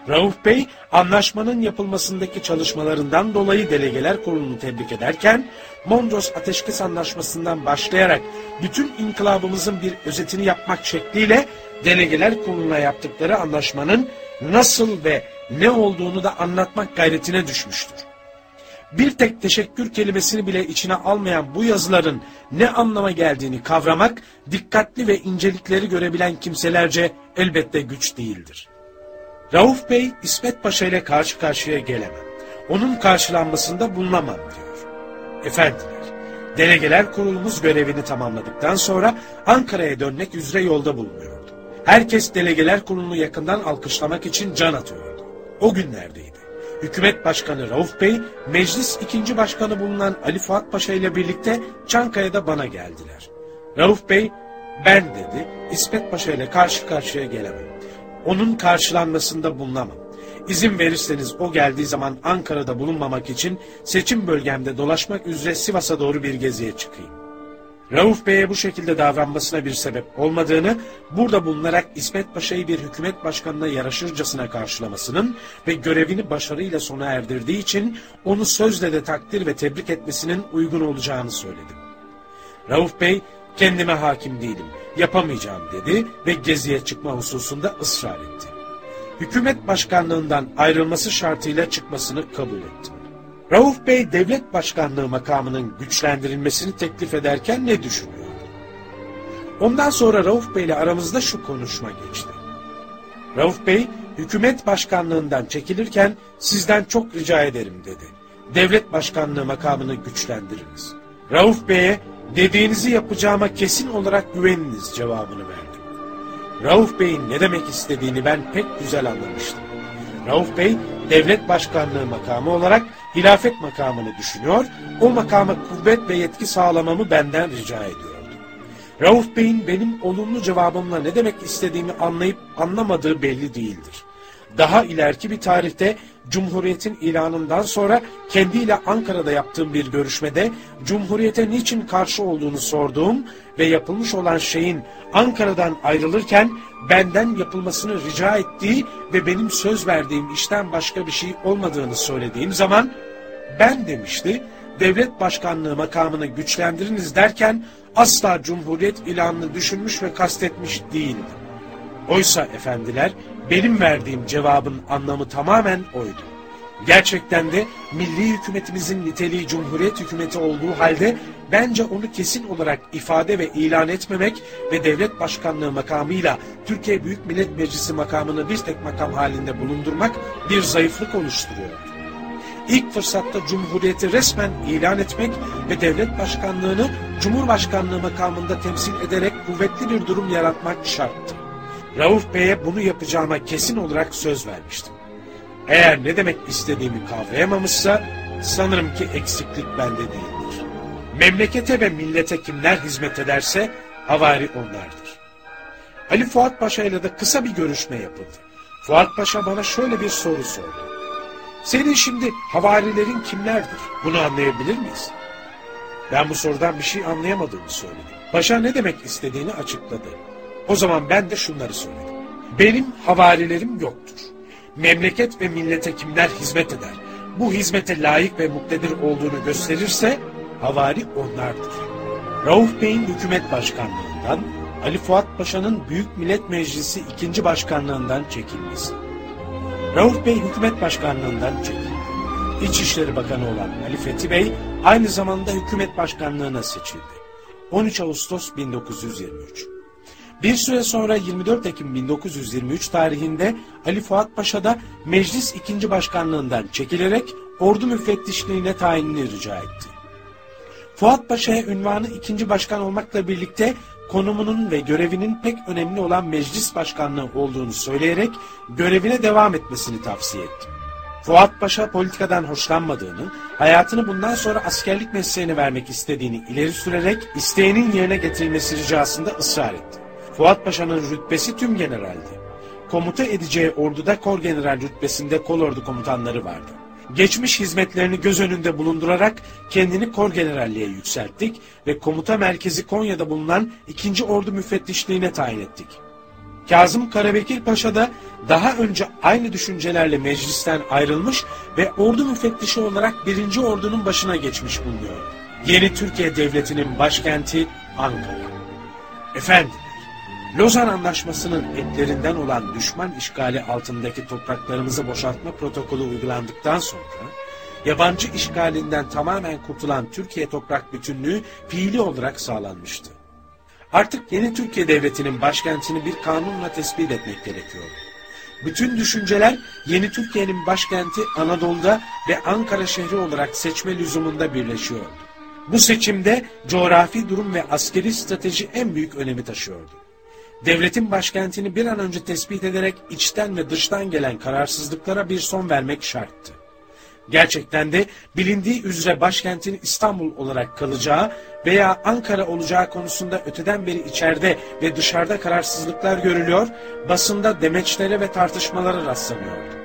Rauf Bey anlaşmanın yapılmasındaki çalışmalarından dolayı delegeler kurulunu tebrik ederken Mondros Ateşkes Anlaşması'ndan başlayarak bütün inkılabımızın bir özetini yapmak şekliyle delegeler kuruluna yaptıkları anlaşmanın nasıl ve ne olduğunu da anlatmak gayretine düşmüştür bir tek teşekkür kelimesini bile içine almayan bu yazıların ne anlama geldiğini kavramak, dikkatli ve incelikleri görebilen kimselerce elbette güç değildir. Rauf Bey, İsmet Paşa ile karşı karşıya gelemem. Onun karşılanmasında bulunamam diyor. Efendiler, delegeler kurulumuz görevini tamamladıktan sonra Ankara'ya dönmek üzere yolda bulunuyordu. Herkes delegeler kurulunu yakından alkışlamak için can atıyordu. O günlerdeydi. Hükümet Başkanı Rauf Bey, meclis ikinci başkanı bulunan Ali Fuat Paşa ile birlikte Çankaya'da bana geldiler. Rauf Bey, ben dedi, İsmet Paşa ile karşı karşıya gelemem. Onun karşılanmasında bulunamam. İzin verirseniz o geldiği zaman Ankara'da bulunmamak için seçim bölgemde dolaşmak üzere Sivas'a doğru bir geziye çıkayım. Rauf Bey'e bu şekilde davranmasına bir sebep olmadığını, burada bulunarak İsmet Paşa'yı bir hükümet başkanına yaraşırcasına karşılamasının ve görevini başarıyla sona erdirdiği için onu sözle de takdir ve tebrik etmesinin uygun olacağını söyledim. Rauf Bey, kendime hakim değilim, yapamayacağım dedi ve geziye çıkma hususunda ısrar etti. Hükümet başkanlığından ayrılması şartıyla çıkmasını kabul ettim. Rauf Bey devlet başkanlığı makamının güçlendirilmesini teklif ederken ne düşünüyordu? Ondan sonra Rauf Bey ile aramızda şu konuşma geçti. Rauf Bey hükümet başkanlığından çekilirken sizden çok rica ederim dedi. Devlet başkanlığı makamını güçlendiriniz. Rauf Bey'e dediğinizi yapacağıma kesin olarak güveniniz cevabını verdim. Rauf Bey'in ne demek istediğini ben pek güzel anlamıştım. Rauf Bey devlet başkanlığı makamı olarak hilafet makamını düşünüyor, o makama kuvvet ve yetki sağlamamı benden rica ediyordu. Rauf Bey'in benim olumlu cevabımla ne demek istediğimi anlayıp anlamadığı belli değildir. Daha ileriki bir tarihte Cumhuriyet'in ilanından sonra kendiyle Ankara'da yaptığım bir görüşmede Cumhuriyet'e niçin karşı olduğunu sorduğum ve yapılmış olan şeyin Ankara'dan ayrılırken benden yapılmasını rica ettiği ve benim söz verdiğim işten başka bir şey olmadığını söylediğim zaman ben demişti devlet başkanlığı makamını güçlendiriniz derken asla Cumhuriyet ilanını düşünmüş ve kastetmiş değildi. Oysa efendiler benim verdiğim cevabın anlamı tamamen oydu. Gerçekten de milli hükümetimizin niteliği cumhuriyet hükümeti olduğu halde bence onu kesin olarak ifade ve ilan etmemek ve devlet başkanlığı makamıyla Türkiye Büyük Millet Meclisi makamını bir tek makam halinde bulundurmak bir zayıflık oluşturuyor. İlk fırsatta Cumhuriyeti resmen ilan etmek ve devlet başkanlığını Cumhurbaşkanlığı makamında temsil ederek kuvvetli bir durum yaratmak şarttı. Rauf Bey'e bunu yapacağıma kesin olarak söz vermiştim. Eğer ne demek istediğimi kavrayamamışsa sanırım ki eksiklik bende değildir. Memlekete ve millete kimler hizmet ederse havari onlardır. Ali Fuat Paşa ile de kısa bir görüşme yapıldı. Fuat Paşa bana şöyle bir soru sordu. Senin şimdi havarilerin kimlerdir? Bunu anlayabilir miyiz? Ben bu sorudan bir şey anlayamadığımı söyledim. Paşa ne demek istediğini açıkladı. O zaman ben de şunları söyledim. Benim havarilerim yoktur. Memleket ve millete kimler hizmet eder? Bu hizmete layık ve muktedir olduğunu gösterirse havari onlardır. Rauf Bey'in hükümet başkanlığından, Ali Fuat Paşa'nın Büyük Millet Meclisi ikinci başkanlığından çekilmesi. Rauf Bey hükümet başkanlığından çekildi. İçişleri Bakanı olan Ali Fethi Bey aynı zamanda hükümet başkanlığına seçildi. 13 Ağustos 1923. Bir süre sonra 24 Ekim 1923 tarihinde Ali Fuat Paşa da meclis ikinci başkanlığından çekilerek ordu müfettişliğine tayinini rica etti. Fuat Paşa'ya ünvanı ikinci başkan olmakla birlikte konumunun ve görevinin pek önemli olan meclis başkanlığı olduğunu söyleyerek görevine devam etmesini tavsiye etti. Fuat Paşa politikadan hoşlanmadığını, hayatını bundan sonra askerlik mesleğine vermek istediğini ileri sürerek isteğinin yerine getirilmesi ricasında ısrar etti. Fuat Paşa'nın rütbesi tüm generaldi. Komuta edeceği orduda kor general rütbesinde kolordu komutanları vardı. Geçmiş hizmetlerini göz önünde bulundurarak kendini kor generalliğe yükselttik ve komuta merkezi Konya'da bulunan 2. Ordu müfettişliğine tayin ettik. Kazım Karabekir Paşa da daha önce aynı düşüncelerle meclisten ayrılmış ve ordu müfettişi olarak 1. Ordu'nun başına geçmiş bulunuyor. Yeni Türkiye Devleti'nin başkenti Ankara. Efendiler, Lozan Anlaşması'nın etlerinden olan düşman işgali altındaki topraklarımızı boşaltma protokolü uygulandıktan sonra, yabancı işgalinden tamamen kurtulan Türkiye toprak bütünlüğü fiili olarak sağlanmıştı. Artık yeni Türkiye Devleti'nin başkentini bir kanunla tespit etmek gerekiyor. Bütün düşünceler yeni Türkiye'nin başkenti Anadolu'da ve Ankara şehri olarak seçme lüzumunda birleşiyor. Bu seçimde coğrafi durum ve askeri strateji en büyük önemi taşıyordu. Devletin başkentini bir an önce tespit ederek içten ve dıştan gelen kararsızlıklara bir son vermek şarttı. Gerçekten de bilindiği üzere başkentin İstanbul olarak kalacağı veya Ankara olacağı konusunda öteden beri içeride ve dışarıda kararsızlıklar görülüyor, basında demeçlere ve tartışmalara rastlanıyordu.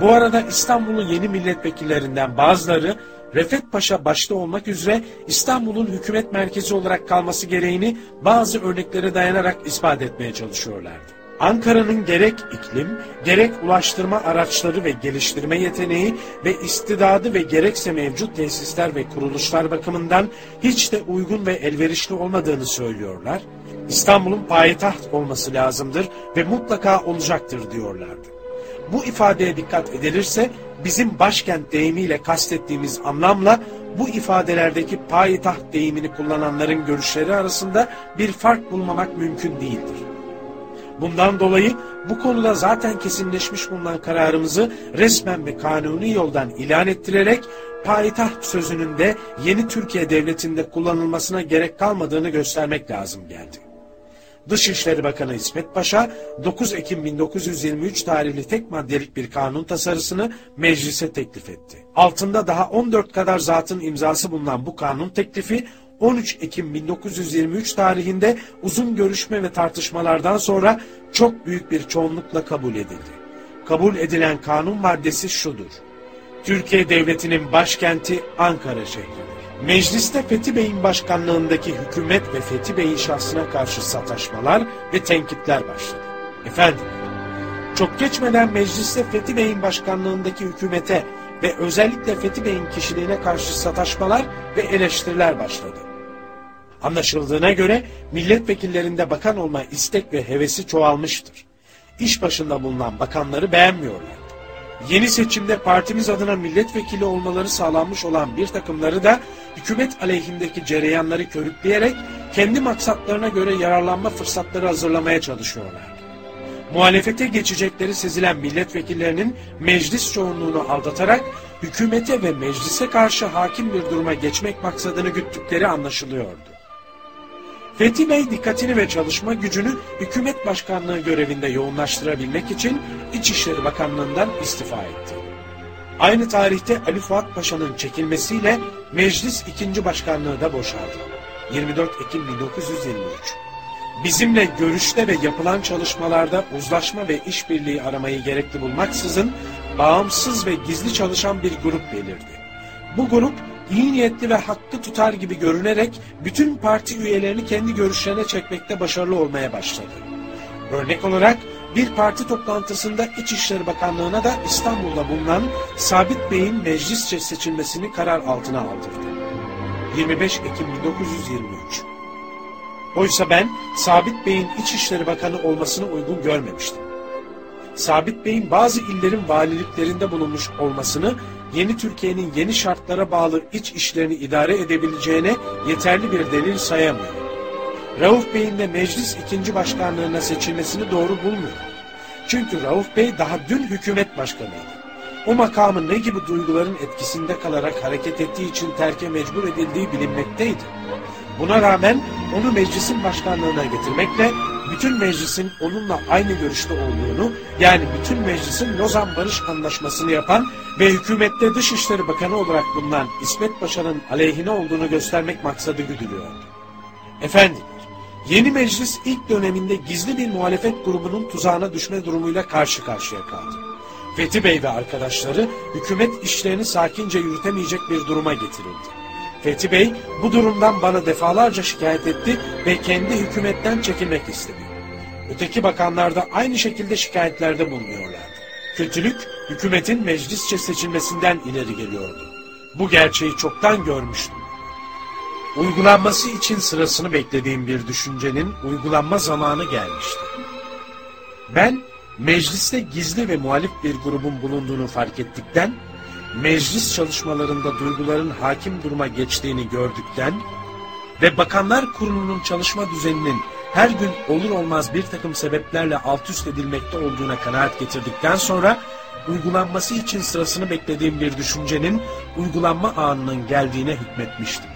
Bu arada İstanbul'un yeni milletvekillerinden bazıları Refet Paşa başta olmak üzere İstanbul'un hükümet merkezi olarak kalması gereğini bazı örneklere dayanarak ispat etmeye çalışıyorlardı. Ankara'nın gerek iklim, gerek ulaştırma araçları ve geliştirme yeteneği ve istidadı ve gerekse mevcut tesisler ve kuruluşlar bakımından hiç de uygun ve elverişli olmadığını söylüyorlar. İstanbul'un payitaht olması lazımdır ve mutlaka olacaktır diyorlardı. Bu ifadeye dikkat edilirse bizim başkent deyimiyle kastettiğimiz anlamla bu ifadelerdeki payitaht deyimini kullananların görüşleri arasında bir fark bulmamak mümkün değildir. Bundan dolayı bu konuda zaten kesinleşmiş bulunan kararımızı resmen ve kanuni yoldan ilan ettirerek payitaht sözünün de yeni Türkiye Devleti'nde kullanılmasına gerek kalmadığını göstermek lazım geldi. Dışişleri Bakanı İsmet Paşa 9 Ekim 1923 tarihli tek maddelik bir kanun tasarısını meclise teklif etti. Altında daha 14 kadar zatın imzası bulunan bu kanun teklifi 13 Ekim 1923 tarihinde uzun görüşme ve tartışmalardan sonra çok büyük bir çoğunlukla kabul edildi. Kabul edilen kanun maddesi şudur. Türkiye Devleti'nin başkenti Ankara şehridir. Mecliste Fethi Bey'in başkanlığındaki hükümet ve Fethi Bey'in şahsına karşı sataşmalar ve tenkitler başladı. Efendim, çok geçmeden mecliste Fethi Bey'in başkanlığındaki hükümete ve özellikle Fethi Bey'in kişiliğine karşı sataşmalar ve eleştiriler başladı. Anlaşıldığına göre milletvekillerinde bakan olma istek ve hevesi çoğalmıştır. İş başında bulunan bakanları beğenmiyorlar. Yeni seçimde partimiz adına milletvekili olmaları sağlanmış olan bir takımları da hükümet aleyhindeki cereyanları körükleyerek kendi maksatlarına göre yararlanma fırsatları hazırlamaya çalışıyorlar. Muhalefete geçecekleri sezilen milletvekillerinin meclis çoğunluğunu aldatarak hükümete ve meclise karşı hakim bir duruma geçmek maksadını güttükleri anlaşılıyordu. Fethi Bey dikkatini ve çalışma gücünü hükümet başkanlığı görevinde yoğunlaştırabilmek için İçişleri Bakanlığı'ndan istifa etti. Aynı tarihte Ali Fuat Paşa'nın çekilmesiyle meclis ikinci başkanlığı da boşaldı. 24 Ekim 1923. Bizimle görüşte ve yapılan çalışmalarda uzlaşma ve işbirliği aramayı gerekli bulmaksızın bağımsız ve gizli çalışan bir grup belirdi. Bu grup iyi niyetli ve hakkı tutar gibi görünerek bütün parti üyelerini kendi görüşlerine çekmekte başarılı olmaya başladı. Örnek olarak bir parti toplantısında İçişleri Bakanlığı'na da İstanbul'da bulunan Sabit Bey'in meclisçe seçilmesini karar altına aldırdı. 25 Ekim 1923 Oysa ben Sabit Bey'in İçişleri Bakanı olmasını uygun görmemiştim. Sabit Bey'in bazı illerin valiliklerinde bulunmuş olmasını yeni Türkiye'nin yeni şartlara bağlı iç işlerini idare edebileceğine yeterli bir delil sayamıyorum. Rauf Bey'in de meclis ikinci başkanlığına seçilmesini doğru bulmuyorum. Çünkü Rauf Bey daha dün hükümet başkanıydı. O makamın ne gibi duyguların etkisinde kalarak hareket ettiği için terke mecbur edildiği bilinmekteydi. Buna rağmen onu meclisin başkanlığına getirmekle bütün meclisin onunla aynı görüşte olduğunu yani bütün meclisin Lozan Barış Anlaşması'nı yapan ve hükümette Dışişleri Bakanı olarak bulunan İsmet Paşa'nın aleyhine olduğunu göstermek maksadı güdülüyordu. Efendiler, yeni meclis ilk döneminde gizli bir muhalefet grubunun tuzağına düşme durumuyla karşı karşıya kaldı. Fethi Bey ve arkadaşları hükümet işlerini sakince yürütemeyecek bir duruma getirildi. Fethi Bey bu durumdan bana defalarca şikayet etti ve kendi hükümetten çekilmek istedi. Öteki bakanlar da aynı şekilde şikayetlerde bulunuyorlardı. Kötülük hükümetin meclisçe seçilmesinden ileri geliyordu. Bu gerçeği çoktan görmüştüm. Uygulanması için sırasını beklediğim bir düşüncenin uygulanma zamanı gelmişti. Ben mecliste gizli ve muhalif bir grubun bulunduğunu fark ettikten, meclis çalışmalarında duyguların hakim duruma geçtiğini gördükten ve Bakanlar Kurulu'nun çalışma düzeninin her gün olur olmaz bir takım sebeplerle alt üst edilmekte olduğuna kanaat getirdikten sonra uygulanması için sırasını beklediğim bir düşüncenin uygulanma anının geldiğine hükmetmiştim.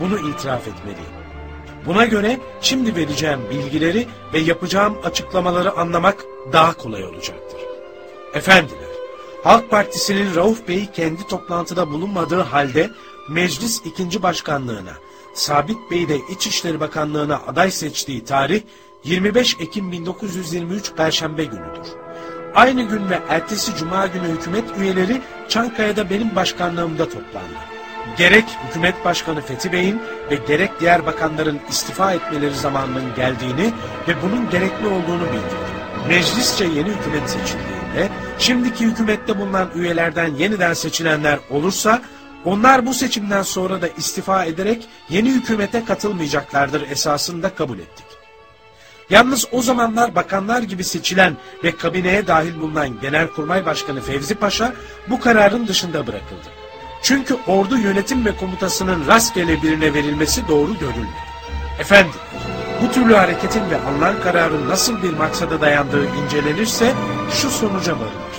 Bunu itiraf etmeliyim. Buna göre şimdi vereceğim bilgileri ve yapacağım açıklamaları anlamak daha kolay olacaktır. Efendiler, Halk Partisi'nin Rauf Bey'i kendi toplantıda bulunmadığı halde meclis ikinci başkanlığına, Sabit Bey'i de İçişleri Bakanlığı'na aday seçtiği tarih 25 Ekim 1923 Perşembe günüdür. Aynı gün ve ertesi Cuma günü hükümet üyeleri Çankaya'da benim başkanlığımda toplandı. Gerek hükümet başkanı Fethi Bey'in ve gerek diğer bakanların istifa etmeleri zamanının geldiğini ve bunun gerekli olduğunu bildirdi. Meclisçe yeni hükümet seçildiğinde, şimdiki hükümette bulunan üyelerden yeniden seçilenler olursa, onlar bu seçimden sonra da istifa ederek yeni hükümete katılmayacaklardır esasında kabul ettik. Yalnız o zamanlar bakanlar gibi seçilen ve kabineye dahil bulunan Genelkurmay Başkanı Fevzi Paşa bu kararın dışında bırakıldı. Çünkü ordu yönetim ve komutasının rastgele birine verilmesi doğru görülmedi. Efendim, bu türlü hareketin ve alınan kararın nasıl bir maksada dayandığı incelenirse şu sonuca varılır.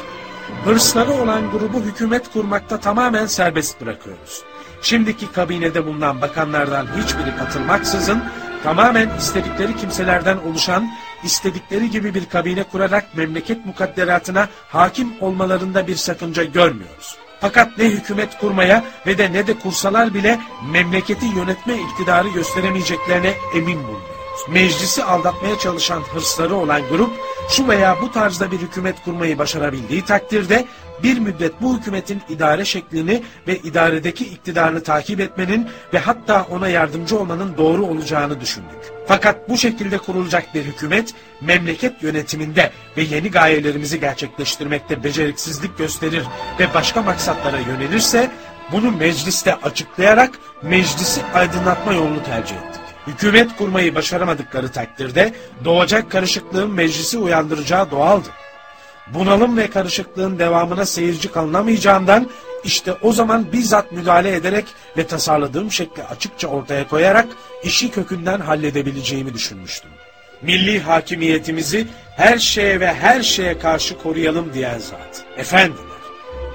Hırsları olan grubu hükümet kurmakta tamamen serbest bırakıyoruz. Şimdiki kabinede bulunan bakanlardan hiçbiri katılmaksızın tamamen istedikleri kimselerden oluşan, istedikleri gibi bir kabine kurarak memleket mukadderatına hakim olmalarında bir sakınca görmüyoruz. Fakat ne hükümet kurmaya ve de ne de kursalar bile memleketi yönetme iktidarı gösteremeyeceklerine emin bulunuyoruz. Meclisi aldatmaya çalışan hırsları olan grup şu veya bu tarzda bir hükümet kurmayı başarabildiği takdirde bir müddet bu hükümetin idare şeklini ve idaredeki iktidarını takip etmenin ve hatta ona yardımcı olmanın doğru olacağını düşündük. Fakat bu şekilde kurulacak bir hükümet memleket yönetiminde ve yeni gayelerimizi gerçekleştirmekte beceriksizlik gösterir ve başka maksatlara yönelirse bunu mecliste açıklayarak meclisi aydınlatma yolunu tercih ettik. Hükümet kurmayı başaramadıkları takdirde doğacak karışıklığın meclisi uyandıracağı doğaldı. Bunalım ve karışıklığın devamına seyirci kalınamayacağından işte o zaman bizzat müdahale ederek ve tasarladığım şekli açıkça ortaya koyarak işi kökünden halledebileceğimi düşünmüştüm. Milli hakimiyetimizi her şeye ve her şeye karşı koruyalım diyen zat. Efendiler,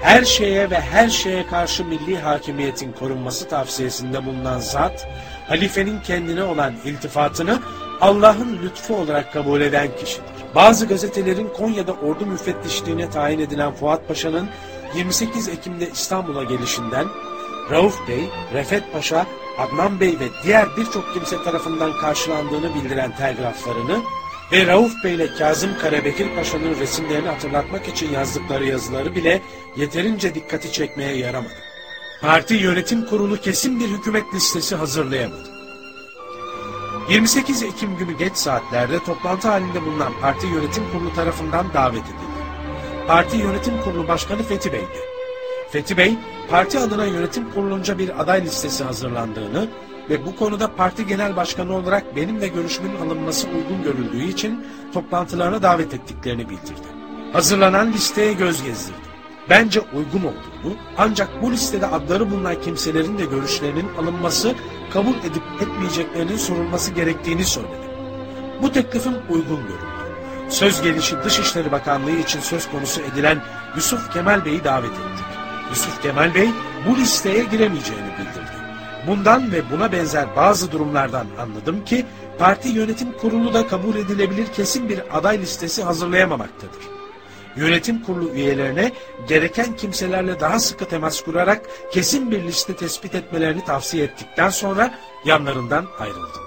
her şeye ve her şeye karşı milli hakimiyetin korunması tavsiyesinde bulunan zat, halifenin kendine olan iltifatını Allah'ın lütfu olarak kabul eden kişidir. Bazı gazetelerin Konya'da ordu müfettişliğine tayin edilen Fuat Paşa'nın 28 Ekim'de İstanbul'a gelişinden, Rauf Bey, Refet Paşa, Adnan Bey ve diğer birçok kimse tarafından karşılandığını bildiren telgraflarını ve Rauf Bey ile Kazım Karabekir Paşa'nın resimlerini hatırlatmak için yazdıkları yazıları bile yeterince dikkati çekmeye yaramadı. Parti yönetim kurulu kesin bir hükümet listesi hazırlayamadı. 28 Ekim günü geç saatlerde toplantı halinde bulunan parti yönetim kurulu tarafından davet edildi. Parti yönetim kurulu başkanı Fethi Bey'di. Fethi Bey, parti adına yönetim kurulunca bir aday listesi hazırlandığını ve bu konuda parti genel başkanı olarak benimle görüşmenin alınması uygun görüldüğü için toplantılarına davet ettiklerini bildirdi. Hazırlanan listeye göz gezdirdim. Bence uygun olduğunu ancak bu listede adları bulunan kimselerin de görüşlerinin alınması, kabul edip etmeyeceklerinin sorulması gerektiğini söyledim. Bu teklifim uygun görüldü. Söz gelişi Dışişleri Bakanlığı için söz konusu edilen Yusuf Kemal Bey'i davet ettik. Yusuf Kemal Bey bu listeye giremeyeceğini bildirdi. Bundan ve buna benzer bazı durumlardan anladım ki parti yönetim kurulu da kabul edilebilir kesin bir aday listesi hazırlayamamaktadır. Yönetim kurulu üyelerine gereken kimselerle daha sıkı temas kurarak kesin bir liste tespit etmelerini tavsiye ettikten sonra yanlarından ayrıldım.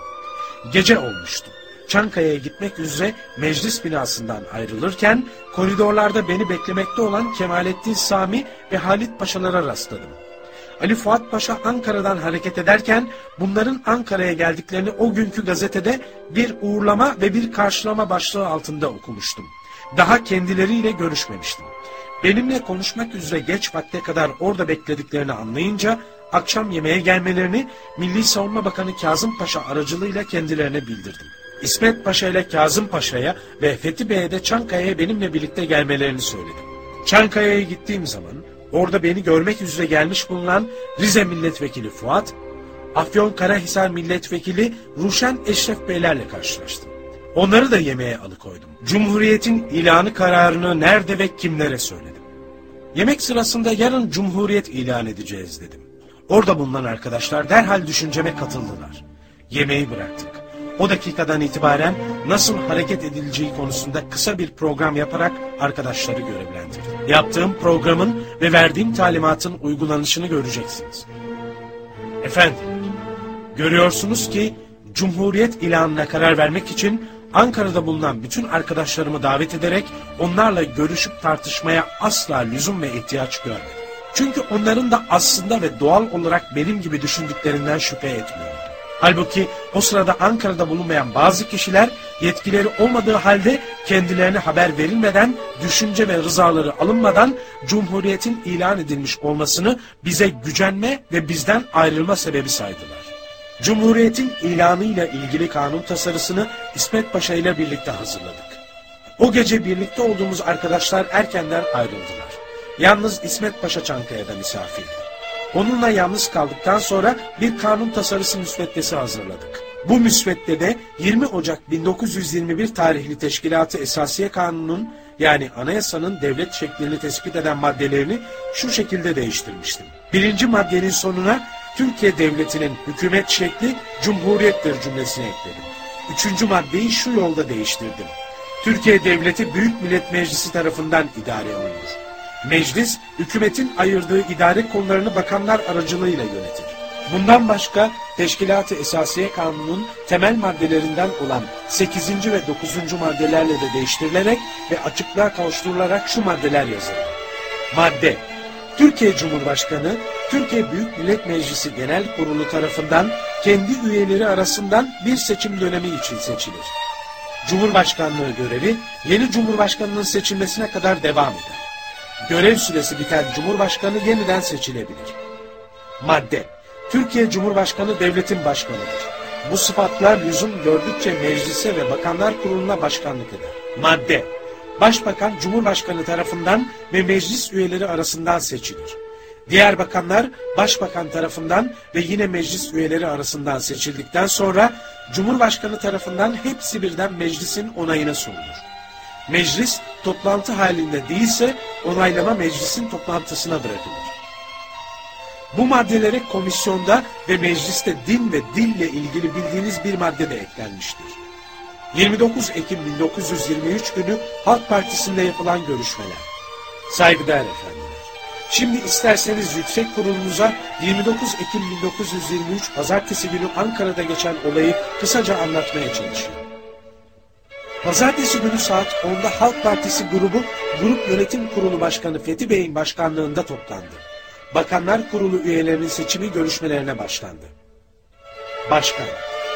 Gece olmuştu. Çankaya'ya gitmek üzere meclis binasından ayrılırken koridorlarda beni beklemekte olan Kemalettin Sami ve Halit Paşalara rastladım. Ali Fuat Paşa Ankara'dan hareket ederken bunların Ankara'ya geldiklerini o günkü gazetede bir uğurlama ve bir karşılama başlığı altında okumuştum. Daha kendileriyle görüşmemiştim. Benimle konuşmak üzere geç vakte kadar orada beklediklerini anlayınca akşam yemeğe gelmelerini Milli Savunma Bakanı Kazım Paşa aracılığıyla kendilerine bildirdim. İsmet Paşa ile Kazım Paşa'ya ve Fethi Bey'e de Çankaya'ya benimle birlikte gelmelerini söyledim. Çankaya'ya gittiğim zaman orada beni görmek üzere gelmiş bulunan Rize Milletvekili Fuat, Afyon Karahisar Milletvekili Ruşen Eşref Beylerle karşılaştım. Onları da yemeğe alıkoydum. Cumhuriyetin ilanı kararını nerede ve kimlere söyledim. Yemek sırasında yarın Cumhuriyet ilan edeceğiz dedim. Orada bulunan arkadaşlar derhal düşünceme katıldılar. Yemeği bıraktık. O dakikadan itibaren nasıl hareket edileceği konusunda kısa bir program yaparak arkadaşları görevlendirdim. Yaptığım programın ve verdiğim talimatın uygulanışını göreceksiniz. Efendim, görüyorsunuz ki Cumhuriyet ilanına karar vermek için Ankara'da bulunan bütün arkadaşlarımı davet ederek onlarla görüşüp tartışmaya asla lüzum ve ihtiyaç görmedim. Çünkü onların da aslında ve doğal olarak benim gibi düşündüklerinden şüphe etmiyorum. Halbuki o sırada Ankara'da bulunmayan bazı kişiler yetkileri olmadığı halde kendilerine haber verilmeden, düşünce ve rızaları alınmadan Cumhuriyet'in ilan edilmiş olmasını bize gücenme ve bizden ayrılma sebebi saydılar. Cumhuriyet'in ilanıyla ilgili kanun tasarısını İsmet Paşa ile birlikte hazırladık. O gece birlikte olduğumuz arkadaşlar erkenden ayrıldılar. Yalnız İsmet Paşa Çankaya'da misafirdi. Onunla yalnız kaldıktan sonra bir kanun tasarısı müsveddesi hazırladık. Bu müsveddede 20 Ocak 1921 tarihli Teşkilatı Esasiye Kanunu'nun yani anayasanın devlet şeklini tespit eden maddelerini şu şekilde değiştirmiştim. Birinci maddenin sonuna Türkiye Devleti'nin hükümet şekli cumhuriyettir cümlesini ekledim. Üçüncü maddeyi şu yolda değiştirdim. Türkiye Devleti Büyük Millet Meclisi tarafından idare olunur. Meclis, hükümetin ayırdığı idare konularını bakanlar aracılığıyla yönetir. Bundan başka Teşkilat-ı Esasiye Kanunu'nun temel maddelerinden olan 8. ve 9. maddelerle de değiştirilerek ve açıklığa kavuşturularak şu maddeler yazılır. Madde Türkiye Cumhurbaşkanı, Türkiye Büyük Millet Meclisi Genel Kurulu tarafından kendi üyeleri arasından bir seçim dönemi için seçilir. Cumhurbaşkanlığı görevi yeni Cumhurbaşkanının seçilmesine kadar devam eder. Görev süresi biten Cumhurbaşkanı yeniden seçilebilir. Madde Türkiye Cumhurbaşkanı devletin başkanıdır. Bu sıfatlar lüzum gördükçe meclise ve bakanlar kuruluna başkanlık eder. Madde Başbakan Cumhurbaşkanı tarafından ve meclis üyeleri arasından seçilir. Diğer bakanlar başbakan tarafından ve yine meclis üyeleri arasından seçildikten sonra Cumhurbaşkanı tarafından hepsi birden meclisin onayına sunulur. Meclis toplantı halinde değilse onaylama meclisin toplantısına bırakılır. Bu maddelere komisyonda ve mecliste din ve dille ilgili bildiğiniz bir madde de eklenmiştir. 29 Ekim 1923 günü Halk Partisi'nde yapılan görüşmeler. Saygıdeğer efendiler. Şimdi isterseniz yüksek kurulunuza 29 Ekim 1923 Pazartesi günü Ankara'da geçen olayı kısaca anlatmaya çalışıyorum. Pazartesi günü saat 10'da Halk Partisi grubu Grup Yönetim Kurulu Başkanı Fethi Bey'in başkanlığında toplandı. Bakanlar Kurulu üyelerinin seçimi görüşmelerine başlandı. Başkan,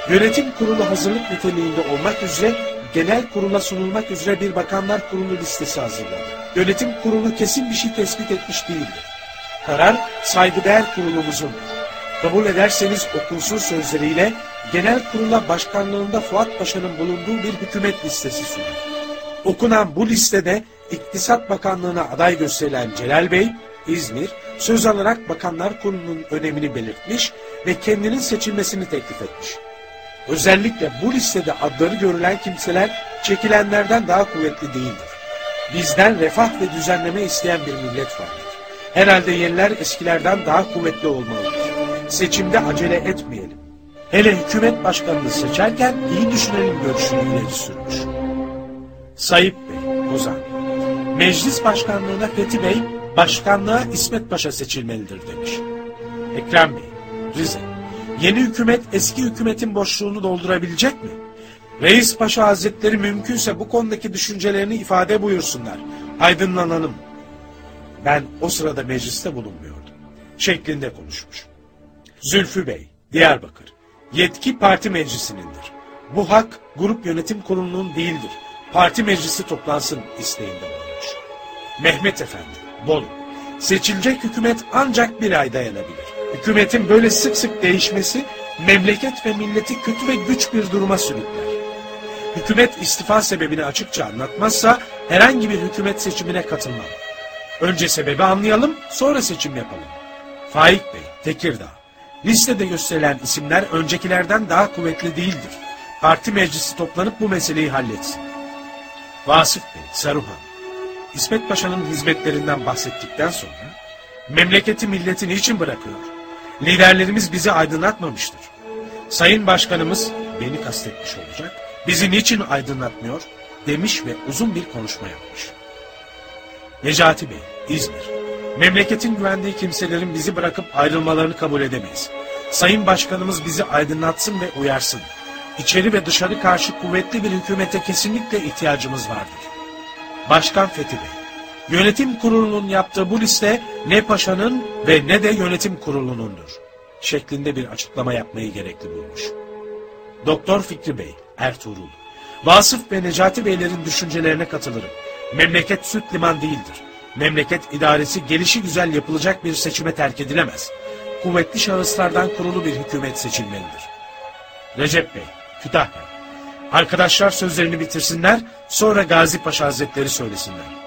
yönetim kurulu hazırlık niteliğinde olmak üzere genel kurula sunulmak üzere bir bakanlar kurulu listesi hazırladı. Yönetim kurulu kesin bir şey tespit etmiş değildir. Karar saygıdeğer kurulumuzun. Kabul ederseniz okunsun sözleriyle genel kurula başkanlığında Fuat Paşa'nın bulunduğu bir hükümet listesi sunar. Okunan bu listede İktisat Bakanlığı'na aday gösterilen Celal Bey, İzmir, söz alarak Bakanlar Kurulu'nun önemini belirtmiş ve kendinin seçilmesini teklif etmiş. Özellikle bu listede adları görülen kimseler çekilenlerden daha kuvvetli değildir. Bizden refah ve düzenleme isteyen bir millet vardır. Herhalde yeniler eskilerden daha kuvvetli olmalıdır. Seçimde acele etmeyelim. Hele hükümet başkanını seçerken iyi düşünelim görüşünü ileri sürmüş. Sayıp Bey, Ozan. Meclis başkanlığına Fethi Bey, başkanlığa İsmet Paşa seçilmelidir demiş. Ekrem Bey, Rize. Yeni hükümet eski hükümetin boşluğunu doldurabilecek mi? Reis Paşa Hazretleri mümkünse bu konudaki düşüncelerini ifade buyursunlar. Aydınlanalım. Ben o sırada mecliste bulunmuyordum. Şeklinde konuşmuş. Zülfü Bey, Diyarbakır. Yetki parti meclisinindir. Bu hak grup yönetim kurulunun değildir. Parti meclisi toplansın isteğinde bulunmuş. Mehmet Efendi, Bolu. Seçilecek hükümet ancak bir ay dayanabilir. Hükümetin böyle sık sık değişmesi memleket ve milleti kötü ve güç bir duruma sürükler. Hükümet istifa sebebini açıkça anlatmazsa herhangi bir hükümet seçimine katılmam. Önce sebebi anlayalım, sonra seçim yapalım. Faik Bey, Tekirdağ. Listede gösterilen isimler öncekilerden daha kuvvetli değildir. Parti meclisi toplanıp bu meseleyi halletsin. Vasıf Bey, Saruhan. İsmet Paşa'nın hizmetlerinden bahsettikten sonra memleketi milleti niçin bırakıyor? Liderlerimiz bizi aydınlatmamıştır. Sayın Başkanımız beni kastetmiş olacak. Bizi niçin aydınlatmıyor? Demiş ve uzun bir konuşma yapmış. Necati Bey, İzmir. Memleketin güvendiği kimselerin bizi bırakıp ayrılmalarını kabul edemeyiz. Sayın Başkanımız bizi aydınlatsın ve uyarsın. İçeri ve dışarı karşı kuvvetli bir hükümete kesinlikle ihtiyacımız vardır. Başkan Fethi Bey. Yönetim kurulunun yaptığı bu liste ne paşanın ve ne de yönetim kurulunundur. Şeklinde bir açıklama yapmayı gerekli bulmuş. Doktor Fikri Bey, Ertuğrul. Vasıf ve Necati Beylerin düşüncelerine katılırım. Memleket süt liman değildir. Memleket idaresi gelişi güzel yapılacak bir seçime terk edilemez. Kuvvetli şahıslardan kurulu bir hükümet seçilmelidir. Recep Bey, Kütahya. Arkadaşlar sözlerini bitirsinler, sonra Gazi Paşa Hazretleri söylesinler.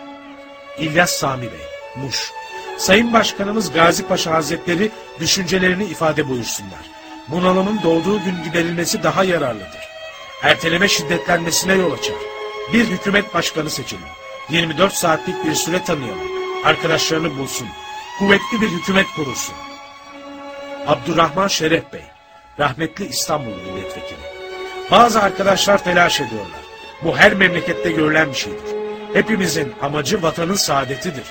İlyas Sami Bey, Muş. Sayın Başkanımız Gazi Paşa Hazretleri düşüncelerini ifade buyursunlar. Bunalımın doğduğu gün giderilmesi daha yararlıdır. Erteleme şiddetlenmesine yol açar. Bir hükümet başkanı seçelim. 24 saatlik bir süre tanıyalım. Arkadaşlarını bulsun. Kuvvetli bir hükümet kurulsun. Abdurrahman Şeref Bey, rahmetli İstanbul milletvekili. Bazı arkadaşlar telaş ediyorlar. Bu her memlekette görülen bir şeydir. Hepimizin amacı vatanın saadetidir.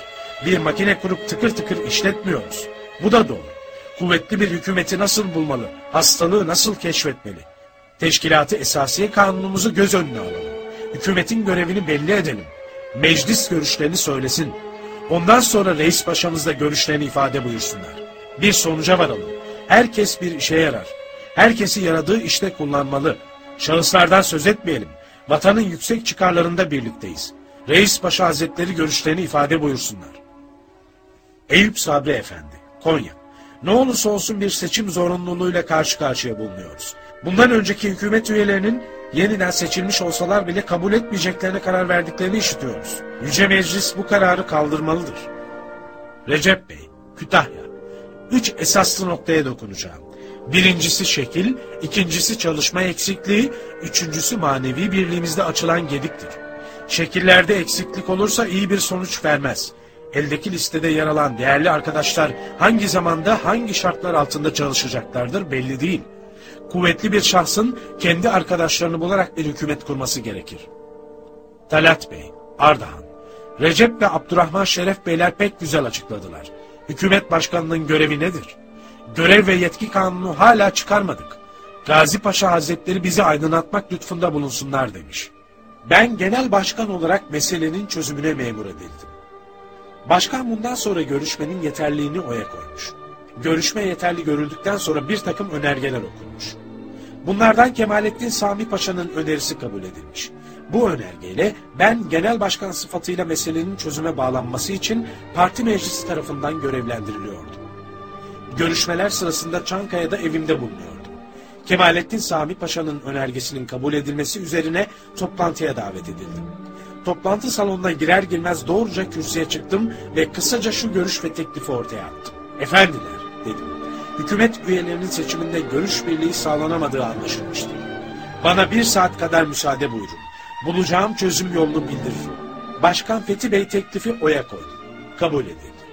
Bir makine kurup tıkır tıkır işletmiyoruz. Bu da doğru. Kuvvetli bir hükümeti nasıl bulmalı? Hastalığı nasıl keşfetmeli? Teşkilatı Esasiye Kanunumuzu göz önüne alalım. Hükümetin görevini belli edelim. Meclis görüşlerini söylesin. Ondan sonra reis paşamız da görüşlerini ifade buyursunlar. Bir sonuca varalım. Herkes bir işe yarar. Herkesi yaradığı işte kullanmalı. Şahıslardan söz etmeyelim. Vatanın yüksek çıkarlarında birlikteyiz. Reis Paşa Hazretleri görüşlerini ifade buyursunlar. Eyüp Sabri Efendi, Konya. Ne olursa olsun bir seçim zorunluluğuyla karşı karşıya bulunuyoruz. Bundan önceki hükümet üyelerinin yeniden seçilmiş olsalar bile kabul etmeyeceklerine karar verdiklerini işitiyoruz. Yüce Meclis bu kararı kaldırmalıdır. Recep Bey, Kütahya. Üç esaslı noktaya dokunacağım. Birincisi şekil, ikincisi çalışma eksikliği, üçüncüsü manevi birliğimizde açılan gediktir. Şekillerde eksiklik olursa iyi bir sonuç vermez. Eldeki listede yer alan değerli arkadaşlar hangi zamanda hangi şartlar altında çalışacaklardır belli değil. Kuvvetli bir şahsın kendi arkadaşlarını bularak bir hükümet kurması gerekir. Talat Bey, Ardahan. Recep ve Abdurrahman Şeref Beyler pek güzel açıkladılar. Hükümet başkanlığının görevi nedir? Görev ve yetki kanunu hala çıkarmadık. Gazi Paşa Hazretleri bizi aydınlatmak lütfunda bulunsunlar demiş. Ben genel başkan olarak meselenin çözümüne memur edildim. Başkan bundan sonra görüşmenin yeterliğini oya koymuş. Görüşme yeterli görüldükten sonra bir takım önergeler okunmuş. Bunlardan Kemalettin Sami Paşa'nın önerisi kabul edilmiş. Bu önergeyle ben genel başkan sıfatıyla meselenin çözüme bağlanması için parti meclisi tarafından görevlendiriliyordum. Görüşmeler sırasında Çankaya'da evimde bulunuyordum. Kemalettin Sami Paşa'nın önergesinin kabul edilmesi üzerine toplantıya davet edildim. Toplantı salonuna girer girmez doğruca kürsüye çıktım ve kısaca şu görüş ve teklifi ortaya attım. Efendiler dedim. Hükümet üyelerinin seçiminde görüş birliği sağlanamadığı anlaşılmıştır. Bana bir saat kadar müsaade buyurun. Bulacağım çözüm yolunu bildiririm. Başkan Fethi Bey teklifi oya koydu. Kabul edildi.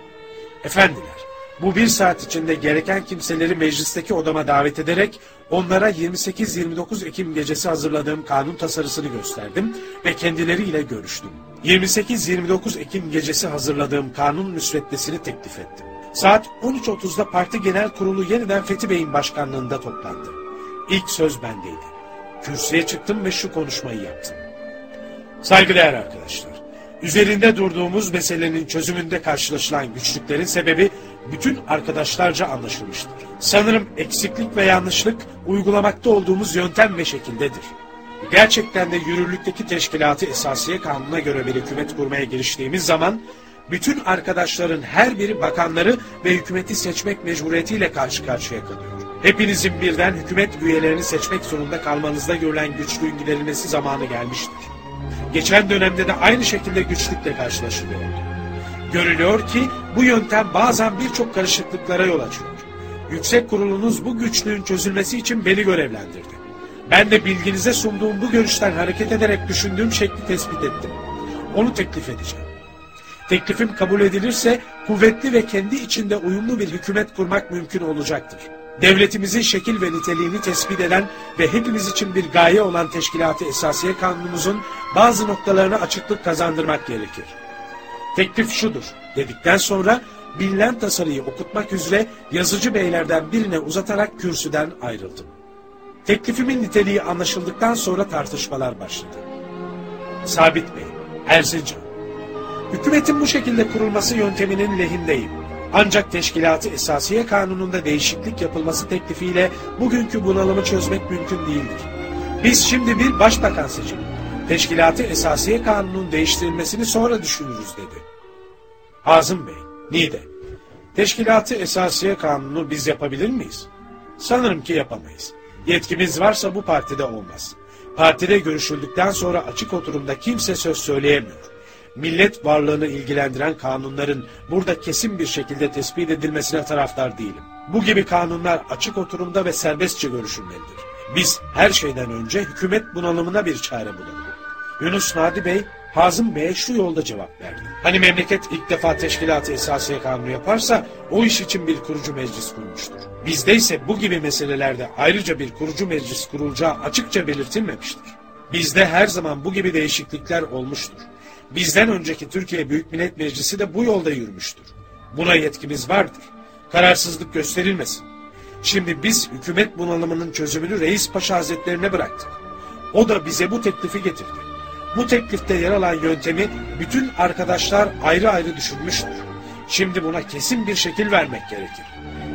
Efendiler, bu bir saat içinde gereken kimseleri meclisteki odama davet ederek onlara 28-29 Ekim gecesi hazırladığım kanun tasarısını gösterdim ve kendileriyle görüştüm. 28-29 Ekim gecesi hazırladığım kanun müsveddesini teklif ettim. Saat 13.30'da parti genel kurulu yeniden Fethi Bey'in başkanlığında toplandı. İlk söz bendeydi. Kürsüye çıktım ve şu konuşmayı yaptım. Saygıdeğer arkadaşlar, üzerinde durduğumuz meselenin çözümünde karşılaşılan güçlüklerin sebebi bütün arkadaşlarca anlaşılmıştır. Sanırım eksiklik ve yanlışlık uygulamakta olduğumuz yöntem ve şekildedir. Gerçekten de yürürlükteki teşkilatı esasiye kanuna göre bir hükümet kurmaya giriştiğimiz zaman bütün arkadaşların her biri bakanları ve hükümeti seçmek mecburiyetiyle karşı karşıya kalıyor. Hepinizin birden hükümet üyelerini seçmek zorunda kalmanızda görülen güçlüğün giderilmesi zamanı gelmiştir. Geçen dönemde de aynı şekilde güçlükle karşılaşılıyordu. Görülüyor ki bu yöntem bazen birçok karışıklıklara yol açıyor. Yüksek kurulunuz bu güçlüğün çözülmesi için beni görevlendirdi. Ben de bilginize sunduğum bu görüşten hareket ederek düşündüğüm şekli tespit ettim. Onu teklif edeceğim. Teklifim kabul edilirse kuvvetli ve kendi içinde uyumlu bir hükümet kurmak mümkün olacaktır. Devletimizin şekil ve niteliğini tespit eden ve hepimiz için bir gaye olan Teşkilat-ı Esasiye Kanunumuzun bazı noktalarına açıklık kazandırmak gerekir. Teklif şudur dedikten sonra bilinen tasarıyı okutmak üzere yazıcı beylerden birine uzatarak kürsüden ayrıldım. Teklifimin niteliği anlaşıldıktan sonra tartışmalar başladı. Sabit Bey, Erzincan. Hükümetin bu şekilde kurulması yönteminin lehindeyim. Ancak Teşkilat-ı Esasiye Kanunu'nda değişiklik yapılması teklifiyle bugünkü bunalımı çözmek mümkün değildir. Biz şimdi bir başbakan seçelim. Teşkilat-ı Esasiye Kanunu'nun değiştirilmesini sonra düşünürüz dedi. Hazım Bey, Nide. Teşkilat-ı Esasiye Kanunu biz yapabilir miyiz? Sanırım ki yapamayız. Yetkimiz varsa bu partide olmaz. Partide görüşüldükten sonra açık oturumda kimse söz söyleyemiyor. Millet varlığını ilgilendiren kanunların burada kesin bir şekilde tespit edilmesine taraftar değilim. Bu gibi kanunlar açık oturumda ve serbestçe görüşülmelidir. Biz her şeyden önce hükümet bunalımına bir çare bulalım. Yunus Nadi Bey, Hazım Bey'e şu yolda cevap verdi. Hani memleket ilk defa teşkilatı esasiye kanunu yaparsa o iş için bir kurucu meclis kurmuştur. Bizde ise bu gibi meselelerde ayrıca bir kurucu meclis kurulacağı açıkça belirtilmemiştir. Bizde her zaman bu gibi değişiklikler olmuştur. Bizden önceki Türkiye Büyük Millet Meclisi de bu yolda yürümüştür. Buna yetkimiz vardır. Kararsızlık gösterilmesin. Şimdi biz hükümet bunalımının çözümünü Reis Paşa Hazretlerine bıraktık. O da bize bu teklifi getirdi. Bu teklifte yer alan yöntemi bütün arkadaşlar ayrı ayrı düşünmüştür. Şimdi buna kesin bir şekil vermek gerekir.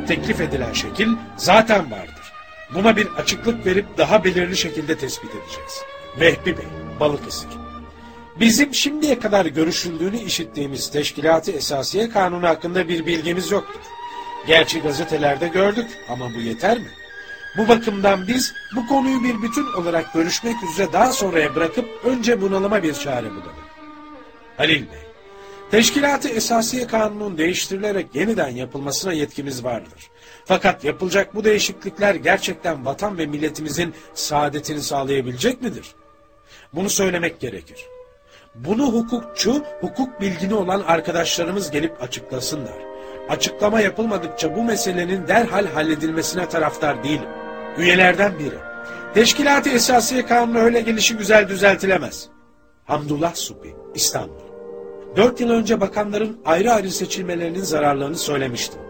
Teklif edilen şekil zaten vardır. Buna bir açıklık verip daha belirli şekilde tespit edeceğiz. Vehbi Bey, Balıkesir. Bizim şimdiye kadar görüşüldüğünü işittiğimiz Teşkilat-ı Esasiye Kanunu hakkında bir bilgimiz yoktur. Gerçi gazetelerde gördük ama bu yeter mi? Bu bakımdan biz bu konuyu bir bütün olarak görüşmek üzere daha sonraya bırakıp önce bunalıma bir çare bulalım. Halil Bey, Teşkilat-ı Esasiye Kanunu'nun değiştirilerek yeniden yapılmasına yetkimiz vardır. Fakat yapılacak bu değişiklikler gerçekten vatan ve milletimizin saadetini sağlayabilecek midir? Bunu söylemek gerekir. Bunu hukukçu, hukuk bilgini olan arkadaşlarımız gelip açıklasınlar. Açıklama yapılmadıkça bu meselenin derhal halledilmesine taraftar değilim. Üyelerden biri. Teşkilat-ı Esasiye Kanunu öyle gelişi güzel düzeltilemez. Hamdullah Supi, İstanbul. Dört yıl önce bakanların ayrı ayrı seçilmelerinin zararlarını söylemiştim.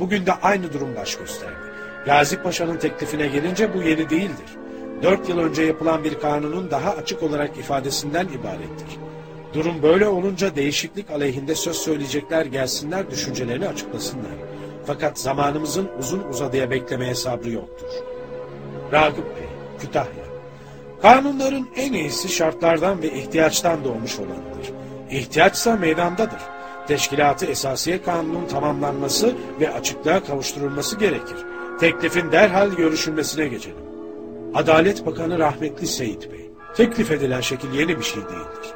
Bugün de aynı durum baş gösterdi. Gazi Paşa'nın teklifine gelince bu yeni değildir. Dört yıl önce yapılan bir kanunun daha açık olarak ifadesinden ibarettir. Durum böyle olunca değişiklik aleyhinde söz söyleyecekler gelsinler düşüncelerini açıklasınlar. Fakat zamanımızın uzun uzadıya beklemeye sabrı yoktur. Ragıp Bey, Kütahya Kanunların en iyisi şartlardan ve ihtiyaçtan doğmuş olanıdır. İhtiyaçsa meydandadır. Teşkilatı Esasiye Kanunu'nun tamamlanması ve açıklığa kavuşturulması gerekir. Teklifin derhal görüşülmesine geçelim. Adalet Bakanı rahmetli Seyit Bey. Teklif edilen şekil yeni bir şey değildir.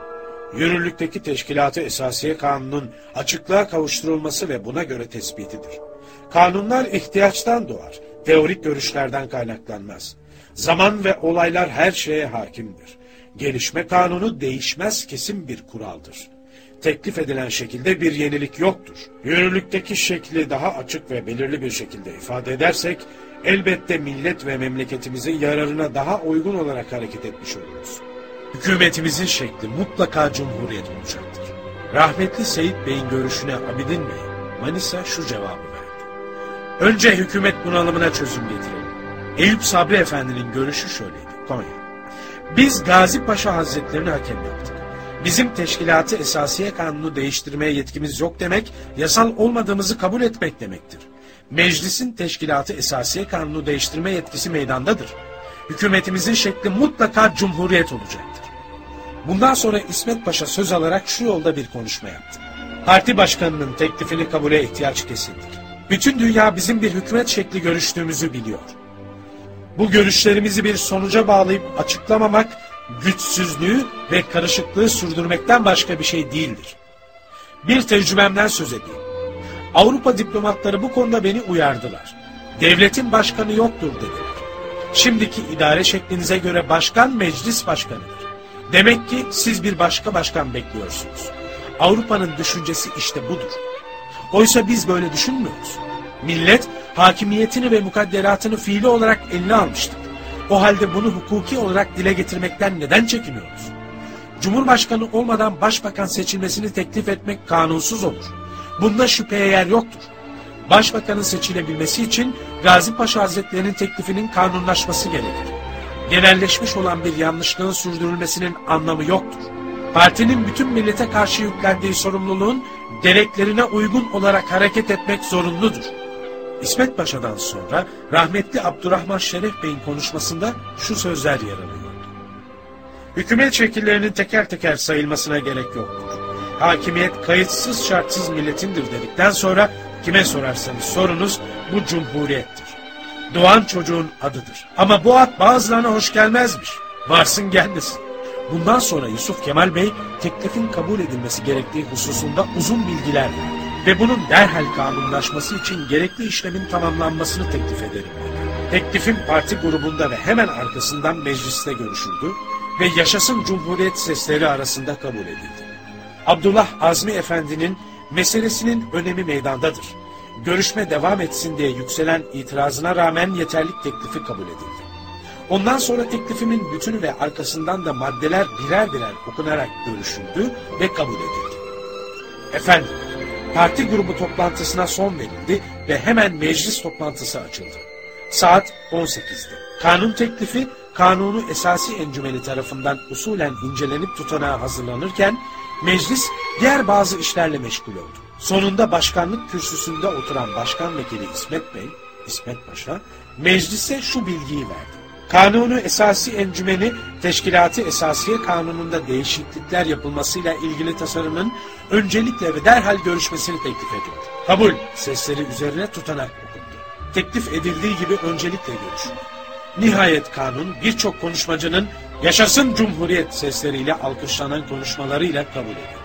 Yürürlükteki Teşkilatı Esasiye Kanunu'nun açıklığa kavuşturulması ve buna göre tespitidir. Kanunlar ihtiyaçtan doğar, teorik görüşlerden kaynaklanmaz. Zaman ve olaylar her şeye hakimdir. Gelişme kanunu değişmez kesin bir kuraldır. Teklif edilen şekilde bir yenilik yoktur. Yürürlükteki şekli daha açık ve belirli bir şekilde ifade edersek, elbette millet ve memleketimizin yararına daha uygun olarak hareket etmiş oluruz. Hükümetimizin şekli mutlaka cumhuriyet olacaktır. Rahmetli Seyit Bey'in görüşüne Abidin Bey, Manisa şu cevabı. Önce hükümet bunalımına çözüm getirelim. Eyüp Sabri Efendi'nin görüşü şöyleydi. Konya. Biz Gazi Paşa Hazretlerini hakem yaptık. Bizim teşkilatı esasiye kanunu değiştirmeye yetkimiz yok demek, yasal olmadığımızı kabul etmek demektir. Meclisin teşkilatı esasiye kanunu değiştirme yetkisi meydandadır. Hükümetimizin şekli mutlaka cumhuriyet olacaktır. Bundan sonra İsmet Paşa söz alarak şu yolda bir konuşma yaptı. Parti başkanının teklifini kabule ihtiyaç kesildik. Bütün dünya bizim bir hükümet şekli görüştüğümüzü biliyor. Bu görüşlerimizi bir sonuca bağlayıp açıklamamak, güçsüzlüğü ve karışıklığı sürdürmekten başka bir şey değildir. Bir tecrübemden söz edeyim. Avrupa diplomatları bu konuda beni uyardılar. Devletin başkanı yoktur dediler. Şimdiki idare şeklinize göre başkan meclis başkanıdır. Demek ki siz bir başka başkan bekliyorsunuz. Avrupa'nın düşüncesi işte budur. Oysa biz böyle düşünmüyoruz. Millet hakimiyetini ve mukadderatını fiili olarak eline almıştır. O halde bunu hukuki olarak dile getirmekten neden çekiniyoruz? Cumhurbaşkanı olmadan başbakan seçilmesini teklif etmek kanunsuz olur. Bunda şüpheye yer yoktur. Başbakanın seçilebilmesi için Gazi Paşa Hazretleri'nin teklifinin kanunlaşması gerekir. Genelleşmiş olan bir yanlışlığın sürdürülmesinin anlamı yoktur. Partinin bütün millete karşı yüklendiği sorumluluğun gereklerine uygun olarak hareket etmek zorunludur. İsmet Paşa'dan sonra rahmetli Abdurrahman Şeref Bey'in konuşmasında şu sözler yer alıyordu. Hükümet şekillerinin teker teker sayılmasına gerek yoktur. Hakimiyet kayıtsız şartsız milletindir dedikten sonra kime sorarsanız sorunuz bu cumhuriyettir. Doğan çocuğun adıdır. Ama bu ad bazılarına hoş gelmezmiş. Varsın gelmesin. Bundan sonra Yusuf Kemal Bey teklifin kabul edilmesi gerektiği hususunda uzun bilgiler verdi ve bunun derhal kanunlaşması için gerekli işlemin tamamlanmasını teklif ederim dedi. Teklifin parti grubunda ve hemen arkasından mecliste görüşüldü ve yaşasın cumhuriyet sesleri arasında kabul edildi. Abdullah Azmi Efendi'nin meselesinin önemi meydandadır. Görüşme devam etsin diye yükselen itirazına rağmen yeterlik teklifi kabul edildi. Ondan sonra teklifimin bütünü ve arkasından da maddeler birer birer okunarak görüşüldü ve kabul edildi. Efendim, parti grubu toplantısına son verildi ve hemen meclis toplantısı açıldı. Saat 18'di. Kanun teklifi Kanunu Esasi Encümeni tarafından usulen incelenip tutanağa hazırlanırken meclis diğer bazı işlerle meşgul oldu. Sonunda başkanlık kürsüsünde oturan başkan vekili İsmet Bey, İsmet Paşa, meclise şu bilgiyi verdi. Kanunu Esasi Encümeni Teşkilatı Esasiye Kanunu'nda değişiklikler yapılmasıyla ilgili tasarımın öncelikle ve derhal görüşmesini teklif ediyor. Kabul sesleri üzerine tutanak okundu. Teklif edildiği gibi öncelikle görüşün. Nihayet kanun birçok konuşmacının yaşasın cumhuriyet sesleriyle alkışlanan konuşmalarıyla kabul edildi.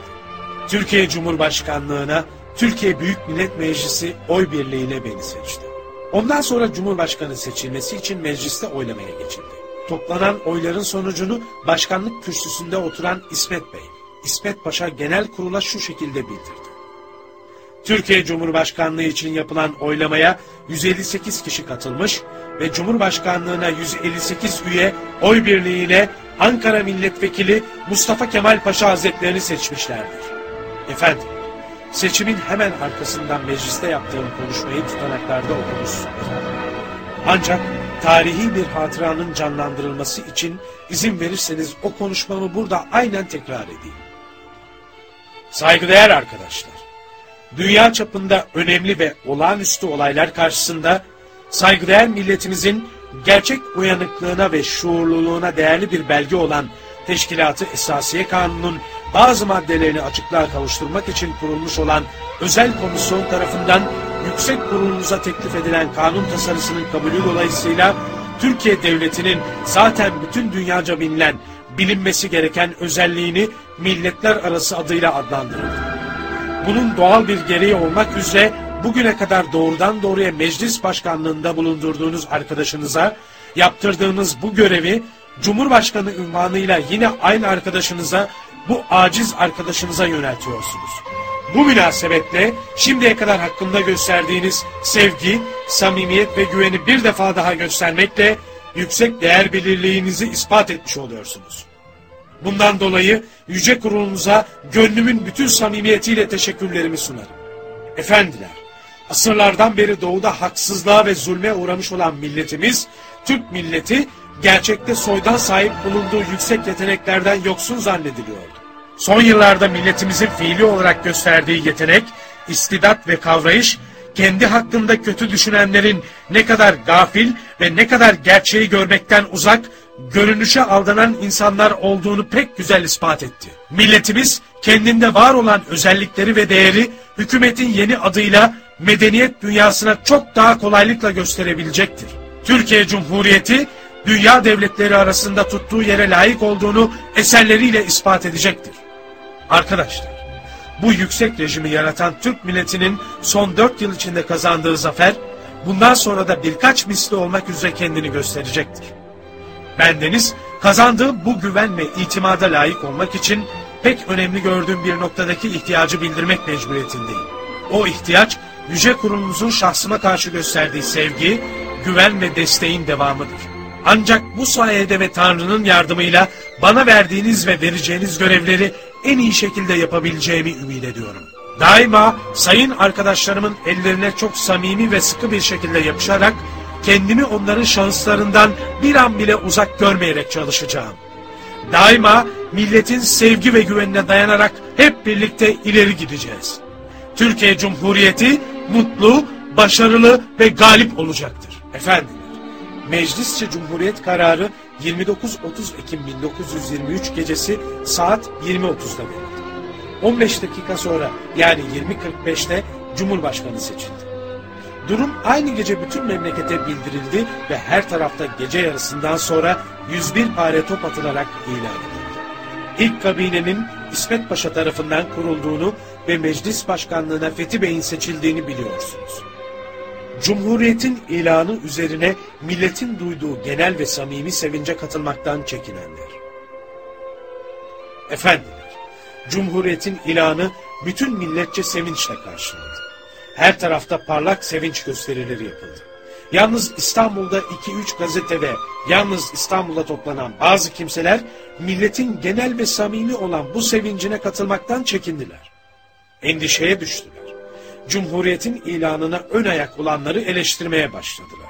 Türkiye Cumhurbaşkanlığına Türkiye Büyük Millet Meclisi oy birliğiyle beni seçti. Ondan sonra Cumhurbaşkanı seçilmesi için mecliste oylamaya geçildi. Toplanan oyların sonucunu başkanlık kürsüsünde oturan İsmet Bey, İsmet Paşa Genel Kurul'a şu şekilde bildirdi. Türkiye Cumhurbaşkanlığı için yapılan oylamaya 158 kişi katılmış ve Cumhurbaşkanlığına 158 üye oy birliğiyle Ankara Milletvekili Mustafa Kemal Paşa Hazretlerini seçmişlerdir. Efendim, seçimin hemen arkasından mecliste yaptığım konuşmayı tutanaklarda okumuşsunuz. Ancak tarihi bir hatıranın canlandırılması için izin verirseniz o konuşmamı burada aynen tekrar edeyim. Saygıdeğer arkadaşlar, dünya çapında önemli ve olağanüstü olaylar karşısında saygıdeğer milletimizin gerçek uyanıklığına ve şuurluluğuna değerli bir belge olan Teşkilatı Esasiye Kanunu'nun bazı maddelerini açıklığa kavuşturmak için kurulmuş olan özel komisyon tarafından yüksek kurulumuza teklif edilen kanun tasarısının kabulü dolayısıyla Türkiye Devleti'nin zaten bütün dünyaca bilinen bilinmesi gereken özelliğini milletler arası adıyla adlandırıldı. Bunun doğal bir gereği olmak üzere bugüne kadar doğrudan doğruya meclis başkanlığında bulundurduğunuz arkadaşınıza yaptırdığınız bu görevi Cumhurbaşkanı ünvanıyla yine aynı arkadaşınıza bu aciz arkadaşınıza yöneltiyorsunuz. Bu münasebetle şimdiye kadar hakkında gösterdiğiniz sevgi, samimiyet ve güveni bir defa daha göstermekle yüksek değer belirliğinizi ispat etmiş oluyorsunuz. Bundan dolayı yüce kurulunuza gönlümün bütün samimiyetiyle teşekkürlerimi sunarım. Efendiler, asırlardan beri doğuda haksızlığa ve zulme uğramış olan milletimiz, Türk milleti gerçekte soydan sahip bulunduğu yüksek yeteneklerden yoksun zannediliyordu. Son yıllarda milletimizin fiili olarak gösterdiği yetenek, istidat ve kavrayış, kendi hakkında kötü düşünenlerin ne kadar gafil ve ne kadar gerçeği görmekten uzak, görünüşe aldanan insanlar olduğunu pek güzel ispat etti. Milletimiz kendinde var olan özellikleri ve değeri hükümetin yeni adıyla medeniyet dünyasına çok daha kolaylıkla gösterebilecektir. Türkiye Cumhuriyeti dünya devletleri arasında tuttuğu yere layık olduğunu eserleriyle ispat edecektir. Arkadaşlar, bu yüksek rejimi yaratan Türk milletinin son dört yıl içinde kazandığı zafer, bundan sonra da birkaç misli olmak üzere kendini gösterecektir. Bendeniz kazandığı bu güven ve itimada layık olmak için pek önemli gördüğüm bir noktadaki ihtiyacı bildirmek mecburiyetindeyim. O ihtiyaç, Yüce Kurulumuzun şahsıma karşı gösterdiği sevgi, güven ve desteğin devamıdır. Ancak bu sayede ve Tanrı'nın yardımıyla bana verdiğiniz ve vereceğiniz görevleri en iyi şekilde yapabileceğimi ümit ediyorum. Daima sayın arkadaşlarımın ellerine çok samimi ve sıkı bir şekilde yapışarak kendimi onların şanslarından bir an bile uzak görmeyerek çalışacağım. Daima milletin sevgi ve güvenine dayanarak hep birlikte ileri gideceğiz. Türkiye Cumhuriyeti mutlu, başarılı ve galip olacaktır. Efendiler, Meclisçe Cumhuriyet kararı 29-30 Ekim 1923 gecesi saat 20.30'da verildi. 15 dakika sonra yani 20.45'te Cumhurbaşkanı seçildi. Durum aynı gece bütün memlekete bildirildi ve her tarafta gece yarısından sonra 101 pare top atılarak ilan edildi. İlk kabinenin İsmet Paşa tarafından kurulduğunu ve meclis başkanlığına Fethi Bey'in seçildiğini biliyorsunuz. Cumhuriyetin ilanı üzerine milletin duyduğu genel ve samimi sevince katılmaktan çekinenler. Efendiler, Cumhuriyetin ilanı bütün milletçe sevinçle karşılandı. Her tarafta parlak sevinç gösterileri yapıldı. Yalnız İstanbul'da iki üç gazete ve yalnız İstanbul'da toplanan bazı kimseler milletin genel ve samimi olan bu sevincine katılmaktan çekindiler. Endişeye düştüler. Cumhuriyetin ilanına ön ayak olanları eleştirmeye başladılar.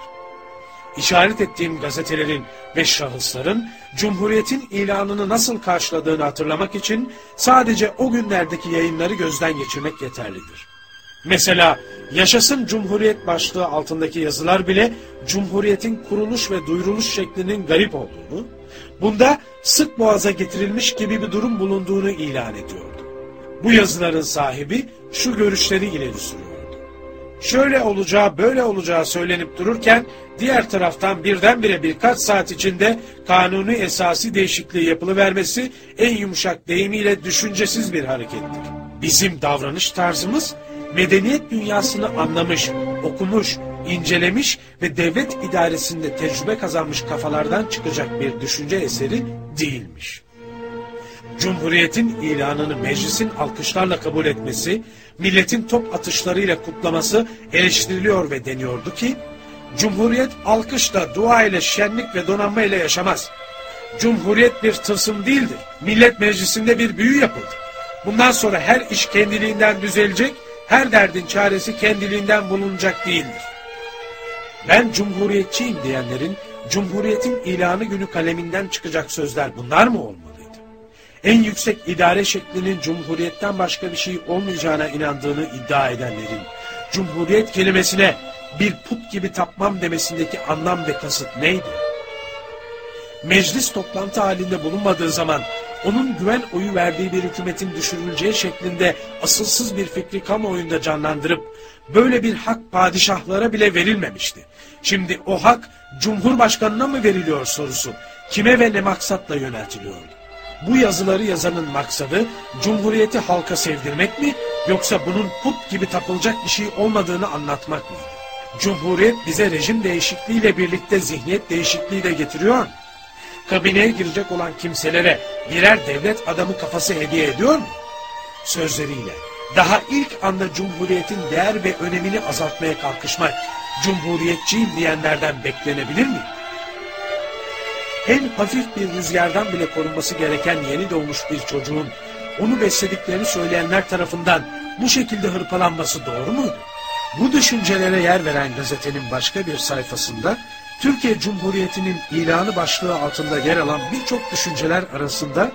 İşaret ettiğim gazetelerin ve şahısların Cumhuriyetin ilanını nasıl karşıladığını hatırlamak için sadece o günlerdeki yayınları gözden geçirmek yeterlidir. Mesela Yaşasın Cumhuriyet başlığı altındaki yazılar bile Cumhuriyet'in kuruluş ve duyuruluş şeklinin garip olduğunu, bunda sık boğaza getirilmiş gibi bir durum bulunduğunu ilan ediyordu. Bu yazıların sahibi şu görüşleri ileri sürüyordu. Şöyle olacağı böyle olacağı söylenip dururken diğer taraftan birdenbire birkaç saat içinde kanuni esası değişikliği yapılıvermesi en yumuşak deyimiyle düşüncesiz bir harekettir. Bizim davranış tarzımız medeniyet dünyasını anlamış, okumuş, incelemiş ve devlet idaresinde tecrübe kazanmış kafalardan çıkacak bir düşünce eseri değilmiş. Cumhuriyetin ilanını meclisin alkışlarla kabul etmesi, milletin top atışlarıyla kutlaması eleştiriliyor ve deniyordu ki, Cumhuriyet alkışla, dua ile, şenlik ve donanma ile yaşamaz. Cumhuriyet bir tılsım değildir. Millet meclisinde bir büyü yapıldı. Bundan sonra her iş kendiliğinden düzelecek, her derdin çaresi kendiliğinden bulunacak değildir. Ben cumhuriyetçiyim diyenlerin Cumhuriyetin ilanı günü kaleminden çıkacak sözler bunlar mı olmalıydı? En yüksek idare şeklinin cumhuriyetten başka bir şey olmayacağına inandığını iddia edenlerin, cumhuriyet kelimesine bir put gibi tapmam demesindeki anlam ve kasıt neydi? Meclis toplantı halinde bulunmadığı zaman onun güven oyu verdiği bir hükümetin düşürüleceği şeklinde asılsız bir fikri kamuoyunda canlandırıp böyle bir hak padişahlara bile verilmemişti. Şimdi o hak Cumhurbaşkanına mı veriliyor sorusu kime ve ne maksatla yöneltiliyordu? Bu yazıları yazanın maksadı Cumhuriyeti halka sevdirmek mi yoksa bunun put gibi tapılacak bir şey olmadığını anlatmak mıydı? Cumhuriyet bize rejim değişikliğiyle birlikte zihniyet değişikliği de getiriyor mu? Kabineye girecek olan kimselere birer devlet adamı kafası hediye ediyor mu? Sözleriyle daha ilk anda Cumhuriyet'in değer ve önemini azaltmaya kalkışmak, Cumhuriyetçiyim diyenlerden beklenebilir mi? En hafif bir rüzgardan bile korunması gereken yeni doğmuş bir çocuğun onu beslediklerini söyleyenler tarafından bu şekilde hırpalanması doğru muydu? Bu düşüncelere yer veren gazetenin başka bir sayfasında Türkiye Cumhuriyeti'nin ilanı başlığı altında yer alan birçok düşünceler arasında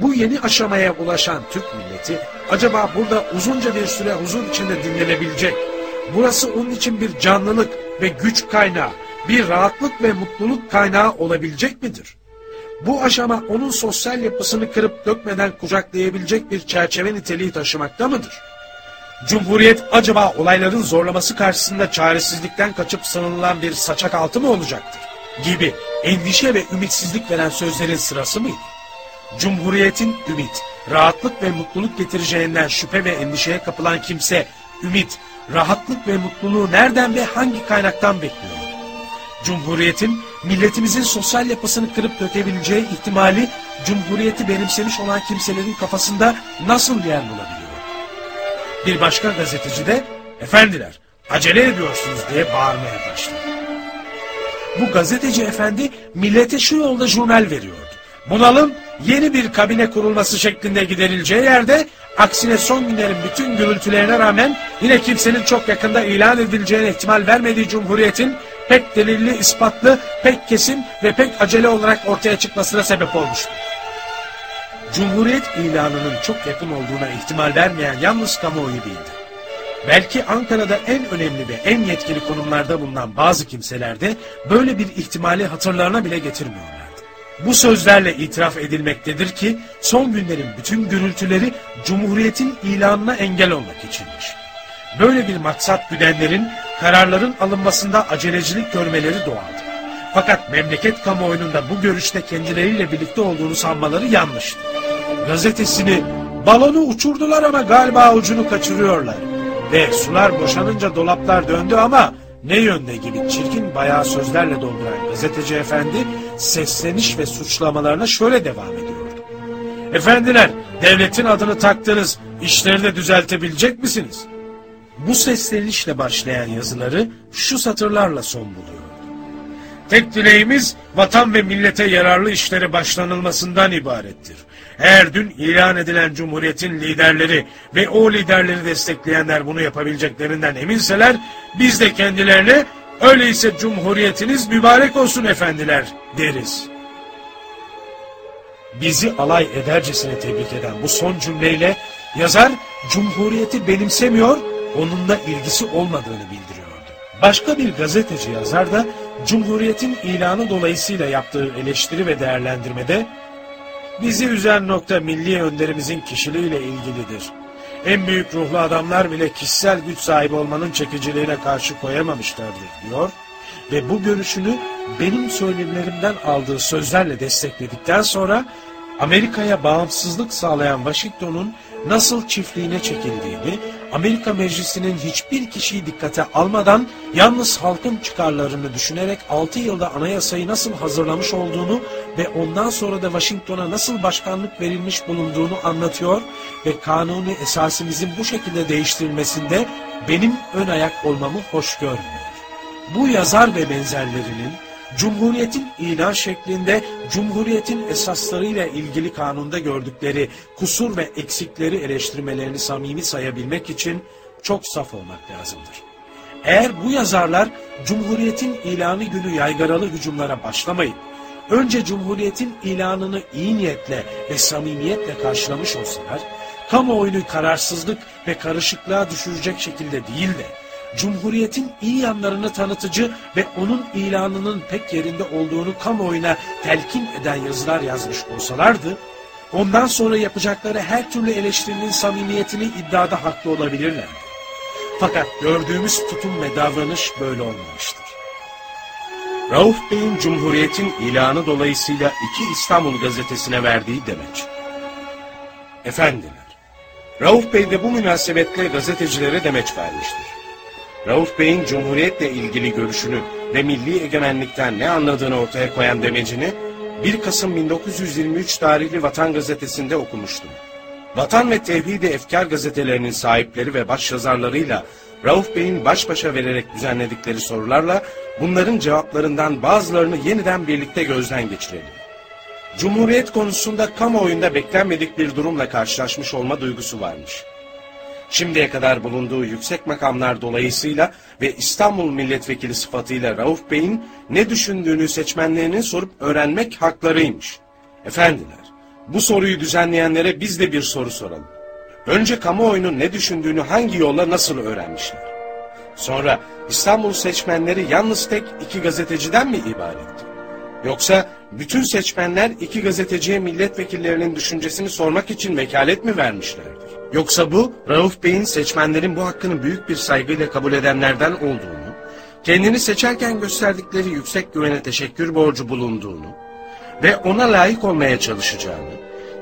bu yeni aşamaya ulaşan Türk milleti acaba burada uzunca bir süre huzur içinde dinlenebilecek, burası onun için bir canlılık ve güç kaynağı, bir rahatlık ve mutluluk kaynağı olabilecek midir? Bu aşama onun sosyal yapısını kırıp dökmeden kucaklayabilecek bir çerçeve niteliği taşımakta mıdır? Cumhuriyet acaba olayların zorlaması karşısında çaresizlikten kaçıp sanılan bir saçak altı mı olacaktır? Gibi endişe ve ümitsizlik veren sözlerin sırası mıydı? Cumhuriyetin ümit, rahatlık ve mutluluk getireceğinden şüphe ve endişeye kapılan kimse ümit, rahatlık ve mutluluğu nereden ve hangi kaynaktan bekliyor? Cumhuriyetin milletimizin sosyal yapısını kırıp dökebileceği ihtimali Cumhuriyeti benimsemiş olan kimselerin kafasında nasıl yer bulabiliyor? Bir başka gazeteci de efendiler acele ediyorsunuz diye bağırmaya başladı. Bu gazeteci efendi millete şu yolda jurnal veriyordu. Bunalım yeni bir kabine kurulması şeklinde giderileceği yerde aksine son günlerin bütün gürültülerine rağmen yine kimsenin çok yakında ilan edileceğine ihtimal vermediği cumhuriyetin pek delilli, ispatlı, pek kesin ve pek acele olarak ortaya çıkmasına sebep olmuştur. Cumhuriyet ilanının çok yakın olduğuna ihtimal vermeyen yalnız kamuoyu değildi. Belki Ankara'da en önemli ve en yetkili konumlarda bulunan bazı kimseler de böyle bir ihtimali hatırlarına bile getirmiyorlardı. Bu sözlerle itiraf edilmektedir ki son günlerin bütün gürültüleri Cumhuriyet'in ilanına engel olmak içinmiş. Böyle bir maksat güdenlerin kararların alınmasında acelecilik görmeleri doğaldı. Fakat memleket kamuoyunun bu görüşte kendileriyle birlikte olduğunu sanmaları yanlıştı. Gazetesini balonu uçurdular ama galiba ucunu kaçırıyorlar. Ve sular boşanınca dolaplar döndü ama ne yönde gibi çirkin bayağı sözlerle dolduran gazeteci efendi sesleniş ve suçlamalarına şöyle devam ediyordu. Efendiler devletin adını taktınız işleri de düzeltebilecek misiniz? Bu seslenişle başlayan yazıları şu satırlarla son buluyor. Tek dileğimiz vatan ve millete yararlı işleri başlanılmasından ibarettir. Eğer dün ilan edilen cumhuriyetin liderleri ve o liderleri destekleyenler bunu yapabileceklerinden eminseler, biz de kendilerine öyleyse cumhuriyetiniz mübarek olsun efendiler deriz. Bizi alay edercesine tebrik eden bu son cümleyle yazar cumhuriyeti benimsemiyor, onunla ilgisi olmadığını bildiriyordu. Başka bir gazeteci yazar da Cumhuriyetin ilanı dolayısıyla yaptığı eleştiri ve değerlendirmede bizi üzen nokta milli önderimizin kişiliğiyle ilgilidir. En büyük ruhlu adamlar bile kişisel güç sahibi olmanın çekiciliğine karşı koyamamışlardır diyor ve bu görüşünü benim söylemlerimden aldığı sözlerle destekledikten sonra Amerika'ya bağımsızlık sağlayan Washington'un nasıl çiftliğine çekildiğini, Amerika Meclisi'nin hiçbir kişiyi dikkate almadan yalnız halkın çıkarlarını düşünerek 6 yılda anayasayı nasıl hazırlamış olduğunu ve ondan sonra da Washington'a nasıl başkanlık verilmiş bulunduğunu anlatıyor ve kanuni esasimizin bu şekilde değiştirilmesinde benim ön ayak olmamı hoş görmüyor. Bu yazar ve benzerlerinin Cumhuriyetin ilan şeklinde Cumhuriyetin esaslarıyla ilgili kanunda gördükleri kusur ve eksikleri eleştirmelerini samimi sayabilmek için çok saf olmak lazımdır. Eğer bu yazarlar Cumhuriyetin ilanı günü yaygaralı hücumlara başlamayıp önce Cumhuriyet'in ilanını iyi niyetle ve samimiyetle karşılamış olsalar, kamuoyunu kararsızlık ve karışıklığa düşürecek şekilde değil de, Cumhuriyet'in iyi yanlarını tanıtıcı ve onun ilanının pek yerinde olduğunu kamuoyuna telkin eden yazılar yazmış olsalardı, ondan sonra yapacakları her türlü eleştirinin samimiyetini iddiada haklı olabilirlerdi. Fakat gördüğümüz tutum ve davranış böyle olmamıştır. Rauf Bey'in Cumhuriyet'in ilanı dolayısıyla iki İstanbul gazetesine verdiği demeç. Efendiler, Rauf Bey de bu münasebetle gazetecilere demeç vermiştir. Rauf Bey'in Cumhuriyet'le ilgili görüşünü ve milli egemenlikten ne anladığını ortaya koyan demecini 1 Kasım 1923 tarihli Vatan Gazetesi'nde okumuştum. Vatan ve Tevhid-i Efkar gazetelerinin sahipleri ve başyazarlarıyla Rauf Bey'in baş başa vererek düzenledikleri sorularla bunların cevaplarından bazılarını yeniden birlikte gözden geçirelim. Cumhuriyet konusunda kamuoyunda beklenmedik bir durumla karşılaşmış olma duygusu varmış. Şimdiye kadar bulunduğu yüksek makamlar dolayısıyla ve İstanbul milletvekili sıfatıyla Rauf Bey'in ne düşündüğünü seçmenlerinin sorup öğrenmek haklarıymış. Efendiler, bu soruyu düzenleyenlere biz de bir soru soralım. Önce kamuoyunun ne düşündüğünü hangi yolla nasıl öğrenmişler? Sonra İstanbul seçmenleri yalnız tek iki gazeteciden mi ibaretti? Yoksa bütün seçmenler iki gazeteciye milletvekillerinin düşüncesini sormak için vekalet mi vermişlerdir? Yoksa bu Rauf Bey'in seçmenlerin bu hakkını büyük bir saygıyla kabul edenlerden olduğunu, kendini seçerken gösterdikleri yüksek güvene teşekkür borcu bulunduğunu ve ona layık olmaya çalışacağını,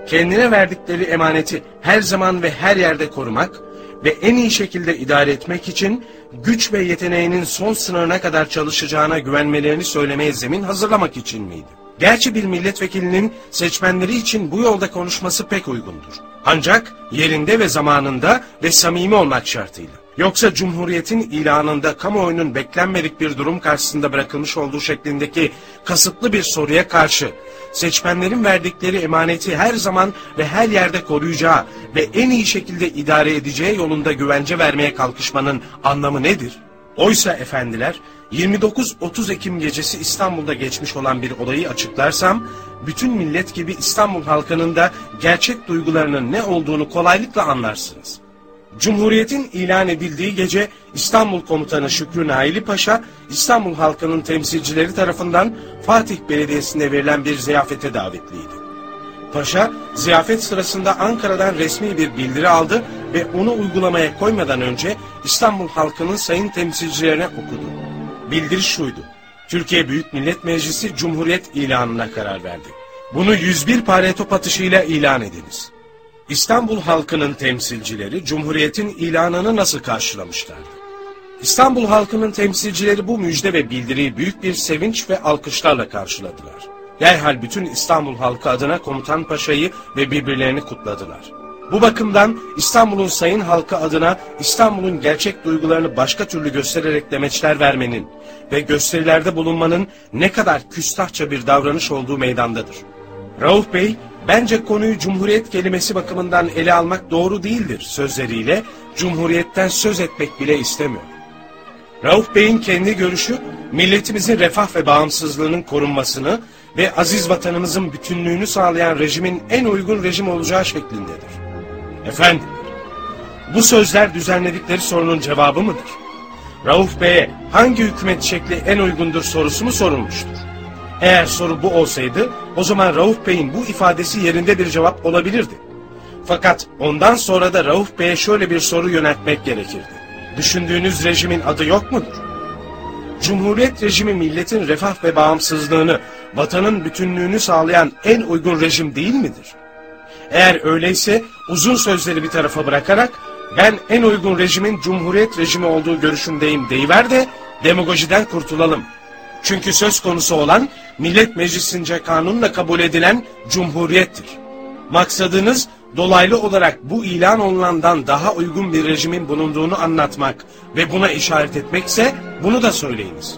kendine verdikleri emaneti her zaman ve her yerde korumak ve en iyi şekilde idare etmek için güç ve yeteneğinin son sınırına kadar çalışacağına güvenmelerini söylemeye zemin hazırlamak için miydi? Gerçi bir milletvekilinin seçmenleri için bu yolda konuşması pek uygundur. Ancak yerinde ve zamanında ve samimi olmak şartıyla. Yoksa Cumhuriyet'in ilanında kamuoyunun beklenmedik bir durum karşısında bırakılmış olduğu şeklindeki kasıtlı bir soruya karşı seçmenlerin verdikleri emaneti her zaman ve her yerde koruyacağı ve en iyi şekilde idare edeceği yolunda güvence vermeye kalkışmanın anlamı nedir? Oysa efendiler 29-30 Ekim gecesi İstanbul'da geçmiş olan bir olayı açıklarsam bütün millet gibi İstanbul halkının da gerçek duygularının ne olduğunu kolaylıkla anlarsınız. Cumhuriyetin ilan edildiği gece İstanbul Komutanı Şükrü Naili Paşa, İstanbul halkının temsilcileri tarafından Fatih Belediyesi'nde verilen bir ziyafete davetliydi. Paşa, ziyafet sırasında Ankara'dan resmi bir bildiri aldı ve onu uygulamaya koymadan önce İstanbul halkının sayın temsilcilerine okudu. Bildiri şuydu. Türkiye Büyük Millet Meclisi Cumhuriyet ilanına karar verdi. Bunu 101 pare top atışıyla ilan ediniz. İstanbul halkının temsilcileri Cumhuriyet'in ilanını nasıl karşılamışlardı? İstanbul halkının temsilcileri bu müjde ve bildiriyi büyük bir sevinç ve alkışlarla karşıladılar. Derhal bütün İstanbul halkı adına Komutan Paşa'yı ve birbirlerini kutladılar. Bu bakımdan İstanbul'un sayın halkı adına İstanbul'un gerçek duygularını başka türlü göstererek demeçler vermenin ve gösterilerde bulunmanın ne kadar küstahça bir davranış olduğu meydandadır. Rauf Bey, bence konuyu Cumhuriyet kelimesi bakımından ele almak doğru değildir sözleriyle Cumhuriyet'ten söz etmek bile istemiyor. Rauf Bey'in kendi görüşü milletimizin refah ve bağımsızlığının korunmasını ve aziz vatanımızın bütünlüğünü sağlayan rejimin en uygun rejim olacağı şeklindedir. Efendim, bu sözler düzenledikleri sorunun cevabı mıdır? Rauf Bey'e hangi hükümet şekli en uygundur sorusu mu sorulmuştur? Eğer soru bu olsaydı o zaman Rauf Bey'in bu ifadesi yerinde bir cevap olabilirdi. Fakat ondan sonra da Rauf Bey'e şöyle bir soru yöneltmek gerekirdi. Düşündüğünüz rejimin adı yok mudur? Cumhuriyet rejimi milletin refah ve bağımsızlığını, vatanın bütünlüğünü sağlayan en uygun rejim değil midir? Eğer öyleyse uzun sözleri bir tarafa bırakarak ben en uygun rejimin cumhuriyet rejimi olduğu görüşündeyim deyiver de demagojiden kurtulalım. Çünkü söz konusu olan Millet Meclisince kanunla kabul edilen cumhuriyettir. Maksadınız dolaylı olarak bu ilan olunandan daha uygun bir rejimin bulunduğunu anlatmak ve buna işaret etmekse bunu da söyleyiniz.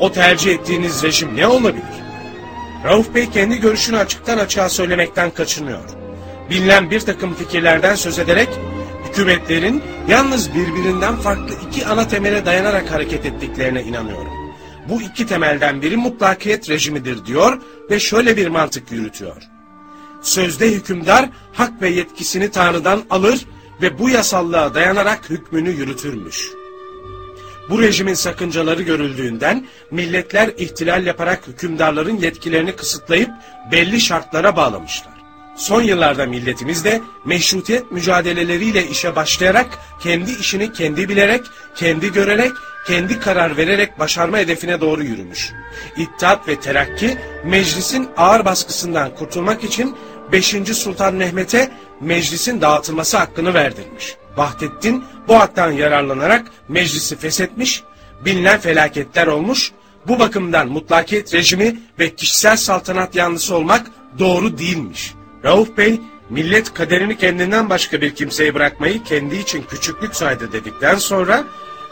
O tercih ettiğiniz rejim ne olabilir? Rauf Bey kendi görüşünü açıktan açığa söylemekten kaçınıyor. Bilinen bir takım fikirlerden söz ederek hükümetlerin yalnız birbirinden farklı iki ana temele dayanarak hareket ettiklerine inanıyorum. Bu iki temelden biri mutlakiyet rejimidir diyor ve şöyle bir mantık yürütüyor. Sözde hükümdar hak ve yetkisini Tanrı'dan alır ve bu yasallığa dayanarak hükmünü yürütürmüş. Bu rejimin sakıncaları görüldüğünden milletler ihtilal yaparak hükümdarların yetkilerini kısıtlayıp belli şartlara bağlamışlar. Son yıllarda milletimiz de meşrutiyet mücadeleleriyle işe başlayarak kendi işini kendi bilerek, kendi görerek, kendi karar vererek başarma hedefine doğru yürümüş. İttihat ve Terakki meclisin ağır baskısından kurtulmak için 5. Sultan Mehmet'e meclisin dağıtılması hakkını verdirmiş. Vahdettin bu haktan yararlanarak meclisi feshetmiş, bilinen felaketler olmuş, bu bakımdan mutlakiyet rejimi ve kişisel saltanat yanlısı olmak doğru değilmiş. Rauf Bey, millet kaderini kendinden başka bir kimseye bırakmayı kendi için küçüklük saydı dedikten sonra,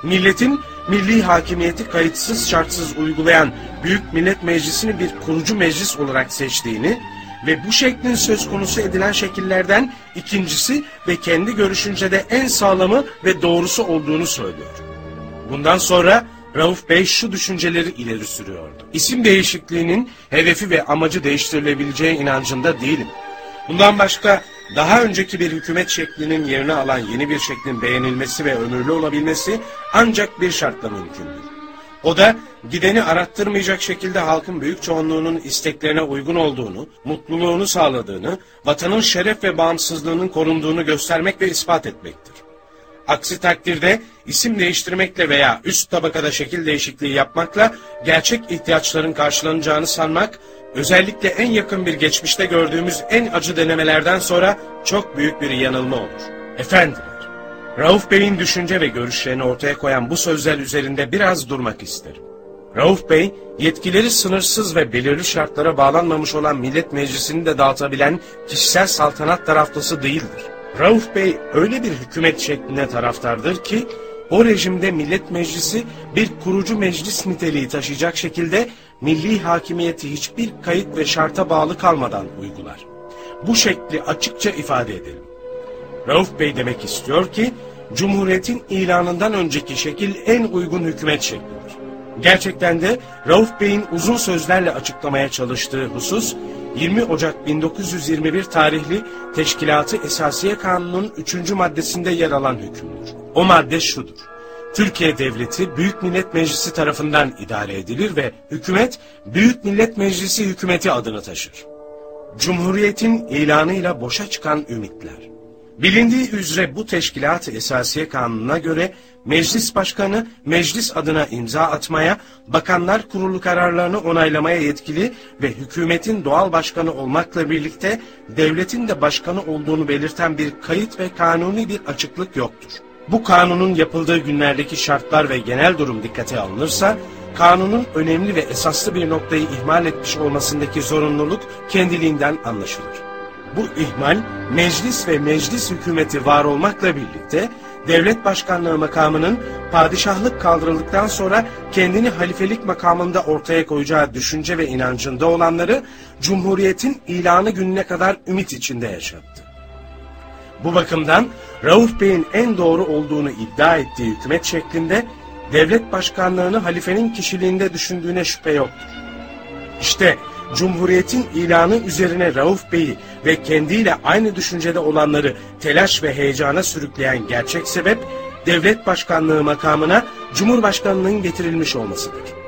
milletin milli hakimiyeti kayıtsız şartsız uygulayan Büyük Millet Meclisi'ni bir kurucu meclis olarak seçtiğini ve bu şeklin söz konusu edilen şekillerden ikincisi ve kendi görüşünce de en sağlamı ve doğrusu olduğunu söylüyor. Bundan sonra Rauf Bey şu düşünceleri ileri sürüyordu. İsim değişikliğinin hedefi ve amacı değiştirilebileceği inancında değilim. Bundan başka daha önceki bir hükümet şeklinin yerini alan yeni bir şeklin beğenilmesi ve ömürlü olabilmesi ancak bir şartla mümkündür. O da gideni arattırmayacak şekilde halkın büyük çoğunluğunun isteklerine uygun olduğunu, mutluluğunu sağladığını, vatanın şeref ve bağımsızlığının korunduğunu göstermek ve ispat etmektir. Aksi takdirde isim değiştirmekle veya üst tabakada şekil değişikliği yapmakla gerçek ihtiyaçların karşılanacağını sanmak, özellikle en yakın bir geçmişte gördüğümüz en acı denemelerden sonra çok büyük bir yanılma olur. Efendiler, Rauf Bey'in düşünce ve görüşlerini ortaya koyan bu sözler üzerinde biraz durmak isterim. Rauf Bey, yetkileri sınırsız ve belirli şartlara bağlanmamış olan Millet Meclisi'ni de dağıtabilen kişisel saltanat taraflısı değildir. Rauf Bey öyle bir hükümet şekline taraftardır ki, o rejimde Millet Meclisi bir kurucu meclis niteliği taşıyacak şekilde milli hakimiyeti hiçbir kayıt ve şarta bağlı kalmadan uygular. Bu şekli açıkça ifade edelim. Rauf Bey demek istiyor ki, Cumhuriyet'in ilanından önceki şekil en uygun hükümet şeklidir. Gerçekten de Rauf Bey'in uzun sözlerle açıklamaya çalıştığı husus, 20 Ocak 1921 tarihli Teşkilatı Esasiye Kanunu'nun 3. maddesinde yer alan hükümdür. O madde şudur. Türkiye Devleti Büyük Millet Meclisi tarafından idare edilir ve hükümet Büyük Millet Meclisi hükümeti adını taşır. Cumhuriyetin ilanıyla boşa çıkan ümitler. Bilindiği üzere bu teşkilat esasiye kanununa göre meclis başkanı meclis adına imza atmaya, bakanlar kurulu kararlarını onaylamaya yetkili ve hükümetin doğal başkanı olmakla birlikte devletin de başkanı olduğunu belirten bir kayıt ve kanuni bir açıklık yoktur. Bu kanunun yapıldığı günlerdeki şartlar ve genel durum dikkate alınırsa, kanunun önemli ve esaslı bir noktayı ihmal etmiş olmasındaki zorunluluk kendiliğinden anlaşılır. Bu ihmal meclis ve meclis hükümeti var olmakla birlikte devlet başkanlığı makamının padişahlık kaldırıldıktan sonra kendini halifelik makamında ortaya koyacağı düşünce ve inancında olanları Cumhuriyet'in ilanı gününe kadar ümit içinde yaşattı. Bu bakımdan Rauf Bey'in en doğru olduğunu iddia ettiği hükümet şeklinde devlet başkanlığını halifenin kişiliğinde düşündüğüne şüphe yoktur. İşte Cumhuriyet'in ilanı üzerine Rauf Bey'i ve kendiyle aynı düşüncede olanları telaş ve heyecana sürükleyen gerçek sebep, devlet başkanlığı makamına Cumhurbaşkanlığının getirilmiş olmasıdır.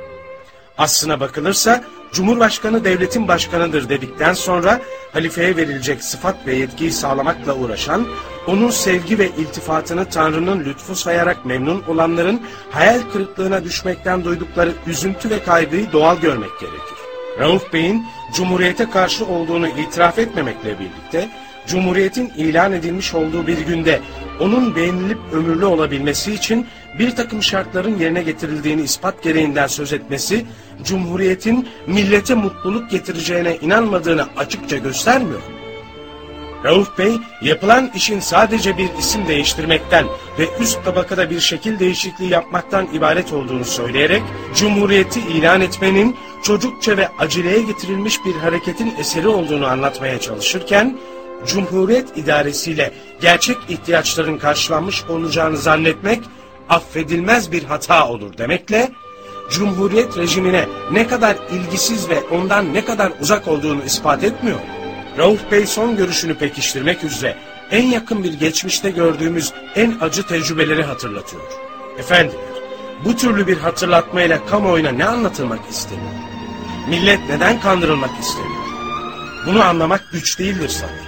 Aslına bakılırsa Cumhurbaşkanı devletin başkanıdır dedikten sonra halifeye verilecek sıfat ve yetkiyi sağlamakla uğraşan, onun sevgi ve iltifatını Tanrı'nın lütfu sayarak memnun olanların hayal kırıklığına düşmekten duydukları üzüntü ve kaygıyı doğal görmek gerekir. Rauf Bey'in Cumhuriyete karşı olduğunu itiraf etmemekle birlikte, Cumhuriyetin ilan edilmiş olduğu bir günde onun beğenilip ömürlü olabilmesi için bir takım şartların yerine getirildiğini ispat gereğinden söz etmesi, Cumhuriyetin millete mutluluk getireceğine inanmadığını açıkça göstermiyor. Rauf Bey, yapılan işin sadece bir isim değiştirmekten ve üst tabakada bir şekil değişikliği yapmaktan ibaret olduğunu söyleyerek, Cumhuriyeti ilan etmenin çocukça ve aceleye getirilmiş bir hareketin eseri olduğunu anlatmaya çalışırken, Cumhuriyet idaresiyle gerçek ihtiyaçların karşılanmış olacağını zannetmek affedilmez bir hata olur demekle, Cumhuriyet rejimine ne kadar ilgisiz ve ondan ne kadar uzak olduğunu ispat etmiyor. Rauf Bey son görüşünü pekiştirmek üzere en yakın bir geçmişte gördüğümüz en acı tecrübeleri hatırlatıyor. Efendiler, bu türlü bir hatırlatmayla kamuoyuna ne anlatılmak isteniyor? Millet neden kandırılmak isteniyor? Bunu anlamak güç değildir sanırım.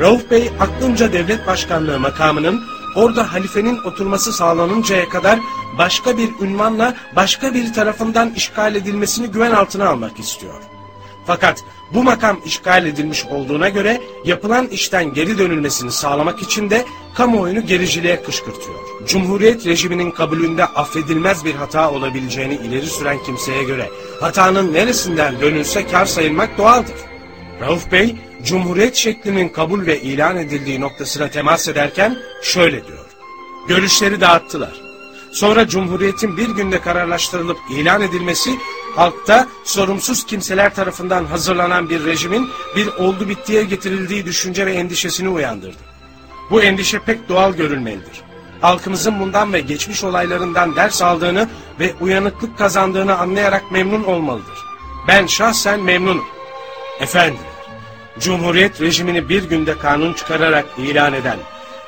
Rauf Bey aklınca devlet başkanlığı makamının orada halifenin oturması sağlanıncaya kadar başka bir ünvanla başka bir tarafından işgal edilmesini güven altına almak istiyor. Fakat bu makam işgal edilmiş olduğuna göre yapılan işten geri dönülmesini sağlamak için de kamuoyunu gericiliğe kışkırtıyor. Cumhuriyet rejiminin kabulünde affedilmez bir hata olabileceğini ileri süren kimseye göre hatanın neresinden dönülse kar sayılmak doğaldır. Rauf Bey, Cumhuriyet şeklinin kabul ve ilan edildiği noktasına temas ederken şöyle diyor. Görüşleri dağıttılar. Sonra Cumhuriyet'in bir günde kararlaştırılıp ilan edilmesi, halkta sorumsuz kimseler tarafından hazırlanan bir rejimin bir oldu bittiye getirildiği düşünce ve endişesini uyandırdı. Bu endişe pek doğal görülmelidir. Halkımızın bundan ve geçmiş olaylarından ders aldığını ve uyanıklık kazandığını anlayarak memnun olmalıdır. Ben şahsen memnunum. Efendiler, Cumhuriyet rejimini bir günde kanun çıkararak ilan eden,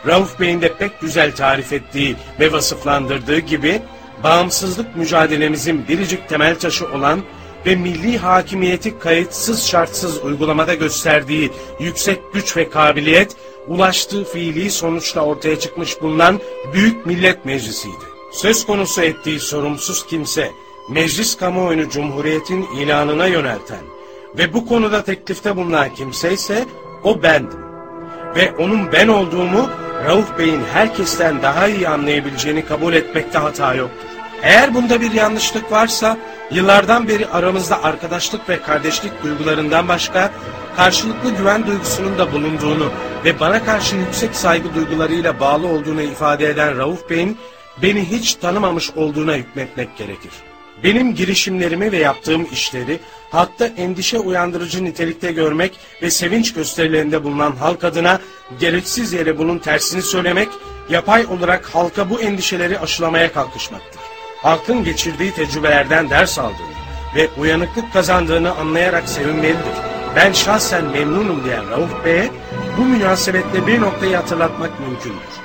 Rauf Bey'in de pek güzel tarif ettiği ve vasıflandırdığı gibi, bağımsızlık mücadelemizin biricik temel taşı olan ve milli hakimiyeti kayıtsız şartsız uygulamada gösterdiği yüksek güç ve kabiliyet, ulaştığı fiili sonuçla ortaya çıkmış bulunan Büyük Millet Meclisi'ydi. Söz konusu ettiği sorumsuz kimse, meclis kamuoyunu Cumhuriyet'in ilanına yönelten, ve bu konuda teklifte bulunan kimse ise o bendim. Ve onun ben olduğumu Rauf Bey'in herkesten daha iyi anlayabileceğini kabul etmekte hata yoktur. Eğer bunda bir yanlışlık varsa yıllardan beri aramızda arkadaşlık ve kardeşlik duygularından başka karşılıklı güven duygusunun da bulunduğunu ve bana karşı yüksek saygı duygularıyla bağlı olduğunu ifade eden Rauf Bey'in beni hiç tanımamış olduğuna hükmetmek gerekir. Benim girişimlerimi ve yaptığım işleri halkta endişe uyandırıcı nitelikte görmek ve sevinç gösterilerinde bulunan halk adına gereksiz yere bunun tersini söylemek, yapay olarak halka bu endişeleri aşılamaya kalkışmaktır. Halkın geçirdiği tecrübelerden ders aldığını ve uyanıklık kazandığını anlayarak sevinmelidir. Ben şahsen memnunum diyen Rauf Bey'e bu münasebetle bir noktayı hatırlatmak mümkündür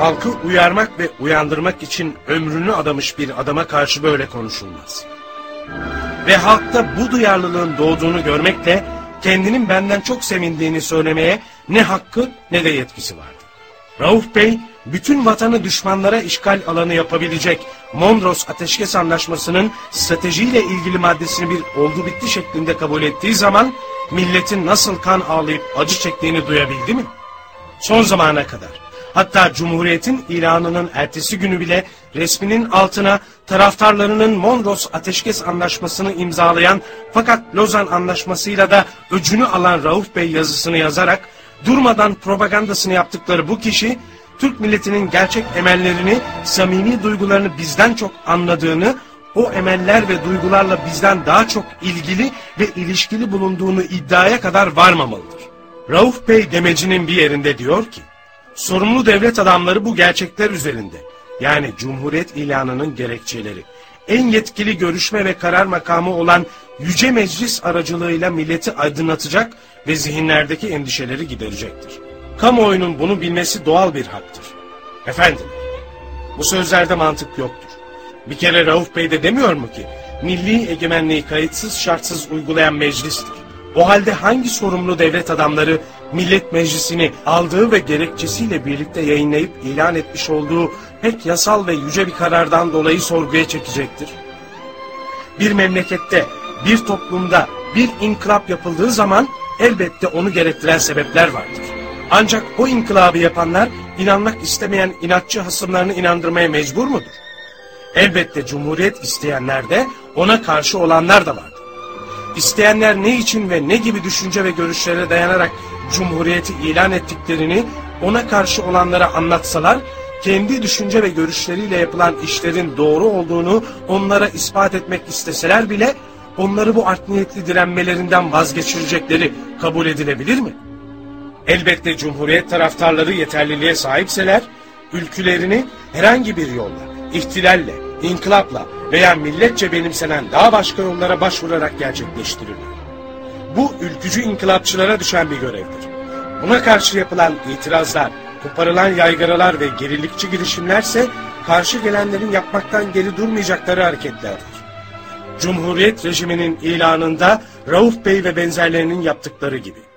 halkı uyarmak ve uyandırmak için ömrünü adamış bir adama karşı böyle konuşulmaz. Ve halkta bu duyarlılığın doğduğunu görmekle kendinin benden çok sevindiğini söylemeye ne hakkı ne de yetkisi vardı. Rauf Bey bütün vatanı düşmanlara işgal alanı yapabilecek Mondros Ateşkes Anlaşması'nın stratejiyle ilgili maddesini bir oldu bitti şeklinde kabul ettiği zaman milletin nasıl kan ağlayıp acı çektiğini duyabildi mi? Son zamana kadar Hatta Cumhuriyet'in ilanının ertesi günü bile resminin altına taraftarlarının Mondros Ateşkes Anlaşması'nı imzalayan fakat Lozan Anlaşması'yla da öcünü alan Rauf Bey yazısını yazarak durmadan propagandasını yaptıkları bu kişi Türk milletinin gerçek emellerini, samimi duygularını bizden çok anladığını, o emeller ve duygularla bizden daha çok ilgili ve ilişkili bulunduğunu iddiaya kadar varmamalıdır. Rauf Bey demecinin bir yerinde diyor ki, Sorumlu devlet adamları bu gerçekler üzerinde yani Cumhuriyet ilanının gerekçeleri en yetkili görüşme ve karar makamı olan Yüce Meclis aracılığıyla milleti aydınlatacak ve zihinlerdeki endişeleri giderecektir. Kamuoyunun bunu bilmesi doğal bir haktır. Efendim, bu sözlerde mantık yoktur. Bir kere Rauf Bey de demiyor mu ki, milli egemenliği kayıtsız şartsız uygulayan meclistir. O halde hangi sorumlu devlet adamları Millet Meclisi'ni aldığı ve gerekçesiyle birlikte yayınlayıp ilan etmiş olduğu pek yasal ve yüce bir karardan dolayı sorguya çekecektir? Bir memlekette, bir toplumda bir inkılap yapıldığı zaman elbette onu gerektiren sebepler vardır. Ancak o inkılabı yapanlar inanmak istemeyen inatçı hasımlarını inandırmaya mecbur mudur? Elbette cumhuriyet isteyenler de ona karşı olanlar da vardır. İsteyenler ne için ve ne gibi düşünce ve görüşlere dayanarak Cumhuriyeti ilan ettiklerini ona karşı olanlara anlatsalar, kendi düşünce ve görüşleriyle yapılan işlerin doğru olduğunu onlara ispat etmek isteseler bile, onları bu art niyetli direnmelerinden vazgeçirecekleri kabul edilebilir mi? Elbette Cumhuriyet taraftarları yeterliliğe sahipseler, ülkülerini herhangi bir yolla, ihtilalle, inkılapla veya milletçe benimsenen daha başka yollara başvurarak gerçekleştirilir. Bu ülkücü inkılapçılara düşen bir görevdir. Buna karşı yapılan itirazlar, koparılan yaygaralar ve gerilikçi girişimlerse karşı gelenlerin yapmaktan geri durmayacakları hareketlerdir. Cumhuriyet rejiminin ilanında Rauf Bey ve benzerlerinin yaptıkları gibi.